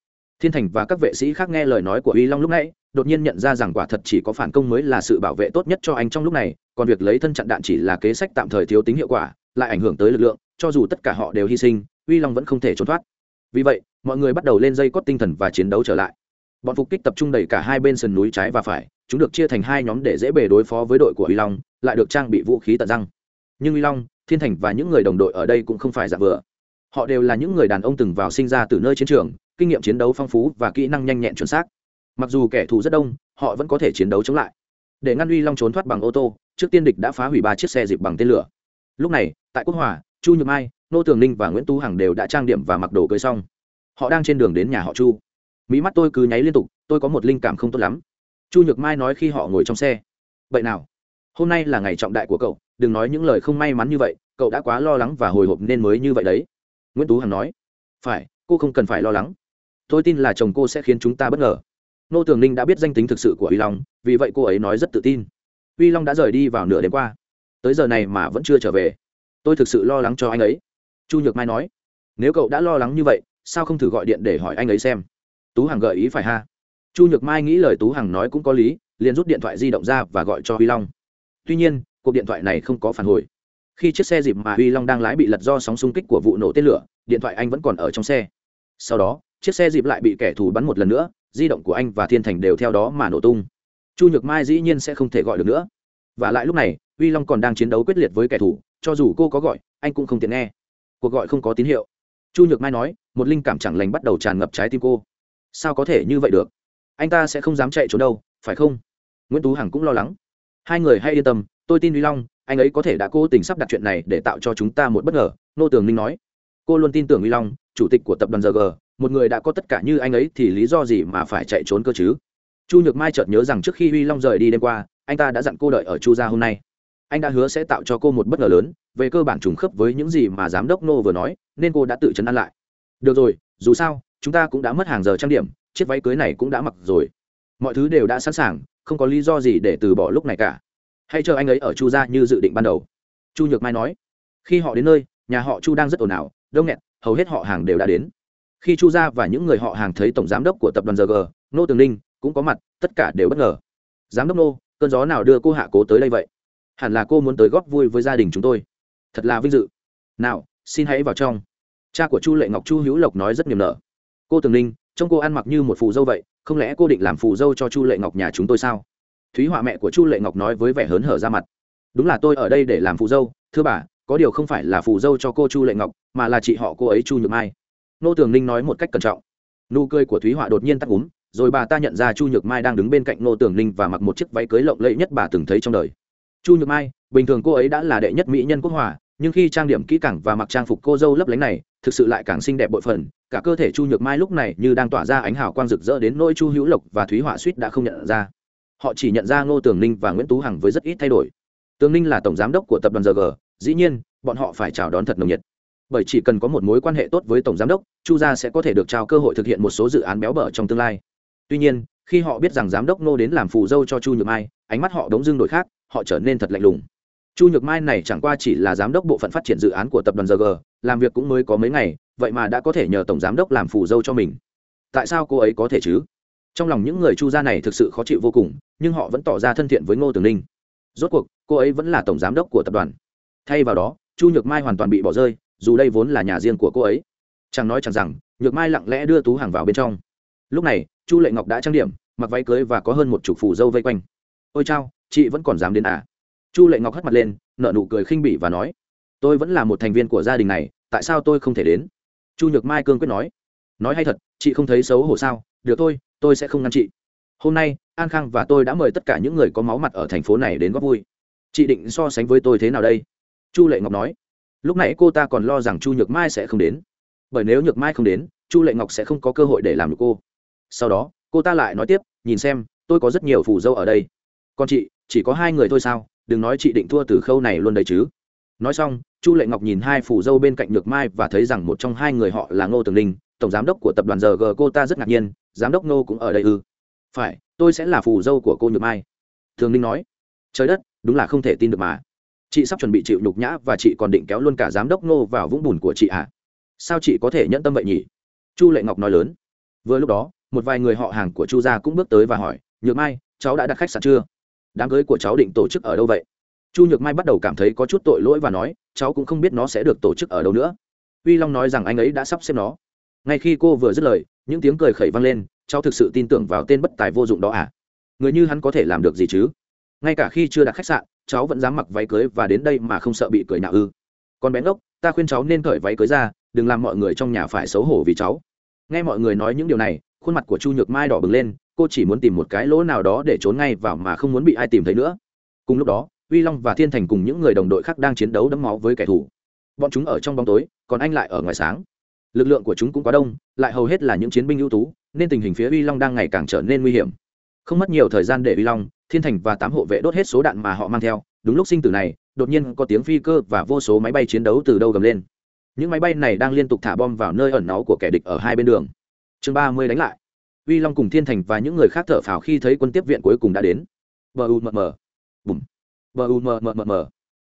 Thiên thành và các vệ sĩ khác nghe lời nói của uy long lúc nãy, đột nhiên nhận ra rằng quả thật chỉ có phản công mới là sự bảo vệ tốt nhất cho anh trong lúc này, còn việc lấy thân chặn đạn chỉ là kế sách tạm thời thiếu tính hiệu quả, lại ảnh hưởng tới lực lượng, cho dù tất cả họ đều hy sinh uy long vẫn không thể trốn thoát. Vì vậy, mọi người bắt đầu lên dây cót tinh thần và chiến đấu trở lại. Bọn phục kích tập trung đẩy cả hai bên sườn núi trái và phải chúng được chia thành hai nhóm để dễ bề đối phó với đội của uy long, lại được trang bị vũ khí tận răng. Nhưng uy long, thiên thành và những người đồng đội ở đây cũng không phải giả vừa. Họ đều là những người đàn ông từng vào sinh ra từ nơi chiến trường, kinh nghiệm chiến đấu phong phú và kỹ năng nhanh nhẹn chuẩn xác. Mặc dù kẻ thù rất đông, họ vẫn có thể chiến đấu chống lại. Để ngăn uy long trốn thoát bằng ô tô, trước tiên địch đã phá hủy ba chiếc xe dịp bằng tên lửa. Lúc này, tại quốc hòa, chu nhược mai, nô tường ninh và nguyễn tú hằng đều đã trang điểm và mặc đồ cưới xong. Họ đang trên đường đến nhà họ chu. Mỹ mắt tôi cứ nháy liên tục, tôi có một linh cảm không tốt lắm chu nhược mai nói khi họ ngồi trong xe vậy nào, hôm nay là ngày trọng đại của cậu, đừng nói những lời không may mắn như vậy, cậu đã quá lo lắng và hồi hộp nên mới như vậy đấy. Nguyễn tú hằng nói, phải, cô không cần phải lo lắng. Tôi tin là chồng cô sẽ khiến chúng ta bất ngờ. Nô tường ninh đã biết danh tính thực sự của uy long, vì vậy cô ấy nói rất tự tin. Uy long đã rời đi vào nửa đêm qua. Tới giờ này mà vẫn chưa trở về. Tôi thực sự lo lắng cho anh ấy. Chu nhược mai nói, nếu cậu đã lo lắng như vậy, sao không thử gọi điện để hỏi anh ấy xem? Tú hằng gợi ý phải ha chu nhược mai nghĩ lời tú hằng nói cũng có lý, liền rút điện thoại di động ra và gọi cho huy long. Tuy nhiên, cuộc điện thoại này không có phản hồi. Khi chiếc xe dịp mà huy long đang lái bị lật do sóng xung kích của vụ nổ tên lửa, điện thoại anh vẫn còn ở trong xe. Sau đó, chiếc xe dịp lại bị kẻ thù bắn một lần nữa, di động của anh và thiên thành đều theo đó mà nổ tung. Chu nhược mai dĩ nhiên sẽ không thể gọi được nữa. Và lại lúc này, Huy long còn đang chiến đấu quyết liệt với kẻ thù, cho dù cô có gọi, anh cũng không tiện nghe. Cuộc gọi không có tín hiệu. Chu nhược mai nói, một linh cảm chẳng lành bắt đầu tràn ngập trái tim cô. Sao có thể như vậy được? Anh ta sẽ không dám chạy trốn đâu, phải không? Nguyễn tú hằng cũng lo lắng. Hai người hay yên tâm, tôi tin uy long, anh ấy có thể đã cố tình sắp đặt chuyện này để tạo cho chúng ta một bất ngờ, nô tường ninh nói. Cô luôn tin tưởng uy long, chủ tịch của tập đoàn rg một người đã có tất cả như anh ấy thì lý do gì mà phải chạy trốn cơ chứ? Chu nhược mai chợt nhớ rằng trước khi uy long rời đi đêm qua, anh ta đã dặn cô đợi ở chu gia hôm nay. Anh đã hứa sẽ tạo cho cô một bất ngờ lớn, về cơ bản trùng khớp với những gì mà giám đốc nô vừa nói, nên cô đã tự chấn an lại. Được rồi, dù sao, chúng ta cũng đã mất hàng giờ trang điểm chiếc váy cưới này cũng đã mặc rồi. Mọi thứ đều đã sẵn sàng, không có lý do gì để từ bỏ lúc này cả. Hãy chờ anh ấy ở chu gia như dự định ban đầu. Chu nhược mai nói. Khi họ đến nơi, nhà họ chu đang rất ồn ào, đông nghẹt, hầu hết họ hàng đều đã đến. Khi chu gia và những người họ hàng thấy tổng giám đốc của tập đoàn rg nô tường ninh, cũng có mặt, tất cả đều bất ngờ. Giám đốc nô cơn gió nào đưa cô hạ cố tới đây vậy? Hẳn là cô muốn tới góp vui với gia đình chúng tôi. Thật là vinh dự. Nào, xin hãy vào trong. Cha của chu lệ ngọc chu hữu lộc nói rất niềm nở. Cô tường ninh trông cô ăn mặc như một phù dâu vậy, không lẽ cô định làm phù dâu cho chu lệ ngọc nhà chúng tôi sao? Thúy họa mẹ của chu lệ ngọc nói với vẻ hớn hở ra mặt. Đúng là tôi ở đây để làm phù dâu, thưa bà, có điều không phải là phù dâu cho cô chu lệ ngọc, mà là chị họ cô ấy chu nhược mai. Nô tường ninh nói một cách cẩn trọng. Nụ cười của thúy họa đột nhiên tắt úm rồi bà ta nhận ra chu nhược mai đang đứng bên cạnh nô tường ninh và mặc một chiếc váy cưới lộng lẫy nhất bà từng thấy trong đời. Chu nhược mai, bình thường cô ấy đã là đệ nhất mỹ nhân quốc hòa, nhưng khi trang điểm kỹ càng và mặc trang phục cô dâu lấp lánh này thực sự lại càng xinh đẹp bội phần, cả cơ thể chu nhược mai lúc này như đang tỏa ra ánh hào quang rực rỡ đến nỗi chu hữu lộc và thúy họa suýt đã không nhận ra. Họ chỉ nhận ra ngô tường ninh và nguyễn tú hằng với rất ít thay đổi. Tường ninh là tổng giám đốc của tập đoàn g dĩ nhiên, bọn họ phải chào đón thật nồng nhiệt. Bởi chỉ cần có một mối quan hệ tốt với tổng giám đốc, chu gia sẽ có thể được trao cơ hội thực hiện một số dự án béo bở trong tương lai. Tuy nhiên, khi họ biết rằng giám đốc ngô đến làm phù dâu cho chu nhược mai, ánh mắt họ đống dưng đổi khác, họ trở nên thật lạnh lùng chu nhược mai này chẳng qua chỉ là giám đốc bộ phận phát triển dự án của tập đoàn rg làm việc cũng mới có mấy ngày, vậy mà đã có thể nhờ tổng giám đốc làm phù dâu cho mình. Tại sao cô ấy có thể chứ? Trong lòng những người chu gia này thực sự khó chịu vô cùng, nhưng họ vẫn tỏ ra thân thiện với ngô tường ninh. Rốt cuộc, cô ấy vẫn là tổng giám đốc của tập đoàn. Thay vào đó, chu nhược mai hoàn toàn bị bỏ rơi, dù đây vốn là nhà riêng của cô ấy. Chẳng nói chẳng rằng, nhược mai lặng lẽ đưa tú hàng vào bên trong. Lúc này, chu lệ ngọc đã trang điểm, mặc váy cưới và có hơn một chục phù dâu vây quanh. Ôi chao, chị vẫn còn dám đến à? Chu lệ ngọc hất mặt lên nợ nụ cười khinh bỉ và nói, tôi vẫn là một thành viên của gia đình này, tại sao tôi không thể đến? Chu nhược mai cương quyết nói nói hay thật, chị không thấy xấu hổ sao? Được thôi, tôi sẽ không ngăn chị. Hôm nay, an khang và tôi đã mời tất cả những người có máu mặt ở thành phố này đến góp vui. Chị định so sánh với tôi thế nào đây? Chu lệ ngọc nói, lúc nãy cô ta còn lo rằng chu nhược mai sẽ không đến. Bởi nếu nhược mai không đến, chu lệ ngọc sẽ không có cơ hội để làm được cô. Sau đó, cô ta lại nói tiếp, nhìn xem, tôi có rất nhiều phù dâu ở đây. Còn chị, chỉ có hai người thôi sao? Đừng nói chị định thua từ khâu này luôn đấy chứ. Nói xong, chu lệ ngọc nhìn hai phù dâu bên cạnh nhược mai và thấy rằng một trong hai người họ là ngô tường linh tổng giám đốc của tập đoàn rg cô ta rất ngạc nhiên, giám đốc ngô cũng ở đây ư? Phải, tôi sẽ là phù dâu của cô nhược mai. Thường Linh nói. Trời đất, đúng là không thể tin được mà. Chị sắp chuẩn bị chịu nhục nhã và chị còn định kéo luôn cả giám đốc ngô vào vũng bùn của chị ạ à? sao chị có thể nhẫn tâm vậy nhỉ? Chu lệ ngọc nói lớn. Vừa lúc đó, một vài người họ hàng của chu gia cũng bước tới và hỏi, nhược mai, cháu đã đặt khách sạn chưa? Đám cưới của cháu định tổ chức ở đâu vậy? Chu nhược mai bắt đầu cảm thấy có chút tội lỗi và nói, cháu cũng không biết nó sẽ được tổ chức ở đâu nữa. Uy long nói rằng anh ấy đã sắp xếp nó. Ngay khi cô vừa dứt lời, những tiếng cười khẩy vang lên, cháu thực sự tin tưởng vào tên bất tài vô dụng đó à? Người như hắn có thể làm được gì chứ? Ngay cả khi chưa đặt khách sạn, cháu vẫn dám mặc váy cưới và đến đây mà không sợ bị cười nạo ư. Còn bé ngốc, ta khuyên cháu nên cởi váy cưới ra, đừng làm mọi người trong nhà phải xấu hổ vì cháu. Nghe mọi người nói những điều này, khuôn mặt của chu nhược mai đỏ bừng lên cô chỉ muốn tìm một cái lỗ nào đó để trốn ngay vào mà không muốn bị ai tìm thấy nữa. Cùng lúc đó, uy long và thiên thành cùng những người đồng đội khác đang chiến đấu đẫm máu với kẻ thù. Bọn chúng ở trong bóng tối, còn anh lại ở ngoài sáng. Lực lượng của chúng cũng quá đông, lại hầu hết là những chiến binh ưu tú, nên tình hình phía uy long đang ngày càng trở nên nguy hiểm. Không mất nhiều thời gian để uy long, thiên thành và tám hộ vệ đốt hết số đạn mà họ mang theo. Đúng lúc sinh tử này, đột nhiên có tiếng phi cơ và vô số máy bay chiến đấu từ đâu gầm lên. Những máy bay này đang liên tục thả bom vào nơi ẩn náu của kẻ địch ở hai bên đường. Chương ba mươi đánh lại uy long cùng thiên thành và những người khác thở phào khi thấy quân tiếp viện cuối cùng đã đến. Bờ u mờ mờ. Bùm. Bờ u mờ mờ mờ mờ.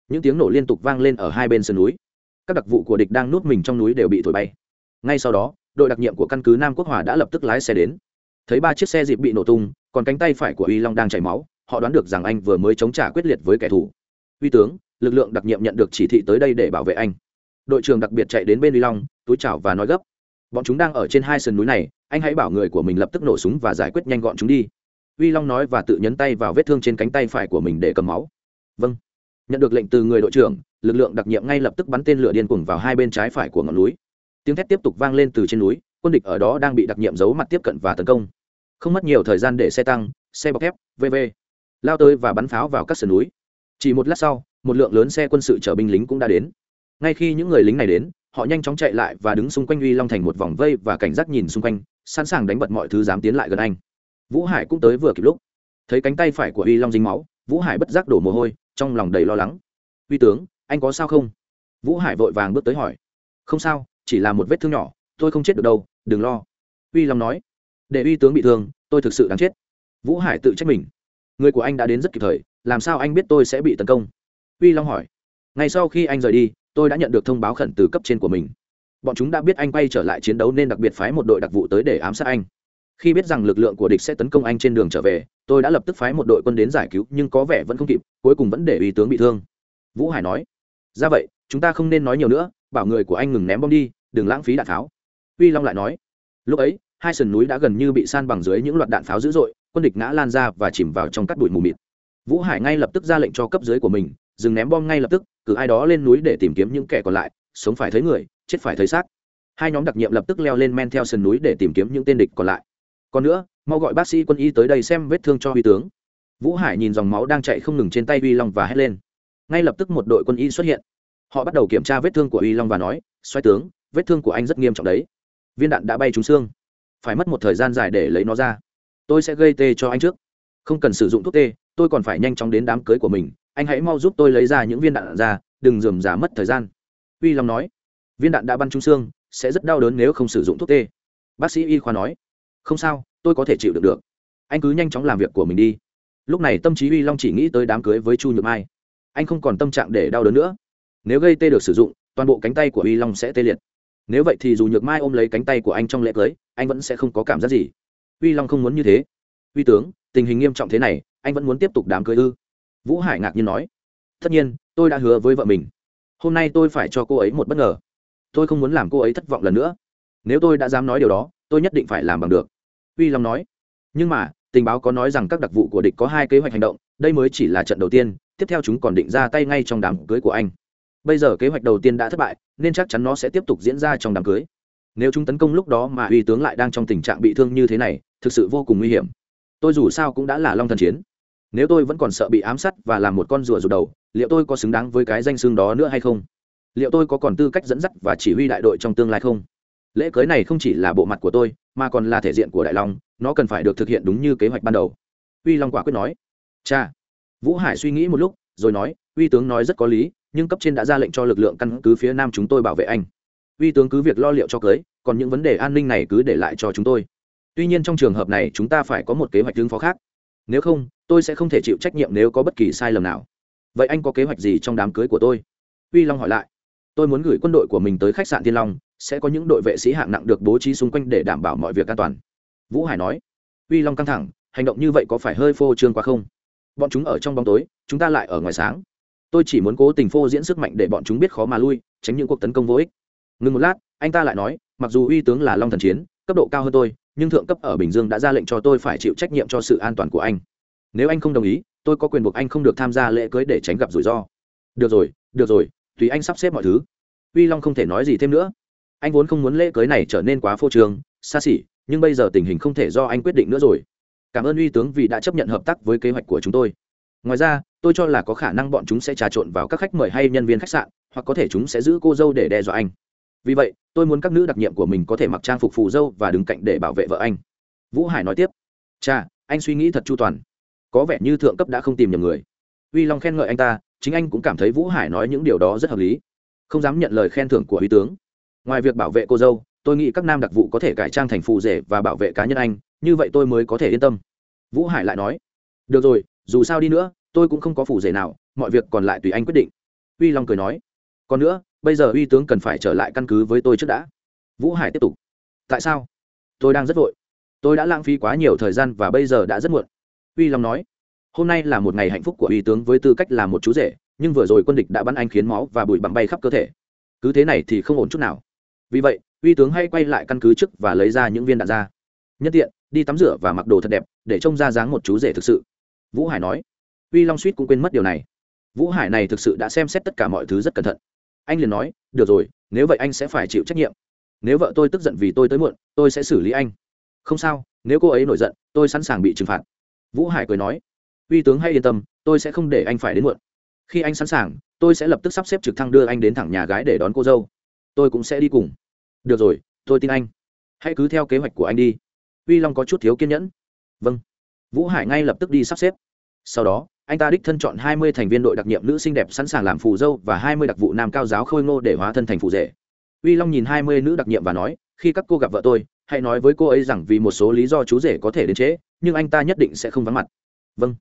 Những tiếng nổ liên tục vang lên ở hai bên sườn núi. Các đặc vụ của địch đang núp mình trong núi đều bị thổi bay. Ngay sau đó, đội đặc nhiệm của căn cứ nam quốc hòa đã lập tức lái xe đến. Thấy ba chiếc xe dịp bị nổ tung, còn cánh tay phải của uy long đang chảy máu, họ đoán được rằng anh vừa mới chống trả quyết liệt với kẻ thù. Uy tướng, lực lượng đặc nhiệm nhận được chỉ thị tới đây để bảo vệ anh. Đội trưởng đặc biệt chạy đến bên uy long, túi chào và nói gấp bọn chúng đang ở trên hai sườn núi này, anh hãy bảo người của mình lập tức nổ súng và giải quyết nhanh gọn chúng đi. Uy long nói và tự nhấn tay vào vết thương trên cánh tay phải của mình để cầm máu. Vâng. Nhận được lệnh từ người đội trưởng, lực lượng đặc nhiệm ngay lập tức bắn tên lửa điên cuồng vào hai bên trái phải của ngọn núi. Tiếng thét tiếp tục vang lên từ trên núi, quân địch ở đó đang bị đặc nhiệm giấu mặt tiếp cận và tấn công. Không mất nhiều thời gian để xe tăng, xe bọc thép vv lao tới và bắn pháo vào các sườn núi. Chỉ một lát sau, một lượng lớn xe quân sự chở binh lính cũng đã đến. Ngay khi những người lính này đến họ nhanh chóng chạy lại và đứng xung quanh uy long thành một vòng vây và cảnh giác nhìn xung quanh, sẵn sàng đánh bật mọi thứ dám tiến lại gần anh. Vũ hải cũng tới vừa kịp lúc. Thấy cánh tay phải của uy long dính máu, vũ hải bất giác đổ mồ hôi, trong lòng đầy lo lắng. Uy tướng, anh có sao không? Vũ hải vội vàng bước tới hỏi. Không sao, chỉ là một vết thương nhỏ, tôi không chết được đâu, đừng lo. Uy long nói. Để uy tướng bị thương, tôi thực sự đáng chết. Vũ hải tự trách mình. Người của anh đã đến rất kịp thời, làm sao anh biết tôi sẽ bị tấn công? Uy long hỏi. Ngay sau khi anh rời đi tôi đã nhận được thông báo khẩn từ cấp trên của mình. Bọn chúng đã biết anh quay trở lại chiến đấu nên đặc biệt phái một đội đặc vụ tới để ám sát anh. Khi biết rằng lực lượng của địch sẽ tấn công anh trên đường trở về, tôi đã lập tức phái một đội quân đến giải cứu, nhưng có vẻ vẫn không kịp, cuối cùng vẫn để uy tướng bị thương. Vũ hải nói, ra vậy, chúng ta không nên nói nhiều nữa, bảo người của anh ngừng ném bom đi, đừng lãng phí đạn pháo. Uy long lại nói, lúc ấy, hai sườn núi đã gần như bị san bằng dưới những loạt đạn pháo dữ dội, quân địch ngã lan ra và chìm vào trong cắt bụi mù mịt. Vũ hải ngay lập tức ra lệnh cho cấp dưới của mình dừng ném bom ngay lập tức, cử ai đó lên núi để tìm kiếm những kẻ còn lại, sống phải thấy người, chết phải thấy xác. Hai nhóm đặc nhiệm lập tức leo lên men theo sườn núi để tìm kiếm những tên địch còn lại. Còn nữa, mau gọi bác sĩ quân y tới đây xem vết thương cho huy tướng. Vũ hải nhìn dòng máu đang chạy không ngừng trên tay uy long và hét lên. Ngay lập tức một đội quân y xuất hiện. Họ bắt đầu kiểm tra vết thương của uy long và nói xoay tướng, vết thương của anh rất nghiêm trọng đấy. Viên đạn đã bay trúng xương. Phải mất một thời gian dài để lấy nó ra. Tôi sẽ gây tê cho anh trước. Không cần sử dụng thuốc tê, tôi còn phải nhanh chóng đến đám cưới của mình anh hãy mau giúp tôi lấy ra những viên đạn ra, đừng dườm giả mất thời gian. Uy long nói. Viên đạn đã bắn trúng xương, sẽ rất đau đớn nếu không sử dụng thuốc tê. Bác sĩ y khoa nói. Không sao, tôi có thể chịu được được. Anh cứ nhanh chóng làm việc của mình đi. Lúc này tâm trí uy long chỉ nghĩ tới đám cưới với chu nhược mai. Anh không còn tâm trạng để đau đớn nữa. Nếu gây tê được sử dụng, toàn bộ cánh tay của uy long sẽ tê liệt. Nếu vậy thì dù nhược mai ôm lấy cánh tay của anh trong lễ cưới, anh vẫn sẽ không có cảm giác gì. Uy long không muốn như thế. Uy tướng, tình hình nghiêm trọng thế này, anh vẫn muốn tiếp tục đám cưới ư? Vũ hải ngạc nhiên nói, tất nhiên, tôi đã hứa với vợ mình. Hôm nay tôi phải cho cô ấy một bất ngờ. Tôi không muốn làm cô ấy thất vọng lần nữa. Nếu tôi đã dám nói điều đó, tôi nhất định phải làm bằng được. Uy long nói, nhưng mà, tình báo có nói rằng các đặc vụ của địch có hai kế hoạch hành động, đây mới chỉ là trận đầu tiên, tiếp theo chúng còn định ra tay ngay trong đám cưới của anh. Bây giờ kế hoạch đầu tiên đã thất bại, nên chắc chắn nó sẽ tiếp tục diễn ra trong đám cưới. Nếu chúng tấn công lúc đó mà uy tướng lại đang trong tình trạng bị thương như thế này, thực sự vô cùng nguy hiểm. Tôi dù sao cũng đã là long thần chiến nếu tôi vẫn còn sợ bị ám sát và làm một con rùa rụt đầu, liệu tôi có xứng đáng với cái danh xương đó nữa hay không? Liệu tôi có còn tư cách dẫn dắt và chỉ huy đại đội trong tương lai không? Lễ cưới này không chỉ là bộ mặt của tôi, mà còn là thể diện của đại long, nó cần phải được thực hiện đúng như kế hoạch ban đầu. Uy long quả quyết nói. Cha vũ hải suy nghĩ một lúc, rồi nói, uy tướng nói rất có lý, nhưng cấp trên đã ra lệnh cho lực lượng căn cứ phía nam chúng tôi bảo vệ anh. Uy tướng cứ việc lo liệu cho cưới, còn những vấn đề an ninh này cứ để lại cho chúng tôi. Tuy nhiên trong trường hợp này chúng ta phải có một kế hoạch ứng phó khác nếu không, tôi sẽ không thể chịu trách nhiệm nếu có bất kỳ sai lầm nào. Vậy anh có kế hoạch gì trong đám cưới của tôi? Uy long hỏi lại. Tôi muốn gửi quân đội của mình tới khách sạn thiên long, sẽ có những đội vệ sĩ hạng nặng được bố trí xung quanh để đảm bảo mọi việc an toàn. Vũ hải nói. Uy long căng thẳng, hành động như vậy có phải hơi phô trương quá không? Bọn chúng ở trong bóng tối, chúng ta lại ở ngoài sáng. Tôi chỉ muốn cố tình phô diễn sức mạnh để bọn chúng biết khó mà lui, tránh những cuộc tấn công vô ích. Ngừng một lát, anh ta lại nói, mặc dù uy tướng là long thần chiến, cấp độ cao hơn tôi nhưng thượng cấp ở bình dương đã ra lệnh cho tôi phải chịu trách nhiệm cho sự an toàn của anh. Nếu anh không đồng ý, tôi có quyền buộc anh không được tham gia lễ cưới để tránh gặp rủi ro. Được rồi được rồi, tùy anh sắp xếp mọi thứ. Uy long không thể nói gì thêm nữa. Anh vốn không muốn lễ cưới này trở nên quá phô trương, xa xỉ, nhưng bây giờ tình hình không thể do anh quyết định nữa rồi. Cảm ơn uy tướng vì đã chấp nhận hợp tác với kế hoạch của chúng tôi. Ngoài ra, tôi cho là có khả năng bọn chúng sẽ trà trộn vào các khách mời hay nhân viên khách sạn, hoặc có thể chúng sẽ giữ cô dâu để đe dọa anh vì vậy, tôi muốn các nữ đặc nhiệm của mình có thể mặc trang phục phù dâu và đứng cạnh để bảo vệ vợ anh. Vũ hải nói tiếp. Cha anh suy nghĩ thật chu toàn. Có vẻ như thượng cấp đã không tìm nhầm người. Uy long khen ngợi anh ta, chính anh cũng cảm thấy vũ hải nói những điều đó rất hợp lý. Không dám nhận lời khen thưởng của huy tướng. Ngoài việc bảo vệ cô dâu, tôi nghĩ các nam đặc vụ có thể cải trang thành phù rể và bảo vệ cá nhân anh, như vậy tôi mới có thể yên tâm. Vũ hải lại nói. Được rồi, dù sao đi nữa, tôi cũng không có phù rể nào, mọi việc còn lại tùy anh quyết định. Uy long cười nói. Còn nữa bây giờ uy tướng cần phải trở lại căn cứ với tôi trước đã. Vũ hải tiếp tục. Tại sao? Tôi đang rất vội. Tôi đã lãng phí quá nhiều thời gian và bây giờ đã rất muộn. Uy long nói, hôm nay là một ngày hạnh phúc của uy tướng với tư cách là một chú rể, nhưng vừa rồi quân địch đã bắn anh khiến máu và bụi bặm bay khắp cơ thể. Cứ thế này thì không ổn chút nào. Vì vậy, uy tướng hay quay lại căn cứ trước và lấy ra những viên đạn ra. Nhân tiện, đi tắm rửa và mặc đồ thật đẹp, để trông ra dáng một chú rể thực sự. Vũ hải nói. Uy long suýt cũng quên mất điều này. Vũ hải này thực sự đã xem xét tất cả mọi thứ rất cẩn thận anh liền nói, được rồi, nếu vậy anh sẽ phải chịu trách nhiệm. Nếu vợ tôi tức giận vì tôi tới muộn, tôi sẽ xử lý anh. Không sao, nếu cô ấy nổi giận, tôi sẵn sàng bị trừng phạt. Vũ hải cười nói, uy tướng hãy yên tâm, tôi sẽ không để anh phải đến muộn. Khi anh sẵn sàng, tôi sẽ lập tức sắp xếp trực thăng đưa anh đến thẳng nhà gái để đón cô dâu. Tôi cũng sẽ đi cùng. Được rồi, tôi tin anh. Hãy cứ theo kế hoạch của anh đi. Uy long có chút thiếu kiên nhẫn. Vâng. Vũ hải ngay lập tức đi sắp xếp. Sau đó anh ta đích thân chọn hai mươi thành viên đội đặc nhiệm nữ xinh đẹp sẵn sàng làm phù dâu và hai mươi đặc vụ nam cao giáo khôi ngô để hóa thân thành phù rể. Uy long nhìn hai mươi nữ đặc nhiệm và nói, khi các cô gặp vợ tôi, hãy nói với cô ấy rằng vì một số lý do chú rể có thể đến trễ, nhưng anh ta nhất định sẽ không vắng mặt. Vâng.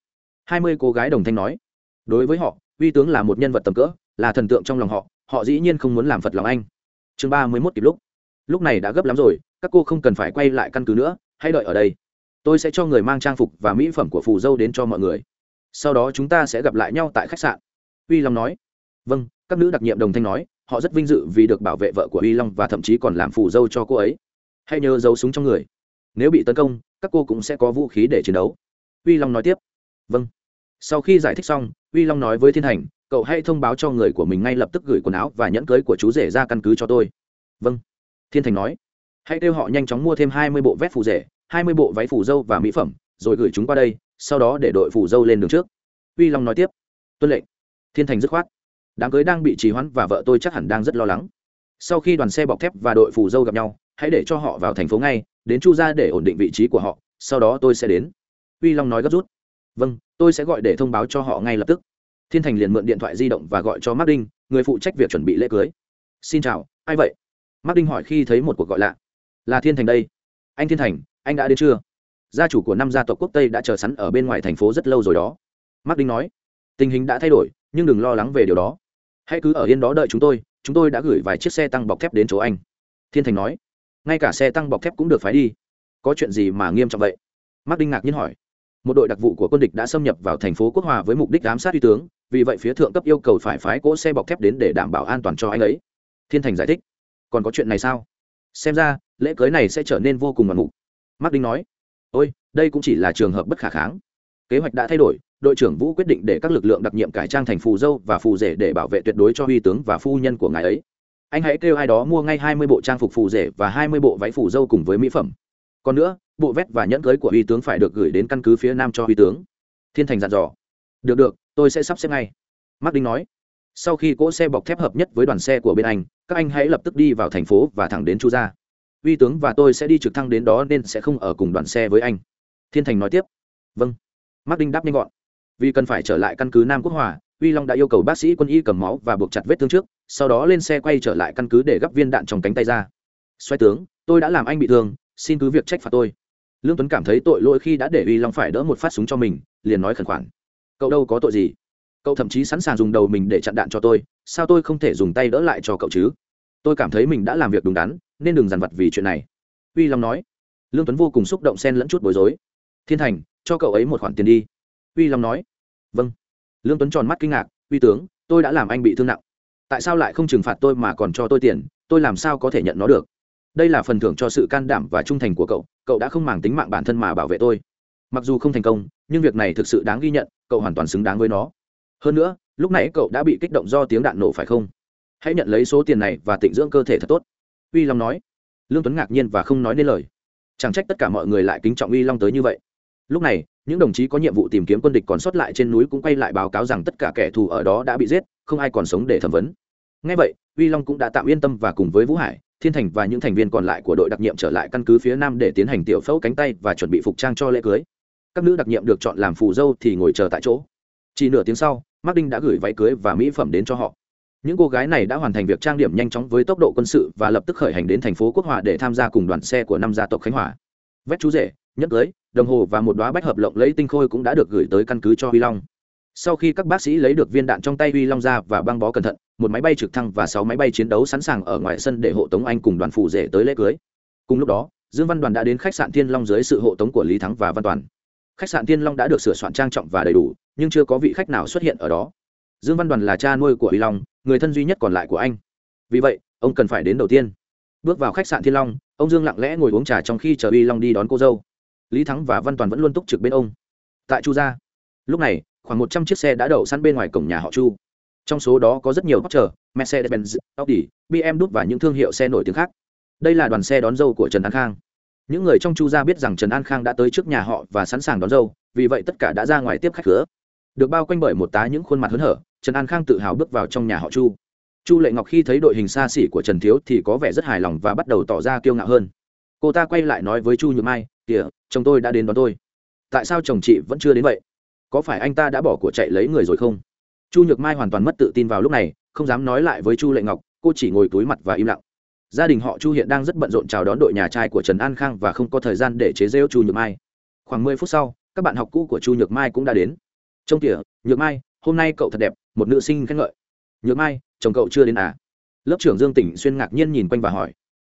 Hai mươi cô gái đồng thanh nói. Đối với họ, uy tướng là một nhân vật tầm cỡ, là thần tượng trong lòng họ họ dĩ nhiên không muốn làm phật lòng anh. Chương ba mươi mốt kịp lúc. Lúc này đã gấp lắm rồi, các cô không cần phải quay lại căn cứ nữa, hãy đợi ở đây. Tôi sẽ cho người mang trang phục và mỹ phẩm của phù dâu đến cho mọi người sau đó chúng ta sẽ gặp lại nhau tại khách sạn. Uy long nói. Vâng các nữ đặc nhiệm đồng thanh nói, họ rất vinh dự vì được bảo vệ vợ của uy long và thậm chí còn làm phù dâu cho cô ấy. Hãy nhớ giấu súng trong người. Nếu bị tấn công, các cô cũng sẽ có vũ khí để chiến đấu. Uy long nói tiếp. Vâng. Sau khi giải thích xong, uy long nói với thiên thành cậu hãy thông báo cho người của mình ngay lập tức gửi quần áo và nhẫn cưới của chú rể ra căn cứ cho tôi. Vâng. Thiên thành nói. Hãy kêu họ nhanh chóng mua thêm hai mươi bộ vét phù rể, hai mươi bộ váy phù dâu và mỹ phẩm, rồi gửi chúng qua đây sau đó để đội phù dâu lên đường trước. Uy long nói tiếp, tuân lệnh. Thiên thành dứt khoát, đám cưới đang bị trì hoãn và vợ tôi chắc hẳn đang rất lo lắng. Sau khi đoàn xe bọc thép và đội phù dâu gặp nhau, hãy để cho họ vào thành phố ngay, đến chu ra để ổn định vị trí của họ, sau đó tôi sẽ đến. Uy long nói gấp rút vâng tôi sẽ gọi để thông báo cho họ ngay lập tức. Thiên thành liền mượn điện thoại di động và gọi cho mark đinh, người phụ trách việc chuẩn bị lễ cưới. Xin chào, ai vậy? Mark đinh hỏi khi thấy một cuộc gọi lạ. Là thiên thành đây. Anh thiên thành, anh đã đến chưa? Gia chủ của năm gia tộc quốc tây đã chờ sẵn ở bên ngoài thành phố rất lâu rồi đó. Mắc đinh nói, tình hình đã thay đổi, nhưng đừng lo lắng về điều đó. Hãy cứ ở yên đó đợi chúng tôi chúng tôi đã gửi vài chiếc xe tăng bọc thép đến chỗ anh. Thiên thành nói, ngay cả xe tăng bọc thép cũng được phái đi. Có chuyện gì mà nghiêm trọng vậy? Mắc đinh ngạc nhiên hỏi. Một đội đặc vụ của quân địch đã xâm nhập vào thành phố quốc hòa với mục đích ám sát uy tướng, vì vậy phía thượng cấp yêu cầu phải phái cỗ xe bọc thép đến để đảm bảo an toàn cho anh ấy. Thiên thành giải thích. Còn có chuyện này sao? Xem ra, lễ cưới này sẽ trở nên vô cùng ngoạn mục. Mắc đinh nói ôi, đây cũng chỉ là trường hợp bất khả kháng. Kế hoạch đã thay đổi, đội trưởng vũ quyết định để các lực lượng đặc nhiệm cải trang thành phù dâu và phù rể để bảo vệ tuyệt đối cho huy tướng và phu nhân của ngài ấy. Anh hãy kêu ai đó mua ngay hai mươi bộ trang phục phù rể và hai mươi bộ váy phù dâu cùng với mỹ phẩm. Còn nữa, bộ vét và nhẫn cưới của huy tướng phải được gửi đến căn cứ phía nam cho huy tướng. Thiên thành dặn dò. Được được, tôi sẽ sắp xếp ngay. Mark đinh nói. Sau khi cỗ xe bọc thép hợp nhất với đoàn xe của bên anh, các anh hãy lập tức đi vào thành phố và thẳng đến chu gia uy tướng và tôi sẽ đi trực thăng đến đó nên sẽ không ở cùng đoàn xe với anh. Thiên thành nói tiếp. Vâng. Mắc đinh đáp nhanh gọn. Vì cần phải trở lại căn cứ nam quốc hòa, uy long đã yêu cầu bác sĩ quân y cầm máu và buộc chặt vết thương trước, sau đó lên xe quay trở lại căn cứ để gắp viên đạn trong cánh tay ra. Xoay tướng, tôi đã làm anh bị thương, xin cứ việc trách phạt tôi. Lương tuấn cảm thấy tội lỗi khi đã để uy long phải đỡ một phát súng cho mình, liền nói khẩn khoản. Cậu đâu có tội gì? Cậu thậm chí sẵn sàng dùng đầu mình để chặn đạn cho tôi, sao tôi không thể dùng tay đỡ lại cho cậu chứ? Tôi cảm thấy mình đã làm việc đúng đắn, nên đừng dằn vặt vì chuyện này. Uy long nói. Lương tuấn vô cùng xúc động xen lẫn chút bối rối. Thiên thành, cho cậu ấy một khoản tiền đi. Uy long nói. Vâng. Lương tuấn tròn mắt kinh ngạc. Uy tướng, tôi đã làm anh bị thương nặng. Tại sao lại không trừng phạt tôi mà còn cho tôi tiền? Tôi làm sao có thể nhận nó được? Đây là phần thưởng cho sự can đảm và trung thành của cậu. Cậu đã không màng tính mạng bản thân mà bảo vệ tôi. Mặc dù không thành công, nhưng việc này thực sự đáng ghi nhận. Cậu hoàn toàn xứng đáng với nó. Hơn nữa, lúc nãy cậu đã bị kích động do tiếng đạn nổ phải không? Hãy nhận lấy số tiền này và tịnh dưỡng cơ thể thật tốt. Uy long nói. Lương tuấn ngạc nhiên và không nói nên lời. Chẳng trách tất cả mọi người lại kính trọng uy long tới như vậy. Lúc này, những đồng chí có nhiệm vụ tìm kiếm quân địch còn sót lại trên núi cũng quay lại báo cáo rằng tất cả kẻ thù ở đó đã bị giết, không ai còn sống để thẩm vấn. Ngay vậy, uy long cũng đã tạm yên tâm và cùng với vũ hải, thiên thành và những thành viên còn lại của đội đặc nhiệm trở lại căn cứ phía nam để tiến hành tiểu phẫu cánh tay và chuẩn bị phục trang cho lễ cưới. Các nữ đặc nhiệm được chọn làm phù dâu thì ngồi chờ tại chỗ. Chỉ nửa tiếng sau, mark đinh đã gửi váy cưới và mỹ phẩm đến cho họ những cô gái này đã hoàn thành việc trang điểm nhanh chóng với tốc độ quân sự và lập tức khởi hành đến thành phố quốc hòa để tham gia cùng đoàn xe của năm gia tộc khánh hòa. Vét chú rể nhất cưới, đồng hồ và một đoá bách hợp lộng lấy tinh khôi cũng đã được gửi tới căn cứ cho huy long. Sau khi các bác sĩ lấy được viên đạn trong tay huy long ra và băng bó cẩn thận, một máy bay trực thăng và sáu máy bay chiến đấu sẵn sàng ở ngoài sân để hộ tống anh cùng đoàn phụ rể tới lễ cưới. Cùng lúc đó, dương văn đoàn đã đến khách sạn thiên long dưới sự hộ tống của lý thắng và văn toàn. Khách sạn thiên long đã được sửa soạn trang trọng và đầy đủ, nhưng chưa có vị khách nào xuất hiện ở đó dương văn đoàn là cha nuôi của huy long người thân duy nhất còn lại của anh vì vậy ông cần phải đến đầu tiên bước vào khách sạn thiên long ông dương lặng lẽ ngồi uống trà trong khi chờ huy long đi đón cô dâu lý thắng và văn toàn vẫn luôn túc trực bên ông tại chu gia lúc này khoảng một trăm chiếc xe đã đậu sẵn bên ngoài cổng nhà họ chu trong số đó có rất nhiều Porsche, Mercedes-Benz, Audi, BMW và những thương hiệu xe nổi tiếng khác. Đây là đoàn xe đón dâu của Trần An Khang. Những người trong Chu gia biết rằng Trần An Khang đã tới trước nhà họ và sẵn sàng đón dâu, vì vậy tất cả đã ra ngoài tiếp khách cửa. Được bao quanh bởi một tá những khuôn mặt hớn hở, Trần An Khang tự hào bước vào trong nhà họ Chu. Chu Lệ Ngọc khi thấy đội hình xa xỉ của Trần Thiếu thì có vẻ rất hài lòng và bắt đầu tỏ ra kiêu ngạo hơn. Cô ta quay lại nói với Chu Nhược Mai, "Kìa, chồng tôi đã đến đón tôi. Tại sao chồng chị vẫn chưa đến vậy? Có phải anh ta đã bỏ của chạy lấy người rồi không?" chu nhược mai hoàn toàn mất tự tin vào lúc này không dám nói lại với chu lệ ngọc cô chỉ ngồi túi mặt và im lặng gia đình họ chu hiện đang rất bận rộn chào đón đội nhà trai của trần an khang và không có thời gian để chế rêu chu nhược mai khoảng mười phút sau các bạn học cũ của chu nhược mai cũng đã đến trông kìa, nhược mai, hôm nay cậu thật đẹp, một nữ sinh khen ngợi. Nhược mai, chồng cậu chưa đến à? Lớp trưởng dương tỉnh xuyên ngạc nhiên nhìn quanh và hỏi.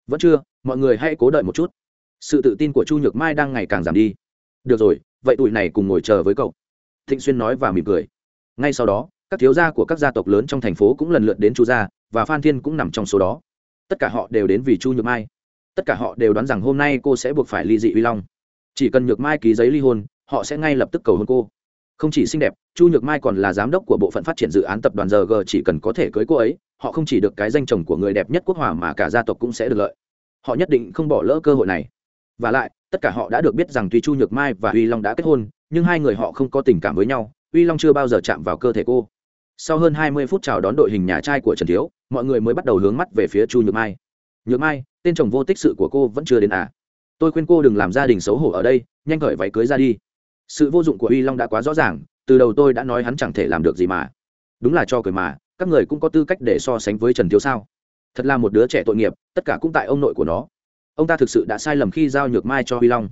Vẫn chưa, mọi người hãy cố đợi một chút. Sự tự tin của chu nhược mai đang ngày càng giảm đi. Được rồi, vậy tụi này cùng ngồi chờ với cậu. Thịnh xuyên nói và mỉm cười. Ngay sau đó, các thiếu gia của các gia tộc lớn trong thành phố cũng lần lượt đến chu gia, và phan thiên cũng nằm trong số đó. Tất cả họ đều đến vì chu nhược mai. Tất cả họ đều đoán rằng hôm nay cô sẽ buộc phải ly dị uy long. Chỉ cần nhược mai ký giấy ly hôn, họ sẽ ngay lập tức cầu hôn cô không chỉ xinh đẹp, chu nhược mai còn là giám đốc của bộ phận phát triển dự án tập đoàn rg chỉ cần có thể cưới cô ấy, họ không chỉ được cái danh chồng của người đẹp nhất quốc hòa mà cả gia tộc cũng sẽ được lợi. Họ nhất định không bỏ lỡ cơ hội này. Và lại, tất cả họ đã được biết rằng tuy chu nhược mai và uy long đã kết hôn, nhưng hai người họ không có tình cảm với nhau, uy long chưa bao giờ chạm vào cơ thể cô. Sau hơn hai mươi phút chào đón đội hình nhà trai của trần thiếu, mọi người mới bắt đầu hướng mắt về phía chu nhược mai. Nhược mai, tên chồng vô tích sự của cô vẫn chưa đến à? Tôi khuyên cô đừng làm gia đình xấu hổ ở đây, nhanh khởi váy cưới ra đi sự vô dụng của uy long đã quá rõ ràng, từ đầu tôi đã nói hắn chẳng thể làm được gì mà. Đúng là cho cười mà, các người cũng có tư cách để so sánh với trần thiếu sao? Thật là một đứa trẻ tội nghiệp, tất cả cũng tại ông nội của nó. Ông ta thực sự đã sai lầm khi giao nhược mai cho uy long.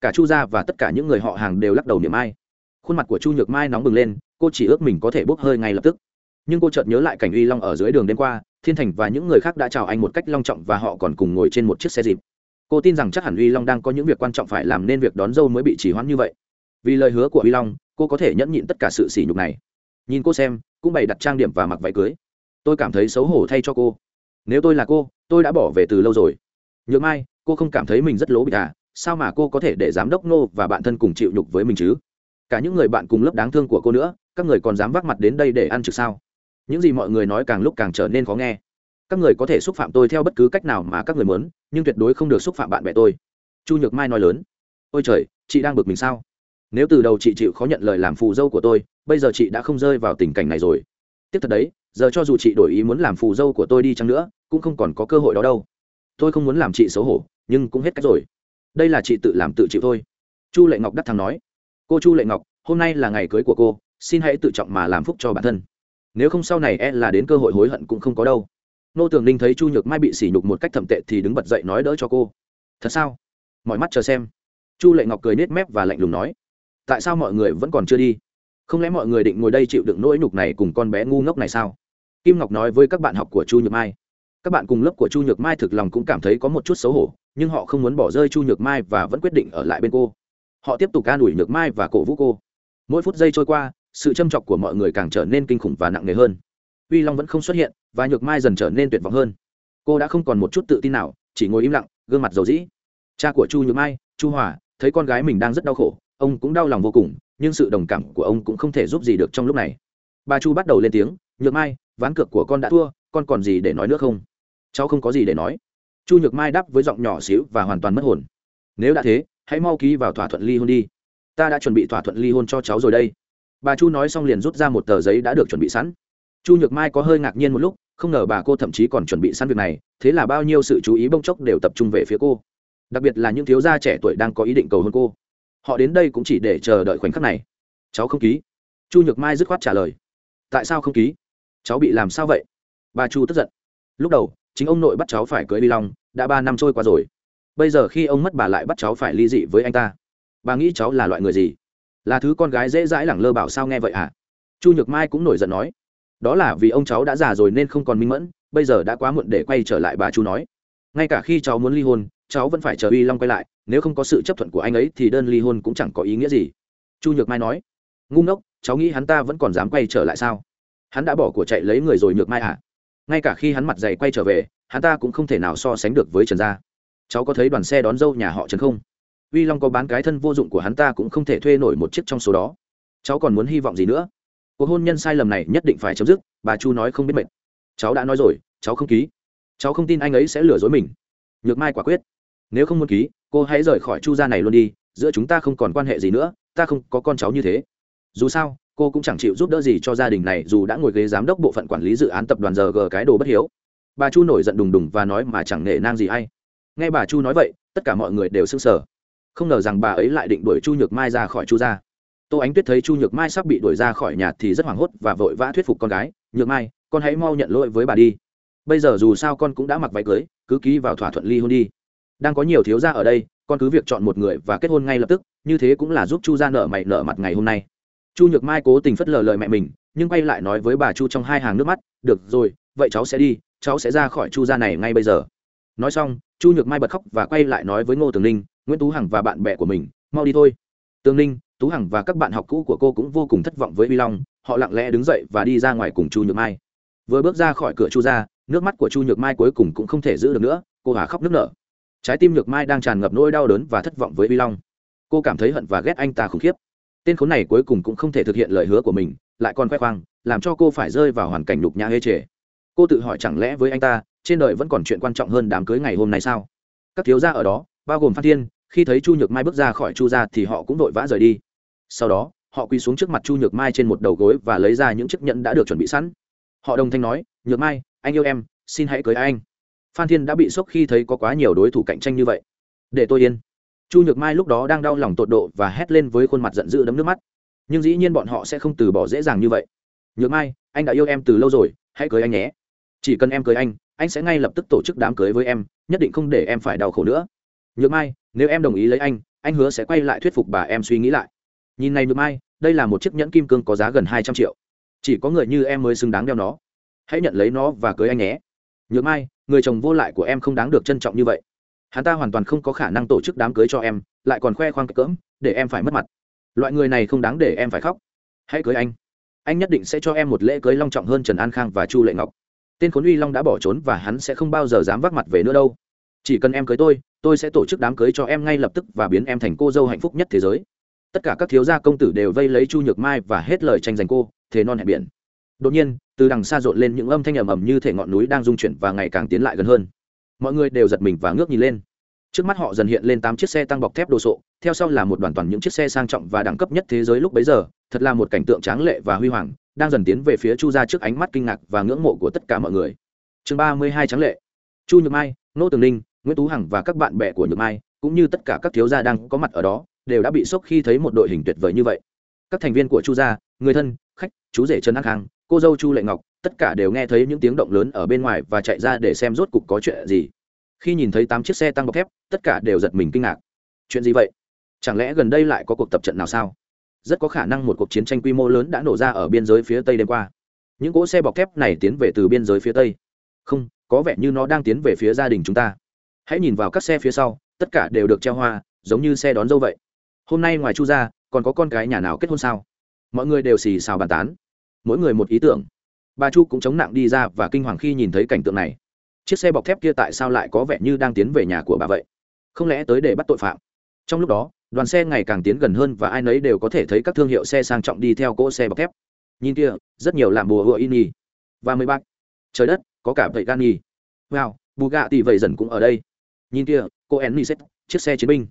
Cả chu gia và tất cả những người họ hàng đều lắc đầu niệm ai. Khuôn mặt của chu nhược mai nóng bừng lên, cô chỉ ước mình có thể bốc hơi ngay lập tức. Nhưng cô chợt nhớ lại cảnh uy long ở dưới đường đêm qua, thiên thành và những người khác đã chào anh một cách long trọng và họ còn cùng ngồi trên một chiếc xe dịp. Cô tin rằng chắc hẳn uy long đang có những việc quan trọng phải làm nên việc đón dâu mới bị trì hoãn như vậy vì lời hứa của huy long, cô có thể nhẫn nhịn tất cả sự sỉ nhục này. Nhìn cô xem, cũng bày đặt trang điểm và mặc váy cưới. Tôi cảm thấy xấu hổ thay cho cô. Nếu tôi là cô, tôi đã bỏ về từ lâu rồi. Nhược mai, cô không cảm thấy mình rất lố bịch à? Sao mà cô có thể để giám đốc nô và bạn thân cùng chịu nhục với mình chứ? Cả những người bạn cùng lớp đáng thương của cô nữa, các người còn dám vác mặt đến đây để ăn trực sao? Những gì mọi người nói càng lúc càng trở nên khó nghe. Các người có thể xúc phạm tôi theo bất cứ cách nào mà các người muốn, nhưng tuyệt đối không được xúc phạm bạn bè tôi. Chu nhược mai nói lớn. Ôi trời, chị đang bực mình sao? Nếu từ đầu chị chịu khó nhận lời làm phù dâu của tôi, bây giờ chị đã không rơi vào tình cảnh này rồi. Tiếp thật đấy, giờ cho dù chị đổi ý muốn làm phù dâu của tôi đi chăng nữa, cũng không còn có cơ hội đó đâu. Tôi không muốn làm chị xấu hổ, nhưng cũng hết cách rồi. Đây là chị tự làm tự chịu thôi. Chu lệ ngọc đắc thắng nói. Cô chu lệ ngọc, hôm nay là ngày cưới của cô, xin hãy tự trọng mà làm phúc cho bản thân. Nếu không sau này e là đến cơ hội hối hận cũng không có đâu. Nô tường ninh thấy chu nhược mai bị sỉ nhục một cách thậm tệ thì đứng bật dậy nói đỡ cho cô. Thật sao? Mọi mắt chờ xem. Chu lệ ngọc cười nết mép và lạnh lùng nói tại sao mọi người vẫn còn chưa đi? Không lẽ mọi người định ngồi đây chịu đựng nỗi nhục này cùng con bé ngu ngốc này sao? Kim ngọc nói với các bạn học của chu nhược mai. Các bạn cùng lớp của chu nhược mai thực lòng cũng cảm thấy có một chút xấu hổ, nhưng họ không muốn bỏ rơi chu nhược mai và vẫn quyết định ở lại bên cô. Họ tiếp tục ca đuổi nhược mai và cổ vũ cô. Mỗi phút giây trôi qua, sự châm chọc của mọi người càng trở nên kinh khủng và nặng nề hơn. Uy long vẫn không xuất hiện và nhược mai dần trở nên tuyệt vọng hơn. Cô đã không còn một chút tự tin nào, chỉ ngồi im lặng, gương mặt dầu dĩ. Cha của chu nhược mai, chu hòa, thấy con gái mình đang rất đau khổ ông cũng đau lòng vô cùng, nhưng sự đồng cảm của ông cũng không thể giúp gì được trong lúc này. Bà chu bắt đầu lên tiếng, nhược mai, ván cược của con đã thua, con còn gì để nói nữa không? Cháu không có gì để nói. Chu nhược mai đáp với giọng nhỏ xíu và hoàn toàn mất hồn. Nếu đã thế, hãy mau ký vào thỏa thuận ly hôn đi. Ta đã chuẩn bị thỏa thuận ly hôn cho cháu rồi đây. Bà chu nói xong liền rút ra một tờ giấy đã được chuẩn bị sẵn. Chu nhược mai có hơi ngạc nhiên một lúc, không ngờ bà cô thậm chí còn chuẩn bị sẵn việc này, thế là bao nhiêu sự chú ý bông chốc đều tập trung về phía cô. Đặc biệt là những thiếu gia trẻ tuổi đang có ý định cầu hôn cô họ đến đây cũng chỉ để chờ đợi khoảnh khắc này. Cháu không ký. Chu nhược mai dứt khoát trả lời. Tại sao không ký? Cháu bị làm sao vậy? Bà chu tức giận. Lúc đầu, chính ông nội bắt cháu phải cưới ly long, đã ba năm trôi qua rồi. Bây giờ khi ông mất bà lại bắt cháu phải ly dị với anh ta. Bà nghĩ cháu là loại người gì? Là thứ con gái dễ dãi lẳng lơ bảo sao nghe vậy à chu nhược mai cũng nổi giận nói. Đó là vì ông cháu đã già rồi nên không còn minh mẫn, bây giờ đã quá muộn để quay trở lại bà chu nói. Ngay cả khi cháu muốn ly hôn cháu vẫn phải chờ uy long quay lại, nếu không có sự chấp thuận của anh ấy thì đơn ly hôn cũng chẳng có ý nghĩa gì. Chu nhược mai nói, ngu ngốc, cháu nghĩ hắn ta vẫn còn dám quay trở lại sao? Hắn đã bỏ của chạy lấy người rồi nhược mai à? Ngay cả khi hắn mặt dày quay trở về, hắn ta cũng không thể nào so sánh được với trần gia. Cháu có thấy đoàn xe đón dâu nhà họ trần không? Uy long có bán cái thân vô dụng của hắn ta cũng không thể thuê nổi một chiếc trong số đó. Cháu còn muốn hy vọng gì nữa? Cuộc hôn nhân sai lầm này nhất định phải chấm dứt, bà chu nói không biết mệt. Cháu đã nói rồi, cháu không ký. Cháu không tin anh ấy sẽ lừa dối mình. Nhược mai quả quyết nếu không muốn ký, cô hãy rời khỏi chu gia này luôn đi, giữa chúng ta không còn quan hệ gì nữa, ta không có con cháu như thế. Dù sao, cô cũng chẳng chịu giúp đỡ gì cho gia đình này dù đã ngồi ghế giám đốc bộ phận quản lý dự án tập đoàn giờ g cái đồ bất hiếu. Bà chu nổi giận đùng đùng và nói mà chẳng nể nang gì hay nghe bà chu nói vậy, tất cả mọi người đều sững sờ. Không ngờ rằng bà ấy lại định đuổi chu nhược mai ra khỏi chu gia. Tô ánh tuyết thấy chu nhược mai sắp bị đuổi ra khỏi nhà thì rất hoảng hốt và vội vã thuyết phục con gái, nhược mai, con hãy mau nhận lỗi với bà đi. Bây giờ dù sao con cũng đã mặc váy cưới, cứ ký vào thỏa thuận ly hôn đi đang có nhiều thiếu gia ở đây con cứ việc chọn một người và kết hôn ngay lập tức như thế cũng là giúp chu gia nợ mày nợ mặt ngày hôm nay. Chu nhược mai cố tình phất lờ lời mẹ mình nhưng quay lại nói với bà chu trong hai hàng nước mắt được rồi vậy cháu sẽ đi cháu sẽ ra khỏi chu gia này ngay bây giờ. Nói xong chu nhược mai bật khóc và quay lại nói với ngô tường ninh nguyễn tú hằng và bạn bè của mình mau đi thôi. Tường ninh tú hằng và các bạn học cũ của cô cũng vô cùng thất vọng với vi long họ lặng lẽ đứng dậy và đi ra ngoài cùng chu nhược mai. Vừa bước ra khỏi cửa chu gia, nước mắt của chu nhược mai cuối cùng cũng không thể giữ được nữa cô hà khóc nức nở trái tim nhược mai đang tràn ngập nỗi đau đớn và thất vọng với vi long. Cô cảm thấy hận và ghét anh ta khủng khiếp. Tên khốn này cuối cùng cũng không thể thực hiện lời hứa của mình, lại còn khoe khoang, làm cho cô phải rơi vào hoàn cảnh nhục nhã hê trề. Cô tự hỏi chẳng lẽ với anh ta, trên đời vẫn còn chuyện quan trọng hơn đám cưới ngày hôm nay sao? Các thiếu gia ở đó, bao gồm phan thiên, khi thấy chu nhược mai bước ra khỏi chu gia thì họ cũng vội vã rời đi. Sau đó, họ quỳ xuống trước mặt chu nhược mai trên một đầu gối và lấy ra những chiếc nhẫn đã được chuẩn bị sẵn. Họ đồng thanh nói, nhược mai, anh yêu em, xin hãy cưới anh phan thiên đã bị sốc khi thấy có quá nhiều đối thủ cạnh tranh như vậy. Để tôi yên. Chu nhược mai lúc đó đang đau lòng tột độ và hét lên với khuôn mặt giận dữ đấm nước mắt. Nhưng dĩ nhiên bọn họ sẽ không từ bỏ dễ dàng như vậy. Nhược mai, anh đã yêu em từ lâu rồi, hãy cưới anh nhé. Chỉ cần em cưới anh anh sẽ ngay lập tức tổ chức đám cưới với em, nhất định không để em phải đau khổ nữa. Nhược mai, nếu em đồng ý lấy anh anh hứa sẽ quay lại thuyết phục bà em suy nghĩ lại. Nhìn này nhược mai, đây là một chiếc nhẫn kim cương có giá gần hai trăm triệu. Chỉ có người như em mới xứng đáng đeo nó. Hãy nhận lấy nó và cưới anh nhé nhược mai, người chồng vô lại của em không đáng được trân trọng như vậy. Hắn ta hoàn toàn không có khả năng tổ chức đám cưới cho em, lại còn khoe khoang cỡm, để em phải mất mặt. Loại người này không đáng để em phải khóc. Hãy cưới anh. Anh nhất định sẽ cho em một lễ cưới long trọng hơn trần an khang và chu lệ ngọc. Tên khốn uy long đã bỏ trốn và hắn sẽ không bao giờ dám vác mặt về nữa đâu. Chỉ cần em cưới tôi tôi sẽ tổ chức đám cưới cho em ngay lập tức và biến em thành cô dâu hạnh phúc nhất thế giới. Tất cả các thiếu gia công tử đều vây lấy chu nhược mai và hết lời tranh giành cô thế non hẹn biển. Đột nhiên từ đằng xa rộn lên những âm thanh ầm ầm như thể ngọn núi đang rung chuyển và ngày càng tiến lại gần hơn. Mọi người đều giật mình và ngước nhìn lên. Trước mắt họ dần hiện lên tám chiếc xe tăng bọc thép đồ sộ, theo sau là một đoàn toàn những chiếc xe sang trọng và đẳng cấp nhất thế giới lúc bấy giờ, thật là một cảnh tượng tráng lệ và huy hoàng, đang dần tiến về phía chu ra trước ánh mắt kinh ngạc và ngưỡng mộ của tất cả mọi người. Chương ba mươi hai tráng lệ. Chu nhược mai, nô tường ninh, nguyễn tú hằng và các bạn bè của nhược mai, cũng như tất cả các thiếu gia đang có mặt ở đó, đều đã bị sốc khi thấy một đội hình tuyệt vời như vậy. Các thành viên của chu gia, người thân, khách, chú rể trần đắc khang cô dâu chu lệ ngọc, tất cả đều nghe thấy những tiếng động lớn ở bên ngoài và chạy ra để xem rốt cục có chuyện gì. Khi nhìn thấy tám chiếc xe tăng bọc thép, tất cả đều giật mình kinh ngạc. Chuyện gì vậy? Chẳng lẽ gần đây lại có cuộc tập trận nào sao? Rất có khả năng một cuộc chiến tranh quy mô lớn đã nổ ra ở biên giới phía tây đêm qua. Những cỗ xe bọc thép này tiến về từ biên giới phía tây. Không, có vẻ như nó đang tiến về phía gia đình chúng ta. Hãy nhìn vào các xe phía sau, tất cả đều được treo hoa, giống như xe đón dâu vậy. Hôm nay ngoài chu gia còn có con cái nhà nào kết hôn sao? Mọi người đều xì xào bàn tán mỗi người một ý tưởng. Bà chu cũng chống nặng đi ra và kinh hoàng khi nhìn thấy cảnh tượng này. Chiếc xe bọc thép kia tại sao lại có vẻ như đang tiến về nhà của bà vậy? Không lẽ tới để bắt tội phạm? Trong lúc đó, đoàn xe ngày càng tiến gần hơn và ai nấy đều có thể thấy các thương hiệu xe sang trọng đi theo cỗ xe bọc thép. Nhìn kia, rất nhiều làm bùa hựa in y và mười bác trời đất, có cả vậy gan y wow bù gạ tỷ vậy dần cũng ở đây. Nhìn kia, cô en xét chiếc xe chiến binh.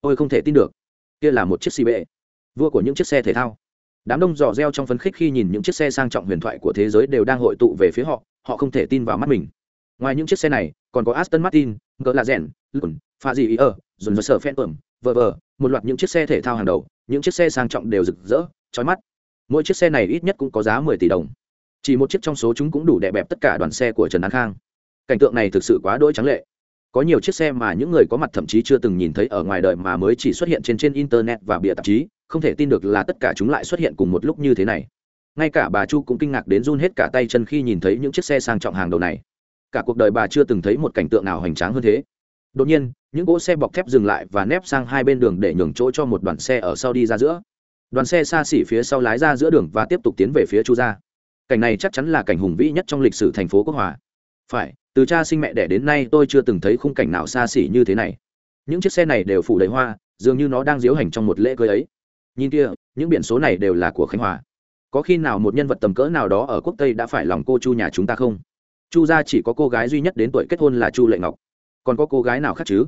Ôi không thể tin được. Kia là một chiếc xì bệ vua của những chiếc xe thể thao đám đông dò reo trong phấn khích khi nhìn những chiếc xe sang trọng huyền thoại của thế giới đều đang hội tụ về phía họ họ không thể tin vào mắt mình. Ngoài những chiếc xe này, còn có aston martin, gỡ là rèn, lùn pha gì ý ở dồn dơ sở phen tưởng vờ vờ, một loạt những chiếc xe thể thao hàng đầu, những chiếc xe sang trọng đều rực rỡ trói mắt. Mỗi chiếc xe này ít nhất cũng có giá mười tỷ đồng. Chỉ một chiếc trong số chúng cũng đủ đè bẹp tất cả đoàn xe của trần an khang. Cảnh tượng này thực sự quá đỗi trắng lệ. Có nhiều chiếc xe mà những người có mặt thậm chí chưa từng nhìn thấy ở ngoài đời mà mới chỉ xuất hiện trên trên internet và bìa tạp chí không thể tin được là tất cả chúng lại xuất hiện cùng một lúc như thế này. Ngay cả bà chu cũng kinh ngạc đến run hết cả tay chân khi nhìn thấy những chiếc xe sang trọng hàng đầu này. Cả cuộc đời bà chưa từng thấy một cảnh tượng nào hoành tráng hơn thế. Đột nhiên, những cỗ xe bọc thép dừng lại và nép sang hai bên đường để nhường chỗ cho một đoàn xe ở sau đi ra giữa. Đoàn xe xa xỉ phía sau lái ra giữa đường và tiếp tục tiến về phía chu gia. Cảnh này chắc chắn là cảnh hùng vĩ nhất trong lịch sử thành phố quốc hòa. Phải, từ cha sinh mẹ đẻ đến nay tôi chưa từng thấy khung cảnh nào xa xỉ như thế này. Những chiếc xe này đều phủ đầy hoa, dường như nó đang diễu hành trong một lễ cưới ấy nhìn kia, những biển số này đều là của khánh hòa. Có khi nào một nhân vật tầm cỡ nào đó ở quốc tây đã phải lòng cô chu nhà chúng ta không? Chu gia chỉ có cô gái duy nhất đến tuổi kết hôn là chu lệ ngọc. Còn có cô gái nào khác chứ?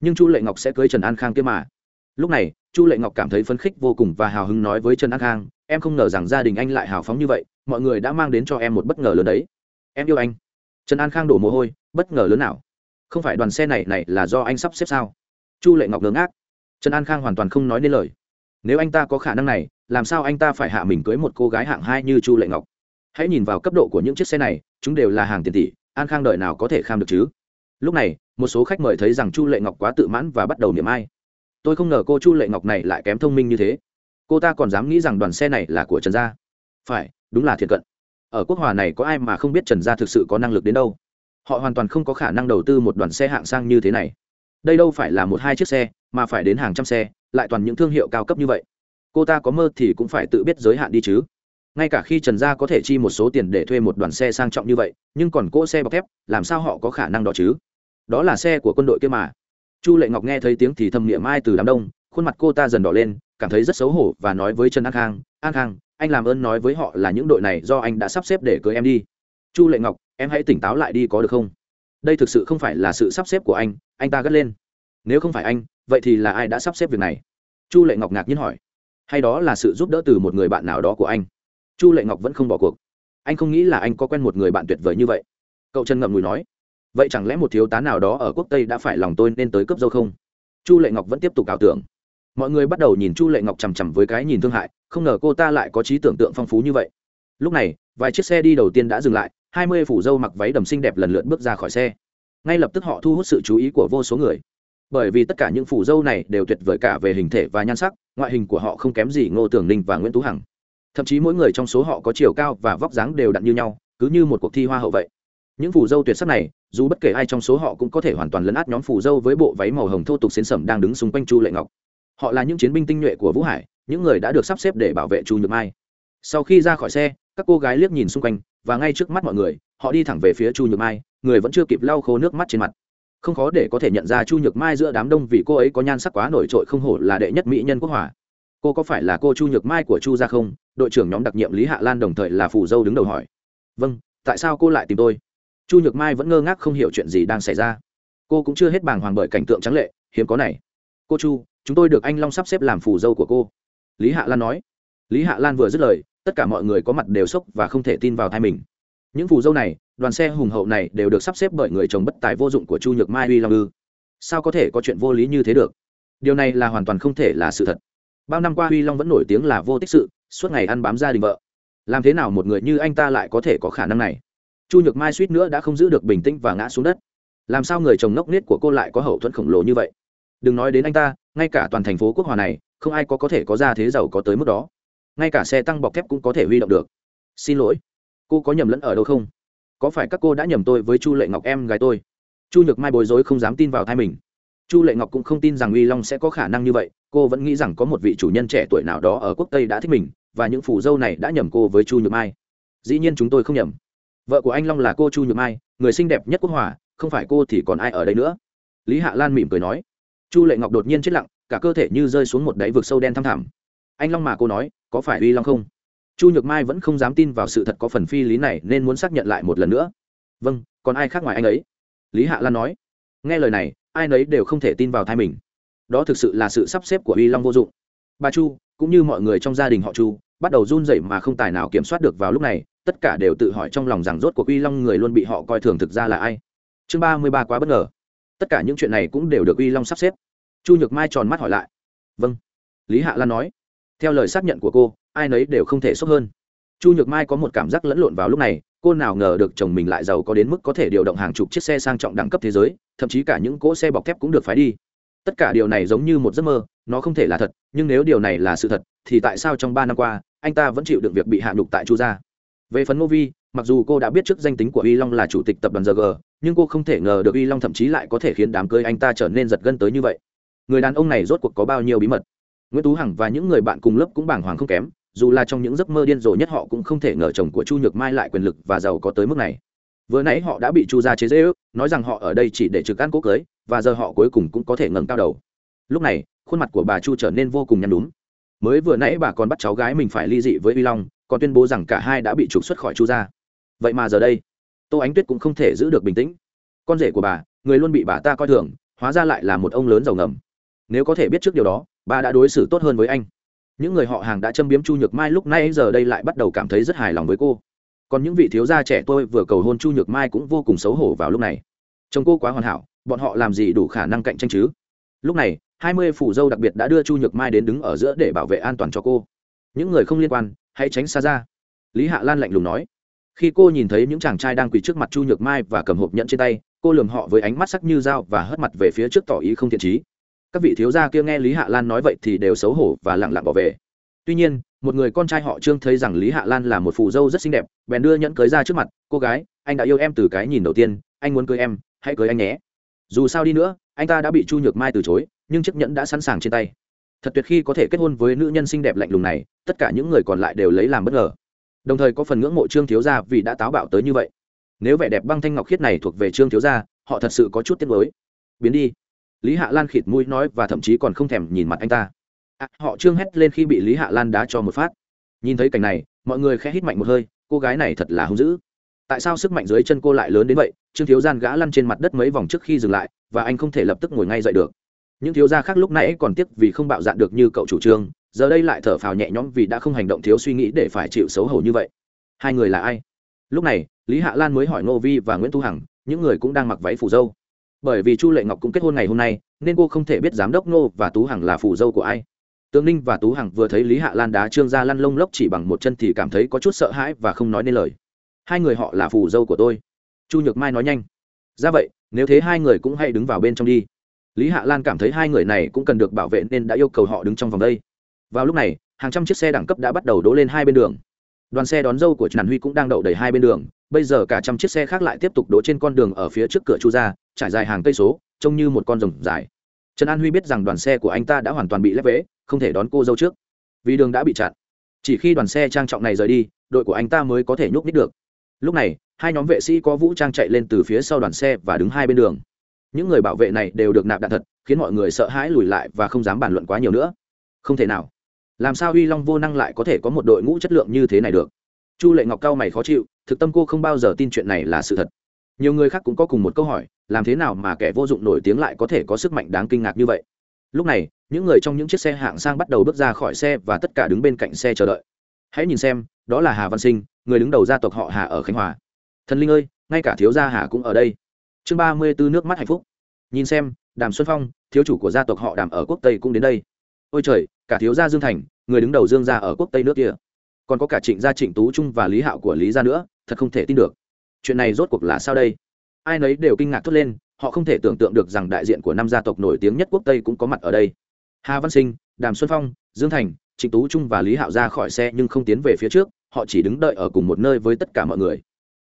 Nhưng chu lệ ngọc sẽ cưới trần an khang kia mà. Lúc này, chu lệ ngọc cảm thấy phấn khích vô cùng và hào hứng nói với trần an khang, em không ngờ rằng gia đình anh lại hào phóng như vậy, mọi người đã mang đến cho em một bất ngờ lớn đấy. Em yêu anh. Trần an khang đổ mồ hôi, bất ngờ lớn nào? Không phải đoàn xe này này là do anh sắp xếp sao? Chu lệ ngọc ngớ ngác. Trần an khang hoàn toàn không nói nên lời nếu anh ta có khả năng này, làm sao anh ta phải hạ mình cưới một cô gái hạng hai như chu lệ ngọc? Hãy nhìn vào cấp độ của những chiếc xe này, chúng đều là hàng tiền tỷ, an khang đợi nào có thể kham được chứ? Lúc này, một số khách mời thấy rằng chu lệ ngọc quá tự mãn và bắt đầu niệm ai. Tôi không ngờ cô chu lệ ngọc này lại kém thông minh như thế. Cô ta còn dám nghĩ rằng đoàn xe này là của trần gia. Phải, đúng là thiệt cận. Ở quốc hòa này có ai mà không biết trần gia thực sự có năng lực đến đâu? Họ hoàn toàn không có khả năng đầu tư một đoàn xe hạng sang như thế này. Đây đâu phải là một hai chiếc xe, mà phải đến hàng trăm xe lại toàn những thương hiệu cao cấp như vậy. Cô ta có mơ thì cũng phải tự biết giới hạn đi chứ. Ngay cả khi trần gia có thể chi một số tiền để thuê một đoàn xe sang trọng như vậy, nhưng còn cỗ xe bọc thép, làm sao họ có khả năng đó chứ? Đó là xe của quân đội kia mà. Chu lệ ngọc nghe thấy tiếng thì thầm niệm ai từ đám đông, khuôn mặt cô ta dần đỏ lên, cảm thấy rất xấu hổ và nói với trần an khang an khang, anh làm ơn nói với họ là những đội này do anh đã sắp xếp để cưới em đi. Chu lệ ngọc, em hãy tỉnh táo lại đi có được không? Đây thực sự không phải là sự sắp xếp của anh anh ta gắt lên. Nếu không phải anh vậy thì là ai đã sắp xếp việc này? Chu lệ ngọc ngạc nhiên hỏi. Hay đó là sự giúp đỡ từ một người bạn nào đó của anh? Chu lệ ngọc vẫn không bỏ cuộc. Anh không nghĩ là anh có quen một người bạn tuyệt vời như vậy. Cậu trần ngậm ngùi nói. Vậy chẳng lẽ một thiếu tá nào đó ở quốc tây đã phải lòng tôi nên tới cướp dâu không? Chu lệ ngọc vẫn tiếp tục ảo tưởng. Mọi người bắt đầu nhìn chu lệ ngọc chằm chằm với cái nhìn thương hại, không ngờ cô ta lại có trí tưởng tượng phong phú như vậy. Lúc này, vài chiếc xe đi đầu tiên đã dừng lại, hai mươi phủ dâu mặc váy đầm xinh đẹp lần lượt bước ra khỏi xe. Ngay lập tức họ thu hút sự chú ý của vô số người bởi vì tất cả những phủ dâu này đều tuyệt vời cả về hình thể và nhan sắc, ngoại hình của họ không kém gì ngô tường ninh và nguyễn tú hằng. Thậm chí mỗi người trong số họ có chiều cao và vóc dáng đều đặn như nhau, cứ như một cuộc thi hoa hậu vậy. Những phủ dâu tuyệt sắc này, dù bất kể ai trong số họ cũng có thể hoàn toàn lấn át nhóm phủ dâu với bộ váy màu hồng thô tục xến sầm đang đứng xung quanh chu lệ ngọc. Họ là những chiến binh tinh nhuệ của vũ hải, những người đã được sắp xếp để bảo vệ chu nhược mai. Sau khi ra khỏi xe, các cô gái liếc nhìn xung quanh, và ngay trước mắt mọi người, họ đi thẳng về phía chu nhược mai, người vẫn chưa kịp lau khô nước mắt trên mặt không khó để có thể nhận ra chu nhược mai giữa đám đông vì cô ấy có nhan sắc quá nổi trội không hổ là đệ nhất mỹ nhân quốc hỏa. Cô có phải là cô chu nhược mai của chu gia không? Đội trưởng nhóm đặc nhiệm lý hạ lan đồng thời là phù dâu đứng đầu hỏi. Vâng tại sao cô lại tìm tôi? Chu nhược mai vẫn ngơ ngác không hiểu chuyện gì đang xảy ra. Cô cũng chưa hết bàng hoàng bởi cảnh tượng trắng lệ, hiếm có này. Cô chu, chúng tôi được anh long sắp xếp làm phù dâu của cô. Lý hạ lan nói. Lý hạ lan vừa dứt lời, tất cả mọi người có mặt đều sốc và không thể tin vào thai mình những phù dâu này, đoàn xe hùng hậu này đều được sắp xếp bởi người chồng bất tài vô dụng của chu nhược mai uy long ư. Sao có thể có chuyện vô lý như thế được? Điều này là hoàn toàn không thể là sự thật. Bao năm qua huy long vẫn nổi tiếng là vô tích sự, suốt ngày ăn bám gia đình vợ. Làm thế nào một người như anh ta lại có thể có khả năng này? Chu nhược mai suýt nữa đã không giữ được bình tĩnh và ngã xuống đất. Làm sao người chồng ngốc nghếch của cô lại có hậu thuẫn khổng lồ như vậy? Đừng nói đến anh ta, ngay cả toàn thành phố quốc hòa này, không ai có có thể có ra thế giàu có tới mức đó. Ngay cả xe tăng bọc thép cũng có thể huy động được. Xin lỗi cô có nhầm lẫn ở đâu không? Có phải các cô đã nhầm tôi với chu lệ ngọc em gái tôi? Chu nhược mai bối rối không dám tin vào thai mình. Chu lệ ngọc cũng không tin rằng uy long sẽ có khả năng như vậy, cô vẫn nghĩ rằng có một vị chủ nhân trẻ tuổi nào đó ở quốc tây đã thích mình, và những phủ dâu này đã nhầm cô với chu nhược mai. Dĩ nhiên chúng tôi không nhầm. Vợ của anh long là cô chu nhược mai, người xinh đẹp nhất quốc hòa, không phải cô thì còn ai ở đây nữa? Lý hạ lan mỉm cười nói. Chu lệ ngọc đột nhiên chết lặng, cả cơ thể như rơi xuống một đáy vực sâu đen thăm thẳm. Anh long mà cô nói, có phải uy long không? Chu nhược mai vẫn không dám tin vào sự thật có phần phi lý này, nên muốn xác nhận lại một lần nữa. Vâng còn ai khác ngoài anh ấy? Lý hạ lan nói. Nghe lời này, ai nấy đều không thể tin vào thai mình. Đó thực sự là sự sắp xếp của uy long vô dụng. Bà chu, cũng như mọi người trong gia đình họ chu, bắt đầu run rẩy mà không tài nào kiểm soát được vào lúc này, tất cả đều tự hỏi trong lòng rằng rốt cuộc uy long người luôn bị họ coi thường thực ra là ai. Chương ba mươi ba quá bất ngờ. Tất cả những chuyện này cũng đều được uy long sắp xếp. Chu nhược mai tròn mắt hỏi lại. Vâng lý hạ lan nói. Theo lời xác nhận của cô ai nấy đều không thể sốc hơn. Chu nhược mai có một cảm giác lẫn lộn vào lúc này, cô nào ngờ được chồng mình lại giàu có đến mức có thể điều động hàng chục chiếc xe sang trọng đẳng cấp thế giới, thậm chí cả những cỗ xe bọc thép cũng được phái đi. Tất cả điều này giống như một giấc mơ, nó không thể là thật, nhưng nếu điều này là sự thật, thì tại sao trong ba năm qua, anh ta vẫn chịu đựng việc bị hạ nhục tại chu gia? Về phần ngô vi, mặc dù cô đã biết trước danh tính của Y long là chủ tịch tập đoàn g nhưng cô không thể ngờ được Y long thậm chí lại có thể khiến đám cưới anh ta trở nên giật gân tới như vậy. Người đàn ông này rốt cuộc có bao nhiêu bí mật? Nguyễn tú hằng và những người bạn cùng lớp cũng bàng hoàng không kém dù là trong những giấc mơ điên rồ nhất họ cũng không thể ngờ chồng của chu nhược mai lại quyền lực và giàu có tới mức này. Vừa nãy họ đã bị chu gia chế dễ ước nói rằng họ ở đây chỉ để trực ăn cố cưới, và giờ họ cuối cùng cũng có thể ngẩng cao đầu. Lúc này, khuôn mặt của bà chu trở nên vô cùng nhăn đúng mới vừa nãy bà còn bắt cháu gái mình phải ly dị với uy long, còn tuyên bố rằng cả hai đã bị trục xuất khỏi chu gia. Vậy mà giờ đây, tô ánh tuyết cũng không thể giữ được bình tĩnh. Con rể của bà, người luôn bị bà ta coi thường, hóa ra lại là một ông lớn giàu ngầm. Nếu có thể biết trước điều đó, bà đã đối xử tốt hơn với anh những người họ hàng đã châm biếm chu nhược mai, lúc nay giờ đây lại bắt đầu cảm thấy rất hài lòng với cô. Còn những vị thiếu gia trẻ tôi vừa cầu hôn chu nhược mai cũng vô cùng xấu hổ vào lúc này. Chồng cô quá hoàn hảo, bọn họ làm gì đủ khả năng cạnh tranh chứ? Lúc này, hai mươi phủ dâu đặc biệt đã đưa chu nhược mai đến đứng ở giữa để bảo vệ an toàn cho cô. Những người không liên quan, hãy tránh xa ra. Lý hạ lan lạnh lùng nói. Khi cô nhìn thấy những chàng trai đang quỳ trước mặt chu nhược mai và cầm hộp nhận trên tay, cô lườm họ với ánh mắt sắc như dao và hất mặt về phía trước tỏ ý không thiện trí các vị thiếu gia kia nghe lý hạ lan nói vậy thì đều xấu hổ và lặng lặng bỏ về. Tuy nhiên, một người con trai họ trương thấy rằng lý hạ lan là một phụ dâu rất xinh đẹp, bèn đưa nhẫn cưới ra trước mặt, cô gái, anh đã yêu em từ cái nhìn đầu tiên, anh muốn cưới em, hãy cưới anh nhé. Dù sao đi nữa, anh ta đã bị chu nhược mai từ chối, nhưng chiếc nhẫn đã sẵn sàng trên tay. Thật tuyệt khi có thể kết hôn với nữ nhân xinh đẹp lạnh lùng này, tất cả những người còn lại đều lấy làm bất ngờ. Đồng thời có phần ngưỡng mộ trương thiếu gia vì đã táo bạo tới như vậy. Nếu vẻ đẹp băng thanh ngọc khiết này thuộc về trương thiếu gia, họ thật sự có chút tiếc mới biến đi lý hạ lan khịt mũi nói và thậm chí còn không thèm nhìn mặt anh ta. À, họ trương hét lên khi bị lý hạ lan đá cho một phát. Nhìn thấy cảnh này mọi người khẽ hít mạnh một hơi cô gái này thật là hung dữ. Tại sao sức mạnh dưới chân cô lại lớn đến vậy? Trương thiếu gian gã lăn trên mặt đất mấy vòng trước khi dừng lại và anh không thể lập tức ngồi ngay dậy được. Những thiếu gia khác lúc nãy còn tiếc vì không bạo dạn được như cậu chủ trương giờ đây lại thở phào nhẹ nhõm vì đã không hành động thiếu suy nghĩ để phải chịu xấu hổ như vậy. Hai người là ai? Lúc này lý hạ lan mới hỏi ngô vi và nguyễn thu hằng những người cũng đang mặc váy phủ dâu bởi vì chu lệ ngọc cũng kết hôn ngày hôm nay, nên cô không thể biết giám đốc ngô và tú hằng là phủ dâu của ai. Tương ninh và tú hằng vừa thấy lý hạ lan đá trương ra lăn lông lốc chỉ bằng một chân thì cảm thấy có chút sợ hãi và không nói nên lời. Hai người họ là phù dâu của tôi. Chu nhược mai nói nhanh. Ra vậy, nếu thế hai người cũng hãy đứng vào bên trong đi. Lý hạ lan cảm thấy hai người này cũng cần được bảo vệ nên đã yêu cầu họ đứng trong vòng đây. Vào lúc này, hàng trăm chiếc xe đẳng cấp đã bắt đầu đỗ lên hai bên đường đoàn xe đón dâu của trần huy cũng đang đậu đầy hai bên đường, bây giờ cả trăm chiếc xe khác lại tiếp tục đỗ trên con đường ở phía trước cửa chu ra trải dài hàng cây số, trông như một con rồng dài. Trần an huy biết rằng đoàn xe của anh ta đã hoàn toàn bị lép vế, không thể đón cô dâu trước. Vì đường đã bị chặn, chỉ khi đoàn xe trang trọng này rời đi, đội của anh ta mới có thể nhúc nít được. Lúc này, hai nhóm vệ sĩ có vũ trang chạy lên từ phía sau đoàn xe và đứng hai bên đường. Những người bảo vệ này đều được nạp đạn thật, khiến mọi người sợ hãi lùi lại và không dám bàn luận quá nhiều nữa. Không thể nào làm sao uy long vô năng lại có thể có một đội ngũ chất lượng như thế này được? Chu lệ ngọc cao mày khó chịu, thực tâm cô không bao giờ tin chuyện này là sự thật. Nhiều người khác cũng có cùng một câu hỏi, làm thế nào mà kẻ vô dụng nổi tiếng lại có thể có sức mạnh đáng kinh ngạc như vậy? Lúc này, những người trong những chiếc xe hạng sang bắt đầu bước ra khỏi xe và tất cả đứng bên cạnh xe chờ đợi. Hãy nhìn xem, đó là hà văn sinh, người đứng đầu gia tộc họ hà ở khánh hòa. Thần linh ơi, ngay cả thiếu gia hà cũng ở đây. Chương ba mươi bốn nước mắt hạnh phúc. Nhìn xem, đàm xuân phong, thiếu chủ của gia tộc họ đàm ở quốc tây cũng đến đây. Ôi trời cả thiếu gia dương thành, người đứng đầu dương gia ở quốc tây nước kia. Còn có cả trịnh gia trịnh tú trung và lý hạo của lý gia nữa, thật không thể tin được. Chuyện này rốt cuộc là sao đây? Ai nấy đều kinh ngạc thốt lên, họ không thể tưởng tượng được rằng đại diện của năm gia tộc nổi tiếng nhất quốc tây cũng có mặt ở đây. Hà văn sinh, đàm xuân phong, dương thành, trịnh tú trung và lý hạo ra khỏi xe nhưng không tiến về phía trước, họ chỉ đứng đợi ở cùng một nơi với tất cả mọi người.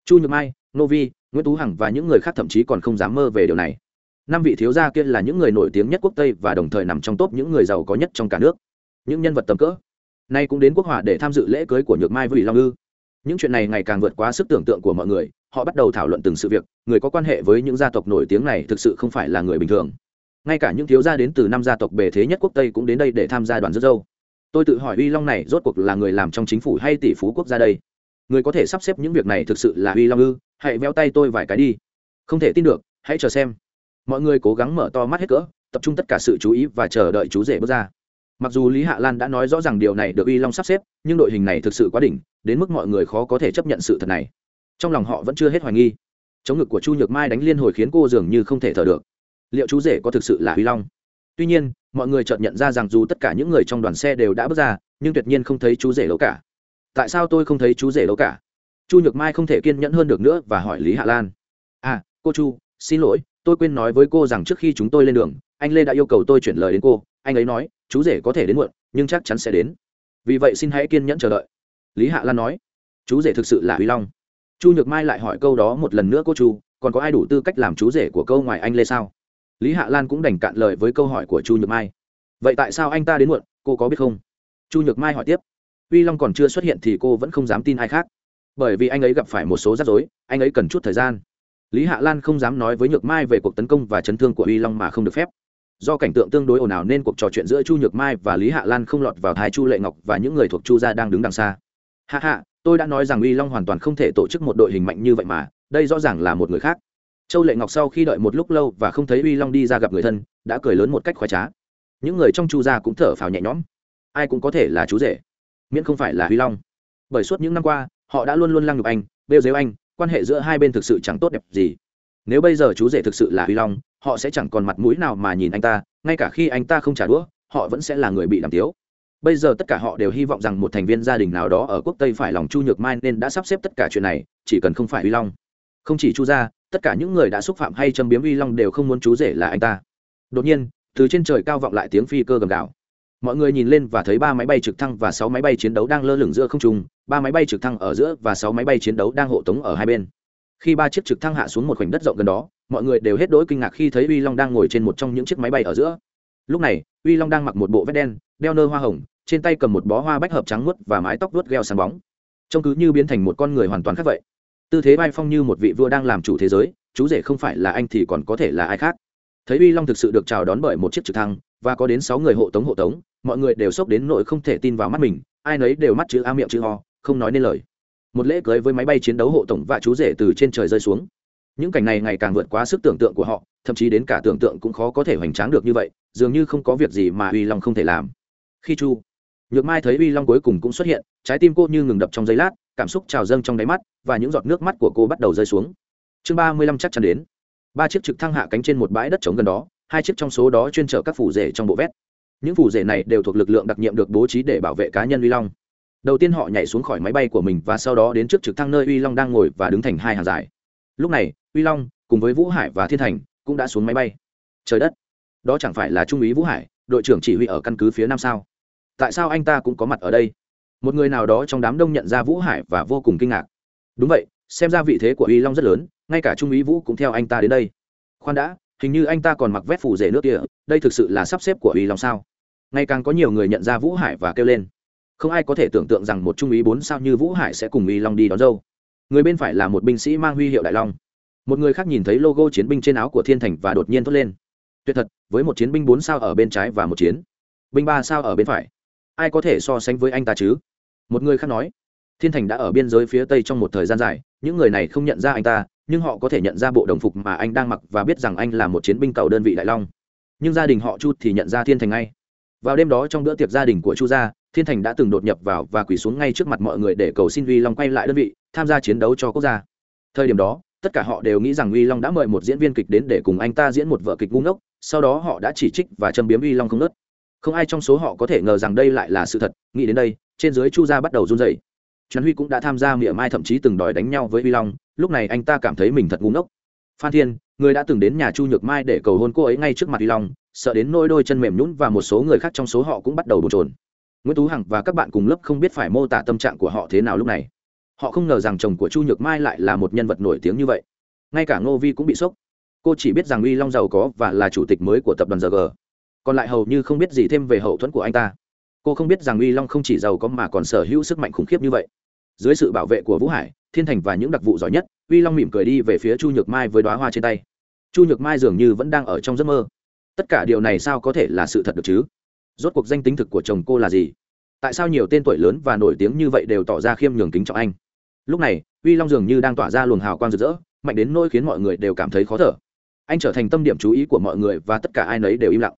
Chu nhược mai, nô vi, nguyễn tú hằng và những người khác thậm chí còn không dám mơ về điều này. Năm vị thiếu gia kia là những người nổi tiếng nhất quốc tây và đồng thời nằm trong top những người giàu có nhất trong cả nước những nhân vật tầm cỡ. Nay cũng đến quốc hòa để tham dự lễ cưới của nhược mai với long ư. Những chuyện này ngày càng vượt quá sức tưởng tượng của mọi người, họ bắt đầu thảo luận từng sự việc, người có quan hệ với những gia tộc nổi tiếng này thực sự không phải là người bình thường. Ngay cả những thiếu gia đến từ năm gia tộc bề thế nhất quốc tây cũng đến đây để tham gia đoàn rước dâu tôi tự hỏi uy long này rốt cuộc là người làm trong chính phủ hay tỷ phú quốc gia đây? Người có thể sắp xếp những việc này thực sự là uy long ư? Hãy véo tay tôi vài cái đi. Không thể tin được, hãy chờ xem. Mọi người cố gắng mở to mắt hết cỡ, tập trung tất cả sự chú ý và chờ đợi chú rể bước ra mặc dù lý hạ lan đã nói rõ ràng điều này được uy long sắp xếp, nhưng đội hình này thực sự quá đỉnh, đến mức mọi người khó có thể chấp nhận sự thật này. Trong lòng họ vẫn chưa hết hoài nghi. Chống ngực của chu nhược mai đánh liên hồi khiến cô dường như không thể thở được. Liệu chú rể có thực sự là uy long? Tuy nhiên, mọi người chợt nhận ra rằng dù tất cả những người trong đoàn xe đều đã bước ra, nhưng tuyệt nhiên không thấy chú rể lỗ cả. Tại sao tôi không thấy chú rể lỗ cả? Chu nhược mai không thể kiên nhẫn hơn được nữa và hỏi lý hạ lan. À cô chu, xin lỗi, tôi quên nói với cô rằng trước khi chúng tôi lên đường, anh lê đã yêu cầu tôi chuyển lời đến cô anh ấy nói, chú rể có thể đến muộn, nhưng chắc chắn sẽ đến. Vì vậy xin hãy kiên nhẫn chờ đợi. Lý hạ lan nói, chú rể thực sự là huy long. Chu nhược mai lại hỏi câu đó một lần nữa cô chu, còn có ai đủ tư cách làm chú rể của câu ngoài anh lê sao? Lý hạ lan cũng đành cạn lời với câu hỏi của chu nhược mai, vậy tại sao anh ta đến muộn, cô có biết không? Chu nhược mai hỏi tiếp, uy long còn chưa xuất hiện thì cô vẫn không dám tin ai khác, bởi vì anh ấy gặp phải một số rắc rối, anh ấy cần chút thời gian. Lý hạ lan không dám nói với nhược mai về cuộc tấn công và chấn thương của uy long mà không được phép do cảnh tượng tương đối ồn ào nên cuộc trò chuyện giữa chu nhược mai và lý hạ lan không lọt vào thái chu lệ ngọc và những người thuộc chu gia đang đứng đằng xa. Hạ hạ tôi đã nói rằng uy long hoàn toàn không thể tổ chức một đội hình mạnh như vậy mà, đây rõ ràng là một người khác. Châu lệ ngọc sau khi đợi một lúc lâu và không thấy uy long đi ra gặp người thân, đã cười lớn một cách khoái trá. Những người trong chu gia cũng thở phào nhẹ nhõm. Ai cũng có thể là chú rể, miễn không phải là uy long. Bởi suốt những năm qua, họ đã luôn luôn lăng nhục anh, bêu dếu anh, quan hệ giữa hai bên thực sự chẳng tốt đẹp gì. Nếu bây giờ chú rể thực sự là uy long họ sẽ chẳng còn mặt mũi nào mà nhìn anh ta, ngay cả khi anh ta không trả đũa, họ vẫn sẽ là người bị làm tiếu bây giờ tất cả họ đều hy vọng rằng một thành viên gia đình nào đó ở quốc tây phải lòng chu nhược mai nên đã sắp xếp tất cả chuyện này, chỉ cần không phải uy long. Không chỉ chu gia, tất cả những người đã xúc phạm hay châm biếm uy long đều không muốn chú rể là anh ta. Đột nhiên, từ trên trời cao vọng lại tiếng phi cơ gầm gạo mọi người nhìn lên và thấy ba máy bay trực thăng và sáu máy bay chiến đấu đang lơ lửng giữa không trung, ba máy bay trực thăng ở giữa và sáu máy bay chiến đấu đang hộ tống ở hai bên. Khi ba chiếc trực thăng hạ xuống một khoảnh đất rộng gần đó mọi người đều hết đỗi kinh ngạc khi thấy uy long đang ngồi trên một trong những chiếc máy bay ở giữa. Lúc này, uy long đang mặc một bộ vest đen, đeo nơ hoa hồng, trên tay cầm một bó hoa bách hợp trắng nuốt và mái tóc vuốt gheo sáng bóng. Trông cứ như biến thành một con người hoàn toàn khác vậy. Tư thế bay phong như một vị vua đang làm chủ thế giới, chú rể không phải là anh thì còn có thể là ai khác. Thấy uy long thực sự được chào đón bởi một chiếc trực thăng, và có đến sáu người hộ tống hộ tống, mọi người đều sốc đến nỗi không thể tin vào mắt mình, ai nấy đều mắt chữ a miệng chữ ho không nói nên lời. Một lễ cưới với máy bay chiến đấu hộ tổng và chú rể từ trên trời rơi xuống những cảnh này ngày càng vượt quá sức tưởng tượng của họ, thậm chí đến cả tưởng tượng cũng khó có thể hoành tráng được như vậy, dường như không có việc gì mà uy long không thể làm. Khi chu nhược mai thấy uy long cuối cùng cũng xuất hiện, trái tim cô như ngừng đập trong giây lát, cảm xúc trào dâng trong đáy mắt, và những giọt nước mắt của cô bắt đầu rơi xuống. Chương ba mươi lăm chắc chắn đến. Ba chiếc trực thăng hạ cánh trên một bãi đất trống gần đó, hai chiếc trong số đó chuyên chở các phủ rể trong bộ vét. Những phủ rể này đều thuộc lực lượng đặc nhiệm được bố trí để bảo vệ cá nhân uy long. Đầu tiên họ nhảy xuống khỏi máy bay của mình và sau đó đến trước trực thăng nơi uy long đang ngồi và đứng thành hai hàng dài. Lúc này uy long cùng với vũ hải và thiên thành cũng đã xuống máy bay. Trời đất, đó chẳng phải là trung úy vũ hải, đội trưởng chỉ huy ở căn cứ phía nam sao? Tại sao anh ta cũng có mặt ở đây? Một người nào đó trong đám đông nhận ra vũ hải và vô cùng kinh ngạc. Đúng vậy, xem ra vị thế của uy long rất lớn, ngay cả trung úy vũ cũng theo anh ta đến đây. Khoan đã, hình như anh ta còn mặc vét phủ rể nước kia, đây thực sự là sắp xếp của uy long sao? Ngày càng có nhiều người nhận ra vũ hải và kêu lên. Không ai có thể tưởng tượng rằng một trung úy bốn sao như vũ hải sẽ cùng uy long đi đón dâu. Người bên phải là một binh sĩ mang huy hiệu đại long một người khác nhìn thấy logo chiến binh trên áo của thiên thành và đột nhiên thốt lên. Tuyệt thật, với một chiến binh bốn sao ở bên trái và một chiến binh ba sao ở bên phải. Ai có thể so sánh với anh ta chứ? Một người khác nói. Thiên thành đã ở biên giới phía tây trong một thời gian dài, những người này không nhận ra anh ta, nhưng họ có thể nhận ra bộ đồng phục mà anh đang mặc và biết rằng anh là một chiến binh cầu đơn vị đại long. Nhưng gia đình họ chu thì nhận ra thiên thành ngay. Vào đêm đó trong bữa tiệc gia đình của chu gia, thiên thành đã từng đột nhập vào và quỳ xuống ngay trước mặt mọi người để cầu xin uy long quay lại đơn vị, tham gia chiến đấu cho quốc gia. Thời điểm đó tất cả họ đều nghĩ rằng uy long đã mời một diễn viên kịch đến để cùng anh ta diễn một vở kịch ngu ngốc, sau đó họ đã chỉ trích và châm biếm uy long không nớt không ai trong số họ có thể ngờ rằng đây lại là sự thật, nghĩ đến đây, trên dưới chu gia bắt đầu run rẩy. Trần huy cũng đã tham gia mỉa mai thậm chí từng đòi đánh nhau với uy long, lúc này anh ta cảm thấy mình thật ngu ngốc. Phan thiên, người đã từng đến nhà chu nhược mai để cầu hôn cô ấy ngay trước mặt uy long, sợ đến nỗi đôi chân mềm nhũn và một số người khác trong số họ cũng bắt đầu bồn trồn nguyễn tú hằng và các bạn cùng lớp không biết phải mô tả tâm trạng của họ thế nào lúc này họ không ngờ rằng chồng của chu nhược mai lại là một nhân vật nổi tiếng như vậy. Ngay cả ngô vi cũng bị sốc. Cô chỉ biết rằng uy long giàu có và là chủ tịch mới của tập đoàn g còn lại hầu như không biết gì thêm về hậu thuẫn của anh ta. Cô không biết rằng uy long không chỉ giàu có mà còn sở hữu sức mạnh khủng khiếp như vậy. Dưới sự bảo vệ của vũ hải, thiên thành và những đặc vụ giỏi nhất, uy long mỉm cười đi về phía chu nhược mai với đoá hoa trên tay. Chu nhược mai dường như vẫn đang ở trong giấc mơ. Tất cả điều này sao có thể là sự thật được chứ? Rốt cuộc danh tính thực của chồng cô là gì? Tại sao nhiều tên tuổi lớn và nổi tiếng như vậy đều tỏ ra khiêm nhường kính trọng anh? Lúc này, uy long dường như đang tỏa ra luồng hào quang rực rỡ, mạnh đến nỗi khiến mọi người đều cảm thấy khó thở. Anh trở thành tâm điểm chú ý của mọi người và tất cả ai nấy đều im lặng.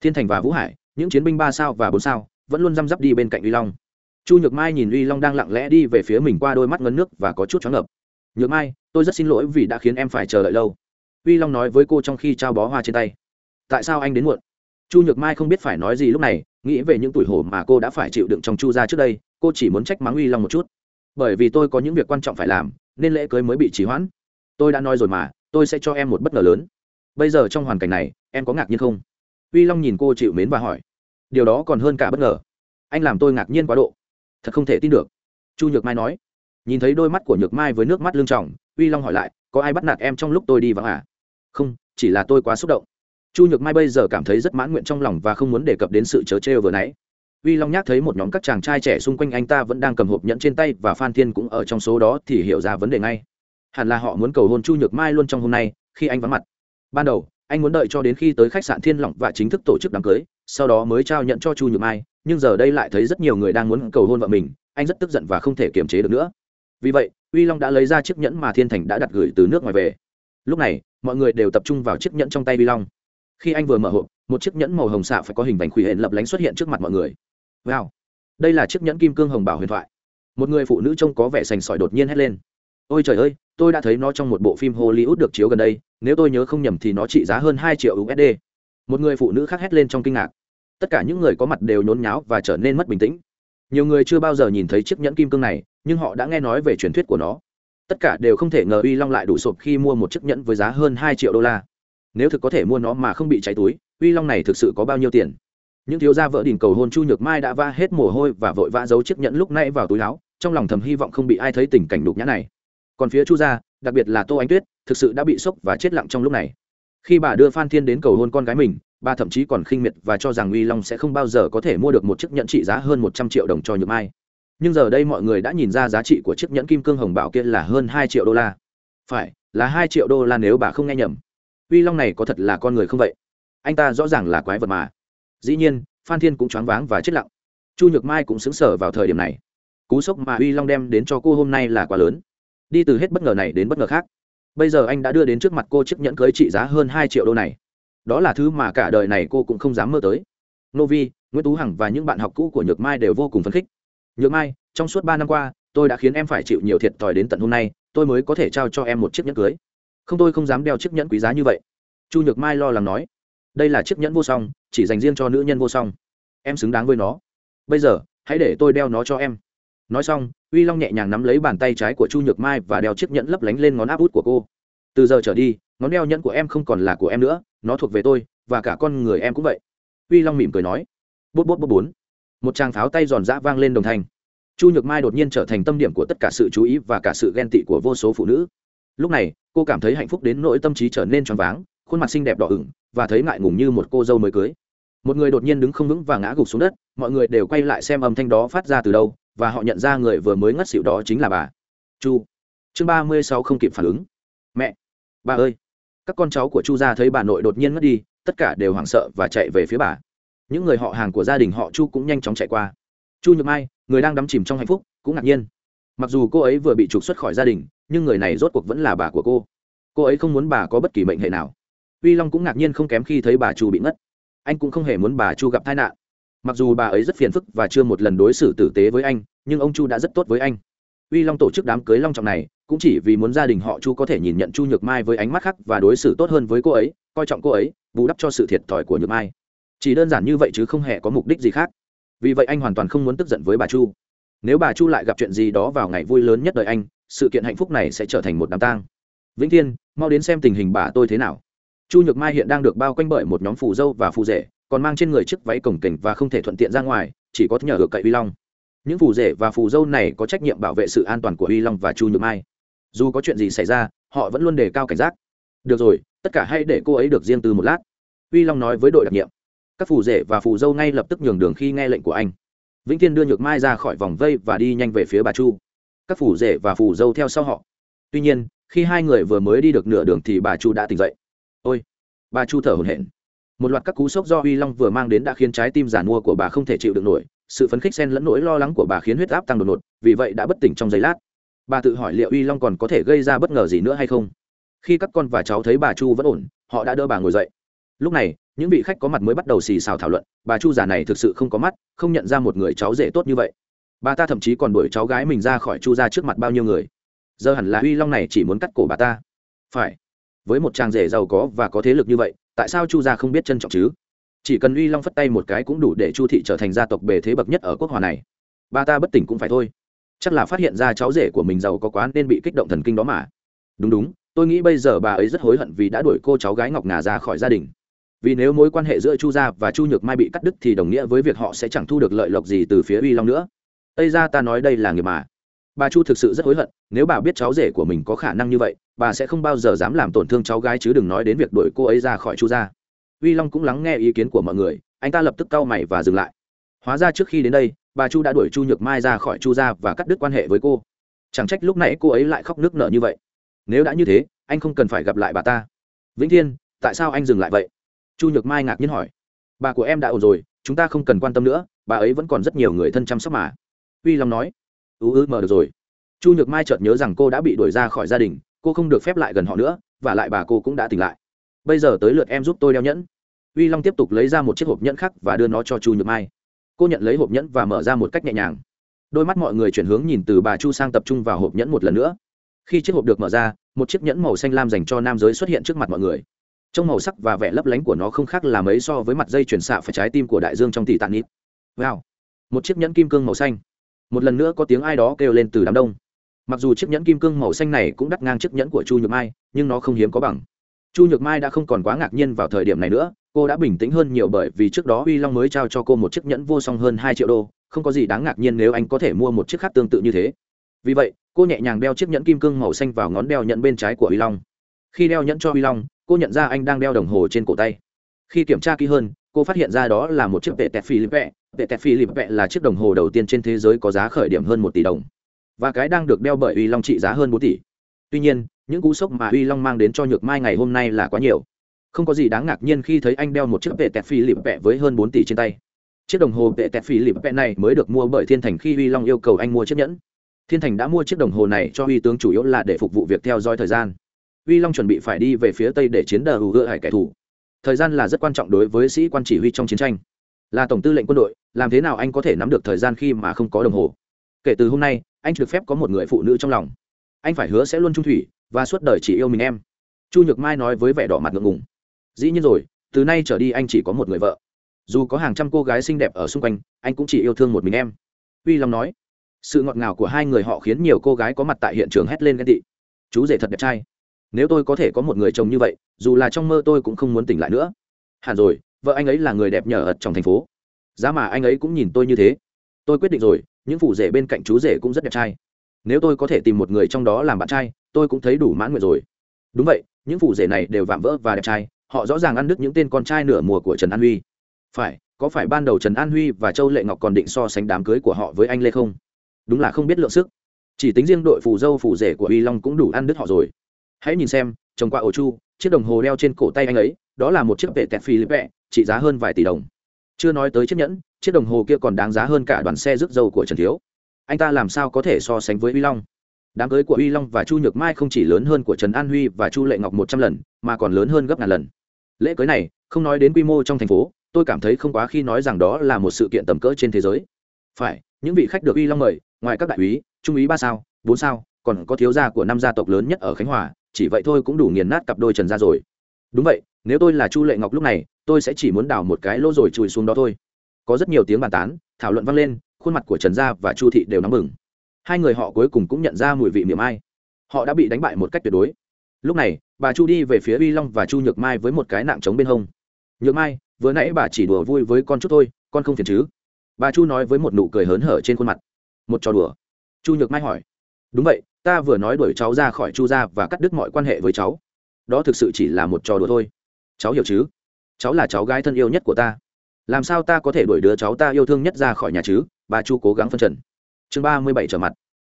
Thiên thành và vũ hải, những chiến binh ba sao và bốn sao, vẫn luôn răm rắp đi bên cạnh uy long. Chu nhược mai nhìn uy long đang lặng lẽ đi về phía mình qua đôi mắt ngấn nước và có chút chóng ngợp. Nhược mai, tôi rất xin lỗi vì đã khiến em phải chờ đợi lâu. Uy long nói với cô trong khi trao bó hoa trên tay. Tại sao anh đến muộn? Chu nhược mai không biết phải nói gì lúc này, nghĩ về những tuổi hổ mà cô đã phải chịu đựng trong chu gia trước đây, cô chỉ muốn trách mắng uy long một chút bởi vì tôi có những việc quan trọng phải làm, nên lễ cưới mới bị trì hoãn. Tôi đã nói rồi mà, tôi sẽ cho em một bất ngờ lớn. Bây giờ trong hoàn cảnh này, em có ngạc nhiên không? Uy long nhìn cô chịu mến và hỏi. Điều đó còn hơn cả bất ngờ. Anh làm tôi ngạc nhiên quá độ. Thật không thể tin được. Chu nhược mai nói. Nhìn thấy đôi mắt của nhược mai với nước mắt lương trọng uy long hỏi lại, có ai bắt nạt em trong lúc tôi đi vắng à? Không, chỉ là tôi quá xúc động. Chu nhược mai bây giờ cảm thấy rất mãn nguyện trong lòng và không muốn đề cập đến sự chớ trêu vừa nãy uy long nhác thấy một nhóm các chàng trai trẻ xung quanh anh ta vẫn đang cầm hộp nhẫn trên tay và phan thiên cũng ở trong số đó thì hiểu ra vấn đề ngay. Hẳn là họ muốn cầu hôn chu nhược mai luôn trong hôm nay, khi anh vắng mặt. Ban đầu, anh muốn đợi cho đến khi tới khách sạn thiên lỏng và chính thức tổ chức đám cưới, sau đó mới trao nhận cho chu nhược mai, nhưng giờ đây lại thấy rất nhiều người đang muốn cầu hôn vợ mình, anh rất tức giận và không thể kiềm chế được nữa. Vì vậy, uy long đã lấy ra chiếc nhẫn mà thiên thành đã đặt gửi từ nước ngoài về. Lúc này, mọi người đều tập trung vào chiếc nhẫn trong tay uy long. Khi anh vừa mở hộp, một chiếc nhẫn màu hồng xạ phải có hình vành khủy hển lập lánh xuất hiện trước mặt mọi người wow. Đây là chiếc nhẫn kim cương hồng bảo huyền thoại. Một người phụ nữ trông có vẻ sành sỏi đột nhiên hét lên. Ôi trời ơi, tôi đã thấy nó trong một bộ phim hollywood được chiếu gần đây, nếu tôi nhớ không nhầm thì nó trị giá hơn hai triệu usd một người phụ nữ khác hét lên trong kinh ngạc. Tất cả những người có mặt đều nhốn nháo và trở nên mất bình tĩnh. Nhiều người chưa bao giờ nhìn thấy chiếc nhẫn kim cương này, nhưng họ đã nghe nói về truyền thuyết của nó. Tất cả đều không thể ngờ uy long lại đủ sộp khi mua một chiếc nhẫn với giá hơn hai triệu đô la. Nếu thực có thể mua nó mà không bị cháy túi, uy long này thực sự có bao nhiêu tiền? Những thiếu gia vợ đình cầu hôn chu nhược mai đã va hết mồ hôi và vội vã giấu chiếc nhẫn lúc nãy vào túi áo, trong lòng thầm hy vọng không bị ai thấy tình cảnh đục nhã này. Còn phía chu gia, đặc biệt là tô ánh tuyết, thực sự đã bị sốc và chết lặng trong lúc này. Khi bà đưa phan thiên đến cầu hôn con gái mình, bà thậm chí còn khinh miệt và cho rằng uy long sẽ không bao giờ có thể mua được một chiếc nhẫn trị giá hơn một trăm triệu đồng cho nhược mai. Nhưng giờ đây mọi người đã nhìn ra giá trị của chiếc nhẫn kim cương hồng bảo kia là hơn hai triệu đô la. Phải, là hai triệu đô la nếu bà không nghe nhầm. Uy long này có thật là con người không vậy? Anh ta rõ ràng là quái vật mà dĩ nhiên, phan thiên cũng choáng váng và chết lặng. Chu nhược mai cũng xứng sở vào thời điểm này. Cú sốc mà uy long đem đến cho cô hôm nay là quá lớn. Đi từ hết bất ngờ này đến bất ngờ khác. Bây giờ anh đã đưa đến trước mặt cô chiếc nhẫn cưới trị giá hơn hai triệu đô này. Đó là thứ mà cả đời này cô cũng không dám mơ tới. Nô vi, nguyễn tú hằng và những bạn học cũ của nhược mai đều vô cùng phấn khích. Nhược mai, trong suốt ba năm qua, tôi đã khiến em phải chịu nhiều thiệt thòi đến tận hôm nay, tôi mới có thể trao cho em một chiếc nhẫn cưới. Không, tôi không dám đeo chiếc nhẫn quý giá như vậy. Chu nhược mai lo lắng nói đây là chiếc nhẫn vô song, chỉ dành riêng cho nữ nhân vô song. Em xứng đáng với nó. Bây giờ, hãy để tôi đeo nó cho em. Nói xong, uy long nhẹ nhàng nắm lấy bàn tay trái của chu nhược mai và đeo chiếc nhẫn lấp lánh lên ngón áp út của cô. Từ giờ trở đi, ngón đeo nhẫn của em không còn là của em nữa, nó thuộc về tôi, và cả con người em cũng vậy. Uy long mỉm cười nói. Bút bút bút bốn một tràng pháo tay giòn dã vang lên đồng thanh chu nhược mai đột nhiên trở thành tâm điểm của tất cả sự chú ý và cả sự ghen tị của vô số phụ nữ. Lúc này, cô cảm thấy hạnh phúc đến nỗi tâm trí trở nên tròn váng, khuôn mặt xinh đẹp đỏ ửng và thấy ngại ngùng như một cô dâu mới cưới. Một người đột nhiên đứng không vững và ngã gục xuống đất, mọi người đều quay lại xem âm thanh đó phát ra từ đâu, và họ nhận ra người vừa mới ngất xỉu đó chính là bà. Chu. Chương ba mươi sáu không kịp phản ứng. Mẹ. Bà ơi. Các con cháu của chu gia thấy bà nội đột nhiên ngất đi, tất cả đều hoảng sợ và chạy về phía bà. Những người họ hàng của gia đình họ chu cũng nhanh chóng chạy qua. Chu nhược mai, người đang đắm chìm trong hạnh phúc, cũng ngạc nhiên. Mặc dù cô ấy vừa bị trục xuất khỏi gia đình, nhưng người này rốt cuộc vẫn là bà của cô. Cô ấy không muốn bà có bất kỳ mệnh hệ nào uy long cũng ngạc nhiên không kém khi thấy bà chu bị ngất. Anh cũng không hề muốn bà chu gặp tai nạn. Mặc dù bà ấy rất phiền phức và chưa một lần đối xử tử tế với anh, nhưng ông chu đã rất tốt với anh. Uy long tổ chức đám cưới long trọng này, cũng chỉ vì muốn gia đình họ chu có thể nhìn nhận chu nhược mai với ánh mắt khác và đối xử tốt hơn với cô ấy, coi trọng cô ấy, bù đắp cho sự thiệt thòi của nhược mai. Chỉ đơn giản như vậy chứ không hề có mục đích gì khác. Vì vậy anh hoàn toàn không muốn tức giận với bà chu. Nếu bà chu lại gặp chuyện gì đó vào ngày vui lớn nhất đời anh, sự kiện hạnh phúc này sẽ trở thành một đám tang. Vĩnh thiên, mau đến xem tình hình bà tôi thế nào chu nhược mai hiện đang được bao quanh bởi một nhóm phù dâu và phù rể, còn mang trên người chiếc váy cổng kềnh và không thể thuận tiện ra ngoài, chỉ có nhờ được cậy uy long. Những phù rể và phù dâu này có trách nhiệm bảo vệ sự an toàn của uy long và chu nhược mai. Dù có chuyện gì xảy ra, họ vẫn luôn đề cao cảnh giác. Được rồi, tất cả hãy để cô ấy được riêng từ một lát. Uy long nói với đội đặc nhiệm. Các phù rể và phù dâu ngay lập tức nhường đường khi nghe lệnh của anh. Vĩnh thiên đưa nhược mai ra khỏi vòng vây và đi nhanh về phía bà chu. Các phù rể và phù dâu theo sau họ. Tuy nhiên, khi hai người vừa mới đi được nửa đường thì bà chu đã tỉnh dậy ôi, bà chu thở hổn hển. Một loạt các cú sốc do uy long vừa mang đến đã khiến trái tim giản mua của bà không thể chịu được nổi, sự phấn khích xen lẫn nỗi lo lắng của bà khiến huyết áp tăng đột ngột, vì vậy đã bất tỉnh trong giây lát. Bà tự hỏi liệu uy long còn có thể gây ra bất ngờ gì nữa hay không. Khi các con và cháu thấy bà chu vẫn ổn, họ đã đỡ bà ngồi dậy. Lúc này, những vị khách có mặt mới bắt đầu xì xào thảo luận, bà chu già này thực sự không có mắt, không nhận ra một người cháu rể tốt như vậy. Bà ta thậm chí còn đuổi cháu gái mình ra khỏi chu ra trước mặt bao nhiêu người. Giờ hẳn là uy long này chỉ muốn cắt cổ bà ta. Phải với một chàng rể giàu có và có thế lực như vậy, tại sao chu gia không biết trân trọng chứ? Chỉ cần uy long phất tay một cái cũng đủ để chu thị trở thành gia tộc bề thế bậc nhất ở quốc hòa này. Bà ta bất tỉnh cũng phải thôi. Chắc là phát hiện ra cháu rể của mình giàu có quá nên bị kích động thần kinh đó mà. Đúng đúng, tôi nghĩ bây giờ bà ấy rất hối hận vì đã đuổi cô cháu gái ngọc ngà ra khỏi gia đình. Vì nếu mối quan hệ giữa chu gia và chu nhược mai bị cắt đứt thì đồng nghĩa với việc họ sẽ chẳng thu được lợi lộc gì từ phía uy long nữa. Ây ra ta nói đây là nghiệp mà bà chu thực sự rất hối hận, nếu bà biết cháu rể của mình có khả năng như vậy, bà sẽ không bao giờ dám làm tổn thương cháu gái chứ đừng nói đến việc đuổi cô ấy ra khỏi chu gia. Uy long cũng lắng nghe ý kiến của mọi người, anh ta lập tức cau mày và dừng lại. Hóa ra trước khi đến đây, bà chu đã đuổi chu nhược mai ra khỏi chu gia và cắt đứt quan hệ với cô. Chẳng trách lúc nãy cô ấy lại khóc nước nở như vậy. Nếu đã như thế, anh không cần phải gặp lại bà ta. Vĩnh thiên, tại sao anh dừng lại vậy? Chu nhược mai ngạc nhiên hỏi. Bà của em đã ổn rồi, chúng ta không cần quan tâm nữa, bà ấy vẫn còn rất nhiều người thân chăm sóc mà. Uy long nói ứ ứ mờ được rồi. Chu nhược mai chợt nhớ rằng cô đã bị đuổi ra khỏi gia đình, cô không được phép lại gần họ nữa, và lại bà cô cũng đã tỉnh lại. Bây giờ tới lượt em giúp tôi đeo nhẫn. Uy long tiếp tục lấy ra một chiếc hộp nhẫn khác và đưa nó cho chu nhược mai. Cô nhận lấy hộp nhẫn và mở ra một cách nhẹ nhàng. Đôi mắt mọi người chuyển hướng nhìn từ bà chu sang tập trung vào hộp nhẫn một lần nữa. Khi chiếc hộp được mở ra, một chiếc nhẫn màu xanh lam dành cho nam giới xuất hiện trước mặt mọi người. Trong màu sắc và vẻ lấp lánh của nó không khác là mấy so với mặt dây chuyển xạ phải trái tim của đại dương trong tỷ tạng nít wow. Một chiếc nhẫn kim cương màu xanh một lần nữa có tiếng ai đó kêu lên từ đám đông. Mặc dù chiếc nhẫn kim cương màu xanh này cũng đắt ngang chiếc nhẫn của chu nhược mai, nhưng nó không hiếm có bằng. Chu nhược mai đã không còn quá ngạc nhiên vào thời điểm này nữa, cô đã bình tĩnh hơn nhiều bởi vì trước đó uy long mới trao cho cô một chiếc nhẫn vô song hơn hai triệu đô, không có gì đáng ngạc nhiên nếu anh có thể mua một chiếc khác tương tự như thế. Vì vậy, cô nhẹ nhàng đeo chiếc nhẫn kim cương màu xanh vào ngón đeo nhẫn bên trái của uy long. Khi đeo nhẫn cho uy long, cô nhận ra anh đang đeo đồng hồ trên cổ tay. Khi kiểm tra kỹ hơn cô phát hiện ra đó là một chiếc vệ tẹt philippe vệ tẹt philippe là chiếc đồng hồ đầu tiên trên thế giới có giá khởi điểm hơn một tỷ đồng. Và cái đang được đeo bởi uy long trị giá hơn bốn tỷ. Tuy nhiên, những cú sốc mà uy long mang đến cho nhược mai ngày hôm nay là quá nhiều. Không có gì đáng ngạc nhiên khi thấy anh đeo một chiếc vệ tẹt philippe với hơn bốn tỷ trên tay. Chiếc đồng hồ vệ tẹt philippe này mới được mua bởi thiên thành khi uy long yêu cầu anh mua chiếc nhẫn. Thiên thành đã mua chiếc đồng hồ này cho uy tướng chủ yếu là để phục vụ việc theo dõi thời gian. Uy long chuẩn bị phải đi về phía tây để chiến đờ hữu gỡ hải kẻ thù thời gian là rất quan trọng đối với sĩ quan chỉ huy trong chiến tranh. Là tổng tư lệnh quân đội, làm thế nào anh có thể nắm được thời gian khi mà không có đồng hồ? Kể từ hôm nay, anh được phép có một người phụ nữ trong lòng. Anh phải hứa sẽ luôn trung thủy và suốt đời chỉ yêu mình em. Chu nhược mai nói với vẻ đỏ mặt ngượng ngùng. Dĩ nhiên rồi, từ nay trở đi anh chỉ có một người vợ. Dù có hàng trăm cô gái xinh đẹp ở xung quanh, anh cũng chỉ yêu thương một mình em. Uy long nói, sự ngọt ngào của hai người họ khiến nhiều cô gái có mặt tại hiện trường hét lên ghen tị. Chú rể thật đẹp trai nếu tôi có thể có một người chồng như vậy, dù là trong mơ tôi cũng không muốn tỉnh lại nữa. Hẳn rồi, vợ anh ấy là người đẹp nhờ ật trong thành phố. Giá mà anh ấy cũng nhìn tôi như thế. Tôi quyết định rồi, những phụ rể bên cạnh chú rể cũng rất đẹp trai. Nếu tôi có thể tìm một người trong đó làm bạn trai, tôi cũng thấy đủ mãn nguyện rồi. Đúng vậy, những phụ rể này đều vạm vỡ và đẹp trai. Họ rõ ràng ăn đứt những tên con trai nửa mùa của trần an huy. Phải, có phải ban đầu trần an huy và châu lệ ngọc còn định so sánh đám cưới của họ với anh lê không? Đúng là không biết lượng sức. Chỉ tính riêng đội phù dâu phù rể của huy long cũng đủ ăn đứt họ rồi hãy nhìn xem, trồng qua ổ chu, chiếc đồng hồ đeo trên cổ tay anh ấy, đó là một chiếc vệ tẹt phi philippe, trị giá hơn vài tỷ đồng. Chưa nói tới chiếc nhẫn, chiếc đồng hồ kia còn đáng giá hơn cả đoàn xe rước dâu của trần thiếu. Anh ta làm sao có thể so sánh với uy long? Đám cưới của uy long và chu nhược mai không chỉ lớn hơn của trần an huy và chu lệ ngọc một trăm lần, mà còn lớn hơn gấp ngàn lần. Lễ cưới này, không nói đến quy mô trong thành phố, tôi cảm thấy không quá khi nói rằng đó là một sự kiện tầm cỡ trên thế giới. Phải, những vị khách được uy long mời, ngoài các đại úy, trung úy ba sao, bốn sao, còn có thiếu gia của năm gia tộc lớn nhất ở khánh hòa chỉ vậy thôi cũng đủ nghiền nát cặp đôi trần gia rồi. Đúng vậy, nếu tôi là chu lệ ngọc lúc này, tôi sẽ chỉ muốn đào một cái lỗ rồi chùi xuống đó thôi. Có rất nhiều tiếng bàn tán, thảo luận vang lên, khuôn mặt của trần gia và chu thị đều nóng bừng. Hai người họ cuối cùng cũng nhận ra mùi vị miệng ai. Họ đã bị đánh bại một cách tuyệt đối. Lúc này, bà chu đi về phía uy long và chu nhược mai với một cái nạng trống bên hông. Nhược mai, vừa nãy bà chỉ đùa vui với con chút thôi, con không phiền chứ? Bà chu nói với một nụ cười hớn hở trên khuôn mặt. Một trò đùa. Chu nhược mai hỏi. Đúng vậy ta vừa nói đuổi cháu ra khỏi chu gia và cắt đứt mọi quan hệ với cháu. Đó thực sự chỉ là một trò đùa thôi. Cháu hiểu chứ? Cháu là cháu gái thân yêu nhất của ta. Làm sao ta có thể đuổi đứa cháu ta yêu thương nhất ra khỏi nhà chứ? Bà chu cố gắng phân trần. Chương ba mươi bảy trở mặt.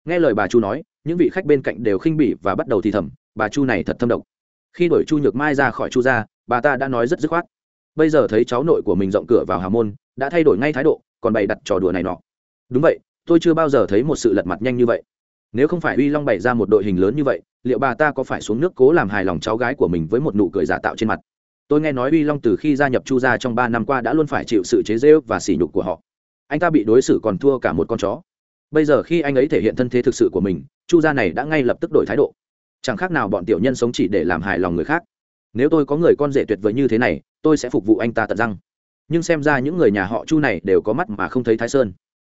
Nghe lời bà chu nói, những vị khách bên cạnh đều khinh bỉ và bắt đầu thì thầm, bà chu này thật thâm độc. Khi đuổi chu nhược mai ra khỏi chu gia, bà ta đã nói rất dứt khoát. Bây giờ thấy cháu nội của mình rộng cửa vào hà môn, đã thay đổi ngay thái độ, còn bày đặt trò đùa này nọ. Đúng vậy, tôi chưa bao giờ thấy một sự lật mặt nhanh như vậy nếu không phải uy long bày ra một đội hình lớn như vậy, liệu bà ta có phải xuống nước cố làm hài lòng cháu gái của mình với một nụ cười giả tạo trên mặt? Tôi nghe nói uy long từ khi gia nhập chu gia trong ba năm qua đã luôn phải chịu sự chế rêu và sỉ nhục của họ. Anh ta bị đối xử còn thua cả một con chó. Bây giờ khi anh ấy thể hiện thân thế thực sự của mình, chu gia này đã ngay lập tức đổi thái độ. Chẳng khác nào bọn tiểu nhân sống chỉ để làm hài lòng người khác. Nếu tôi có người con rể tuyệt vời như thế này, tôi sẽ phục vụ anh ta tận răng. Nhưng xem ra những người nhà họ chu này đều có mắt mà không thấy thái sơn.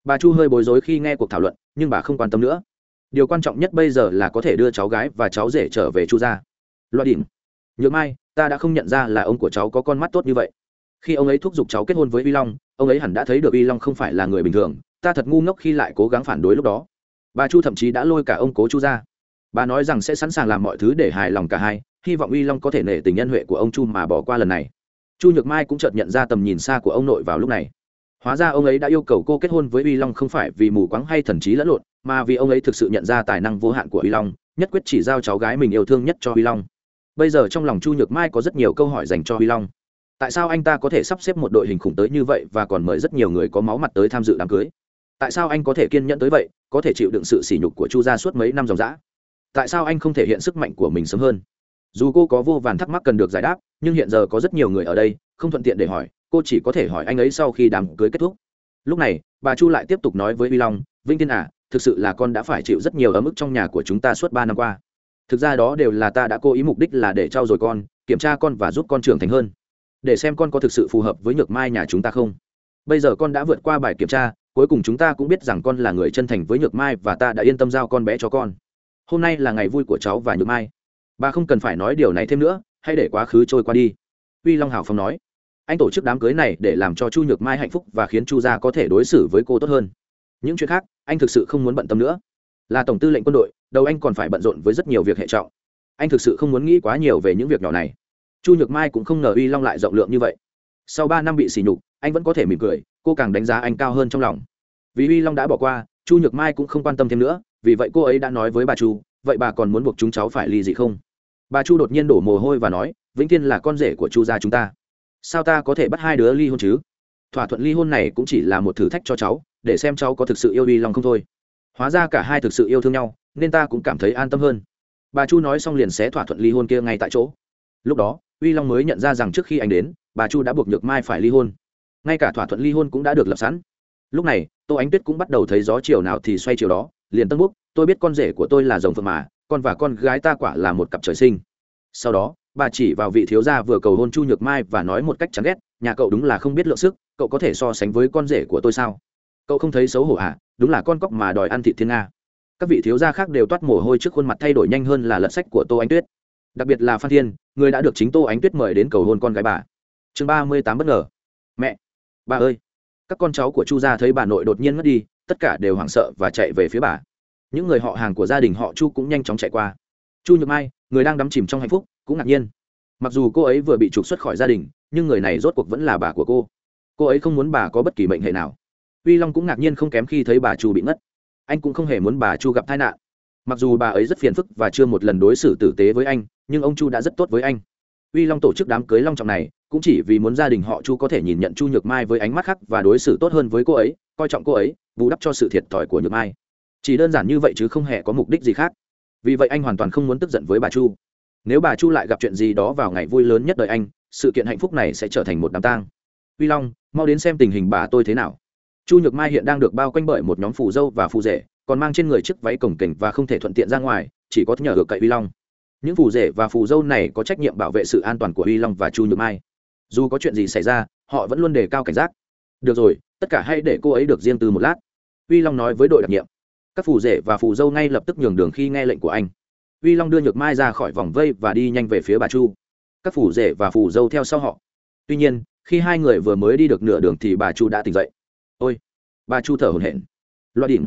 Bà chu hơi bối rối khi nghe cuộc thảo luận, nhưng bà không quan tâm nữa điều quan trọng nhất bây giờ là có thể đưa cháu gái và cháu rể trở về chu gia. Loại đỉnh. nhược mai, ta đã không nhận ra là ông của cháu có con mắt tốt như vậy. Khi ông ấy thúc giục cháu kết hôn với y long, ông ấy hẳn đã thấy được y long không phải là người bình thường, ta thật ngu ngốc khi lại cố gắng phản đối lúc đó. Bà chu thậm chí đã lôi cả ông cố chu ra. Bà nói rằng sẽ sẵn sàng làm mọi thứ để hài lòng cả hai, hy vọng y long có thể nể tình nhân huệ của ông chu mà bỏ qua lần này. Chu nhược mai cũng chợt nhận ra tầm nhìn xa của ông nội vào lúc này hóa ra ông ấy đã yêu cầu cô kết hôn với uy long không phải vì mù quáng hay thần trí lẫn lộn, mà vì ông ấy thực sự nhận ra tài năng vô hạn của uy long, nhất quyết chỉ giao cháu gái mình yêu thương nhất cho uy long. Bây giờ trong lòng chu nhược mai có rất nhiều câu hỏi dành cho huy long. Tại sao anh ta có thể sắp xếp một đội hình khủng tới như vậy và còn mời rất nhiều người có máu mặt tới tham dự đám cưới? Tại sao anh có thể kiên nhẫn tới vậy, có thể chịu đựng sự sỉ nhục của chu gia suốt mấy năm dòng dã? Tại sao anh không thể hiện sức mạnh của mình sớm hơn? Dù cô có vô vàn thắc mắc cần được giải đáp, nhưng hiện giờ có rất nhiều người ở đây, không thuận tiện để hỏi cô chỉ có thể hỏi anh ấy sau khi đám cưới kết thúc. Lúc này, bà chu lại tiếp tục nói với huy long, vinh tiên à thực sự là con đã phải chịu rất nhiều ấm ức trong nhà của chúng ta suốt ba năm qua. Thực ra đó đều là ta đã cố ý mục đích là để trao dồi con, kiểm tra con và giúp con trưởng thành hơn, để xem con có thực sự phù hợp với nhược mai nhà chúng ta không. Bây giờ con đã vượt qua bài kiểm tra, cuối cùng chúng ta cũng biết rằng con là người chân thành với nhược mai và ta đã yên tâm giao con bé cho con. Hôm nay là ngày vui của cháu và nhược mai. Bà không cần phải nói điều này thêm nữa, hãy để quá khứ trôi qua đi. Uy long hào phong nói anh tổ chức đám cưới này để làm cho chu nhược mai hạnh phúc và khiến chu gia có thể đối xử với cô tốt hơn. Những chuyện khác, anh thực sự không muốn bận tâm nữa. Là tổng tư lệnh quân đội, đầu anh còn phải bận rộn với rất nhiều việc hệ trọng. Anh thực sự không muốn nghĩ quá nhiều về những việc nhỏ này. Chu nhược mai cũng không ngờ uy long lại rộng lượng như vậy. Sau ba năm bị sỉ nhục, anh vẫn có thể mỉm cười, cô càng đánh giá anh cao hơn trong lòng. Vì uy long đã bỏ qua, chu nhược mai cũng không quan tâm thêm nữa, vì vậy cô ấy đã nói với bà chu, vậy bà còn muốn buộc chúng cháu phải ly dị không? Bà chu đột nhiên đổ mồ hôi và nói, vĩnh thiên là con rể của chu gia chúng ta sao ta có thể bắt hai đứa ly hôn chứ? Thỏa thuận ly hôn này cũng chỉ là một thử thách cho cháu, để xem cháu có thực sự yêu uy long không thôi. Hóa ra cả hai thực sự yêu thương nhau, nên ta cũng cảm thấy an tâm hơn. Bà chu nói xong liền xé thỏa thuận ly hôn kia ngay tại chỗ. Lúc đó, uy long mới nhận ra rằng trước khi anh đến, bà chu đã buộc nhược mai phải ly hôn. Ngay cả thỏa thuận ly hôn cũng đã được lập sẵn. Lúc này, tô ánh tuyết cũng bắt đầu thấy gió chiều nào thì xoay chiều đó, liền tân búc, tôi biết con rể của tôi là rồng phượng mà, con và con gái ta quả là một cặp trời sinh. Sau đó bà chỉ vào vị thiếu gia vừa cầu hôn chu nhược mai và nói một cách chán ghét, nhà cậu đúng là không biết lượng sức, cậu có thể so sánh với con rể của tôi sao? Cậu không thấy xấu hổ à? Đúng là con cóc mà đòi ăn thịt thiên nga. Các vị thiếu gia khác đều toát mồ hôi trước khuôn mặt thay đổi nhanh hơn là lật sách của tô ánh tuyết. Đặc biệt là phan thiên, người đã được chính tô ánh tuyết mời đến cầu hôn con gái bà. Chương ba mươi tám bất ngờ. Mẹ, bà ơi. Các con cháu của chu gia thấy bà nội đột nhiên mất đi, tất cả đều hoảng sợ và chạy về phía bà. Những người họ hàng của gia đình họ chu cũng nhanh chóng chạy qua. Chu nhược mai, người đang đắm chìm trong hạnh phúc cũng ngạc nhiên. Mặc dù cô ấy vừa bị trục xuất khỏi gia đình, nhưng người này rốt cuộc vẫn là bà của cô. Cô ấy không muốn bà có bất kỳ mệnh hệ nào. Uy long cũng ngạc nhiên không kém khi thấy bà chu bị ngất. Anh cũng không hề muốn bà chu gặp tai nạn. Mặc dù bà ấy rất phiền phức và chưa một lần đối xử tử tế với anh, nhưng ông chu đã rất tốt với anh. Uy long tổ chức đám cưới long trọng này, cũng chỉ vì muốn gia đình họ chu có thể nhìn nhận chu nhược mai với ánh mắt khác và đối xử tốt hơn với cô ấy, coi trọng cô ấy, bù đắp cho sự thiệt thòi của nhược mai. Chỉ đơn giản như vậy chứ không hề có mục đích gì khác. Vì vậy anh hoàn toàn không muốn tức giận với bà chu nếu bà chu lại gặp chuyện gì đó vào ngày vui lớn nhất đời anh, sự kiện hạnh phúc này sẽ trở thành một đám tang. Uy long, mau đến xem tình hình bà tôi thế nào. Chu nhược mai hiện đang được bao quanh bởi một nhóm phù dâu và phù rể, còn mang trên người chiếc váy cổng kềnh và không thể thuận tiện ra ngoài, chỉ có nhờ được cậy uy long. Những phù rể và phù dâu này có trách nhiệm bảo vệ sự an toàn của uy long và chu nhược mai. Dù có chuyện gì xảy ra, họ vẫn luôn đề cao cảnh giác. Được rồi, tất cả hãy để cô ấy được riêng từ một lát. Uy long nói với đội đặc nhiệm. Các phù rể và phù dâu ngay lập tức nhường đường khi nghe lệnh của anh uy long đưa nhược mai ra khỏi vòng vây và đi nhanh về phía bà chu. Các phủ rể và phủ dâu theo sau họ. Tuy nhiên, khi hai người vừa mới đi được nửa đường thì bà chu đã tỉnh dậy. Ôi! Bà chu thở hổn hển. Loạt đỉnh.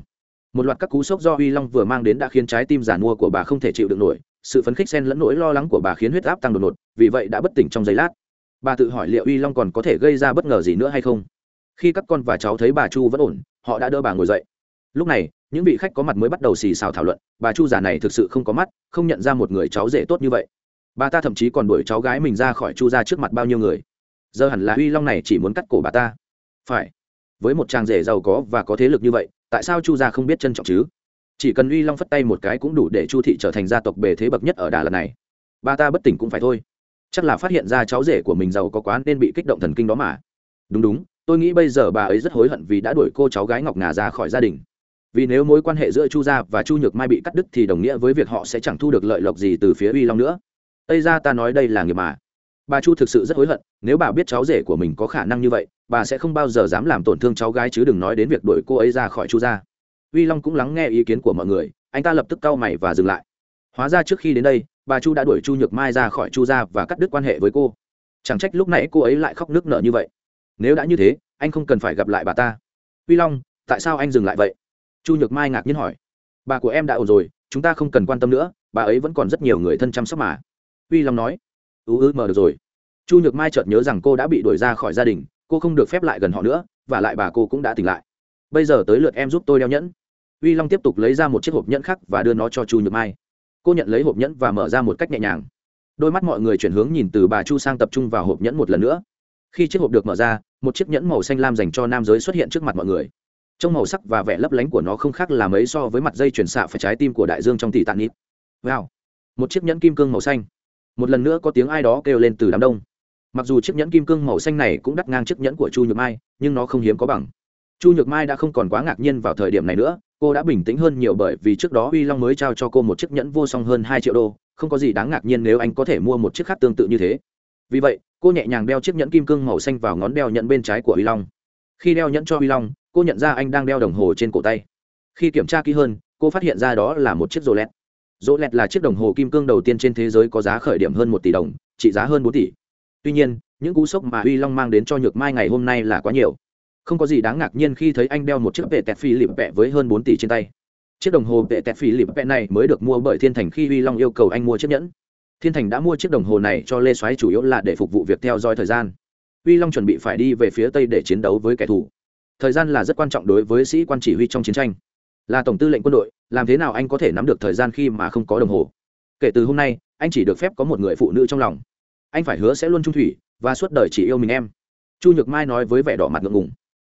Một loạt các cú sốc do uy long vừa mang đến đã khiến trái tim giả mua của bà không thể chịu được nổi. Sự phấn khích xen lẫn nỗi lo lắng của bà khiến huyết áp tăng đột ngột, vì vậy đã bất tỉnh trong giây lát. Bà tự hỏi liệu uy long còn có thể gây ra bất ngờ gì nữa hay không. Khi các con và cháu thấy bà chu vẫn ổn, họ đã đỡ bà ngồi dậy. Lúc này những vị khách có mặt mới bắt đầu xì xào thảo luận, bà chu già này thực sự không có mắt, không nhận ra một người cháu rể tốt như vậy. Bà ta thậm chí còn đuổi cháu gái mình ra khỏi chu ra trước mặt bao nhiêu người. Giờ hẳn là uy long này chỉ muốn cắt cổ bà ta. Phải. Với một chàng rể giàu có và có thế lực như vậy, tại sao chu gia không biết trân trọng chứ? Chỉ cần uy long phất tay một cái cũng đủ để chu thị trở thành gia tộc bề thế bậc nhất ở đà lạt này. Bà ta bất tỉnh cũng phải thôi. Chắc là phát hiện ra cháu rể của mình giàu có quá nên bị kích động thần kinh đó mà. Đúng đúng, tôi nghĩ bây giờ bà ấy rất hối hận vì đã đuổi cô cháu gái ngọc ngà ra khỏi gia đình vì nếu mối quan hệ giữa chu gia và chu nhược mai bị cắt đứt thì đồng nghĩa với việc họ sẽ chẳng thu được lợi lộc gì từ phía uy long nữa. Tây ra ta nói đây là nghiệp mà. Bà chu thực sự rất hối hận, nếu bà biết cháu rể của mình có khả năng như vậy, bà sẽ không bao giờ dám làm tổn thương cháu gái chứ đừng nói đến việc đuổi cô ấy ra khỏi chu gia. Uy long cũng lắng nghe ý kiến của mọi người, anh ta lập tức cau mày và dừng lại. Hóa ra trước khi đến đây, bà chu đã đuổi chu nhược mai ra khỏi chu gia và cắt đứt quan hệ với cô. Chẳng trách lúc nãy cô ấy lại khóc nước nở như vậy. Nếu đã như thế, anh không cần phải gặp lại bà ta. Uy long, tại sao anh dừng lại vậy? Chu nhược mai ngạc nhiên hỏi. Bà của em đã ổn rồi, chúng ta không cần quan tâm nữa, bà ấy vẫn còn rất nhiều người thân chăm sóc mà. Uy long nói. Ứ ứ mờ được rồi. Chu nhược mai chợt nhớ rằng cô đã bị đuổi ra khỏi gia đình, cô không được phép lại gần họ nữa, và lại bà cô cũng đã tỉnh lại. Bây giờ tới lượt em giúp tôi đeo nhẫn. Uy long tiếp tục lấy ra một chiếc hộp nhẫn khác và đưa nó cho chu nhược mai. Cô nhận lấy hộp nhẫn và mở ra một cách nhẹ nhàng. Đôi mắt mọi người chuyển hướng nhìn từ bà chu sang tập trung vào hộp nhẫn một lần nữa. Khi chiếc hộp được mở ra, một chiếc nhẫn màu xanh lam dành cho nam giới xuất hiện trước mặt mọi người trong màu sắc và vẻ lấp lánh của nó không khác là mấy so với mặt dây chuyển xạ phải trái tim của đại dương trong tỷ tạng nít wow. Một chiếc nhẫn kim cương màu xanh. Một lần nữa có tiếng ai đó kêu lên từ đám đông. Mặc dù chiếc nhẫn kim cương màu xanh này cũng đắt ngang chiếc nhẫn của chu nhược mai, nhưng nó không hiếm có bằng. Chu nhược mai đã không còn quá ngạc nhiên vào thời điểm này nữa, cô đã bình tĩnh hơn nhiều bởi vì trước đó uy long mới trao cho cô một chiếc nhẫn vô song hơn hai triệu đô, không có gì đáng ngạc nhiên nếu anh có thể mua một chiếc khác tương tự như thế. Vì vậy, cô nhẹ nhàng đeo chiếc nhẫn kim cương màu xanh vào ngón đeo nhẫn bên trái của uy long. Khi đeo nhẫn cho uy long cô nhận ra anh đang đeo đồng hồ trên cổ tay. Khi kiểm tra kỹ hơn, cô phát hiện ra đó là một chiếc rô lẹt. rô lẹt là chiếc đồng hồ kim cương đầu tiên trên thế giới có giá khởi điểm hơn một tỷ đồng, trị giá hơn bốn tỷ. Tuy nhiên, những cú sốc mà uy long mang đến cho nhược mai ngày hôm nay là quá nhiều. Không có gì đáng ngạc nhiên khi thấy anh đeo một chiếc vệ tẹt phi lịp vẹ với hơn bốn tỷ trên tay. Chiếc đồng hồ vệ tẹt phi lịp vẹ này mới được mua bởi thiên thành khi uy long yêu cầu anh mua chiếc nhẫn. Thiên thành đã mua chiếc đồng hồ này cho lê xoáy chủ yếu là để phục vụ việc theo dõi thời gian. Uy long chuẩn bị phải đi về phía tây để chiến đấu với kẻ thù thời gian là rất quan trọng đối với sĩ quan chỉ huy trong chiến tranh. Là tổng tư lệnh quân đội, làm thế nào anh có thể nắm được thời gian khi mà không có đồng hồ? Kể từ hôm nay, anh chỉ được phép có một người phụ nữ trong lòng. Anh phải hứa sẽ luôn trung thủy và suốt đời chỉ yêu mình em. Chu nhược mai nói với vẻ đỏ mặt ngượng ngùng.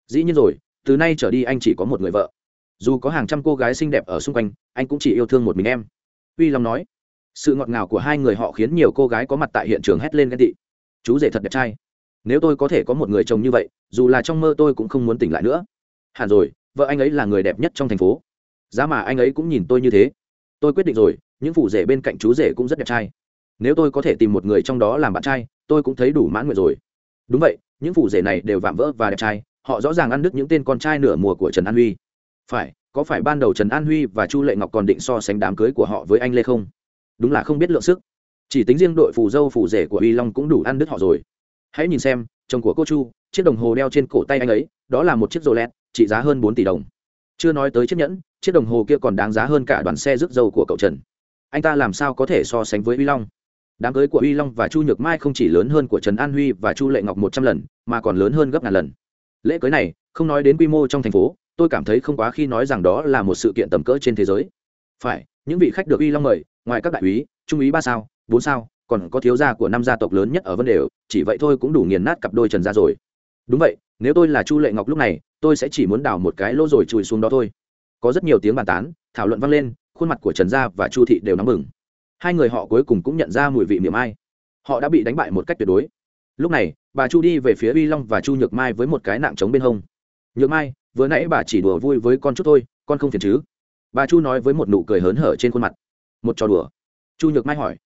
Dĩ nhiên rồi, từ nay trở đi anh chỉ có một người vợ. Dù có hàng trăm cô gái xinh đẹp ở xung quanh, anh cũng chỉ yêu thương một mình em. Uy long nói, sự ngọt ngào của hai người họ khiến nhiều cô gái có mặt tại hiện trường hét lên ghen tị. Chú rể thật đẹp trai nếu tôi có thể có một người chồng như vậy, dù là trong mơ tôi cũng không muốn tỉnh lại nữa. Hẳn rồi, vợ anh ấy là người đẹp nhất trong thành phố. Giá mà anh ấy cũng nhìn tôi như thế. Tôi quyết định rồi, những phủ rể bên cạnh chú rể cũng rất đẹp trai. Nếu tôi có thể tìm một người trong đó làm bạn trai, tôi cũng thấy đủ mãn nguyện rồi. Đúng vậy, những phủ rể này đều vạm vỡ và đẹp trai. Họ rõ ràng ăn đứt những tên con trai nửa mùa của trần an huy. Phải, có phải ban đầu trần an huy và chu lệ ngọc còn định so sánh đám cưới của họ với anh lê không? Đúng là không biết lượng sức. Chỉ tính riêng đội phù dâu phù rể của Huy long cũng đủ ăn đứt họ rồi hãy nhìn xem chồng của cô chu chiếc đồng hồ đeo trên cổ tay anh ấy đó là một chiếc rô lẹt, trị giá hơn bốn tỷ đồng. Chưa nói tới chiếc nhẫn chiếc đồng hồ kia còn đáng giá hơn cả đoàn xe rước dâu của cậu trần. Anh ta làm sao có thể so sánh với uy long? Đám cưới của uy long và chu nhược mai không chỉ lớn hơn của trần an huy và chu lệ ngọc một trăm lần mà còn lớn hơn gấp ngàn lần. Lễ cưới này không nói đến quy mô trong thành phố tôi cảm thấy không quá khi nói rằng đó là một sự kiện tầm cỡ trên thế giới. Phải những vị khách được uy long mời ngoài các đại úy trung úy ba sao bốn sao còn có thiếu gia của năm gia tộc lớn nhất ở vân đều chỉ vậy thôi cũng đủ nghiền nát cặp đôi trần gia rồi. Đúng vậy, nếu tôi là chu lệ ngọc lúc này, tôi sẽ chỉ muốn đào một cái lỗ rồi chui xuống đó thôi. Có rất nhiều tiếng bàn tán, thảo luận vang lên, khuôn mặt của trần gia và chu thị đều nóng bừng. Hai người họ cuối cùng cũng nhận ra mùi vị miệng ai. Họ đã bị đánh bại một cách tuyệt đối. Lúc này, bà chu đi về phía uy long và chu nhược mai với một cái nạng trống bên hông. Nhược mai, vừa nãy bà chỉ đùa vui với con chút thôi, con không phiền chứ? Bà chu nói với một nụ cười hớn hở trên khuôn mặt. Một trò đùa. Chu nhược mai hỏi.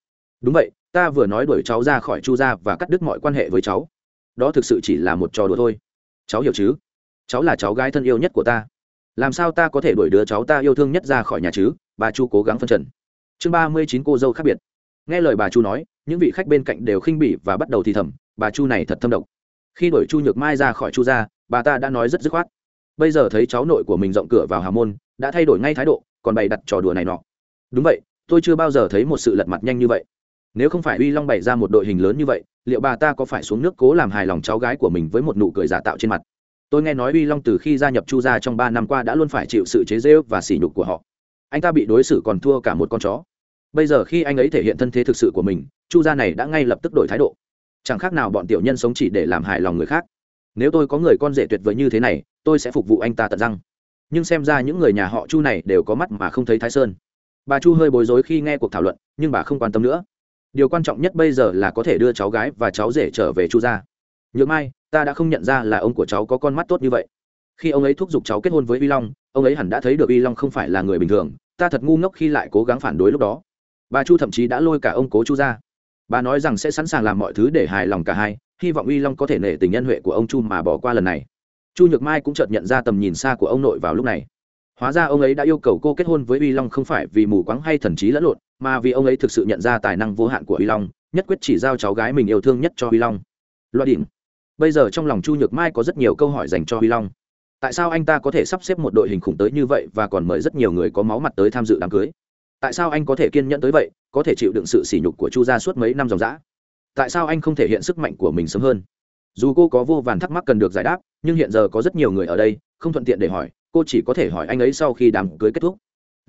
Đúng vậy ta vừa nói đuổi cháu ra khỏi chu gia và cắt đứt mọi quan hệ với cháu. Đó thực sự chỉ là một trò đùa thôi. Cháu hiểu chứ? Cháu là cháu gái thân yêu nhất của ta. Làm sao ta có thể đuổi đứa cháu ta yêu thương nhất ra khỏi nhà chứ? Bà chu cố gắng phân trần. Chương ba mươi chín cô dâu khác biệt. Nghe lời bà chu nói, những vị khách bên cạnh đều khinh bỉ và bắt đầu thì thầm, bà chu này thật thâm độc. Khi đuổi chu nhược mai ra khỏi chu gia, bà ta đã nói rất dứt khoát. Bây giờ thấy cháu nội của mình rộng cửa vào hà môn, đã thay đổi ngay thái độ, còn bày đặt trò đùa này nọ. Đúng vậy, tôi chưa bao giờ thấy một sự lật mặt nhanh như vậy nếu không phải uy long bày ra một đội hình lớn như vậy, liệu bà ta có phải xuống nước cố làm hài lòng cháu gái của mình với một nụ cười giả tạo trên mặt? Tôi nghe nói uy long từ khi gia nhập chu gia trong ba năm qua đã luôn phải chịu sự chế rêu và sỉ nhục của họ. Anh ta bị đối xử còn thua cả một con chó. Bây giờ khi anh ấy thể hiện thân thế thực sự của mình, chu gia này đã ngay lập tức đổi thái độ. Chẳng khác nào bọn tiểu nhân sống chỉ để làm hài lòng người khác. Nếu tôi có người con rể tuyệt vời như thế này, tôi sẽ phục vụ anh ta tận răng. Nhưng xem ra những người nhà họ chu này đều có mắt mà không thấy thái sơn. Bà chu hơi bối rối khi nghe cuộc thảo luận, nhưng bà không quan tâm nữa điều quan trọng nhất bây giờ là có thể đưa cháu gái và cháu rể trở về chu gia. Nhược mai, ta đã không nhận ra là ông của cháu có con mắt tốt như vậy. Khi ông ấy thúc giục cháu kết hôn với Vi long, ông ấy hẳn đã thấy được Vi long không phải là người bình thường, ta thật ngu ngốc khi lại cố gắng phản đối lúc đó. Bà chu thậm chí đã lôi cả ông cố chu ra. Bà nói rằng sẽ sẵn sàng làm mọi thứ để hài lòng cả hai, hy vọng uy long có thể nể tình nhân huệ của ông chu mà bỏ qua lần này. Chu nhược mai cũng chợt nhận ra tầm nhìn xa của ông nội vào lúc này. Hóa ra ông ấy đã yêu cầu cô kết hôn với uy long không phải vì mù quáng hay thần trí lẫn lộn mà vì ông ấy thực sự nhận ra tài năng vô hạn của Huy long, nhất quyết chỉ giao cháu gái mình yêu thương nhất cho Huy long. Loại điểm bây giờ trong lòng chu nhược mai có rất nhiều câu hỏi dành cho Huy long. Tại sao anh ta có thể sắp xếp một đội hình khủng tới như vậy và còn mời rất nhiều người có máu mặt tới tham dự đám cưới? Tại sao anh có thể kiên nhẫn tới vậy, có thể chịu đựng sự sỉ nhục của chu gia suốt mấy năm dòng dã? Tại sao anh không thể hiện sức mạnh của mình sớm hơn? Dù cô có vô vàn thắc mắc cần được giải đáp, nhưng hiện giờ có rất nhiều người ở đây, không thuận tiện để hỏi, cô chỉ có thể hỏi anh ấy sau khi đám cưới kết thúc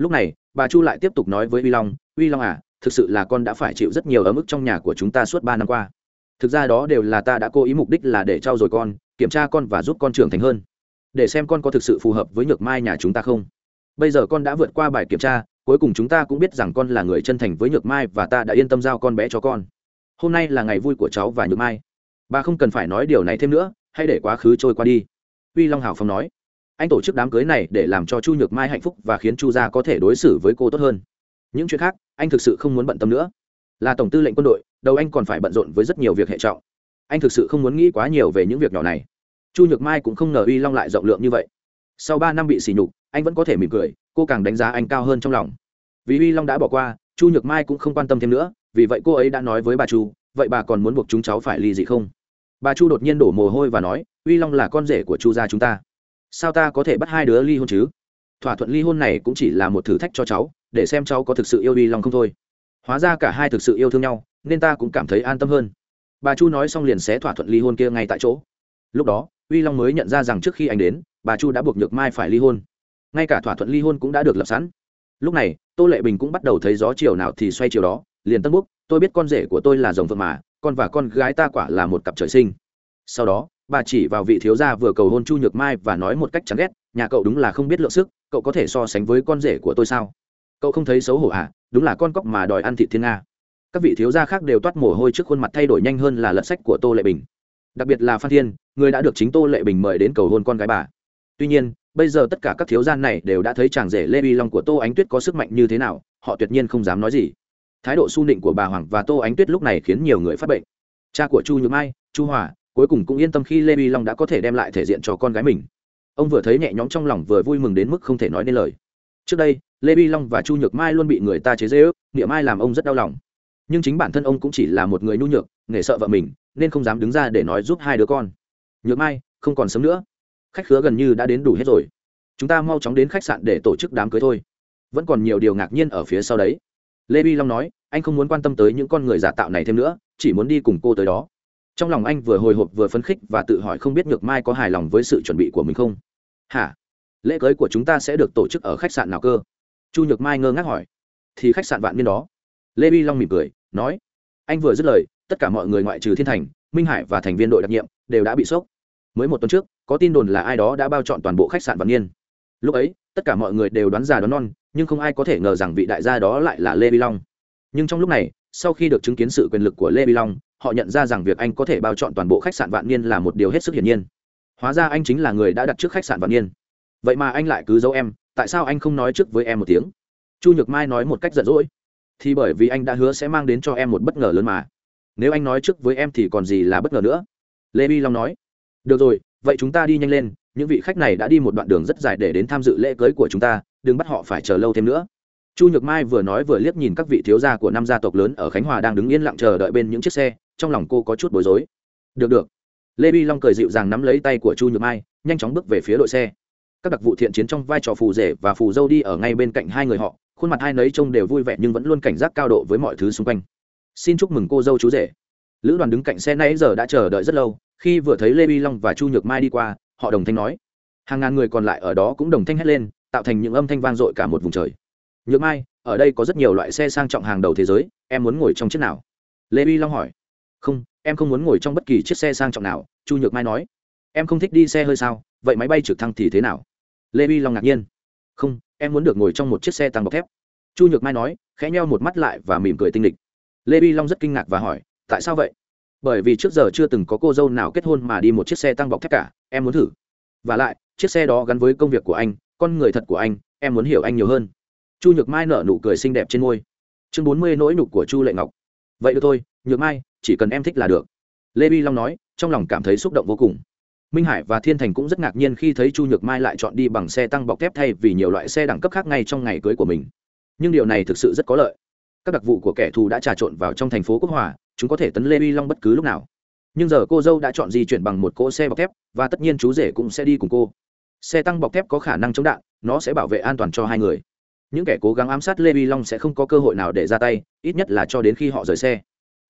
lúc này, bà chu lại tiếp tục nói với uy long uy long à thực sự là con đã phải chịu rất nhiều ở mức trong nhà của chúng ta suốt ba năm qua. Thực ra đó đều là ta đã cố ý mục đích là để trao dồi con, kiểm tra con và giúp con trưởng thành hơn. Để xem con có thực sự phù hợp với nhược mai nhà chúng ta không. Bây giờ con đã vượt qua bài kiểm tra, cuối cùng chúng ta cũng biết rằng con là người chân thành với nhược mai và ta đã yên tâm giao con bé cho con. Hôm nay là ngày vui của cháu và nhược mai. Bà không cần phải nói điều này thêm nữa, hãy để quá khứ trôi qua đi. Uy long hào phong nói anh tổ chức đám cưới này để làm cho chu nhược mai hạnh phúc và khiến chu gia có thể đối xử với cô tốt hơn. Những chuyện khác, anh thực sự không muốn bận tâm nữa. Là tổng tư lệnh quân đội, đầu anh còn phải bận rộn với rất nhiều việc hệ trọng. Anh thực sự không muốn nghĩ quá nhiều về những việc nhỏ này. Chu nhược mai cũng không ngờ uy long lại rộng lượng như vậy. Sau ba năm bị sỉ nhục, anh vẫn có thể mỉm cười, cô càng đánh giá anh cao hơn trong lòng. Vì uy long đã bỏ qua, chu nhược mai cũng không quan tâm thêm nữa, vì vậy cô ấy đã nói với bà chu, vậy bà còn muốn buộc chúng cháu phải ly dị không? Bà chu đột nhiên đổ mồ hôi và nói, uy long là con rể của chu gia chúng ta sao ta có thể bắt hai đứa ly hôn chứ? Thỏa thuận ly hôn này cũng chỉ là một thử thách cho cháu, để xem cháu có thực sự yêu uy long không thôi. Hóa ra cả hai thực sự yêu thương nhau, nên ta cũng cảm thấy an tâm hơn. Bà chu nói xong liền xé thỏa thuận ly hôn kia ngay tại chỗ. Lúc đó, uy long mới nhận ra rằng trước khi anh đến, bà chu đã buộc nhược mai phải ly hôn. Ngay cả thỏa thuận ly hôn cũng đã được lập sẵn. Lúc này, tô lệ bình cũng bắt đầu thấy gió chiều nào thì xoay chiều đó, liền tân búc, tôi biết con rể của tôi là dòng phượng mà, con và con gái ta quả là một cặp trời sinh. Sau đó bà chỉ vào vị thiếu gia vừa cầu hôn chu nhược mai và nói một cách chán ghét, nhà cậu đúng là không biết lượng sức, cậu có thể so sánh với con rể của tôi sao? Cậu không thấy xấu hổ à? Đúng là con cóc mà đòi ăn thịt thiên nga. Các vị thiếu gia khác đều toát mồ hôi trước khuôn mặt thay đổi nhanh hơn là lật sách của tô lệ bình. Đặc biệt là phan thiên, người đã được chính tô lệ bình mời đến cầu hôn con gái bà. Tuy nhiên, bây giờ tất cả các thiếu gia này đều đã thấy chàng rể lê vi long của tô ánh tuyết có sức mạnh như thế nào, họ tuyệt nhiên không dám nói gì. Thái độ su nịnh của bà hoàng và tô ánh tuyết lúc này khiến nhiều người phát bệnh. Cha của chu nhược mai, chu hòa cuối cùng cũng yên tâm khi lê vi long đã có thể đem lại thể diện cho con gái mình. Ông vừa thấy nhẹ nhõm trong lòng vừa vui mừng đến mức không thể nói nên lời. Trước đây, lê vi long và chu nhược mai luôn bị người ta chế dễ ước niệm mai làm ông rất đau lòng. Nhưng chính bản thân ông cũng chỉ là một người nhu nhược nghề sợ vợ mình, nên không dám đứng ra để nói giúp hai đứa con. Nhược mai, không còn sớm nữa. Khách khứa gần như đã đến đủ hết rồi. Chúng ta mau chóng đến khách sạn để tổ chức đám cưới thôi. Vẫn còn nhiều điều ngạc nhiên ở phía sau đấy. Lê vi long nói, anh không muốn quan tâm tới những con người giả tạo này thêm nữa, chỉ muốn đi cùng cô tới đó trong lòng anh vừa hồi hộp vừa phấn khích và tự hỏi không biết nhược mai có hài lòng với sự chuẩn bị của mình không? Hả? Lễ cưới của chúng ta sẽ được tổ chức ở khách sạn nào cơ? Chu nhược mai ngơ ngác hỏi. Thì khách sạn vạn niên đó. Lê vi long mỉm cười, nói. Anh vừa dứt lời, tất cả mọi người ngoại trừ thiên thành, minh hải và thành viên đội đặc nhiệm đều đã bị sốc. Mới một tuần trước, có tin đồn là ai đó đã bao chọn toàn bộ khách sạn vạn niên. Lúc ấy, tất cả mọi người đều đoán già đoán non, nhưng không ai có thể ngờ rằng vị đại gia đó lại là lê vi long. Nhưng trong lúc này, sau khi được chứng kiến sự quyền lực của lê vi long họ nhận ra rằng việc anh có thể bao chọn toàn bộ khách sạn vạn niên là một điều hết sức hiển nhiên. Hóa ra anh chính là người đã đặt trước khách sạn vạn niên. Vậy mà anh lại cứ giấu em, tại sao anh không nói trước với em một tiếng? Chu nhược mai nói một cách giận dỗi. Thì bởi vì anh đã hứa sẽ mang đến cho em một bất ngờ lớn mà. Nếu anh nói trước với em thì còn gì là bất ngờ nữa? Lê vi long nói. Được rồi, vậy chúng ta đi nhanh lên, những vị khách này đã đi một đoạn đường rất dài để đến tham dự lễ cưới của chúng ta, đừng bắt họ phải chờ lâu thêm nữa. Chu nhược mai vừa nói vừa liếc nhìn các vị thiếu gia của năm gia tộc lớn ở khánh hòa đang đứng yên lặng chờ đợi bên những chiếc xe trong lòng cô có chút bối rối. Được được. Lê bi long cười dịu dàng nắm lấy tay của chu nhược mai, nhanh chóng bước về phía đội xe. Các đặc vụ thiện chiến trong vai trò phù rể và phù dâu đi ở ngay bên cạnh hai người họ, khuôn mặt hai nấy trông đều vui vẻ nhưng vẫn luôn cảnh giác cao độ với mọi thứ xung quanh. Xin chúc mừng cô dâu chú rể. Lữ đoàn đứng cạnh xe nãy giờ đã chờ đợi rất lâu, khi vừa thấy lê bi long và chu nhược mai đi qua, họ đồng thanh nói. Hàng ngàn người còn lại ở đó cũng đồng thanh hét lên, tạo thành những âm thanh vang dội cả một vùng trời. Nhược mai, ở đây có rất nhiều loại xe sang trọng hàng đầu thế giới, em muốn ngồi trong chiếc nào? Lê bi long hỏi không, em không muốn ngồi trong bất kỳ chiếc xe sang trọng nào, chu nhược mai nói. Em không thích đi xe hơi sao? Vậy máy bay trực thăng thì thế nào? Lê vi long ngạc nhiên. Không, em muốn được ngồi trong một chiếc xe tăng bọc thép. Chu nhược mai nói, khẽ nheo một mắt lại và mỉm cười tinh lịch lê vi long rất kinh ngạc và hỏi, tại sao vậy? Bởi vì trước giờ chưa từng có cô dâu nào kết hôn mà đi một chiếc xe tăng bọc thép cả, em muốn thử. Và lại, chiếc xe đó gắn với công việc của anh, con người thật của anh, em muốn hiểu anh nhiều hơn. Chu nhược mai nở nụ cười xinh đẹp trên môi. Chương bốn mươi nỗi nụ của chu lệ ngọc. Vậy được thôi, nhược mai chỉ cần em thích là được. Lê vi long nói, trong lòng cảm thấy xúc động vô cùng. Minh hải và thiên thành cũng rất ngạc nhiên khi thấy chu nhược mai lại chọn đi bằng xe tăng bọc thép thay vì nhiều loại xe đẳng cấp khác ngay trong ngày cưới của mình. Nhưng điều này thực sự rất có lợi. Các đặc vụ của kẻ thù đã trà trộn vào trong thành phố quốc hòa, chúng có thể tấn lê vi long bất cứ lúc nào. Nhưng giờ cô dâu đã chọn di chuyển bằng một cỗ xe bọc thép, và tất nhiên chú rể cũng sẽ đi cùng cô. Xe tăng bọc thép có khả năng chống đạn, nó sẽ bảo vệ an toàn cho hai người. Những kẻ cố gắng ám sát lê vi long sẽ không có cơ hội nào để ra tay, ít nhất là cho đến khi họ rời xe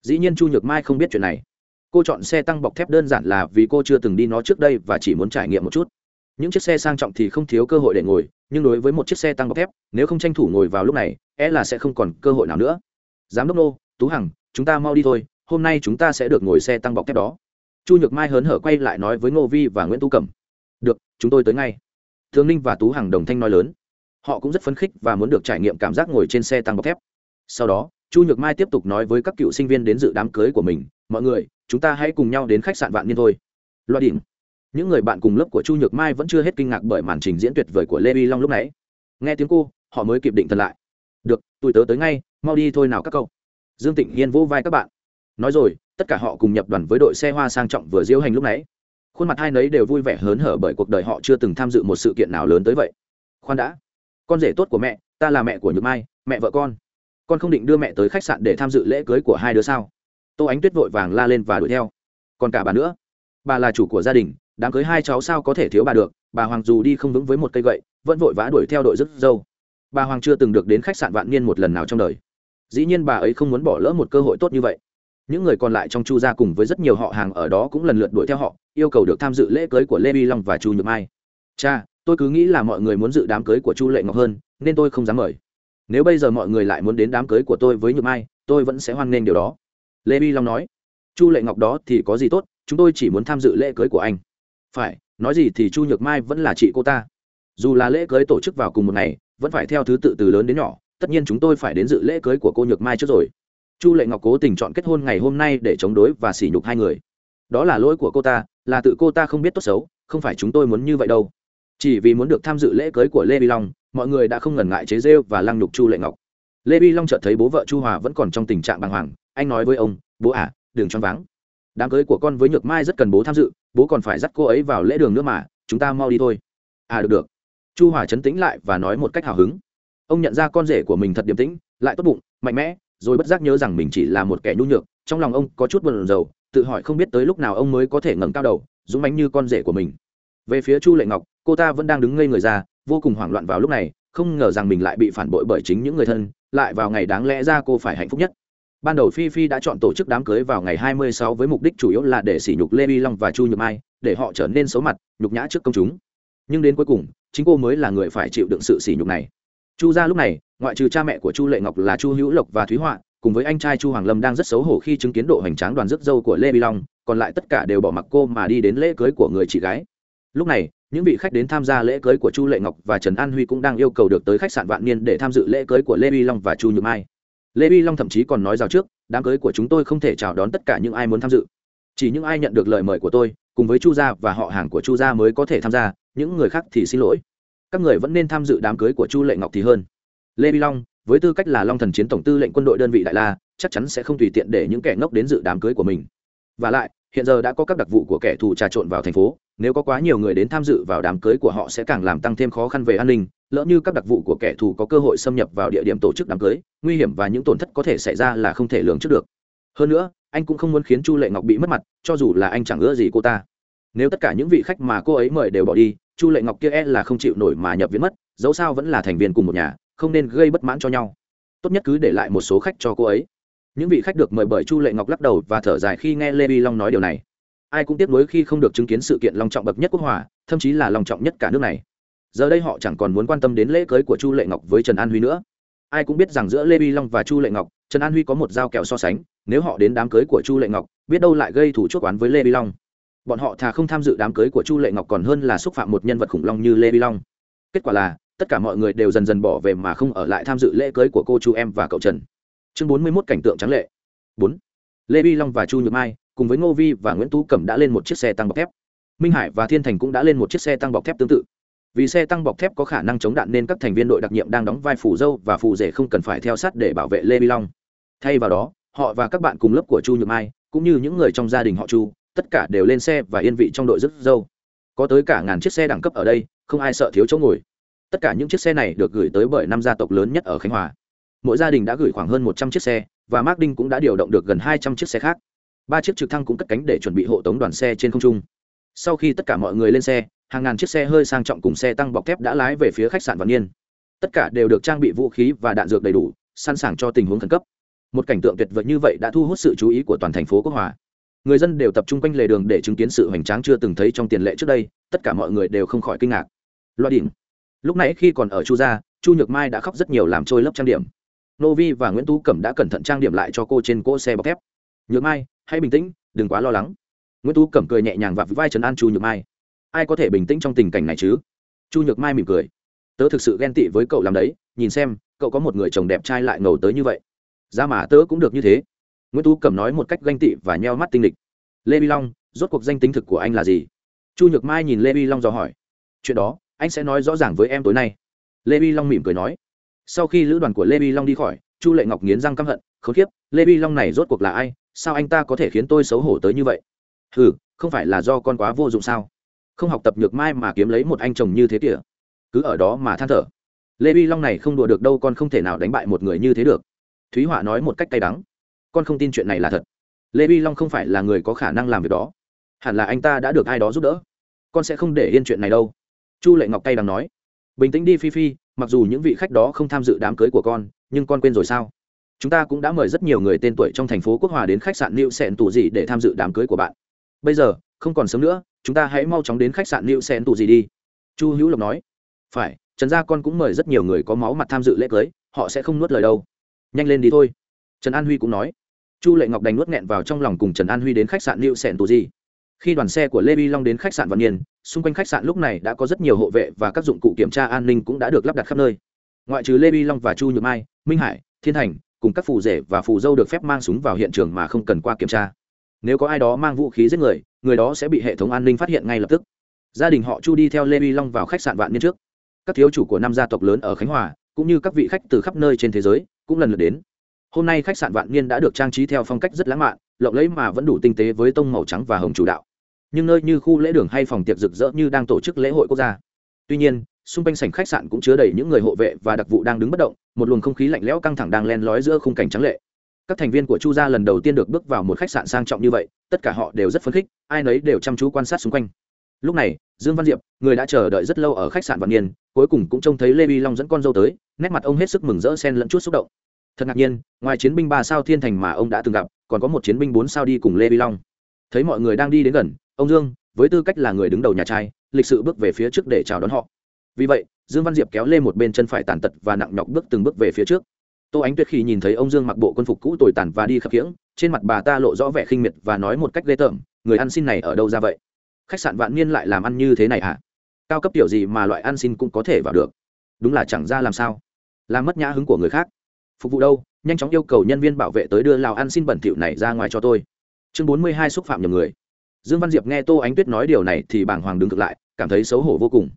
dĩ nhiên chu nhược mai không biết chuyện này. Cô chọn xe tăng bọc thép đơn giản là vì cô chưa từng đi nó trước đây và chỉ muốn trải nghiệm một chút. Những chiếc xe sang trọng thì không thiếu cơ hội để ngồi, nhưng đối với một chiếc xe tăng bọc thép, nếu không tranh thủ ngồi vào lúc này é e là sẽ không còn cơ hội nào nữa. Giám đốc nô, tú hằng, chúng ta mau đi thôi, hôm nay chúng ta sẽ được ngồi xe tăng bọc thép đó. Chu nhược mai hớn hở quay lại nói với ngô vi và nguyễn tú cẩm. Được, chúng tôi tới ngay. Thương ninh và tú hằng đồng thanh nói lớn. Họ cũng rất phấn khích và muốn được trải nghiệm cảm giác ngồi trên xe tăng bọc thép. Sau đó chu nhược mai tiếp tục nói với các cựu sinh viên đến dự đám cưới của mình, mọi người, chúng ta hãy cùng nhau đến khách sạn vạn niên thôi. Loa đỉnh. Những người bạn cùng lớp của chu nhược mai vẫn chưa hết kinh ngạc bởi màn trình diễn tuyệt vời của lê vi long lúc nãy. Nghe tiếng cô, họ mới kịp định thật lại. Được tôi tớ tới ngay, mau đi thôi nào các cậu. dương tịnh hiên vỗ vai các bạn. Nói rồi, tất cả họ cùng nhập đoàn với đội xe hoa sang trọng vừa diễu hành lúc nãy. Khuôn mặt hai nấy đều vui vẻ hớn hở bởi cuộc đời họ chưa từng tham dự một sự kiện nào lớn tới vậy. Khoan đã, con rể tốt của mẹ, ta là mẹ của nhược mai, mẹ vợ con con không định đưa mẹ tới khách sạn để tham dự lễ cưới của hai đứa sao? Tô ánh tuyết vội vàng la lên và đuổi theo. Còn cả bà nữa. Bà là chủ của gia đình, đám cưới hai cháu sao có thể thiếu bà được? Bà hoàng dù đi không vững với một cây gậy, vẫn vội vã đuổi theo đội rước dâu. Bà hoàng chưa từng được đến khách sạn vạn niên một lần nào trong đời. Dĩ nhiên bà ấy không muốn bỏ lỡ một cơ hội tốt như vậy. Những người còn lại trong chu gia cùng với rất nhiều họ hàng ở đó cũng lần lượt đuổi theo họ, yêu cầu được tham dự lễ cưới của lê vi long và chu nhược mai. Cha, tôi cứ nghĩ là mọi người muốn dự đám cưới của chu lệ ngọc hơn, nên tôi không dám mời nếu bây giờ mọi người lại muốn đến đám cưới của tôi với nhược mai, tôi vẫn sẽ hoan nghênh điều đó. Lê vi long nói, chu lệ ngọc đó thì có gì tốt, chúng tôi chỉ muốn tham dự lễ cưới của anh. Phải, nói gì thì chu nhược mai vẫn là chị cô ta. Dù là lễ cưới tổ chức vào cùng một ngày, vẫn phải theo thứ tự từ lớn đến nhỏ, tất nhiên chúng tôi phải đến dự lễ cưới của cô nhược mai trước rồi. Chu lệ ngọc cố tình chọn kết hôn ngày hôm nay để chống đối và sỉ nhục hai người. Đó là lỗi của cô ta, là tự cô ta không biết tốt xấu, không phải chúng tôi muốn như vậy đâu. Chỉ vì muốn được tham dự lễ cưới của lê vi long mọi người đã không ngần ngại chế rêu và lăng nhục chu lệ ngọc. Lê vi long chợt thấy bố vợ chu hòa vẫn còn trong tình trạng bàng hoàng, anh nói với ông, bố à đừng choáng váng. Đám cưới của con với nhược mai rất cần bố tham dự, bố còn phải dắt cô ấy vào lễ đường nữa mà, chúng ta mau đi thôi. À được được. Chu hòa chấn tĩnh lại và nói một cách hào hứng. Ông nhận ra con rể của mình thật điềm tĩnh, lại tốt bụng, mạnh mẽ, rồi bất giác nhớ rằng mình chỉ là một kẻ nhu nhược, trong lòng ông có chút buồn rầu, tự hỏi không biết tới lúc nào ông mới có thể ngẩng cao đầu, dũng mánh như con rể của mình. Về phía chu lệ ngọc, cô ta vẫn đang đứng ngây người ra vô cùng hoảng loạn vào lúc này, không ngờ rằng mình lại bị phản bội bởi chính những người thân, lại vào ngày đáng lẽ ra cô phải hạnh phúc nhất. Ban đầu phi phi đã chọn tổ chức đám cưới vào ngày 26 với mục đích chủ yếu là để sỉ nhục lê vi long và chu nhược mai, để họ trở nên xấu mặt, nhục nhã trước công chúng. Nhưng đến cuối cùng, chính cô mới là người phải chịu đựng sự sỉ nhục này. Chu ra lúc này, ngoại trừ cha mẹ của chu lệ ngọc là chu hữu lộc và thúy họa, cùng với anh trai chu hoàng lâm đang rất xấu hổ khi chứng kiến độ hoành tráng đoàn rước dâu của lê vi long, còn lại tất cả đều bỏ mặc cô mà đi đến lễ cưới của người chị gái lúc này, những vị khách đến tham gia lễ cưới của chu lệ ngọc và trần an huy cũng đang yêu cầu được tới khách sạn vạn niên để tham dự lễ cưới của lê vi long và chu nhược mai. Lê vi long thậm chí còn nói rào trước, đám cưới của chúng tôi không thể chào đón tất cả những ai muốn tham dự. Chỉ những ai nhận được lời mời của tôi, cùng với chu gia và họ hàng của chu gia mới có thể tham gia, những người khác thì xin lỗi. Các người vẫn nên tham dự đám cưới của chu lệ ngọc thì hơn. Lê vi long, với tư cách là long thần chiến tổng tư lệnh quân đội đơn vị đại la, chắc chắn sẽ không tùy tiện để những kẻ ngốc đến dự đám cưới của mình. Và lại hiện giờ đã có các đặc vụ của kẻ thù trà trộn vào thành phố, nếu có quá nhiều người đến tham dự vào đám cưới của họ sẽ càng làm tăng thêm khó khăn về an ninh, lỡ như các đặc vụ của kẻ thù có cơ hội xâm nhập vào địa điểm tổ chức đám cưới, nguy hiểm và những tổn thất có thể xảy ra là không thể lường trước được. Hơn nữa, anh cũng không muốn khiến chu lệ ngọc bị mất mặt, cho dù là anh chẳng ưa gì cô ta. Nếu tất cả những vị khách mà cô ấy mời đều bỏ đi, chu lệ ngọc kia e là không chịu nổi mà nhập viện mất, dẫu sao vẫn là thành viên cùng một nhà, không nên gây bất mãn cho nhau. Tốt nhất cứ để lại một số khách cho cô ấy những vị khách được mời bởi chu lệ ngọc lắc đầu và thở dài khi nghe lê vi long nói điều này. Ai cũng tiếc nuối khi không được chứng kiến sự kiện long trọng bậc nhất quốc hòa, thậm chí là long trọng nhất cả nước này. Giờ đây họ chẳng còn muốn quan tâm đến lễ cưới của chu lệ ngọc với trần an huy nữa. Ai cũng biết rằng giữa lê vi long và chu lệ ngọc, trần an huy có một dao kẹo so sánh, nếu họ đến đám cưới của chu lệ ngọc, biết đâu lại gây thủ chuốc oán với lê vi long. Bọn họ thà không tham dự đám cưới của chu lệ ngọc còn hơn là xúc phạm một nhân vật khủng long như lê vi long. Kết quả là, tất cả mọi người đều dần dần bỏ về mà không ở lại tham dự lễ cưới của cô chu em và cậu trần chương bốn mươi mốt cảnh tượng trắng lệ. bốn. Lê vi long và chu nhược mai cùng với ngô vi và nguyễn tú cẩm đã lên một chiếc xe tăng bọc thép. Minh hải và thiên thành cũng đã lên một chiếc xe tăng bọc thép tương tự. Vì xe tăng bọc thép có khả năng chống đạn nên các thành viên đội đặc nhiệm đang đóng vai phủ dâu và phù rể không cần phải theo sát để bảo vệ lê vi long. Thay vào đó, họ và các bạn cùng lớp của chu nhược mai, cũng như những người trong gia đình họ chu, tất cả đều lên xe và yên vị trong đội rước dâu. Có tới cả ngàn chiếc xe đẳng cấp ở đây, không ai sợ thiếu chỗ ngồi. Tất cả những chiếc xe này được gửi tới bởi năm gia tộc lớn nhất ở khánh hòa mỗi gia đình đã gửi khoảng hơn một trăm chiếc xe, và mark đinh cũng đã điều động được gần hai trăm chiếc xe khác. Ba chiếc trực thăng cũng cất cánh để chuẩn bị hộ tống đoàn xe trên không trung. Sau khi tất cả mọi người lên xe, hàng ngàn chiếc xe hơi sang trọng cùng xe tăng bọc thép đã lái về phía khách sạn văn niên. Tất cả đều được trang bị vũ khí và đạn dược đầy đủ, sẵn sàng cho tình huống khẩn cấp. Một cảnh tượng tuyệt vời như vậy đã thu hút sự chú ý của toàn thành phố quốc hòa. Người dân đều tập trung quanh lề đường để chứng kiến sự hoành tráng chưa từng thấy trong tiền lệ trước đây, tất cả mọi người đều không khỏi kinh ngạc. Loa đỉnh. Lúc nãy khi còn ở chu gia, chu nhược mai đã khóc rất nhiều làm trôi lớp trang điểm nô vi và nguyễn tú cẩm đã cẩn thận trang điểm lại cho cô trên cỗ xe bọc thép. Nhược mai, hãy bình tĩnh, đừng quá lo lắng. Nguyễn tú cẩm cười nhẹ nhàng và vai trấn an chu nhược mai. Ai có thể bình tĩnh trong tình cảnh này chứ? Chu nhược mai mỉm cười. Tớ thực sự ghen tị với cậu làm đấy, nhìn xem, cậu có một người chồng đẹp trai lại ngầu tới như vậy. Ra mà, tớ cũng được như thế. Nguyễn tú cẩm nói một cách ganh tị và nheo mắt tinh lịch. Lê vi long, rốt cuộc danh tính thực của anh là gì? Chu nhược mai nhìn lê vi long dò hỏi. Chuyện đó, anh sẽ nói rõ ràng với em tối nay. Lê vi long mỉm cười nói sau khi lữ đoàn của lê vi long đi khỏi, chu lệ ngọc nghiến răng căm hận k h ố n kiếp, lê vi long này rốt cuộc là ai? Sao anh ta có thể khiến tôi xấu hổ tới như vậy? Ừ không phải là do con quá vô dụng sao? Không học tập nhược mai mà kiếm lấy một anh chồng như thế kìa. Cứ ở đó mà than thở. Lê vi long này không đùa được đâu, con không thể nào đánh bại một người như thế được. Thúy họa nói một cách cay đắng. Con không tin chuyện này là thật. Lê vi long không phải là người có khả năng làm việc đó. Hẳn là anh ta đã được ai đó giúp đỡ. Con sẽ không để yên chuyện này đâu. Chu lệ ngọc cay đắng nói bình tĩnh đi phi phi mặc dù những vị khách đó không tham dự đám cưới của con nhưng con quên rồi sao chúng ta cũng đã mời rất nhiều người tên tuổi trong thành phố quốc hòa đến khách sạn New Sẹn Tù gì để tham dự đám cưới của bạn. Bây giờ, không còn sớm nữa, chúng ta hãy mau chóng đến khách sạn New Sẹn Tù gì đi. Chu Hữu Lộc nói. Phải, Trần gia con cũng mời rất nhiều người có máu mặt tham dự lễ cưới, họ sẽ không nuốt lời đâu. Nhanh lên đi thôi. Trần An Huy cũng nói chu lệ ngọc đành nuốt nghẹn vào trong lòng cùng trần an huy đến khách sạn new sẹn tù gì khi đoàn xe của lê vi long đến khách sạn văn niên, xung quanh khách sạn lúc này đã có rất nhiều hộ vệ và các dụng cụ kiểm tra an ninh cũng đã được lắp đặt khắp nơi. Ngoại trừ lê vi long và chu nhược mai, minh hải, thiên thành, cùng các phù rể và phù dâu được phép mang súng vào hiện trường mà không cần qua kiểm tra. Nếu có ai đó mang vũ khí giết người người đó sẽ bị hệ thống an ninh phát hiện ngay lập tức. Gia đình họ chu đi theo lê vi long vào khách sạn vạn niên trước. Các thiếu chủ của năm gia tộc lớn ở khánh hòa, cũng như các vị khách từ khắp nơi trên thế giới, cũng lần lượt đến. Hôm nay khách sạn vạn niên đã được trang trí theo phong cách rất lãng mạn, lộng lẫy mà vẫn đủ tinh tế với tông màu trắng và hồng chủ đạo nhưng nơi như khu lễ đường hay phòng tiệc rực rỡ như đang tổ chức lễ hội quốc gia. Tuy nhiên, xung quanh sảnh khách sạn cũng chứa đầy những người hộ vệ và đặc vụ đang đứng bất động, một luồng không khí lạnh lẽo căng thẳng đang len lói giữa khung cảnh trắng lệ. Các thành viên của chu gia lần đầu tiên được bước vào một khách sạn sang trọng như vậy, tất cả họ đều rất phấn khích, ai nấy đều chăm chú quan sát xung quanh. Lúc này, dương văn diệp, người đã chờ đợi rất lâu ở khách sạn vạn niên, cuối cùng cũng trông thấy lê vi long dẫn con dâu tới, nét mặt ông hết sức mừng rỡ xen lẫn chút xúc động. Thật ngạc nhiên, ngoài chiến binh ba sao thiên thành mà ông đã từng gặp, còn có một chiến binh bốn sao đi cùng lê vi long. Thấy mọi người đang đi đến gần ông dương, với tư cách là người đứng đầu nhà trai, lịch sự bước về phía trước để chào đón họ. Vì vậy, dương văn diệp kéo lên một bên chân phải tàn tật và nặng nhọc bước từng bước về phía trước. Tô ánh tuyết khi nhìn thấy ông dương mặc bộ quân phục cũ tồi tàn và đi khập khiễng, trên mặt bà ta lộ rõ vẻ khinh miệt và nói một cách ghê tởm, người ăn xin này ở đâu ra vậy? Khách sạn vạn niên lại làm ăn như thế này à? cao cấp tiểu gì mà loại ăn xin cũng có thể vào được? Đúng là chẳng ra làm sao. Làm mất nhã hứng của người khác. Phục vụ đâu? Nhanh chóng yêu cầu nhân viên bảo vệ tới đưa lào ăn xin bẩn thỉu này ra ngoài cho tôi. Chương bốn mươi hai xúc phạm nhầm người dương văn diệp nghe tô ánh tuyết nói điều này thì bảng hoàng đứng cực lại, cảm thấy xấu hổ vô cùng.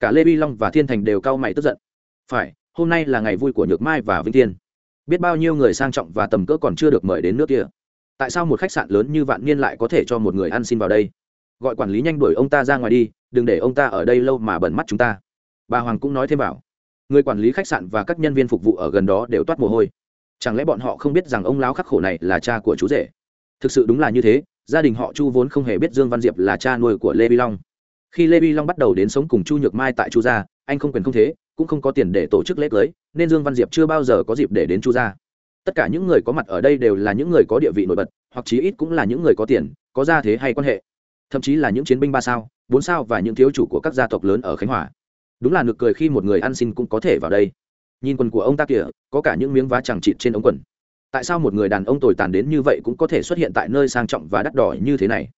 Cả lê bi long và thiên thành đều cau mày tức giận. Phải, hôm nay là ngày vui của nhược mai và vĩnh thiên. Biết bao nhiêu người sang trọng và tầm cỡ còn chưa được mời đến nước kia. Tại sao một khách sạn lớn như vạn niên lại có thể cho một người ăn xin vào đây? Gọi quản lý nhanh đuổi ông ta ra ngoài đi, đừng để ông ta ở đây lâu mà bẩn mắt chúng ta. Bà hoàng cũng nói thêm bảo người quản lý khách sạn và các nhân viên phục vụ ở gần đó đều toát mồ hôi. Chẳng lẽ bọn họ không biết rằng ông lão khắc khổ này là cha của chú rể? Thực sự đúng là như thế gia đình họ chu vốn không hề biết dương văn diệp là cha nuôi của lê vi long. Khi lê vi long bắt đầu đến sống cùng chu nhược mai tại chu gia, anh không quyền không thế, cũng không có tiền để tổ chức lễ cưới, nên dương văn diệp chưa bao giờ có dịp để đến chu gia. Tất cả những người có mặt ở đây đều là những người có địa vị nổi bật, hoặc chí ít cũng là những người có tiền, có gia thế hay quan hệ. Thậm chí là những chiến binh ba sao, bốn sao và những thiếu chủ của các gia tộc lớn ở khánh hòa. Đúng là nực cười khi một người ăn xin cũng có thể vào đây. Nhìn quần của ông ta kìa, có cả những miếng vá chẳng chịt trên ống quần tại sao một người đàn ông tồi tàn đến như vậy cũng có thể xuất hiện tại nơi sang trọng và đắt đỏ như thế này?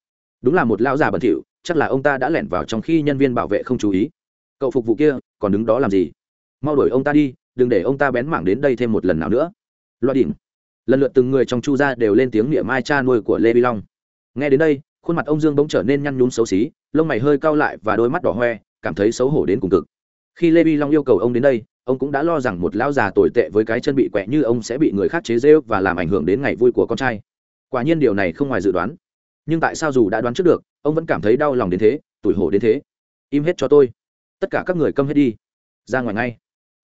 Đúng là một lão già bẩn thỉu, chắc là ông ta đã lẻn vào trong khi nhân viên bảo vệ không chú ý. Cậu phục vụ kia, còn đứng đó làm gì? Mau đuổi ông ta đi, đừng để ông ta bén mảng đến đây thêm một lần nào nữa. Loại đỉnh. Lần lượt từng người trong chu gia đều lên tiếng niệm mai cha nuôi của lê vi long. Nghe đến đây, khuôn mặt ông dương bỗng trở nên nhăn nhúm xấu xí, lông mày hơi cau lại và đôi mắt đỏ hoe, cảm thấy xấu hổ đến cùng cực. Khi lê vi long yêu cầu ông đến đây ông cũng đã lo rằng một lão già tồi tệ với cái chân bị quẹ như ông sẽ bị người khác chế rêu và làm ảnh hưởng đến ngày vui của con trai. Quả nhiên điều này không ngoài dự đoán. Nhưng tại sao dù đã đoán trước được, ông vẫn cảm thấy đau lòng đến thế, tủi hổ đến thế? Im hết cho tôi. Tất cả các người câm hết đi. Ra ngoài ngay.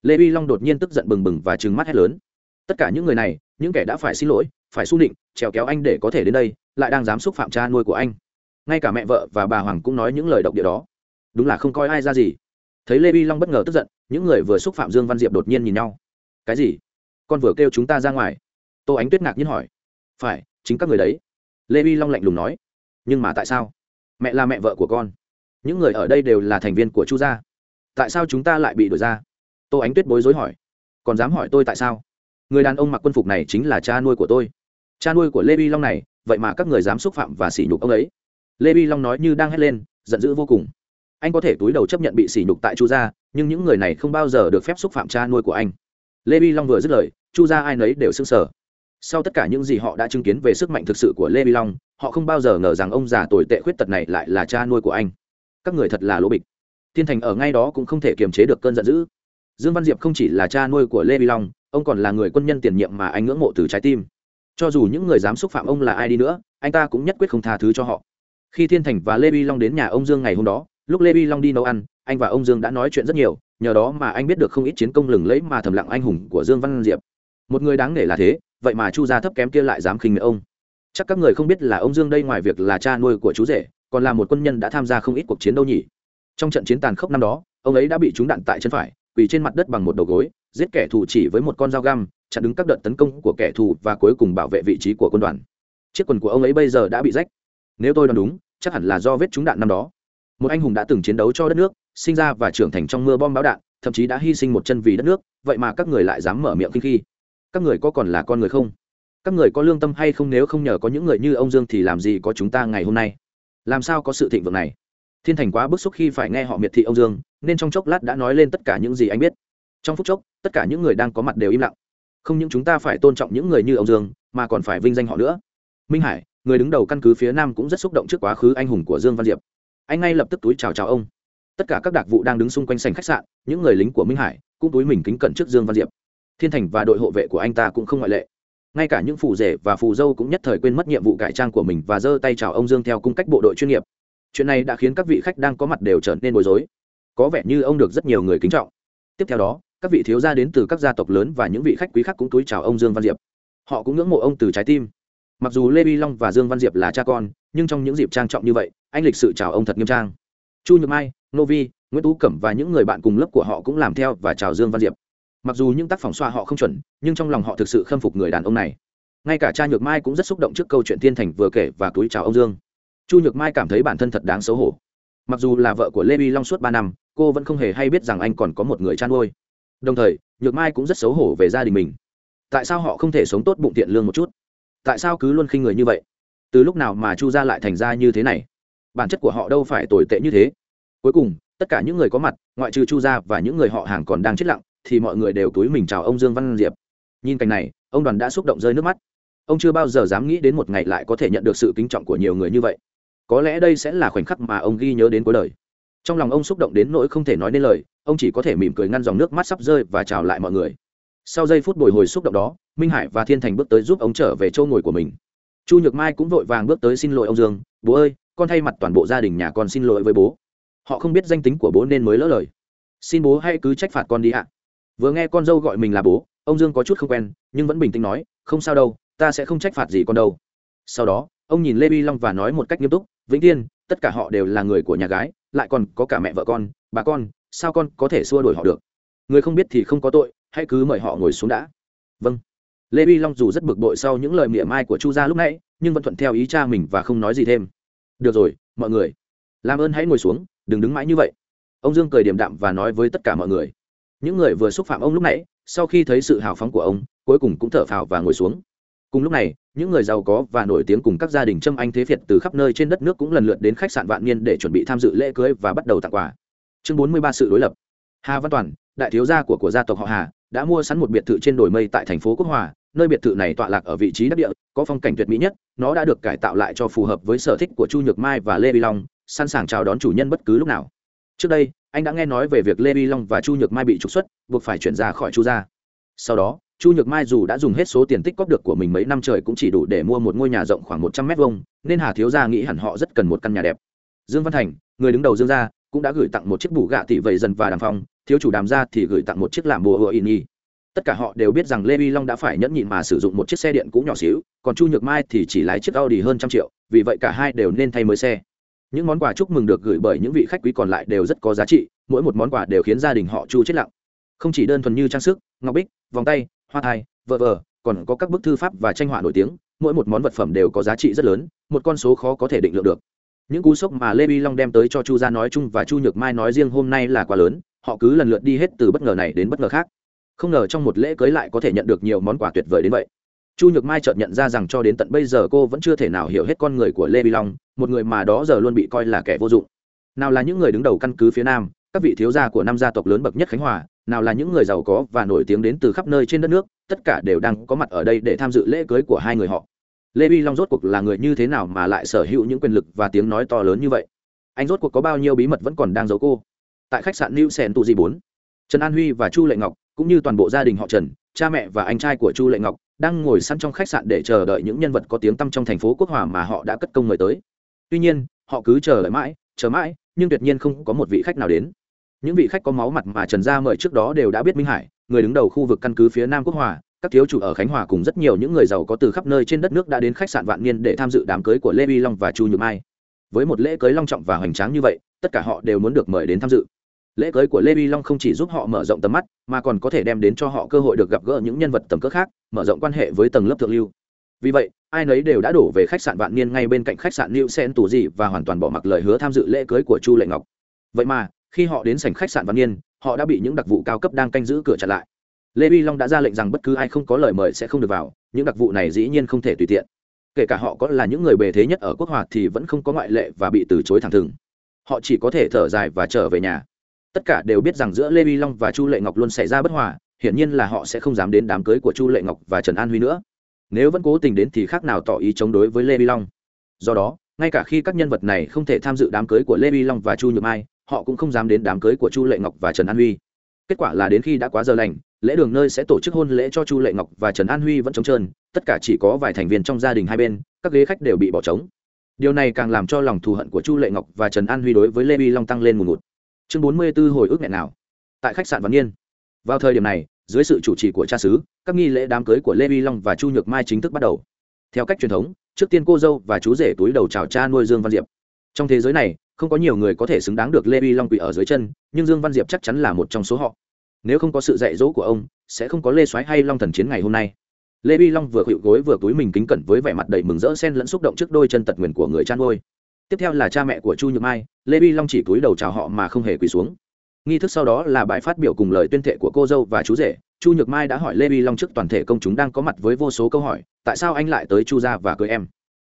Lê vi long đột nhiên tức giận bừng bừng và trừng mắt hét lớn. Tất cả những người này, những kẻ đã phải xin lỗi, phải su định trèo kéo anh để có thể đến đây, lại đang dám xúc phạm cha nuôi của anh. Ngay cả mẹ vợ và bà hoàng cũng nói những lời độc địa đó. Đúng là không coi ai ra gì thấy lê vi long bất ngờ tức giận, những người vừa xúc phạm dương văn diệp đột nhiên nhìn nhau. Cái gì? Con vừa kêu chúng ta ra ngoài? Tô ánh tuyết ngạc nhiên hỏi. Phải, chính các người đấy. Lê vi long lạnh lùng nói. Nhưng mà tại sao? Mẹ là mẹ vợ của con. Những người ở đây đều là thành viên của chu gia. Tại sao chúng ta lại bị đuổi ra? Tô ánh tuyết bối rối hỏi. Còn dám hỏi tôi tại sao? Người đàn ông mặc quân phục này chính là cha nuôi của tôi. Cha nuôi của lê vi long này, vậy mà các người dám xúc phạm và sỉ nhục ông ấy. Lê vi long nói như đang hét lên, giận dữ vô cùng anh có thể túi đầu chấp nhận bị sỉ nhục tại chu gia, nhưng những người này không bao giờ được phép xúc phạm cha nuôi của anh. Lê vi long vừa dứt lời, chu gia ai nấy đều s ư n g sở sau tất cả những gì họ đã chứng kiến về sức mạnh thực sự của lê vi long, họ không bao giờ ngờ rằng ông già tồi tệ khuyết tật này lại là cha nuôi của anh. Các người thật là lỗ bịch. Thiên thành ở ngay đó cũng không thể kiềm chế được cơn giận dữ. Dương văn diệp không chỉ là cha nuôi của lê vi long, ông còn là người quân nhân tiền nhiệm mà anh ngưỡng mộ từ trái tim. Cho dù những người dám xúc phạm ông là ai đi nữa, anh ta cũng nhất quyết không tha thứ cho họ. Khi thiên thành và lê vi long đến nhà ông dương ngày hôm đó lúc lê vi long đi nấu ăn, anh và ông dương đã nói chuyện rất nhiều, nhờ đó mà anh biết được không ít chiến công lừng lẫy mà thầm lặng anh hùng của dương văn diệp. Một người đáng nể là thế, vậy mà chu gia thấp kém kia lại dám khinh miệng ông. Chắc các người không biết là ông dương đây ngoài việc là cha nuôi của chú rể, còn là một quân nhân đã tham gia không ít cuộc chiến đâu nhỉ. Trong trận chiến tàn khốc năm đó, ông ấy đã bị trúng đạn tại chân phải, quỳ trên mặt đất bằng một đầu gối, giết kẻ thù chỉ với một con dao găm, chặn đứng các đợt tấn công của kẻ thù và cuối cùng bảo vệ vị trí của quân đoàn. Chiếc quần của ông ấy bây giờ đã bị rách. Nếu tôi đoán đúng, chắc hẳn là do vết trúng đạn năm đó một anh hùng đã từng chiến đấu cho đất nước, sinh ra và trưởng thành trong mưa bom bão đạn, thậm chí đã hy sinh một chân vì đất nước, vậy mà các người lại dám mở miệng kinh khi. Các người có còn là con người không? Các người có lương tâm hay không nếu không nhờ có những người như ông dương thì làm gì có chúng ta ngày hôm nay? Làm sao có sự thịnh vượng này? Thiên thành quá bức xúc khi phải nghe họ miệt thị ông dương, nên trong chốc lát đã nói lên tất cả những gì anh biết. Trong phút chốc, tất cả những người đang có mặt đều im lặng. Không những chúng ta phải tôn trọng những người như ông dương, mà còn phải vinh danh họ nữa. Minh hải, người đứng đầu căn cứ phía nam cũng rất xúc động trước quá khứ anh hùng của dương văn diệp anh ngay lập tức túi chào chào ông. Tất cả các đặc vụ đang đứng xung quanh sành khách sạn, những người lính của minh hải cũng túi mình kính cẩn trước dương văn diệp. Thiên thành và đội hộ vệ của anh ta cũng không ngoại lệ. Ngay cả những phù rể và phù dâu cũng nhất thời quên mất nhiệm vụ cải trang của mình và giơ tay chào ông dương theo cung cách bộ đội chuyên nghiệp. Chuyện này đã khiến các vị khách đang có mặt đều trở nên bối rối. Có vẻ như ông được rất nhiều người kính trọng. Tiếp theo đó, các vị thiếu gia đến từ các gia tộc lớn và những vị khách quý khác cũng túi chào ông dương văn diệp. Họ cũng ngưỡng mộ ông từ trái tim. Mặc dù lê vi long và dương văn diệp là cha con nhưng trong những dịp trang trọng như vậy, anh lịch sự chào ông thật nghiêm trang. Chu nhược mai nô vi, nguyễn tú cẩm và những người bạn cùng lớp của họ cũng làm theo và chào dương văn diệp. Mặc dù những tác phẩm xoa họ không chuẩn, nhưng trong lòng họ thực sự khâm phục người đàn ông này. Ngay cả cha nhược mai cũng rất xúc động trước câu chuyện thiên thành vừa kể và túi chào ông dương. Chu nhược mai cảm thấy bản thân thật đáng xấu hổ. Mặc dù là vợ của lê vi long suốt ba năm, cô vẫn không hề hay biết rằng anh còn có một người chăn nuôi. Đồng thời, nhược mai cũng rất xấu hổ về gia đình mình. Tại sao họ không thể sống tốt bụng tiện lương một chút? Tại sao cứ luôn khinh người như vậy? Từ lúc nào mà chu gia lại thành ra như thế này? Bản chất của họ đâu phải tồi tệ như thế. Cuối cùng, tất cả những người có mặt, ngoại trừ chu gia và những người họ hàng còn đang chết lặng, thì mọi người đều túi mình chào ông dương văn diệp. Nhìn cảnh này, ông đoàn đã xúc động rơi nước mắt. Ông chưa bao giờ dám nghĩ đến một ngày lại có thể nhận được sự kính trọng của nhiều người như vậy. Có lẽ đây sẽ là khoảnh khắc mà ông ghi nhớ đến cuối đời. Trong lòng ông xúc động đến nỗi không thể nói nên lời, ông chỉ có thể mỉm cười ngăn dòng nước mắt sắp rơi và chào lại mọi người. Sau giây phút bồi hồi xúc động đó, minh hải và thiên thành bước tới giúp ông trở về chỗ ngồi của mình chu nhược mai cũng vội vàng bước tới xin lỗi ông dương, bố ơi, con thay mặt toàn bộ gia đình nhà con xin lỗi với bố. Họ không biết danh tính của bố nên mới lỡ lời. Xin bố hãy cứ trách phạt con đi ạ. Vừa nghe con dâu gọi mình là bố, ông dương có chút không quen, nhưng vẫn bình tĩnh nói, không sao đâu, ta sẽ không trách phạt gì con đâu. Sau đó, ông nhìn lê vi long và nói một cách nghiêm túc, vĩnh tiên, tất cả họ đều là người của nhà gái, lại còn có cả mẹ vợ con, bà con, sao con có thể xua đuổi họ được? Người không biết thì không có tội, hãy cứ mời họ ngồi xuống đã. Vâng lê vi long dù rất bực bội sau những lời mỉa mai của chu gia lúc nãy, nhưng vẫn thuận theo ý cha mình và không nói gì thêm. Được rồi, mọi người. Làm ơn hãy ngồi xuống, đừng đứng mãi như vậy. Ông dương cười điềm đạm và nói với tất cả mọi người. Những người vừa xúc phạm ông lúc nãy, sau khi thấy sự hào phóng của ông, cuối cùng cũng thở phào và ngồi xuống. Cùng lúc này, những người giàu có và nổi tiếng cùng các gia đình châm anh thế việt từ khắp nơi trên đất nước cũng lần lượt đến khách sạn vạn niên để chuẩn bị tham dự lễ cưới và bắt đầu tặng quà. Chương bốn mươi ba sự đối lập. Hà văn toàn, đại thiếu gia của của gia tộc họ hà, đã mua sẵn một biệt thự trên đồi mây tại thành phố quốc hòa nơi biệt thự này tọa lạc ở vị trí đắc địa, có phong cảnh tuyệt mỹ nhất, nó đã được cải tạo lại cho phù hợp với sở thích của chu nhược mai và lê vi long, sẵn sàng chào đón chủ nhân bất cứ lúc nào. Trước đây, anh đã nghe nói về việc lê vi long và chu nhược mai bị trục xuất, buộc phải chuyển ra khỏi chu gia. Sau đó, chu nhược mai dù đã dùng hết số tiền tích cóp được của mình mấy năm trời cũng chỉ đủ để mua một ngôi nhà rộng khoảng một trăm mét vuông, nên hà thiếu gia nghĩ hẳn họ rất cần một căn nhà đẹp. Dương văn thành, người đứng đầu dương gia, cũng đã gửi tặng một chiếc bù gạ tỷ vầy dần và đàm phong, thiếu chủ đàm gia thì gửi tặng một chiếc làm bùa hựa in nhi tất cả họ đều biết rằng lê vi long đã phải nhẫn nhịn mà sử dụng một chiếc xe điện cũ nhỏ xíu, còn chu nhược mai thì chỉ lái chiếc audi hơn trăm triệu, vì vậy cả hai đều nên thay mới xe. Những món quà chúc mừng được gửi bởi những vị khách quý còn lại đều rất có giá trị, mỗi một món quà đều khiến gia đình họ chu chết lặng. Không chỉ đơn thuần như trang sức, ngọc bích, vòng tay, hoa thai, vợ vờ còn có các bức thư pháp và tranh họa nổi tiếng, mỗi một món vật phẩm đều có giá trị rất lớn, một con số khó có thể định lượng được. Những cú sốc mà lê vi long đem tới cho chu gia nói chung và chu nhược mai nói riêng hôm nay là quá lớn, họ cứ lần lượt đi hết từ bất ngờ này đến bất ngờ khác không ngờ trong một lễ cưới lại có thể nhận được nhiều món quà tuyệt vời đến vậy. Chu nhược mai chợt nhận ra rằng cho đến tận bây giờ cô vẫn chưa thể nào hiểu hết con người của lê vi long, một người mà đó giờ luôn bị coi là kẻ vô dụng. Nào là những người đứng đầu căn cứ phía nam, các vị thiếu gia của năm gia tộc lớn bậc nhất khánh hòa, nào là những người giàu có và nổi tiếng đến từ khắp nơi trên đất nước, tất cả đều đang có mặt ở đây để tham dự lễ cưới của hai người họ. Lê vi long rốt cuộc là người như thế nào mà lại sở hữu những quyền lực và tiếng nói to lớn như vậy? Anh rốt cuộc có bao nhiêu bí mật vẫn còn đang giấu cô? Tại khách sạn new sen tu di bốn, trần an huy và chu lệ ngọc cũng như toàn bộ gia đình họ trần, cha mẹ và anh trai của chu lệ ngọc đang ngồi sẵn trong khách sạn để chờ đợi những nhân vật có tiếng tăm trong thành phố quốc hòa mà họ đã cất công mời tới. Tuy nhiên, họ cứ chờ đợi mãi, chờ mãi, nhưng tuyệt nhiên không có một vị khách nào đến. Những vị khách có máu mặt mà trần gia mời trước đó đều đã biết minh hải, người đứng đầu khu vực căn cứ phía nam quốc hòa, các thiếu chủ ở khánh hòa cùng rất nhiều những người giàu có từ khắp nơi trên đất nước đã đến khách sạn vạn niên để tham dự đám cưới của lê vi long và chu nhược mai. Với một lễ cưới long trọng và hoành tráng như vậy, tất cả họ đều muốn được mời đến tham dự lễ cưới của lê vi long không chỉ giúp họ mở rộng tầm mắt, mà còn có thể đem đến cho họ cơ hội được gặp gỡ những nhân vật tầm cỡ khác, mở rộng quan hệ với tầng lớp thượng lưu. Vì vậy, ai nấy đều đã đổ về khách sạn vạn niên ngay bên cạnh khách sạn new sen tù dị và hoàn toàn bỏ mặc lời hứa tham dự lễ cưới của chu lệ ngọc. Vậy mà, khi họ đến sảnh khách sạn vạn niên, họ đã bị những đặc vụ cao cấp đang canh giữ cửa chặn lại. Lê vi long đã ra lệnh rằng bất cứ ai không có lời mời sẽ không được vào, những đặc vụ này dĩ nhiên không thể tùy tiện. Kể cả họ có là những người bề thế nhất ở quốc hòa thì vẫn không có ngoại lệ và bị từ chối thẳng thừng. Họ chỉ có thể thở dài và trở về nhà tất cả đều biết rằng giữa lê vi long và chu lệ ngọc luôn xảy ra bất hòa, hiển nhiên là họ sẽ không dám đến đám cưới của chu lệ ngọc và trần an huy nữa. Nếu vẫn cố tình đến thì khác nào tỏ ý chống đối với lê vi long. Do đó, ngay cả khi các nhân vật này không thể tham dự đám cưới của lê vi long và chu nhược mai, họ cũng không dám đến đám cưới của chu lệ ngọc và trần an huy. Kết quả là đến khi đã quá giờ lành, lễ đường nơi sẽ tổ chức hôn lễ cho chu lệ ngọc và trần an huy vẫn trống trơn, tất cả chỉ có vài thành viên trong gia đình hai bên, các ghế khách đều bị bỏ trống. Điều này càng làm cho lòng thù hận của chu lệ ngọc và trần an huy đối với lê vi long tăng lên một ngụt chương bốn mươi b ố hồi ức nghẹn nào. Tại khách sạn văn yên vào thời điểm này, dưới sự chủ trì của cha xứ, các nghi lễ đám cưới của lê vi long và chu nhược mai chính thức bắt đầu. Theo cách truyền thống, trước tiên cô dâu và chú rể túi đầu chào cha nuôi dương văn diệp. Trong thế giới này, không có nhiều người có thể xứng đáng được lê vi long quỳ ở dưới chân, nhưng dương văn diệp chắc chắn là một trong số họ. Nếu không có sự dạy dỗ của ông, sẽ không có lê soái hay long thần chiến ngày hôm nay. Lê vi long vừa khuỵu gối vừa túi mình kính cẩn với vẻ mặt đầy mừng rỡ sen lẫn xúc động trước đôi chân tật nguyền của người chăn nuôi tiếp theo là cha mẹ của chu nhược mai, lê vi long chỉ cúi đầu chào họ mà không hề quỳ xuống. Nghi thức sau đó là bài phát biểu cùng lời tuyên thệ của cô dâu và chú rể. Chu nhược mai đã hỏi lê vi long trước toàn thể công chúng đang có mặt với vô số câu hỏi, tại sao anh lại tới chu gia và cưới em?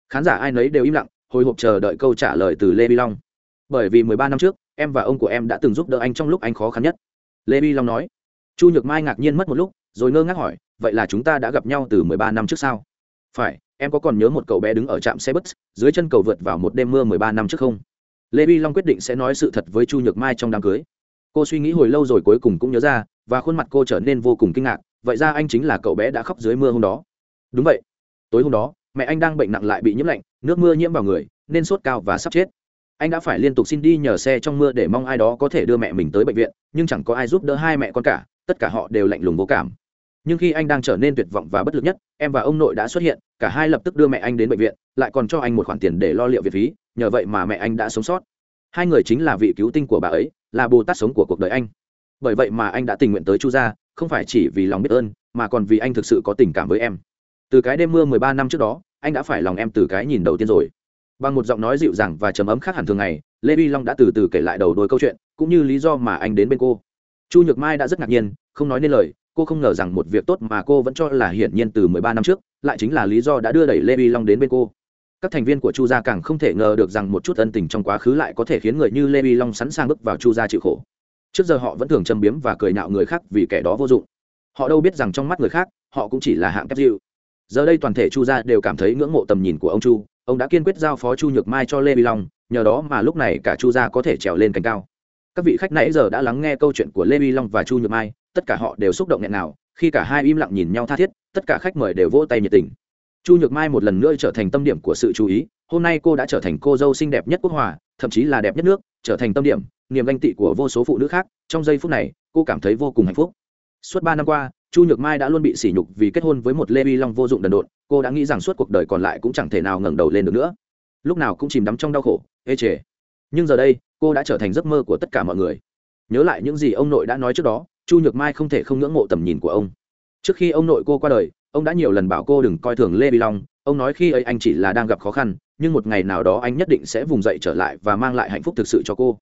Khán giả ai nấy đều im lặng, hồi hộp chờ đợi câu trả lời từ lê vi long. Bởi vì mười ba năm trước, em và ông của em đã từng giúp đỡ anh trong lúc anh khó khăn nhất. Lê vi long nói. Chu nhược mai ngạc nhiên mất một lúc, rồi ngơ ngác hỏi, vậy là chúng ta đã gặp nhau từ mười ba năm trước sao? Phải em có còn nhớ một cậu bé đứng ở trạm xe bus, dưới chân cầu vượt vào một đêm mưa mười ba năm trước không? Lê vi long quyết định sẽ nói sự thật với chu nhược mai trong đám cưới. Cô suy nghĩ hồi lâu rồi cuối cùng cũng nhớ ra, và khuôn mặt cô trở nên vô cùng kinh ngạc, vậy ra anh chính là cậu bé đã khóc dưới mưa hôm đó. Đúng vậy. Tối hôm đó, mẹ anh đang bệnh nặng lại bị nhiễm lạnh, nước mưa nhiễm vào người, nên sốt cao và sắp chết. Anh đã phải liên tục xin đi nhờ xe trong mưa để mong ai đó có thể đưa mẹ mình tới bệnh viện, nhưng chẳng có ai giúp đỡ hai mẹ con cả, tất cả họ đều lạnh lùng vô cảm nhưng khi anh đang trở nên tuyệt vọng và bất lực nhất, em và ông nội đã xuất hiện, cả hai lập tức đưa mẹ anh đến bệnh viện, lại còn cho anh một khoản tiền để lo liệu viện phí, nhờ vậy mà mẹ anh đã sống sót. Hai người chính là vị cứu tinh của bà ấy, là bồ tát sống của cuộc đời anh. Bởi vậy mà anh đã tình nguyện tới chu gia, không phải chỉ vì lòng biết ơn, mà còn vì anh thực sự có tình cảm với em. Từ cái đêm mưa mười ba năm trước đó, anh đã phải lòng em từ cái nhìn đầu tiên rồi. Bằng một giọng nói dịu dàng và trầm ấm khác hẳn thường ngày, lê vi long đã từ từ kể lại đầu đôi câu chuyện, cũng như lý do mà anh đến bên cô. Chu nhược mai đã rất ngạc nhiên, không nói nên lời cô không ngờ rằng một việc tốt mà cô vẫn cho là hiển nhiên từ mười ba năm trước, lại chính là lý do đã đưa đẩy lê vi long đến bên cô. Các thành viên của chu gia càng không thể ngờ được rằng một chút ân tình trong quá khứ lại có thể khiến người như lê vi long sẵn sàng bước vào chu gia chịu khổ. Trước giờ họ vẫn thường châm biếm và cười nhạo người khác vì kẻ đó vô dụng. Họ đâu biết rằng trong mắt người khác, họ cũng chỉ là hạng kép dịu. Giờ đây toàn thể chu gia đều cảm thấy ngưỡng mộ tầm nhìn của ông chu. Ông đã kiên quyết giao phó chu nhược mai cho lê vi long, nhờ đó mà lúc này cả chu gia có thể trèo lên cành cao. Các vị khách nãy giờ đã lắng nghe câu chuyện của lê vi long và chu nhược mai tất cả họ đều xúc động nghẹn nào, khi cả hai im lặng nhìn nhau tha thiết, tất cả khách mời đều vỗ tay nhiệt tình. Chu nhược mai một lần nữa trở thành tâm điểm của sự chú ý, hôm nay cô đã trở thành cô dâu xinh đẹp nhất quốc hòa, thậm chí là đẹp nhất nước, trở thành tâm điểm, niềm ganh tị của vô số phụ nữ khác, trong giây phút này, cô cảm thấy vô cùng hạnh phúc. Suốt ba năm qua, chu nhược mai đã luôn bị sỉ nhục vì kết hôn với một lê vi long vô dụng đần độn, cô đã nghĩ rằng suốt cuộc đời còn lại cũng chẳng thể nào ngẩng đầu lên được nữa. Lúc nào cũng chìm đắm trong đau khổ, ê chề. Nhưng giờ đây, cô đã trở thành giấc mơ của tất cả mọi người. Nhớ lại những gì ông nội đã nói trước đó chu nhược mai không thể không ngưỡng mộ tầm nhìn của ông. Trước khi ông nội cô qua đời, ông đã nhiều lần bảo cô đừng coi thường lê vi long. Ông nói khi ấy anh chỉ là đang gặp khó khăn, nhưng một ngày nào đó anh nhất định sẽ vùng dậy trở lại và mang lại hạnh phúc thực sự cho cô.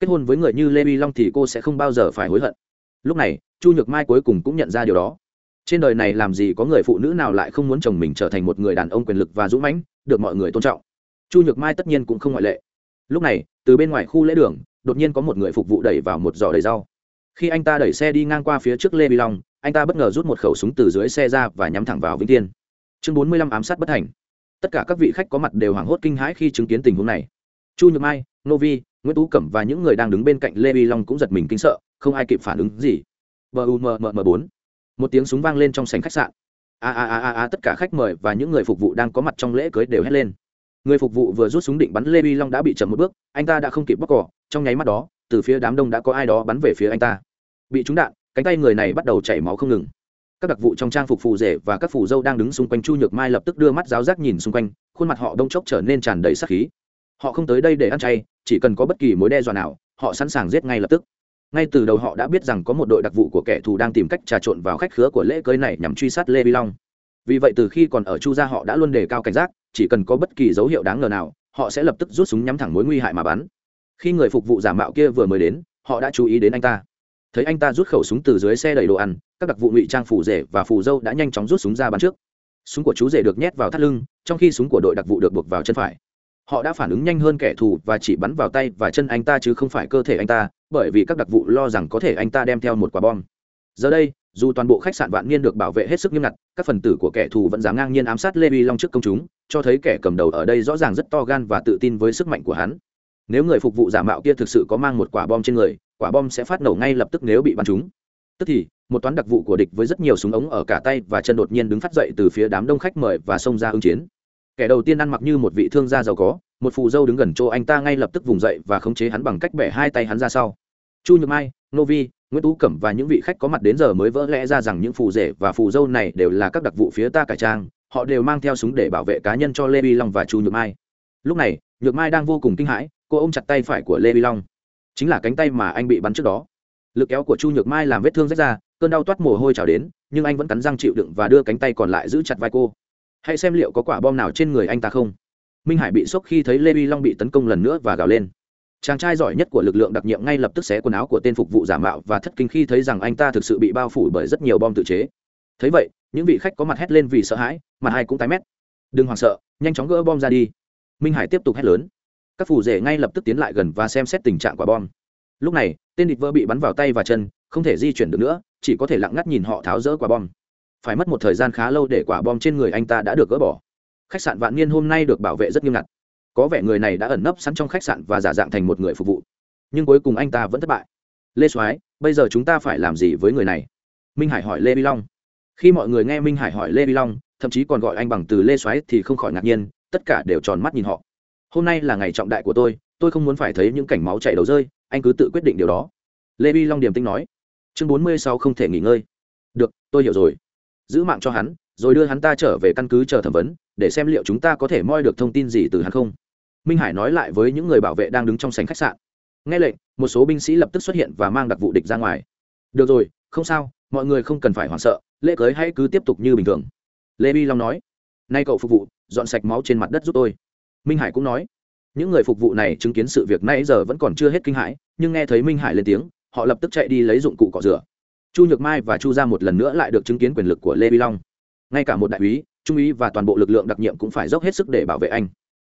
Kết hôn với người như lê vi long thì cô sẽ không bao giờ phải hối hận. Lúc này, chu nhược mai cuối cùng cũng nhận ra điều đó. Trên đời này làm gì có người phụ nữ nào lại không muốn chồng mình trở thành một người đàn ông quyền lực và dũng mãnh, được mọi người tôn trọng. Chu nhược mai tất nhiên cũng không ngoại lệ. Lúc này, từ bên ngoài khu lễ đường, đột nhiên có một người phục vụ đẩy vào một giỏ đầy rau khi anh ta đẩy xe đi ngang qua phía trước lê vi long, anh ta bất ngờ rút một khẩu súng từ dưới xe ra và nhắm thẳng vào vĩnh tiên chương bốn mươi lăm ám sát bất thành. Tất cả các vị khách có mặt đều hoảng hốt kinh hãi khi chứng kiến tình huống này. Chu nhược mai novi nguyễn tú cẩm và những người đang đứng bên cạnh lê vi long cũng giật mình kinh sợ, không ai kịp phản ứng gì. Bumm bốn. Một tiếng súng vang lên trong sảnh khách sạn. A a a a tất cả khách mời và những người phục vụ đang có mặt trong lễ cưới đều hét lên. Người phục vụ vừa rút súng định bắn lê vi long đã bị chậm một bước, anh ta đã không kịp bóc cỏ. Trong nháy mắt đó, từ phía đám đông đã có ai đó bắn về phía anh ta bị trúng đạn, cánh tay người này bắt đầu chảy máu không ngừng. Các đặc vụ trong trang phục phù rể và các phù dâu đang đứng xung quanh chu nhược mai lập tức đưa mắt giáo giác nhìn xung quanh, khuôn mặt họ đông chốc trở nên tràn đầy sắc khí. Họ không tới đây để ăn chay, chỉ cần có bất kỳ mối đe dọa nào, họ sẵn sàng giết ngay lập tức. Ngay từ đầu họ đã biết rằng có một đội đặc vụ của kẻ thù đang tìm cách trà trộn vào khách khứa của lễ cưới này nhằm truy sát lê vi long. Vì vậy từ khi còn ở chu gia họ đã luôn đề cao cảnh giác, chỉ cần có bất kỳ dấu hiệu đáng ngờ nào, họ sẽ lập tức rút súng nhắm thẳng mối nguy hại mà bắn. Khi người phục vụ giả mạo kia vừa mới đến, họ đã chú ý đến anh ta thấy anh ta rút khẩu súng từ dưới xe đầy đồ ăn, các đặc vụ ngụy trang phủ rể và phù dâu đã nhanh chóng rút súng ra bắn trước. Súng của chú rể được nhét vào thắt lưng, trong khi súng của đội đặc vụ được buộc vào chân phải. Họ đã phản ứng nhanh hơn kẻ thù và chỉ bắn vào tay và chân anh ta chứ không phải cơ thể anh ta, bởi vì các đặc vụ lo rằng có thể anh ta đem theo một quả bom. Giờ đây, dù toàn bộ khách sạn vạn niên được bảo vệ hết sức nghiêm ngặt, các phần tử của kẻ thù vẫn dám ngang nhiên ám sát lê vi long trước công chúng, cho thấy kẻ cầm đầu ở đây rõ ràng rất to gan và tự tin với sức mạnh của hắn nếu người phục vụ giả mạo kia thực sự có mang một quả bom trên người, quả bom sẽ phát nổ ngay lập tức nếu bị bắn trúng. Tức thì, một toán đặc vụ của địch với rất nhiều súng ống ở cả tay và chân đột nhiên đứng phát dậy từ phía đám đông khách mời và xông ra ứng chiến. Kẻ đầu tiên ăn mặc như một vị thương gia giàu có, một phù dâu đứng gần chỗ anh ta ngay lập tức vùng dậy và khống chế hắn bằng cách bẻ hai tay hắn ra sau. Chu nhược mai novi nguyễn tú cẩm và những vị khách có mặt đến giờ mới vỡ lẽ ra rằng những phù rể và phù dâu này đều là các đặc vụ phía ta cải trang, họ đều mang theo súng để bảo vệ cá nhân cho lê vi long và chu nhược mai. Lúc này, nhược mai đang vô cùng kinh hãi cô ôm chặt tay phải của lê vi long. Chính là cánh tay mà anh bị bắn trước đó. Lực kéo của chu nhược mai làm vết thương rách ra, cơn đau toát mồ hôi trào đến, nhưng anh vẫn cắn răng chịu đựng và đưa cánh tay còn lại giữ chặt vai cô. Hãy xem liệu có quả bom nào trên người anh ta không. Minh hải bị sốc khi thấy lê vi long bị tấn công lần nữa và gào lên. Chàng trai giỏi nhất của lực lượng đặc nhiệm ngay lập tức xé quần áo của tên phục vụ giả mạo và thất kinh khi thấy rằng anh ta thực sự bị bao phủ bởi rất nhiều bom tự chế. Thấy vậy, những vị khách có mặt hét lên vì sợ hãi mà hai cũng tái mét. Đừng hoảng sợ, nhanh chóng gỡ bom ra đi. Minh hải tiếp tục hét lớn các phủ rể ngay lập tức tiến lại gần và xem xét tình trạng quả bom. Lúc này, tên địch vỡ bị bắn vào tay và chân, không thể di chuyển được nữa, chỉ có thể lặng ngắt nhìn họ tháo rỡ quả bom. Phải mất một thời gian khá lâu để quả bom trên người anh ta đã được gỡ bỏ. Khách sạn vạn niên hôm nay được bảo vệ rất nghiêm ngặt. Có vẻ người này đã ẩn nấp sẵn trong khách sạn và giả dạng thành một người phục vụ. Nhưng cuối cùng anh ta vẫn thất bại. Lê soái, bây giờ chúng ta phải làm gì với người này? Minh hải hỏi lê vi long. Khi mọi người nghe minh hải hỏi lê vi long, thậm chí còn gọi anh bằng từ lê soái thì không khỏi ngạc nhiên, tất cả đều tròn mắt nhìn họ hôm nay là ngày trọng đại của tôi tôi không muốn phải thấy những cảnh máu chảy đầu rơi, anh cứ tự quyết định điều đó. Lê vi long điềm tinh nói. Chương bốn mươi sáu không thể nghỉ ngơi. Được, tôi hiểu rồi. Giữ mạng cho hắn, rồi đưa hắn ta trở về căn cứ chờ thẩm vấn, để xem liệu chúng ta có thể moi được thông tin gì từ hắn không. Minh hải nói lại với những người bảo vệ đang đứng trong sảnh khách sạn. Nghe lệnh, một số binh sĩ lập tức xuất hiện và mang đặc vụ địch ra ngoài. Được rồi, không sao, mọi người không cần phải hoảng sợ, lễ cưới hãy cứ tiếp tục như bình thường. Lê vi long nói. Nay cậu phục vụ, dọn sạch máu trên mặt đất giúp tôi minh hải cũng nói, những người phục vụ này chứng kiến sự việc nãy giờ vẫn còn chưa hết kinh hãi, nhưng nghe thấy minh hải lên tiếng, họ lập tức chạy đi lấy dụng cụ cọ rửa. Chu nhược mai và chu ra một lần nữa lại được chứng kiến quyền lực của lê vi long. Ngay cả một đại úy, trung úy và toàn bộ lực lượng đặc nhiệm cũng phải dốc hết sức để bảo vệ anh.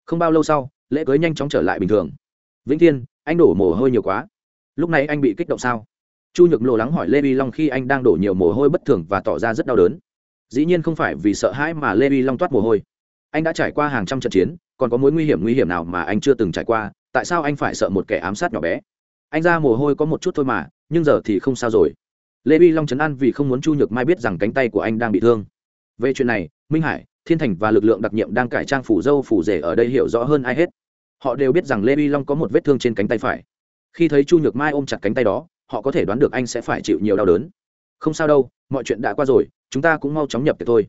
Không bao lâu sau, lễ cưới nhanh chóng trở lại bình thường. Vĩnh thiên, anh đổ mồ hôi nhiều quá. Lúc này anh bị kích động sao? Chu nhược lộ lắng hỏi lê vi long khi anh đang đổ nhiều mồ hôi bất thường và tỏ ra rất đau đớn. Dĩ nhiên không phải vì sợ hãi mà lê vi long toát mồ hôi. Anh đã trải qua hàng trăm trận chiến còn có mối nguy hiểm nguy hiểm nào mà anh chưa từng trải qua, tại sao anh phải sợ một kẻ ám sát nhỏ bé? Anh ra mồ hôi có một chút thôi mà, nhưng giờ thì không sao rồi. Lê vi long chấn an vì không muốn chu nhược mai biết rằng cánh tay của anh đang bị thương. Về chuyện này, minh hải, thiên thành và lực lượng đặc nhiệm đang cải trang phủ dâu phủ rể ở đây hiểu rõ hơn ai hết. Họ đều biết rằng lê vi long có một vết thương trên cánh tay phải. Khi thấy chu nhược mai ôm chặt cánh tay đó, họ có thể đoán được anh sẽ phải chịu nhiều đau đớn. Không sao đâu, mọi chuyện đã qua rồi, chúng ta cũng mau chóng nhập tiệc thôi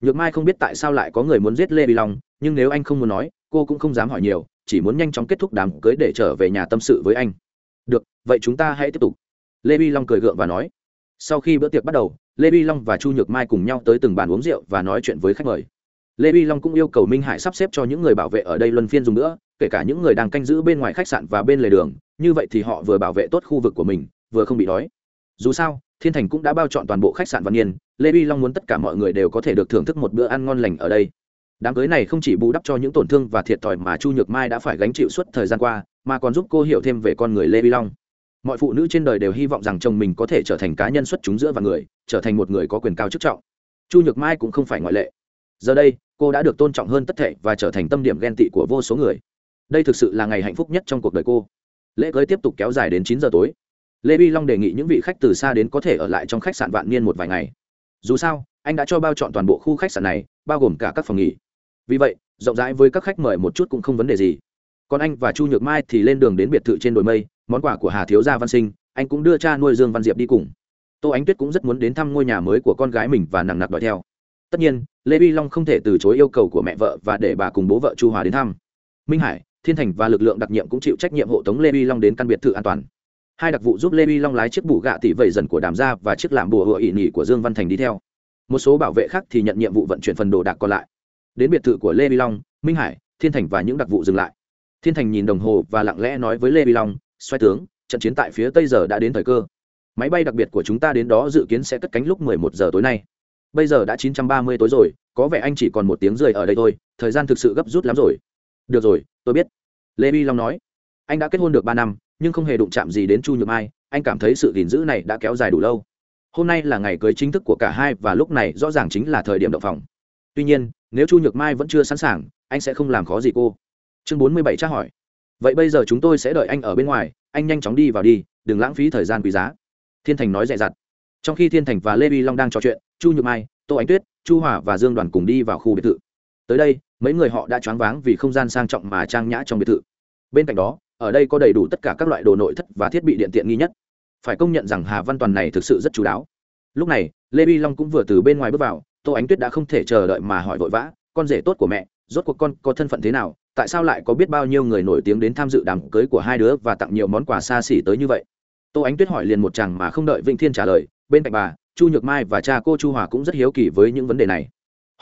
nhược mai không biết tại sao lại có người muốn giết lê vi long, nhưng nếu anh không muốn nói, cô cũng không dám hỏi nhiều, chỉ muốn nhanh chóng kết thúc đám cưới để trở về nhà tâm sự với anh. Được, vậy chúng ta hãy tiếp tục. Lê vi long cười gượng và nói. Sau khi bữa tiệc bắt đầu, lê vi long và chu nhược mai cùng nhau tới từng bàn uống rượu và nói chuyện với khách mời. Lê vi long cũng yêu cầu minh hải sắp xếp cho những người bảo vệ ở đây luân phiên dùng nữa, kể cả những người đang canh giữ bên ngoài khách sạn và bên lề đường, như vậy thì họ vừa bảo vệ tốt khu vực của mình, vừa không bị đói. Dù sao, thiên thành cũng đã bao chọn toàn bộ khách sạn văn niên lê vi long muốn tất cả mọi người đều có thể được thưởng thức một bữa ăn ngon lành ở đây. Đám cưới này không chỉ bù đắp cho những tổn thương và thiệt thòi mà chu nhược mai đã phải gánh chịu suốt thời gian qua, mà còn giúp cô hiểu thêm về con người lê vi long. Mọi phụ nữ trên đời đều hy vọng rằng chồng mình có thể trở thành cá nhân xuất chúng giữa và người, trở thành một người có quyền cao chức trọng. Chu nhược mai cũng không phải ngoại lệ. Giờ đây, cô đã được tôn trọng hơn tất thể và trở thành tâm điểm ghen tị của vô số người. Đây thực sự là ngày hạnh phúc nhất trong cuộc đời cô. Lễ cưới tiếp tục kéo dài đến chín giờ tối. Lê vi long đề nghị những vị khách từ xa đến có thể ở lại trong khách sạn vạn niên một vài ngày dù sao, anh đã cho bao chọn toàn bộ khu khách sạn này, bao gồm cả các phòng nghỉ. Vì vậy, rộng rãi với các khách mời một chút cũng không vấn đề gì. Còn anh và chu nhược mai thì lên đường đến biệt thự trên đồi mây, món quà của hà thiếu gia văn sinh, anh cũng đưa cha nuôi dương văn diệp đi cùng. Tô ánh tuyết cũng rất muốn đến thăm ngôi nhà mới của con gái mình và nặng nặc đòi theo. Tất nhiên, lê vi long không thể từ chối yêu cầu của mẹ vợ và để bà cùng bố vợ chu hòa đến thăm. Minh hải, thiên thành và lực lượng đặc nhiệm cũng chịu trách nhiệm hộ tống lê vi long đến căn biệt thự an toàn hai đặc vụ giúp lê vi long lái chiếc bù gạ tỷ vẩy dần của đàm gia và chiếc làm bùa hựa ỵ nỉ của dương văn thành đi theo. Một số bảo vệ khác thì nhận nhiệm vụ vận chuyển phần đồ đạc còn lại. Đến biệt thự của lê vi long, minh hải, thiên thành và những đặc vụ dừng lại. Thiên thành nhìn đồng hồ và lặng lẽ nói với lê vi long, xoay tướng, trận chiến tại phía tây giờ đã đến thời cơ. Máy bay đặc biệt của chúng ta đến đó dự kiến sẽ cất cánh lúc 11 giờ tối nay. Bây giờ đã 930 tối rồi, có vẻ anh chỉ còn một tiếng rưỡi ở đây thôi, thời gian thực sự gấp rút lắm rồi. Được rồi, tôi biết. Lê vi long nói. Anh đã kết hôn được ba năm nhưng không hề đụng chạm gì đến chu nhược mai, anh cảm thấy sự gìn giữ này đã kéo dài đủ lâu. Hôm nay là ngày cưới chính thức của cả hai và lúc này rõ ràng chính là thời điểm động phòng. Tuy nhiên, nếu chu nhược mai vẫn chưa sẵn sàng, anh sẽ không làm khó gì cô. Chương bốn mươi bảy tra hỏi. Vậy bây giờ chúng tôi sẽ đợi anh ở bên ngoài, anh nhanh chóng đi vào đi, đừng lãng phí thời gian quý giá. Thiên thành nói dè dặt. Trong khi thiên thành và lê vi long đang trò chuyện, chu nhược mai, tô ánh tuyết, chu hòa và dương đoàn cùng đi vào khu biệt thự. Tới đây, mấy người họ đã choáng váng vì không gian sang trọng mà trang nhã trong biệt thự. Bên cạnh đó ở đây có đầy đủ tất cả các loại đồ nội thất và thiết bị điện tiện nghi nhất. Phải công nhận rằng hà văn toàn này thực sự rất chú đáo. Lúc này, lê vi long cũng vừa từ bên ngoài bước vào, tô ánh tuyết đã không thể chờ đợi mà hỏi vội vã, con rể tốt của mẹ, rốt cuộc con có thân phận thế nào? Tại sao lại có biết bao nhiêu người nổi tiếng đến tham dự đám cưới của hai đứa và tặng nhiều món quà xa xỉ tới như vậy? Tô ánh tuyết hỏi liền một chàng mà không đợi vĩnh thiên trả lời, bên cạnh bà, chu nhược mai và cha cô chu hòa cũng rất hiếu kỳ với những vấn đề này.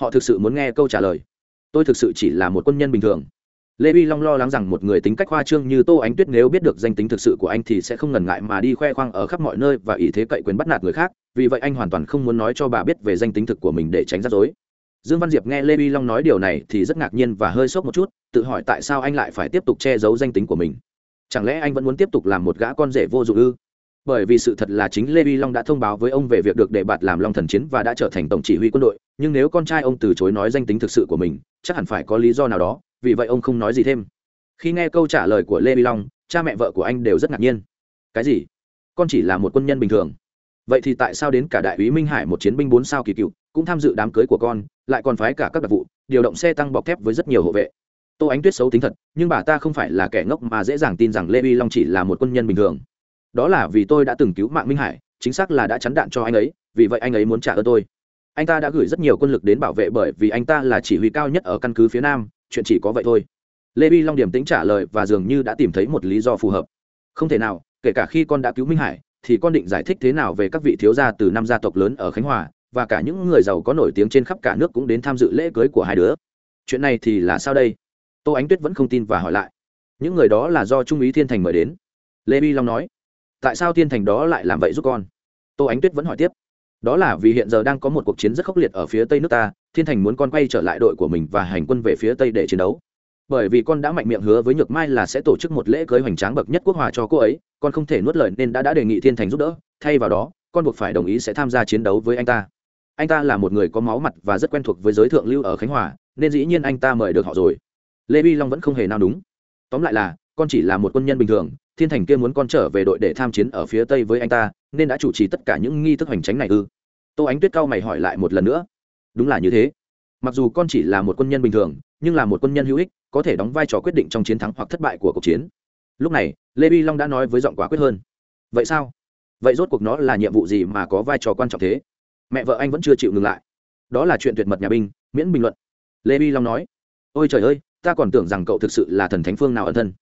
Họ thực sự muốn nghe câu trả lời. Tôi thực sự chỉ là một quân nhân bình thường lê vi long lo lắng rằng một người tính cách khoa trương như tô ánh tuyết nếu biết được danh tính thực sự của anh thì sẽ không ngần ngại mà đi khoe khoang ở khắp mọi nơi và ý thế cậy quyền bắt nạt người khác, vì vậy anh hoàn toàn không muốn nói cho bà biết về danh tính thực của mình để tránh rắc rối. Dương văn diệp nghe lê vi long nói điều này thì rất ngạc nhiên và hơi sốc một chút, tự hỏi tại sao anh lại phải tiếp tục che giấu danh tính của mình. Chẳng lẽ anh vẫn muốn tiếp tục làm một gã con rể vô dụng ư? Bởi vì sự thật là chính lê vi long đã thông báo với ông về việc được đề bạt làm long thần chiến và đã trở thành tổng chỉ huy quân đội, nhưng nếu con trai ông từ chối nói danh tính thực sự của mình, chắc hẳn phải có lý do nào đó vì vậy ông không nói gì thêm. Khi nghe câu trả lời của lê vi long, cha mẹ vợ của anh đều rất ngạc nhiên. Cái gì? Con chỉ là một quân nhân bình thường. Vậy thì tại sao đến cả đại úy minh hải một chiến binh bốn sao kỳ cựu, cũng tham dự đám cưới của con, lại còn phái cả các đặc vụ, điều động xe tăng bọc thép với rất nhiều hộ vệ? Tô ánh tuyết xấu tính thật, nhưng bà ta không phải là kẻ ngốc mà dễ dàng tin rằng lê vi long chỉ là một quân nhân bình thường. Đó là vì tôi đã từng cứu mạng minh hải, chính xác là đã chắn đạn cho anh ấy, vì vậy anh ấy muốn trả ơn tôi. Anh ta đã gửi rất nhiều quân lực đến bảo vệ bởi vì anh ta là chỉ huy cao nhất ở căn cứ phía nam chuyện chỉ có vậy thôi. Lê vi long điểm tính trả lời và dường như đã tìm thấy một lý do phù hợp. Không thể nào, kể cả khi con đã cứu minh hải, thì con định giải thích thế nào về các vị thiếu gia từ năm gia tộc lớn ở khánh hòa, và cả những người giàu có nổi tiếng trên khắp cả nước cũng đến tham dự lễ cưới của hai đứa. Chuyện này thì là sao đây? Tô ánh tuyết vẫn không tin và hỏi lại. Những người đó là do trung úy thiên thành mời đến. Lê vi long nói. Tại sao thiên thành đó lại làm vậy giúp con? Tô ánh tuyết vẫn hỏi tiếp đó là vì hiện giờ đang có một cuộc chiến rất khốc liệt ở phía tây nước ta, thiên thành muốn con quay trở lại đội của mình và hành quân về phía tây để chiến đấu. Bởi vì con đã mạnh miệng hứa với nhược mai là sẽ tổ chức một lễ cưới hoành tráng bậc nhất quốc hòa cho cô ấy, con không thể nuốt lời nên đã đã đề nghị thiên thành giúp đỡ, thay vào đó, con buộc phải đồng ý sẽ tham gia chiến đấu với anh ta. Anh ta là một người có máu mặt và rất quen thuộc với giới thượng lưu ở khánh hòa, nên dĩ nhiên anh ta mời được họ rồi. Lê vi long vẫn không hề nào đúng tóm lại là, con chỉ là một quân nhân bình thường, thiên thành kia muốn con trở về đội để tham chiến ở phía tây với anh ta, nên đã chủ trì tất cả những nghi thức hoành tránh này ư tô ánh tuyết cao mày hỏi lại một lần nữa. Đúng là như thế. Mặc dù con chỉ là một quân nhân bình thường, nhưng là một quân nhân hữu ích, có thể đóng vai trò quyết định trong chiến thắng hoặc thất bại của cuộc chiến. Lúc này, lê vi long đã nói với giọng quả quyết hơn. Vậy sao? Vậy rốt cuộc nó là nhiệm vụ gì mà có vai trò quan trọng thế? Mẹ vợ anh vẫn chưa chịu ngừng lại. Đó là chuyện tuyệt mật nhà binh, miễn bình luận. Lê vi long nói. Ôi trời ơi, ta còn tưởng rằng cậu thực sự là thần thánh phương nào ẩn thân.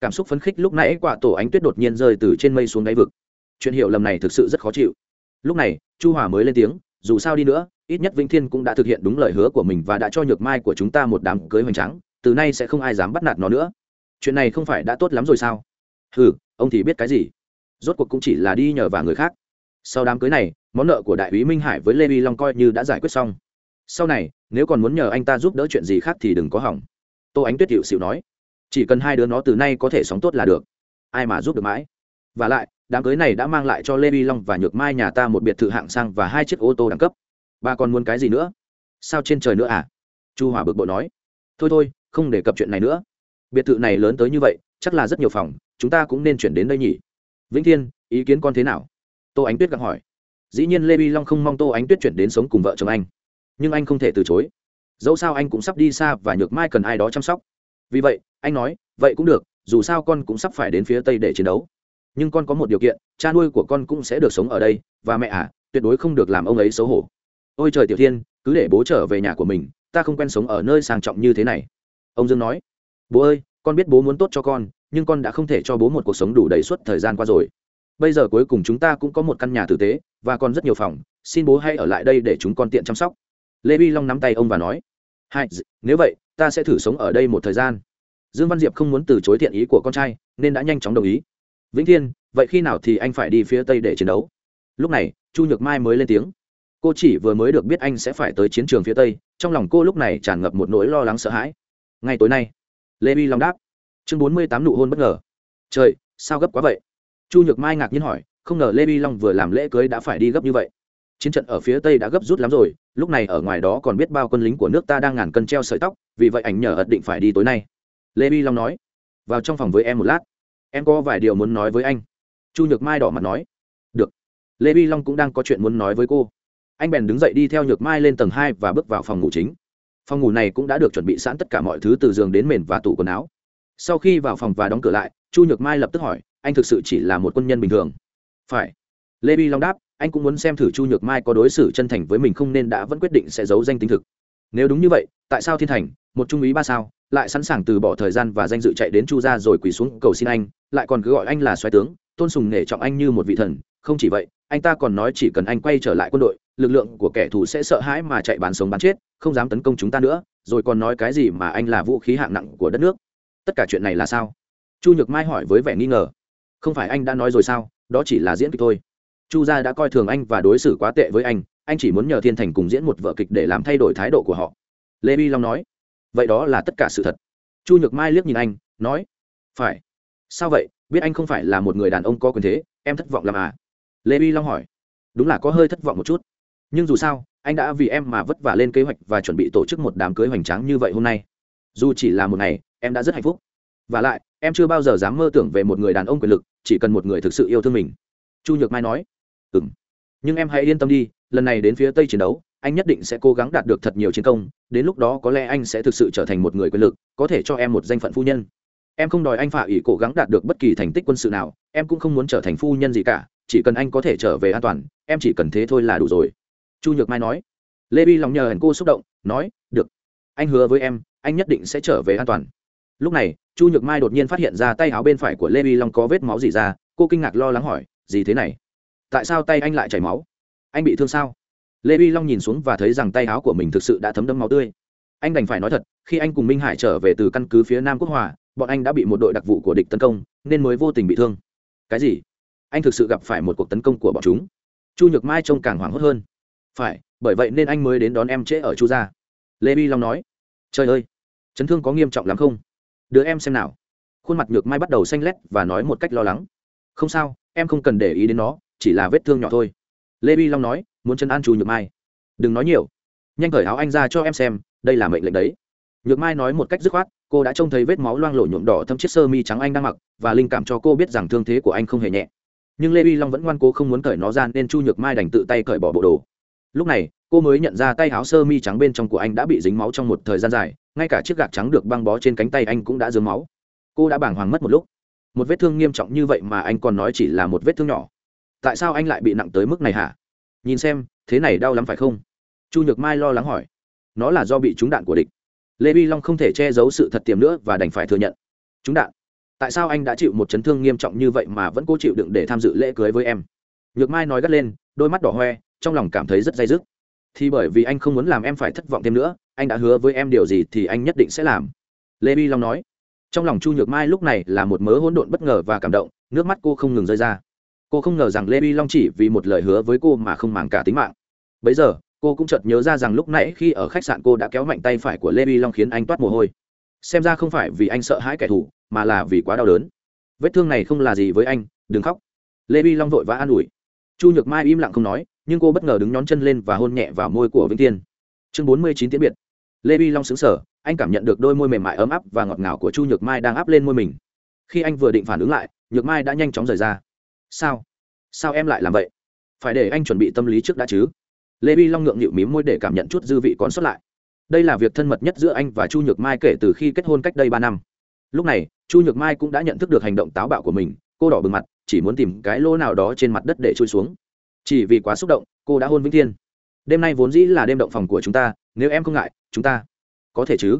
Cảm xúc phấn khích lúc nãy quả tổ ánh tuyết đột nhiên rơi từ trên mây xuống đáy vực. Chuyện hiểu lầm này thực sự rất khó chịu lúc này, chu hòa mới lên tiếng, dù sao đi nữa, ít nhất vĩnh thiên cũng đã thực hiện đúng lời hứa của mình và đã cho nhược mai của chúng ta một đám cưới hoành tráng, từ nay sẽ không ai dám bắt nạt nó nữa. Chuyện này không phải đã tốt lắm rồi sao? Ừ ông thì biết cái gì? Rốt cuộc cũng chỉ là đi nhờ vào người khác. Sau đám cưới này, món nợ của đại úy minh hải với lê vi long coi như đã giải quyết xong. Sau này, nếu còn muốn nhờ anh ta giúp đỡ chuyện gì khác thì đừng có hỏng. Tô ánh tuyết hiệu xịu nói, chỉ cần hai đứa nó từ nay có thể sống tốt là được. Ai mà giúp được mãi? Và lại đám cưới này đã mang lại cho lê vi long và nhược mai nhà ta một biệt thự hạng sang và hai chiếc ô tô đẳng cấp. Bà còn muốn cái gì nữa? Sao trên trời nữa à? Chu hỏa bực bội nói. Thôi thôi, không đề cập chuyện này nữa. Biệt thự này lớn tới như vậy, chắc là rất nhiều phòng, chúng ta cũng nên chuyển đến đây nhỉ. Vĩnh thiên, ý kiến con thế nào? Tô ánh tuyết gặng hỏi. Dĩ nhiên lê vi long không mong tô ánh tuyết chuyển đến sống cùng vợ chồng anh. Nhưng anh không thể từ chối. Dẫu sao anh cũng sắp đi xa và nhược mai cần ai đó chăm sóc. Vì vậy, anh nói, vậy cũng được, dù sao con cũng sắp phải đến phía tây để chiến đấu nhưng con có một điều kiện, cha nuôi của con cũng sẽ được sống ở đây, và mẹ à tuyệt đối không được làm ông ấy xấu hổ. Ôi trời tiểu thiên, cứ để bố trở về nhà của mình, ta không quen sống ở nơi sang trọng như thế này. Ông dương nói, bố ơi, con biết bố muốn tốt cho con, nhưng con đã không thể cho bố một cuộc sống đủ đầy suốt thời gian qua rồi. Bây giờ cuối cùng chúng ta cũng có một căn nhà tử tế, và còn rất nhiều phòng, xin bố hãy ở lại đây để chúng con tiện chăm sóc. Lê vi long nắm tay ông và nói, hai nếu vậy, ta sẽ thử sống ở đây một thời gian. Dương văn diệp không muốn từ chối thiện ý của con trai, nên đã nhanh chóng đồng ý vĩnh thiên, vậy khi nào thì anh phải đi phía tây để chiến đấu? Lúc này, chu nhược mai mới lên tiếng. Cô chỉ vừa mới được biết anh sẽ phải tới chiến trường phía tây, trong lòng cô lúc này tràn ngập một nỗi lo lắng sợ hãi. Ngay tối nay, lê vi long đáp. Chương bốn mươi tám nụ hôn bất ngờ. Trời, sao gấp quá vậy? Chu nhược mai ngạc nhiên hỏi, không ngờ lê vi long vừa làm lễ cưới đã phải đi gấp như vậy. Chiến trận ở phía tây đã gấp rút lắm rồi, lúc này ở ngoài đó còn biết bao quân lính của nước ta đang ngàn cân treo sợi tóc, vì vậy ảnh nhờ ật định phải đi tối nay. Lê vi long nói, vào trong phòng với em một lát em có vài điều muốn nói với anh. Chu nhược mai đỏ mặt nói. Được. Lê vi long cũng đang có chuyện muốn nói với cô. Anh bèn đứng dậy đi theo nhược mai lên tầng hai và bước vào phòng ngủ chính. Phòng ngủ này cũng đã được chuẩn bị sẵn tất cả mọi thứ từ giường đến mền và tủ quần áo. Sau khi vào phòng và đóng cửa lại, chu nhược mai lập tức hỏi, anh thực sự chỉ là một quân nhân bình thường? Phải. Lê vi long đáp, anh cũng muốn xem thử chu nhược mai có đối xử chân thành với mình không nên đã vẫn quyết định sẽ giấu danh tính thực. Nếu đúng như vậy, tại sao thiên thành, một trung úy ba sao? Lại sẵn sàng từ bỏ thời gian và danh dự chạy đến chu gia rồi quỳ xuống cầu xin anh, lại còn cứ gọi anh là xoáy tướng, tôn sùng nể trọng anh như một vị thần. Không chỉ vậy, anh ta còn nói chỉ cần anh quay trở lại quân đội, lực lượng của kẻ thù sẽ sợ hãi mà chạy bán sống bán chết, không dám tấn công chúng ta nữa, rồi còn nói cái gì mà anh là vũ khí hạng nặng của đất nước. Tất cả chuyện này là sao? Chu nhược mai hỏi với vẻ nghi ngờ. Không phải anh đã nói rồi sao? Đó chỉ là diễn kịch thôi. Chu gia đã coi thường anh và đối xử quá tệ với anh anh chỉ muốn nhờ thiên thành cùng diễn một vở kịch để làm thay đổi thái độ của họ. Lê bi long nói vậy đó là tất cả sự thật. Chu nhược mai liếc nhìn anh, nói, phải. Sao vậy? Biết anh không phải là một người đàn ông có quyền thế, em thất vọng làm à? Lê bi long hỏi, đúng là có hơi thất vọng một chút. Nhưng dù sao, anh đã vì em mà vất vả lên kế hoạch và chuẩn bị tổ chức một đám cưới hoành tráng như vậy hôm nay. Dù chỉ là một ngày, em đã rất hạnh phúc. Và lại, em chưa bao giờ dám mơ tưởng về một người đàn ông quyền lực, chỉ cần một người thực sự yêu thương mình. Chu nhược mai nói ừ m nhưng em hãy yên tâm đi, lần này đến phía tây chiến đấu anh nhất định sẽ cố gắng đạt được thật nhiều chiến công, đến lúc đó có lẽ anh sẽ thực sự trở thành một người quyền lực, có thể cho em một danh phận phu nhân. Em không đòi anh phả ỉ cố gắng đạt được bất kỳ thành tích quân sự nào, em cũng không muốn trở thành phu nhân gì cả, chỉ cần anh có thể trở về an toàn, em chỉ cần thế thôi là đủ rồi. Chu nhược mai nói. Lê bi lòng nhờ hẳn cô xúc động, nói, được, anh hứa với em, anh nhất định sẽ trở về an toàn. Lúc này, chu nhược mai đột nhiên phát hiện ra tay áo bên phải của lê bi long có vết máu gì ra, cô kinh ngạc lo lắng hỏi, gì thế này? Tại sao tay anh lại chảy máu? Anh bị thương sao? Lê vi long nhìn xuống và thấy rằng tay áo của mình thực sự đã thấm đẫm máu tươi. Anh đành phải nói thật, khi anh cùng minh hải trở về từ căn cứ phía nam quốc hòa, bọn anh đã bị một đội đặc vụ của địch tấn công, nên mới vô tình bị thương. Cái gì? Anh thực sự gặp phải một cuộc tấn công của bọn chúng? Chu nhược mai trông càng hoảng hốt hơn. Phải, bởi vậy nên anh mới đến đón em trễ ở chu gia. Lê vi long nói. Trời ơi! Chấn thương có nghiêm trọng lắm không? Đứa em xem nào. Khuôn mặt nhược mai bắt đầu xanh lét và nói một cách lo lắng. Không sao, em không cần để ý đến nó, chỉ là vết thương nhỏ thôi lê vi long nói, muốn chân an chu nhược mai. Đừng nói nhiều. Nhanh cởi áo anh ra cho em xem, đây là mệnh lệnh đấy. Nhược mai nói một cách dứt khoát, cô đã trông thấy vết máu loang lổ nhuộm đỏ thâm chiếc sơ mi trắng anh đang mặc, và linh cảm cho cô biết rằng thương thế của anh không hề nhẹ. Nhưng lê vi long vẫn ngoan cố không muốn cởi nó ra nên chu nhược mai đành tự tay cởi bỏ bộ đồ. Lúc này, cô mới nhận ra tay áo sơ mi trắng bên trong của anh đã bị dính máu trong một thời gian dài, ngay cả chiếc gạc trắng được băng bó trên cánh tay anh cũng đã dướng máu. Cô đã bàng hoàng mất một lúc. Một vết thương nghiêm trọng như vậy mà anh còn nói chỉ là một vết thương nhỏ tại sao anh lại bị nặng tới mức này hả? Nhìn xem, thế này đau lắm phải không? Chu nhược mai lo lắng hỏi. Nó là do bị trúng đạn của địch. Lê vi long không thể che giấu sự thật tiềm nữa và đành phải thừa nhận. Trúng đạn? Tại sao anh đã chịu một chấn thương nghiêm trọng như vậy mà vẫn cố chịu đựng để tham dự lễ cưới với em? Nhược mai nói gắt lên, đôi mắt đỏ hoe, trong lòng cảm thấy rất dây dứt. Thì bởi vì anh không muốn làm em phải thất vọng thêm nữa, anh đã hứa với em điều gì thì anh nhất định sẽ làm. Lê vi long nói. Trong lòng chu nhược mai lúc này là một mớ hỗn độn bất ngờ và cảm động, nước mắt cô không ngừng rơi ra cô không ngờ rằng lê vi long chỉ vì một lời hứa với cô mà không màng cả tính mạng. Bấy giờ, cô cũng chợt nhớ ra rằng lúc nãy khi ở khách sạn cô đã kéo mạnh tay phải của lê vi long khiến anh toát mồ hôi. Xem ra không phải vì anh sợ hãi kẻ thù, mà là vì quá đau đớn. Vết thương này không là gì với anh, đừng khóc. Lê vi long vội vã an ủi. Chu nhược mai im lặng không nói, nhưng cô bất ngờ đứng nhón chân lên và hôn nhẹ vào môi của vĩnh tiên chương bốn mươi chín tiễn biệt. Lê vi long xứng sở anh cảm nhận được đôi môi mềm mại ấm áp và ngọt ngào của chu nhược mai đang áp lên môi mình. Khi anh vừa định phản ứng lại, nhược mai đã nhanh chóng rời ra sao? Sao em lại làm vậy? Phải để anh chuẩn bị tâm lý trước đã chứ? Lê vi long ngượng nghịu mím môi để cảm nhận chút dư vị còn sót lại. Đây là việc thân mật nhất giữa anh và chu nhược mai kể từ khi kết hôn cách đây ba năm. Lúc này, chu nhược mai cũng đã nhận thức được hành động táo bạo của mình, cô đỏ bừng mặt, chỉ muốn tìm cái lỗ nào đó trên mặt đất để trôi xuống. Chỉ vì quá xúc động, cô đã hôn vĩnh thiên. Đêm nay vốn dĩ là đêm động phòng của chúng ta, nếu em không ngại, chúng ta có thể chứ?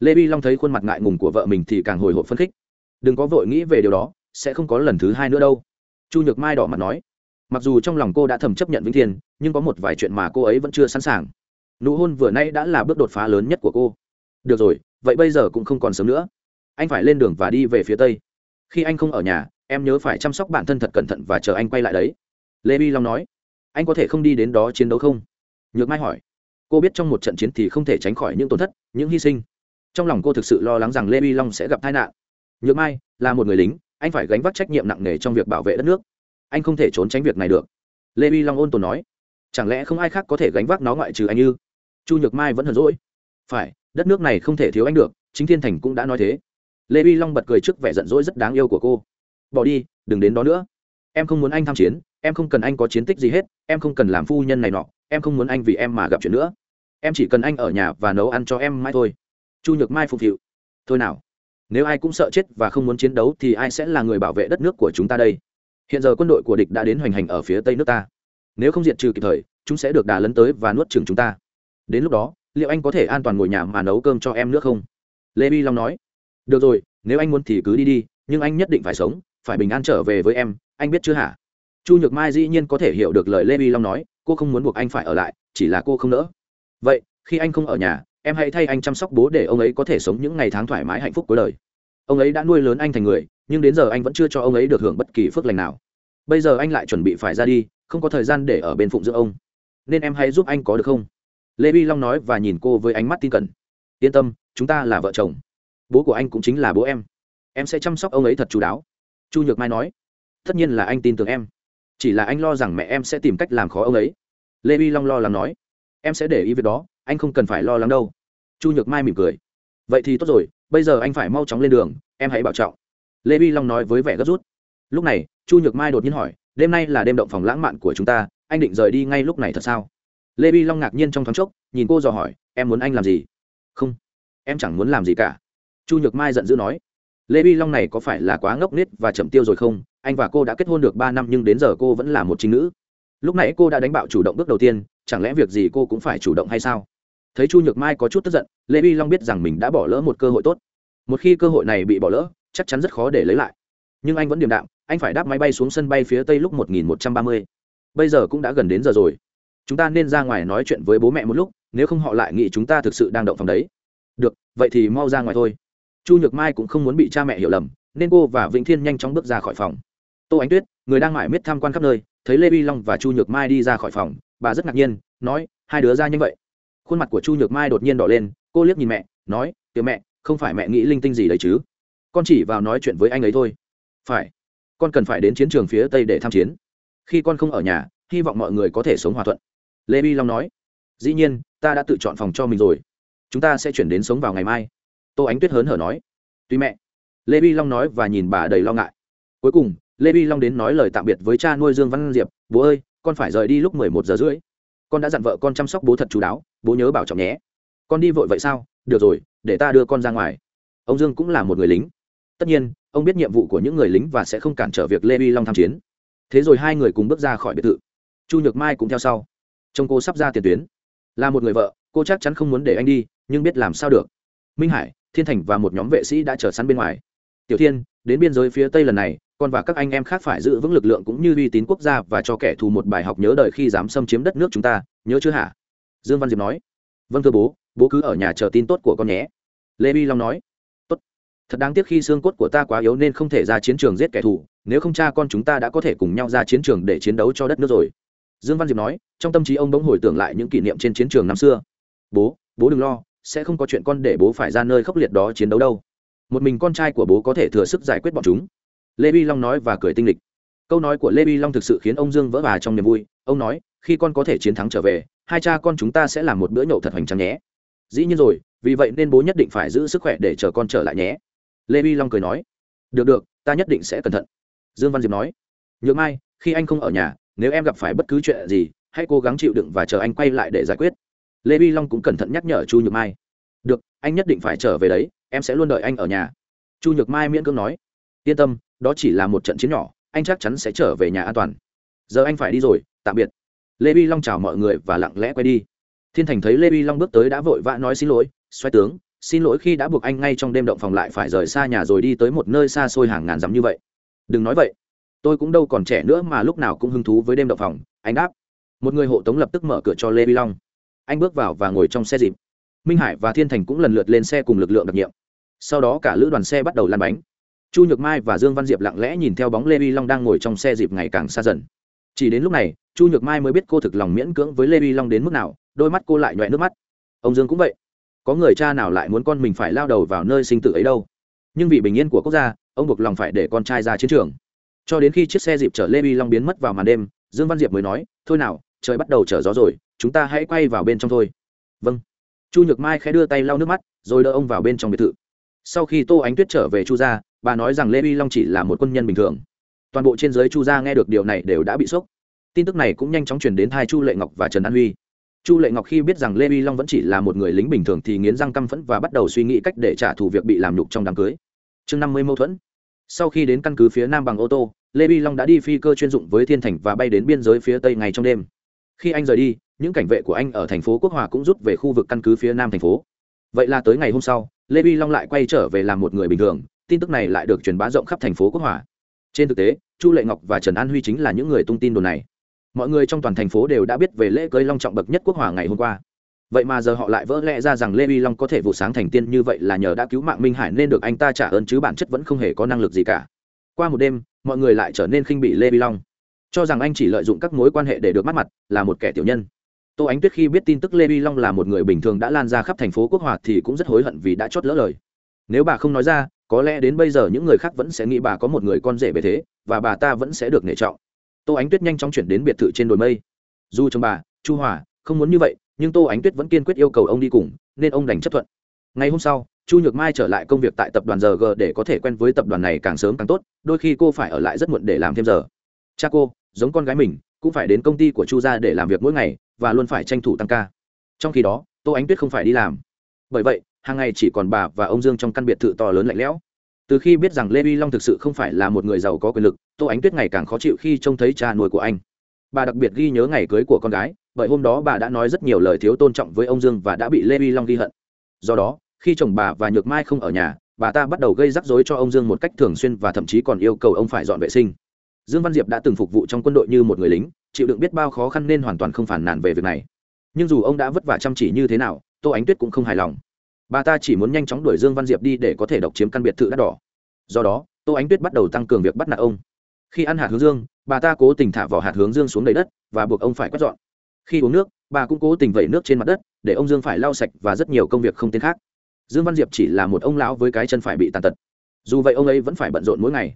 Lê vi long thấy khuôn mặt ngại ngùng của vợ mình thì càng hồi hộp phấn khích. Đừng có vội nghĩ về điều đó, sẽ không có lần thứ hai nữa đâu chu nhược mai đỏ mặt nói, mặc dù trong lòng cô đã thầm chấp nhận vĩnh thiên, nhưng có một vài chuyện mà cô ấy vẫn chưa sẵn sàng. Nụ hôn vừa nay đã là bước đột phá lớn nhất của cô. Được rồi, vậy bây giờ cũng không còn sớm nữa. Anh phải lên đường và đi về phía tây. Khi anh không ở nhà, em nhớ phải chăm sóc bản thân thật cẩn thận và chờ anh quay lại đấy. Lê bi long nói, anh có thể không đi đến đó chiến đấu không? Nhược mai hỏi, cô biết trong một trận chiến thì không thể tránh khỏi những tổn thất, những hy sinh. Trong lòng cô thực sự lo lắng rằng lê bi long sẽ gặp tai nạn. Nhược mai, là một người lính anh phải gánh vác trách nhiệm nặng nề trong việc bảo vệ đất nước. Anh không thể trốn tránh việc này được. Lê vi long ôn tồn nói. Chẳng lẽ không ai khác có thể gánh vác nó ngoại trừ anh ư? Chu nhược mai vẫn hờn rỗi phải, đất nước này không thể thiếu anh được, chính thiên thành cũng đã nói thế. Lê vi long bật cười trước vẻ giận dỗi rất đáng yêu của cô. Bỏ đi, đừng đến đó nữa. Em không muốn anh tham chiến, em không cần anh có chiến tích gì hết, em không cần làm phu nhân này nọ, em không muốn anh vì em mà gặp chuyện nữa. Em chỉ cần anh ở nhà và nấu ăn cho em mãi thôi. Chu nhược mai phục vụ thôi nào nếu ai cũng sợ chết và không muốn chiến đấu thì ai sẽ là người bảo vệ đất nước của chúng ta đây? Hiện giờ quân đội của địch đã đến hoành hành ở phía tây nước ta. Nếu không diệt trừ kịp thời, chúng sẽ được đà lấn tới và nuốt chừng chúng ta. Đến lúc đó, liệu anh có thể an toàn ngồi nhà mà nấu cơm cho em nữa không? Lê vi long nói. Được rồi, nếu anh muốn thì cứ đi đi, nhưng anh nhất định phải sống, phải bình an trở về với em, anh biết chưa hả? Chu nhược mai dĩ nhiên có thể hiểu được lời lê vi long nói, cô không muốn buộc anh phải ở lại, chỉ là cô không nỡ. Vậy, khi anh không ở nhà em hãy thay anh chăm sóc bố để ông ấy có thể sống những ngày tháng thoải mái hạnh phúc cuối đời. Ông ấy đã nuôi lớn anh thành người, nhưng đến giờ anh vẫn chưa cho ông ấy được hưởng bất kỳ phước lành nào. Bây giờ anh lại chuẩn bị phải ra đi, không có thời gian để ở bên phụng dưỡng ông. Nên em hãy giúp anh có được không? Lê vi long nói và nhìn cô với ánh mắt tin cẩn. Yên tâm, chúng ta là vợ chồng. Bố của anh cũng chính là bố em. Em sẽ chăm sóc ông ấy thật chú đáo. Chu nhược mai nói. Tất nhiên là anh tin tưởng em. Chỉ là anh lo rằng mẹ em sẽ tìm cách làm khó ông ấy. Lê vi long lo lắng nói. Em sẽ để ý việc đó, anh không cần phải lo lắng đâu chu nhược mai mỉm cười. Vậy thì tốt rồi, bây giờ anh phải mau chóng lên đường, em hãy bảo trọng. Lê vi long nói với vẻ gấp rút. Lúc này, chu nhược mai đột nhiên hỏi, đêm nay là đêm động phòng lãng mạn của chúng ta, anh định rời đi ngay lúc này thật sao? Lê vi long ngạc nhiên trong thoáng chốc, nhìn cô dò hỏi, em muốn anh làm gì? Không. Em chẳng muốn làm gì cả. Chu nhược mai giận dữ nói. Lê vi long này có phải là quá ngốc nghếch và chậm tiêu rồi không? Anh và cô đã kết hôn được ba năm nhưng đến giờ cô vẫn là một chính nữ. Lúc nãy cô đã đánh bạo chủ động bước đầu tiên, chẳng lẽ việc gì cô cũng phải chủ động hay sao? Thấy chu nhược mai có chút tức giận, lê vi long biết rằng mình đã bỏ lỡ một cơ hội tốt. Một khi cơ hội này bị bỏ lỡ, chắc chắn rất khó để lấy lại. Nhưng anh vẫn điềm đạm, anh phải đáp máy bay xuống sân bay phía tây lúc một nghìn một trăm ba mươi. Bây giờ cũng đã gần đến giờ rồi. Chúng ta nên ra ngoài nói chuyện với bố mẹ một lúc, nếu không họ lại nghĩ chúng ta thực sự đang động phòng đấy. Được, vậy thì mau ra ngoài thôi. Chu nhược mai cũng không muốn bị cha mẹ hiểu lầm, nên cô và vĩnh thiên nhanh chóng bước ra khỏi phòng. Tô ánh tuyết, người đang mải miết tham quan khắp nơi, thấy lê vi long và chu nhược mai đi ra khỏi phòng, bà rất ngạc nhiên, nói, hai đứa ra như vậy? Khuôn mặt của chu nhược mai đột nhiên đỏ lên, cô liếc nhìn mẹ, nói, tiểu mẹ, không phải mẹ nghĩ linh tinh gì đấy chứ? Con chỉ vào nói chuyện với anh ấy thôi. Phải, con cần phải đến chiến trường phía tây để tham chiến. Khi con không ở nhà, hy vọng mọi người có thể sống hòa thuận. Lê vi long nói, dĩ nhiên, ta đã tự chọn phòng cho mình rồi. Chúng ta sẽ chuyển đến sống vào ngày mai. Tô ánh tuyết hớn hở nói, tuy mẹ. Lê vi long nói và nhìn bà đầy lo ngại. Cuối cùng, lê vi long đến nói lời tạm biệt với cha nuôi dương văn diệp, bố ơi, con phải rời đi lúc mười một giờ rưỡi. Con đã dặn vợ con chăm sóc bố thật chú đáo bố nhớ bảo trọng nhé. Con đi vội vậy sao? Được rồi, để ta đưa con ra ngoài. Ông dương cũng là một người lính. Tất nhiên, ông biết nhiệm vụ của những người lính và sẽ không cản trở việc lê vi long tham chiến. Thế rồi hai người cùng bước ra khỏi biệt thự. Chu nhược mai cũng theo sau. Trông cô sắp ra tiền tuyến. Là một người vợ, cô chắc chắn không muốn để anh đi, nhưng biết làm sao được. Minh hải, thiên thành và một nhóm vệ sĩ đã chờ sẵn bên ngoài. Tiểu thiên, đến biên giới phía tây lần này, con và các anh em khác phải giữ vững lực lượng cũng như uy tín quốc gia và cho kẻ thù một bài học nhớ đời khi dám xâm chiếm đất nước chúng ta, nhớ chưa hả? Dương văn diệp nói. Vâng thưa bố bố cứ ở nhà chờ tin tốt của con nhé. Lê vi long nói. Tốt. Thật đáng tiếc khi xương cốt của ta quá yếu nên không thể ra chiến trường giết kẻ thù, nếu không cha con chúng ta đã có thể cùng nhau ra chiến trường để chiến đấu cho đất nước rồi. Dương văn diệp nói, trong tâm trí ông bỗng hồi tưởng lại những kỷ niệm trên chiến trường năm xưa. Bố bố đừng lo, sẽ không có chuyện con để bố phải ra nơi khốc liệt đó chiến đấu đâu. Một mình con trai của bố có thể thừa sức giải quyết bọn chúng. Lê vi long nói và cười tinh lịch. Câu nói của lê vi long thực sự khiến ông dương vỡ hòa trong niềm vui. Ông nói khi con có thể chiến thắng trở về, hai cha con chúng ta sẽ làm một bữa nhậu thật hoành tráng nhé. Dĩ nhiên rồi, vì vậy nên bố nhất định phải giữ sức khỏe để chờ con trở lại nhé. Lê vi long cười nói. Được được, ta nhất định sẽ cẩn thận. Dương văn diệp nói. Nhược mai, khi anh không ở nhà, nếu em gặp phải bất cứ chuyện gì, hãy cố gắng chịu đựng và chờ anh quay lại để giải quyết. Lê vi long cũng cẩn thận nhắc nhở chu nhược mai. Được, anh nhất định phải trở về đấy, em sẽ luôn đợi anh ở nhà. Chu nhược mai miễn cưỡng nói. Yên tâm, đó chỉ là một trận chiến nhỏ, anh chắc chắn sẽ trở về nhà an toàn. Giờ anh phải đi rồi, tạm biệt lê vi long chào mọi người và lặng lẽ quay đi. Thiên thành thấy lê vi long bước tới đã vội vã nói xin lỗi xoay tướng, xin lỗi khi đã buộc anh ngay trong đêm động phòng lại phải rời xa nhà rồi đi tới một nơi xa xôi hàng ngàn dặm như vậy. Đừng nói vậy, tôi cũng đâu còn trẻ nữa mà lúc nào cũng hứng thú với đêm động phòng, anh đáp. Một người hộ tống lập tức mở cửa cho lê vi long. Anh bước vào và ngồi trong xe dịp. Minh hải và thiên thành cũng lần lượt lên xe cùng lực lượng đặc nhiệm. Sau đó cả lữ đoàn xe bắt đầu lăn bánh. Chu nhược mai và dương văn diệp lặng lẽ nhìn theo bóng lê vi long đang ngồi trong xe dịp ngày càng xa dần. Chỉ đến lúc này chu nhược mai mới biết cô thực lòng miễn cưỡng với lê vi long đến mức nào, đôi mắt cô lại nhoẹ nước mắt. Ông dương cũng vậy. Có người cha nào lại muốn con mình phải lao đầu vào nơi sinh tử ấy đâu. Nhưng vì bình yên của quốc gia, ông buộc lòng phải để con trai ra chiến trường. Cho đến khi chiếc xe dịp chở lê vi long biến mất vào màn đêm, dương văn diệp mới nói, thôi nào, trời bắt đầu chở gió rồi, chúng ta hãy quay vào bên trong thôi. Vâng. Chu nhược mai khẽ đưa tay lau nước mắt, rồi đỡ ông vào bên trong biệt thự. Sau khi tô ánh tuyết trở về chu gia, bà nói rằng lê vi long chỉ là một quân nhân bình thường. Toàn bộ trên giới chu gia nghe được điều này đều đã bị sốc tin tức này cũng nhanh chóng truyền đến hai chu lệ ngọc và trần an huy. Chu lệ ngọc khi biết rằng lê vi long vẫn chỉ là một người lính bình thường thì nghiến răng căm phẫn và bắt đầu suy nghĩ cách để trả thù việc bị làm nhục trong đám cưới. Chương năm mươi mâu thuẫn. Sau khi đến căn cứ phía nam bằng ô tô, lê vi long đã đi phi cơ chuyên dụng với thiên thành và bay đến biên giới phía tây ngay trong đêm. Khi anh rời đi, những cảnh vệ của anh ở thành phố quốc hòa cũng rút về khu vực căn cứ phía nam thành phố. Vậy là tới ngày hôm sau, lê vi long lại quay trở về làm một người bình thường, tin tức này lại được truyền bá rộng khắp thành phố quốc hòa. Trên thực tế, chu lệ ngọc và trần an huy chính là những người tung tin đồn này mọi người trong toàn thành phố đều đã biết về lễ cưới long trọng bậc nhất quốc hòa ngày hôm qua. Vậy mà giờ họ lại vỡ lẽ ra rằng lê vi long có thể vụ sáng thành tiên như vậy là nhờ đã cứu mạng minh hải nên được anh ta trả ơn chứ bản chất vẫn không hề có năng lực gì cả. Qua một đêm, mọi người lại trở nên khinh bị lê vi long. Cho rằng anh chỉ lợi dụng các mối quan hệ để được mắt mặt, là một kẻ tiểu nhân. Tô ánh tuyết khi biết tin tức lê vi long là một người bình thường đã lan ra khắp thành phố quốc hòa thì cũng rất hối hận vì đã chót lỡ lời. Nếu bà không nói ra, có lẽ đến bây giờ những người khác vẫn sẽ nghĩ bà có một người con rể về thế, và bà ta vẫn sẽ được nể trọng tô ánh tuyết nhanh chóng chuyển đến biệt thự trên đồi mây. Dù chồng bà, chu hòa, không muốn như vậy, nhưng tô ánh tuyết vẫn kiên quyết yêu cầu ông đi cùng, nên ông đành chấp thuận. Ngày hôm sau, chu nhược mai trở lại công việc tại tập đoàn giờ g để có thể quen với tập đoàn này càng sớm càng tốt, đôi khi cô phải ở lại rất muộn để làm thêm giờ. Cha cô, giống con gái mình, cũng phải đến công ty của chu gia để làm việc mỗi ngày, và luôn phải tranh thủ tăng ca. Trong khi đó, tô ánh tuyết không phải đi làm. Bởi vậy, hàng ngày chỉ còn bà và ông dương trong căn biệt thự to lớn lạnh lẽo. Từ khi biết rằng lê vi long thực sự không phải là một người giàu có quyền lực tô ánh tuyết ngày càng khó chịu khi trông thấy cha nuôi của anh. Bà đặc biệt ghi nhớ ngày cưới của con gái, bởi hôm đó bà đã nói rất nhiều lời thiếu tôn trọng với ông dương và đã bị lê vi long ghi hận. Do đó, khi chồng bà và nhược mai không ở nhà, bà ta bắt đầu gây rắc rối cho ông dương một cách thường xuyên và thậm chí còn yêu cầu ông phải dọn vệ sinh. Dương văn diệp đã từng phục vụ trong quân đội như một người lính, chịu đựng biết bao khó khăn nên hoàn toàn không phản nàn về việc này. Nhưng dù ông đã vất vả chăm chỉ như thế nào, tô ánh tuyết cũng không hài lòng. Bà ta chỉ muốn nhanh chóng đuổi dương văn diệp đi để có thể độc chiếm căn biệt thự đắt đỏ. Do đó, tô ánh tuyết bắt đầu tăng cường việc bắt nạt ông khi ăn hạt hướng dương, bà ta cố tình thả vỏ hạt hướng dương xuống đầy đất và buộc ông phải quét dọn. Khi uống nước, bà cũng cố tình vẩy nước trên mặt đất để ông dương phải lau sạch và rất nhiều công việc không tên khác. Dương văn diệp chỉ là một ông lão với cái chân phải bị tàn tật. Dù vậy ông ấy vẫn phải bận rộn mỗi ngày.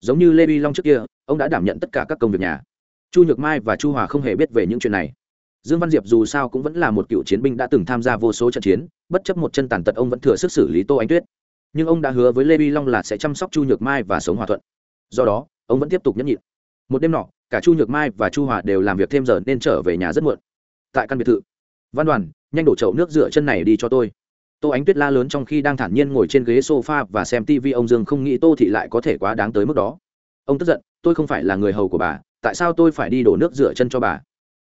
Giống như lê vi long trước kia, ông đã đảm nhận tất cả các công việc nhà. Chu nhược mai và chu hòa không hề biết về những chuyện này. Dương văn diệp dù sao cũng vẫn là một cựu chiến binh đã từng tham gia vô số trận chiến, bất chấp một chân tàn tật ông vẫn thừa sức xử lý tô ánh tuyết. Nhưng ông đã hứa với lê vi long là sẽ chăm sóc chu nhược mai và sống hòa thuận. Do đó ông vẫn tiếp tục nhẫn nhịn. Một đêm nọ, cả chu nhược mai và chu hòa đều làm việc thêm giờ nên trở về nhà rất muộn. Tại căn biệt thự, văn đoàn, nhanh đổ chậu nước rửa chân này đi cho tôi. Tô ánh tuyết la lớn trong khi đang thản nhiên ngồi trên ghế sofa và xem tv ông dương không nghĩ tô thị lại có thể quá đáng tới mức đó. Ông tức giận, tôi không phải là người hầu của bà, tại sao tôi phải đi đổ nước rửa chân cho bà?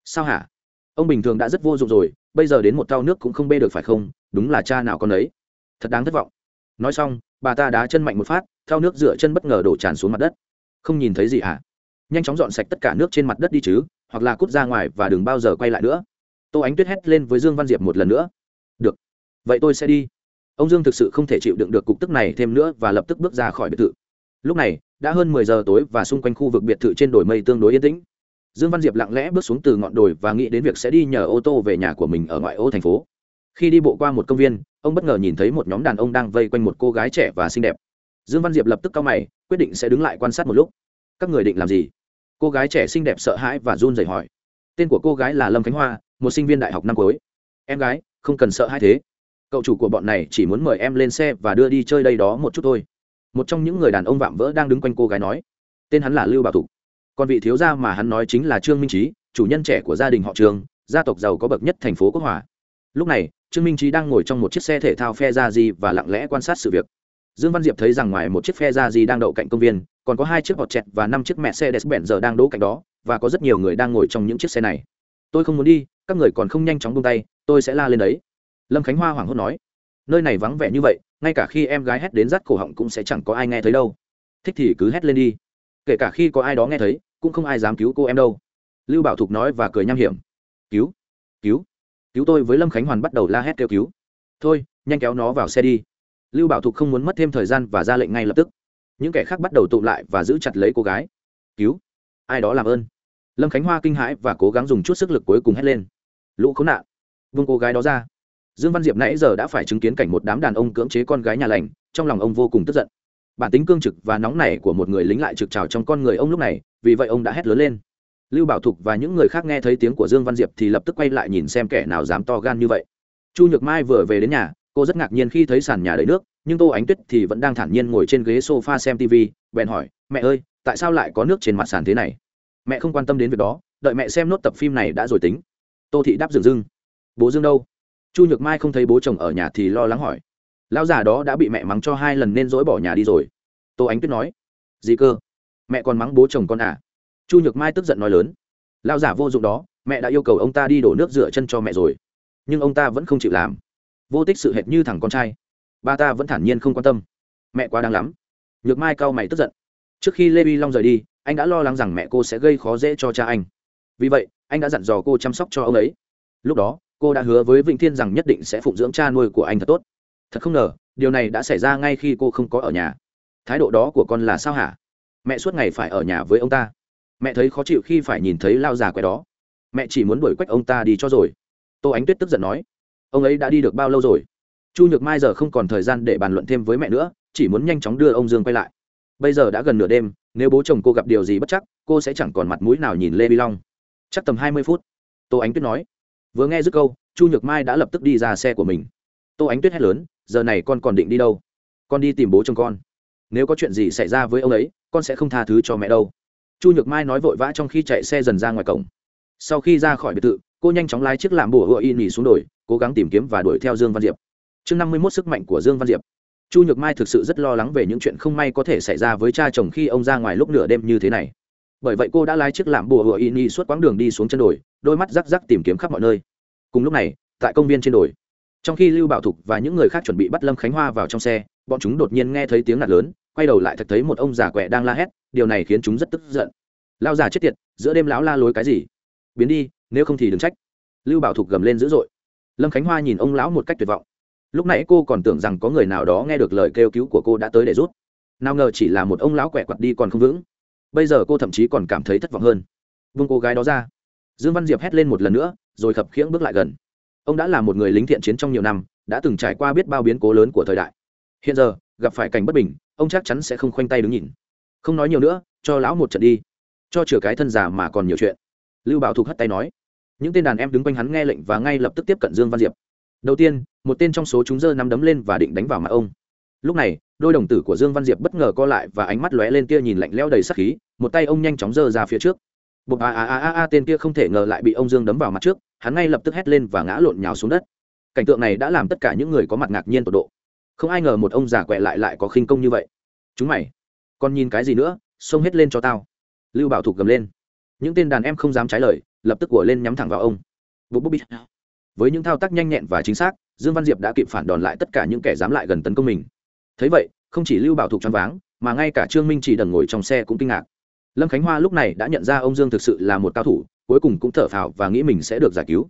Sao hả? Ông bình thường đã rất vô dụng rồi, bây giờ đến một thau nước cũng không bê được phải không? Đúng là cha nào con ấy thật đáng thất vọng. Nói xong, bà ta đá chân mạnh một phát, thau nước rửa chân bất ngờ đổ tràn xuống mặt đất không nhìn thấy gì hả? Nhanh chóng dọn sạch tất cả nước trên mặt đất đi chứ, hoặc là cút ra ngoài và đừng bao giờ quay lại nữa. Tô ánh tuyết hét lên với dương văn diệp một lần nữa. Được, vậy tôi sẽ đi. Ông dương thực sự không thể chịu đựng được cục tức này thêm nữa và lập tức bước ra khỏi biệt thự. Lúc này, đã hơn mười giờ tối và xung quanh khu vực biệt thự trên đồi mây tương đối yên tĩnh. Dương văn diệp lặng lẽ bước xuống từ ngọn đồi và nghĩ đến việc sẽ đi nhờ ô tô về nhà của mình ở ngoại ô thành phố. Khi đi bộ qua một công viên, ông bất ngờ nhìn thấy một nhóm đàn ông đang vây quanh một cô gái trẻ và xinh đẹp dương văn diệp lập tức cao mày, quyết định sẽ đứng lại quan sát một lúc. Các người định làm gì? Cô gái trẻ xinh đẹp sợ hãi và run rẩy hỏi. Tên của cô gái là lâm khánh hoa, một sinh viên đại học năm cuối. Em gái, không cần sợ hãi thế. Cậu chủ của bọn này chỉ muốn mời em lên xe và đưa đi chơi đây đó một chút thôi. Một trong những người đàn ông vạm vỡ đang đứng quanh cô gái nói. Tên hắn là lưu bảo thục. Còn vị thiếu gia mà hắn nói chính là trương minh trí, chủ nhân trẻ của gia đình họ trường gia tộc giàu có bậc nhất thành phố quốc hòa. Lúc này, trương minh trí đang ngồi trong một chiếc xe thể thao phe ra di và lặng lẽ quan sát sự việc dương văn diệp thấy rằng ngoài một chiếc phe ra gì đang đậu cạnh công viên, còn có hai chiếc bọt chẹt và năm chiếc mẹ xe đès bẹn giờ đang đỗ cạnh đó, và có rất nhiều người đang ngồi trong những chiếc xe này. Tôi không muốn đi, các người còn không nhanh chóng buông tay, tôi sẽ la lên đấy. Lâm khánh hoa hoảng hốt nói. Nơi này vắng vẻ như vậy, ngay cả khi em gái hét đến rắt cổ họng cũng sẽ chẳng có ai nghe thấy đâu. Thích thì cứ hét lên đi. Kể cả khi có ai đó nghe thấy, cũng không ai dám cứu cô em đâu. Lưu bảo thục nói và cười nham hiểm. Cứu cứu cứu tôi. Với lâm khánh hoàn bắt đầu la hét kêu cứu. Thôi, nhanh kéo nó vào xe đi lưu bảo thục không muốn mất thêm thời gian và ra lệnh ngay lập tức. Những kẻ khác bắt đầu tụ lại và giữ chặt lấy cô gái. Cứu. Ai đó làm ơn. Lâm khánh hoa kinh hãi và cố gắng dùng chút sức lực cuối cùng hét lên. Lũ khốn nạn. Vung cô gái đó ra. Dương văn diệp nãy giờ đã phải chứng kiến cảnh một đám đàn ông cưỡng chế con gái nhà lành, trong lòng ông vô cùng tức giận. Bản tính cương trực và nóng nảy của một người lính lại trực trào trong con người ông lúc này, vì vậy ông đã hét lớn lên. Lưu bảo thục và những người khác nghe thấy tiếng của dương văn diệp thì lập tức quay lại nhìn xem kẻ nào dám to gan như vậy. Chu nhược mai vừa về đến nhà cô rất ngạc nhiên khi thấy sàn nhà đầy nước, nhưng tô ánh tuyết thì vẫn đang thản nhiên ngồi trên ghế s o f a xem tv bèn hỏi, mẹ ơi, tại sao lại có nước trên mặt sàn thế này? Mẹ không quan tâm đến việc đó, đợi mẹ xem nốt tập phim này đã rồi tính. Tô thị đáp dừng dưng, bố dương đâu? Chu nhược mai không thấy bố chồng ở nhà thì lo lắng hỏi, lão già đó đã bị mẹ mắng cho hai lần nên dỗi bỏ nhà đi rồi. Tô ánh tuyết nói, gì cơ? Mẹ còn mắng bố chồng con à? Chu nhược mai tức giận nói lớn, lão già vô dụng đó, mẹ đã yêu cầu ông ta đi đổ nước rửa chân cho mẹ rồi, nhưng ông ta vẫn không chịu làm vô tích sự hệt như thằng con trai. Ba ta vẫn thản nhiên không quan tâm. Mẹ quá đáng lắm. Nhược mai cau mày tức giận. Trước khi lê vi long rời đi, anh đã lo lắng rằng mẹ cô sẽ gây khó dễ cho cha anh. Vì vậy, anh đã dặn dò cô chăm sóc cho ông ấy. Lúc đó, cô đã hứa với vĩnh thiên rằng nhất định sẽ phụng dưỡng cha nuôi của anh thật tốt. Thật không ngờ, điều này đã xảy ra ngay khi cô không có ở nhà. Thái độ đó của con là sao hả? Mẹ suốt ngày phải ở nhà với ông ta. Mẹ thấy khó chịu khi phải nhìn thấy lao già quẻ đó. Mẹ chỉ muốn đuổi quách ông ta đi cho rồi. Tô ánh tuyết tức giận nói ông ấy đã đi được bao lâu rồi? Chu nhược mai giờ không còn thời gian để bàn luận thêm với mẹ nữa, chỉ muốn nhanh chóng đưa ông dương quay lại. Bây giờ đã gần nửa đêm, nếu bố chồng cô gặp điều gì bất chắc, cô sẽ chẳng còn mặt mũi nào nhìn lê vi long. Chắc tầm hai mươi phút. Tô ánh tuyết nói. Vừa nghe dứt câu, chu nhược mai đã lập tức đi ra xe của mình. Tô ánh tuyết hét lớn, giờ này con còn định đi đâu? Con đi tìm bố chồng con. Nếu có chuyện gì xảy ra với ông ấy, con sẽ không tha thứ cho mẹ đâu. Chu nhược mai nói vội vã trong khi chạy xe dần ra ngoài cổng. Sau khi ra khỏi biệt thự cô nhanh chóng lái chiếc làm bùa hựa y nỉ xuống đồi, cố gắng tìm kiếm và đuổi theo dương văn diệp. Chương năm mươi mốt sức mạnh của dương văn diệp. Chu nhược mai thực sự rất lo lắng về những chuyện không may có thể xảy ra với cha chồng khi ông ra ngoài lúc nửa đêm như thế này. Bởi vậy cô đã lái chiếc làm bùa hựa y nỉ suốt quãng đường đi xuống chân đồi, đôi mắt rắc rắc tìm kiếm khắp mọi nơi. Cùng lúc này, tại công viên trên đồi, trong khi lưu bảo thục và những người khác chuẩn bị bắt lâm khánh hoa vào trong xe, bọn chúng đột nhiên nghe thấy tiếng nạt lớn, quay đầu lại thật thấy một ông già quẹ đang la hét, điều này khiến chúng rất tức giận. Lao già chết tiệt, giữa đêm lão la lối cái gì? Biến đi nếu không thì đừng trách. Lưu bảo thục gầm lên dữ dội. Lâm khánh hoa nhìn ông lão một cách tuyệt vọng. Lúc nãy cô còn tưởng rằng có người nào đó nghe được lời kêu cứu của cô đã tới để rút nào ngờ chỉ là một ông lão quẹ quặt đi còn không vững. Bây giờ cô thậm chí còn cảm thấy thất vọng hơn. Vương cô gái đó ra. Dương văn diệp hét lên một lần nữa, rồi khập khiễng bước lại gần. Ông đã là một người lính thiện chiến trong nhiều năm, đã từng trải qua biết bao biến cố lớn của thời đại. Hiện giờ, gặp phải cảnh bất bình, ông chắc chắn sẽ không khoanh tay đứng nhìn. Không nói nhiều nữa, cho lão một trận đi. Cho chừa cái thân già mà còn nhiều chuyện lưu bảo thục hất tay nói. Những tên đàn em đứng quanh hắn nghe lệnh và ngay lập tức tiếp cận dương văn diệp. Đầu tiên, một tên trong số chúng giơ nắm đấm lên và định đánh vào mặt ông. Lúc này, đôi đồng tử của dương văn diệp bất ngờ co lại và ánh mắt lóe lên tia nhìn lạnh lẽo đầy sắc khí, một tay ông nhanh chóng giơ ra phía trước. Bột a a a a, tên kia không thể ngờ lại bị ông dương đấm vào mặt trước, hắn ngay lập tức hét lên và ngã lộn nhào xuống đất. Cảnh tượng này đã làm tất cả những người có mặt ngạc nhiên tột độ. Không ai ngờ một ông già quẹ lại lại có khinh công như vậy. Chúng mày, còn nhìn cái gì nữa? Xông hết lên cho tao. Lưu bảo thục gầm lên những tên đàn em không dám trái lời, lập tức của lên nhắm thẳng vào ông. Bút bút bít. Với những thao tác nhanh nhẹn và chính xác, dương văn diệp đã kịp phản đòn lại tất cả những kẻ dám lại gần tấn công mình. Thấy vậy, không chỉ lưu bảo thục choáng váng, mà ngay cả trương minh chỉ đần ngồi trong xe cũng kinh ngạc. Lâm khánh hoa lúc này đã nhận ra ông dương thực sự là một cao thủ, cuối cùng cũng thở phào và nghĩ mình sẽ được giải cứu.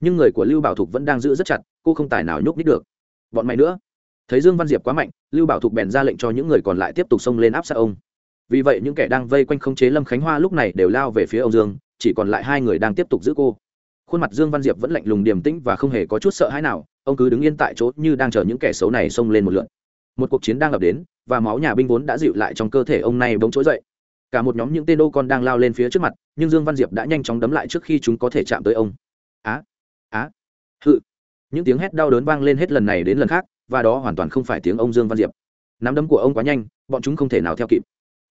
Nhưng người của lưu bảo thục vẫn đang giữ rất chặt, cô không tài nào nhúc nít được. Bọn mày nữa. Thấy dương văn diệp quá mạnh, lưu bảo thục bèn ra lệnh cho những người còn lại tiếp tục xông lên áp sát ông vì vậy những kẻ đang vây quanh khống chế lâm khánh hoa lúc này đều lao về phía ông dương, chỉ còn lại hai người đang tiếp tục giữ cô. Khuôn mặt dương văn diệp vẫn lạnh lùng điềm tĩnh và không hề có chút sợ hãi nào, ông cứ đứng yên tại chỗ như đang chờ những kẻ xấu này xông lên một lượt một cuộc chiến đang ập đến, và máu nhà binh vốn đã dịu lại trong cơ thể ông này bỗng trỗi dậy. Cả một nhóm những tên đô con đang lao lên phía trước mặt, nhưng dương văn diệp đã nhanh chóng đấm lại trước khi chúng có thể chạm tới ông. Á á, hự. Những tiếng hét đau đớn vang lên hết lần này đến lần khác, và đó hoàn toàn không phải tiếng ông dương văn diệp. Nắm đấm của ông quá nhanh, bọn chúng không thể nào theo kịp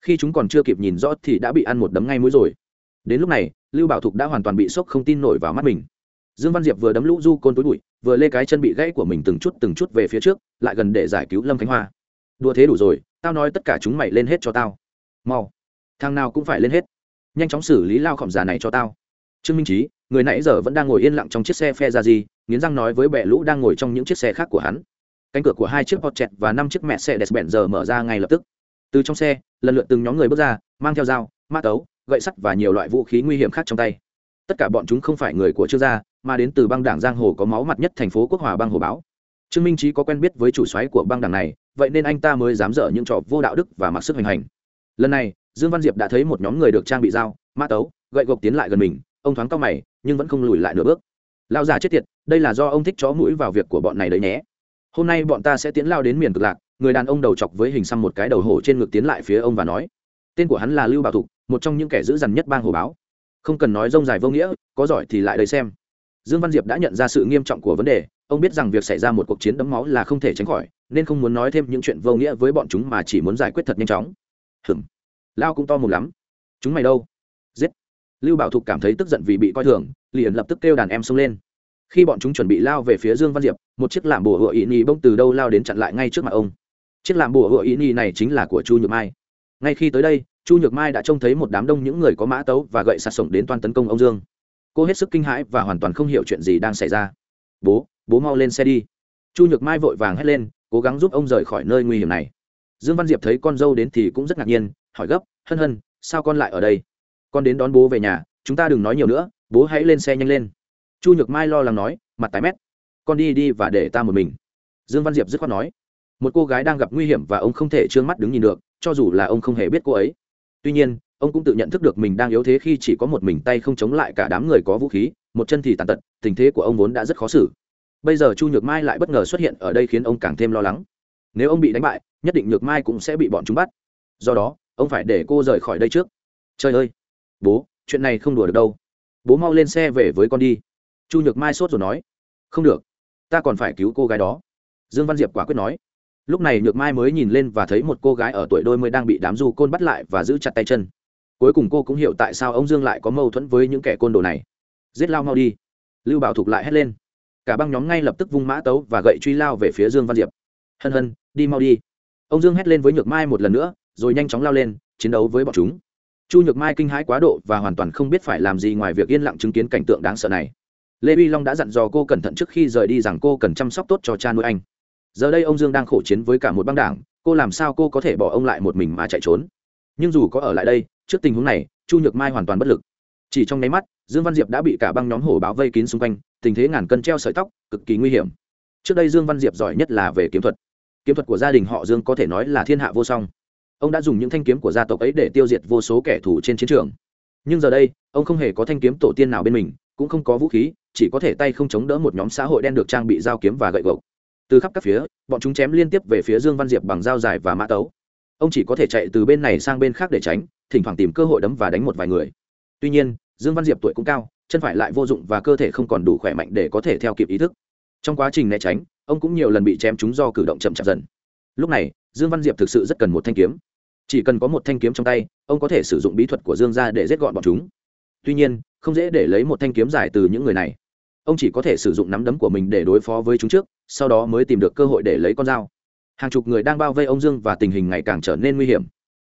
khi chúng còn chưa kịp nhìn rõ thì đã bị ăn một đấm ngay mũi rồi. Đến lúc này, lưu bảo thục đã hoàn toàn bị sốc không tin nổi vào mắt mình. Dương văn diệp vừa đấm lũ du côn túi bụi, vừa lê cái chân bị gãy của mình từng chút từng chút về phía trước, lại gần để giải cứu lâm khánh hoa. Đùa thế đủ rồi, tao nói tất cả chúng mày lên hết cho tao. Mau, thằng nào cũng phải lên hết. Nhanh chóng xử lý lao khổng già này cho tao. Trương minh trí người nãy giờ vẫn đang ngồi yên lặng trong chiếc xe phe ra gì nghiến răng nói với bệ lũ đang ngồi trong những chiếc xe khác của hắn. Cánh cửa của hai chiếc hot chẹt và năm chiếc mẹ xe đẹp bẹn giờ mở ra ngay lập tức từ trong xe, lần lượt từng nhóm người bước ra, mang theo dao, mã tấu, gậy sắt và nhiều loại vũ khí nguy hiểm khác trong tay. Tất cả bọn chúng không phải người của trương gia, mà đến từ băng đảng giang hồ có máu mặt nhất thành phố quốc hòa băng hồ báo. Trương minh trí có quen biết với chủ xoáy của băng đảng này, vậy nên anh ta mới dám dở những trò vô đạo đức và mặc sức hành hành. Lần này, dương văn diệp đã thấy một nhóm người được trang bị dao, mã tấu, gậy gộc tiến lại gần mình, ông thoáng cao mày, nhưng vẫn không lùi lại nửa bước. Lao già chết tiệt, đây là do ông thích chó mũi vào việc của bọn này đấy nhé. Hôm nay bọn ta sẽ tiến lao đến miền cực lạc người đàn ông đầu chọc với hình xăm một cái đầu hổ trên ngực tiến lại phía ông và nói, tên của hắn là lưu bảo thục, một trong những kẻ giữ dằn nhất bang hồ báo. Không cần nói rông dài vô nghĩa, có giỏi thì lại đây xem. Dương văn diệp đã nhận ra sự nghiêm trọng của vấn đề, ông biết rằng việc xảy ra một cuộc chiến đẫm máu là không thể tránh khỏi, nên không muốn nói thêm những chuyện vô nghĩa với bọn chúng mà chỉ muốn giải quyết thật nhanh chóng. Hừm lao cũng to mồm lắm. Chúng mày đâu? Giết. Lưu bảo thục cảm thấy tức giận vì bị coi thường, liền lập tức kêu đàn em xông lên. Khi bọn chúng chuẩn bị lao về phía dương văn diệp, một chiếc làm bùa hựa ý nhì bông từ đâu lao đến chặn lại ngay trước mặt ông chiếc làm bùa hựa ý nhi này chính là của chu nhược mai. Ngay khi tới đây, chu nhược mai đã trông thấy một đám đông những người có mã tấu và gậy sạt sổng đến toàn tấn công ông dương. Cô hết sức kinh hãi và hoàn toàn không hiểu chuyện gì đang xảy ra. Bố bố mau lên xe đi. Chu nhược mai vội vàng hét lên, cố gắng giúp ông rời khỏi nơi nguy hiểm này. Dương văn diệp thấy con dâu đến thì cũng rất ngạc nhiên, hỏi gấp, hân hân, sao con lại ở đây? Con đến đón bố về nhà, chúng ta đừng nói nhiều nữa, bố hãy lên xe nhanh lên. Chu nhược mai lo lắng nói, mặt tái mét, con đi đi và để ta một mình. Dương văn diệp dứt khoát nói một cô gái đang gặp nguy hiểm và ông không thể trương mắt đứng nhìn được, cho dù là ông không hề biết cô ấy. Tuy nhiên, ông cũng tự nhận thức được mình đang yếu thế khi chỉ có một mình tay không chống lại cả đám người có vũ khí, một chân thì tàn tật, tình thế của ông vốn đã rất khó xử. Bây giờ chu nhược mai lại bất ngờ xuất hiện ở đây khiến ông càng thêm lo lắng. Nếu ông bị đánh bại, nhất định nhược mai cũng sẽ bị bọn chúng bắt. Do đó, ông phải để cô rời khỏi đây trước. Trời ơi! Bố, chuyện này không đùa được đâu. Bố mau lên xe về với con đi. Chu nhược mai sốt rồi nói. Không được, ta còn phải cứu cô gái đó. Dương văn diệp quả quyết nói lúc này nhược mai mới nhìn lên và thấy một cô gái ở tuổi đôi mươi đang bị đám du côn bắt lại và giữ chặt tay chân. Cuối cùng cô cũng hiểu tại sao ông dương lại có mâu thuẫn với những kẻ côn đồ này. Giết lao mau đi. Lưu bảo thục lại hét lên. Cả băng nhóm ngay lập tức vung mã tấu và gậy truy lao về phía dương văn diệp. Hân hân, đi mau đi. Ông dương hét lên với nhược mai một lần nữa, rồi nhanh chóng lao lên, chiến đấu với bọn chúng. Chu nhược mai kinh hãi quá độ và hoàn toàn không biết phải làm gì ngoài việc yên lặng chứng kiến cảnh tượng đáng sợ này. Lê vi long đã dặn dò cô cẩn thận trước khi rời đi rằng cô cần chăm sóc tốt cho cha nuôi anh giờ đây ông dương đang khổ chiến với cả một băng đảng, cô làm sao cô có thể bỏ ông lại một mình mà chạy trốn? Nhưng dù có ở lại đây, trước tình huống này, chu nhược mai hoàn toàn bất lực. Chỉ trong nháy mắt, dương văn diệp đã bị cả băng nhóm hổ báo vây kín xung quanh, tình thế ngàn cân treo sợi tóc, cực kỳ nguy hiểm. Trước đây dương văn diệp giỏi nhất là về kiếm thuật. Kiếm thuật của gia đình họ dương có thể nói là thiên hạ vô song. Ông đã dùng những thanh kiếm của gia tộc ấy để tiêu diệt vô số kẻ thù trên chiến trường. Nhưng giờ đây, ông không hề có thanh kiếm tổ tiên nào bên mình, cũng không có vũ khí, chỉ có thể tay không chống đỡ một nhóm xã hội đen được trang bị dao kiếm và gậy gộc từ khắp các phía, bọn chúng chém liên tiếp về phía dương văn diệp bằng dao dài và mã tấu. Ông chỉ có thể chạy từ bên này sang bên khác để tránh, thỉnh thoảng tìm cơ hội đấm và đánh một vài người. Tuy nhiên, dương văn diệp tuổi cũng cao, chân phải lại vô dụng và cơ thể không còn đủ khỏe mạnh để có thể theo kịp ý thức. Trong quá trình né tránh, ông cũng nhiều lần bị chém chúng do cử động chậm chạp dần. Lúc này, dương văn diệp thực sự rất cần một thanh kiếm. Chỉ cần có một thanh kiếm trong tay, ông có thể sử dụng bí thuật của dương ra để giết gọn bọn chúng. Tuy nhiên, không dễ để lấy một thanh kiếm dài từ những người này. Ông chỉ có thể sử dụng nắm đấm của mình để đối phó với chúng trước sau đó mới tìm được cơ hội để lấy con dao. Hàng chục người đang bao vây ông dương và tình hình ngày càng trở nên nguy hiểm.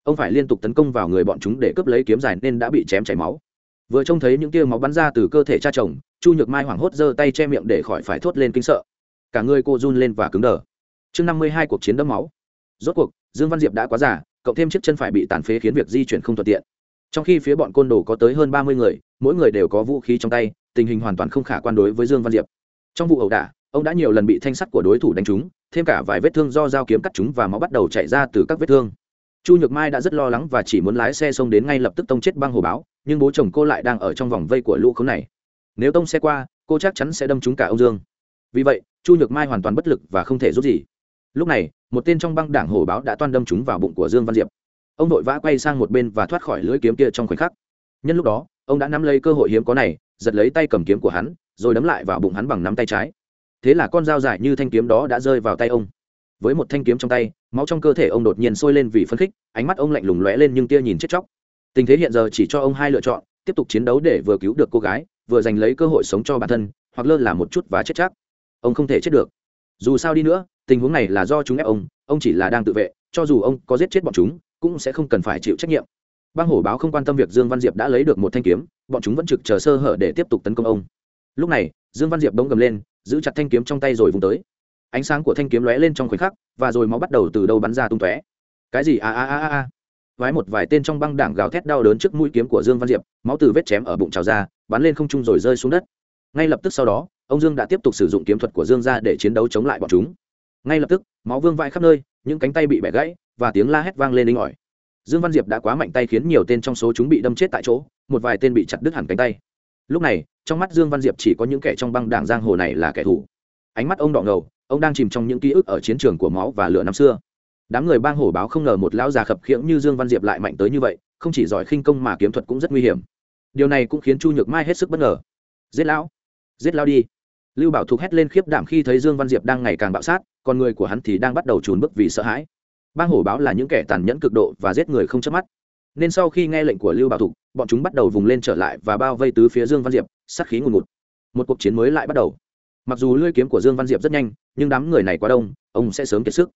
Ông phải liên tục tấn công vào người bọn chúng để cướp lấy kiếm dài nên đã bị chém chảy máu. Vừa trông thấy những tia máu bắn ra từ cơ thể cha chồng, chu nhược mai hoảng hốt giơ tay che miệng để khỏi phải thốt lên kinh sợ. Cả người cô run lên và cứng đờ. Chương năm mươi hai cuộc chiến đẫm máu. Rốt cuộc, dương văn diệp đã quá già, cộng thêm chiếc chân phải bị tàn phế khiến việc di chuyển không thuận tiện. Trong khi phía bọn côn đồ có tới hơn ba mươi người, mỗi người đều có vũ khí trong tay, tình hình hoàn toàn không khả quan đối với dương văn diệp. Trong vụ ẩu đả ông đã nhiều lần bị thanh sắt của đối thủ đánh trúng, thêm cả vài vết thương do dao kiếm cắt chúng và máu bắt đầu chảy ra từ các vết thương. Chu nhược mai đã rất lo lắng và chỉ muốn lái xe xông đến ngay lập tức tông chết băng hồ báo, nhưng bố chồng cô lại đang ở trong vòng vây của lũ khốn này. Nếu tông xe qua, cô chắc chắn sẽ đâm trúng cả ông dương. Vì vậy, chu nhược mai hoàn toàn bất lực và không thể giúp gì. Lúc này, một tên trong băng đảng hồ báo đã toan đâm trúng vào bụng của dương văn diệp. Ông vội vã quay sang một bên và thoát khỏi lưỡi kiếm kia trong khoảnh khắc. Nhân lúc đó, ông đã nắm lấy cơ hội hiếm có này, giật lấy tay cầm kiếm của hắn, rồi đấm lại vào bụng hắn bằng nắm tay trái thế là con dao dài như thanh kiếm đó đã rơi vào tay ông. Với một thanh kiếm trong tay, máu trong cơ thể ông đột nhiên sôi lên vì phấn khích, ánh mắt ông lạnh lùng lóe lên nhưng tia nhìn chết chóc. Tình thế hiện giờ chỉ cho ông hai lựa chọn, tiếp tục chiến đấu để vừa cứu được cô gái, vừa giành lấy cơ hội sống cho bản thân, hoặc lơ là một chút và chết chắc. Ông không thể chết được. Dù sao đi nữa, tình huống này là do chúng ép ông ông chỉ là đang tự vệ, cho dù ông có giết chết bọn chúng, cũng sẽ không cần phải chịu trách nhiệm. Bang hổ báo không quan tâm việc dương văn diệp đã lấy được một thanh kiếm, bọn chúng vẫn trực chờ sơ hở để tiếp tục tấn công ông. Lúc này dương văn diệp bỗng gầm lên, giữ chặt thanh kiếm trong tay rồi vùng tới. Ánh sáng của thanh kiếm lóe lên trong khoảnh khắc, và rồi máu bắt đầu từ đâu bắn ra tung tóe. Cái gì? A a a a a. Vái một vài tên trong băng đảng gào thét đau đớn trước mũi kiếm của dương văn diệp, máu từ vết chém ở bụng trào ra, bắn lên không trung rồi rơi xuống đất. Ngay lập tức sau đó, ông dương đã tiếp tục sử dụng kiếm thuật của dương ra để chiến đấu chống lại bọn chúng. Ngay lập tức, máu vương vãi khắp nơi, những cánh tay bị bẻ gãy, và tiếng la hét vang lên inh ỏi. Dương văn diệp đã quá mạnh tay khiến nhiều tên trong số chúng bị đâm chết tại chỗ, một vài tên bị chặt đứt hẳn cánh tay lúc này, trong mắt dương văn diệp chỉ có những kẻ trong băng đảng giang hồ này là kẻ thù. Ánh mắt ông đỏ ngầu, ông đang chìm trong những ký ức ở chiến trường của máu và lửa năm xưa. Đám người bang hổ báo không ngờ một lão già khập khiễng như dương văn diệp lại mạnh tới như vậy, không chỉ giỏi khinh công mà kiếm thuật cũng rất nguy hiểm. Điều này cũng khiến chu nhược mai hết sức bất ngờ. Giết lão giết lão đi. Lưu bảo thục hét lên khiếp đảm khi thấy dương văn diệp đang ngày càng bạo sát, còn người của hắn thì đang bắt đầu trùn bước vì sợ hãi. Bang hổ báo là những kẻ tàn nhẫn cực độ và giết người không chớp mắt nên sau khi nghe lệnh của lưu bảo thục, bọn chúng bắt đầu vùng lên trở lại và bao vây tứ phía dương văn diệp, sát khí ngùn ngụt. Một cuộc chiến mới lại bắt đầu. Mặc dù lưỡi kiếm của dương văn diệp rất nhanh, nhưng đám người này quá đông, ông sẽ sớm kiệt sức.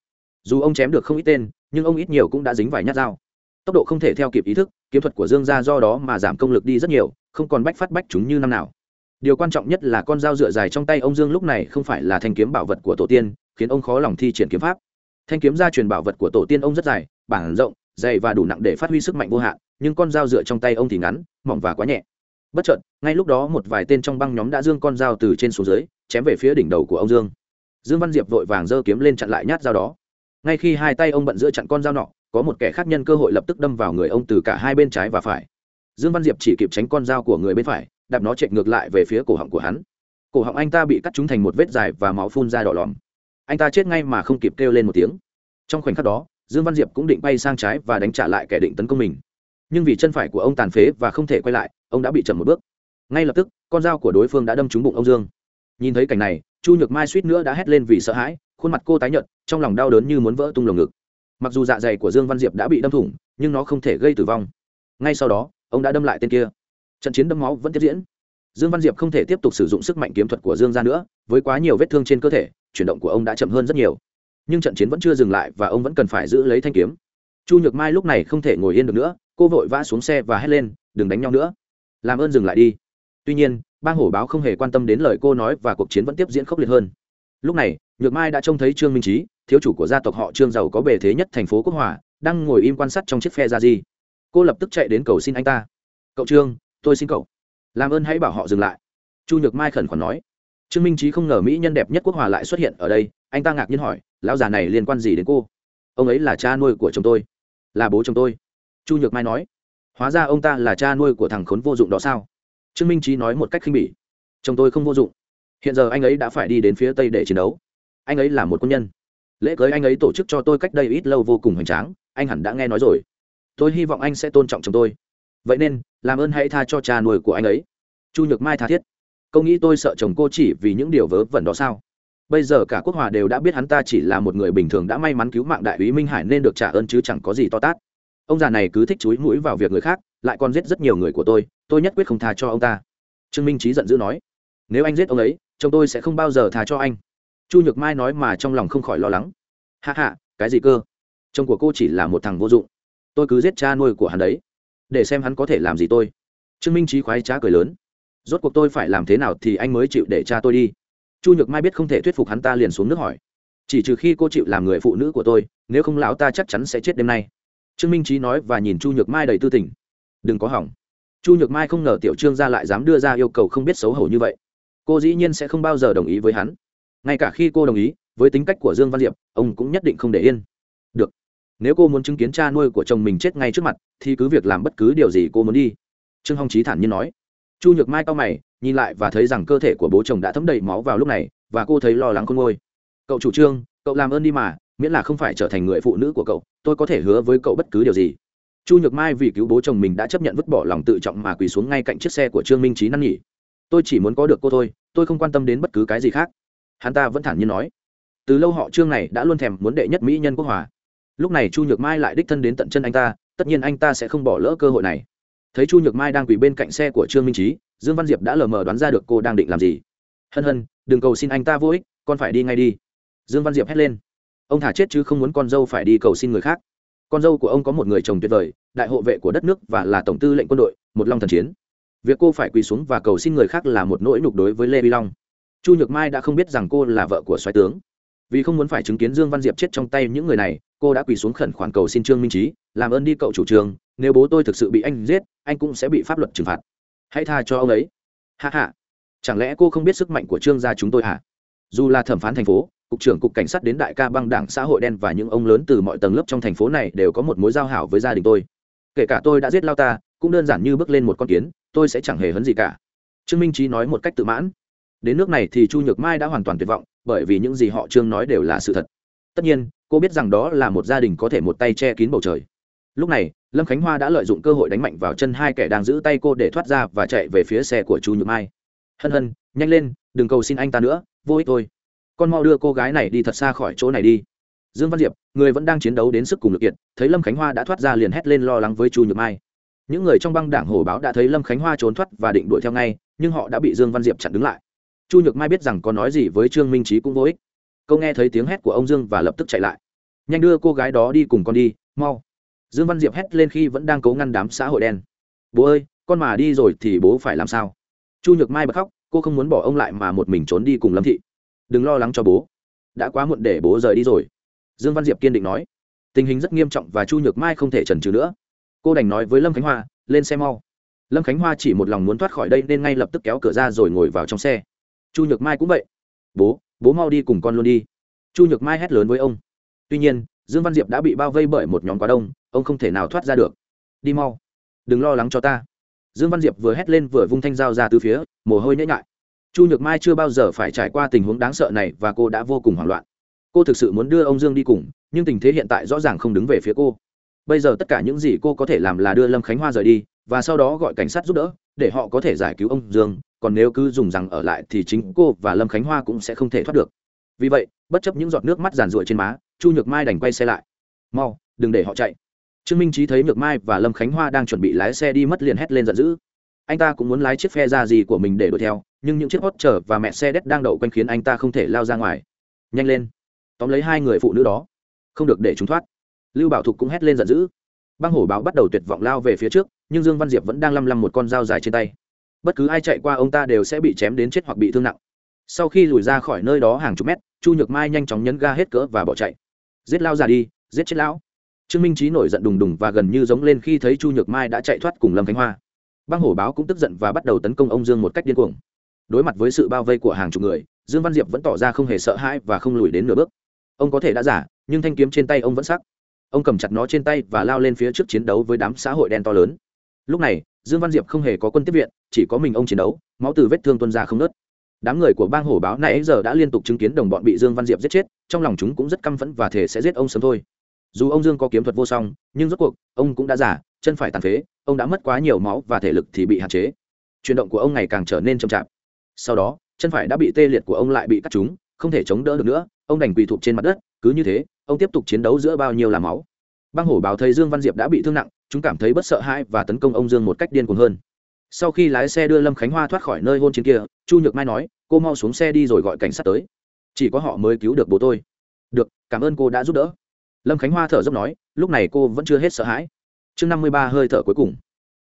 Dù ông chém được không ít tên, nhưng ông ít nhiều cũng đã dính vài nhát dao. Tốc độ không thể theo kịp ý thức, kiếm thuật của dương ra do đó mà giảm công lực đi rất nhiều, không còn bách phát bách chúng như năm nào. Điều quan trọng nhất là con dao dựa dài trong tay ông dương lúc này không phải là thanh kiếm bảo vật của tổ tiên, khiến ông khó lòng thi triển kiếm pháp. Thanh kiếm gia truyền bảo vật của tổ tiên ông rất dài, bản rộng dày và đủ nặng để phát huy sức mạnh vô hạn, nhưng con dao dựa trong tay ông thì ngắn, mỏng và quá nhẹ. Bất chợt, ngay lúc đó một vài tên trong băng nhóm đã dương con dao từ trên xuống dưới, chém về phía đỉnh đầu của ông dương. Dương văn diệp vội vàng giơ kiếm lên chặn lại nhát dao đó. Ngay khi hai tay ông bận giữa chặn con dao nọ, có một kẻ khác nhân cơ hội lập tức đâm vào người ông từ cả hai bên trái và phải. Dương văn diệp chỉ kịp tránh con dao của người bên phải, đạp nó chạy ngược lại về phía cổ họng của hắn. Cổ họng anh ta bị cắt trúng thành một vết dài và máu phun ra đỏ lòm. Anh ta chết ngay mà không kịp kêu lên một tiếng. Trong khoảnh khắc đó dương văn diệp cũng định bay sang trái và đánh trả lại kẻ định tấn công mình. Nhưng vì chân phải của ông tàn phế và không thể quay lại, ông đã bị chậm một bước. Ngay lập tức, con dao của đối phương đã đâm trúng bụng ông dương. Nhìn thấy cảnh này, chu nhược mai suýt nữa đã hét lên vì sợ hãi, khuôn mặt cô tái nhợt, trong lòng đau đớn như muốn vỡ tung lồng ngực. Mặc dù dạ dày của dương văn diệp đã bị đâm thủng, nhưng nó không thể gây tử vong. Ngay sau đó, ông đã đâm lại tên kia. Trận chiến đâm máu vẫn tiếp diễn. Dương văn diệp không thể tiếp tục sử dụng sức mạnh kiếm thuật của dương ra nữa, với quá nhiều vết thương trên cơ thể, chuyển động của ông đã chậm hơn rất nhiều nhưng trận chiến vẫn chưa dừng lại và ông vẫn cần phải giữ lấy thanh kiếm. Chu nhược mai lúc này không thể ngồi yên được nữa, cô vội vã xuống xe và hét lên, đừng đánh nhau nữa. Làm ơn dừng lại đi. Tuy nhiên, bang hổ báo không hề quan tâm đến lời cô nói và cuộc chiến vẫn tiếp diễn khốc liệt hơn. Lúc này, nhược mai đã trông thấy trương minh trí, thiếu chủ của gia tộc họ trương giàu có bề thế nhất thành phố quốc hòa, đang ngồi im quan sát trong chiếc phe ra di. Cô lập tức chạy đến cầu xin anh ta. Cậu trương, tôi xin cậu. Làm ơn hãy bảo họ dừng lại. Chu nhược mai khẩn khoản nói. Trương minh trí không ngờ mỹ nhân đẹp nhất quốc hòa lại xuất hiện ở đây, anh ta ngạc nhiên hỏi lão già này liên quan gì đến cô? Ông ấy là cha nuôi của chồng tôi. Là bố chồng tôi. Chu nhược mai nói. Hóa ra ông ta là cha nuôi của thằng khốn vô dụng đó sao? Trương minh trí nói một cách khinh bỉ. Chồng tôi không vô dụng. Hiện giờ anh ấy đã phải đi đến phía tây để chiến đấu. Anh ấy là một quân nhân. Lễ cưới anh ấy tổ chức cho tôi cách đây ít lâu vô cùng hoành tráng. Anh hẳn đã nghe nói rồi. Tôi hy vọng anh sẽ tôn trọng chồng tôi. Vậy nên, làm ơn hãy tha cho cha nuôi của anh ấy. Chu nhược mai tha thiết. Câu nghĩ tôi sợ chồng cô chỉ vì những điều vớ vẩn đó sao? Bây giờ cả quốc hòa đều đã biết hắn ta chỉ là một người bình thường đã may mắn cứu mạng đại úy minh hải nên được trả ơn chứ chẳng có gì to tát. Ông già này cứ thích chúi mũi vào việc người khác, lại còn giết rất nhiều người của tôi tôi nhất quyết không tha cho ông ta. Trương minh trí giận dữ nói. Nếu anh giết ông ấy, chồng tôi sẽ không bao giờ tha cho anh. Chu nhược mai nói mà trong lòng không khỏi lo lắng. Hạ hạ cái gì cơ? Chồng của cô chỉ là một thằng vô dụng. Tôi cứ giết cha nuôi của hắn đấy. Để xem hắn có thể làm gì tôi. Trương minh trí khoái trá cười lớn. Rốt cuộc tôi phải làm thế nào thì anh mới chịu để cha tôi đi? Chu nhược mai biết không thể thuyết phục hắn ta liền xuống nước hỏi. Chỉ trừ khi cô chịu làm người phụ nữ của tôi, nếu không lão ta chắc chắn sẽ chết đêm nay. Trương minh trí nói và nhìn chu nhược mai đầy tư tình. Đừng có hỏng. Chu nhược mai không ngờ tiểu trương gia lại dám đưa ra yêu cầu không biết xấu hổ như vậy. Cô dĩ nhiên sẽ không bao giờ đồng ý với hắn. Ngay cả khi cô đồng ý, với tính cách của dương văn diệp, ông cũng nhất định không để yên. Được. Nếu cô muốn chứng kiến cha nuôi của chồng mình chết ngay trước mặt, thì cứ việc làm bất cứ điều gì cô muốn đi. Trương Hồng trí thản nhiên nói chu nhược mai cao mày, nhìn lại và thấy rằng cơ thể của bố chồng đã thấm đầy máu vào lúc này, và cô thấy lo lắng không ngôi cậu chủ trương, cậu làm ơn đi mà, miễn là không phải trở thành người phụ nữ của cậu, tôi có thể hứa với cậu bất cứ điều gì. Chu nhược mai vì cứu bố chồng mình đã chấp nhận vứt bỏ lòng tự trọng mà quỳ xuống ngay cạnh chiếc xe của trương minh trí năn nỉ. Tôi chỉ muốn có được cô thôi, tôi không quan tâm đến bất cứ cái gì khác. Hắn ta vẫn thản nhiên nói. Từ lâu họ trương này đã luôn thèm muốn đệ nhất mỹ nhân quốc hòa. Lúc này chu nhược mai lại đích thân đến tận chân anh ta, tất nhiên anh ta sẽ không bỏ lỡ cơ hội này thấy chu nhược mai đang quỳ bên cạnh xe của trương minh trí dương văn diệp đã lờ mờ đoán ra được cô đang định làm gì. Hân hân, đừng cầu xin anh ta vô ích, con phải đi ngay đi. Dương văn diệp hét lên. Ông thả chết chứ không muốn con dâu phải đi cầu xin người khác. Con dâu của ông có một người chồng tuyệt vời, đại hộ vệ của đất nước và là tổng tư lệnh quân đội, một long thần chiến. Việc cô phải quỳ xuống và cầu xin người khác là một nỗi nhục đối với lê vi long. Chu nhược mai đã không biết rằng cô là vợ của soái tướng vì không muốn phải chứng kiến dương văn diệp chết trong tay những người này, cô đã quỳ xuống khẩn khoản cầu xin trương minh trí, làm ơn đi cậu chủ trường, nếu bố tôi thực sự bị anh giết, anh cũng sẽ bị pháp luật trừng phạt. Hãy tha cho ông ấy. Hạ hạ chẳng lẽ cô không biết sức mạnh của trương gia chúng tôi hả? Dù là thẩm phán thành phố, cục trưởng cục cảnh sát đến đại ca băng đảng xã hội đen và những ông lớn từ mọi tầng lớp trong thành phố này đều có một mối giao hảo với gia đình tôi. Kể cả tôi đã giết lao ta, cũng đơn giản như bước lên một con kiến, tôi sẽ chẳng hề hấn gì cả. Trương minh trí nói một cách tự mãn đến nước này thì chu nhược mai đã hoàn toàn tuyệt vọng, bởi vì những gì họ trương nói đều là sự thật. Tất nhiên, cô biết rằng đó là một gia đình có thể một tay che kín bầu trời. Lúc này, lâm khánh hoa đã lợi dụng cơ hội đánh mạnh vào chân hai kẻ đang giữ tay cô để thoát ra và chạy về phía xe của chu nhược mai. Hân hân, nhanh lên, đừng cầu xin anh ta nữa, vô ích thôi. Con mau đưa cô gái này đi thật xa khỏi chỗ này đi. Dương văn diệp, người vẫn đang chiến đấu đến sức cùng lực kiệt, thấy lâm khánh hoa đã thoát ra liền hét lên lo lắng với chu nhược mai. Những người trong băng đảng hồ báo đã thấy lâm khánh hoa trốn thoát và định đuổi theo ngay, nhưng họ đã bị dương văn diệp chặn đứng lại chu nhược mai biết rằng có nói gì với trương minh trí cũng vô ích. Câu nghe thấy tiếng hét của ông dương và lập tức chạy lại. Nhanh đưa cô gái đó đi cùng con đi, mau. Dương văn diệp hét lên khi vẫn đang cố ngăn đám xã hội đen. Bố ơi, con mà đi rồi thì bố phải làm sao? Chu nhược mai bật khóc, cô không muốn bỏ ông lại mà một mình trốn đi cùng lâm thị. Đừng lo lắng cho bố. Đã quá muộn để bố rời đi rồi. Dương văn diệp kiên định nói. Tình hình rất nghiêm trọng và chu nhược mai không thể trần trừ nữa. Cô đành nói với lâm khánh hoa, lên xe mau. Lâm khánh hoa chỉ một lòng muốn thoát khỏi đây nên ngay lập tức kéo cửa ra rồi ngồi vào trong xe chu nhược mai cũng vậy. Bố bố mau đi cùng con luôn đi. Chu nhược mai hét lớn với ông. Tuy nhiên, dương văn diệp đã bị bao vây bởi một nhóm quá đông, ông không thể nào thoát ra được. Đi mau, đừng lo lắng cho ta. Dương văn diệp vừa hét lên vừa vung thanh dao ra từ phía, mồ hôi nhễ ngại chu nhược mai chưa bao giờ phải trải qua tình huống đáng sợ này và cô đã vô cùng hoảng loạn. Cô thực sự muốn đưa ông dương đi cùng, nhưng tình thế hiện tại rõ ràng không đứng về phía cô. Bây giờ tất cả những gì cô có thể làm là đưa lâm khánh hoa rời đi và sau đó gọi cảnh sát giúp đỡ để họ có thể giải cứu ông dương còn nếu cứ dùng rằng ở lại thì chính cô và lâm khánh hoa cũng sẽ không thể thoát được. Vì vậy, bất chấp những giọt nước mắt giàn ruội trên má, chu nhược mai đành quay xe lại. Mau, đừng để họ chạy. Trương minh trí thấy nhược mai và lâm khánh hoa đang chuẩn bị lái xe đi mất liền hét lên giận dữ. Anh ta cũng muốn lái chiếc phe ra gì của mình để đuổi theo, nhưng những chiếc hot chở và mẹ xe đét đang đậu quanh khiến anh ta không thể lao ra ngoài. Nhanh lên. Tóm lấy hai người phụ nữ đó. Không được để chúng thoát. Lưu bảo thục cũng hét lên giận dữ. Băng hổ báo bắt đầu tuyệt vọng lao về phía trước, nhưng dương văn diệp vẫn đang lăm lăm một con dao dài trên tay bất cứ ai chạy qua ông ta đều sẽ bị chém đến chết hoặc bị thương nặng. Sau khi lùi ra khỏi nơi đó hàng chục mét, chu nhược mai nhanh chóng nhấn ga hết cỡ và bỏ chạy. Giết lao ra đi, giết chết lão. Trương minh trí nổi giận đùng đùng và gần như giống lên khi thấy chu nhược mai đã chạy thoát cùng lâm khánh hoa. Băng hổ báo cũng tức giận và bắt đầu tấn công ông dương một cách điên cuồng. Đối mặt với sự bao vây của hàng chục người, dương văn diệp vẫn tỏ ra không hề sợ hãi và không lùi đến nửa bước. Ông có thể đã giả, nhưng thanh kiếm trên tay ông vẫn sắc. Ông cầm chặt nó trên tay và lao lên phía trước chiến đấu với đám xã hội đen to lớn. Lúc này dương văn diệp không hề có quân tiếp viện, chỉ có mình ông chiến đấu, máu từ vết thương tuân ra không nớt đám người của bang hổ báo này giờ đã liên tục chứng kiến đồng bọn bị dương văn diệp giết chết, trong lòng chúng cũng rất căm phẫn và thể sẽ giết ông sớm thôi. Dù ông dương có kiếm thuật vô song, nhưng rốt cuộc, ông cũng đã giả chân phải tàn phế, ông đã mất quá nhiều máu và thể lực thì bị hạn chế. Chuyển động của ông ngày càng trở nên chậm chạp. Sau đó, chân phải đã bị tê liệt của ông lại bị cắt trúng, không thể chống đỡ được nữa, ông đành quỳ thụp trên mặt đất, cứ như thế, ông tiếp tục chiến đấu giữa bao nhiêu là máu. Băng hổ báo thấy dương văn diệp đã bị thương nặng chúng cảm thấy bất sợ hãi và tấn công ông dương một cách điên cuồng hơn. Sau khi lái xe đưa lâm khánh hoa thoát khỏi nơi hôn chiến kia, chu nhược mai nói, cô mau xuống xe đi rồi gọi cảnh sát tới. Chỉ có họ mới cứu được bố tôi. Được, cảm ơn cô đã giúp đỡ. Lâm khánh hoa thở dốc nói, lúc này cô vẫn chưa hết sợ hãi. Chương năm mươi ba hơi thở cuối cùng.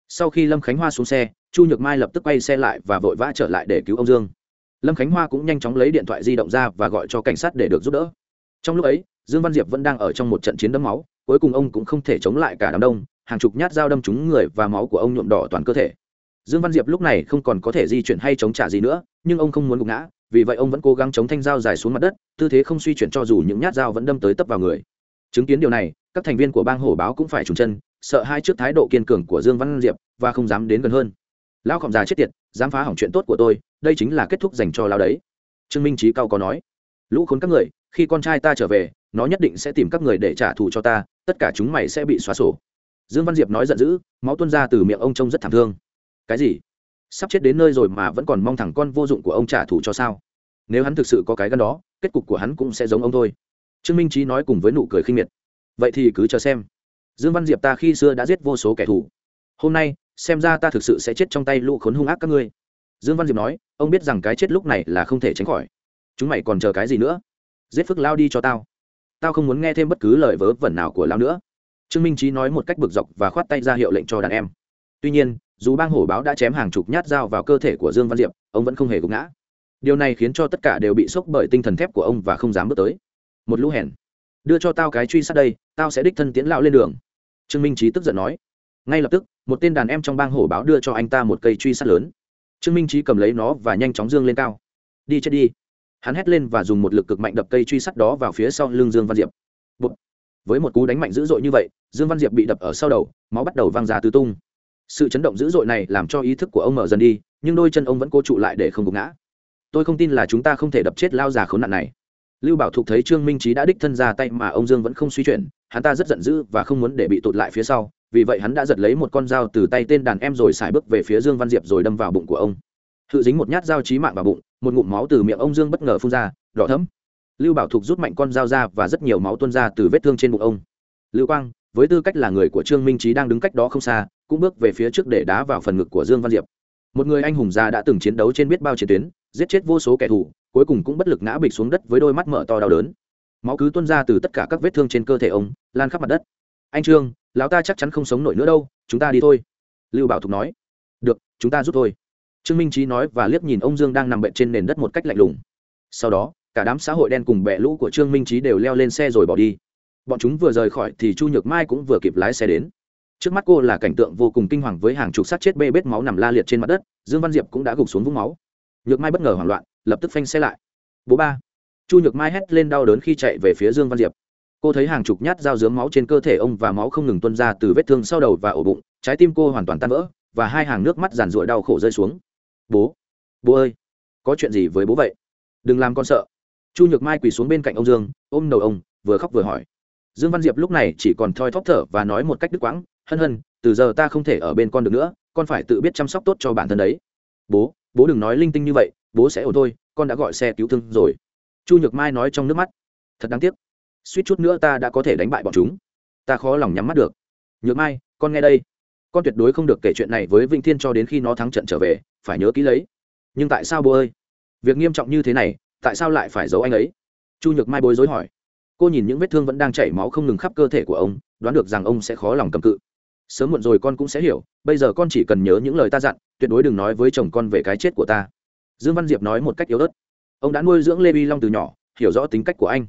Sau khi lâm khánh hoa xuống xe, chu nhược mai lập tức quay xe lại và vội vã trở lại để cứu ông dương. Lâm khánh hoa cũng nhanh chóng lấy điện thoại di động ra và gọi cho cảnh sát để được giúp đỡ. Trong lúc ấy, dương văn diệp vẫn đang ở trong một trận chiến đẫm máu, cuối cùng ông cũng không thể chống lại cả đám đông hàng chục nhát dao đâm trúng người và máu của ông nhuộm đỏ toàn cơ thể. Dương văn diệp lúc này không còn có thể di chuyển hay chống trả gì nữa, nhưng ông không muốn gục ngã, vì vậy ông vẫn cố gắng chống thanh dao dài xuống mặt đất, tư thế không suy chuyển cho dù những nhát dao vẫn đâm tới tấp vào người. Chứng kiến điều này, các thành viên của bang hổ báo cũng phải trùng chân, sợ hai trước thái độ kiên cường của dương văn diệp và không dám đến gần hơn. Lão khổng già chết tiệt, dám phá hỏng chuyện tốt của tôi, đây chính là kết thúc dành cho lão đấy. Trương minh trí cao có nói, lũ khốn các người, khi con trai ta trở về, nó nhất định sẽ tìm các người để trả thù cho ta, tất cả chúng mày sẽ bị xóa sổ dương văn diệp nói giận dữ, máu tuôn ra từ miệng ông trông rất thảm thương. Cái gì? Sắp chết đến nơi rồi mà vẫn còn mong thằng con vô dụng của ông trả thù cho sao? Nếu hắn thực sự có cái gắn đó, kết cục của hắn cũng sẽ giống ông thôi. Trương minh trí nói cùng với nụ cười khinh miệt. Vậy thì cứ chờ xem. Dương văn diệp ta khi xưa đã giết vô số kẻ thù. Hôm nay, xem ra ta thực sự sẽ chết trong tay lũ khốn hung ác các ngươi. Dương văn diệp nói, ông biết rằng cái chết lúc này là không thể tránh khỏi. Chúng mày còn chờ cái gì nữa? Giết phức lao đi cho tao. Tao không muốn nghe thêm bất cứ lời vớ vẩn nào của lao nữa trương minh trí nói một cách bực dọc và khoát tay ra hiệu lệnh cho đàn em. Tuy nhiên, dù bang hổ báo đã chém hàng chục nhát dao vào cơ thể của dương văn diệp, ông vẫn không hề gục ngã. Điều này khiến cho tất cả đều bị sốc bởi tinh thần thép của ông và không dám bước tới. Một lũ hèn. Đưa cho tao cái truy sát đây, tao sẽ đích thân tiến lão lên đường. Trương minh trí tức giận nói. Ngay lập tức, một tên đàn em trong bang hổ báo đưa cho anh ta một cây truy sát lớn. Trương minh trí cầm lấy nó và nhanh chóng dương lên cao. Đi chết đi. Hắn hét lên và dùng một lực cực mạnh đập cây truy sát đó vào phía sau lưng dương văn diệp với một cú đánh mạnh dữ dội như vậy, dương văn diệp bị đập ở sau đầu, máu bắt đầu văng ra tứ tung. Sự chấn động dữ dội này làm cho ý thức của ông mở dần đi, nhưng đôi chân ông vẫn cố trụ lại để không gục ngã. Tôi không tin là chúng ta không thể đập chết lao già khốn nạn này. Lưu bảo thục thấy trương minh trí đã đích thân ra tay mà ông dương vẫn không suy chuyển, hắn ta rất giận dữ và không muốn để bị tụt lại phía sau, vì vậy hắn đã giật lấy một con dao từ tay tên đàn em rồi xài bước về phía dương văn diệp rồi đâm vào bụng của ông. Thự dính một nhát dao trí mạng vào bụng, một ngụm máu từ miệng ông dương bất ngờ phun ra, đỏ thấm lưu bảo thục rút mạnh con dao ra và rất nhiều máu tuôn ra từ vết thương trên bụng ông. Lưu quang, với tư cách là người của trương minh trí đang đứng cách đó không xa, cũng bước về phía trước để đá vào phần ngực của dương văn diệp. Một người anh hùng già đã từng chiến đấu trên biết bao chiến tuyến, giết chết vô số kẻ thù, cuối cùng cũng bất lực ngã bịch xuống đất với đôi mắt mở to đau đớn. Máu cứ tuôn ra từ tất cả các vết thương trên cơ thể ông, lan khắp mặt đất. Anh trương, lão ta chắc chắn không sống nổi nữa đâu, chúng ta đi thôi. Lưu bảo thục nói. Được, chúng ta rút thôi. Trương minh trí nói và liếc nhìn ông dương đang nằm bệnh trên nền đất một cách lạnh lùng. Sau đó cả đám xã hội đen cùng bẹ lũ của trương minh trí đều leo lên xe rồi bỏ đi. Bọn chúng vừa rời khỏi thì chu nhược mai cũng vừa kịp lái xe đến. Trước mắt cô là cảnh tượng vô cùng kinh hoàng với hàng chục xác chết bê bết máu nằm la liệt trên mặt đất, dương văn diệp cũng đã gục xuống vũng máu. Nhược mai bất ngờ hoảng loạn, lập tức phanh xe lại. Bố ba. Chu nhược mai hét lên đau đớn khi chạy về phía dương văn diệp. Cô thấy hàng chục nhát dao dướng máu trên cơ thể ông và máu không ngừng tuân ra từ vết thương sau đầu và ổ bụng, trái tim cô hoàn toàn tan vỡ, và hai hàng nước mắt giàn ruội đau khổ rơi xuống. Bố. Bố ơi, có chuyện gì với bố vậy? Đừng làm con sợ chu nhược mai quỳ xuống bên cạnh ông dương, ôm đầu ông, vừa khóc vừa hỏi. Dương văn diệp lúc này chỉ còn thoi thóp thở và nói một cách đứt quãng, hân hân, từ giờ ta không thể ở bên con được nữa, con phải tự biết chăm sóc tốt cho bản thân đấy. Bố bố đừng nói linh tinh như vậy, bố sẽ ổn thôi, con đã gọi xe cứu thương rồi. Chu nhược mai nói trong nước mắt. Thật đáng tiếc. Suýt chút nữa ta đã có thể đánh bại bọn chúng. Ta khó lòng nhắm mắt được. Nhược mai, con nghe đây. Con tuyệt đối không được kể chuyện này với vĩnh thiên cho đến khi nó thắng trận trở về, phải nhớ kỹ lấy. Nhưng tại sao bố ơi? Việc nghiêm trọng như thế này tại sao lại phải giấu anh ấy? Chu nhược mai bối rối hỏi. Cô nhìn những vết thương vẫn đang chảy máu không ngừng khắp cơ thể của ông, đoán được rằng ông sẽ khó lòng cầm cự. Sớm muộn rồi con cũng sẽ hiểu, bây giờ con chỉ cần nhớ những lời ta dặn, tuyệt đối đừng nói với chồng con về cái chết của ta. Dương văn diệp nói một cách yếu ớt. Ông đã nuôi dưỡng lê vi long từ nhỏ, hiểu rõ tính cách của anh.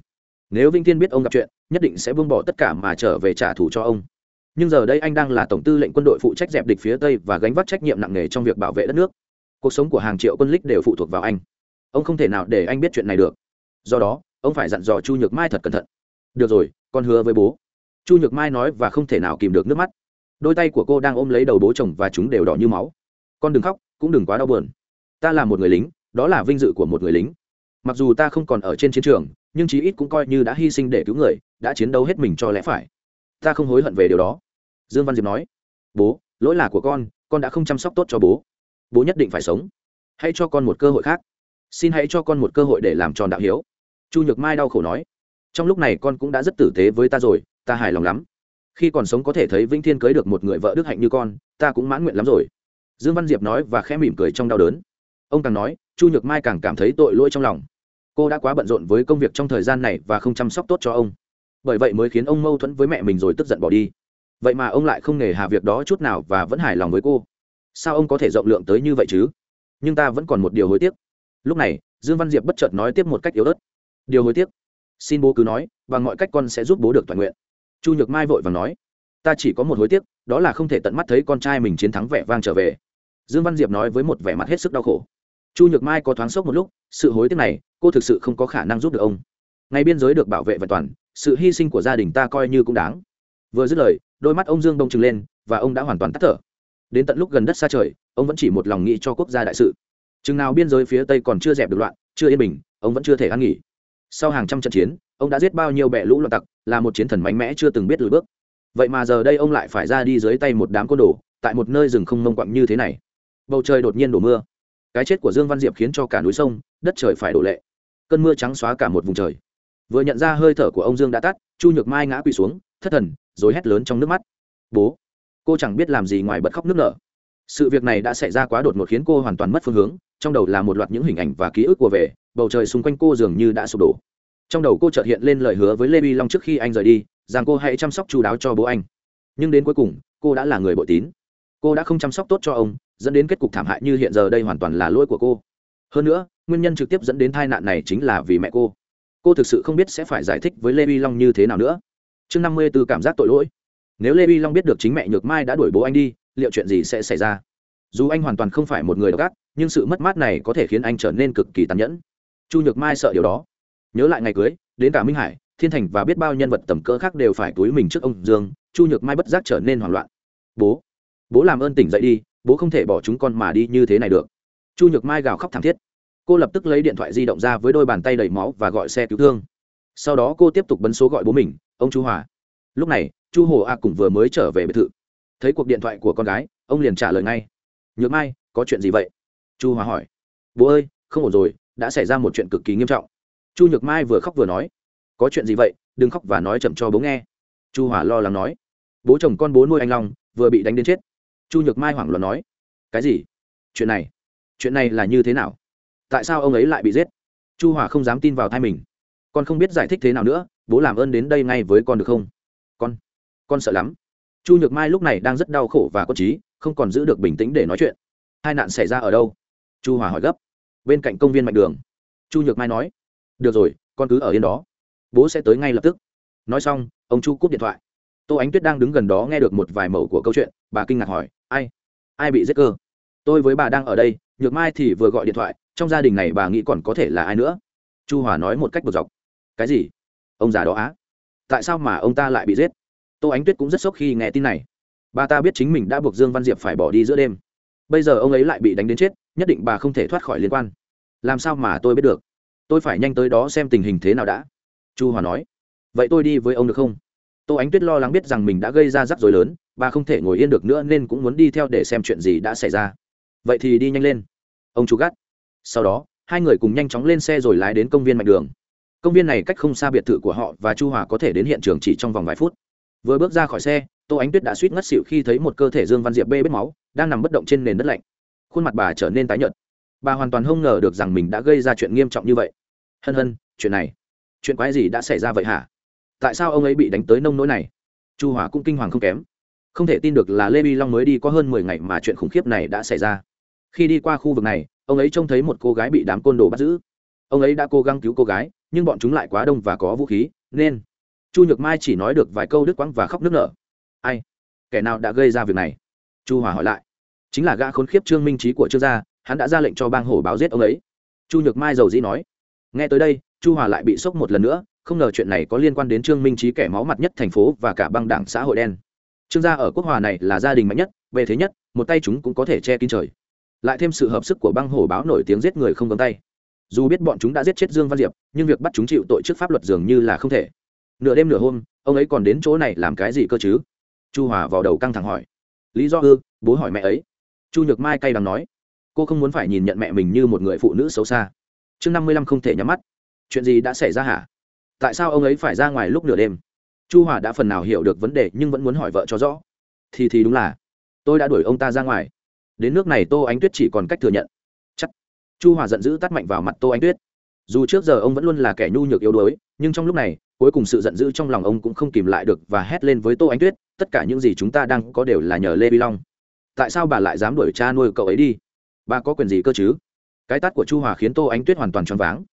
Nếu vinh thiên biết ông gặp chuyện, nhất định sẽ buông bỏ tất cả mà trở về trả thù cho ông. Nhưng giờ đây anh đang là tổng tư lệnh quân đội phụ trách dẹp địch phía tây và gánh vác trách nhiệm nặng nề trong việc bảo vệ đất nước. Cuộc sống của hàng triệu quân lích đều phụ thuộc vào anh ông không thể nào để anh biết chuyện này được. Do đó, ông phải dặn dò chu nhược mai thật cẩn thận. Được rồi, con hứa với bố. Chu nhược mai nói và không thể nào kìm được nước mắt. Đôi tay của cô đang ôm lấy đầu bố chồng và chúng đều đỏ như máu. Con đừng khóc, cũng đừng quá đau buồn. Ta là một người lính, đó là vinh dự của một người lính. Mặc dù ta không còn ở trên chiến trường, nhưng chí ít cũng coi như đã hy sinh để cứu người, đã chiến đấu hết mình cho lẽ phải. Ta không hối hận về điều đó. Dương văn diệp nói. Bố, lỗi là của con con đã không chăm sóc tốt cho bố. Bố nhất định phải sống. Hãy cho con một cơ hội khác xin hãy cho con một cơ hội để làm tròn đạo hiếu. Chu nhược mai đau khổ nói, trong lúc này con cũng đã rất tử tế với ta rồi, ta hài lòng lắm. Khi còn sống có thể thấy vĩnh thiên cưới được một người vợ đức hạnh như con, ta cũng mãn nguyện lắm rồi. Dương văn diệp nói và khẽ mỉm cười trong đau đớn. Ông càng nói, chu nhược mai càng cảm thấy tội lỗi trong lòng. Cô đã quá bận rộn với công việc trong thời gian này và không chăm sóc tốt cho ông. Bởi vậy mới khiến ông mâu thuẫn với mẹ mình rồi tức giận bỏ đi. Vậy mà ông lại không nề hà việc đó chút nào và vẫn hài lòng với cô. Sao ông có thể rộng lượng tới như vậy chứ? Nhưng ta vẫn còn một điều hối tiếc lúc này, dương văn diệp bất chợt nói tiếp một cách yếu ớt. Điều hối tiếc, xin bố cứ nói, bằng mọi cách con sẽ giúp bố được toàn nguyện. Chu nhược mai vội và nói, ta chỉ có một hối tiếc, đó là không thể tận mắt thấy con trai mình chiến thắng vẻ vang trở về. Dương văn diệp nói với một vẻ mặt hết sức đau khổ. Chu nhược mai có thoáng sốc một lúc, sự hối tiếc này, cô thực sự không có khả năng giúp được ông. Ngay biên giới được bảo vệ và toàn, sự hy sinh của gia đình ta coi như cũng đáng. Vừa dứt lời, đôi mắt ông dương đông trừng lên, và ông đã hoàn toàn tắt thở. Đến tận lúc gần đất xa trời, ông vẫn chỉ một lòng nghĩ cho quốc gia đại sự chừng nào biên giới phía tây còn chưa dẹp được loạn, chưa yên bình, ông vẫn chưa thể ăn nghỉ. Sau hàng trăm trận chiến, ông đã giết bao nhiêu bệ lũ loạn tặc, là một chiến thần mạnh mẽ chưa từng biết lùi bước. Vậy mà giờ đây ông lại phải ra đi dưới tay một đám côn đồ, tại một nơi rừng không mông quặng như thế này. Bầu trời đột nhiên đổ mưa. Cái chết của dương văn diệp khiến cho cả núi sông, đất trời phải đổ lệ. Cơn mưa trắng xóa cả một vùng trời. Vừa nhận ra hơi thở của ông dương đã tắt, chu nhược mai ngã quỳ xuống, thất thần, rồi hét lớn trong nước mắt. Bố, cô chẳng biết làm gì ngoài bật khóc nước nở sự việc này đã xảy ra quá đột ngột khiến cô hoàn toàn mất phương hướng, trong đầu là một loạt những hình ảnh và ký ức của về bầu trời xung quanh cô dường như đã sụp đổ. Trong đầu cô chợt hiện lên lời hứa với lê vi long trước khi anh rời đi, rằng cô hãy chăm sóc chú đáo cho bố anh. Nhưng đến cuối cùng, cô đã là người bội tín. Cô đã không chăm sóc tốt cho ông, dẫn đến kết cục thảm hại như hiện giờ đây hoàn toàn là lỗi của cô. Hơn nữa, nguyên nhân trực tiếp dẫn đến tai nạn này chính là vì mẹ cô. Cô thực sự không biết sẽ phải giải thích với lê vi long như thế nào nữa. Chương năm mươi từ cảm giác tội lỗi. Nếu lê vi long biết được chính mẹ nhược mai đã đuổi bố anh đi liệu chuyện gì sẽ xảy ra? Dù anh hoàn toàn không phải một người độc ác, nhưng sự mất mát này có thể khiến anh trở nên cực kỳ tàn nhẫn. Chu nhược mai sợ điều đó. Nhớ lại ngày cưới, đến cả minh hải, thiên thành và biết bao nhân vật tầm cỡ khác đều phải túi mình trước ông dương, chu nhược mai bất giác trở nên hoảng loạn. Bố bố làm ơn tỉnh dậy đi, bố không thể bỏ chúng con mà đi như thế này được. Chu nhược mai gào khóc thảm thiết. Cô lập tức lấy điện thoại di động ra với đôi bàn tay đầy máu và gọi xe cứu thương. Sau đó cô tiếp tục bấm số gọi bố mình, ông chu hòa. Lúc này, chu hồ a cùng vừa mới trở về biệt thự thấy cuộc điện thoại của con gái, ông liền trả lời ngay. Nhược mai, có chuyện gì vậy? Chu hòa hỏi. Bố ơi, không ổn rồi, đã xảy ra một chuyện cực kỳ nghiêm trọng. Chu nhược mai vừa khóc vừa nói. Có chuyện gì vậy? Đừng khóc và nói chậm cho bố nghe. Chu hòa lo lắng nói. Bố chồng con bố nuôi anh long, vừa bị đánh đến chết. Chu nhược mai hoảng loạn nói. Cái gì? Chuyện này? Chuyện này là như thế nào? Tại sao ông ấy lại bị giết? Chu hòa không dám tin vào thai mình. Con không biết giải thích thế nào nữa, bố làm ơn đến đây ngay với con được không? Con con sợ lắm chu nhược mai lúc này đang rất đau khổ và có trí, không còn giữ được bình tĩnh để nói chuyện. Hai nạn xảy ra ở đâu? Chu hòa hỏi gấp. Bên cạnh công viên mạnh đường. Chu nhược mai nói. Được rồi, con cứ ở yên đó. Bố sẽ tới ngay lập tức. Nói xong, ông chu cúp điện thoại. Tô ánh tuyết đang đứng gần đó nghe được một vài mẫu của câu chuyện, bà kinh ngạc hỏi, ai? Ai bị giết cơ? Tôi với bà đang ở đây. Nhược mai thì vừa gọi điện thoại, trong gia đình này bà nghĩ còn có thể là ai nữa? Chu hòa nói một cách bực dọc. Cái gì? Ông già đó á? Tại sao mà ông ta lại bị giết? Tô ánh tuyết cũng rất sốc khi nghe tin này. Bà ta biết chính mình đã buộc dương văn diệp phải bỏ đi giữa đêm. Bây giờ ông ấy lại bị đánh đến chết, nhất định bà không thể thoát khỏi liên quan. Làm sao mà tôi biết được? Tôi phải nhanh tới đó xem tình hình thế nào đã. Chu hòa nói. Vậy tôi đi với ông được không? Tô ánh tuyết lo lắng biết rằng mình đã gây ra rắc rối lớn, bà không thể ngồi yên được nữa nên cũng muốn đi theo để xem chuyện gì đã xảy ra. Vậy thì đi nhanh lên. Ông chú gắt. Sau đó, hai người cùng nhanh chóng lên xe rồi lái đến công viên mạch đường. Công viên này cách không xa biệt thự của họ và chu hòa có thể đến hiện trường chỉ trong vòng vài phút vừa bước ra khỏi xe, tô ánh tuyết đã suýt ngất xịu khi thấy một cơ thể dương văn diệp bê bết máu, đang nằm bất động trên nền đất lạnh. Khuôn mặt bà trở nên tái nhợt. Bà hoàn toàn không ngờ được rằng mình đã gây ra chuyện nghiêm trọng như vậy. Hân hân, chuyện này, chuyện quái gì đã xảy ra vậy hả? Tại sao ông ấy bị đánh tới nông nỗi này? Chu hỏa cũng kinh hoàng không kém. Không thể tin được là lê vi long mới đi có hơn mười ngày mà chuyện khủng khiếp này đã xảy ra. Khi đi qua khu vực này, ông ấy trông thấy một cô gái bị đám côn đồ bắt giữ. Ông ấy đã cố gắng cứu cô gái, nhưng bọn chúng lại quá đông và có vũ khí, nên chu nhược mai chỉ nói được vài câu đứt quãng và khóc nức nở. Ai? Kẻ nào đã gây ra việc này? Chu hòa hỏi lại. Chính là gã khốn khiếp trương minh trí của trương gia, hắn đã ra lệnh cho bang hổ báo giết ông ấy. Chu nhược mai giàu dĩ nói. Nghe tới đây, chu hòa lại bị sốc một lần nữa, không ngờ chuyện này có liên quan đến trương minh trí kẻ máu mặt nhất thành phố và cả băng đảng xã hội đen. Trương gia ở quốc hòa này là gia đình mạnh nhất về thế nhất, một tay chúng cũng có thể che kín trời. Lại thêm sự hợp sức của băng hổ báo nổi tiếng giết người không gấm tay. Dù biết bọn chúng đã giết chết dương văn diệp, nhưng việc bắt chúng chịu tội trước pháp luật dường như là không thể nửa đêm nửa hôm, ông ấy còn đến chỗ này làm cái gì cơ chứ? Chu hòa vào đầu căng thẳng hỏi. Lý do ư, bố hỏi mẹ ấy. Chu nhược mai cay đắng nói. Cô không muốn phải nhìn nhận mẹ mình như một người phụ nữ xấu xa. Chương năm mươi lăm không thể nhắm mắt. Chuyện gì đã xảy ra hả? Tại sao ông ấy phải ra ngoài lúc nửa đêm? Chu hòa đã phần nào hiểu được vấn đề nhưng vẫn muốn hỏi vợ cho rõ. Thì thì đúng là, tôi đã đuổi ông ta ra ngoài. Đến nước này tô ánh tuyết chỉ còn cách thừa nhận. Chắc. Chu hòa giận dữ tắt mạnh vào mặt tô ánh tuyết. Dù trước giờ ông vẫn luôn là kẻ nhu nhược yếu đuối, nhưng trong lúc này cuối cùng sự giận dữ trong lòng ông cũng không kìm lại được và hét lên với tô ánh tuyết, tất cả những gì chúng ta đang có đều là nhờ lê vi long. Tại sao bà lại dám đuổi cha nuôi cậu ấy đi? Bà có quyền gì cơ chứ? Cái tát của chu hòa khiến tô ánh tuyết hoàn toàn choáng váng.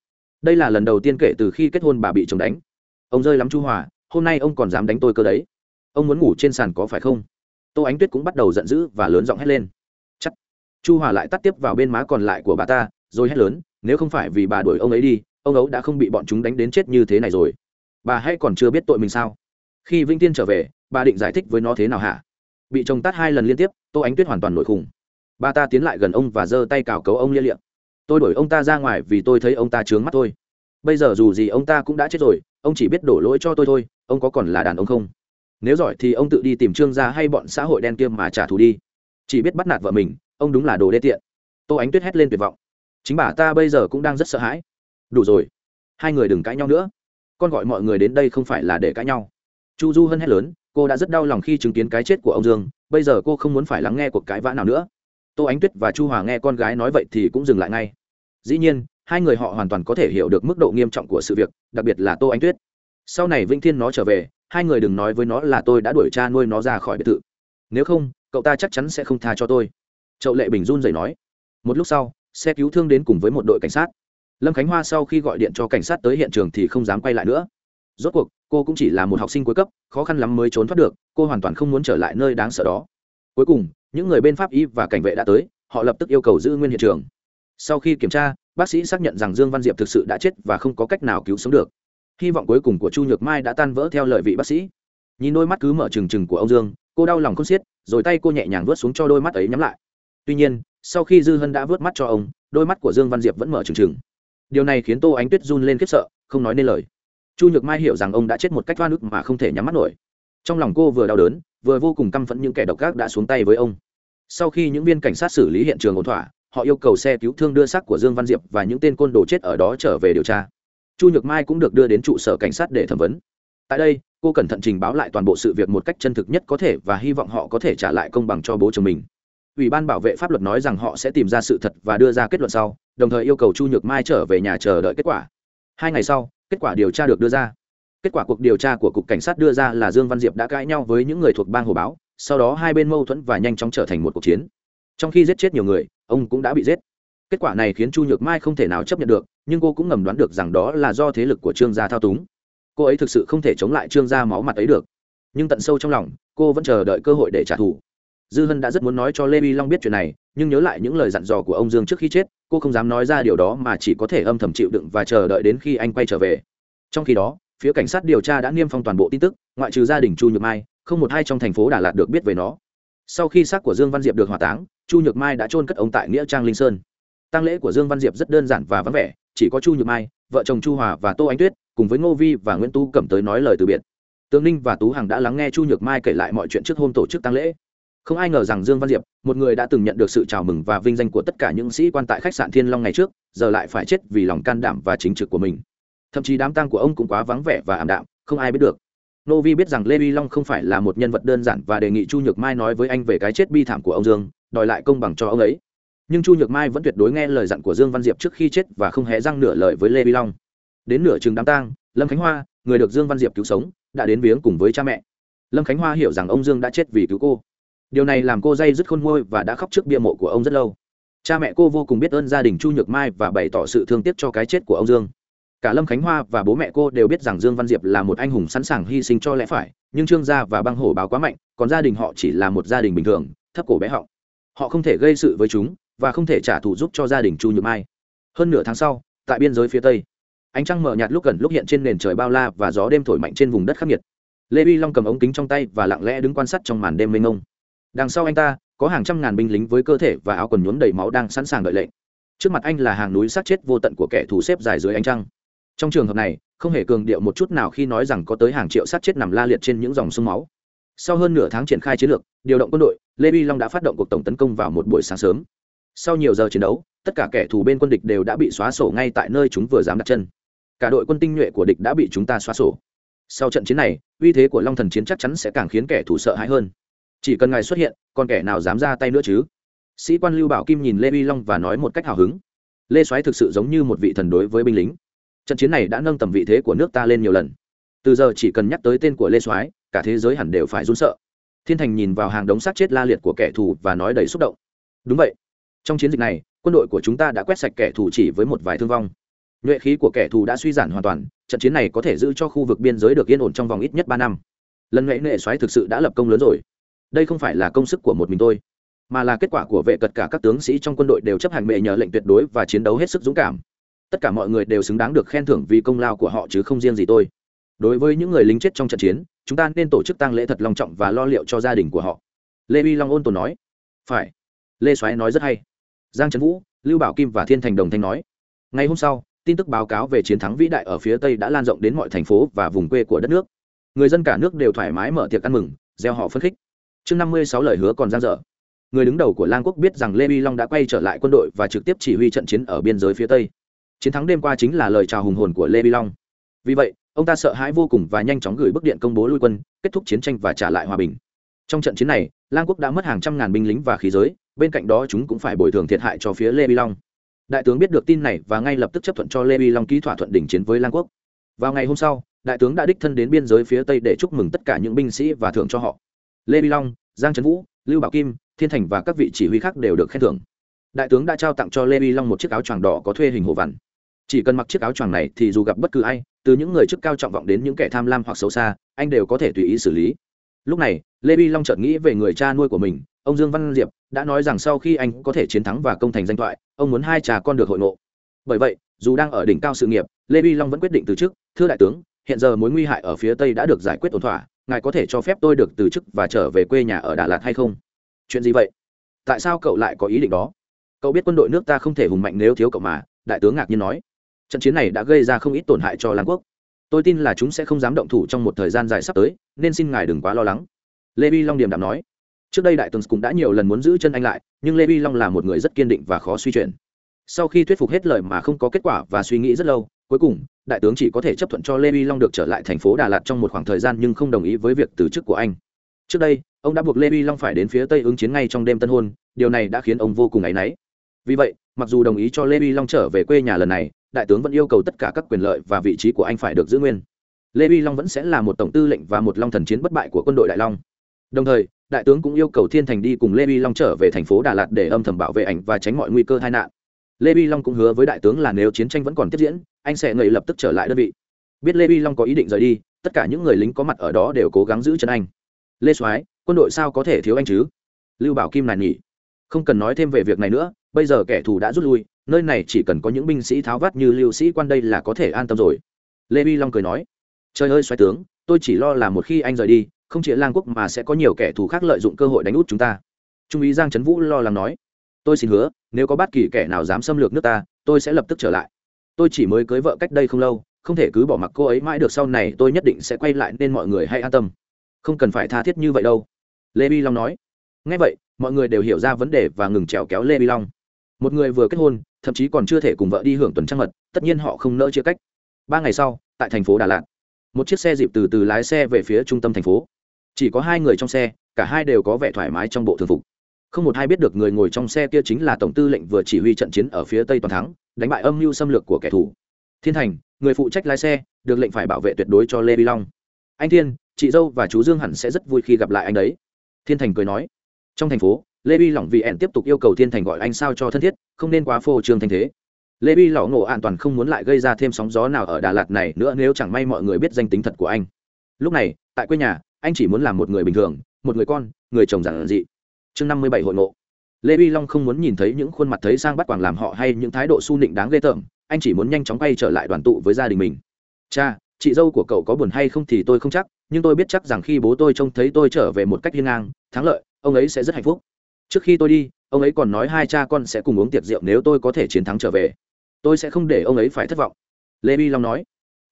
Đây là lần đầu tiên kể từ khi kết hôn bà bị chồng đánh. Ông rơi lắm chu hòa, hôm nay ông còn dám đánh tôi cơ đấy. Ông muốn ngủ trên sàn có phải không? Tô ánh tuyết cũng bắt đầu giận dữ và lớn giọng hét lên. Chắc. Chu hòa lại tắt tiếp vào bên má còn lại của bà ta, rồi hét lớn, nếu không phải vì bà đuổi ông ấy đi, ông ấy đã không bị bọn chúng đánh đến chết như thế này rồi bà hãy còn chưa biết tội mình sao? Khi vĩnh tiên trở về, bà định giải thích với nó thế nào hả? Bị chồng tát hai lần liên tiếp, tô ánh tuyết hoàn toàn nổi khùng. Bà ta tiến lại gần ông và giơ tay cào cấu ông lia liệm tôi đuổi ông ta ra ngoài vì tôi thấy ông ta trướng mắt tôi bây giờ dù gì ông ta cũng đã chết rồi, ông chỉ biết đổ lỗi cho tôi thôi, ông có còn là đàn ông không? Nếu giỏi thì ông tự đi tìm trương gia hay bọn xã hội đen kia mà trả thù đi. Chỉ biết bắt nạt vợ mình, ông đúng là đồ đê tiện. Tô ánh tuyết hét lên tuyệt vọng. Chính bà ta bây giờ cũng đang rất sợ hãi. Đủ rồi. Hai người đừng cãi nhau nữa con gọi mọi người đến đây không phải là để cãi nhau. Chu du hân hét lớn, cô đã rất đau lòng khi chứng kiến cái chết của ông dương, bây giờ cô không muốn phải lắng nghe cuộc cãi vã nào nữa. Tô ánh tuyết và chu hòa nghe con gái nói vậy thì cũng dừng lại ngay. Dĩ nhiên, hai người họ hoàn toàn có thể hiểu được mức độ nghiêm trọng của sự việc, đặc biệt là tô ánh tuyết. Sau này vĩnh thiên nó trở về, hai người đừng nói với nó là tôi đã đuổi cha nuôi nó ra khỏi biệt thự. Nếu không, cậu ta chắc chắn sẽ không tha cho tôi. Chậu lệ bình run rẩy nói. Một lúc sau, xe cứu thương đến cùng với một đội cảnh sát lâm khánh hoa sau khi gọi điện cho cảnh sát tới hiện trường thì không dám quay lại nữa. Rốt cuộc, cô cũng chỉ là một học sinh cuối cấp, khó khăn lắm mới trốn thoát được, cô hoàn toàn không muốn trở lại nơi đáng sợ đó. Cuối cùng, những người bên pháp y và cảnh vệ đã tới, họ lập tức yêu cầu giữ nguyên hiện trường. Sau khi kiểm tra, bác sĩ xác nhận rằng dương văn diệp thực sự đã chết và không có cách nào cứu sống được. Hy vọng cuối cùng của chu nhược mai đã tan vỡ theo lời vị bác sĩ. Nhìn đôi mắt cứ mở trừng trừng của ông dương, cô đau lòng không xiết, rồi tay cô nhẹ nhàng vớt xuống cho đôi mắt ấy nhắm lại. Tuy nhiên, sau khi dư hân đã vớt mắt cho ông, đôi mắt của dương văn diệp vẫn mở trừng trừng điều này khiến tô ánh tuyết run lên khiếp sợ, không nói nên lời. Chu nhược mai hiểu rằng ông đã chết một cách oan ức mà không thể nhắm mắt nổi. Trong lòng cô vừa đau đớn, vừa vô cùng căm phẫn những kẻ độc ác đã xuống tay với ông. Sau khi những viên cảnh sát xử lý hiện trường ổn thỏa, họ yêu cầu xe cứu thương đưa xác của dương văn diệp và những tên côn đồ chết ở đó trở về điều tra. Chu nhược mai cũng được đưa đến trụ sở cảnh sát để thẩm vấn. Tại đây, cô cẩn thận trình báo lại toàn bộ sự việc một cách chân thực nhất có thể và hy vọng họ có thể trả lại công bằng cho bố chồng mình. Ủy ban bảo vệ pháp luật nói rằng họ sẽ tìm ra sự thật và đưa ra kết luận sau đồng thời yêu cầu chu nhược mai trở về nhà chờ đợi kết quả. Hai ngày sau, kết quả điều tra được đưa ra. Kết quả cuộc điều tra của cục cảnh sát đưa ra là dương văn diệp đã cãi nhau với những người thuộc bang hồ báo, sau đó hai bên mâu thuẫn và nhanh chóng trở thành một cuộc chiến. Trong khi giết chết nhiều người, ông cũng đã bị giết. Kết quả này khiến chu nhược mai không thể nào chấp nhận được, nhưng cô cũng ngầm đoán được rằng đó là do thế lực của trương gia thao túng. Cô ấy thực sự không thể chống lại trương gia máu mặt ấy được. Nhưng tận sâu trong lòng, cô vẫn chờ đợi cơ hội để trả thù dư hân đã rất muốn nói cho lê vi long biết chuyện này, nhưng nhớ lại những lời dặn dò của ông dương trước khi chết, cô không dám nói ra điều đó mà chỉ có thể âm thầm chịu đựng và chờ đợi đến khi anh quay trở về. Trong khi đó, phía cảnh sát điều tra đã niêm phong toàn bộ tin tức, ngoại trừ gia đình chu nhược mai, không một ai trong thành phố đà lạt được biết về nó. Sau khi xác của dương văn diệp được hỏa táng, chu nhược mai đã trôn cất ông tại nghĩa trang linh sơn. Tăng lễ của dương văn diệp rất đơn giản và vắng vẻ, chỉ có chu nhược mai, vợ chồng chu hòa và tô ánh tuyết, cùng với ngô vi và nguyễn Tu cẩm tới nói lời từ biệt. Tướng ninh và tú hằng đã lắng nghe chu nhược mai kể lại mọi chuyện trước hôm tổ chức tăng lễ không ai ngờ rằng dương văn diệp, một người đã từng nhận được sự chào mừng và vinh danh của tất cả những sĩ quan tại khách sạn thiên long ngày trước, giờ lại phải chết vì lòng can đảm và chính trực của mình. Thậm chí đám tang của ông cũng quá vắng vẻ và ảm đạm, không ai biết được. Nô vi biết rằng lê vi long không phải là một nhân vật đơn giản và đề nghị chu nhược mai nói với anh về cái chết bi thảm của ông dương, đòi lại công bằng cho ông ấy. Nhưng chu nhược mai vẫn tuyệt đối nghe lời dặn của dương văn diệp trước khi chết và không hề răng nửa lời với lê vi long. Đến nửa chừng đám tang, lâm khánh hoa, người được dương văn diệp cứu sống, đã đến viếng cùng với cha mẹ. Lâm khánh hoa hiểu rằng ông dương đã chết vì cứu cô điều này làm cô dây dứt khôn ngôi và đã khóc trước bia mộ của ông rất lâu. Cha mẹ cô vô cùng biết ơn gia đình chu nhược mai và bày tỏ sự thương tiếc cho cái chết của ông dương. Cả lâm khánh hoa và bố mẹ cô đều biết rằng dương văn diệp là một anh hùng sẵn sàng hy sinh cho lẽ phải, nhưng trương gia và băng hổ báo quá mạnh, còn gia đình họ chỉ là một gia đình bình thường, thấp cổ bé họng. Họ không thể gây sự với chúng, và không thể trả thù giúp cho gia đình chu nhược mai. Hơn nửa tháng sau, tại biên giới phía tây, ánh trăng mở nhạt lúc gần lúc hiện trên nền trời bao la và gió đêm thổi mạnh trên vùng đất khắc nghiệt. Lê vi long cầm ống kính trong tay và lặng lẽ đứng quan sát trong màn đêm mênh mông đằng sau anh ta, có hàng trăm ngàn binh lính với cơ thể và áo quần nhuốm đầy máu đang sẵn sàng đợi lệnh. Trước mặt anh là hàng núi sát chết vô tận của kẻ thù xếp dài dưới ánh trăng. Trong trường hợp này, không hề cường điệu một chút nào khi nói rằng có tới hàng triệu sát chết nằm la liệt trên những dòng sông máu. Sau hơn nửa tháng triển khai chiến lược, điều động quân đội, lê vi long đã phát động cuộc tổng tấn công vào một buổi sáng sớm. Sau nhiều giờ chiến đấu, tất cả kẻ thù bên quân địch đều đã bị xóa sổ ngay tại nơi chúng vừa dám đặt chân. Cả đội quân tinh nhuệ của địch đã bị chúng ta xóa sổ. Sau trận chiến này, uy thế của long thần chiến chắc chắn sẽ càng khiến kẻ thù sợ hãi hơn chỉ cần ngài xuất hiện, còn kẻ nào dám ra tay nữa chứ? Sĩ quan lưu bảo kim nhìn lê vi long và nói một cách hào hứng. Lê soái thực sự giống như một vị thần đối với binh lính. Trận chiến này đã nâng tầm vị thế của nước ta lên nhiều lần. Từ giờ chỉ cần nhắc tới tên của lê soái, cả thế giới hẳn đều phải run sợ. Thiên thành nhìn vào hàng đống xác chết la liệt của kẻ thù và nói đầy xúc động. Đúng vậy. Trong chiến dịch này, quân đội của chúng ta đã quét sạch kẻ thù chỉ với một vài thương vong. Nhuệ khí của kẻ thù đã suy giảm hoàn toàn, trận chiến này có thể giữ cho khu vực biên giới được yên ổn trong vòng ít nhất ba năm. Lần nhuệ nệ xoáy thực sự đã lập công lớn rồi đây không phải là công sức của một mình tôi, mà là kết quả của vệ cật cả các tướng sĩ trong quân đội đều chấp hành mệ nhờ lệnh tuyệt đối và chiến đấu hết sức dũng cảm. Tất cả mọi người đều xứng đáng được khen thưởng vì công lao của họ chứ không riêng gì tôi. Đối với những người lính chết trong trận chiến, chúng ta nên tổ chức tang lễ thật long trọng và lo liệu cho gia đình của họ. Lê vi long ôn tồn nói. Phải. Lê soái nói rất hay. Giang trấn vũ, lưu bảo kim và thiên thành đồng thanh nói. Ngày hôm sau, tin tức báo cáo về chiến thắng vĩ đại ở phía tây đã lan rộng đến mọi thành phố và vùng quê của đất nước. Người dân cả nước đều thoải mái mở tiệc ăn mừng, gieo họ phấn khích chương năm mươi sáu lời hứa còn giang dở. Người đứng đầu của lang quốc biết rằng lê vi long đã quay trở lại quân đội và trực tiếp chỉ huy trận chiến ở biên giới phía tây. Chiến thắng đêm qua chính là lời chào hùng hồn của lê vi long. Vì vậy, ông ta sợ hãi vô cùng và nhanh chóng gửi bức điện công bố lui quân, kết thúc chiến tranh và trả lại hòa bình. Trong trận chiến này, lang quốc đã mất hàng trăm ngàn binh lính và khí giới, bên cạnh đó chúng cũng phải bồi thường thiệt hại cho phía lê vi long. Đại tướng biết được tin này và ngay lập tức chấp thuận cho lê vi long ký thỏa thuận đình chiến với lang quốc. Vào ngày hôm sau, đại tướng đã đích thân đến biên giới phía tây để chúc mừng tất cả những binh sĩ và thưởng cho họ lê vi long, giang trấn vũ, lưu bảo kim, thiên thành và các vị chỉ huy khác đều được khen thưởng. Đại tướng đã trao tặng cho lê vi long một chiếc áo choàng đỏ có thuê hình hồ vằn. Chỉ cần mặc chiếc áo choàng này thì dù gặp bất cứ ai, từ những người chức cao trọng vọng đến những kẻ tham lam hoặc xấu xa, anh đều có thể tùy ý xử lý. Lúc này, lê vi long chợt nghĩ về người cha nuôi của mình, ông dương văn diệp, đã nói rằng sau khi anh có thể chiến thắng và công thành danh thoại, ông muốn hai trà con được hội ngộ. Bởi vậy, dù đang ở đỉnh cao sự nghiệp, lê vi long vẫn quyết định từ chức. Thưa đại tướng, hiện giờ mối nguy hại ở phía tây đã được giải quyết ổn thỏa ngài có thể cho phép tôi được từ chức và trở về quê nhà ở đà lạt hay không? Chuyện gì vậy? Tại sao cậu lại có ý định đó? Cậu biết quân đội nước ta không thể hùng mạnh nếu thiếu cậu mà, đại tướng ngạc nhiên nói. Trận chiến này đã gây ra không ít tổn hại cho lan quốc. Tôi tin là chúng sẽ không dám động thủ trong một thời gian dài sắp tới, nên xin ngài đừng quá lo lắng. Lê vi long điềm đạm nói. Trước đây đại tướng cũng đã nhiều lần muốn giữ chân anh lại, nhưng lê vi long là một người rất kiên định và khó suy chuyển. Sau khi thuyết phục hết lời mà không có kết quả và suy nghĩ rất lâu cuối cùng, đại tướng chỉ có thể chấp thuận cho lê vi long được trở lại thành phố đà lạt trong một khoảng thời gian nhưng không đồng ý với việc từ chức của anh. Trước đây, ông đã buộc lê vi long phải đến phía tây ứng chiến ngay trong đêm tân hôn, điều này đã khiến ông vô cùng áy náy. Vì vậy, mặc dù đồng ý cho lê vi long trở về quê nhà lần này, đại tướng vẫn yêu cầu tất cả các quyền lợi và vị trí của anh phải được giữ nguyên. Lê vi long vẫn sẽ là một tổng tư lệnh và một long thần chiến bất bại của quân đội đại long. Đồng thời, đại tướng cũng yêu cầu thiên thành đi cùng lê vi long trở về thành phố đà lạt để âm thầm bảo vệ ảnh và tránh mọi nguy cơ tai nạn. Lê vi long cũng hứa với đại tướng là nếu chiến tranh vẫn còn tiếp diễn anh sẽ ngậy lập tức trở lại đơn vị. Biết lê vi long có ý định rời đi, tất cả những người lính có mặt ở đó đều cố gắng giữ chân anh. Lê soái, quân đội sao có thể thiếu anh chứ? Lưu bảo kim nài nhỉ không cần nói thêm về việc này nữa, bây giờ kẻ thù đã rút lui, nơi này chỉ cần có những binh sĩ tháo vát như lưu sĩ quan đây là có thể an tâm rồi. Lê vi long cười nói, trời ơi xoáy tướng, tôi chỉ lo là một khi anh rời đi, không chỉ lang quốc mà sẽ có nhiều kẻ thù khác lợi dụng cơ hội đánh út chúng ta. Trung úy giang trấn vũ lo lắng nói, tôi xin hứa, nếu có bất kỳ kẻ nào dám xâm lược nước ta, tôi sẽ lập tức trở lại tôi chỉ mới cưới vợ cách đây không lâu, không thể cứ bỏ mặc cô ấy mãi được sau này tôi nhất định sẽ quay lại nên mọi người hãy an tâm. Không cần phải tha thiết như vậy đâu. Lê bi long nói. Ngay vậy, mọi người đều hiểu ra vấn đề và ngừng trèo kéo lê bi long. Một người vừa kết hôn, thậm chí còn chưa thể cùng vợ đi hưởng tuần trăng mật, tất nhiên họ không nỡ chia cách. Ba ngày sau, tại thành phố đà lạt, một chiếc xe dịp từ từ lái xe về phía trung tâm thành phố. Chỉ có hai người trong xe, cả hai đều có vẻ thoải mái trong bộ thường phục không một ai biết được người ngồi trong xe kia chính là tổng tư lệnh vừa chỉ huy trận chiến ở phía tây toàn thắng, đánh bại âm mưu xâm lược của kẻ thù. Thiên thành, người phụ trách lái xe, được lệnh phải bảo vệ tuyệt đối cho lê vi long. Anh thiên, chị dâu và chú dương hẳn sẽ rất vui khi gặp lại anh đấy. Thiên thành cười nói. Trong thành phố, lê vi lỏng vì ẹn tiếp tục yêu cầu thiên thành gọi anh sao cho thân thiết, không nên quá phô trương thanh thế. Lê vi lỏng nổ an toàn không muốn lại gây ra thêm sóng gió nào ở đà lạt này nữa nếu chẳng may mọi người biết danh tính thật của anh. Lúc này, tại quê nhà, anh chỉ muốn làm một người bình thường, một người con, người chồng giản dị chương năm mươi bảy hội ngộ. Lê vi long không muốn nhìn thấy những khuôn mặt thấy sang bắt quảng làm họ hay những thái độ su nịnh đáng ghê tởm, anh chỉ muốn nhanh chóng quay trở lại đoàn tụ với gia đình mình. Cha, chị dâu của cậu có buồn hay không thì tôi không chắc, nhưng tôi biết chắc rằng khi bố tôi trông thấy tôi trở về một cách hiên ngang, thắng lợi, ông ấy sẽ rất hạnh phúc. Trước khi tôi đi, ông ấy còn nói hai cha con sẽ cùng uống tiệc rượu nếu tôi có thể chiến thắng trở về. Tôi sẽ không để ông ấy phải thất vọng. Lê vi long nói.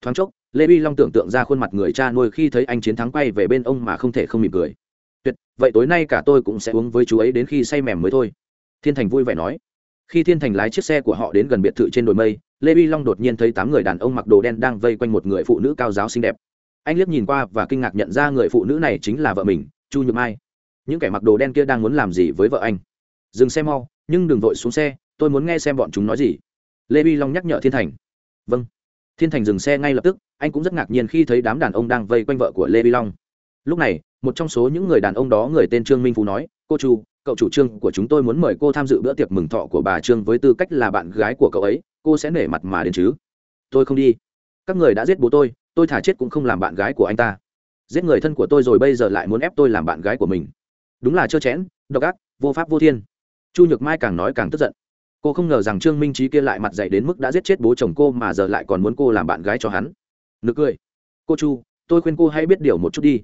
Thoáng chốc, lê vi long tưởng tượng ra khuôn mặt người cha nuôi khi thấy anh chiến thắng quay về bên ông mà không thể không mỉm cười tuyệt, vậy tối nay cả tôi cũng sẽ uống với chú ấy đến khi say mềm mới thôi. Thiên thành vui vẻ nói. Khi thiên thành lái chiếc xe của họ đến gần biệt thự trên đồi mây, lê vi long đột nhiên thấy tám người đàn ông mặc đồ đen đang vây quanh một người phụ nữ cao giáo xinh đẹp. Anh liếc nhìn qua và kinh ngạc nhận ra người phụ nữ này chính là vợ mình, chu nhược mai. Những kẻ mặc đồ đen kia đang muốn làm gì với vợ anh? Dừng xe mau, nhưng đừng vội xuống xe, tôi muốn nghe xem bọn chúng nói gì. Lê vi long nhắc nhở thiên thành. Vâng. Thiên thành dừng xe ngay lập tức, anh cũng rất ngạc nhiên khi thấy đám đàn ông đang vây quanh vợ của lê vi long lúc này, một trong số những người đàn ông đó người tên trương minh phú nói, cô chu, cậu chủ trương của chúng tôi muốn mời cô tham dự bữa tiệc mừng thọ của bà trương với tư cách là bạn gái của cậu ấy, cô sẽ nể mặt mà đến chứ? Tôi không đi. Các người đã giết bố tôi tôi thả chết cũng không làm bạn gái của anh ta. Giết người thân của tôi rồi bây giờ lại muốn ép tôi làm bạn gái của mình. Đúng là trơ chẽn, độc ác, vô pháp vô thiên. Chu nhược mai càng nói càng tức giận. Cô không ngờ rằng trương minh trí kia lại mặt dạy đến mức đã giết chết bố chồng cô mà giờ lại còn muốn cô làm bạn gái cho hắn. Nực cười. Cô chu, tôi khuyên cô hãy biết điều một chút đi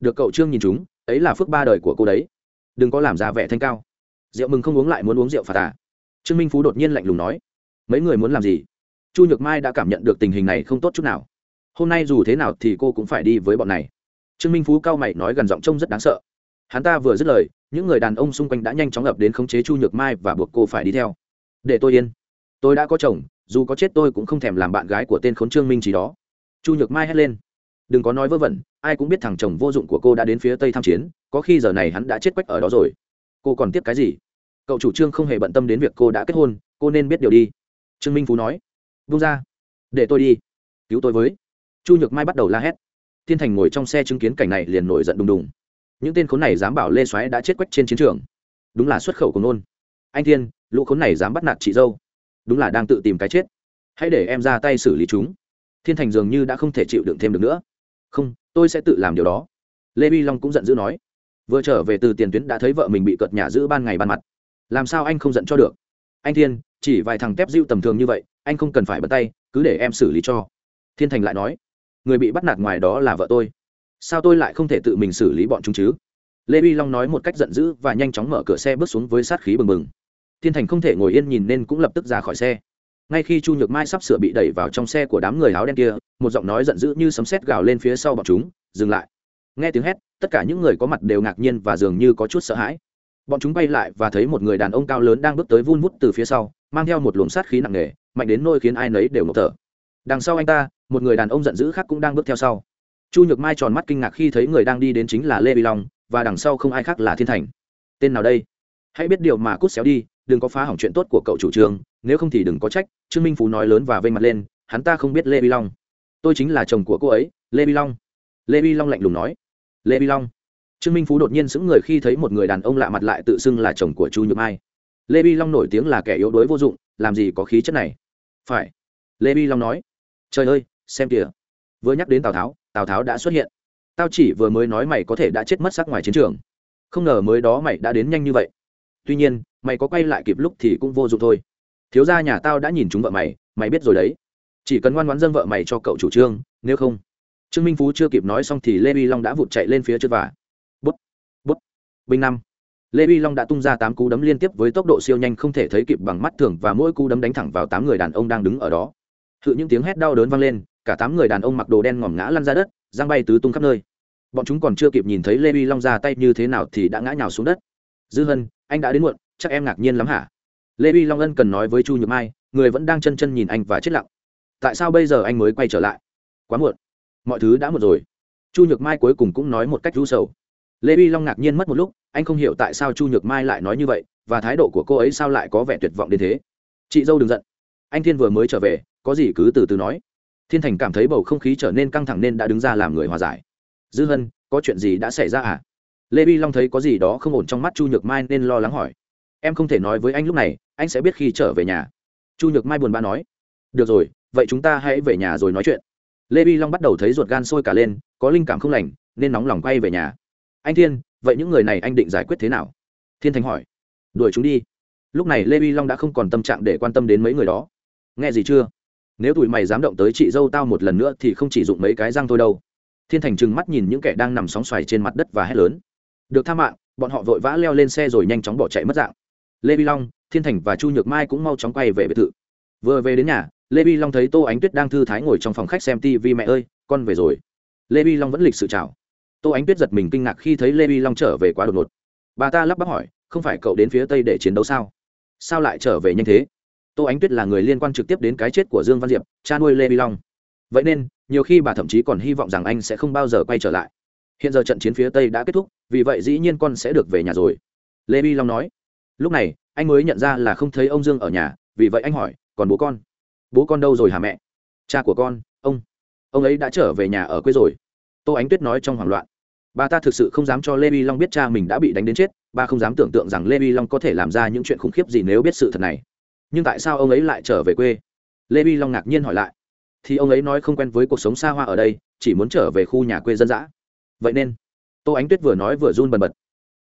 được cậu trương nhìn chúng, ấy là phước ba đời của cô đấy. Đừng có làm ra vẻ thanh cao. Rượu mừng không uống lại muốn uống rượu phạt à? Trương minh phú đột nhiên lạnh lùng nói. Mấy người muốn làm gì? Chu nhược mai đã cảm nhận được tình hình này không tốt chút nào. Hôm nay dù thế nào thì cô cũng phải đi với bọn này. Trương minh phú cao mày nói gần giọng trông rất đáng sợ. Hắn ta vừa dứt lời, những người đàn ông xung quanh đã nhanh chóng ập đến khống chế chu nhược mai và buộc cô phải đi theo. Để tôi yên. Tôi đã có chồng, dù có chết tôi cũng không thèm làm bạn gái của tên khốn trương minh trí đó. Chu nhược mai hét lên đừng có nói vớ vẩn, ai cũng biết thằng chồng vô dụng của cô đã đến phía tây tham chiến, có khi giờ này hắn đã chết quách ở đó rồi. Cô còn tiếp cái gì? Cậu chủ trương không hề bận tâm đến việc cô đã kết hôn, cô nên biết điều đi. Trương minh phú nói. Vung ra. Để tôi đi. Cứu tôi với. Chu nhược mai bắt đầu la hét. Thiên thành ngồi trong xe chứng kiến cảnh này liền nổi giận đùng đùng. Những tên khốn này dám bảo lê xoáy đã chết quách trên chiến trường. Đúng là xuất khẩu của nôn. Anh thiên, lũ khốn này dám bắt nạt chị dâu. Đúng là đang tự tìm cái chết. Hãy để em ra tay xử lý chúng. Thiên thành dường như đã không thể chịu đựng thêm được nữa không, tôi sẽ tự làm điều đó. Lê vi long cũng giận dữ nói. Vừa trở về từ tiền tuyến đã thấy vợ mình bị cợt nhà giữ ban ngày ban mặt. Làm sao anh không giận cho được? Anh thiên, chỉ vài thằng tép diêu tầm thường như vậy, anh không cần phải bật tay, cứ để em xử lý cho. Thiên thành lại nói. Người bị bắt nạt ngoài đó là vợ tôi. Sao tôi lại không thể tự mình xử lý bọn chúng chứ? Lê vi long nói một cách giận dữ và nhanh chóng mở cửa xe bước xuống với sát khí bừng bừng. Thiên thành không thể ngồi yên nhìn nên cũng lập tức ra khỏi xe ngay khi chu nhược mai sắp sửa bị đẩy vào trong xe của đám người áo đen kia, một giọng nói giận dữ như sấm sét gào lên phía sau bọn chúng, dừng lại. Nghe tiếng hét, tất cả những người có mặt đều ngạc nhiên và dường như có chút sợ hãi. Bọn chúng bay lại và thấy một người đàn ông cao lớn đang bước tới vun vút từ phía sau, mang theo một luồng sát khí nặng nề, mạnh đến nôi khiến ai nấy đều ngộp thở. Đằng sau anh ta, một người đàn ông giận dữ khác cũng đang bước theo sau. Chu nhược mai tròn mắt kinh ngạc khi thấy người đang đi đến chính là lê vi long, và đằng sau không ai khác là thiên thành. Tên nào đây? Hãy biết điều mà cút xéo đi, đừng có phá hỏng chuyện tốt của cậu chủ trương, nếu không thì đừng có trách trương minh phú nói lớn và vây mặt lên, hắn ta không biết lê vi long. Tôi chính là chồng của cô ấy, lê vi long. Lê vi long lạnh lùng nói. Lê vi long. Trương minh phú đột nhiên sững người khi thấy một người đàn ông lạ mặt lại tự xưng là chồng của chu nhược mai. Lê vi long nổi tiếng là kẻ yếu đuối vô dụng, làm gì có khí chất này? Phải. Lê vi long nói. Trời ơi, xem kìa. Vừa nhắc đến tào tháo tào tháo đã xuất hiện. Tao chỉ vừa mới nói mày có thể đã chết mất sắc ngoài chiến trường. Không ngờ mới đó mày đã đến nhanh như vậy. Tuy nhiên, mày có quay lại kịp lúc thì cũng vô dụng thôi thiếu gia nhà tao đã nhìn chúng vợ mày mày biết rồi đấy. Chỉ cần ngoan ngoãn dâng vợ mày cho cậu chủ trương, nếu không. Trương minh phú chưa kịp nói xong thì lê vi long đã vụt chạy lên phía trước và bút bút, binh năm. Lê vi long đã tung ra tám cú đấm liên tiếp với tốc độ siêu nhanh không thể thấy kịp bằng mắt thường và mỗi cú đấm đánh thẳng vào tám người đàn ông đang đứng ở đó. Thự những tiếng hét đau đớn vang lên, cả tám người đàn ông mặc đồ đen ngòm ngã lăn ra đất, giang bay tứ tung khắp nơi. Bọn chúng còn chưa kịp nhìn thấy lê vi long ra tay như thế nào thì đã ngã nhào xuống đất. Dư hân, anh đã đến muộn, chắc em ngạc nhiên lắm hả? Lê vi long ân cần nói với chu nhược mai, người vẫn đang chân chân nhìn anh và chết lặng. Tại sao bây giờ anh mới quay trở lại? Quá muộn. Mọi thứ đã muộn rồi. Chu nhược mai cuối cùng cũng nói một cách ru sầu. Lê vi long ngạc nhiên mất một lúc, anh không hiểu tại sao chu nhược mai lại nói như vậy, và thái độ của cô ấy sao lại có vẻ tuyệt vọng đến thế. Chị dâu đừng giận. Anh thiên vừa mới trở về, có gì cứ từ từ nói. Thiên thành cảm thấy bầu không khí trở nên căng thẳng nên đã đứng ra làm người hòa giải. Dư hân, có chuyện gì đã xảy ra à? Lê vi long thấy có gì đó không ổn trong mắt chu nhược mai nên lo lắng hỏi. Em không thể nói với anh lúc này anh sẽ biết khi trở về nhà. Chu nhược mai buồn bã nói. Được rồi, vậy chúng ta hãy về nhà rồi nói chuyện. Lê vi long bắt đầu thấy ruột gan sôi cả lên, có linh cảm không lành, nên nóng lòng quay về nhà. Anh thiên, vậy những người này anh định giải quyết thế nào? Thiên thành hỏi. Đuổi chúng đi. Lúc này lê vi long đã không còn tâm trạng để quan tâm đến mấy người đó. Nghe gì chưa? Nếu tụi mày dám động tới chị dâu tao một lần nữa thì không chỉ dụng mấy cái răng thôi đâu. Thiên thành trừng mắt nhìn những kẻ đang nằm sóng xoài trên mặt đất và hét lớn. Được tha mạng, bọn họ vội vã leo lên xe rồi nhanh chóng bỏ chạy mất dạng lê vi long, thiên thành và chu nhược mai cũng mau chóng quay về biệt thự. Vừa về đến nhà, lê vi long thấy tô ánh tuyết đang thư thái ngồi trong phòng khách xem tv mẹ ơi, con về rồi. Lê vi long vẫn lịch sự chào. Tô ánh tuyết giật mình kinh ngạc khi thấy lê vi long trở về quá đột ngột. Bà ta lắp bắp hỏi, không phải cậu đến phía tây để chiến đấu sao? Sao lại trở về nhanh thế? Tô ánh tuyết là người liên quan trực tiếp đến cái chết của dương văn diệp, cha nuôi lê vi long. Vậy nên, nhiều khi bà thậm chí còn hy vọng rằng anh sẽ không bao giờ quay trở lại. Hiện giờ trận chiến phía tây đã kết thúc, vì vậy dĩ nhiên con sẽ được về nhà rồi. Lê vi long nói lúc này, anh mới nhận ra là không thấy ông dương ở nhà, vì vậy anh hỏi, còn bố con? Bố con đâu rồi hả mẹ? Cha của con, ông. Ông ấy đã trở về nhà ở quê rồi. Tô ánh tuyết nói trong hoảng loạn. Bà ta thực sự không dám cho lê vi long biết cha mình đã bị đánh đến chết, bà không dám tưởng tượng rằng lê vi long có thể làm ra những chuyện khủng khiếp gì nếu biết sự thật này. Nhưng tại sao ông ấy lại trở về quê? Lê vi long ngạc nhiên hỏi lại. Thì ông ấy nói không quen với cuộc sống xa hoa ở đây, chỉ muốn trở về khu nhà quê dân dã. Vậy nên? Tô ánh tuyết vừa nói vừa run bần bật.